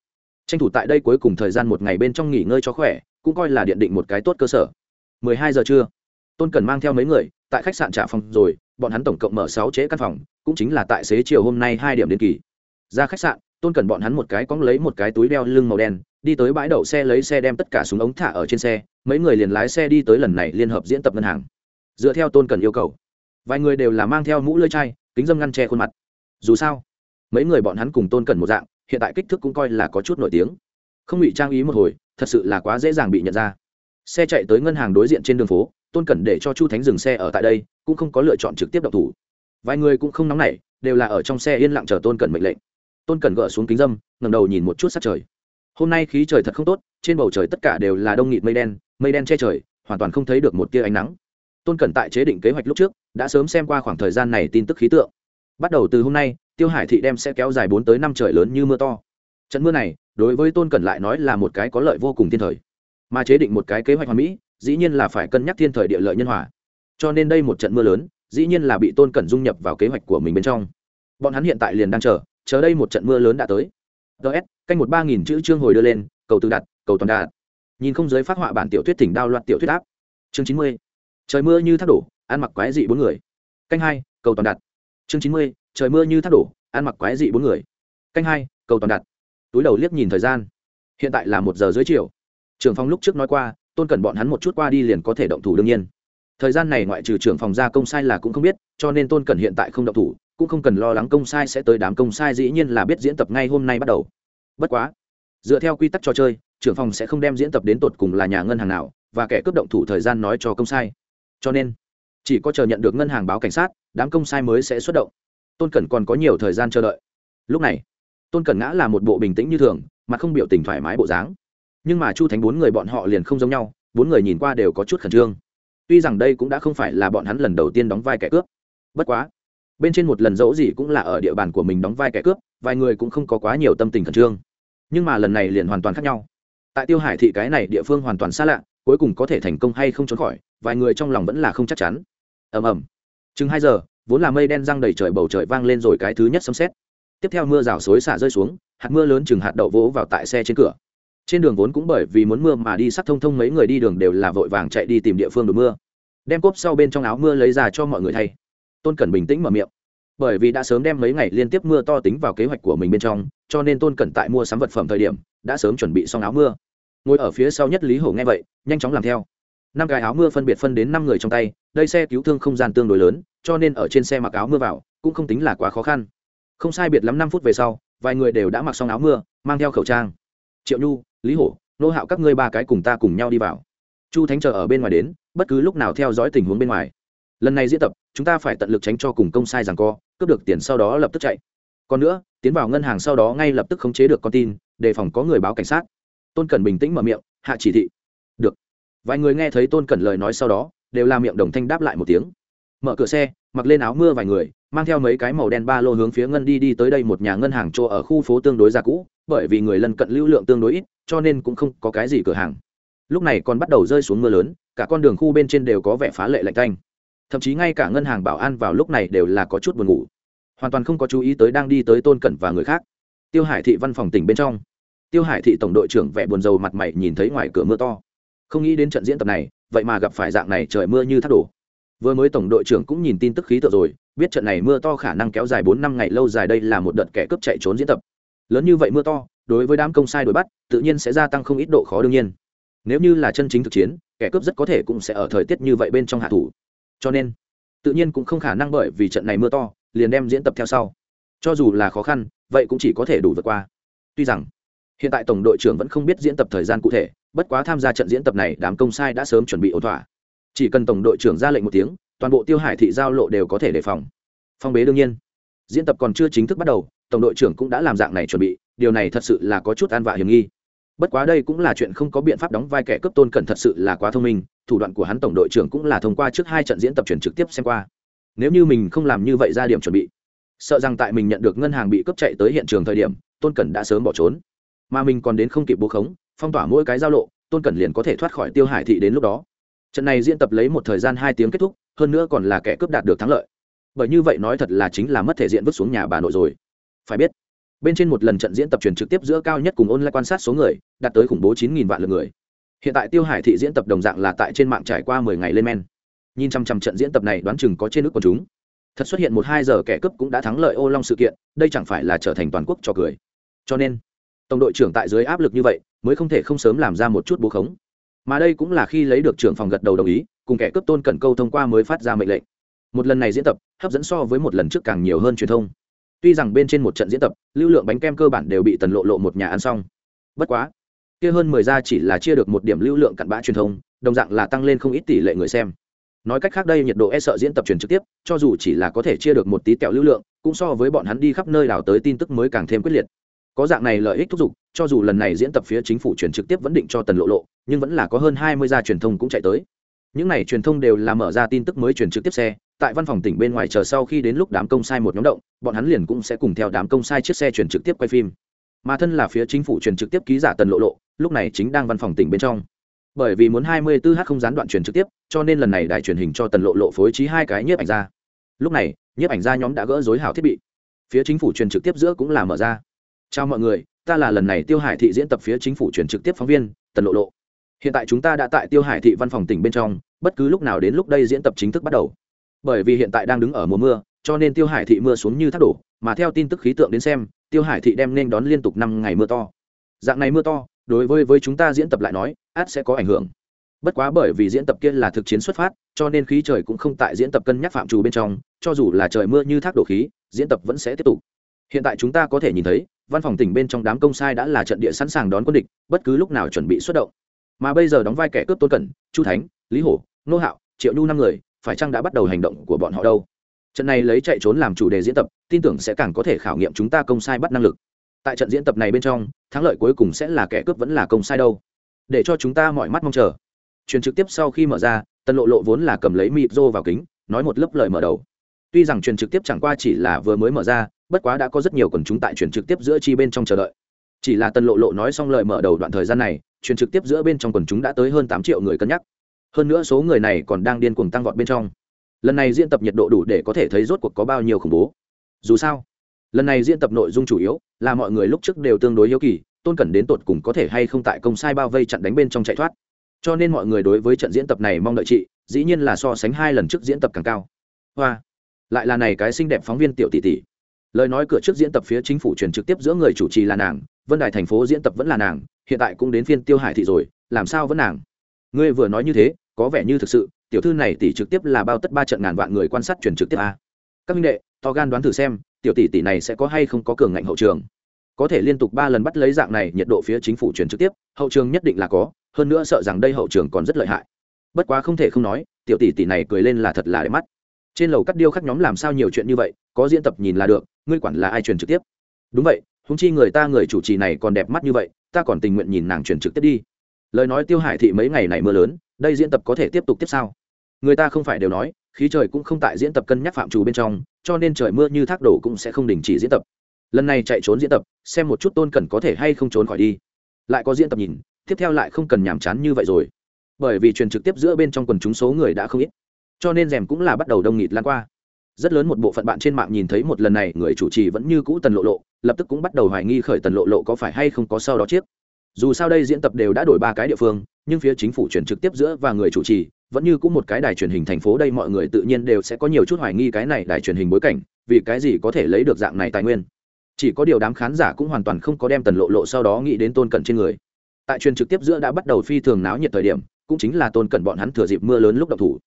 Tranh thủ tại đây cuối cùng thời gian một ngày bên trong nghỉ ngơi cho khỏe, cũng coi là điện định một cái tốt cơ sở. mười hai giờ trưa tôn cẩn mang theo mấy người, tại khách sạn trả phòng rồi, bọn hắn tổng cộng mở sáu trễ căn phòng, cũng chính là tại xế chiều hôm nay hai điểm đến kỳ. Ra khách sạn, tôn cẩn bọn hắn một cái cóng lấy một cái túi đeo lưng màu đen, đi tới bãi đậu xe lấy xe đem tất cả súng ống thả ở trên xe, mấy người liền lái xe đi tới lần này liên hợp diễn tập ngân hàng. Dựa theo tôn cẩn yêu cầu, vài người đều là mang theo mũ lưỡi chai, kính dâm ngăn che khuôn mặt. Dù sao, mấy người bọn hắn cùng tôn cẩn một dạng, hiện tại kích thước cũng coi là có chút nổi tiếng. Không bị trang ý một hồi, thật sự là quá dễ dàng bị nhận ra. Xe chạy tới ngân hàng đối diện trên đường phố tôn cẩn để cho chu thánh dừng xe ở tại đây, cũng không có lựa chọn trực tiếp đậu thủ. Vài người cũng không nóng nảy, đều là ở trong xe yên lặng chờ tôn cẩn mệnh lệnh. Tôn cẩn gỡ xuống kính dâm ngầm đầu nhìn một chút sát trời. Hôm nay khí trời thật không tốt, trên bầu trời tất cả đều là đông nghịt mây đen mây đen che trời, hoàn toàn không thấy được một tia ánh nắng. Tôn cẩn tại chế định kế hoạch lúc trước, đã sớm xem qua khoảng thời gian này tin tức khí tượng. Bắt đầu từ hôm nay, tiêu hải thị đem sẽ kéo dài bốn tới năm trời lớn như mưa to. Trận mưa này, đối với tôn cẩn lại nói là một cái có lợi vô cùng thiên thời. Mà chế định một cái kế hoạch hoàn mỹ dĩ nhiên là phải cân nhắc thiên thời địa lợi nhân hòa. Cho nên đây một trận mưa lớn, dĩ nhiên là bị tôn cẩn dung nhập vào kế hoạch của mình bên trong. Bọn hắn hiện tại liền đang chờ chờ đây một trận mưa lớn đã tới. Ts canh một ba nghìn chữ chương hồi đưa lên, cầu tự đặt cầu toàn đạt. Nhìn không giới phát họa bản tiểu thuyết thỉnh đao loạt tiểu thuyết áp. Chương chín mươi, trời mưa như thác đổ, ăn mặc quái dị bốn người. Canh hai, cầu toàn đặt chương chín mươi, trời mưa như thác đổ, ăn mặc quái dị bốn người. Canh hai, cầu toàn đặt túi đầu liếc nhìn thời gian. Hiện tại là một giờ dưới chiều. Trường phong lúc trước nói qua tôn cần bọn hắn một chút qua đi liền có thể động thủ đương nhiên. Thời gian này ngoại trừ trưởng phòng gia công sai là cũng không biết, cho nên tôn cần hiện tại không động thủ, cũng không cần lo lắng công sai sẽ tới đám công sai dĩ nhiên là biết diễn tập ngay hôm nay bắt đầu. Bất quá, dựa theo quy tắc trò chơi, trưởng phòng sẽ không đem diễn tập đến tột cùng là nhà ngân hàng nào, và kẻ cướp động thủ thời gian nói cho công sai. Cho nên, chỉ có chờ nhận được ngân hàng báo cảnh sát, đám công sai mới sẽ xuất động. Tôn cẩn còn có nhiều thời gian chờ đợi. Lúc này, tôn cẩn ngã là một bộ bình tĩnh như thường, mà không biểu tình thoải mái bộ dáng nhưng mà chu thánh bốn người bọn họ liền không giống nhau, bốn người nhìn qua đều có chút khẩn trương. Tuy rằng đây cũng đã không phải là bọn hắn lần đầu tiên đóng vai kẻ cướp, bất quá, bên trên một lần dẫu gì cũng là ở địa bàn của mình đóng vai kẻ cướp, vài người cũng không có quá nhiều tâm tình khẩn trương. Nhưng mà lần này liền hoàn toàn khác nhau. Tại tiêu hải thị cái này địa phương hoàn toàn xa lạ, cuối cùng có thể thành công hay không trốn khỏi, vài người trong lòng vẫn là không chắc chắn. Ầm ầm. Chừng hai giờ, vốn là mây đen răng đầy trời bầu trời vang lên rồi cái thứ nhất sấm xét tiếp theo mưa rào xối xả rơi xuống, hạt mưa lớn chừng hạt đậu vỗ vào tại xe trên cửa trên đường vốn cũng bởi vì muốn mưa mà đi sắc thông thông, mấy người đi đường đều là vội vàng chạy đi tìm địa phương đổ mưa. Đem cốp sau bên trong áo mưa lấy ra cho mọi người thay. Tôn cẩn bình tĩnh mở miệng. Bởi vì đã sớm đem mấy ngày liên tiếp mưa to tính vào kế hoạch của mình bên trong, cho nên tôn cẩn tại mua sắm vật phẩm thời điểm, đã sớm chuẩn bị xong áo mưa. Ngồi ở phía sau nhất lý hổ nghe vậy, nhanh chóng làm theo. Năm cái áo mưa phân biệt phân đến năm người trong tay, đây xe cứu thương không gian tương đối lớn, cho nên ở trên xe mặc áo mưa vào, cũng không tính là quá khó khăn. Không sai biệt lắm năm phút về sau, vài người đều đã mặc xong áo mưa, mang theo khẩu trang. Triệu nhu lý hổ, nô hạo các ngươi ba cái cùng ta cùng nhau đi vào. Chu thánh chờ ở bên ngoài đến, bất cứ lúc nào theo dõi tình huống bên ngoài. Lần này diễn tập, chúng ta phải tận lực tránh cho cùng công sai rằng co, cướp được tiền sau đó lập tức chạy. Còn nữa, tiến vào ngân hàng sau đó ngay lập tức khống chế được con tin, đề phòng có người báo cảnh sát. Tôn cẩn bình tĩnh mở miệng, hạ chỉ thị. Được. Vài người nghe thấy tôn cẩn lời nói sau đó, đều làm miệng đồng thanh đáp lại một tiếng. Mở cửa xe, mặc lên áo mưa vài người mang theo mấy cái màu đen ba lô hướng phía ngân đi đi tới đây một nhà ngân hàng chỗ ở khu phố tương đối già cũ, bởi vì người lân cận lưu lượng tương đối ít, cho nên cũng không có cái gì cửa hàng. Lúc này còn bắt đầu rơi xuống mưa lớn, cả con đường khu bên trên đều có vẻ phá lệ lạnh thanh thậm chí ngay cả ngân hàng bảo an vào lúc này đều là có chút buồn ngủ. Hoàn toàn không có chú ý tới đang đi tới tôn cẩn và người khác. Tiêu hải thị văn phòng tỉnh bên trong. Tiêu hải thị tổng đội trưởng vẻ buồn rầu mặt mày nhìn thấy ngoài cửa mưa to. Không nghĩ đến trận diễn tập này, vậy mà gặp phải dạng này trời mưa như thác đổ. Vừa mới tổng đội trưởng cũng nhìn tin tức khí tượng rồi biết trận này mưa to khả năng kéo dài bốn năm ngày, lâu dài đây là một đợt kẻ cướp chạy trốn diễn tập. Lớn như vậy mưa to, đối với đám công sai đuổi bắt, tự nhiên sẽ gia tăng không ít độ khó đương nhiên. Nếu như là chân chính thực chiến, kẻ cướp rất có thể cũng sẽ ở thời tiết như vậy bên trong hạ thủ. Cho nên, tự nhiên cũng không khả năng bởi vì trận này mưa to, liền đem diễn tập theo sau. Cho dù là khó khăn, vậy cũng chỉ có thể đủ vượt qua. Tuy rằng, hiện tại tổng đội trưởng vẫn không biết diễn tập thời gian cụ thể, bất quá tham gia trận diễn tập này đám công sai đã sớm chuẩn bị ổn thỏa. Chỉ cần tổng đội trưởng ra lệnh một tiếng toàn bộ tiêu hải thị giao lộ đều có thể đề phòng. Phong bế đương nhiên. Diễn tập còn chưa chính thức bắt đầu, tổng đội trưởng cũng đã làm dạng này chuẩn bị, điều này thật sự là có chút an vạ hiểm nghi. Bất quá đây cũng là chuyện không có biện pháp đóng vai kẻ cấp tôn cẩn thật sự là quá thông minh, thủ đoạn của hắn tổng đội trưởng cũng là thông qua trước hai trận diễn tập chuyển trực tiếp xem qua. Nếu như mình không làm như vậy ra điểm chuẩn bị, sợ rằng tại mình nhận được ngân hàng bị cướp chạy tới hiện trường thời điểm, tôn cẩn đã sớm bỏ trốn. Mà mình còn đến không kịp bố khống, phong tỏa mỗi cái giao lộ, tôn cẩn liền có thể thoát khỏi tiêu hải thị đến lúc đó trận này diễn tập lấy một thời gian hai tiếng kết thúc, hơn nữa còn là kẻ cướp đạt được thắng lợi. Bởi như vậy nói thật là chính là mất thể diện vứt xuống nhà bà nội rồi. Phải biết, bên trên một lần trận diễn tập truyền trực tiếp giữa cao nhất cùng ôn lại quan sát số người, đạt tới khủng bố chín nghìn vạn lượt người. Hiện tại tiêu hải thị diễn tập đồng dạng là tại trên mạng trải qua mười ngày lên men. Nhìn chăm chăm trận diễn tập này đoán chừng có trên nước quần chúng. Thật xuất hiện một hai giờ kẻ cướp cũng đã thắng lợi ô long sự kiện, đây chẳng phải là trở thành toàn quốc cho cười. Cho nên, tổng đội trưởng tại dưới áp lực như vậy, mới không thể không sớm làm ra một chút bố khống mà đây cũng là khi lấy được trưởng phòng gật đầu đồng ý, cùng kẻ cướp tôn cần câu thông qua mới phát ra mệnh lệnh. Một lần này diễn tập, hấp dẫn so với một lần trước càng nhiều hơn truyền thông. Tuy rằng bên trên một trận diễn tập, lưu lượng bánh kem cơ bản đều bị tần lộ lộ một nhà ăn xong. Bất quá, kia hơn mười gia chỉ là chia được một điểm lưu lượng cặn bã truyền thông, đồng dạng là tăng lên không ít tỷ lệ người xem. Nói cách khác đây nhiệt độ e sợ diễn tập truyền trực tiếp, cho dù chỉ là có thể chia được một tí kẹo lưu lượng, cũng so với bọn hắn đi khắp nơi đảo tới tin tức mới càng thêm quyết liệt có dạng này lợi ích thúc giục, cho dù lần này diễn tập phía chính phủ truyền trực tiếp vẫn định cho tần lộ lộ, nhưng vẫn là có hơn hai mươi gia truyền thông cũng chạy tới. Những này truyền thông đều là mở ra tin tức mới truyền trực tiếp xe, tại văn phòng tỉnh bên ngoài chờ sau khi đến lúc đám công sai một nhóm động, bọn hắn liền cũng sẽ cùng theo đám công sai chiếc xe truyền trực tiếp quay phim. Mà thân là phía chính phủ truyền trực tiếp ký giả tần lộ lộ, lúc này chính đang văn phòng tỉnh bên trong. Bởi vì muốn 24 h không gián đoạn truyền trực tiếp, cho nên lần này đài truyền hình cho tần lộ lộ phối trí hai cái nhiếp ảnh ra. Lúc này, nhiếp ảnh ra nhóm đã gỡ dối hảo thiết bị. Phía chính phủ truyền trực tiếp giữa cũng là mở ra chào mọi người, ta là lần này tiêu hải thị diễn tập phía chính phủ truyền trực tiếp phóng viên, tần lộ lộ. Hiện tại chúng ta đã tại tiêu hải thị văn phòng tỉnh bên trong, bất cứ lúc nào đến lúc đây diễn tập chính thức bắt đầu. Bởi vì hiện tại đang đứng ở mùa mưa, cho nên tiêu hải thị mưa xuống như thác đổ, mà theo tin tức khí tượng đến xem, tiêu hải thị đem nên đón liên tục năm ngày mưa to. Dạng này mưa to, đối với với chúng ta diễn tập lại nói, át sẽ có ảnh hưởng. Bất quá bởi vì diễn tập kia là thực chiến xuất phát, cho nên khí trời cũng không tại diễn tập cân nhắc phạm trù bên trong, cho dù là trời mưa như thác đổ khí, diễn tập vẫn sẽ tiếp tục. Hiện tại chúng ta có thể nhìn thấy văn phòng tỉnh bên trong đám công sai đã là trận địa sẵn sàng đón quân địch, bất cứ lúc nào chuẩn bị xuất động. Mà bây giờ đóng vai kẻ cướp tôn cẩn, chu thánh, lý hổ, nô hạo, triệu nhu năm người, phải chăng đã bắt đầu hành động của bọn họ đâu? Trận này lấy chạy trốn làm chủ đề diễn tập, tin tưởng sẽ càng có thể khảo nghiệm chúng ta công sai bắt năng lực. Tại trận diễn tập này bên trong, thắng lợi cuối cùng sẽ là kẻ cướp vẫn là công sai đâu? Để cho chúng ta mọi mắt mong chờ. Truyền trực tiếp sau khi mở ra tân lộ lộ vốn là cầm lấy mịp rô vào kính, nói một lớp lời mở đầu tuy rằng truyền trực tiếp chẳng qua chỉ là vừa mới mở ra, bất quá đã có rất nhiều quần chúng tại truyền trực tiếp giữa chi bên trong chờ đợi. Chỉ là tân lộ lộ nói xong lời mở đầu đoạn thời gian này, truyền trực tiếp giữa bên trong quần chúng đã tới hơn tám triệu người cân nhắc. Hơn nữa số người này còn đang điên cuồng tăng vọt bên trong. Lần này diễn tập nhiệt độ đủ để có thể thấy rốt cuộc có bao nhiêu khủng bố. Dù sao, lần này diễn tập nội dung chủ yếu là mọi người lúc trước đều tương đối yếu kỳ, tôn cẩn đến tột cùng có thể hay không tại công sai bao vây chặn đánh bên trong chạy thoát. Cho nên mọi người đối với trận diễn tập này mong đợi chị, dĩ nhiên là so sánh hai lần trước diễn tập càng cao. Hoa lại là này cái xinh đẹp phóng viên tiểu tỷ tỷ. Lời nói cửa trước diễn tập phía chính phủ truyền trực tiếp giữa người chủ trì là nàng, vân đài thành phố diễn tập vẫn là nàng, hiện tại cũng đến phiên tiêu hải thị rồi, làm sao vẫn nàng? Ngươi vừa nói như thế, có vẻ như thực sự, tiểu thư này tỷ trực tiếp là bao tất ba trận ngàn vạn người quan sát truyền trực tiếp a. Các minh đệ, to gan đoán thử xem, tiểu tỷ tỷ này sẽ có hay không có cường ngạnh hậu trường? Có thể liên tục ba lần bắt lấy dạng này, nhiệt độ phía chính phủ truyền trực tiếp, hậu trường nhất định là có, hơn nữa sợ rằng đây hậu trường còn rất lợi hại. Bất quá không thể không nói, tiểu tỷ tỷ này cười lên là thật là đẹp mắt trên lầu cắt điêu khắc nhóm làm sao nhiều chuyện như vậy, có diễn tập nhìn là được, ngươi quản là ai truyền trực tiếp? Đúng vậy húng chi người ta người chủ trì này còn đẹp mắt như vậy, ta còn tình nguyện nhìn nàng truyền trực tiếp đi. Lời nói tiêu hải thị mấy ngày này mưa lớn, đây diễn tập có thể tiếp tục tiếp sao người ta không phải đều nói, khí trời cũng không tại diễn tập cân nhắc phạm trù bên trong, cho nên trời mưa như thác đổ cũng sẽ không đình chỉ diễn tập. Lần này chạy trốn diễn tập, xem một chút tôn cần có thể hay không trốn khỏi đi. Lại có diễn tập nhìn, tiếp theo lại không cần nhàm chán như vậy rồi. Bởi vì truyền trực tiếp giữa bên trong quần chúng số người đã không ít cho nên rèm cũng là bắt đầu đông nghịt lan qua. Rất lớn một bộ phận bạn trên mạng nhìn thấy một lần này, người chủ trì vẫn như cũ tần lộ lộ, lập tức cũng bắt đầu hoài nghi khởi tần lộ lộ có phải hay không có sau đó chiếc. Dù sao đây diễn tập đều đã đổi ba cái địa phương, nhưng phía chính phủ chuyển trực tiếp giữa và người chủ trì, vẫn như cũng một cái đài truyền hình thành phố đây mọi người tự nhiên đều sẽ có nhiều chút hoài nghi cái này đài truyền hình bối cảnh, vì cái gì có thể lấy được dạng này tài nguyên. Chỉ có điều đám khán giả cũng hoàn toàn không có đem tần lộ lộ sau đó nghĩ đến tôn cận trên người. Tại truyền trực tiếp giữa đã bắt đầu phi thường náo nhiệt thời điểm, cũng chính là tôn cận bọn hắn thừa dịp mưa lớn lúc độc thủ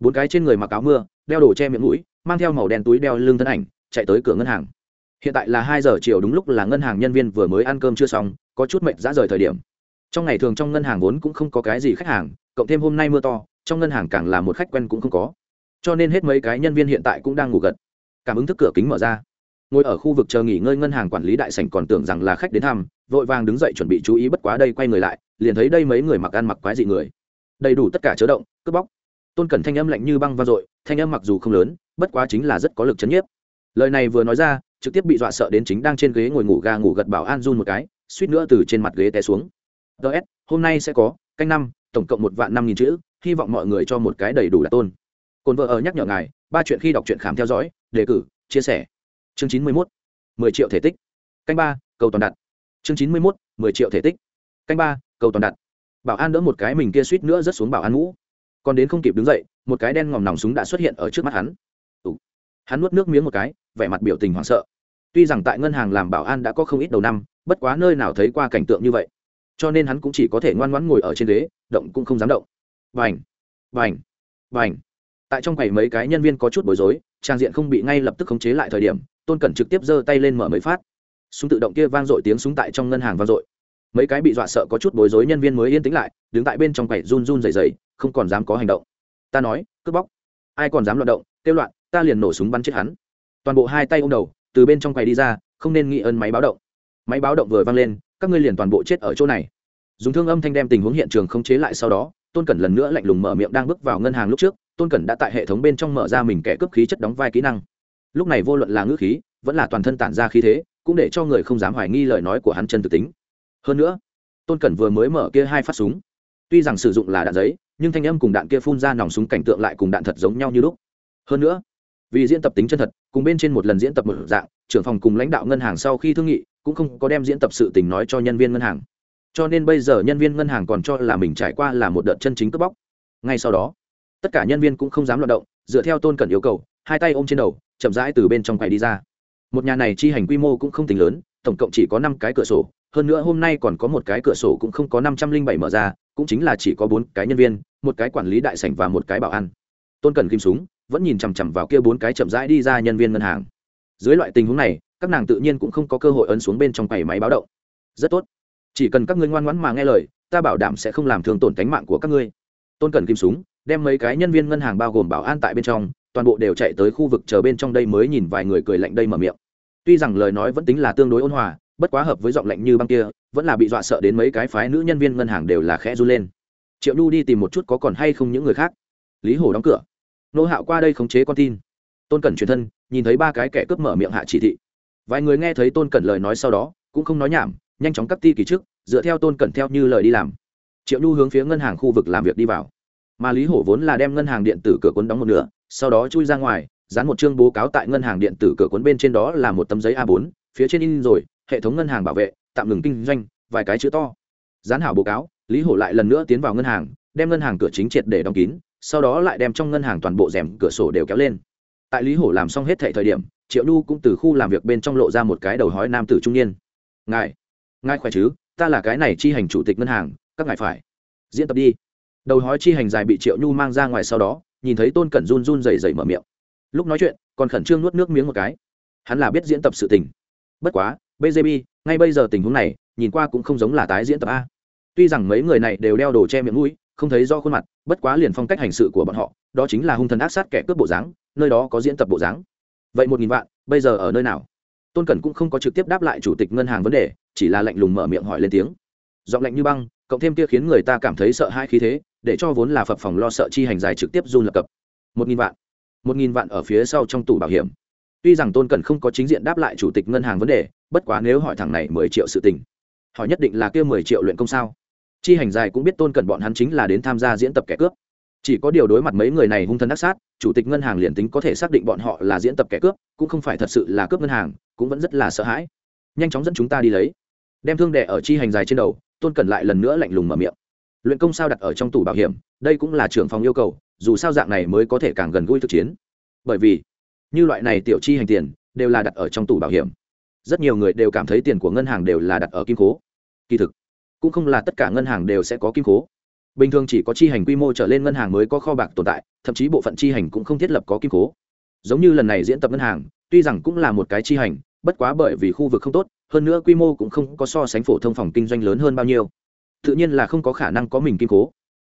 bốn cái trên người mặc áo mưa, đeo đồ che miệng mũi, mang theo màu đen túi đeo lưng thân ảnh, chạy tới cửa ngân hàng. Hiện tại là hai giờ chiều đúng lúc là ngân hàng nhân viên vừa mới ăn cơm chưa xong, có chút mệnh dã rời thời điểm. Trong ngày thường trong ngân hàng vốn cũng không có cái gì khách hàng, cộng thêm hôm nay mưa to, trong ngân hàng càng là một khách quen cũng không có. Cho nên hết mấy cái nhân viên hiện tại cũng đang ngủ gật. Cảm ứng thức cửa kính mở ra. Ngồi ở khu vực chờ nghỉ ngơi ngân hàng quản lý đại sảnh còn tưởng rằng là khách đến thăm, vội vàng đứng dậy chuẩn bị chú ý bất quá đây quay người lại, liền thấy đây mấy người mặc ăn mặc quái dị người. Đầy đủ tất cả chớ động, cướp bóc tôn cẩn thanh âm lạnh như băng vang dội, thanh âm mặc dù không lớn, bất quá chính là rất có lực chấn nhiếp. Lời này vừa nói ra, trực tiếp bị dọa sợ đến chính đang trên ghế ngồi ngủ ga ngủ gật bảo an run một cái, suýt nữa từ trên mặt ghế té xuống. Ts hôm nay sẽ có, canh năm, tổng cộng một vạn năm nghìn chữ, hy vọng mọi người cho một cái đầy đủ là tôn. Cồn vợ ở nhắc nhở ngài, ba chuyện khi đọc truyện khám theo dõi, đề cử, chia sẻ. Chương chín mươi mốt, mười triệu thể tích. Canh ba, cầu toàn đặt. Chương chín mươi mốt, mười triệu thể tích. Canh ba, cầu toàn đặt. Bảo an đỡ một cái mình kia suýt nữa rớt xuống bảo an ngũ còn đến không kịp đứng dậy, một cái đen ngòm nòng súng đã xuất hiện ở trước mắt hắn. Ủa. hắn nuốt nước miếng một cái, vẻ mặt biểu tình hoảng sợ. Tuy rằng tại ngân hàng làm bảo an đã có không ít đầu năm, bất quá nơi nào thấy qua cảnh tượng như vậy. Cho nên hắn cũng chỉ có thể ngoan ngoãn ngồi ở trên ghế, động cũng không dám động. Vành vành vành tại trong quầy mấy cái nhân viên có chút bối rối, trang diện không bị ngay lập tức khống chế lại thời điểm, tôn cẩn trực tiếp giơ tay lên mở mấy phát. Súng tự động kia vang dội tiếng súng tại trong ngân hàng vang dội mấy cái bị dọa sợ có chút bối rối nhân viên mới yên tĩnh lại, đứng tại bên trong quầy run run dày dày không còn dám có hành động. Ta nói, cướp bóc. Ai còn dám loạn động, kêu loạn, ta liền nổ súng bắn chết hắn. Toàn bộ hai tay ô m đầu, từ bên trong quầy đi ra, không nên nghĩ ơn máy báo động. Máy báo động vừa vang lên, các ngươi liền toàn bộ chết ở chỗ này. Dùng thương âm thanh đem tình huống hiện trường không chế lại sau đó, tôn cẩn lần nữa lạnh lùng mở miệng đang bước vào ngân hàng lúc trước, tôn cẩn đã tại hệ thống bên trong mở ra mình kẻ cướp khí chất đóng vai kỹ năng. Lúc này vô luận là ngữ khí, vẫn là toàn thân tản ra khí thế, cũng để cho người không dám hoài nghi lời nói của hắn chân thực tính hơn nữa, tôn cẩn vừa mới mở kia hai phát súng. Tuy rằng sử dụng là đạn giấy, nhưng thanh âm cùng đạn kia phun ra nòng súng cảnh tượng lại cùng đạn thật giống nhau như lúc. Hơn nữa, vì diễn tập tính chân thật, cùng bên trên một lần diễn tập một dạng, trưởng phòng cùng lãnh đạo ngân hàng sau khi thương nghị, cũng không có đem diễn tập sự tình nói cho nhân viên ngân hàng. Cho nên bây giờ nhân viên ngân hàng còn cho là mình trải qua là một đợt chân chính cướp bóc. Ngay sau đó, tất cả nhân viên cũng không dám loạt động, dựa theo tôn cẩn yêu cầu, hai tay ôm trên đầu, chậm rãi từ bên trong quầy đi ra. Một nhà này chi hành quy mô cũng không tính lớn tổng cộng chỉ có năm cái cửa sổ, hơn nữa hôm nay còn có một cái cửa sổ cũng không có năm trăm linh bảy mở ra, cũng chính là chỉ có bốn cái nhân viên, một cái quản lý đại sảnh và một cái bảo an. Tôn cần kim súng vẫn nhìn chằm chằm vào kia bốn cái chậm rãi đi ra nhân viên ngân hàng. Dưới loại tình huống này, các nàng tự nhiên cũng không có cơ hội ấn xuống bên trong quầy máy báo động. Rất tốt. Chỉ cần các ngươi ngoan ngoãn mà nghe lời, ta bảo đảm sẽ không làm thương tổn cánh mạng của các ngươi. Tôn cần kim súng đem mấy cái nhân viên ngân hàng bao gồm bảo an tại bên trong, toàn bộ đều chạy tới khu vực chờ bên trong đây mới nhìn vài người cười lạnh đây mở miệng tuy rằng lời nói vẫn tính là tương đối ôn hòa, bất quá hợp với giọng lạnh như băng kia, vẫn là bị dọa sợ đến mấy cái phái nữ nhân viên ngân hàng đều là khẽ run lên. Triệu nhu đi tìm một chút có còn hay không những người khác. Lý hổ đóng cửa. Nô hạo qua đây khống chế con tin. Tôn cẩn truyền thân, nhìn thấy ba cái kẻ cướp mở miệng hạ chỉ thị. Vài người nghe thấy tôn cẩn lời nói sau đó, cũng không nói nhảm, nhanh chóng cắt ti kỳ trước, dựa theo tôn cẩn theo như lời đi làm. Triệu nhu hướng phía ngân hàng khu vực làm việc đi vào. Mà lý hổ vốn là đem ngân hàng điện tử cửa cuốn đóng một nửa, sau đó chui ra ngoài dán một chương bố cáo tại ngân hàng điện tử cửa cuốn bên trên đó là một tấm giấy a 4 phía trên in rồi, hệ thống ngân hàng bảo vệ, tạm ngừng kinh doanh, vài cái chữ to. Dán hảo bố cáo, lý hổ lại lần nữa tiến vào ngân hàng, đem ngân hàng cửa chính triệt để đóng kín, sau đó lại đem trong ngân hàng toàn bộ rèm cửa sổ đều kéo lên. Tại lý hổ làm xong hết thệ thời điểm, triệu nhu cũng từ khu làm việc bên trong lộ ra một cái đầu hói nam tử trung niên. Ngài ngài khỏe chứ? Ta là cái này chi hành chủ tịch ngân hàng, các ngài phải diễn tập đi. Đầu hói chi hành dài bị triệu nhu mang ra ngoài sau đó, nhìn thấy tôn cẩn run run rẩy rẩy mở miệng lúc nói chuyện, còn khẩn trương nuốt nước miếng một cái. Hắn là biết diễn tập sự tình. Bất quá bjb ngay bây giờ tình huống này, nhìn qua cũng không giống là tái diễn tập a. Tuy rằng mấy người này đều đeo đồ che miệng mũi, không thấy do khuôn mặt, bất quá liền phong cách hành sự của bọn họ, đó chính là hung thần ác sát kẻ cướp bộ dáng, nơi đó có diễn tập bộ dáng. Vậy một nghìn vạn, bây giờ ở nơi nào? Tôn cẩn cũng không có trực tiếp đáp lại chủ tịch ngân hàng vấn đề, chỉ là lạnh lùng mở miệng hỏi lên tiếng. Giọng lạnh như băng, cộng thêm kia khiến người ta cảm thấy sợ hai khí thế, để cho vốn là phập phòng lo sợ chi hành dài trực tiếp run lập cập. Một nghìn vạn một nghìn vạn ở phía sau trong tủ bảo hiểm. Tuy rằng tôn cẩn không có chính diện đáp lại chủ tịch ngân hàng vấn đề, bất quá nếu hỏi thằng này mười triệu sự tình, hỏi nhất định là kia mười triệu luyện công sao? Chi hành dài cũng biết tôn cẩn bọn hắn chính là đến tham gia diễn tập kẻ cướp. Chỉ có điều đối mặt mấy người này hung thân ác sát, chủ tịch ngân hàng liền tính có thể xác định bọn họ là diễn tập kẻ cướp, cũng không phải thật sự là cướp ngân hàng, cũng vẫn rất là sợ hãi. Nhanh chóng dẫn chúng ta đi lấy. Đem thương đẻ ở chi hành dài trên đầu, tôn cẩn lại lần nữa lạnh lùng mở miệng. Luyện công sao đặt ở trong tủ bảo hiểm, đây cũng là trưởng phòng yêu cầu dù sao dạng này mới có thể càng gần gũi thực chiến. Bởi vì, như loại này tiểu chi hành tiền đều là đặt ở trong tủ bảo hiểm. Rất nhiều người đều cảm thấy tiền của ngân hàng đều là đặt ở kim cố kỳ thực, cũng không là tất cả ngân hàng đều sẽ có kim cố bình thường chỉ có chi hành quy mô trở lên ngân hàng mới có kho bạc tồn tại, thậm chí bộ phận chi hành cũng không thiết lập có kim cố giống như lần này diễn tập ngân hàng, tuy rằng cũng là một cái chi hành, bất quá bởi vì khu vực không tốt, hơn nữa quy mô cũng không có so sánh phổ thông phòng kinh doanh lớn hơn bao nhiêu. Tự nhiên là không có khả năng có mình kim cố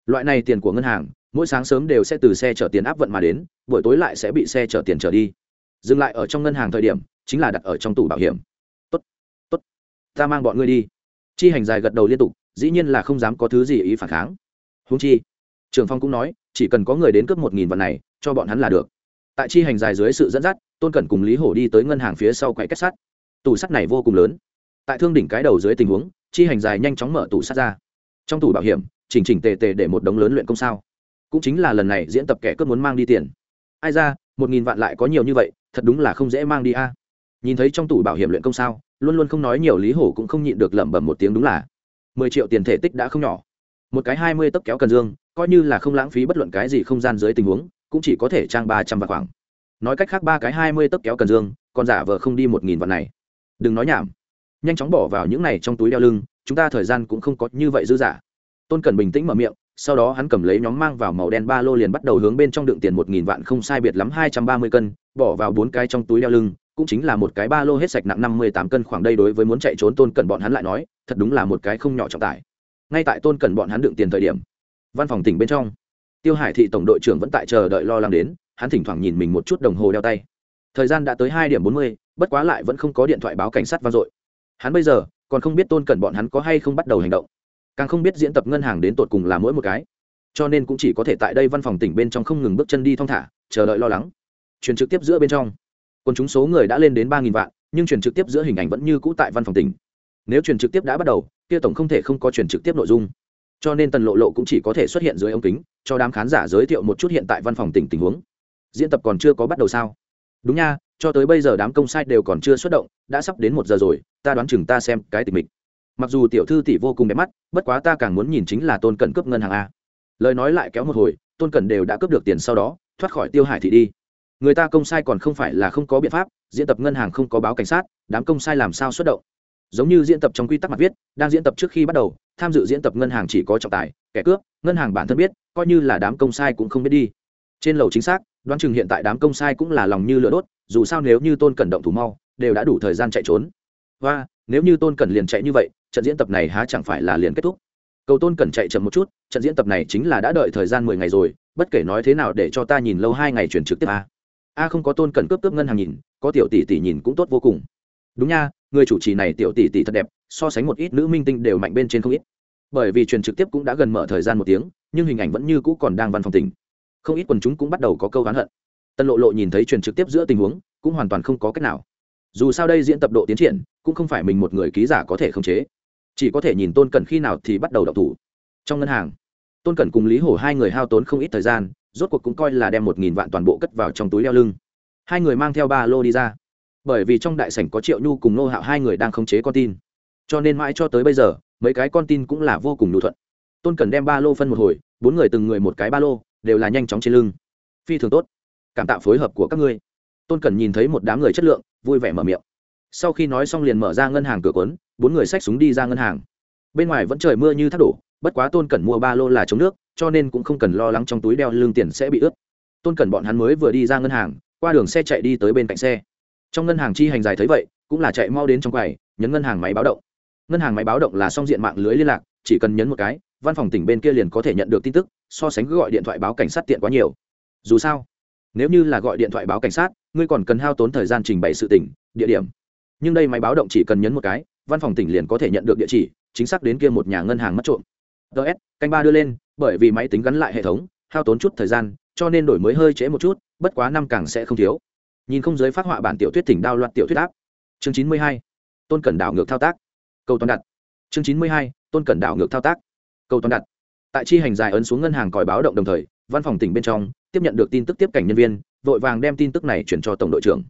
loại này tiền của ngân hàng mỗi sáng sớm đều sẽ từ xe chở tiền áp vận mà đến, buổi tối lại sẽ bị xe chở tiền trở đi. Dừng lại ở trong ngân hàng thời điểm, chính là đặt ở trong tủ bảo hiểm. Tốt tốt, ta mang bọn ngươi đi. Chi hành dài gật đầu liên tục, dĩ nhiên là không dám có thứ gì ý phản kháng. Húng chi trường phong cũng nói, chỉ cần có người đến cướp một nghìn vạn này, cho bọn hắn là được. Tại chi hành dài dưới sự dẫn dắt, tôn cẩn cùng lý hổ đi tới ngân hàng phía sau quậy kết sắt. Tủ sắt này vô cùng lớn. Tại thương đỉnh cái đầu dưới tình huống, chi hành dài nhanh chóng mở tủ sắt ra. Trong tủ bảo hiểm, chỉnh chỉnh tề tề để một đống lớn luyện công sao cũng chính là lần này diễn tập kẻ cướp muốn mang đi tiền. Ai ra, một nghìn vạn lại có nhiều như vậy, thật đúng là không dễ mang đi a. Nhìn thấy trong tủ bảo hiểm luyện công sao, luôn luôn không nói nhiều lý hổ cũng không nhịn được lẩm bẩm một tiếng đúng là mười triệu tiền thể tích đã không nhỏ. Một cái hai mươi tấc kéo cần dương, coi như là không lãng phí bất luận cái gì không gian dưới tình huống, cũng chỉ có thể trang ba trăm vạn khoảng. Nói cách khác ba cái hai mươi tấc kéo cần dương, còn giả vờ không đi một nghìn vạn này. Đừng nói nhảm. Nhanh chóng bỏ vào những này trong túi đeo lưng, chúng ta thời gian cũng không có như vậy dư giả tôn cần bình tĩnh mở miệng sau đó hắn cầm lấy nhóm mang vào màu đen ba lô liền bắt đầu hướng bên trong đựng tiền một nghìn vạn không sai biệt lắm hai trăm ba mươi cân, bỏ vào bốn cái trong túi đeo lưng, cũng chính là một cái ba lô hết sạch nặng năm mươi tám cân khoảng đây đối với muốn chạy trốn tôn cẩn bọn hắn lại nói, thật đúng là một cái không nhỏ trọng tải. Ngay tại tôn cẩn bọn hắn đựng tiền thời điểm, văn phòng tỉnh bên trong, tiêu hải thị tổng đội trưởng vẫn tại chờ đợi lo lắng đến, hắn thỉnh thoảng nhìn mình một chút đồng hồ đeo tay. Thời gian đã tới hai điểm bốn mươi, bất quá lại vẫn không có điện thoại báo cảnh sát vang dội. Hắn bây giờ còn không biết tôn cẩn bọn hắn có hay không bắt đầu hành động càng không biết diễn tập ngân hàng đến tột cùng là mỗi một cái. Cho nên cũng chỉ có thể tại đây văn phòng tỉnh bên trong không ngừng bước chân đi thong thả, chờ đợi lo lắng. Truyền trực tiếp giữa bên trong. Còn chúng số người đã lên đến ba nghìn vạn, nhưng truyền trực tiếp giữa hình ảnh vẫn như cũ tại văn phòng tỉnh. Nếu truyền trực tiếp đã bắt đầu, kia tổng không thể không có truyền trực tiếp nội dung. Cho nên tần lộ lộ cũng chỉ có thể xuất hiện dưới ống kính, cho đám khán giả giới thiệu một chút hiện tại văn phòng tỉnh tình huống. Diễn tập còn chưa có bắt đầu sao? Đúng nha, cho tới bây giờ đám công sai đều còn chưa xuất động, đã sắp đến một giờ rồi, ta đoán chừng ta xem cái tình mình mặc dù tiểu thư tỷ vô cùng đẹp mắt, bất quá ta càng muốn nhìn chính là tôn cẩn cướp ngân hàng a. Lời nói lại kéo một hồi, tôn cẩn đều đã cướp được tiền sau đó, thoát khỏi tiêu hải thị đi. Người ta công sai còn không phải là không có biện pháp, diễn tập ngân hàng không có báo cảnh sát, đám công sai làm sao xuất động? Giống như diễn tập trong quy tắc mặt viết, đang diễn tập trước khi bắt đầu, tham dự diễn tập ngân hàng chỉ có trọng tài, kẻ cướp, ngân hàng bản thân biết, coi như là đám công sai cũng không biết đi. Trên lầu chính xác, đoán chừng hiện tại đám công sai cũng là lòng như lửa đốt, dù sao nếu như tôn cẩn động thủ mau, đều đã đủ thời gian chạy trốn. Và, nếu như tôn cẩn liền chạy như vậy trận diễn tập này há chẳng phải là liền kết thúc. Cầu tôn cần chạy chậm một chút, trận diễn tập này chính là đã đợi thời gian mười ngày rồi, bất kể nói thế nào để cho ta nhìn lâu hai ngày chuyển trực tiếp a. A không có tôn cần cướp cướp ngân hàng nhìn, có tiểu tỷ tỷ nhìn cũng tốt vô cùng. Đúng nha, người chủ trì này tiểu tỷ tỷ thật đẹp, so sánh một ít nữ minh tinh đều mạnh bên trên không ít. Bởi vì truyền trực tiếp cũng đã gần mở thời gian một tiếng, nhưng hình ảnh vẫn như cũ còn đang văn phòng tỉnh không ít quần chúng cũng bắt đầu có câu oán hận. Tân lộ lộ nhìn thấy truyền trực tiếp giữa tình huống, cũng hoàn toàn không có cách nào dù sao đây diễn tập độ tiến triển, cũng không phải mình một người ký giả có thể khống chế. Chỉ có thể nhìn tôn cẩn khi nào thì bắt đầu đậu thủ. Trong ngân hàng, tôn cẩn cùng lý hổ hai người hao tốn không ít thời gian, rốt cuộc cũng coi là đem một nghìn vạn toàn bộ cất vào trong túi đeo lưng. Hai người mang theo ba lô đi ra. Bởi vì trong đại sảnh có triệu nhu cùng nô hạo hai người đang khống chế con tin. Cho nên mãi cho tới bây giờ, mấy cái con tin cũng là vô cùng nhu thuận. Tôn cần đem ba lô phân một hồi, bốn người từng người một cái ba lô, đều là nhanh chóng trên lưng. Phi thường tốt. Cảm tạ phối hợp của các ngươi tôn cẩn nhìn thấy một đám người chất lượng, vui vẻ mở miệng. Sau khi nói xong liền mở ra ngân hàng cửa quấn bốn người xách súng đi ra ngân hàng. Bên ngoài vẫn trời mưa như thác đổ, bất quá tôn cẩn mua ba lô là chống nước, cho nên cũng không cần lo lắng trong túi đeo lương tiền sẽ bị ướt. Tôn cẩn bọn hắn mới vừa đi ra ngân hàng, qua đường xe chạy đi tới bên cạnh xe. Trong ngân hàng chi hành dài thấy vậy, cũng là chạy mau đến trong quầy, nhấn ngân hàng máy báo động. Ngân hàng máy báo động là song diện mạng lưới liên lạc, chỉ cần nhấn một cái, văn phòng tỉnh bên kia liền có thể nhận được tin tức, so sánh gọi điện thoại báo cảnh sát tiện quá nhiều. Dù sao, nếu như là gọi điện thoại báo cảnh sát ngươi còn cần hao tốn thời gian trình bày sự tỉnh địa điểm. Nhưng đây máy báo động chỉ cần nhấn một cái, văn phòng tỉnh liền có thể nhận được địa chỉ, chính xác đến kia một nhà ngân hàng mất trộm. Ts canh ba đưa lên, bởi vì máy tính gắn lại hệ thống, hao tốn chút thời gian, cho nên đổi mới hơi trễ một chút, bất quá năm càng sẽ không thiếu. Nhìn không giới phát họa bản tiểu thuyết tỉnh đao loạt tiểu thuyết áp chương chín mươi hai, tôn cẩn đảo ngược thao tác. Câu toàn đặt. Chương chín mươi hai, tôn cẩn đảo ngược thao tác. Câu toàn đặt. Tại chi hành dài ấn xuống ngân hàng còi báo động đồng thời, văn phòng tỉnh bên trong tiếp nhận được tin tức tiếp cảnh nhân viên, vội vàng đem tin tức này chuyển cho tổng đội trưởng.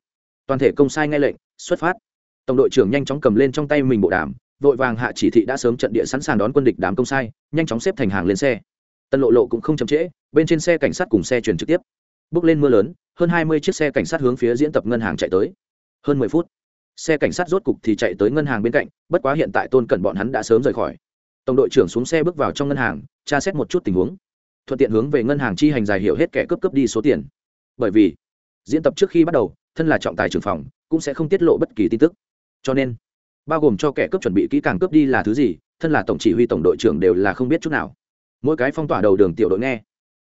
Toàn thể công sai ngay lệnh, xuất phát. Tổng đội trưởng nhanh chóng cầm lên trong tay mình bộ đàm, vội vàng hạ chỉ thị đã sớm trận địa sẵn sàng đón quân địch đám công sai, nhanh chóng xếp thành hàng lên xe. Tân lộ lộ cũng không chậm trễ, bên trên xe cảnh sát cùng xe chuyển trực tiếp. Bước lên mưa lớn, hơn hai mươi chiếc xe cảnh sát hướng phía diễn tập ngân hàng chạy tới. Hơn mười phút, xe cảnh sát rốt cục thì chạy tới ngân hàng bên cạnh, bất quá hiện tại tôn cẩn bọn hắn đã sớm rời khỏi. Tổng đội trưởng xuống xe bước vào trong ngân hàng, tra xét một chút tình huống thuận tiện hướng về ngân hàng chi hành dài hiểu hết kẻ cướp cướp đi số tiền. Bởi vì, diễn tập trước khi bắt đầu, thân là trọng tài trưởng phòng, cũng sẽ không tiết lộ bất kỳ tin tức. Cho nên, bao gồm cho kẻ cướp chuẩn bị kỹ càng cướp đi là thứ gì, thân là tổng chỉ huy tổng đội trưởng đều là không biết chút nào. Mỗi cái phong tỏa đầu đường tiểu đội nghe,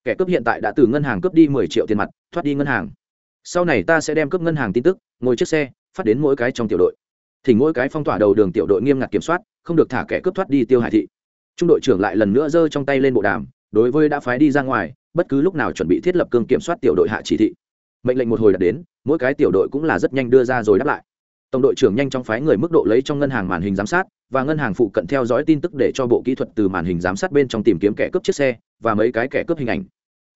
kẻ cướp hiện tại đã từ ngân hàng cướp đi mười triệu tiền mặt, thoát đi ngân hàng. Sau này ta sẽ đem cướp ngân hàng tin tức, ngồi chiếc xe, phát đến mỗi cái trong tiểu đội. Thì mỗi cái phong tỏa đầu đường tiểu đội nghiêm ngặt kiểm soát, không được thả kẻ cướp thoát đi tiêu hải thị. Trung đội trưởng lại lần nữa giơ trong tay lên bộ đàm đối với đã phái đi ra ngoài, bất cứ lúc nào chuẩn bị thiết lập cương kiểm soát tiểu đội hạ chỉ thị. Mệnh lệnh một hồi đã đến, mỗi cái tiểu đội cũng là rất nhanh đưa ra rồi đáp lại. Tổng đội trưởng nhanh chóng phái người mức độ lấy trong ngân hàng màn hình giám sát và ngân hàng phụ cận theo dõi tin tức để cho bộ kỹ thuật từ màn hình giám sát bên trong tìm kiếm kẻ cướp chiếc xe và mấy cái kẻ cướp hình ảnh.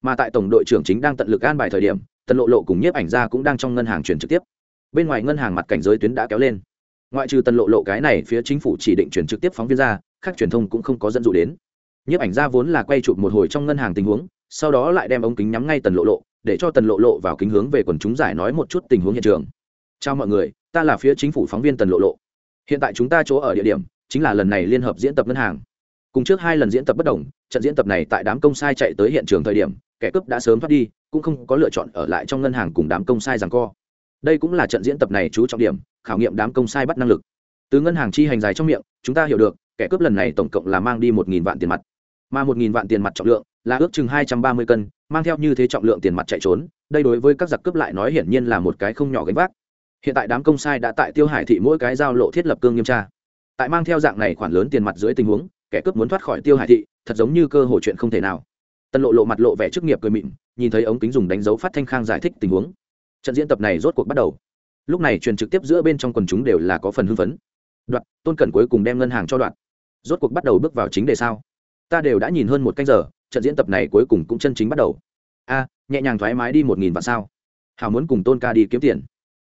Mà tại tổng đội trưởng chính đang tận lực an bài thời điểm, tần lộ lộ cùng nhiếp ảnh ra cũng đang trong ngân hàng chuyển trực tiếp. Bên ngoài ngân hàng mặt cảnh giới tuyến đã kéo lên. Ngoại trừ tần lộ lộ cái này, phía chính phủ chỉ định chuyển trực tiếp phóng viên ra, khác truyền thông cũng không có dẫn dụ đến nhiếp ảnh ra vốn là quay chụp một hồi trong ngân hàng tình huống, sau đó lại đem ống kính nhắm ngay tần lộ lộ, để cho tần lộ lộ vào kính hướng về quần chúng giải nói một chút tình huống hiện trường. Chào mọi người, ta là phía chính phủ phóng viên tần lộ lộ. Hiện tại chúng ta chỗ ở địa điểm chính là lần này liên hợp diễn tập ngân hàng. Cùng trước hai lần diễn tập bất đồng, trận diễn tập này tại đám công sai chạy tới hiện trường thời điểm, kẻ cướp đã sớm thoát đi, cũng không có lựa chọn ở lại trong ngân hàng cùng đám công sai rằng co. Đây cũng là trận diễn tập này chú trọng điểm, khảo nghiệm đám công sai bắt năng lực. Từ ngân hàng chi hành dài trong miệng, chúng ta hiểu được, kẻ cướp lần này tổng cộng là mang đi một nghìn vạn tiền mặt mà một nghìn vạn tiền mặt trọng lượng là ước chừng hai trăm ba mươi cân, mang theo như thế trọng lượng tiền mặt chạy trốn, đây đối với các giặc cướp lại nói hiển nhiên là một cái không nhỏ gánh vác. Hiện tại đám công sai đã tại tiêu hải thị mỗi cái giao lộ thiết lập cương nghiêm tra. Tại mang theo dạng này khoản lớn tiền mặt dưới tình huống, kẻ cướp muốn thoát khỏi tiêu hải thị, thật giống như cơ hội chuyện không thể nào. Tân lộ lộ mặt lộ vẻ chức nghiệp cười mịn, nhìn thấy ống kính dùng đánh dấu phát thanh khang giải thích tình huống. Trận diễn tập này rốt cuộc bắt đầu. Lúc này truyền trực tiếp giữa bên trong quần chúng đều là có phần hưng phấn. Đoạn, tôn cẩn cuối cùng đem ngân hàng cho đoạn. Rốt cuộc bắt đầu bước vào chính đề sao ta đều đã nhìn hơn một canh giờ, trận diễn tập này cuối cùng cũng chân chính bắt đầu. A, nhẹ nhàng thoải mái đi một nghìn vạn sao? Hào muốn cùng tôn ca đi kiếm tiền.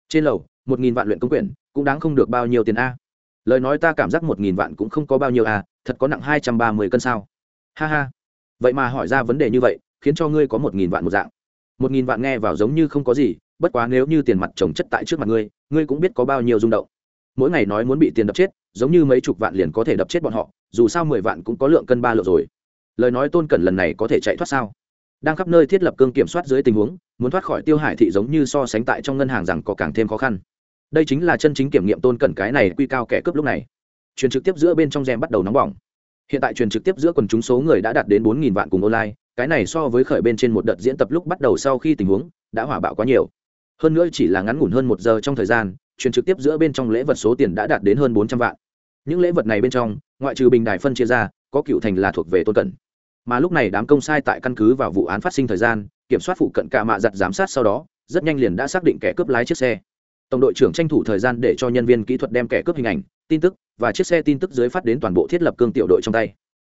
Trên lầu, một nghìn vạn luyện công quyển, cũng đáng không được bao nhiêu tiền a. Lời nói ta cảm giác một nghìn vạn cũng không có bao nhiêu a, thật có nặng hai trăm ba mươi cân sao? Ha ha. Vậy mà hỏi ra vấn đề như vậy, khiến cho ngươi có một nghìn vạn một dạng. Một nghìn vạn nghe vào giống như không có gì, bất quá nếu như tiền mặt trồng chất tại trước mặt ngươi ngươi cũng biết có bao nhiêu rung động mỗi ngày nói muốn bị tiền đập chết, giống như mấy chục vạn liền có thể đập chết bọn họ, dù sao mười vạn cũng có lượng cân ba lượng rồi. Lời nói tôn cẩn lần này có thể chạy thoát sao? Đang khắp nơi thiết lập cương kiểm soát dưới tình huống, muốn thoát khỏi tiêu hải thị giống như so sánh tại trong ngân hàng rằng có càng thêm khó khăn. Đây chính là chân chính kiểm nghiệm tôn cẩn cái này quy cao kẻ cướp lúc này. Truyền trực tiếp giữa bên trong gem bắt đầu nóng bỏng. Hiện tại truyền trực tiếp giữa quần chúng số người đã đạt đến bốn nghìn vạn cùng online, cái này so với khởi bên trên một đợt diễn tập lúc bắt đầu sau khi tình huống, đã hỏa bạo quá nhiều. Hơn nữa chỉ là ngắn ngủn hơn một giờ trong thời gian truyền trực tiếp giữa bên trong lễ vật số tiền đã đạt đến hơn bốn trăm vạn. Những lễ vật này bên trong, ngoại trừ bình đài phân chia ra, có cựu thành là thuộc về tôn cẩn mà lúc này đám công sai tại căn cứ vào vụ án phát sinh thời gian, kiểm soát phụ cận cả mạ giặt giám sát sau đó, rất nhanh liền đã xác định kẻ cướp lái chiếc xe. Tổng đội trưởng tranh thủ thời gian để cho nhân viên kỹ thuật đem kẻ cướp hình ảnh, tin tức và chiếc xe tin tức dưới phát đến toàn bộ thiết lập cương tiểu đội trong tay.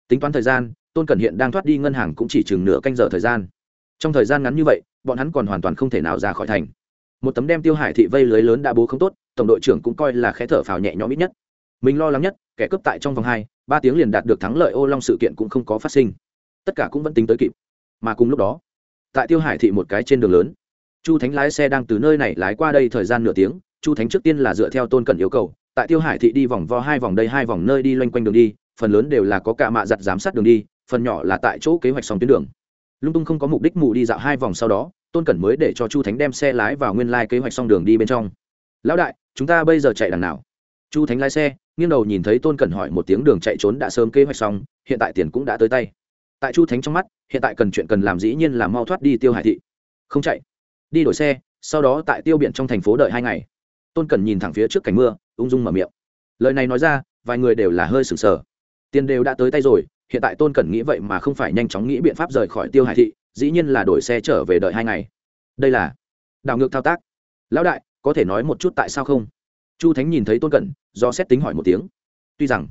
Tính toán thời gian, tôn cẩn hiện đang thoát đi ngân hàng cũng chỉ chừng nửa canh giờ thời gian. Trong thời gian ngắn như vậy, bọn hắn còn hoàn toàn không thể nào ra khỏi thành một tấm đem tiêu hải thị vây lưới lớn đã bố không tốt, tổng đội trưởng cũng coi là khé thở phào nhẹ nhõm ít nhất. Mình lo lắng nhất, kẻ cướp tại trong vòng hai, ba tiếng liền đạt được thắng lợi ô long sự kiện cũng không có phát sinh. Tất cả cũng vẫn tính tới kịp. Mà cùng lúc đó, tại tiêu hải thị một cái trên đường lớn, chu thánh lái xe đang từ nơi này lái qua đây thời gian nửa tiếng, chu thánh trước tiên là dựa theo tôn cẩn yêu cầu, tại tiêu hải thị đi vòng vo hai vòng đây hai vòng nơi đi loanh quanh đường đi, phần lớn đều là có cả mạ giặt giám sát đường đi, phần nhỏ là tại chỗ kế hoạch xong tuyến đường. Lung tung không có mục đích mù đi dạo hai vòng sau đó tôn cẩn mới để cho chu thánh đem xe lái vào nguyên lai kế hoạch xong đường đi bên trong. Lão đại, chúng ta bây giờ chạy đằng nào? Chu thánh lái xe, nghiêng đầu nhìn thấy tôn cẩn hỏi một tiếng đường chạy trốn đã sớm kế hoạch xong, hiện tại tiền cũng đã tới tay. Tại chu thánh trong mắt, hiện tại cần chuyện cần làm dĩ nhiên là mau thoát đi tiêu hải thị. Không chạy. Đi đổi xe, sau đó tại tiêu biển trong thành phố đợi hai ngày. Tôn cẩn nhìn thẳng phía trước cảnh mưa, ung dung mở miệng. Lời này nói ra, vài người đều là hơi sừng sờ. Tiền đều đã tới tay rồi hiện tại tôn cẩn nghĩ vậy mà không phải nhanh chóng nghĩ biện pháp rời khỏi tiêu hải thị, dĩ nhiên là đổi xe trở về đợi hai ngày. Đây là đảo ngược thao tác. Lão đại, có thể nói một chút tại sao không? Chu thánh nhìn thấy tôn cẩn, do xét tính hỏi một tiếng. Tuy rằng,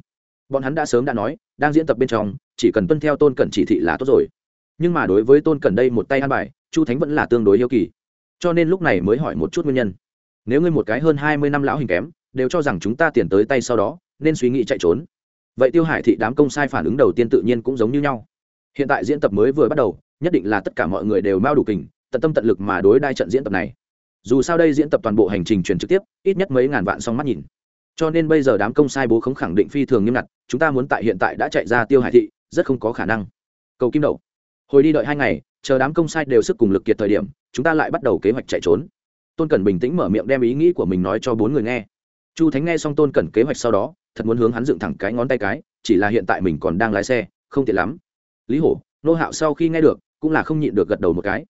bọn hắn đã sớm đã nói, đang diễn tập bên trong, chỉ cần tuân theo tôn cẩn chỉ thị là tốt rồi. Nhưng mà đối với tôn cẩn đây một tay ăn bài, chu thánh vẫn là tương đối yêu kỳ. Cho nên lúc này mới hỏi một chút nguyên nhân. Nếu ngươi một cái hơn hai mươi năm lão hình kém, đều cho rằng chúng ta tiền tới tay sau đó, nên suy nghĩ chạy trốn vậy tiêu hải thị đám công sai phản ứng đầu tiên tự nhiên cũng giống như nhau. Hiện tại diễn tập mới vừa bắt đầu, nhất định là tất cả mọi người đều mao đủ kình, tận tâm tận lực mà đối đai trận diễn tập này. Dù sao đây diễn tập toàn bộ hành trình truyền trực tiếp, ít nhất mấy ngàn vạn song mắt nhìn. Cho nên bây giờ đám công sai bố không khẳng định phi thường nghiêm ngặt, chúng ta muốn tại hiện tại đã chạy ra tiêu hải thị, rất không có khả năng. Cầu kim đậu. Hồi đi đợi hai ngày, chờ đám công sai đều sức cùng lực kiệt thời điểm, chúng ta lại bắt đầu kế hoạch chạy trốn. Tôn cẩn bình tĩnh mở miệng đem ý nghĩ của mình nói cho bốn người nghe. Chu thánh nghe xong tôn cẩn kế hoạch sau đó thật muốn hướng hắn dựng thẳng cái ngón tay cái, chỉ là hiện tại mình còn đang lái xe, không tiện lắm. Lý hổ, nô hạo sau khi nghe được, cũng là không nhịn được gật đầu một cái.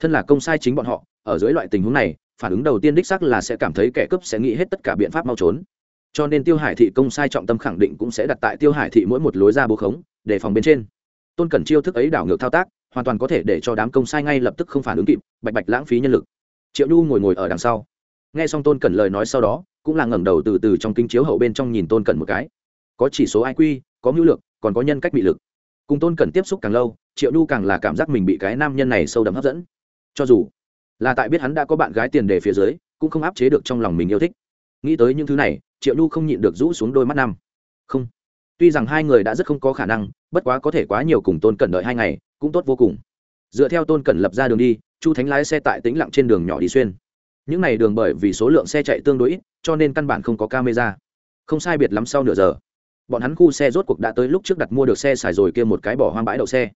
Thân là công sai chính bọn họ, ở dưới loại tình huống này, phản ứng đầu tiên đích xác là sẽ cảm thấy kẻ cướp sẽ nghĩ hết tất cả biện pháp mau trốn. Cho nên tiêu hải thị công sai trọng tâm khẳng định cũng sẽ đặt tại tiêu hải thị mỗi một lối ra bố khống để phòng bên trên. Tôn cẩn chiêu thức ấy đảo ngược thao tác, hoàn toàn có thể để cho đám công sai ngay lập tức không phản ứng kịp, bạch bạch lãng phí nhân lực. Triệu nhu ngồi ngồi ở đằng sau. Nghe xong tôn cẩn lời nói sau đó cũng là ngẩng đầu từ từ trong kinh chiếu hậu bên trong nhìn tôn cẩn một cái. Có chỉ số iq có mưu lược, còn có nhân cách bị lực. Cùng tôn cẩn tiếp xúc càng lâu, triệu nhu càng là cảm giác mình bị cái nam nhân này sâu đậm hấp dẫn. Cho dù là tại biết hắn đã có bạn gái tiền đề phía dưới, cũng không áp chế được trong lòng mình yêu thích. Nghĩ tới những thứ này, triệu nhu không nhịn được rũ xuống đôi mắt năm. Không. Tuy rằng hai người đã rất không có khả năng, bất quá có thể quá nhiều cùng tôn cẩn đợi hai ngày, cũng tốt vô cùng. Dựa theo tôn cẩn lập ra đường đi, chu thánh lái xe tại tĩnh lặng trên đường nhỏ đi xuyên những n à y đường bởi vì số lượng xe chạy tương đối ít, cho nên căn bản không có camera. Không sai biệt lắm sau nửa giờ, bọn hắn khu xe rốt cuộc đã tới lúc trước đặt mua được xe xài rồi kia một cái bỏ hoang bãi đậu xe.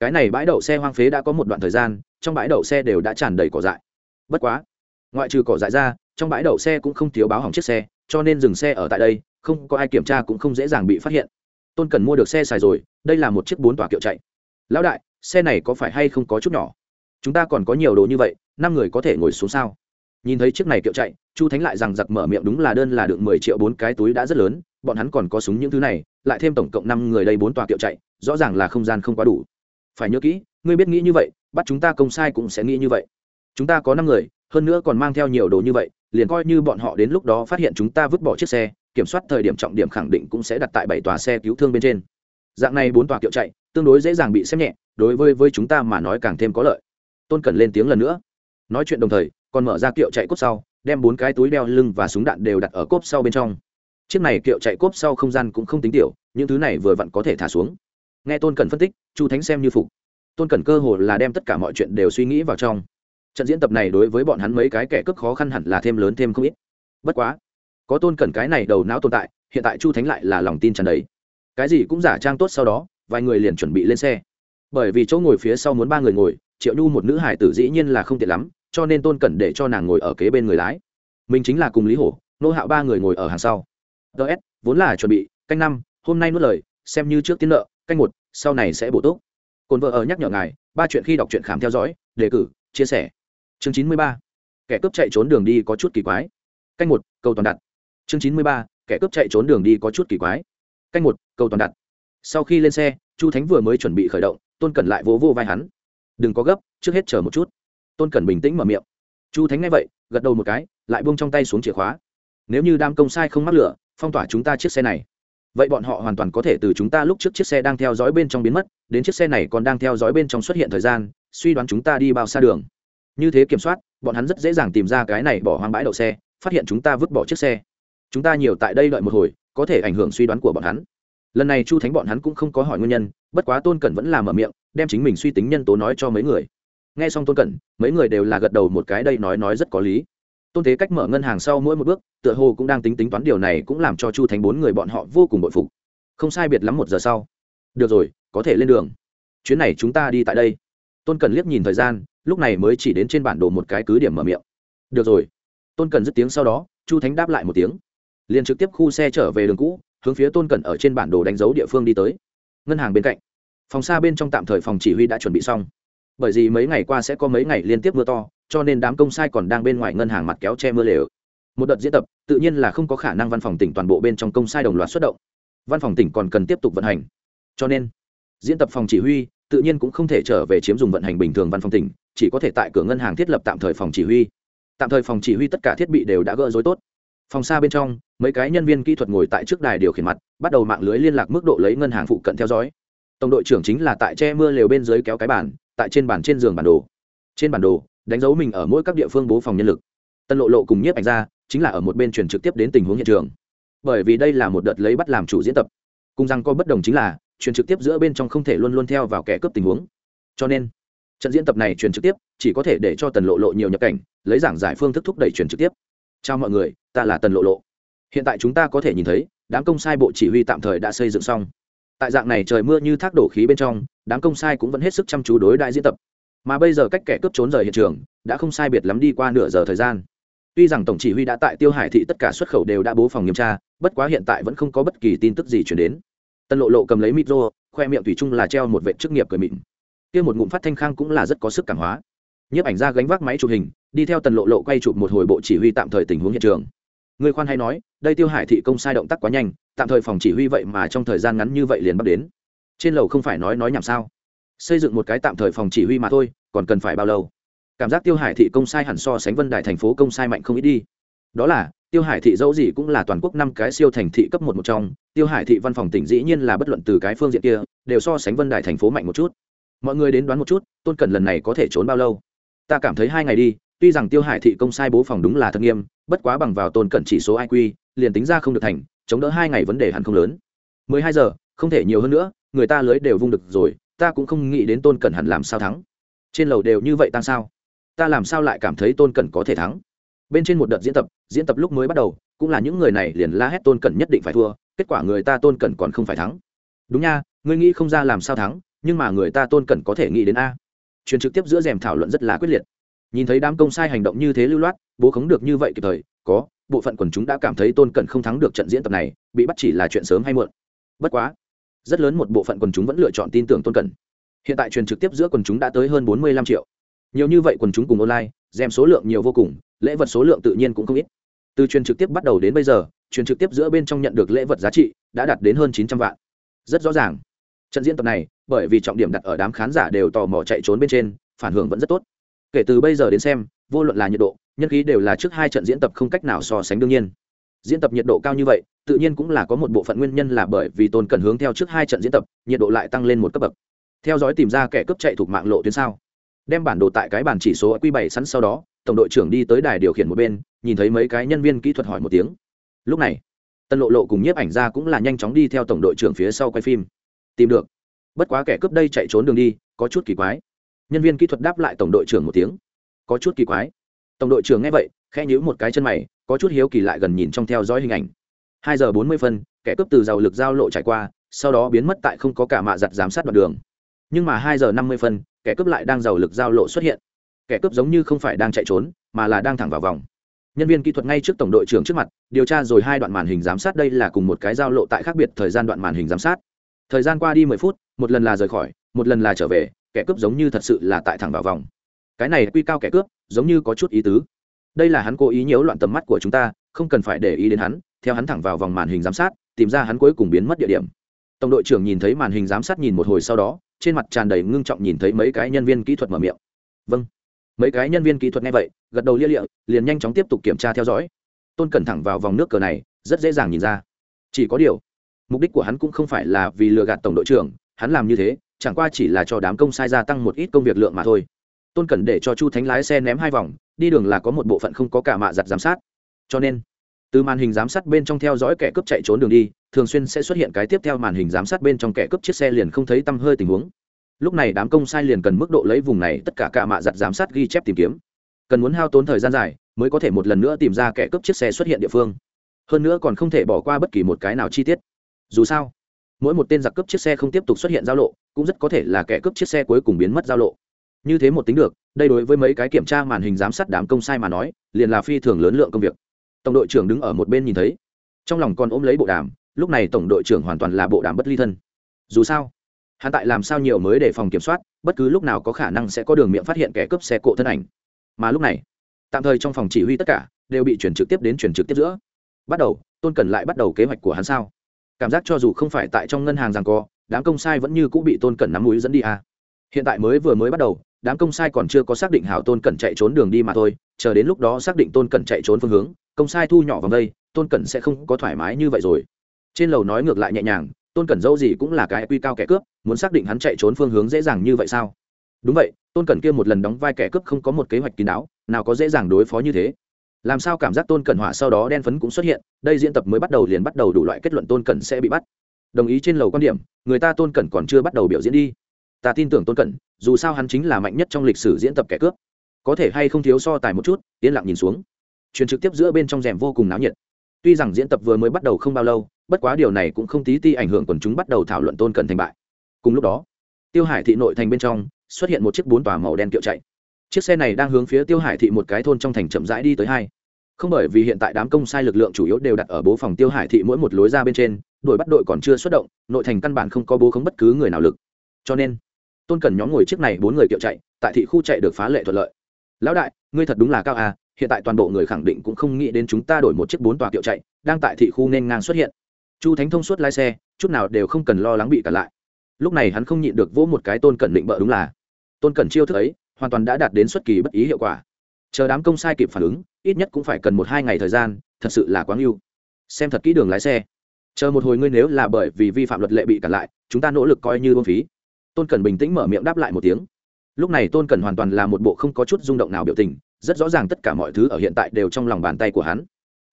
Cái này bãi đậu xe hoang phế đã có một đoạn thời gian, trong bãi đậu xe đều đã tràn đầy cỏ dại. Bất quá, ngoại trừ cỏ dại ra, trong bãi đậu xe cũng không thiếu báo hỏng chiếc xe, cho nên dừng xe ở tại đây, không có ai kiểm tra cũng không dễ dàng bị phát hiện. Tôn cần mua được xe xài rồi, đây là một chiếc bốn tòa kiệu chạy. Lão đại, xe này có phải hay không có chút nhỏ? Chúng ta còn có nhiều đồ như vậy, năm người có thể ngồi xuống sao? Nhìn thấy chiếc này kiệu chạy, chu thánh lại rằng giặc mở miệng đúng là đơn là được mười triệu bốn cái túi đã rất lớn, bọn hắn còn có súng những thứ này, lại thêm tổng cộng năm người đây bốn tòa kiệu chạy, rõ ràng là không gian không quá đủ. Phải nhớ kỹ, ngươi biết nghĩ như vậy, bắt chúng ta công sai cũng sẽ nghĩ như vậy. Chúng ta có năm người, hơn nữa còn mang theo nhiều đồ như vậy, liền coi như bọn họ đến lúc đó phát hiện chúng ta vứt bỏ chiếc xe, kiểm soát thời điểm trọng điểm khẳng định cũng sẽ đặt tại bảy tòa xe cứu thương bên trên. Dạng này bốn tòa kiệu chạy, tương đối dễ dàng bị xem nhẹ, đối với với chúng ta mà nói càng thêm có lợi. Tôn cần lên tiếng lần nữa nói chuyện đồng thời, còn mở ra kiệu chạy cốt sau, đem bốn cái túi đeo lưng và súng đạn đều đặt ở cốp sau bên trong. Chiếc này kiệu chạy cốp sau không gian cũng không tính tiểu, những thứ này vừa vặn có thể thả xuống. Nghe tôn cần phân tích, chu thánh xem như phục. Tôn cần cơ hồ là đem tất cả mọi chuyện đều suy nghĩ vào trong. Trận diễn tập này đối với bọn hắn mấy cái kẻ cướp khó khăn hẳn là thêm lớn thêm không ít. Bất quá, có tôn cần cái này đầu não tồn tại, hiện tại chu thánh lại là lòng tin tràn đấy. cái gì cũng giả trang tốt sau đó, vài người liền chuẩn bị lên xe. Bởi vì chỗ ngồi phía sau muốn ba người ngồi triệu nhu một nữ hải tử dĩ nhiên là không tiện lắm, cho nên tôn cẩn để cho nàng ngồi ở kế bên người lái. Mình chính là cùng lý hổ, nô hạo ba người ngồi ở hàng sau. Ts vốn là chuẩn bị, canh năm, hôm nay nuốt lời, xem như trước tiến nợ, canh một, sau này sẽ bổ túc. Cồn vợ ở nhắc nhở ngài, ba chuyện khi đọc truyện khám theo dõi, đề cử, chia sẻ. Chương chín mươi ba, kẻ cướp chạy trốn đường đi có chút kỳ quái. Canh một câu toàn đặt. Chương chín mươi ba, kẻ cướp chạy trốn đường đi có chút kỳ quái. Canh một câu toàn đặt. Sau khi lên xe, chu thánh vừa mới chuẩn bị khởi động, tôn cẩn lại vỗ vô vai hắn đừng có gấp, trước hết chờ một chút. Tôn cẩn bình tĩnh mở miệng. Chu thánh nghe vậy, gật đầu một cái, lại buông trong tay xuống chìa khóa. Nếu như đam công sai không mắc lửa, phong tỏa chúng ta chiếc xe này. Vậy bọn họ hoàn toàn có thể từ chúng ta lúc trước chiếc xe đang theo dõi bên trong biến mất, đến chiếc xe này còn đang theo dõi bên trong xuất hiện thời gian, suy đoán chúng ta đi bao xa đường. Như thế kiểm soát, bọn hắn rất dễ dàng tìm ra cái này bỏ hoang bãi đậu xe, phát hiện chúng ta vứt bỏ chiếc xe. Chúng ta nhiều tại đây đợi một hồi, có thể ảnh hưởng suy đoán của bọn hắn. Lần này chu thánh bọn hắn cũng không có hỏi nguyên nhân bất quá tôn cẩn vẫn làm ở miệng, đem chính mình suy tính nhân tố nói cho mấy người. Nghe xong tôn cẩn, mấy người đều là gật đầu một cái đây nói nói rất có lý. Tôn thế cách mở ngân hàng sau mỗi một bước, tựa hồ cũng đang tính tính toán điều này cũng làm cho chu thánh bốn người bọn họ vô cùng bội phục. Không sai biệt lắm một giờ sau. Được rồi, có thể lên đường. Chuyến này chúng ta đi tại đây. Tôn cần liếc nhìn thời gian, lúc này mới chỉ đến trên bản đồ một cái cứ điểm mở miệng. Được rồi. Tôn cần dứt tiếng sau đó, chu thánh đáp lại một tiếng. Liền trực tiếp khu xe trở về đường cũ, hướng phía tôn cần ở trên bản đồ đánh dấu địa phương đi tới ngân hàng bên cạnh. Phòng xa bên trong tạm thời phòng chỉ huy đã chuẩn bị xong. Bởi vì mấy ngày qua sẽ có mấy ngày liên tiếp mưa to, cho nên đám công sai còn đang bên ngoài ngân hàng mặt kéo che mưa lều. Một đợt diễn tập, tự nhiên là không có khả năng văn phòng tỉnh toàn bộ bên trong công sai đồng loạt xuất động. Văn phòng tỉnh còn cần tiếp tục vận hành. Cho nên, diễn tập phòng chỉ huy tự nhiên cũng không thể trở về chiếm dùng vận hành bình thường văn phòng tỉnh, chỉ có thể tại cửa ngân hàng thiết lập tạm thời phòng chỉ huy. Tạm thời phòng chỉ huy tất cả thiết bị đều đã gỡ rối tốt. Phòng xa bên trong mấy cái nhân viên kỹ thuật ngồi tại trước đài điều khiển mặt, bắt đầu mạng lưới liên lạc mức độ lấy ngân hàng phụ cận theo dõi. Tổng đội trưởng chính là tại che mưa lều bên dưới kéo cái bàn, tại trên bàn trên giường bản đồ. Trên bản đồ, đánh dấu mình ở mỗi các địa phương bố phòng nhân lực. Tân lộ lộ cùng nhiếp ảnh ra, chính là ở một bên truyền trực tiếp đến tình huống hiện trường. Bởi vì đây là một đợt lấy bắt làm chủ diễn tập. Cùng rằng có bất đồng chính là, truyền trực tiếp giữa bên trong không thể luôn luôn theo vào kẻ cướp tình huống. Cho nên, trận diễn tập này truyền trực tiếp, chỉ có thể để cho tần lộ lộ nhiều nhập cảnh, lấy giảng giải phương thức thúc đẩy truyền trực tiếp. Chào mọi người, ta là tần lộ lộ hiện tại chúng ta có thể nhìn thấy, đám công sai bộ chỉ huy tạm thời đã xây dựng xong. Tại dạng này trời mưa như thác đổ khí bên trong, đám công sai cũng vẫn hết sức chăm chú đối đại diễn tập. Mà bây giờ cách kẻ cướp trốn rời hiện trường, đã không sai biệt lắm đi qua nửa giờ thời gian. Tuy rằng tổng chỉ huy đã tại tiêu hải thị tất cả xuất khẩu đều đã bố phòng nghiêm tra, bất quá hiện tại vẫn không có bất kỳ tin tức gì chuyển đến. Tân lộ lộ cầm lấy micro khoe miệng thủy chung là treo một vệ chức nghiệp cười mịn. Kia một ngụm phát thanh khang cũng là rất có sức cảm hóa. Nhiếp ảnh ra gánh vác máy chụp hình, đi theo tần lộ lộ quay chụp một hồi bộ chỉ huy tạm thời tình huống hiện trường người khoan hay nói, đây tiêu hải thị công sai động tác quá nhanh, tạm thời phòng chỉ huy vậy mà trong thời gian ngắn như vậy liền bắt đến. Trên lầu không phải nói nói nhảm sao? Xây dựng một cái tạm thời phòng chỉ huy mà thôi, còn cần phải bao lâu? Cảm giác tiêu hải thị công sai hẳn so sánh vân đài thành phố công sai mạnh không ít đi. Đó là, tiêu hải thị dẫu gì cũng là toàn quốc năm cái siêu thành thị cấp một một trong, tiêu hải thị văn phòng tỉnh dĩ nhiên là bất luận từ cái phương diện kia, đều so sánh vân đài thành phố mạnh một chút. Mọi người đến đoán một chút, tôn cẩn lần này có thể trốn bao lâu? Ta cảm thấy hai ngày đi tuy rằng tiêu hải thị công sai bố phòng đúng là thật nghiêm, bất quá bằng vào tôn cẩn chỉ số iq liền tính ra không được thành, chống đỡ hai ngày vấn đề hẳn không lớn. Mười hai giờ, không thể nhiều hơn nữa, người ta lưới đều vung được rồi, ta cũng không nghĩ đến tôn cẩn hẳn làm sao thắng. Trên lầu đều như vậy ta sao? Ta làm sao lại cảm thấy tôn cẩn có thể thắng? Bên trên một đợt diễn tập diễn tập lúc mới bắt đầu, cũng là những người này liền la hét tôn cẩn nhất định phải thua, kết quả người ta tôn cẩn còn không phải thắng. Đúng nha, ngươi nghĩ không ra làm sao thắng, nhưng mà người ta tôn cẩn có thể nghĩ đến a. Truyền trực tiếp giữa rèm thảo luận rất là quyết liệt nhìn thấy đám công sai hành động như thế lưu loát, bố khống được như vậy kịp thời, có, bộ phận quần chúng đã cảm thấy tôn cẩn không thắng được trận diễn tập này, bị bắt chỉ là chuyện sớm hay muộn. Bất quá, rất lớn một bộ phận quần chúng vẫn lựa chọn tin tưởng tôn cẩn. Hiện tại truyền trực tiếp giữa quần chúng đã tới hơn bốn mươi lăm triệu. Nhiều như vậy quần chúng cùng online dèm số lượng nhiều vô cùng, lễ vật số lượng tự nhiên cũng không ít. Từ truyền trực tiếp bắt đầu đến bây giờ, truyền trực tiếp giữa bên trong nhận được lễ vật giá trị đã đạt đến hơn chín trăm vạn. Rất rõ ràng. Trận diễn tập này, bởi vì trọng điểm đặt ở đám khán giả đều tò mò chạy trốn bên trên, phản hưởng vẫn rất tốt kể từ bây giờ đến xem, vô luận là nhiệt độ, nhân khí đều là trước hai trận diễn tập không cách nào so sánh đương nhiên. Diễn tập nhiệt độ cao như vậy, tự nhiên cũng là có một bộ phận nguyên nhân là bởi vì tôn cần hướng theo trước hai trận diễn tập, nhiệt độ lại tăng lên một cấp bậc. Theo dõi tìm ra kẻ cướp chạy thuộc mạng lộ tuyến sao. Đem bản đồ tại cái bản chỉ số q bảy sẵn sau đó, tổng đội trưởng đi tới đài điều khiển một bên, nhìn thấy mấy cái nhân viên kỹ thuật hỏi một tiếng. Lúc này, tân lộ lộ cùng nhiếp ảnh ra cũng là nhanh chóng đi theo tổng đội trưởng phía sau quay phim. Tìm được. Bất quá kẻ cướp đây chạy trốn đường đi, có chút kỳ quái nhân viên kỹ thuật đáp lại tổng đội trưởng một tiếng. Có chút kỳ quái. Tổng đội trưởng nghe vậy, khẽ nhíu một cái chân mày, có chút hiếu kỳ lại gần nhìn trong theo dõi hình ảnh. Hai giờ bốn mươi phân, kẻ cướp từ giàu lực giao lộ trải qua, sau đó biến mất tại không có cả mạ giặt giám sát đoạn đường. Nhưng mà hai giờ năm mươi phân, kẻ cướp lại đang giàu lực giao lộ xuất hiện. Kẻ cướp giống như không phải đang chạy trốn, mà là đang thẳng vào vòng. Nhân viên kỹ thuật ngay trước tổng đội trưởng trước mặt, điều tra rồi hai đoạn màn hình giám sát đây là cùng một cái giao lộ tại khác biệt thời gian đoạn màn hình giám sát. Thời gian qua đi mười phút, một lần là rời khỏi, một lần là trở về kẻ cướp giống như thật sự là tại thẳng vào vòng. Cái này quy cao kẻ cướp, giống như có chút ý tứ. Đây là hắn cố ý nhiễu loạn tầm mắt của chúng ta, không cần phải để ý đến hắn, theo hắn thẳng vào vòng màn hình giám sát, tìm ra hắn cuối cùng biến mất địa điểm. Tổng đội trưởng nhìn thấy màn hình giám sát nhìn một hồi sau đó, trên mặt tràn đầy ngưng trọng nhìn thấy mấy cái nhân viên kỹ thuật mở miệng. Vâng. Mấy cái nhân viên kỹ thuật nghe vậy, gật đầu lia lịa, liền nhanh chóng tiếp tục kiểm tra theo dõi. Tôn cẩn thẳng vào vòng nước cờ này, rất dễ dàng nhìn ra. Chỉ có điều, mục đích của hắn cũng không phải là vì lừa gạt tổng đội trưởng, hắn làm như thế chẳng qua chỉ là cho đám công sai gia tăng một ít công việc lượng mà thôi. Tôn cẩn để cho chu thánh lái xe ném hai vòng, đi đường là có một bộ phận không có cả mạ giặt giám sát. Cho nên, từ màn hình giám sát bên trong theo dõi kẻ cướp chạy trốn đường đi, thường xuyên sẽ xuất hiện cái tiếp theo màn hình giám sát bên trong kẻ cướp chiếc xe liền không thấy tăm hơi tình huống. Lúc này đám công sai liền cần mức độ lấy vùng này tất cả cả mạ giặt giám sát ghi chép tìm kiếm. Cần muốn hao tốn thời gian dài mới có thể một lần nữa tìm ra kẻ cướp chiếc xe xuất hiện địa phương. Hơn nữa còn không thể bỏ qua bất kỳ một cái nào chi tiết. Dù sao, mỗi một tên giặc cướp chiếc xe không tiếp tục xuất hiện giao lộ cũng rất có thể là kẻ cướp chiếc xe cuối cùng biến mất giao lộ. Như thế một tính được, đây đối với mấy cái kiểm tra màn hình giám sát đám công sai mà nói, liền là phi thường lớn lượng công việc. Tổng đội trưởng đứng ở một bên nhìn thấy, trong lòng còn ôm lấy bộ đàm, lúc này tổng đội trưởng hoàn toàn là bộ đàm bất ly thân. Dù sao, hắn tại làm sao nhiều mới để phòng kiểm soát, bất cứ lúc nào có khả năng sẽ có đường miệng phát hiện kẻ cướp xe cộ thân ảnh. Mà lúc này, tạm thời trong phòng chỉ huy tất cả, đều bị chuyển trực tiếp đến chuyển trực tiếp giữa. Bắt đầu, tôn cần lại bắt đầu kế hoạch của hắn sao? Cảm giác cho dù không phải tại trong ngân hàng rằng co đám công sai vẫn như cũng bị tôn cẩn nắm mũi dẫn đi à. hiện tại mới vừa mới bắt đầu, đám công sai còn chưa có xác định hảo tôn cẩn chạy trốn đường đi mà thôi, chờ đến lúc đó xác định tôn cẩn chạy trốn phương hướng, công sai thu nhỏ vòng đây, tôn cẩn sẽ không có thoải mái như vậy rồi. Trên lầu nói ngược lại nhẹ nhàng, tôn cẩn dâu gì cũng là cái quy cao kẻ cướp, muốn xác định hắn chạy trốn phương hướng dễ dàng như vậy sao? Đúng vậy, tôn cẩn kia một lần đóng vai kẻ cướp không có một kế hoạch kín đáo, nào có dễ dàng đối phó như thế. Làm sao cảm giác tôn cẩn hỏa sau đó đen phấn cũng xuất hiện, đây diễn tập mới bắt đầu liền bắt đầu đủ loại kết luận tôn cẩn sẽ bị bắt đồng ý trên lầu quan điểm, người ta tôn cẩn còn chưa bắt đầu biểu diễn đi. Ta tin tưởng tôn cẩn, dù sao hắn chính là mạnh nhất trong lịch sử diễn tập kẻ cướp. Có thể hay không thiếu so tài một chút, yên lặng nhìn xuống. Truyền trực tiếp giữa bên trong rèm vô cùng náo nhiệt. Tuy rằng diễn tập vừa mới bắt đầu không bao lâu, bất quá điều này cũng không tí ti ảnh hưởng quần chúng bắt đầu thảo luận tôn cẩn thành bại. Cùng lúc đó, tiêu hải thị nội thành bên trong, xuất hiện một chiếc bốn tòa màu đen kiệu chạy. Chiếc xe này đang hướng phía tiêu hải thị một cái thôn trong thành chậm rãi đi tới hai. Không bởi vì hiện tại đám công sai lực lượng chủ yếu đều đặt ở bố phòng tiêu hải thị mỗi một lối ra bên trên đội bắt đội còn chưa xuất động, nội thành căn bản không có bố không bất cứ người nào lực. Cho nên, tôn cần nhóm ngồi chiếc này bốn người kiệu chạy, tại thị khu chạy được phá lệ thuận lợi. Lão đại, ngươi thật đúng là cao à hiện tại toàn bộ người khẳng định cũng không nghĩ đến chúng ta đổi một chiếc bốn tòa kiệu chạy, đang tại thị khu nên ngang xuất hiện. Chu thánh thông suốt lái xe, chút nào đều không cần lo lắng bị cản lại. Lúc này hắn không nhịn được vỗ một cái tôn cẩn định bợ đúng là. Tôn cẩn chiêu thức ấy, hoàn toàn đã đạt đến xuất kỳ bất ý hiệu quả. Chờ đám công sai kịp phản ứng, ít nhất cũng phải cần một hai ngày thời gian, thật sự là quá ngưu xem thật kỹ đường lái xe chờ một hồi ngươi nếu là bởi vì vi phạm luật lệ bị cản lại, chúng ta nỗ lực coi như bông phí. Tôn cẩn bình tĩnh mở miệng đáp lại một tiếng. Lúc này tôn cẩn hoàn toàn là một bộ không có chút rung động nào biểu tình, rất rõ ràng tất cả mọi thứ ở hiện tại đều trong lòng bàn tay của hắn.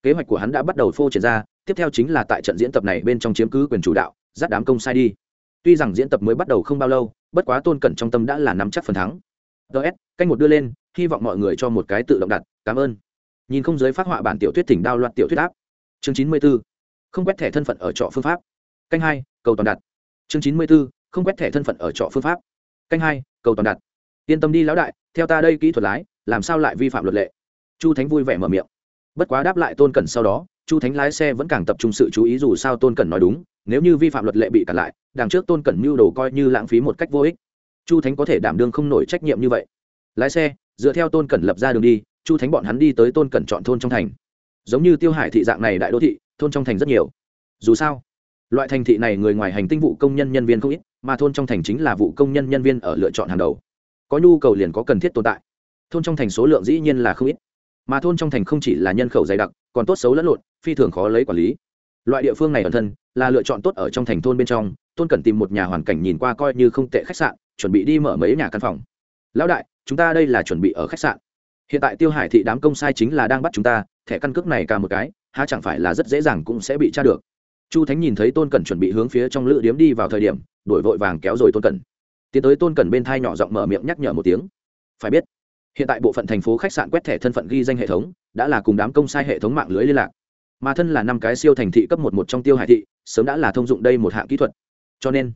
Kế hoạch của hắn đã bắt đầu phô triển ra, tiếp theo chính là tại trận diễn tập này bên trong chiếm cứ quyền chủ đạo, dắt đám công sai đi. Tuy rằng diễn tập mới bắt đầu không bao lâu, bất quá tôn cẩn trong tâm đã là nắm chắc phần thắng. Ts canh một đưa lên, hy vọng mọi người cho một cái tự động đặt, cảm ơn. Nhìn không giới phát họa bản tiểu thuyết tỉnh đao loạt tiểu thuyết áp chương chín mươi b ố không quét thẻ thân phận ở trọ phương pháp. Canh hai, cầu toàn đặt. Chương chín mươi b ố không quét thẻ thân phận ở trọ phương pháp. Canh hai, cầu toàn đặt. Yên tâm đi lão đại, theo ta đây kỹ thuật lái, làm sao lại vi phạm luật lệ? Chu thánh vui vẻ mở miệng. Bất quá đáp lại tôn cẩn sau đó, chu thánh lái xe vẫn càng tập trung sự chú ý dù sao tôn cẩn nói đúng, nếu như vi phạm luật lệ bị cản lại, đằng trước tôn cẩn mưu đồ coi như lãng phí một cách vô ích. Chu thánh có thể đảm đương không nổi trách nhiệm như vậy. Lái xe, dựa theo tôn cẩn lập ra đường đi, chu thánh bọn hắn đi tới tôn cẩn chọn thôn trong thành. Giống như tiêu hải thị dạng này đại đô thị thôn trong thành rất nhiều. Dù sao, loại thành thị này người ngoài hành tinh vụ công nhân nhân viên không ít, mà thôn trong thành chính là vụ công nhân nhân viên ở lựa chọn hàng đầu. Có nhu cầu liền có cần thiết tồn tại. Thôn trong thành số lượng dĩ nhiên là không ít, mà thôn trong thành không chỉ là nhân khẩu dày đặc, còn tốt xấu lẫn lộn, phi thường khó lấy quản lý. Loại địa phương này ẩn thân, là lựa chọn tốt ở trong thành thôn bên trong tôn cần tìm một nhà hoàn cảnh nhìn qua coi như không tệ khách sạn, chuẩn bị đi mở mấy nhà căn phòng. Lão đại, chúng ta đây là chuẩn bị ở khách sạn. Hiện tại tiêu hải thị đám công sai chính là đang bắt chúng ta thẻ căn cước này cả một cái, há chẳng phải là rất dễ dàng cũng sẽ bị tra được. Chu thánh nhìn thấy tôn cẩn chuẩn bị hướng phía trong lữ điếm đi vào thời điểm, đổi vội vàng kéo rồi tôn cẩn. Tiến tới tôn cẩn bên thai nhỏ giọng mở miệng nhắc nhở một tiếng. Phải biết, hiện tại bộ phận thành phố khách sạn quét thẻ thân phận ghi danh hệ thống, đã là cùng đám công sai hệ thống mạng lưới liên lạc. Mà thân là năm cái siêu thành thị cấp một một trong tiêu hải thị, sớm đã là thông dụng đây một hạng kỹ thuật. Cho nên,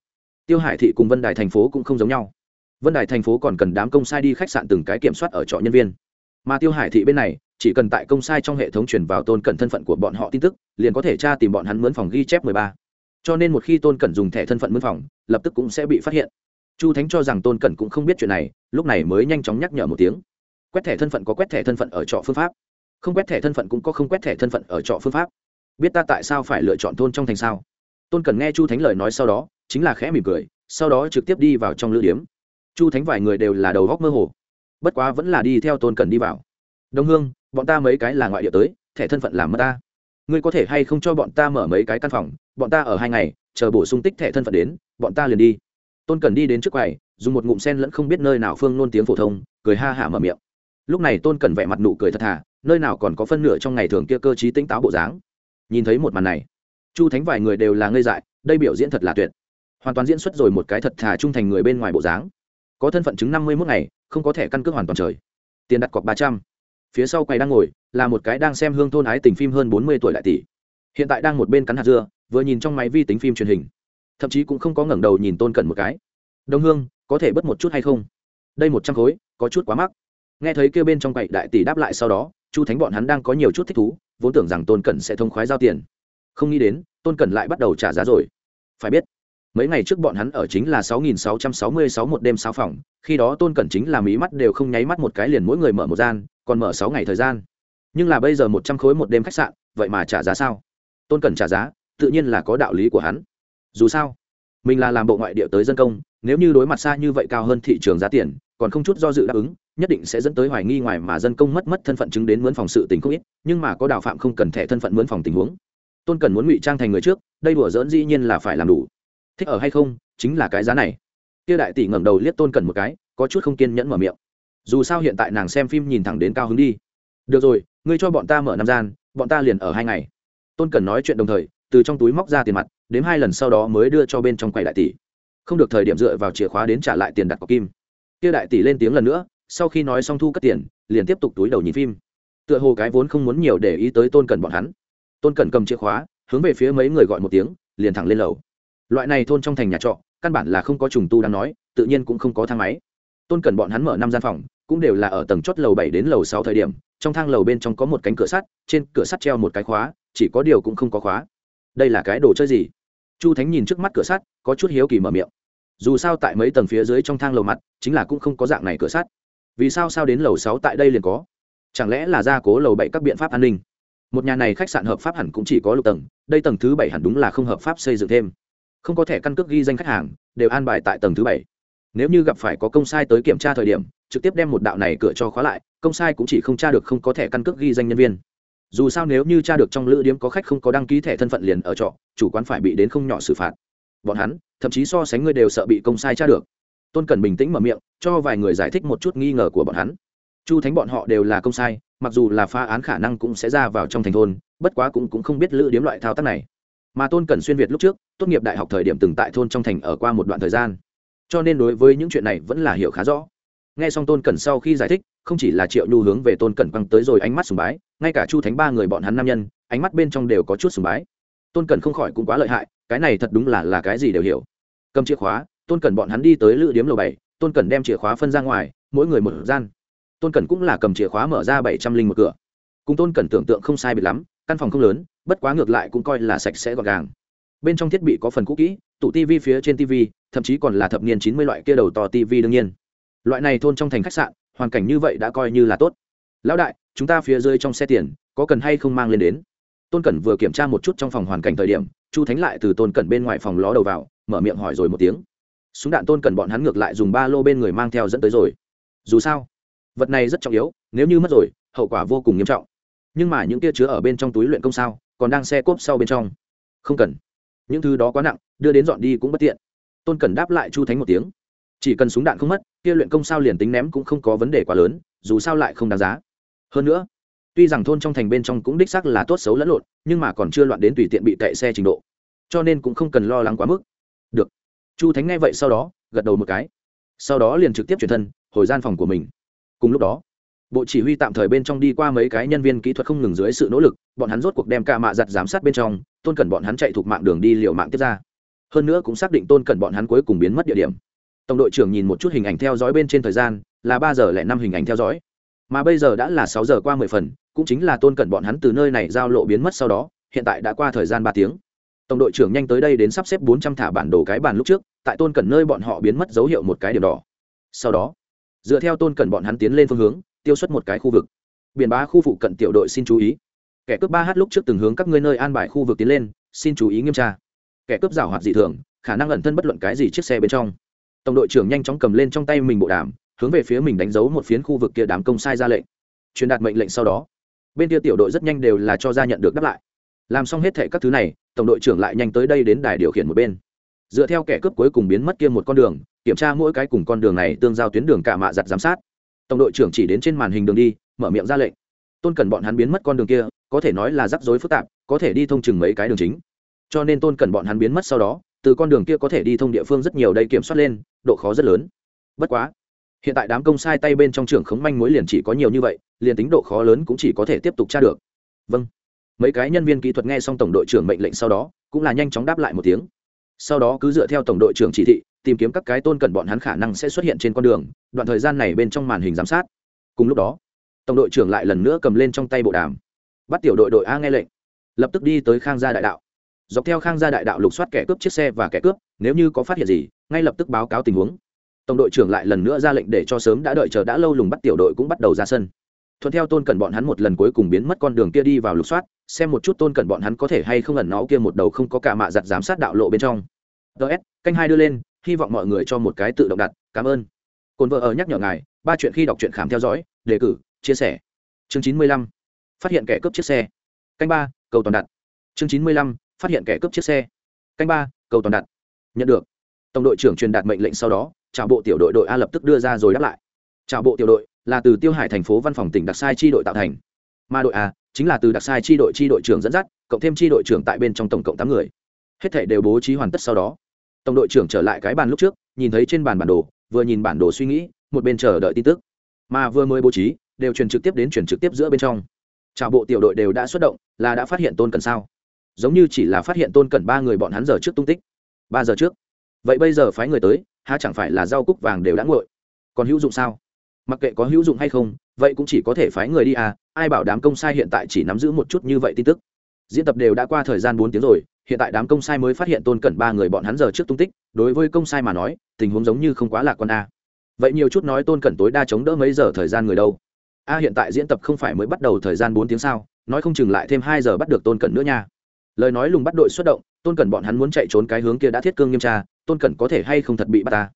tiêu hải thị cùng vân đài thành phố cũng không giống nhau. Vân đài thành phố còn cần đám công sai đi khách sạn từng cái kiểm soát ở trọ nhân viên mà tiêu hải thị bên này, chỉ cần tại công sai trong hệ thống chuyển vào tôn cẩn thân phận của bọn họ tin tức, liền có thể tra tìm bọn hắn mướn phòng ghi chép mười ba. Cho nên một khi tôn cẩn dùng thẻ thân phận mướn phòng, lập tức cũng sẽ bị phát hiện. Chu thánh cho rằng tôn cẩn cũng không biết chuyện này, lúc này mới nhanh chóng nhắc nhở một tiếng. Quét thẻ thân phận có quét thẻ thân phận ở trọ phương pháp. Không quét thẻ thân phận cũng có không quét thẻ thân phận ở trọ phương pháp. Biết ta tại sao phải lựa chọn thôn trong thành sao? Tôn cần nghe chu thánh lời nói sau đó, chính là khẽ mỉm cười, sau đó trực tiếp đi vào trong lữ điếm. Chu thánh vài người đều là đầu góc mơ hồ bất quá vẫn là đi theo tôn cần đi vào. Đông hương, bọn ta mấy cái là ngoại địa tới, thẻ thân phận làm mất ta. Ngươi có thể hay không cho bọn ta mở mấy cái căn phòng, bọn ta ở hai ngày, chờ bổ sung tích thẻ thân phận đến, bọn ta liền đi. Tôn cần đi đến trước quầy, dùng một ngụm sen lẫn không biết nơi nào phương nôn tiếng phổ thông, cười ha hả mở miệng. Lúc này tôn cần vẻ mặt nụ cười thật thà, nơi nào còn có phân nửa trong ngày thường kia cơ chí tĩnh táo bộ dáng. Nhìn thấy một màn này, chu thánh vài người đều là ngây dại, đây biểu diễn thật là tuyệt. Hoàn toàn diễn xuất rồi một cái thật thà trung thành người bên ngoài bộ dáng có thân phận chứng năm mươi mốt ngày, không có thẻ căn cước hoàn toàn trời. Tiền đặt cọc ba trăm. Phía sau quầy đang ngồi, là một cái đang xem hương thôn ái tình phim hơn bốn mươi tuổi đại tỷ. Hiện tại đang một bên cắn hạt dưa, vừa nhìn trong máy vi tính phim truyền hình. Thậm chí cũng không có ngẩng đầu nhìn tôn cẩn một cái. Đông hương, có thể bớt một chút hay không? Đây một trăm khối, có chút quá mắc. Nghe thấy kêu bên trong quầy đại tỷ đáp lại sau đó, chu thánh bọn hắn đang có nhiều chút thích thú, vốn tưởng rằng tôn cẩn sẽ thông khoái giao tiền. Không nghĩ đến, tôn cẩn lại bắt đầu trả giá rồi. Phải biết mấy ngày trước bọn hắn ở chính là sáu nghìn sáu trăm sáu mươi sáu một đêm sáu phòng, khi đó tôn cẩn chính là mí mắt đều không nháy mắt một cái liền mỗi người mở một gian, còn mở sáu ngày thời gian. Nhưng là bây giờ một trăm khối một đêm khách sạn, vậy mà trả giá sao? Tôn cẩn trả giá, tự nhiên là có đạo lý của hắn. Dù sao, mình là làm bộ ngoại địa tới dân công, nếu như đối mặt xa như vậy cao hơn thị trường giá tiền, còn không chút do dự đáp ứng, nhất định sẽ dẫn tới hoài nghi ngoài mà dân công mất mất thân phận chứng đến mướn phòng sự tình không ít, nhưng mà có đạo phạm không cần thẻ thân phận mướn phòng tình huống. Tôn Cẩn muốn ngụy trang thành người trước, đây đùa giỡn dĩ nhiên là phải làm đủ thích ở hay không, chính là cái giá này. Kia đại tỷ ngẩng đầu liếc tôn cần một cái, có chút không kiên nhẫn mở miệng. Dù sao hiện tại nàng xem phim nhìn thẳng đến cao hứng đi. Được rồi, ngươi cho bọn ta mở năm gian, bọn ta liền ở hai ngày. Tôn cần nói chuyện đồng thời, từ trong túi móc ra tiền mặt đến hai lần sau đó mới đưa cho bên trong quầy đại tỷ. Không được thời điểm dựa vào chìa khóa đến trả lại tiền đặt cọc kim. Kia đại tỷ lên tiếng lần nữa, sau khi nói xong thu cất tiền, liền tiếp tục túi đầu nhìn phim. Tựa hồ cái vốn không muốn nhiều để ý tới tôn cần bọn hắn. Tôn cần cầm chìa khóa, hướng về phía mấy người gọi một tiếng, liền thẳng lên lầu loại này thôn trong thành nhà trọ, căn bản là không có trùng tu đang nói, tự nhiên cũng không có thang máy. Tôn cần bọn hắn mở năm gian phòng, cũng đều là ở tầng chót lầu bảy đến lầu sáu thời điểm, trong thang lầu bên trong có một cánh cửa sắt, trên cửa sắt treo một cái khóa, chỉ có điều cũng không có khóa. Đây là cái đồ chơi gì? Chu thánh nhìn trước mắt cửa sắt, có chút hiếu kỳ mở miệng. Dù sao tại mấy tầng phía dưới trong thang lầu mặt, chính là cũng không có dạng này cửa sắt. Vì sao sao đến lầu sáu tại đây liền có? Chẳng lẽ là gia cố lầu bảy các biện pháp an ninh? Một nhà này khách sạn hợp pháp hẳn cũng chỉ có lục tầng, đây tầng thứ bảy hẳn đúng là không hợp pháp xây dựng thêm không có thẻ căn cước ghi danh khách hàng đều an bài tại tầng thứ bảy. Nếu như gặp phải có công sai tới kiểm tra thời điểm trực tiếp đem một đạo này cửa cho khóa lại công sai cũng chỉ không tra được không có thẻ căn cước ghi danh nhân viên. Dù sao nếu như tra được trong lữ điếm có khách không có đăng ký thẻ thân phận liền ở trọ chủ quán phải bị đến không nhỏ xử phạt. Bọn hắn thậm chí so sánh người đều sợ bị công sai tra được. Tôn cần bình tĩnh mở miệng cho vài người giải thích một chút nghi ngờ của bọn hắn. Chu thánh bọn họ đều là công sai mặc dù là phá án khả năng cũng sẽ ra vào trong thành thôn bất quá cũng, cũng không biết lữ điếm loại thao tác này mà tôn cần xuyên việt lúc trước, tốt nghiệp đại học thời điểm từng tại thôn trong thành ở qua một đoạn thời gian. Cho nên đối với những chuyện này vẫn là hiểu khá rõ. Nghe xong tôn cẩn sau khi giải thích, không chỉ là triệu nhu hướng về tôn cẩn quăng tới rồi ánh mắt sùng bái, ngay cả chu thánh ba người bọn hắn nam nhân, ánh mắt bên trong đều có chút sùng bái. Tôn cẩn không khỏi cũng quá lợi hại, cái này thật đúng là là cái gì đều hiểu. Cầm chìa khóa, tôn cẩn bọn hắn đi tới lữ điếm lầu bảy, tôn cẩn đem chìa khóa phân ra ngoài, mỗi người một gian. Tôn cẩn cũng là cầm chìa khóa mở ra bảy trăm linh một cửa. Cùng tôn cẩn tưởng tượng không sai biệt lắm, căn phòng không lớn bất quá ngược lại cũng coi là sạch sẽ gọn gàng. Bên trong thiết bị có phần cũ kỹ, tủ tv phía trên tv thậm chí còn là thập niên chín mươi loại kia đầu to tv đương nhiên. Loại này thôn trong thành khách sạn, hoàn cảnh như vậy đã coi như là tốt. Lão đại, chúng ta phía dưới trong xe tiền, có cần hay không mang lên đến? Tôn cẩn vừa kiểm tra một chút trong phòng hoàn cảnh thời điểm, chu thánh lại từ tôn cẩn bên ngoài phòng ló đầu vào, mở miệng hỏi rồi một tiếng. Súng đạn tôn cẩn bọn hắn ngược lại dùng ba lô bên người mang theo dẫn tới rồi. Dù sao, vật này rất trọng yếu, nếu như mất rồi, hậu quả vô cùng nghiêm trọng. Nhưng mà những kia chứa ở bên trong túi luyện công sao? Còn đang xe cốp sau bên trong. Không cần. Những thứ đó quá nặng, đưa đến dọn đi cũng bất tiện. Tôn cẩn đáp lại chu thánh một tiếng. Chỉ cần súng đạn không mất, kia luyện công sao liền tính ném cũng không có vấn đề quá lớn, dù sao lại không đáng giá. Hơn nữa, tuy rằng thôn trong thành bên trong cũng đích xác là tốt xấu lẫn lộn, nhưng mà còn chưa loạn đến tùy tiện bị tệ xe trình độ. Cho nên cũng không cần lo lắng quá mức. Được. Chu thánh nghe vậy sau đó, gật đầu một cái. Sau đó liền trực tiếp chuyển thân, hồi gian phòng của mình. Cùng lúc đó bộ chỉ huy tạm thời bên trong đi qua mấy cái nhân viên kỹ thuật không ngừng dưới sự nỗ lực, bọn hắn rốt cuộc đem ca mạ giặt giám sát bên trong, tôn cẩn bọn hắn chạy thuộc mạng đường đi liệu mạng tiếp ra. Hơn nữa cũng xác định tôn cẩn bọn hắn cuối cùng biến mất địa điểm. Tổng đội trưởng nhìn một chút hình ảnh theo dõi bên trên thời gian, là ba giờ lẻ năm hình ảnh theo dõi. Mà bây giờ đã là sáu giờ qua mười phần, cũng chính là tôn cẩn bọn hắn từ nơi này giao lộ biến mất sau đó, hiện tại đã qua thời gian ba tiếng. Tổng đội trưởng nhanh tới đây đến sắp xếp bốn trăm thả bản đồ cái bàn lúc trước, tại tôn cẩn nơi bọn họ biến mất dấu hiệu một cái điểm đỏ. Sau đó, dựa theo tôn cẩn bọn hắn tiến lên phương hướng tiêu xuất một cái khu vực. Biển bá khu phụ cận tiểu đội xin chú ý. Kẻ cướp ba h lúc trước từng hướng các ngươi nơi an bài khu vực tiến lên, xin chú ý nghiêm tra. Kẻ cướp giảo hoạt dị thường, khả năng ẩn thân bất luận cái gì chiếc xe bên trong. Tổng đội trưởng nhanh chóng cầm lên trong tay mình bộ đàm, hướng về phía mình đánh dấu một phiến khu vực kia đám công sai ra lệnh. Truyền đạt mệnh lệnh sau đó, bên kia tiểu đội rất nhanh đều là cho ra nhận được đáp lại. Làm xong hết thệ các thứ này, tổng đội trưởng lại nhanh tới đây đến đài điều khiển một bên. Dựa theo kẻ cướp cuối cùng biến mất kia một con đường, kiểm tra mỗi cái cùng con đường này tương giao tuyến đường cả mạ giặt giám sát tổng đội trưởng chỉ đến trên màn hình đường đi, mở miệng ra lệnh. Tôn cần bọn hắn biến mất con đường kia, có thể nói là rắc rối phức tạp, có thể đi thông chừng mấy cái đường chính. Cho nên tôn cần bọn hắn biến mất sau đó, từ con đường kia có thể đi thông địa phương rất nhiều đây kiểm soát lên, độ khó rất lớn. Bất quá, hiện tại đám công sai tay bên trong trường khống manh mối liền chỉ có nhiều như vậy, liền tính độ khó lớn cũng chỉ có thể tiếp tục tra được. Vâng. Mấy cái nhân viên kỹ thuật nghe xong tổng đội trưởng mệnh lệnh sau đó, cũng là nhanh chóng đáp lại một tiếng. Sau đó cứ dựa theo tổng đội trưởng chỉ thị tìm kiếm các cái tôn cần bọn hắn khả năng sẽ xuất hiện trên con đường, đoạn thời gian này bên trong màn hình giám sát. Cùng lúc đó, tổng đội trưởng lại lần nữa cầm lên trong tay bộ đàm. Bắt tiểu đội đội a nghe lệnh, lập tức đi tới khang gia đại đạo. Dọc theo khang gia đại đạo lục soát kẻ cướp chiếc xe và kẻ cướp, nếu như có phát hiện gì, ngay lập tức báo cáo tình huống. Tổng đội trưởng lại lần nữa ra lệnh để cho sớm đã đợi chờ đã lâu lùng bắt tiểu đội cũng bắt đầu ra sân. Thuận theo tôn cẩn bọn hắn một lần cuối cùng biến mất con đường kia đi vào lục soát, xem một chút tôn cẩn bọn hắn có thể hay không ẩn nó kia một đầu không có cả mạ giặt giám sát đạo lộ bên trong. Ts canh hai đưa lên hy vọng mọi người cho một cái tự động đặt, cảm ơn. Cồn vợ ở nhắc nhở ngài, ba chuyện khi đọc truyện khám theo dõi, đề cử, chia sẻ. Chương chín mươi lăm, phát hiện kẻ cướp chiếc xe. Canh ba, cầu toàn đặt. Chương chín mươi lăm, phát hiện kẻ cướp chiếc xe. Canh ba, cầu toàn đặt. Nhận được. Tổng đội trưởng truyền đạt mệnh lệnh sau đó trào bộ tiểu đội đội a lập tức đưa ra rồi đáp lại. Trào bộ tiểu đội, là từ tiêu hải thành phố văn phòng tỉnh đặc sai chi đội tạo thành. Mà đội a, chính là từ đặc sai chi đội chi đội trưởng dẫn dắt, cộng thêm chi đội trưởng tại bên trong tổng cộng tám người. Hết thể đều bố trí hoàn tất sau đó tổng đội trưởng trở lại cái bàn lúc trước, nhìn thấy trên bàn bản đồ, vừa nhìn bản đồ suy nghĩ, một bên chờ đợi tin tức. Mà vừa mới bố trí, đều truyền trực tiếp đến truyền trực tiếp giữa bên trong. Trào bộ tiểu đội đều đã xuất động, là đã phát hiện tôn cần sao? Giống như chỉ là phát hiện tôn cần ba người bọn hắn giờ trước tung tích. Ba giờ trước. Vậy bây giờ phái người tới ha chẳng phải là rau cúc vàng đều đã nguội? Còn hữu dụng sao? Mặc kệ có hữu dụng hay không, vậy cũng chỉ có thể phái người đi à ai bảo đám công sai hiện tại chỉ nắm giữ một chút như vậy tin tức. Diễn tập đều đã qua thời gian bốn tiếng rồi hiện tại đám công sai mới phát hiện tôn cẩn ba người bọn hắn giờ trước tung tích, đối với công sai mà nói, tình huống giống như không quá lạc quan a. Vậy nhiều chút nói tôn cẩn tối đa chống đỡ mấy giờ thời gian người đâu? A, hiện tại diễn tập không phải mới bắt đầu thời gian bốn tiếng sao? Nói không chừng lại thêm hai giờ bắt được tôn cẩn nữa nha. Lời nói lùng bắt đội xuất động, tôn cẩn bọn hắn muốn chạy trốn cái hướng kia đã thiết cương nghiêm tra, tôn cẩn có thể hay không thật bị bắt ta?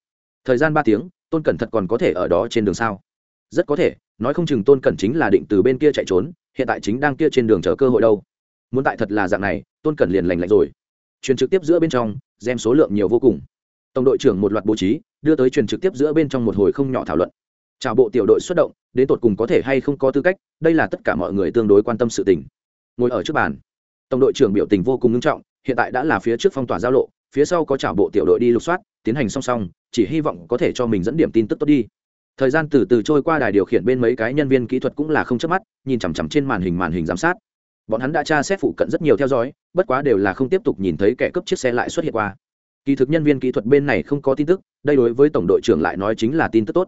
Thời gian ba tiếng, tôn cẩn thật còn có thể ở đó trên đường sao? Rất có thể, nói không chừng tôn cẩn chính là định từ bên kia chạy trốn, hiện tại chính đang kia trên đường chờ cơ hội đâu muốn tại thật là dạng này, tôn cẩn liền lành lạnh rồi. Truyền trực tiếp giữa bên trong gem số lượng nhiều vô cùng. Tổng đội trưởng một loạt bố trí, đưa tới truyền trực tiếp giữa bên trong một hồi không nhỏ thảo luận. Chào bộ tiểu đội xuất động, đến tột cùng có thể hay không có tư cách, đây là tất cả mọi người tương đối quan tâm sự tình. Ngồi ở trước bàn, tổng đội trưởng biểu tình vô cùng nghiêm trọng, hiện tại đã là phía trước phong tỏa giao lộ, phía sau có chào bộ tiểu đội đi lục soát, tiến hành song song, chỉ hy vọng có thể cho mình dẫn điểm tin tức tốt đi. Thời gian từ từ trôi qua đài điều khiển bên mấy cái nhân viên kỹ thuật cũng là không chớp mắt, nhìn chằm chằm trên màn hình màn hình giám sát bọn hắn đã tra xét phụ cận rất nhiều theo dõi, bất quá đều là không tiếp tục nhìn thấy kẻ cướp chiếc xe lại xuất hiện qua. Kỳ thực nhân viên kỹ thuật bên này không có tin tức, đây đối với tổng đội trưởng lại nói chính là tin tức tốt.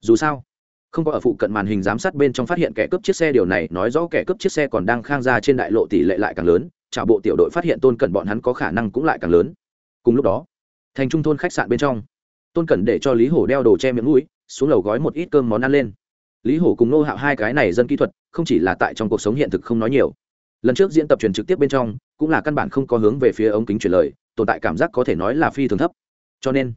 Dù sao, không có ở phụ cận màn hình giám sát bên trong phát hiện kẻ cướp chiếc xe, điều này nói rõ kẻ cướp chiếc xe còn đang khang ra trên đại lộ tỷ lệ lại càng lớn trả bộ tiểu đội phát hiện tôn cẩn bọn hắn có khả năng cũng lại càng lớn. Cùng lúc đó, thành trung thôn khách sạn bên trong, tôn cẩn để cho lý hổ đeo đồ che miệng mũi, xuống lầu gói một ít cơm món ăn lên. Lý hổ cùng nô hạo hai cái này dân kỹ thuật, không chỉ là tại trong cuộc sống hiện thực không nói nhiều lần trước diễn tập truyền trực tiếp bên trong, cũng là căn bản không có hướng về phía ống kính truyền lời, tồn tại cảm giác có thể nói là phi thường thấp. Cho nên,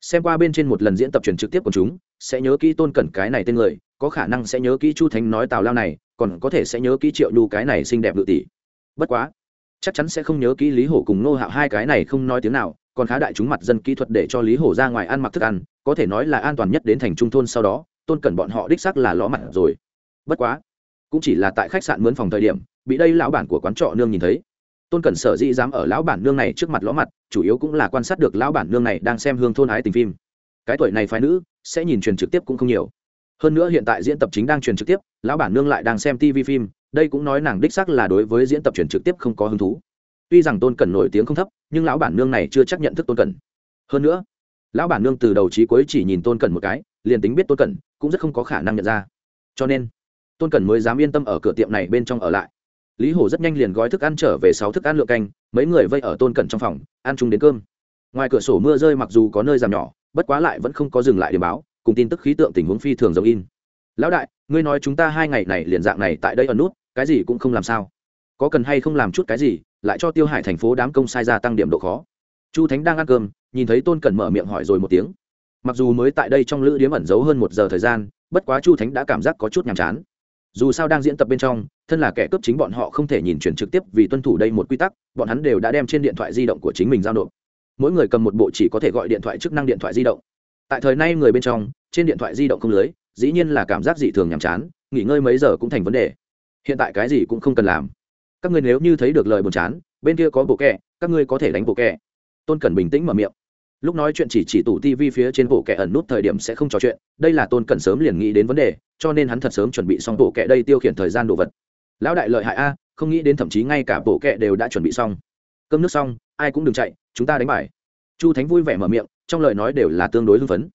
xem qua bên trên một lần diễn tập truyền trực tiếp của chúng, sẽ nhớ kỹ tôn cẩn cái này tên người, có khả năng sẽ nhớ kỹ chu thánh nói tào lao này, còn có thể sẽ nhớ kỹ triệu nhu cái này xinh đẹp ngự tỷ. Bất quá, chắc chắn sẽ không nhớ kỹ lý hổ cùng nô hạo hai cái này không nói tiếng nào, còn khá đại chúng mặt dân kỹ thuật để cho lý hổ ra ngoài ăn mặc thức ăn, có thể nói là an toàn nhất đến thành trung thôn sau đó, tôn cẩn bọn họ đích xác là ló mặt rồi. Bất quá, cũng chỉ là tại khách sạn mướn phòng thời điểm bị đây lão bản của quán trọ nương nhìn thấy. Tôn cẩn sở dĩ dám ở lão bản nương này trước mặt ló mặt, chủ yếu cũng là quan sát được lão bản nương này đang xem hương thôn ái tình phim. Cái tuổi này phái nữ, sẽ nhìn truyền trực tiếp cũng không nhiều. Hơn nữa hiện tại diễn tập chính đang truyền trực tiếp, lão bản nương lại đang xem tv phim, đây cũng nói nàng đích xác là đối với diễn tập truyền trực tiếp không có hứng thú. Tuy rằng tôn cẩn nổi tiếng không thấp, nhưng lão bản nương này chưa chắc nhận thức tôn cẩn. Hơn nữa, lão bản nương từ đầu trí cuối chỉ nhìn tôn cẩn một cái, liền tính biết tôn cẩn, cũng rất không có khả năng nhận ra. Cho nên, tôn cẩn mới dám yên tâm ở cửa tiệm này bên trong ở lại lý hổ rất nhanh liền gói thức ăn trở về sáu thức ăn lượng canh, mấy người vây ở tôn cẩn trong phòng, ăn chung đến cơm. Ngoài cửa sổ mưa rơi mặc dù có nơi giảm nhỏ, bất quá lại vẫn không có dừng lại để báo, cùng tin tức khí tượng tình huống phi thường giống in. Lão đại, ngươi nói chúng ta hai ngày này liền dạng này tại đây ở nút, cái gì cũng không làm sao. Có cần hay không làm chút cái gì, lại cho tiêu hải thành phố đám công sai gia tăng điểm độ khó. Chu thánh đang ăn cơm, nhìn thấy tôn cẩn mở miệng hỏi rồi một tiếng. Mặc dù mới tại đây trong lữ điếm ẩn giấu hơn một giờ thời gian, bất quá chu thánh đã cảm giác có chút nhàm chán dù sao đang diễn tập bên trong, thân là kẻ cướp chính bọn họ không thể nhìn chuyển trực tiếp vì tuân thủ đây một quy tắc, bọn hắn đều đã đem trên điện thoại di động của chính mình giao nộp. Mỗi người cầm một bộ chỉ có thể gọi điện thoại chức năng điện thoại di động. Tại thời nay người bên trong, trên điện thoại di động không lưới, dĩ nhiên là cảm giác dị thường nhàm chán, nghỉ ngơi mấy giờ cũng thành vấn đề. Hiện tại cái gì cũng không cần làm. Các người nếu như thấy được lời buồn chán, bên kia có bộ kẹ, các ngươi có thể đánh bộ kẹ. Tôn cẩn bình tĩnh mở miệng lúc nói chuyện chỉ chỉ tủ tv phía trên bộ kẻ ẩn nút thời điểm sẽ không trò chuyện, đây là tôn cẩn sớm liền nghĩ đến vấn đề, cho nên hắn thật sớm chuẩn bị xong bộ kẻ đây tiêu khiển thời gian đồ vật. Lão đại lợi hại a, không nghĩ đến thậm chí ngay cả bộ kẻ đều đã chuẩn bị xong. Cơm nước xong, ai cũng đừng chạy, chúng ta đánh bài. Chu thánh vui vẻ mở miệng, trong lời nói đều là tương đối hưng phấn.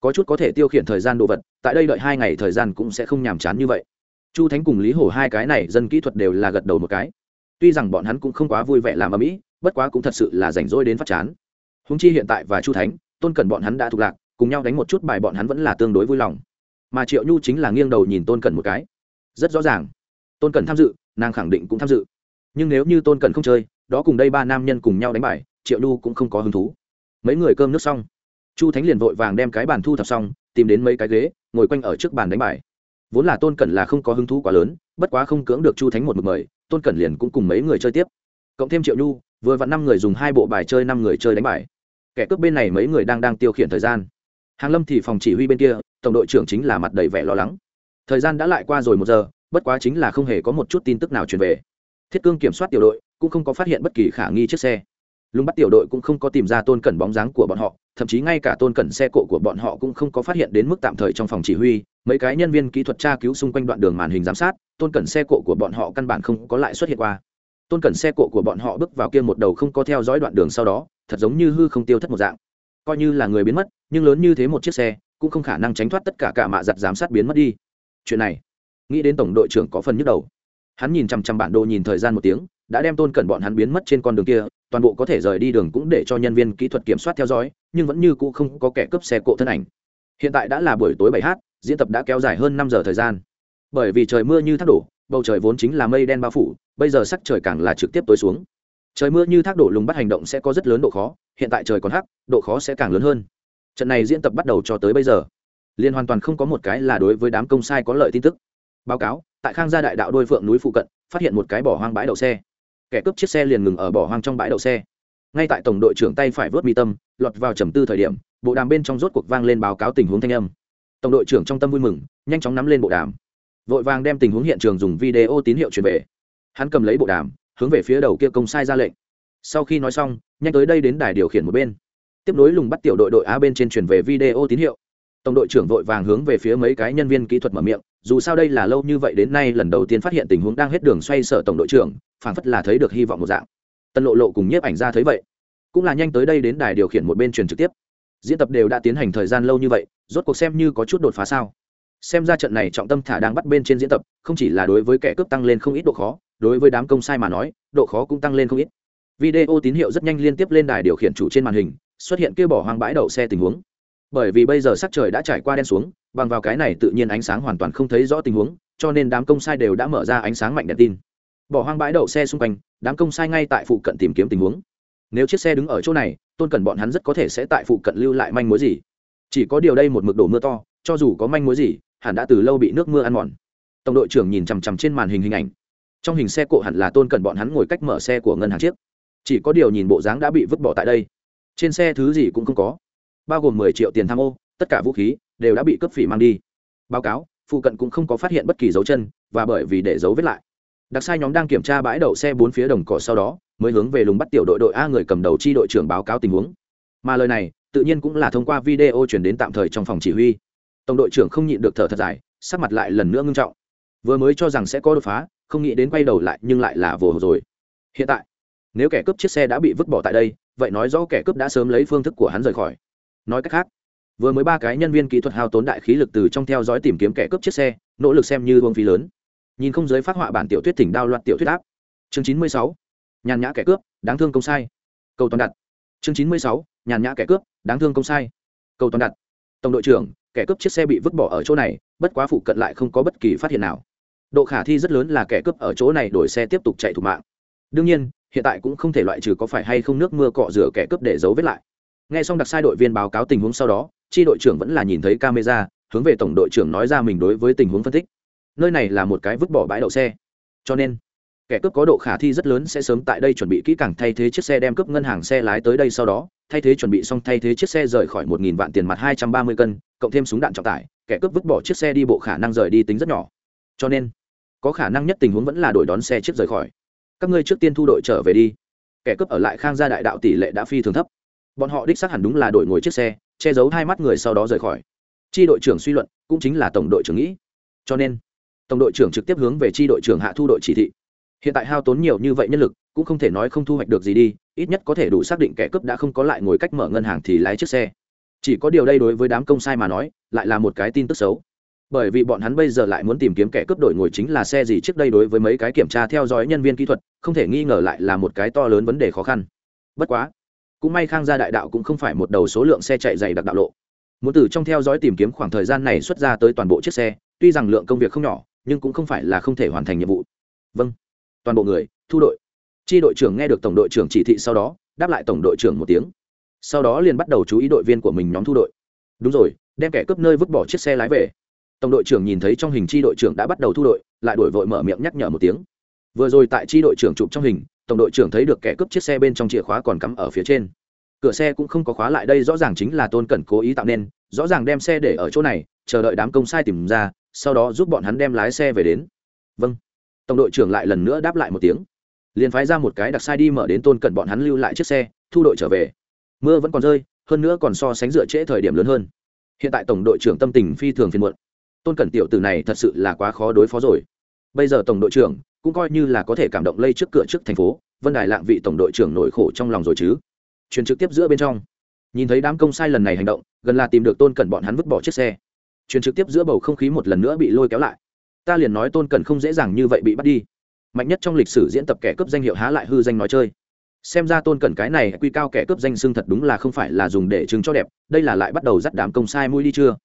Có chút có thể tiêu khiển thời gian đồ vật, tại đây đợi hai ngày thời gian cũng sẽ không nhàm chán như vậy. Chu thánh cùng lý hổ hai cái này dân kỹ thuật đều là gật đầu một cái. Tuy rằng bọn hắn cũng không quá vui vẻ làm ở mỹ bất quá cũng thật sự là rảnh rỗi đến phát chán húng chi hiện tại và chu thánh, tôn cẩn bọn hắn đã thuộc lạc, cùng nhau đánh một chút bài bọn hắn vẫn là tương đối vui lòng. Mà triệu nhu chính là nghiêng đầu nhìn tôn cẩn một cái. Rất rõ ràng. Tôn cẩn tham dự, nàng khẳng định cũng tham dự. Nhưng nếu như tôn cẩn không chơi, đó cùng đây ba nam nhân cùng nhau đánh bài, triệu nhu cũng không có hứng thú. Mấy người cơm nước xong, chu thánh liền vội vàng đem cái bàn thu thập xong, tìm đến mấy cái ghế, ngồi quanh ở trước bàn đánh bài. Vốn là tôn cẩn là không có hứng thú quá lớn, bất quá không cưỡng được chu thánh một mực mời, tôn cẩn liền cũng cùng mấy người chơi tiếp. Cộng thêm triệu nhu, vừa vặn năm người dùng hai bộ bài chơi năm người chơi đánh bài kẻ cướp bên này mấy người đang đang tiêu khiển thời gian. Hàng lâm thì phòng chỉ huy bên kia, tổng đội trưởng chính là mặt đầy vẻ lo lắng. Thời gian đã lại qua rồi một giờ, bất quá chính là không hề có một chút tin tức nào truyền về. Thiết cương kiểm soát tiểu đội, cũng không có phát hiện bất kỳ khả nghi chiếc xe. Lùng bắt tiểu đội cũng không có tìm ra tôn cẩn bóng dáng của bọn họ, thậm chí ngay cả tôn cẩn xe cộ của bọn họ cũng không có phát hiện đến mức tạm thời trong phòng chỉ huy. Mấy cái nhân viên kỹ thuật tra cứu xung quanh đoạn đường màn hình giám sát, tôn cẩn xe cộ của bọn họ căn bản không có lại xuất hiện qua. Tôn cẩn xe cộ của bọn họ bước vào kia một đầu không có theo dõi đoạn đường sau đó thật giống như hư không tiêu thất một dạng. Coi như là người biến mất, nhưng lớn như thế một chiếc xe, cũng không khả năng tránh thoát tất cả cả mạ giặt giám sát biến mất đi. Chuyện này, nghĩ đến tổng đội trưởng có phần nhức đầu. Hắn nhìn chằm chằm bản đồ nhìn thời gian một tiếng, đã đem tôn cẩn bọn hắn biến mất trên con đường kia, toàn bộ có thể rời đi đường cũng để cho nhân viên kỹ thuật kiểm soát theo dõi, nhưng vẫn như cũ không có kẻ cướp xe cộ thân ảnh. Hiện tại đã là buổi tối bảy h diễn tập đã kéo dài hơn năm giờ thời gian. Bởi vì trời mưa như thác đổ, bầu trời vốn chính là mây đen bao phủ, bây giờ sắc trời càng là trực tiếp tối xuống trời mưa như thác đổ lùng bắt hành động sẽ có rất lớn độ khó, hiện tại trời còn hắc, độ khó sẽ càng lớn hơn. Trận này diễn tập bắt đầu cho tới bây giờ liên hoàn toàn không có một cái là đối với đám công sai có lợi tin tức. Báo cáo, tại khang gia đại đạo đôi phượng núi phụ cận, phát hiện một cái bỏ hoang bãi đậu xe. Kẻ cướp chiếc xe liền ngừng ở bỏ hoang trong bãi đậu xe. Ngay tại tổng đội trưởng tay phải vớt mi tâm, lọt vào trầm tư thời điểm, bộ đàm bên trong rốt cuộc vang lên báo cáo tình huống thanh âm. Tổng đội trưởng trong tâm vui mừng, nhanh chóng nắm lên bộ đàm. Vội vàng đem tình huống hiện trường dùng video tín hiệu truyền về. Hắn cầm lấy bộ đàm hướng về phía đầu kia công sai ra lệnh. Sau khi nói xong, nhanh tới đây đến đài điều khiển một bên. Tiếp nối lùng bắt tiểu đội đội a bên trên truyền về video tín hiệu. Tổng đội trưởng vội vàng hướng về phía mấy cái nhân viên kỹ thuật mở miệng, dù sao đây là lâu như vậy đến nay lần đầu tiên phát hiện tình huống đang hết đường xoay sở tổng đội trưởng, phảng phất là thấy được hy vọng một dạng. Tân lộ lộ cùng nhiếp ảnh ra thấy vậy, cũng là nhanh tới đây đến đài điều khiển một bên truyền trực tiếp. Diễn tập đều đã tiến hành thời gian lâu như vậy, rốt cuộc xem như có chút đột phá sao? Xem ra trận này trọng tâm thả đang bắt bên trên diễn tập, không chỉ là đối với kẻ cướp tăng lên không ít độ khó đối với đám công sai mà nói, độ khó cũng tăng lên không ít. Video tín hiệu rất nhanh liên tiếp lên đài điều khiển chủ trên màn hình, xuất hiện kêu bỏ hoang bãi đậu xe tình huống. Bởi vì bây giờ sắc trời đã trải qua đen xuống, bằng vào cái này tự nhiên ánh sáng hoàn toàn không thấy rõ tình huống, cho nên đám công sai đều đã mở ra ánh sáng mạnh đèn tin. Bỏ hoang bãi đậu xe xung quanh, đám công sai ngay tại phụ cận tìm kiếm tình huống. Nếu chiếc xe đứng ở chỗ này, tôn cần bọn hắn rất có thể sẽ tại phụ cận lưu lại manh mối gì. Chỉ có điều đây một mực đổ mưa to, cho dù có manh mối gì, hẳn đã từ lâu bị nước mưa ăn mòn. Tổng đội trưởng nhìn chằm chằm trên màn hình hình ảnh trong hình xe cộ hẳn là tôn cần bọn hắn ngồi cách mở xe của ngân hàng chiếc. Chỉ có điều nhìn bộ dáng đã bị vứt bỏ tại đây. Trên xe thứ gì cũng không có. Bao gồm mười triệu tiền tham ô, tất cả vũ khí đều đã bị cướp phỉ mang đi. Báo cáo, phụ cận cũng không có phát hiện bất kỳ dấu chân, và bởi vì để dấu vết lại, đặc sai nhóm đang kiểm tra bãi đậu xe bốn phía đồng cỏ sau đó, mới hướng về lùng bắt tiểu đội đội a người cầm đầu chi đội trưởng báo cáo tình huống. Mà lời này, tự nhiên cũng là thông qua video chuyển đến tạm thời trong phòng chỉ huy. Tổng đội trưởng không nhịn được thở thật dài, sắc mặt lại lần nữa ngưng trọng. Vừa mới cho rằng sẽ có đột phá không nghĩ đến quay đầu lại nhưng lại là vồ rồi. Hiện tại, nếu kẻ cướp chiếc xe đã bị vứt bỏ tại đây, vậy nói rõ kẻ cướp đã sớm lấy phương thức của hắn rời khỏi. Nói cách khác, vừa mới ba cái nhân viên kỹ thuật hao tốn đại khí lực từ trong theo dõi tìm kiếm kẻ cướp chiếc xe, nỗ lực xem như vương phí lớn. Nhìn không giới phát họa bản tiểu thuyết thỉnh đao loạt tiểu thuyết áp. Chương chín mươi sáu, nhàn nhã kẻ cướp, đáng thương công sai. Cầu toàn đặt. Chương chín mươi sáu, nhàn nhã kẻ cướp, đáng thương công sai. Cầu toàn đặt. Tổng đội trưởng, kẻ cướp chiếc xe bị vứt bỏ ở chỗ này, bất quá phụ cận lại không có bất kỳ phát hiện nào độ khả thi rất lớn là kẻ cướp ở chỗ này đổi xe tiếp tục chạy thủ mạng. Đương nhiên, hiện tại cũng không thể loại trừ có phải hay không nước mưa cọ rửa kẻ cướp để giấu vết lại. Nghe xong đặc sai đội viên báo cáo tình huống sau đó tri đội trưởng vẫn là nhìn thấy camera, hướng về tổng đội trưởng nói ra mình đối với tình huống phân tích. Nơi này là một cái vứt bỏ bãi đậu xe. Cho nên, kẻ cướp có độ khả thi rất lớn sẽ sớm tại đây chuẩn bị kỹ càng thay thế chiếc xe đem cướp ngân hàng xe lái tới đây sau đó, thay thế chuẩn bị xong thay thế chiếc xe rời khỏi một nghìn vạn tiền mặt hai trăm ba mươi cân, cộng thêm súng đạn trọng tải, kẻ cướp vứt bỏ chiếc xe đi bộ khả năng rời đi tính rất nhỏ cho nên có khả năng nhất tình huống vẫn là đổi đón xe trước rời khỏi. Các ngươi trước tiên thu đội trở về đi. Kẻ cướp ở lại khang gia đại đạo tỷ lệ đã phi thường thấp. Bọn họ đích xác hẳn đúng là đội ngồi chiếc xe, che giấu hai mắt người sau đó rời khỏi. Tri đội trưởng suy luận cũng chính là tổng đội trưởng nghĩ. Cho nên, tổng đội trưởng trực tiếp hướng về tri đội trưởng hạ thu đội chỉ thị. Hiện tại hao tốn nhiều như vậy nhân lực, cũng không thể nói không thu hoạch được gì đi, ít nhất có thể đủ xác định kẻ cướp đã không có lại ngồi cách mở ngân hàng thì lái chiếc xe. Chỉ có điều đây đối với đám công sai mà nói, lại là một cái tin tức xấu bởi vì bọn hắn bây giờ lại muốn tìm kiếm kẻ cướp đổi ngồi chính là xe gì trước đây đối với mấy cái kiểm tra theo dõi nhân viên kỹ thuật, không thể nghi ngờ lại là một cái to lớn vấn đề khó khăn. Bất quá, cũng may khang gia đại đạo cũng không phải một đầu số lượng xe chạy dày đặc đạo lộ. Muốn từ trong theo dõi tìm kiếm khoảng thời gian này xuất ra tới toàn bộ chiếc xe, tuy rằng lượng công việc không nhỏ, nhưng cũng không phải là không thể hoàn thành nhiệm vụ. Vâng. Toàn bộ người, thu đội. Chi đội trưởng nghe được tổng đội trưởng chỉ thị sau đó, đáp lại tổng đội trưởng một tiếng. Sau đó liền bắt đầu chú ý đội viên của mình nhóm thu đội. Đúng rồi, đem kẻ cướp nơi vứt bỏ chiếc xe lái về tổng đội trưởng nhìn thấy trong hình chi đội trưởng đã bắt đầu thu đội, lại đổi vội mở miệng nhắc nhở một tiếng. Vừa rồi tại chi đội trưởng chụp trong hình, tổng đội trưởng thấy được kẻ cướp chiếc xe bên trong chìa khóa còn cắm ở phía trên. Cửa xe cũng không có khóa lại đây, rõ ràng chính là tôn cẩn cố ý tạo nên, rõ ràng đem xe để ở chỗ này, chờ đợi đám công sai tìm ra, sau đó giúp bọn hắn đem lái xe về đến. Vâng. Tổng đội trưởng lại lần nữa đáp lại một tiếng. Liền phái ra một cái đặc sai đi mở đến tôn cẩn bọn hắn lưu lại chiếc xe, thu đội trở về. Mưa vẫn còn rơi, hơn nữa còn so sánh dựa trễ thời điểm lớn hơn. Hiện tại tổng đội trưởng tâm tình phi thường phiền muộn tôn cẩn tiểu tử này thật sự là quá khó đối phó rồi. Bây giờ tổng đội trưởng cũng coi như là có thể cảm động lây trước cửa trước thành phố, vân đài lạng vị tổng đội trưởng nổi khổ trong lòng rồi chứ. Truyền trực tiếp giữa bên trong, nhìn thấy đám công sai lần này hành động, gần là tìm được tôn cẩn bọn hắn vứt bỏ chiếc xe. Truyền trực tiếp giữa bầu không khí một lần nữa bị lôi kéo lại. Ta liền nói tôn cẩn không dễ dàng như vậy bị bắt đi. Mạnh nhất trong lịch sử diễn tập kẻ cướp danh hiệu há lại hư danh nói chơi. Xem ra tôn cẩn cái này quy cao kẻ cướp danh xưng thật đúng là không phải là dùng để chứng cho đẹp, đây là lại bắt đầu dắt đám công sai mũi đi chưa?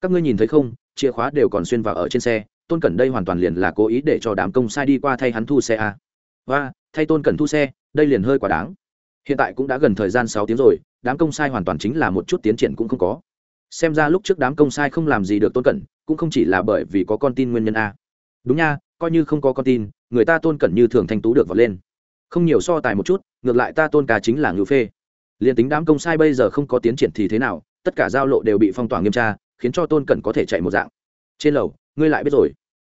Các ngươi nhìn thấy không? Chìa khóa đều còn xuyên vào ở trên xe, tôn cẩn đây hoàn toàn liền là cố ý để cho đám công sai đi qua thay hắn thu xe a và, thay tôn cẩn thu xe, đây liền hơi quá đáng. Hiện tại cũng đã gần thời gian sáu tiếng rồi, đám công sai hoàn toàn chính là một chút tiến triển cũng không có. Xem ra lúc trước đám công sai không làm gì được tôn cẩn, cũng không chỉ là bởi vì có con tin nguyên nhân a. Đúng nha, coi như không có con tin, người ta tôn cẩn như thường thanh tú được vọt lên. Không nhiều so tài một chút, ngược lại ta tôn ca chính là ngữ phê. Liền tính đám công sai bây giờ không có tiến triển thì thế nào, tất cả giao lộ đều bị phong tỏa nghiêm tra khiến cho tôn cẩn có thể chạy một dạng. Trên lầu, ngươi lại biết rồi.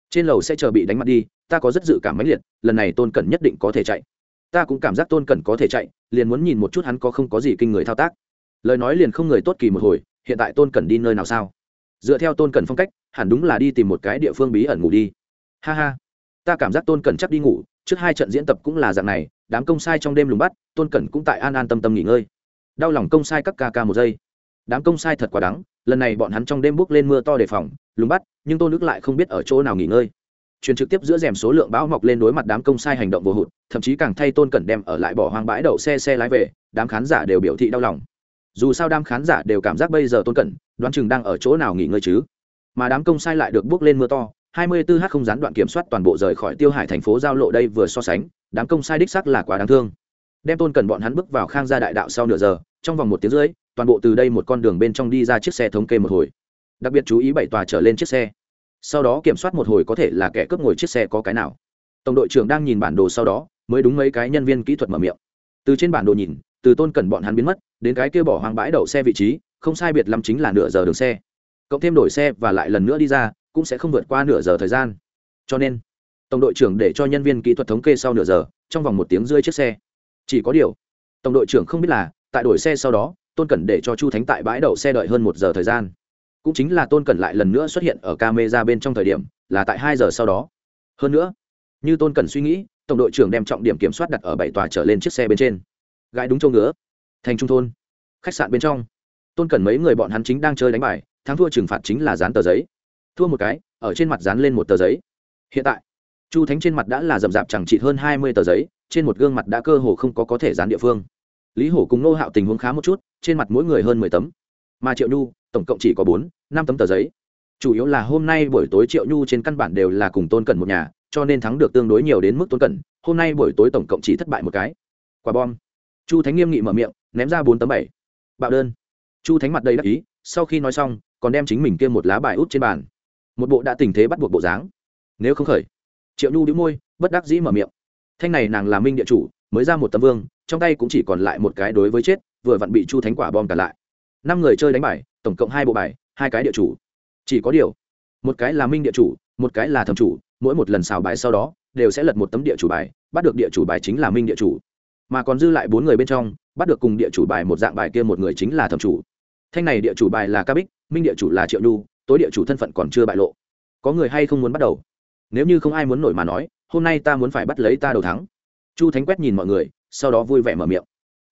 Trên lầu sẽ chờ bị đánh mặt đi, ta có rất dự cảm mãnh liệt, lần này tôn cẩn nhất định có thể chạy. Ta cũng cảm giác tôn cẩn có thể chạy, liền muốn nhìn một chút hắn có không có gì kinh người thao tác. Lời nói liền không người tốt kỳ một hồi, hiện tại tôn cẩn đi nơi nào sao? Dựa theo tôn cẩn phong cách, hẳn đúng là đi tìm một cái địa phương bí ẩn ngủ đi. Ha ha. Ta cảm giác tôn cẩn chắc đi ngủ, trước hai trận diễn tập cũng là dạng này, đám công sai trong đêm lùng bắt, tôn cẩn cũng tại an an tâm tâm nghỉ ngơi. Đau lòng công sai các ca ca một giây đám công sai thật quá đắng, lần này bọn hắn trong đêm bước lên mưa to đề phòng, lùng bắt, nhưng tôn nước lại không biết ở chỗ nào nghỉ ngơi. Truyền trực tiếp giữa rèm số lượng bão mọc lên đối mặt đám công sai hành động vô hụt, thậm chí càng thay tôn cẩn đem ở lại bỏ hoang bãi đậu xe xe lái về, đám khán giả đều biểu thị đau lòng. Dù sao đám khán giả đều cảm giác bây giờ tôn cẩn, đoán chừng đang ở chỗ nào nghỉ ngơi chứ. Mà đám công sai lại được bước lên mưa to 24 h không gián đoạn kiểm soát toàn bộ rời khỏi tiêu hải thành phố giao lộ đây vừa so sánh, đám công sai đích sắc là quá đáng thương. Đem tôn cẩn bọn hắn bước vào khang gia đại đạo sau nửa giờ, trong vòng một tiếng rưỡi toàn bộ từ đây một con đường bên trong đi ra chiếc xe thống kê một hồi. Đặc biệt chú ý bảy tòa trở lên chiếc xe. Sau đó kiểm soát một hồi có thể là kẻ cướp ngồi chiếc xe có cái nào. Tổng đội trưởng đang nhìn bản đồ sau đó, mới đúng mấy cái nhân viên kỹ thuật mở miệng. Từ trên bản đồ nhìn, từ tôn cẩn bọn hắn biến mất, đến cái kia bỏ hoang bãi đậu xe vị trí, không sai biệt lắm chính là nửa giờ đường xe. Cộng thêm đổi xe và lại lần nữa đi ra, cũng sẽ không vượt qua nửa giờ thời gian. Cho nên, tổng đội trưởng để cho nhân viên kỹ thuật thống kê sau nửa giờ, trong vòng một tiếng rưỡi chiếc xe. Chỉ có điều, tổng đội trưởng không biết là, tại đổi xe sau đó tôn cẩn để cho chu thánh tại bãi đậu xe đợi hơn một giờ thời gian. Cũng chính là tôn cẩn lại lần nữa xuất hiện ở ca mê ra bên trong thời điểm, là tại hai giờ sau đó. Hơn nữa, như tôn cẩn suy nghĩ, tổng đội trưởng đem trọng điểm kiểm soát đặt ở bảy tòa trở lên chiếc xe bên trên. Gãi đúng châu ngứa, thành trung thôn, khách sạn bên trong. Tôn cẩn mấy người bọn hắn chính đang chơi đánh bài, thắng thua trừng phạt chính là dán tờ giấy. Thua một cái, ở trên mặt dán lên một tờ giấy. Hiện tại, chu thánh trên mặt đã là rậm rạp chẳng trị hơn hai mươi tờ giấy, trên một gương mặt đã cơ hồ không có có thể dán địa phương lý hổ cùng nô hạo tình huống khá một chút, trên mặt mỗi người hơn mười tấm. Mà triệu nhu, tổng cộng chỉ có bốn, năm tấm tờ giấy. Chủ yếu là hôm nay buổi tối triệu nhu trên căn bản đều là cùng tôn cẩn một nhà, cho nên thắng được tương đối nhiều đến mức tôn cẩn. Hôm nay buổi tối tổng cộng chỉ thất bại một cái. Quả bom. Chu thánh nghiêm nghị mở miệng, ném ra bốn tấm bảy. Bạo đơn. Chu thánh mặt đầy đắc ý, sau khi nói xong, còn đem chính mình kia một lá bài út trên bàn. Một bộ đã tình thế bắt buộc bộ dáng. Nếu không khởi, triệu nhu đĩu môi, bất đắc dĩ mở miệng. Thanh này nàng là minh địa chủ mới ra một tấm vương, trong tay cũng chỉ còn lại một cái đối với chết, vừa vặn bị chu thánh quả bom cả lại. Năm người chơi đánh bài, tổng cộng hai bộ bài, hai cái địa chủ. Chỉ có điều, một cái là minh địa chủ, một cái là thẩm chủ, mỗi một lần xào bài sau đó, đều sẽ lật một tấm địa chủ bài, bắt được địa chủ bài chính là minh địa chủ. Mà còn dư lại bốn người bên trong, bắt được cùng địa chủ bài một dạng bài kia một người chính là thẩm chủ. Thanh này địa chủ bài là ca bích, minh địa chủ là triệu nhu, tối địa chủ thân phận còn chưa bại lộ. Có người hay không muốn bắt đầu? Nếu như không ai muốn nổi mà nói, hôm nay ta muốn phải bắt lấy ta đầu thắng chu thánh quét nhìn mọi người, sau đó vui vẻ mở miệng.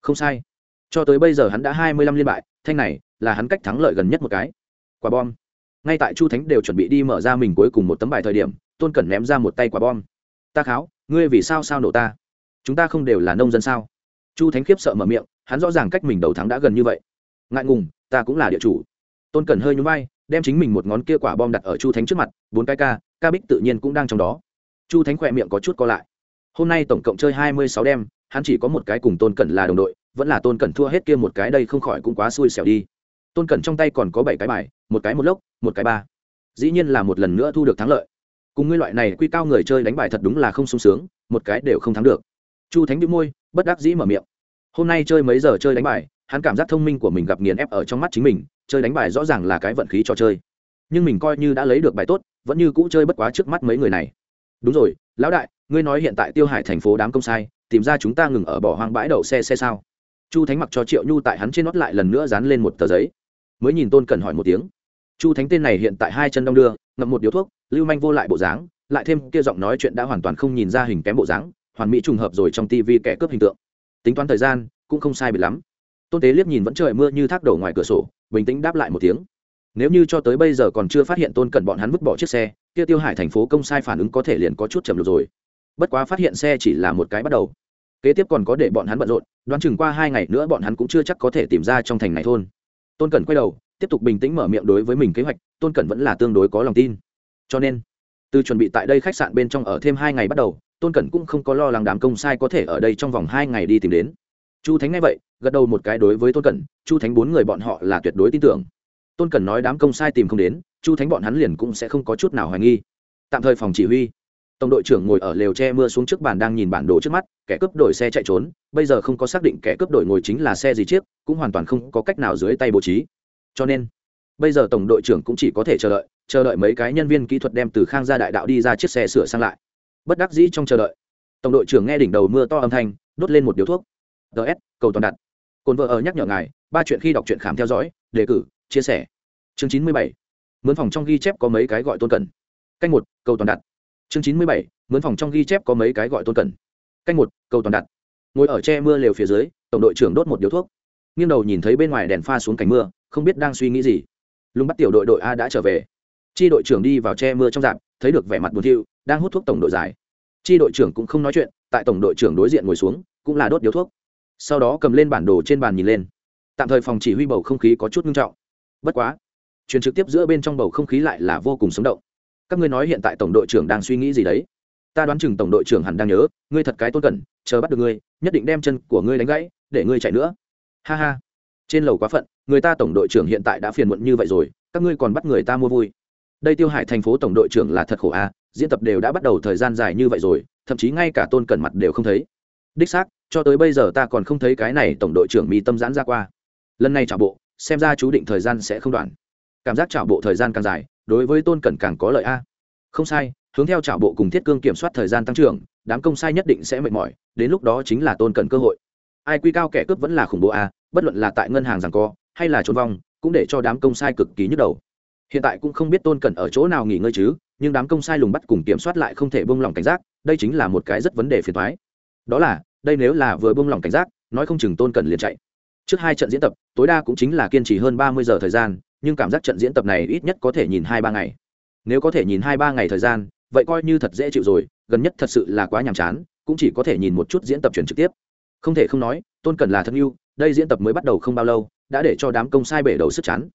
Không sai. Cho tới bây giờ hắn đã hai mươi lăm liên bại, thanh này là hắn cách thắng lợi gần nhất một cái. Quả bom. Ngay tại chu thánh đều chuẩn bị đi mở ra mình cuối cùng một tấm bài thời điểm, tôn cẩn ném ra một tay quả bom. Ta kháo, ngươi vì sao sao nổ ta? Chúng ta không đều là nông dân sao? Chu thánh khiếp sợ mở miệng, hắn rõ ràng cách mình đầu thắng đã gần như vậy. Ngại ngùng, ta cũng là địa chủ. Tôn cẩn hơi nhún vai, đem chính mình một ngón kia quả bom đặt ở chu thánh trước mặt, bốn cái ca ca bích tự nhiên cũng đang trong đó. Chu thánh khỏe miệng có chút co lại hôm nay tổng cộng chơi hai mươi sáu đêm, hắn chỉ có một cái cùng tôn cẩn là đồng đội, vẫn là tôn cẩn thua hết kia một cái đây không khỏi cũng quá xui xẻo đi. Tôn cẩn trong tay còn có bảy cái bài, một cái một lốc, một cái ba. Dĩ nhiên là một lần nữa thu được thắng lợi. Cùng ngươi loại này quy cao người chơi đánh bài thật đúng là không sung sướng, một cái đều không thắng được. Chu thánh đĩu môi, bất đắc dĩ mở miệng. Hôm nay chơi mấy giờ chơi đánh bài, hắn cảm giác thông minh của mình gặp nghiền ép ở trong mắt chính mình, chơi đánh bài rõ ràng là cái vận khí cho chơi. Nhưng mình coi như đã lấy được bài tốt, vẫn như cũ chơi bất quá trước mắt mấy người này. Đúng rồi, lão đại ngươi nói hiện tại tiêu hải thành phố đám công sai, tìm ra chúng ta ngừng ở bỏ hoang bãi đậu xe xe sao? Chu thánh mặc cho triệu nhu tại hắn trên nót lại lần nữa dán lên một tờ giấy. Mới nhìn tôn cần hỏi một tiếng. Chu thánh tên này hiện tại hai chân đong đưa, ngậm một điếu thuốc, lưu manh vô lại bộ dáng, lại thêm kia giọng nói chuyện đã hoàn toàn không nhìn ra hình kém bộ dáng, hoàn mỹ trùng hợp rồi trong tivi kẻ cướp hình tượng. Tính toán thời gian, cũng không sai biệt lắm. Tôn tế liếc nhìn vẫn trời mưa như thác đổ ngoài cửa sổ, bình tĩnh đáp lại một tiếng. Nếu như cho tới bây giờ còn chưa phát hiện tôn cẩn bọn hắn vứt bỏ chiếc xe, kia tiêu hải thành phố công sai phản ứng có thể liền có chút chậm lụt rồi bất quá phát hiện xe chỉ là một cái bắt đầu. Kế tiếp còn có để bọn hắn bận rộn, đoán chừng qua hai ngày nữa bọn hắn cũng chưa chắc có thể tìm ra trong thành này thôn. Tôn cẩn quay đầu, tiếp tục bình tĩnh mở miệng đối với mình kế hoạch, tôn cẩn vẫn là tương đối có lòng tin. Cho nên, từ chuẩn bị tại đây khách sạn bên trong ở thêm hai ngày bắt đầu, tôn cẩn cũng không có lo lắng đám công sai có thể ở đây trong vòng hai ngày đi tìm đến. Chu thánh nghe vậy, gật đầu một cái đối với tôn cẩn, chu thánh bốn người bọn họ là tuyệt đối tin tưởng. Tôn cẩn nói đám công sai tìm không đến, chu thánh bọn hắn liền cũng sẽ không có chút nào hoài nghi. Tạm thời phòng chỉ huy tổng đội trưởng ngồi ở lều che mưa xuống trước bàn đang nhìn bản đồ trước mắt, kẻ cướp đổi xe chạy trốn, bây giờ không có xác định kẻ cướp đổi ngồi chính là xe gì chiếc, cũng hoàn toàn không có cách nào dưới tay bố trí. Cho nên, bây giờ tổng đội trưởng cũng chỉ có thể chờ đợi chờ đợi mấy cái nhân viên kỹ thuật đem từ khang ra đại đạo đi ra chiếc xe sửa sang lại. Bất đắc dĩ trong chờ đợi, tổng đội trưởng nghe đỉnh đầu mưa to âm thanh, đốt lên một điếu thuốc. Ts cầu toàn đặt. Cồn vợ ở nhắc nhở ngài, ba chuyện khi đọc truyện khám theo dõi, đề cử, chia sẻ. Chương chín mươi bảy, mướn phòng trong ghi chép có mấy cái gọi tôn cần canh một, cầu toàn đặt chương chín mươi bảy, mướn phòng trong ghi chép có mấy cái gọi tôn cần. Canh một, cầu toàn đặt. Ngồi ở che mưa lều phía dưới, tổng đội trưởng đốt một điếu thuốc. Nghiêng đầu nhìn thấy bên ngoài đèn pha xuống cảnh mưa, không biết đang suy nghĩ gì. Lùng bắt tiểu đội đội a đã trở về. Chi đội trưởng đi vào che mưa trong dạp, thấy được vẻ mặt buồn thiu, đang hút thuốc tổng đội dài chi đội trưởng cũng không nói chuyện, tại tổng đội trưởng đối diện ngồi xuống, cũng là đốt điếu thuốc. Sau đó cầm lên bản đồ trên bàn nhìn lên. Tạm thời phòng chỉ huy bầu không khí có chút nghiêm trọng. Bất quá, truyền trực tiếp giữa bên trong bầu không khí lại là vô cùng sống động các ngươi nói hiện tại tổng đội trưởng đang suy nghĩ gì đấy? Ta đoán chừng tổng đội trưởng hẳn đang nhớ, ngươi thật cái tôn cẩn, chờ bắt được ngươi, nhất định đem chân của ngươi đánh gãy, để ngươi chạy nữa. Ha ha. Trên lầu quá phận, người ta tổng đội trưởng hiện tại đã phiền muộn như vậy rồi, các ngươi còn bắt người ta mua vui. Đây tiêu hải thành phố tổng đội trưởng là thật khổ a diễn tập đều đã bắt đầu thời gian dài như vậy rồi, thậm chí ngay cả tôn cẩn mặt đều không thấy. Đích xác, cho tới bây giờ ta còn không thấy cái này tổng đội trưởng mi tâm giãn ra qua. Lần này trả bộ, xem ra chú định thời gian sẽ không đoạn. Cảm giác trả bộ thời gian càng dài đối với tôn cẩn càng có lợi a. Không sai, hướng theo trảo bộ cùng thiết cương kiểm soát thời gian tăng trưởng, đám công sai nhất định sẽ mệt mỏi, đến lúc đó chính là tôn cẩn cơ hội. Ai quy cao kẻ cướp vẫn là khủng bố a, bất luận là tại ngân hàng rằng co, hay là trốn vong, cũng để cho đám công sai cực kỳ nhức đầu. Hiện tại cũng không biết tôn cẩn ở chỗ nào nghỉ ngơi chứ, nhưng đám công sai lùng bắt cùng kiểm soát lại không thể bông lỏng cảnh giác, đây chính là một cái rất vấn đề phiền thoái đó là, đây nếu là vừa bông lỏng cảnh giác, nói không chừng tôn cẩn liền chạy. Trước hai trận diễn tập, tối đa cũng chính là kiên trì hơn ba mươi giờ thời gian nhưng cảm giác trận diễn tập này ít nhất có thể nhìn hai ba ngày. Nếu có thể nhìn hai ba ngày thời gian, vậy coi như thật dễ chịu rồi, gần nhất thật sự là quá nhàm chán, cũng chỉ có thể nhìn một chút diễn tập truyền trực tiếp. Không thể không nói, tôn cần là thân yêu, đây diễn tập mới bắt đầu không bao lâu, đã để cho đám công sai bể đầu sức chán.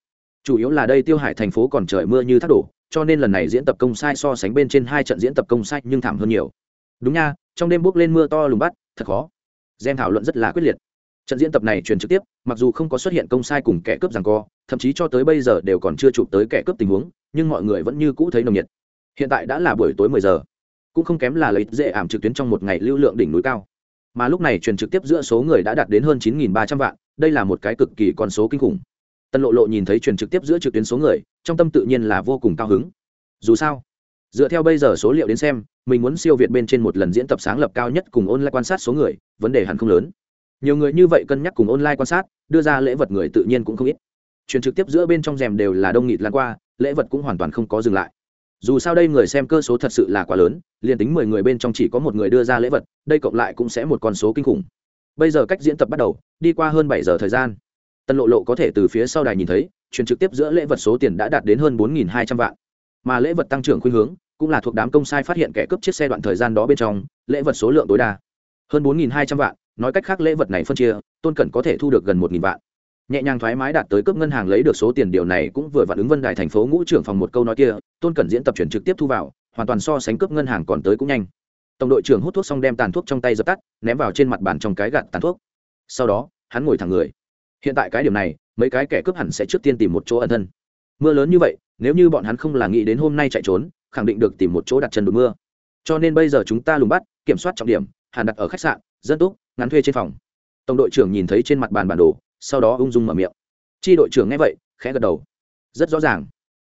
Chủ yếu là đây tiêu hải thành phố còn trời mưa như thác đổ, cho nên lần này diễn tập công sai so sánh bên trên hai trận diễn tập công sai nhưng thảm hơn nhiều. Đúng nha, trong đêm bước lên mưa to lùng bắt, thật khó. Gen thảo luận rất là quyết liệt trận diễn tập này truyền trực tiếp, mặc dù không có xuất hiện công sai cùng kẻ cướp rằng co, thậm chí cho tới bây giờ đều còn chưa chụp tới kẻ cướp tình huống, nhưng mọi người vẫn như cũ thấy nồng nhiệt. Hiện tại đã là buổi tối mười giờ, cũng không kém là lấy dễ ảm trực tuyến trong một ngày lưu lượng đỉnh núi cao. Mà lúc này truyền trực tiếp giữa số người đã đạt đến hơn chín nghìn ba trăm vạn, đây là một cái cực kỳ con số kinh khủng. Tân lộ lộ nhìn thấy truyền trực tiếp giữa trực tuyến số người, trong tâm tự nhiên là vô cùng cao hứng. Dù sao, dựa theo bây giờ số liệu đến xem, mình muốn siêu việt bên trên một lần diễn tập sáng lập cao nhất cùng ôn lại quan sát số người, vấn đề hẳn không lớn nhiều người như vậy cân nhắc cùng online quan sát, đưa ra lễ vật người tự nhiên cũng không ít. Truyền trực tiếp giữa bên trong rèm đều là đông nghịt lan qua, lễ vật cũng hoàn toàn không có dừng lại. Dù sao đây người xem cơ số thật sự là quá lớn, liền tính mười người bên trong chỉ có một người đưa ra lễ vật, đây cộng lại cũng sẽ một con số kinh khủng. Bây giờ cách diễn tập bắt đầu, đi qua hơn bảy giờ thời gian. Tân lộ lộ có thể từ phía sau đài nhìn thấy, truyền trực tiếp giữa lễ vật số tiền đã đạt đến hơn bốn hai trăm vạn. Mà lễ vật tăng trưởng khuynh hướng, cũng là thuộc đám công sai phát hiện kẻ cướp chiếc xe đoạn thời gian đó bên trong, lễ vật số lượng tối đa hơn bốn hai trăm vạn nói cách khác lễ vật này phân chia, tôn cẩn có thể thu được gần một vạn. Nhẹ nhàng thoải mái đạt tới cướp ngân hàng lấy được số tiền điều này cũng vừa vặn ứng vân đài thành phố ngũ trưởng phòng một câu nói kia, tôn cẩn diễn tập chuyển trực tiếp thu vào, hoàn toàn so sánh cướp ngân hàng còn tới cũng nhanh. Tổng đội trưởng hút thuốc xong đem tàn thuốc trong tay dập tắt, ném vào trên mặt bàn trong cái gạt tàn thuốc. Sau đó, hắn ngồi thẳng người. Hiện tại cái điểm này, mấy cái kẻ cướp hẳn sẽ trước tiên tìm một chỗ ẩn thân. Mưa lớn như vậy, nếu như bọn hắn không là nghĩ đến hôm nay chạy trốn, khẳng định được tìm một chỗ đặt chân đụng mưa. Cho nên bây giờ chúng ta lùng bắt, kiểm soát trọng điểm, hàn đặt ở khách sạn, dân túc ngắn thuê trên phòng. Tổng đội trưởng nhìn thấy trên mặt bàn bản đồ, sau đó ung dung mở miệng. Chi đội trưởng nghe vậy, khẽ gật đầu. Rất rõ ràng.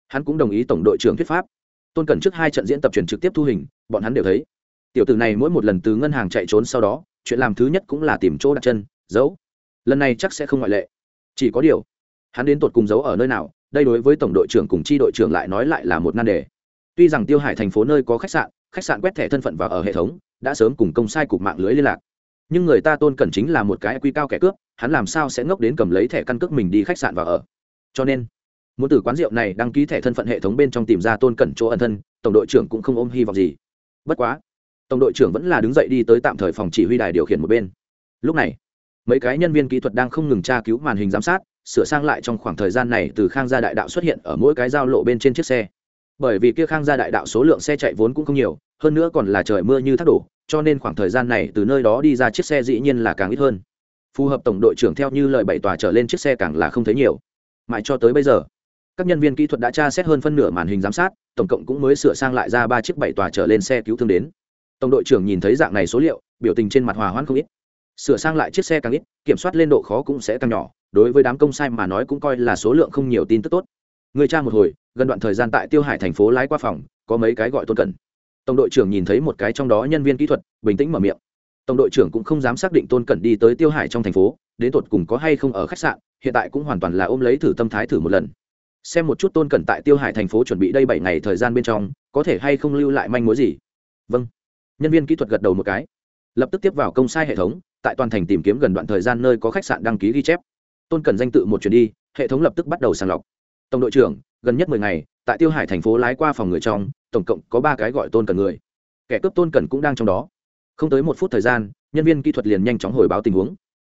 Hắn cũng đồng ý tổng đội trưởng thuyết pháp. Tôn cần trước hai trận diễn tập truyền trực tiếp thu hình, bọn hắn đều thấy. Tiểu tử này mỗi một lần từ ngân hàng chạy trốn sau đó, chuyện làm thứ nhất cũng là tìm chỗ đặt chân, giấu. Lần này chắc sẽ không ngoại lệ. Chỉ có điều, hắn đến tột cùng giấu ở nơi nào, đây đối với tổng đội trưởng cùng chi đội trưởng lại nói lại là một nan đề. Tuy rằng tiêu hải thành phố nơi có khách sạn khách sạn quét thẻ thân phận vào ở hệ thống, đã sớm cùng công sai cục mạng lưới liên lạc nhưng người ta tôn cẩn chính là một cái quy cao kẻ cướp, hắn làm sao sẽ ngốc đến cầm lấy thẻ căn cước mình đi khách sạn và ở? Cho nên, muốn từ quán rượu này đăng ký thẻ thân phận hệ thống bên trong tìm ra tôn cẩn chỗ ẩn thân, tổng đội trưởng cũng không ôm hy vọng gì. Bất quá, tổng đội trưởng vẫn là đứng dậy đi tới tạm thời phòng chỉ huy đài điều khiển một bên. Lúc này, mấy cái nhân viên kỹ thuật đang không ngừng tra cứu màn hình giám sát, sửa sang lại trong khoảng thời gian này từ khang gia đại đạo xuất hiện ở mỗi cái giao lộ bên trên chiếc xe. Bởi vì kia khang gia đại đạo số lượng xe chạy vốn cũng không nhiều, hơn nữa còn là trời mưa như thác đổ cho nên khoảng thời gian này từ nơi đó đi ra chiếc xe dĩ nhiên là càng ít hơn. Phù hợp tổng đội trưởng theo như lời bảy tòa trở lên chiếc xe càng là không thấy nhiều. Mãi cho tới bây giờ, các nhân viên kỹ thuật đã tra xét hơn phân nửa màn hình giám sát, tổng cộng cũng mới sửa sang lại ra ba chiếc bảy tòa trở lên xe cứu thương đến. Tổng đội trưởng nhìn thấy dạng này số liệu, biểu tình trên mặt hòa hoãn không ít. Sửa sang lại chiếc xe càng ít, kiểm soát lên độ khó cũng sẽ càng nhỏ, đối với đám công sai mà nói cũng coi là số lượng không nhiều tin tức tốt. Người cha một hồi, gần đoạn thời gian tại tiêu hải thành phố lái qua phòng, có mấy cái gọi tôn cẩn tổng đội trưởng nhìn thấy một cái trong đó nhân viên kỹ thuật, bình tĩnh mở miệng. Tổng đội trưởng cũng không dám xác định tôn cẩn đi tới tiêu hải trong thành phố, đến tột cùng có hay không ở khách sạn, hiện tại cũng hoàn toàn là ôm lấy thử tâm thái thử một lần. Xem một chút tôn cẩn tại tiêu hải thành phố chuẩn bị đây bảy ngày thời gian bên trong, có thể hay không lưu lại manh mối gì? Vâng. Nhân viên kỹ thuật gật đầu một cái. Lập tức tiếp vào công sai hệ thống, tại toàn thành tìm kiếm gần đoạn thời gian nơi có khách sạn đăng ký ghi chép. Tôn cẩn danh tự một chuyến đi, hệ thống lập tức bắt đầu sàng lọc. Tổng đội trưởng gần nhất mười ngày, tại tiêu hải thành phố lái qua phòng người trong, tổng cộng có ba cái gọi tôn cẩn người. Kẻ cướp tôn cẩn cũng đang trong đó. Không tới một phút thời gian, nhân viên kỹ thuật liền nhanh chóng hồi báo tình huống.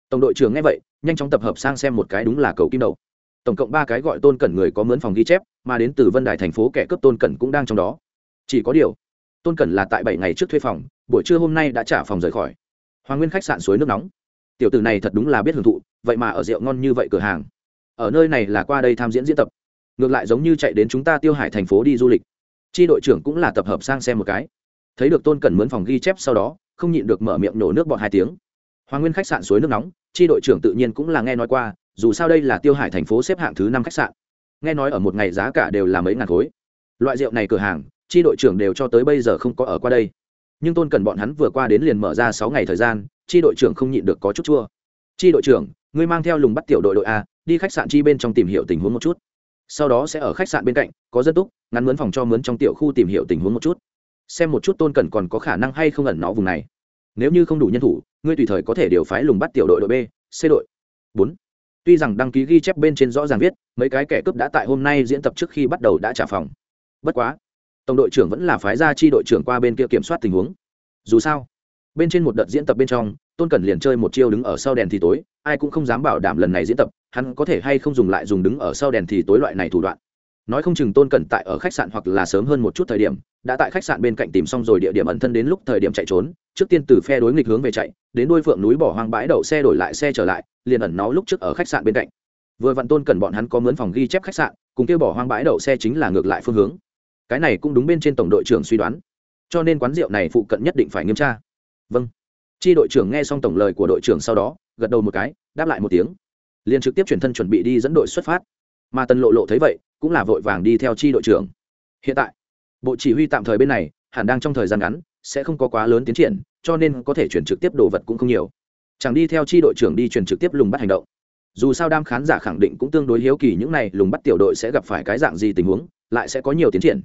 Tổng đội trưởng nghe vậy, nhanh chóng tập hợp sang xem một cái đúng là cầu kim đầu. Tổng cộng ba cái gọi tôn cẩn người có mướn phòng ghi chép, mà đến từ vân đài thành phố kẻ cướp tôn cẩn cũng đang trong đó. Chỉ có điều, tôn cẩn là tại bảy ngày trước thuê phòng, buổi trưa hôm nay đã trả phòng rời khỏi. Hoàng nguyên khách sạn suối nước nóng. Tiểu tử này thật đúng là biết hưởng thụ, vậy mà ở rượu ngon như vậy cửa hàng. Ở nơi này là qua đây tham diễn diễn tập ngược lại giống như chạy đến chúng ta tiêu hải thành phố đi du lịch. Tri đội trưởng cũng là tập hợp sang xem một cái. Thấy được tôn cẩn mướn phòng ghi chép sau đó, không nhịn được mở miệng nổ nước bọt hai tiếng. Hoàng nguyên khách sạn suối nước nóng tri đội trưởng tự nhiên cũng là nghe nói qua, dù sao đây là tiêu hải thành phố xếp hạng thứ năm khách sạn. Nghe nói ở một ngày giá cả đều là mấy ngàn khối. Loại rượu này cửa hàng tri đội trưởng đều cho tới bây giờ không có ở qua đây. Nhưng tôn cần bọn hắn vừa qua đến liền mở ra sáu ngày thời gian tri đội trưởng không nhịn được có chút chua. Tri đội trưởng, ngươi mang theo lùng bắt tiểu đội đội a, đi khách sạn chi bên trong tìm hiểu tình huống một chút sau đó sẽ ở khách sạn bên cạnh, có dân túc, ngắn mướn phòng cho mướn trong tiểu khu tìm hiểu tình huống một chút. Xem một chút tôn cẩn còn có khả năng hay không ẩn nó vùng này. Nếu như không đủ nhân thủ, ngươi tùy thời có thể điều phái lùng bắt tiểu đội đội b, c đội. Bốn. Tuy rằng đăng ký ghi chép bên trên rõ ràng viết, mấy cái kẻ cướp đã tại hôm nay diễn tập trước khi bắt đầu đã trả phòng. Bất quá, tổng đội trưởng vẫn là phái ra chi đội trưởng qua bên kia kiểm soát tình huống. Dù sao, bên trên một đợt diễn tập bên trong, tôn cẩn liền chơi một chiêu đứng ở sau đèn thì tối, ai cũng không dám bảo đảm lần này diễn tập hắn có thể hay không dùng lại dùng đứng ở sau đèn thì tối loại này thủ đoạn. Nói không chừng tôn cẩn tại ở khách sạn hoặc là sớm hơn một chút thời điểm, đã tại khách sạn bên cạnh tìm xong rồi địa điểm ẩn thân đến lúc thời điểm chạy trốn, trước tiên từ phe đối nghịch hướng về chạy, đến đôi phượng núi bỏ hoang bãi đậu xe đổi lại xe trở lại, liền ẩn nó lúc trước ở khách sạn bên cạnh. Vừa vặn tôn cẩn bọn hắn có mướn phòng ghi chép khách sạn, cùng kêu bỏ hoang bãi đậu xe chính là ngược lại phương hướng. Cái này cũng đúng bên trên tổng đội trưởng suy đoán. Cho nên quán rượu này phụ cận nhất định phải nghiêm tra. Vâng. Chi đội trưởng nghe xong tổng lời của đội trưởng sau đó, gật đầu một cái, đáp lại một tiếng liền trực tiếp chuyển thân chuẩn bị đi dẫn đội xuất phát. Mà tần lộ lộ thấy vậy, cũng là vội vàng đi theo chi đội trưởng. Hiện tại, bộ chỉ huy tạm thời bên này, hẳn đang trong thời gian ngắn, sẽ không có quá lớn tiến triển, cho nên có thể chuyển trực tiếp đồ vật cũng không nhiều. Chẳng đi theo chi đội trưởng đi chuyển trực tiếp lùng bắt hành động. Dù sao đam khán giả khẳng định cũng tương đối hiếu kỳ những này lùng bắt tiểu đội sẽ gặp phải cái dạng gì tình huống, lại sẽ có nhiều tiến triển.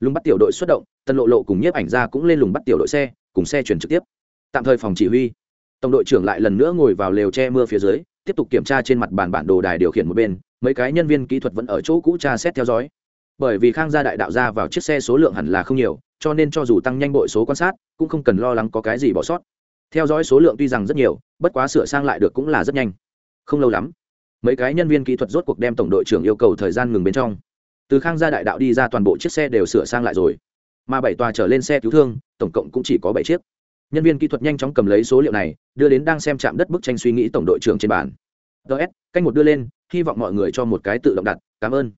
Lùng bắt tiểu đội xuất động tân lộ lộ cùng nhiếp ảnh ra cũng lên lùng bắt tiểu đội xe, cùng xe chuyển trực tiếp. Tạm thời phòng chỉ huy. Tổng đội trưởng lại lần nữa ngồi vào lều che mưa phía dưới tiếp tục kiểm tra trên mặt bàn bản đồ đài điều khiển một bên, mấy cái nhân viên kỹ thuật vẫn ở chỗ cũ tra xét theo dõi. Bởi vì khang gia đại đạo ra vào chiếc xe số lượng hẳn là không nhiều, cho nên cho dù tăng nhanh bội số quan sát, cũng không cần lo lắng có cái gì bỏ sót. Theo dõi số lượng tuy rằng rất nhiều, bất quá sửa sang lại được cũng là rất nhanh. Không lâu lắm, mấy cái nhân viên kỹ thuật rốt cuộc đem tổng đội trưởng yêu cầu thời gian ngừng bên trong. Từ khang gia đại đạo đi ra toàn bộ chiếc xe đều sửa sang lại rồi. Mà bảy tòa trở lên xe cứu thương, tổng cộng cũng chỉ có bảy chiếc nhân viên kỹ thuật nhanh chóng cầm lấy số liệu này, đưa đến đang xem chạm đất bức tranh suy nghĩ tổng đội trưởng trên bàn. Ts canh một đưa lên, hy vọng mọi người cho một cái tự động đặt, cảm ơn.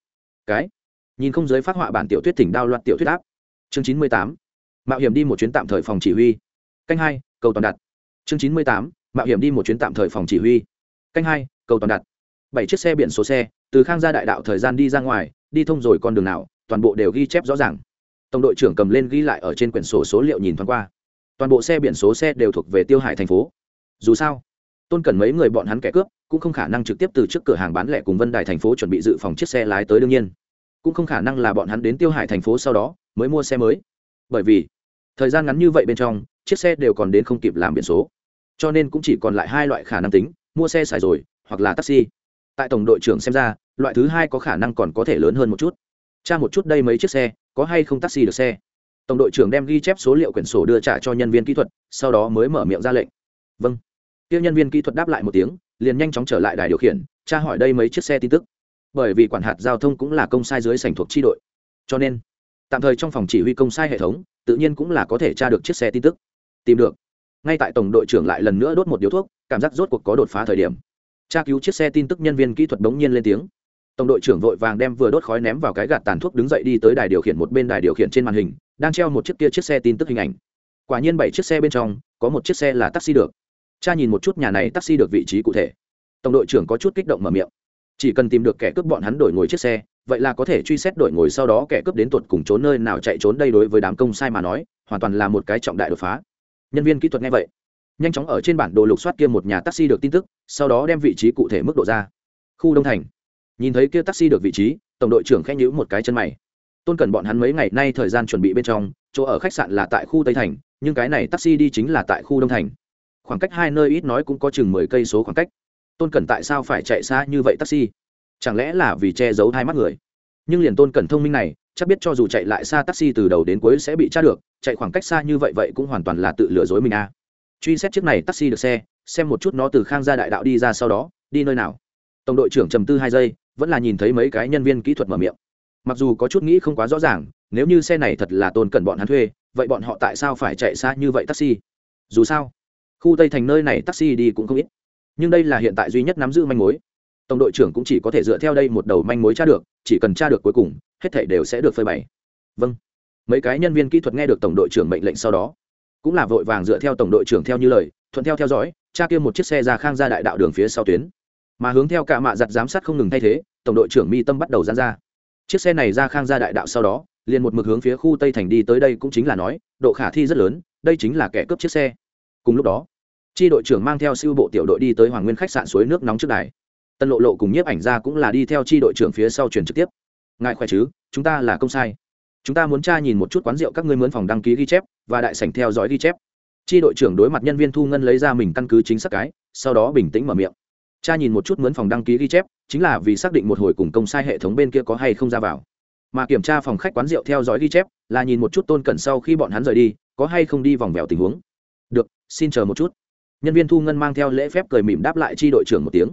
Cái, nhìn không giới phát họa bản tiểu thuyết thỉnh đao loạt tiểu thuyết áp chương chín mươi tám, mạo hiểm đi một chuyến tạm thời phòng chỉ huy. Canh hai, cầu toàn đặt. Chương chín mươi tám, mạo hiểm đi một chuyến tạm thời phòng chỉ huy. Canh hai, cầu toàn đặt. Bảy chiếc xe biển số xe, từ khang gia đại đạo thời gian đi ra ngoài, đi thông rồi con đường nào, toàn bộ đều ghi chép rõ ràng. Tổng đội trưởng cầm lên ghi lại ở trên quyển sổ số liệu nhìn thoáng qua toàn bộ xe biển số xe đều thuộc về tiêu hải thành phố. Dù sao, tôn cần mấy người bọn hắn kẻ cướp cũng không khả năng trực tiếp từ trước cửa hàng bán lẻ cùng vân đài thành phố chuẩn bị dự phòng chiếc xe lái tới đương nhiên. Cũng không khả năng là bọn hắn đến tiêu hải thành phố sau đó mới mua xe mới. Bởi vì, thời gian ngắn như vậy bên trong, chiếc xe đều còn đến không kịp làm biển số. Cho nên cũng chỉ còn lại hai loại khả năng tính, mua xe xài rồi, hoặc là taxi. Tại tổng đội trưởng xem ra, loại thứ hai có khả năng còn có thể lớn hơn một chút. Tra một chút đây mấy chiếc xe, có hay không taxi được xe? Tổng đội trưởng đem ghi chép số liệu quyển sổ đưa trả cho nhân viên kỹ thuật, sau đó mới mở miệng ra lệnh. Vâng. Tiêu nhân viên kỹ thuật đáp lại một tiếng, liền nhanh chóng trở lại đài điều khiển, tra hỏi đây mấy chiếc xe tin tức. Bởi vì quản hạt giao thông cũng là công sai dưới sảnh thuộc tri đội. Cho nên, tạm thời trong phòng chỉ huy công sai hệ thống, tự nhiên cũng là có thể tra được chiếc xe tin tức. Tìm được. Ngay tại tổng đội trưởng lại lần nữa đốt một điếu thuốc, cảm giác rốt cuộc có đột phá thời điểm. Tra cứu chiếc xe tin tức nhân viên kỹ thuật đống nhiên lên tiếng tổng đội trưởng vội vàng đem vừa đốt khói ném vào cái gạt tàn thuốc đứng dậy đi tới đài điều khiển một bên đài điều khiển trên màn hình, đang treo một chiếc kia chiếc xe tin tức hình ảnh. Quả nhiên bảy chiếc xe bên trong, có một chiếc xe là taxi được. Cha nhìn một chút nhà này taxi được vị trí cụ thể. Tổng đội trưởng có chút kích động mở miệng. Chỉ cần tìm được kẻ cướp bọn hắn đổi ngồi chiếc xe, vậy là có thể truy xét đổi ngồi sau đó kẻ cướp đến tuột cùng trốn nơi nào chạy trốn đây đối với đám công sai mà nói, hoàn toàn là một cái trọng đại đột phá. Nhân viên kỹ thuật nghe vậy, nhanh chóng ở trên bản đồ lục soát kia một nhà taxi được tin tức, sau đó đem vị trí cụ thể mức độ ra. Khu đông thành nhìn thấy kia taxi được vị trí, tổng đội trưởng khẽ nhữ một cái chân mày. Tôn cần bọn hắn mấy ngày nay thời gian chuẩn bị bên trong, chỗ ở khách sạn là tại khu tây thành, nhưng cái này taxi đi chính là tại khu đông thành. Khoảng cách hai nơi ít nói cũng có chừng mười cây số khoảng cách. Tôn cần tại sao phải chạy xa như vậy taxi? Chẳng lẽ là vì che giấu hai mắt người? Nhưng liền tôn cần thông minh này, chắc biết cho dù chạy lại xa taxi từ đầu đến cuối sẽ bị tra được, chạy khoảng cách xa như vậy vậy cũng hoàn toàn là tự lừa dối mình a. Truy xét chiếc này taxi được xe, xem một chút nó từ khang gia đại đạo đi ra sau đó, đi nơi nào. Tổng đội trưởng trầm tư hai giây vẫn là nhìn thấy mấy cái nhân viên kỹ thuật mở miệng. Mặc dù có chút nghĩ không quá rõ ràng, nếu như xe này thật là tôn cần bọn hắn thuê, vậy bọn họ tại sao phải chạy xa như vậy taxi? Dù sao, khu tây thành nơi này taxi đi cũng không ít. Nhưng đây là hiện tại duy nhất nắm giữ manh mối. Tổng đội trưởng cũng chỉ có thể dựa theo đây một đầu manh mối tra được, chỉ cần tra được cuối cùng, hết thảy đều sẽ được phơi bày. Vâng. Mấy cái nhân viên kỹ thuật nghe được tổng đội trưởng mệnh lệnh sau đó, cũng là vội vàng dựa theo tổng đội trưởng theo như lời, thuận theo theo dõi cha kia một chiếc xe ra khang ra đại đạo đường phía sau tuyến mà hướng theo cả mạ giặt giám sát không ngừng thay thế, tổng đội trưởng mi tâm bắt đầu dán ra. Chiếc xe này ra khang ra đại đạo sau đó, liền một mực hướng phía khu tây thành đi tới đây cũng chính là nói, độ khả thi rất lớn, đây chính là kẻ cướp chiếc xe. Cùng lúc đó tri đội trưởng mang theo siêu bộ tiểu đội đi tới hoàng nguyên khách sạn suối nước nóng trước đài. Tân lộ lộ cùng nhiếp ảnh ra cũng là đi theo tri đội trưởng phía sau truyền trực tiếp. Ngại khỏe chứ? Chúng ta là công sai. Chúng ta muốn tra nhìn một chút quán rượu các ngươi mướn phòng đăng ký ghi chép và đại sảnh theo dõi ghi chép. Tri đội trưởng đối mặt nhân viên thu ngân lấy ra mình căn cứ chính xác cái, sau đó bình tĩnh mở miệng cha nhìn một chút mướn phòng đăng ký ghi chép, chính là vì xác định một hồi cùng công sai hệ thống bên kia có hay không ra vào. Mà kiểm tra phòng khách quán rượu theo dõi ghi chép, là nhìn một chút tôn cẩn sau khi bọn hắn rời đi, có hay không đi vòng vèo tình huống. Được, xin chờ một chút. Nhân viên thu ngân mang theo lễ phép cười mỉm đáp lại chi đội trưởng một tiếng.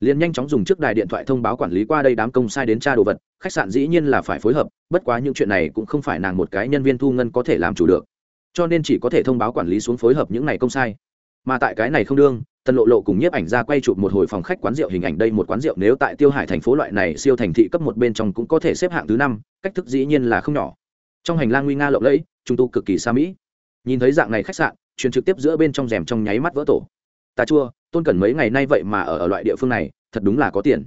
Liền nhanh chóng dùng trước đài điện thoại thông báo quản lý qua đây đám công sai đến tra đồ vật, khách sạn dĩ nhiên là phải phối hợp, bất quá những chuyện này cũng không phải nàng một cái nhân viên thu ngân có thể làm chủ được. Cho nên chỉ có thể thông báo quản lý xuống phối hợp những này công sai. Mà tại cái này không đương tần lộ lộ cùng nhiếp ảnh ra quay chụp một hồi phòng khách quán rượu hình ảnh đây một quán rượu nếu tại tiêu hải thành phố loại này siêu thành thị cấp một bên trong cũng có thể xếp hạng thứ năm cách thức dĩ nhiên là không nhỏ. Trong hành lang nguy nga lộng lẫy chúng tu cực kỳ xa mỹ. Nhìn thấy dạng này khách sạn truyền trực tiếp giữa bên trong rèm trong nháy mắt vỡ tổ. Ta chua tôn cẩn mấy ngày nay vậy mà ở, ở loại địa phương này thật đúng là có tiền.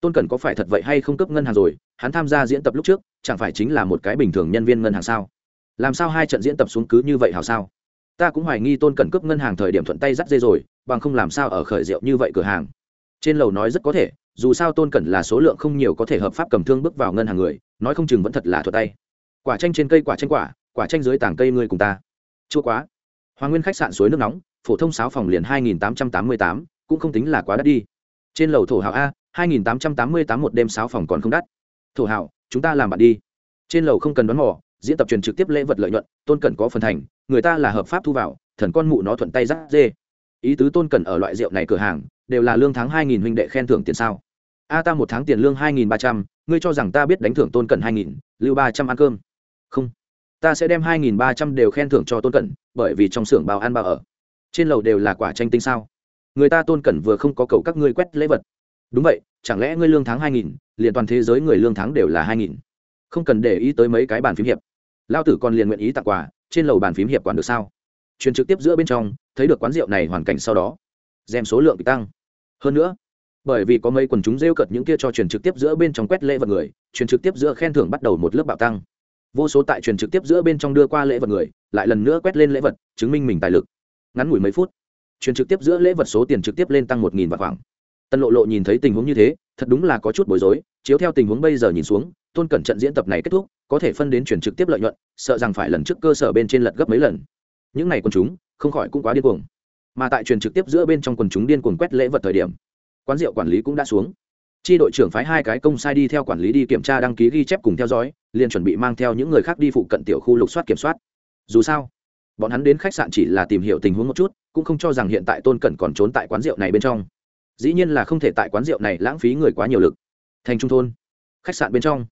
Tôn cẩn có phải thật vậy hay không cấp ngân hàng rồi hắn tham gia diễn tập lúc trước chẳng phải chính là một cái bình thường nhân viên ngân hàng sao? Làm sao hai trận diễn tập xuống cứ như vậy hào sao? Ta cũng hoài nghi tôn cẩn cướp ngân hàng thời điểm thuận tay dắt dây rồi bằng không làm sao ở khởi rượu như vậy cửa hàng. Trên lầu nói rất có thể, dù sao tôn cẩn là số lượng không nhiều có thể hợp pháp cầm thương bước vào ngân hàng người, nói không chừng vẫn thật là thuật tay. Quả chanh trên cây, quả chanh quả quả chanh dưới tảng cây ngươi cùng ta. Chua quá. Hoàng nguyên khách sạn suối nước nóng, phổ thông sáu phòng liền hai nghìn tám trăm tám mươi tám, cũng không tính là quá đắt đi. Trên lầu thổ hào a, hai nghìn tám trăm tám mươi tám một đêm sáu phòng còn không đắt. Thổ hào chúng ta làm bạn đi. Trên lầu không cần đón mỏ diễn tập truyền trực tiếp lễ vật lợi nhuận, tôn cẩn có phần thành, người ta là hợp pháp thu vào, thần con mụ nó thuận tay rắc dê ý tứ tôn cần ở loại rượu này cửa hàng, đều là lương tháng hai nghìn huynh đệ khen thưởng tiền sao? A, ta một tháng tiền lương hai nghìn ba trăm, ngươi cho rằng ta biết đánh thưởng tôn cần hai nghìn, lưu ba trăm ăn cơm. Không. Ta sẽ đem hai nghìn ba trăm đều khen thưởng cho tôn cẩn bởi vì trong xưởng bao ăn bao ở. Trên lầu đều là quả tranh tinh sao? Người ta tôn cẩn vừa không có cầu các ngươi quét lễ vật. Đúng vậy, chẳng lẽ ngươi lương tháng hai nghìn, liền toàn thế giới người lương tháng đều là hai nghìn? Không cần để ý tới mấy cái bàn phím hiệp. Lao tử còn liền nguyện ý tặng quà, trên lầu bàn phím hiệp quản được sao? Truyền trực tiếp giữa bên trong thấy được quán rượu này hoàn cảnh sau đó dèm số lượng bị tăng. Hơn nữa, bởi vì có mấy quần chúng rêu cợt những kia cho truyền trực tiếp giữa bên trong quét lễ vật người, truyền trực tiếp giữa khen thưởng bắt đầu một lớp bạo tăng. Vô số tại truyền trực tiếp giữa bên trong đưa qua lễ vật người, lại lần nữa quét lên lễ vật, chứng minh mình tài lực. Ngắn ngủi mấy phút, truyền trực tiếp giữa lễ vật số tiền trực tiếp lên tăng một nghìn và khoảng. Tân lộ lộ nhìn thấy tình huống như thế, thật đúng là có chút bối rối, chiếu theo tình huống bây giờ nhìn xuống, tôn cẩn trận diễn tập này kết thúc, có thể phân đến truyền trực tiếp lợi nhuận, sợ rằng phải lần trước cơ sở bên trên lật gấp mấy lần những n à y quần chúng không khỏi cũng quá điên cuồng. Mà tại truyền trực tiếp giữa bên trong quần chúng điên cuồng quét lễ vật thời điểm, quán rượu quản lý cũng đã xuống. Chi đội trưởng phái hai cái công sai đi theo quản lý đi kiểm tra đăng ký ghi chép cùng theo dõi, liền chuẩn bị mang theo những người khác đi phụ cận tiểu khu lục soát kiểm soát. Dù sao, bọn hắn đến khách sạn chỉ là tìm hiểu tình huống một chút, cũng không cho rằng hiện tại tôn cẩn còn trốn tại quán rượu này bên trong. Dĩ nhiên là không thể tại quán rượu này lãng phí người quá nhiều lực. Thành trung thôn, khách sạn bên trong,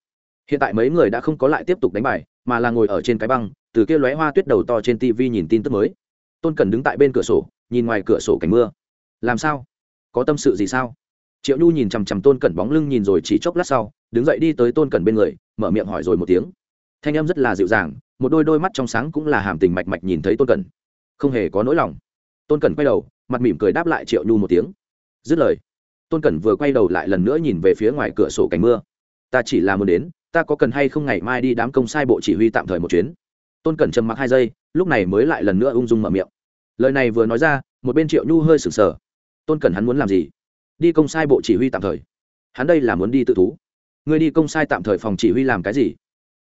hiện tại mấy người đã không có lại tiếp tục đánh bài mà là ngồi ở trên cái băng, từ kia lóe hoa tuyết đầu to trên tv nhìn tin tức mới. Tôn cần đứng tại bên cửa sổ, nhìn ngoài cửa sổ cảnh mưa. Làm sao? Có tâm sự gì sao? Triệu nhu nhìn chằm chằm tôn cẩn bóng lưng nhìn rồi chỉ chốc lát sau, đứng dậy đi tới tôn cẩn bên người, mở miệng hỏi rồi một tiếng. Thanh em rất là dịu dàng, một đôi đôi mắt trong sáng cũng là hàm tình mạch mạch nhìn thấy tôn cẩn không hề có nỗi lòng. Tôn cẩn quay đầu, mặt mỉm cười đáp lại triệu nhu một tiếng. Dứt lời, tôn cẩn vừa quay đầu lại lần nữa nhìn về phía ngoài cửa sổ cảnh mưa. Ta chỉ là muốn đến ta có cần hay không ngày mai đi đám công sai bộ chỉ huy tạm thời một chuyến? Tôn cẩn trầm mặc hai giây, lúc này mới lại lần nữa ung dung mở miệng. Lời này vừa nói ra, một bên triệu nhu hơi sừng sờ. Tôn cẩn hắn muốn làm gì? Đi công sai bộ chỉ huy tạm thời. Hắn đây là muốn đi tự thú. Ngươi đi công sai tạm thời phòng chỉ huy làm cái gì?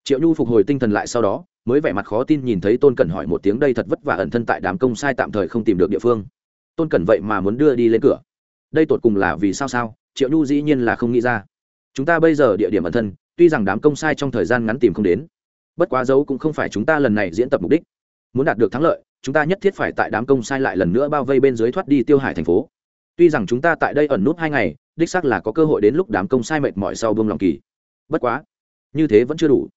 Triệu nhu phục hồi tinh thần lại sau đó, mới vẻ mặt khó tin nhìn thấy tôn cẩn hỏi một tiếng đây thật vất vả ẩn thân tại đám công sai tạm thời không tìm được địa phương. Tôn cẩn vậy mà muốn đưa đi lên cửa. Đây tột cùng là vì sao sao? Triệu nhu dĩ nhiên là không nghĩ ra. Chúng ta bây giờ địa điểm ẩn thân tuy rằng đám công sai trong thời gian ngắn tìm không đến, bất quá dấu cũng không phải chúng ta lần này diễn tập mục đích. Muốn đạt được thắng lợi, chúng ta nhất thiết phải tại đám công sai lại lần nữa bao vây bên dưới thoát đi tiêu hải thành phố. Tuy rằng chúng ta tại đây ẩn nút hai ngày, đích xác là có cơ hội đến lúc đám công sai mệt mỏi sau bông lòng kỳ. Bất quá, như thế vẫn chưa đủ.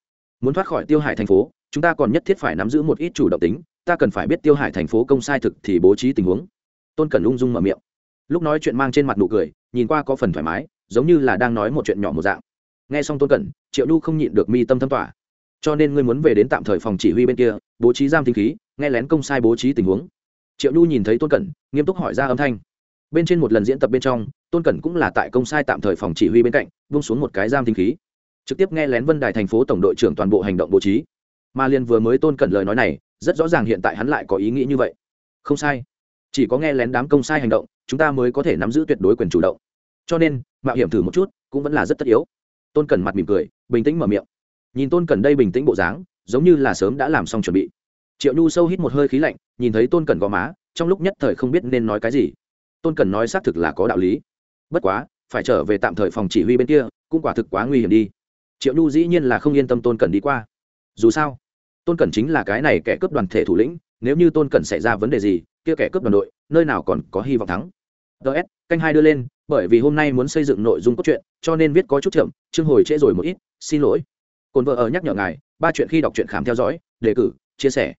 Muốn thoát khỏi tiêu hải thành phố, chúng ta còn nhất thiết phải nắm giữ một ít chủ động tính, ta cần phải biết tiêu hải thành phố công sai thực thì bố trí tình huống. Tôn cần ung dung mở miệng. Lúc nói chuyện mang trên mặt nụ cười, nhìn qua có phần thoải mái, giống như là đang nói một chuyện nhỏ một dạng nghe xong tôn cẩn, triệu nhu không nhịn được mi tâm thâm tỏa cho nên ngươi muốn về đến tạm thời phòng chỉ huy bên kia, bố trí giam tinh khí, nghe lén công sai bố trí tình huống. Triệu nhu nhìn thấy tôn cẩn, nghiêm túc hỏi ra âm thanh. Bên trên một lần diễn tập bên trong, tôn cẩn cũng là tại công sai tạm thời phòng chỉ huy bên cạnh vung xuống một cái giam tinh khí. Trực tiếp nghe lén vân đài thành phố tổng đội trưởng toàn bộ hành động bố trí. Mà liên vừa mới tôn cẩn lời nói này, rất rõ ràng hiện tại hắn lại có ý nghĩ như vậy. Không sai. Chỉ có nghe lén đám công sai hành động, chúng ta mới có thể nắm giữ tuyệt đối quyền chủ động. Cho nên, mạo hiểm thử một chút, cũng vẫn là rất tất yếu tôn cẩn mặt mỉm cười, bình tĩnh mở miệng. Nhìn tôn cẩn đây bình tĩnh bộ dáng, giống như là sớm đã làm xong chuẩn bị. Triệu nhu sâu hít một hơi khí lạnh, nhìn thấy tôn cẩn gò má, trong lúc nhất thời không biết nên nói cái gì. Tôn cẩn nói xác thực là có đạo lý. Bất quá, phải trở về tạm thời phòng chỉ huy bên kia, cũng quả thực quá nguy hiểm đi. Triệu nhu dĩ nhiên là không yên tâm tôn cẩn đi qua. Dù sao, tôn cẩn chính là cái này kẻ cướp đoàn thể thủ lĩnh, nếu như tôn cẩn xảy ra vấn đề gì, kia kẻ cướp đoàn đội, nơi nào còn có hy vọng thắng. Ts canh hai đưa lên, bởi vì hôm nay muốn xây dựng nội dung cốt truyện, cho nên viết có chút chậm chương hồi trễ rồi một ít, xin lỗi. Cồn vợ ở nhắc nhở ngài, ba chuyện khi đọc truyện khám theo dõi, đề cử, chia sẻ.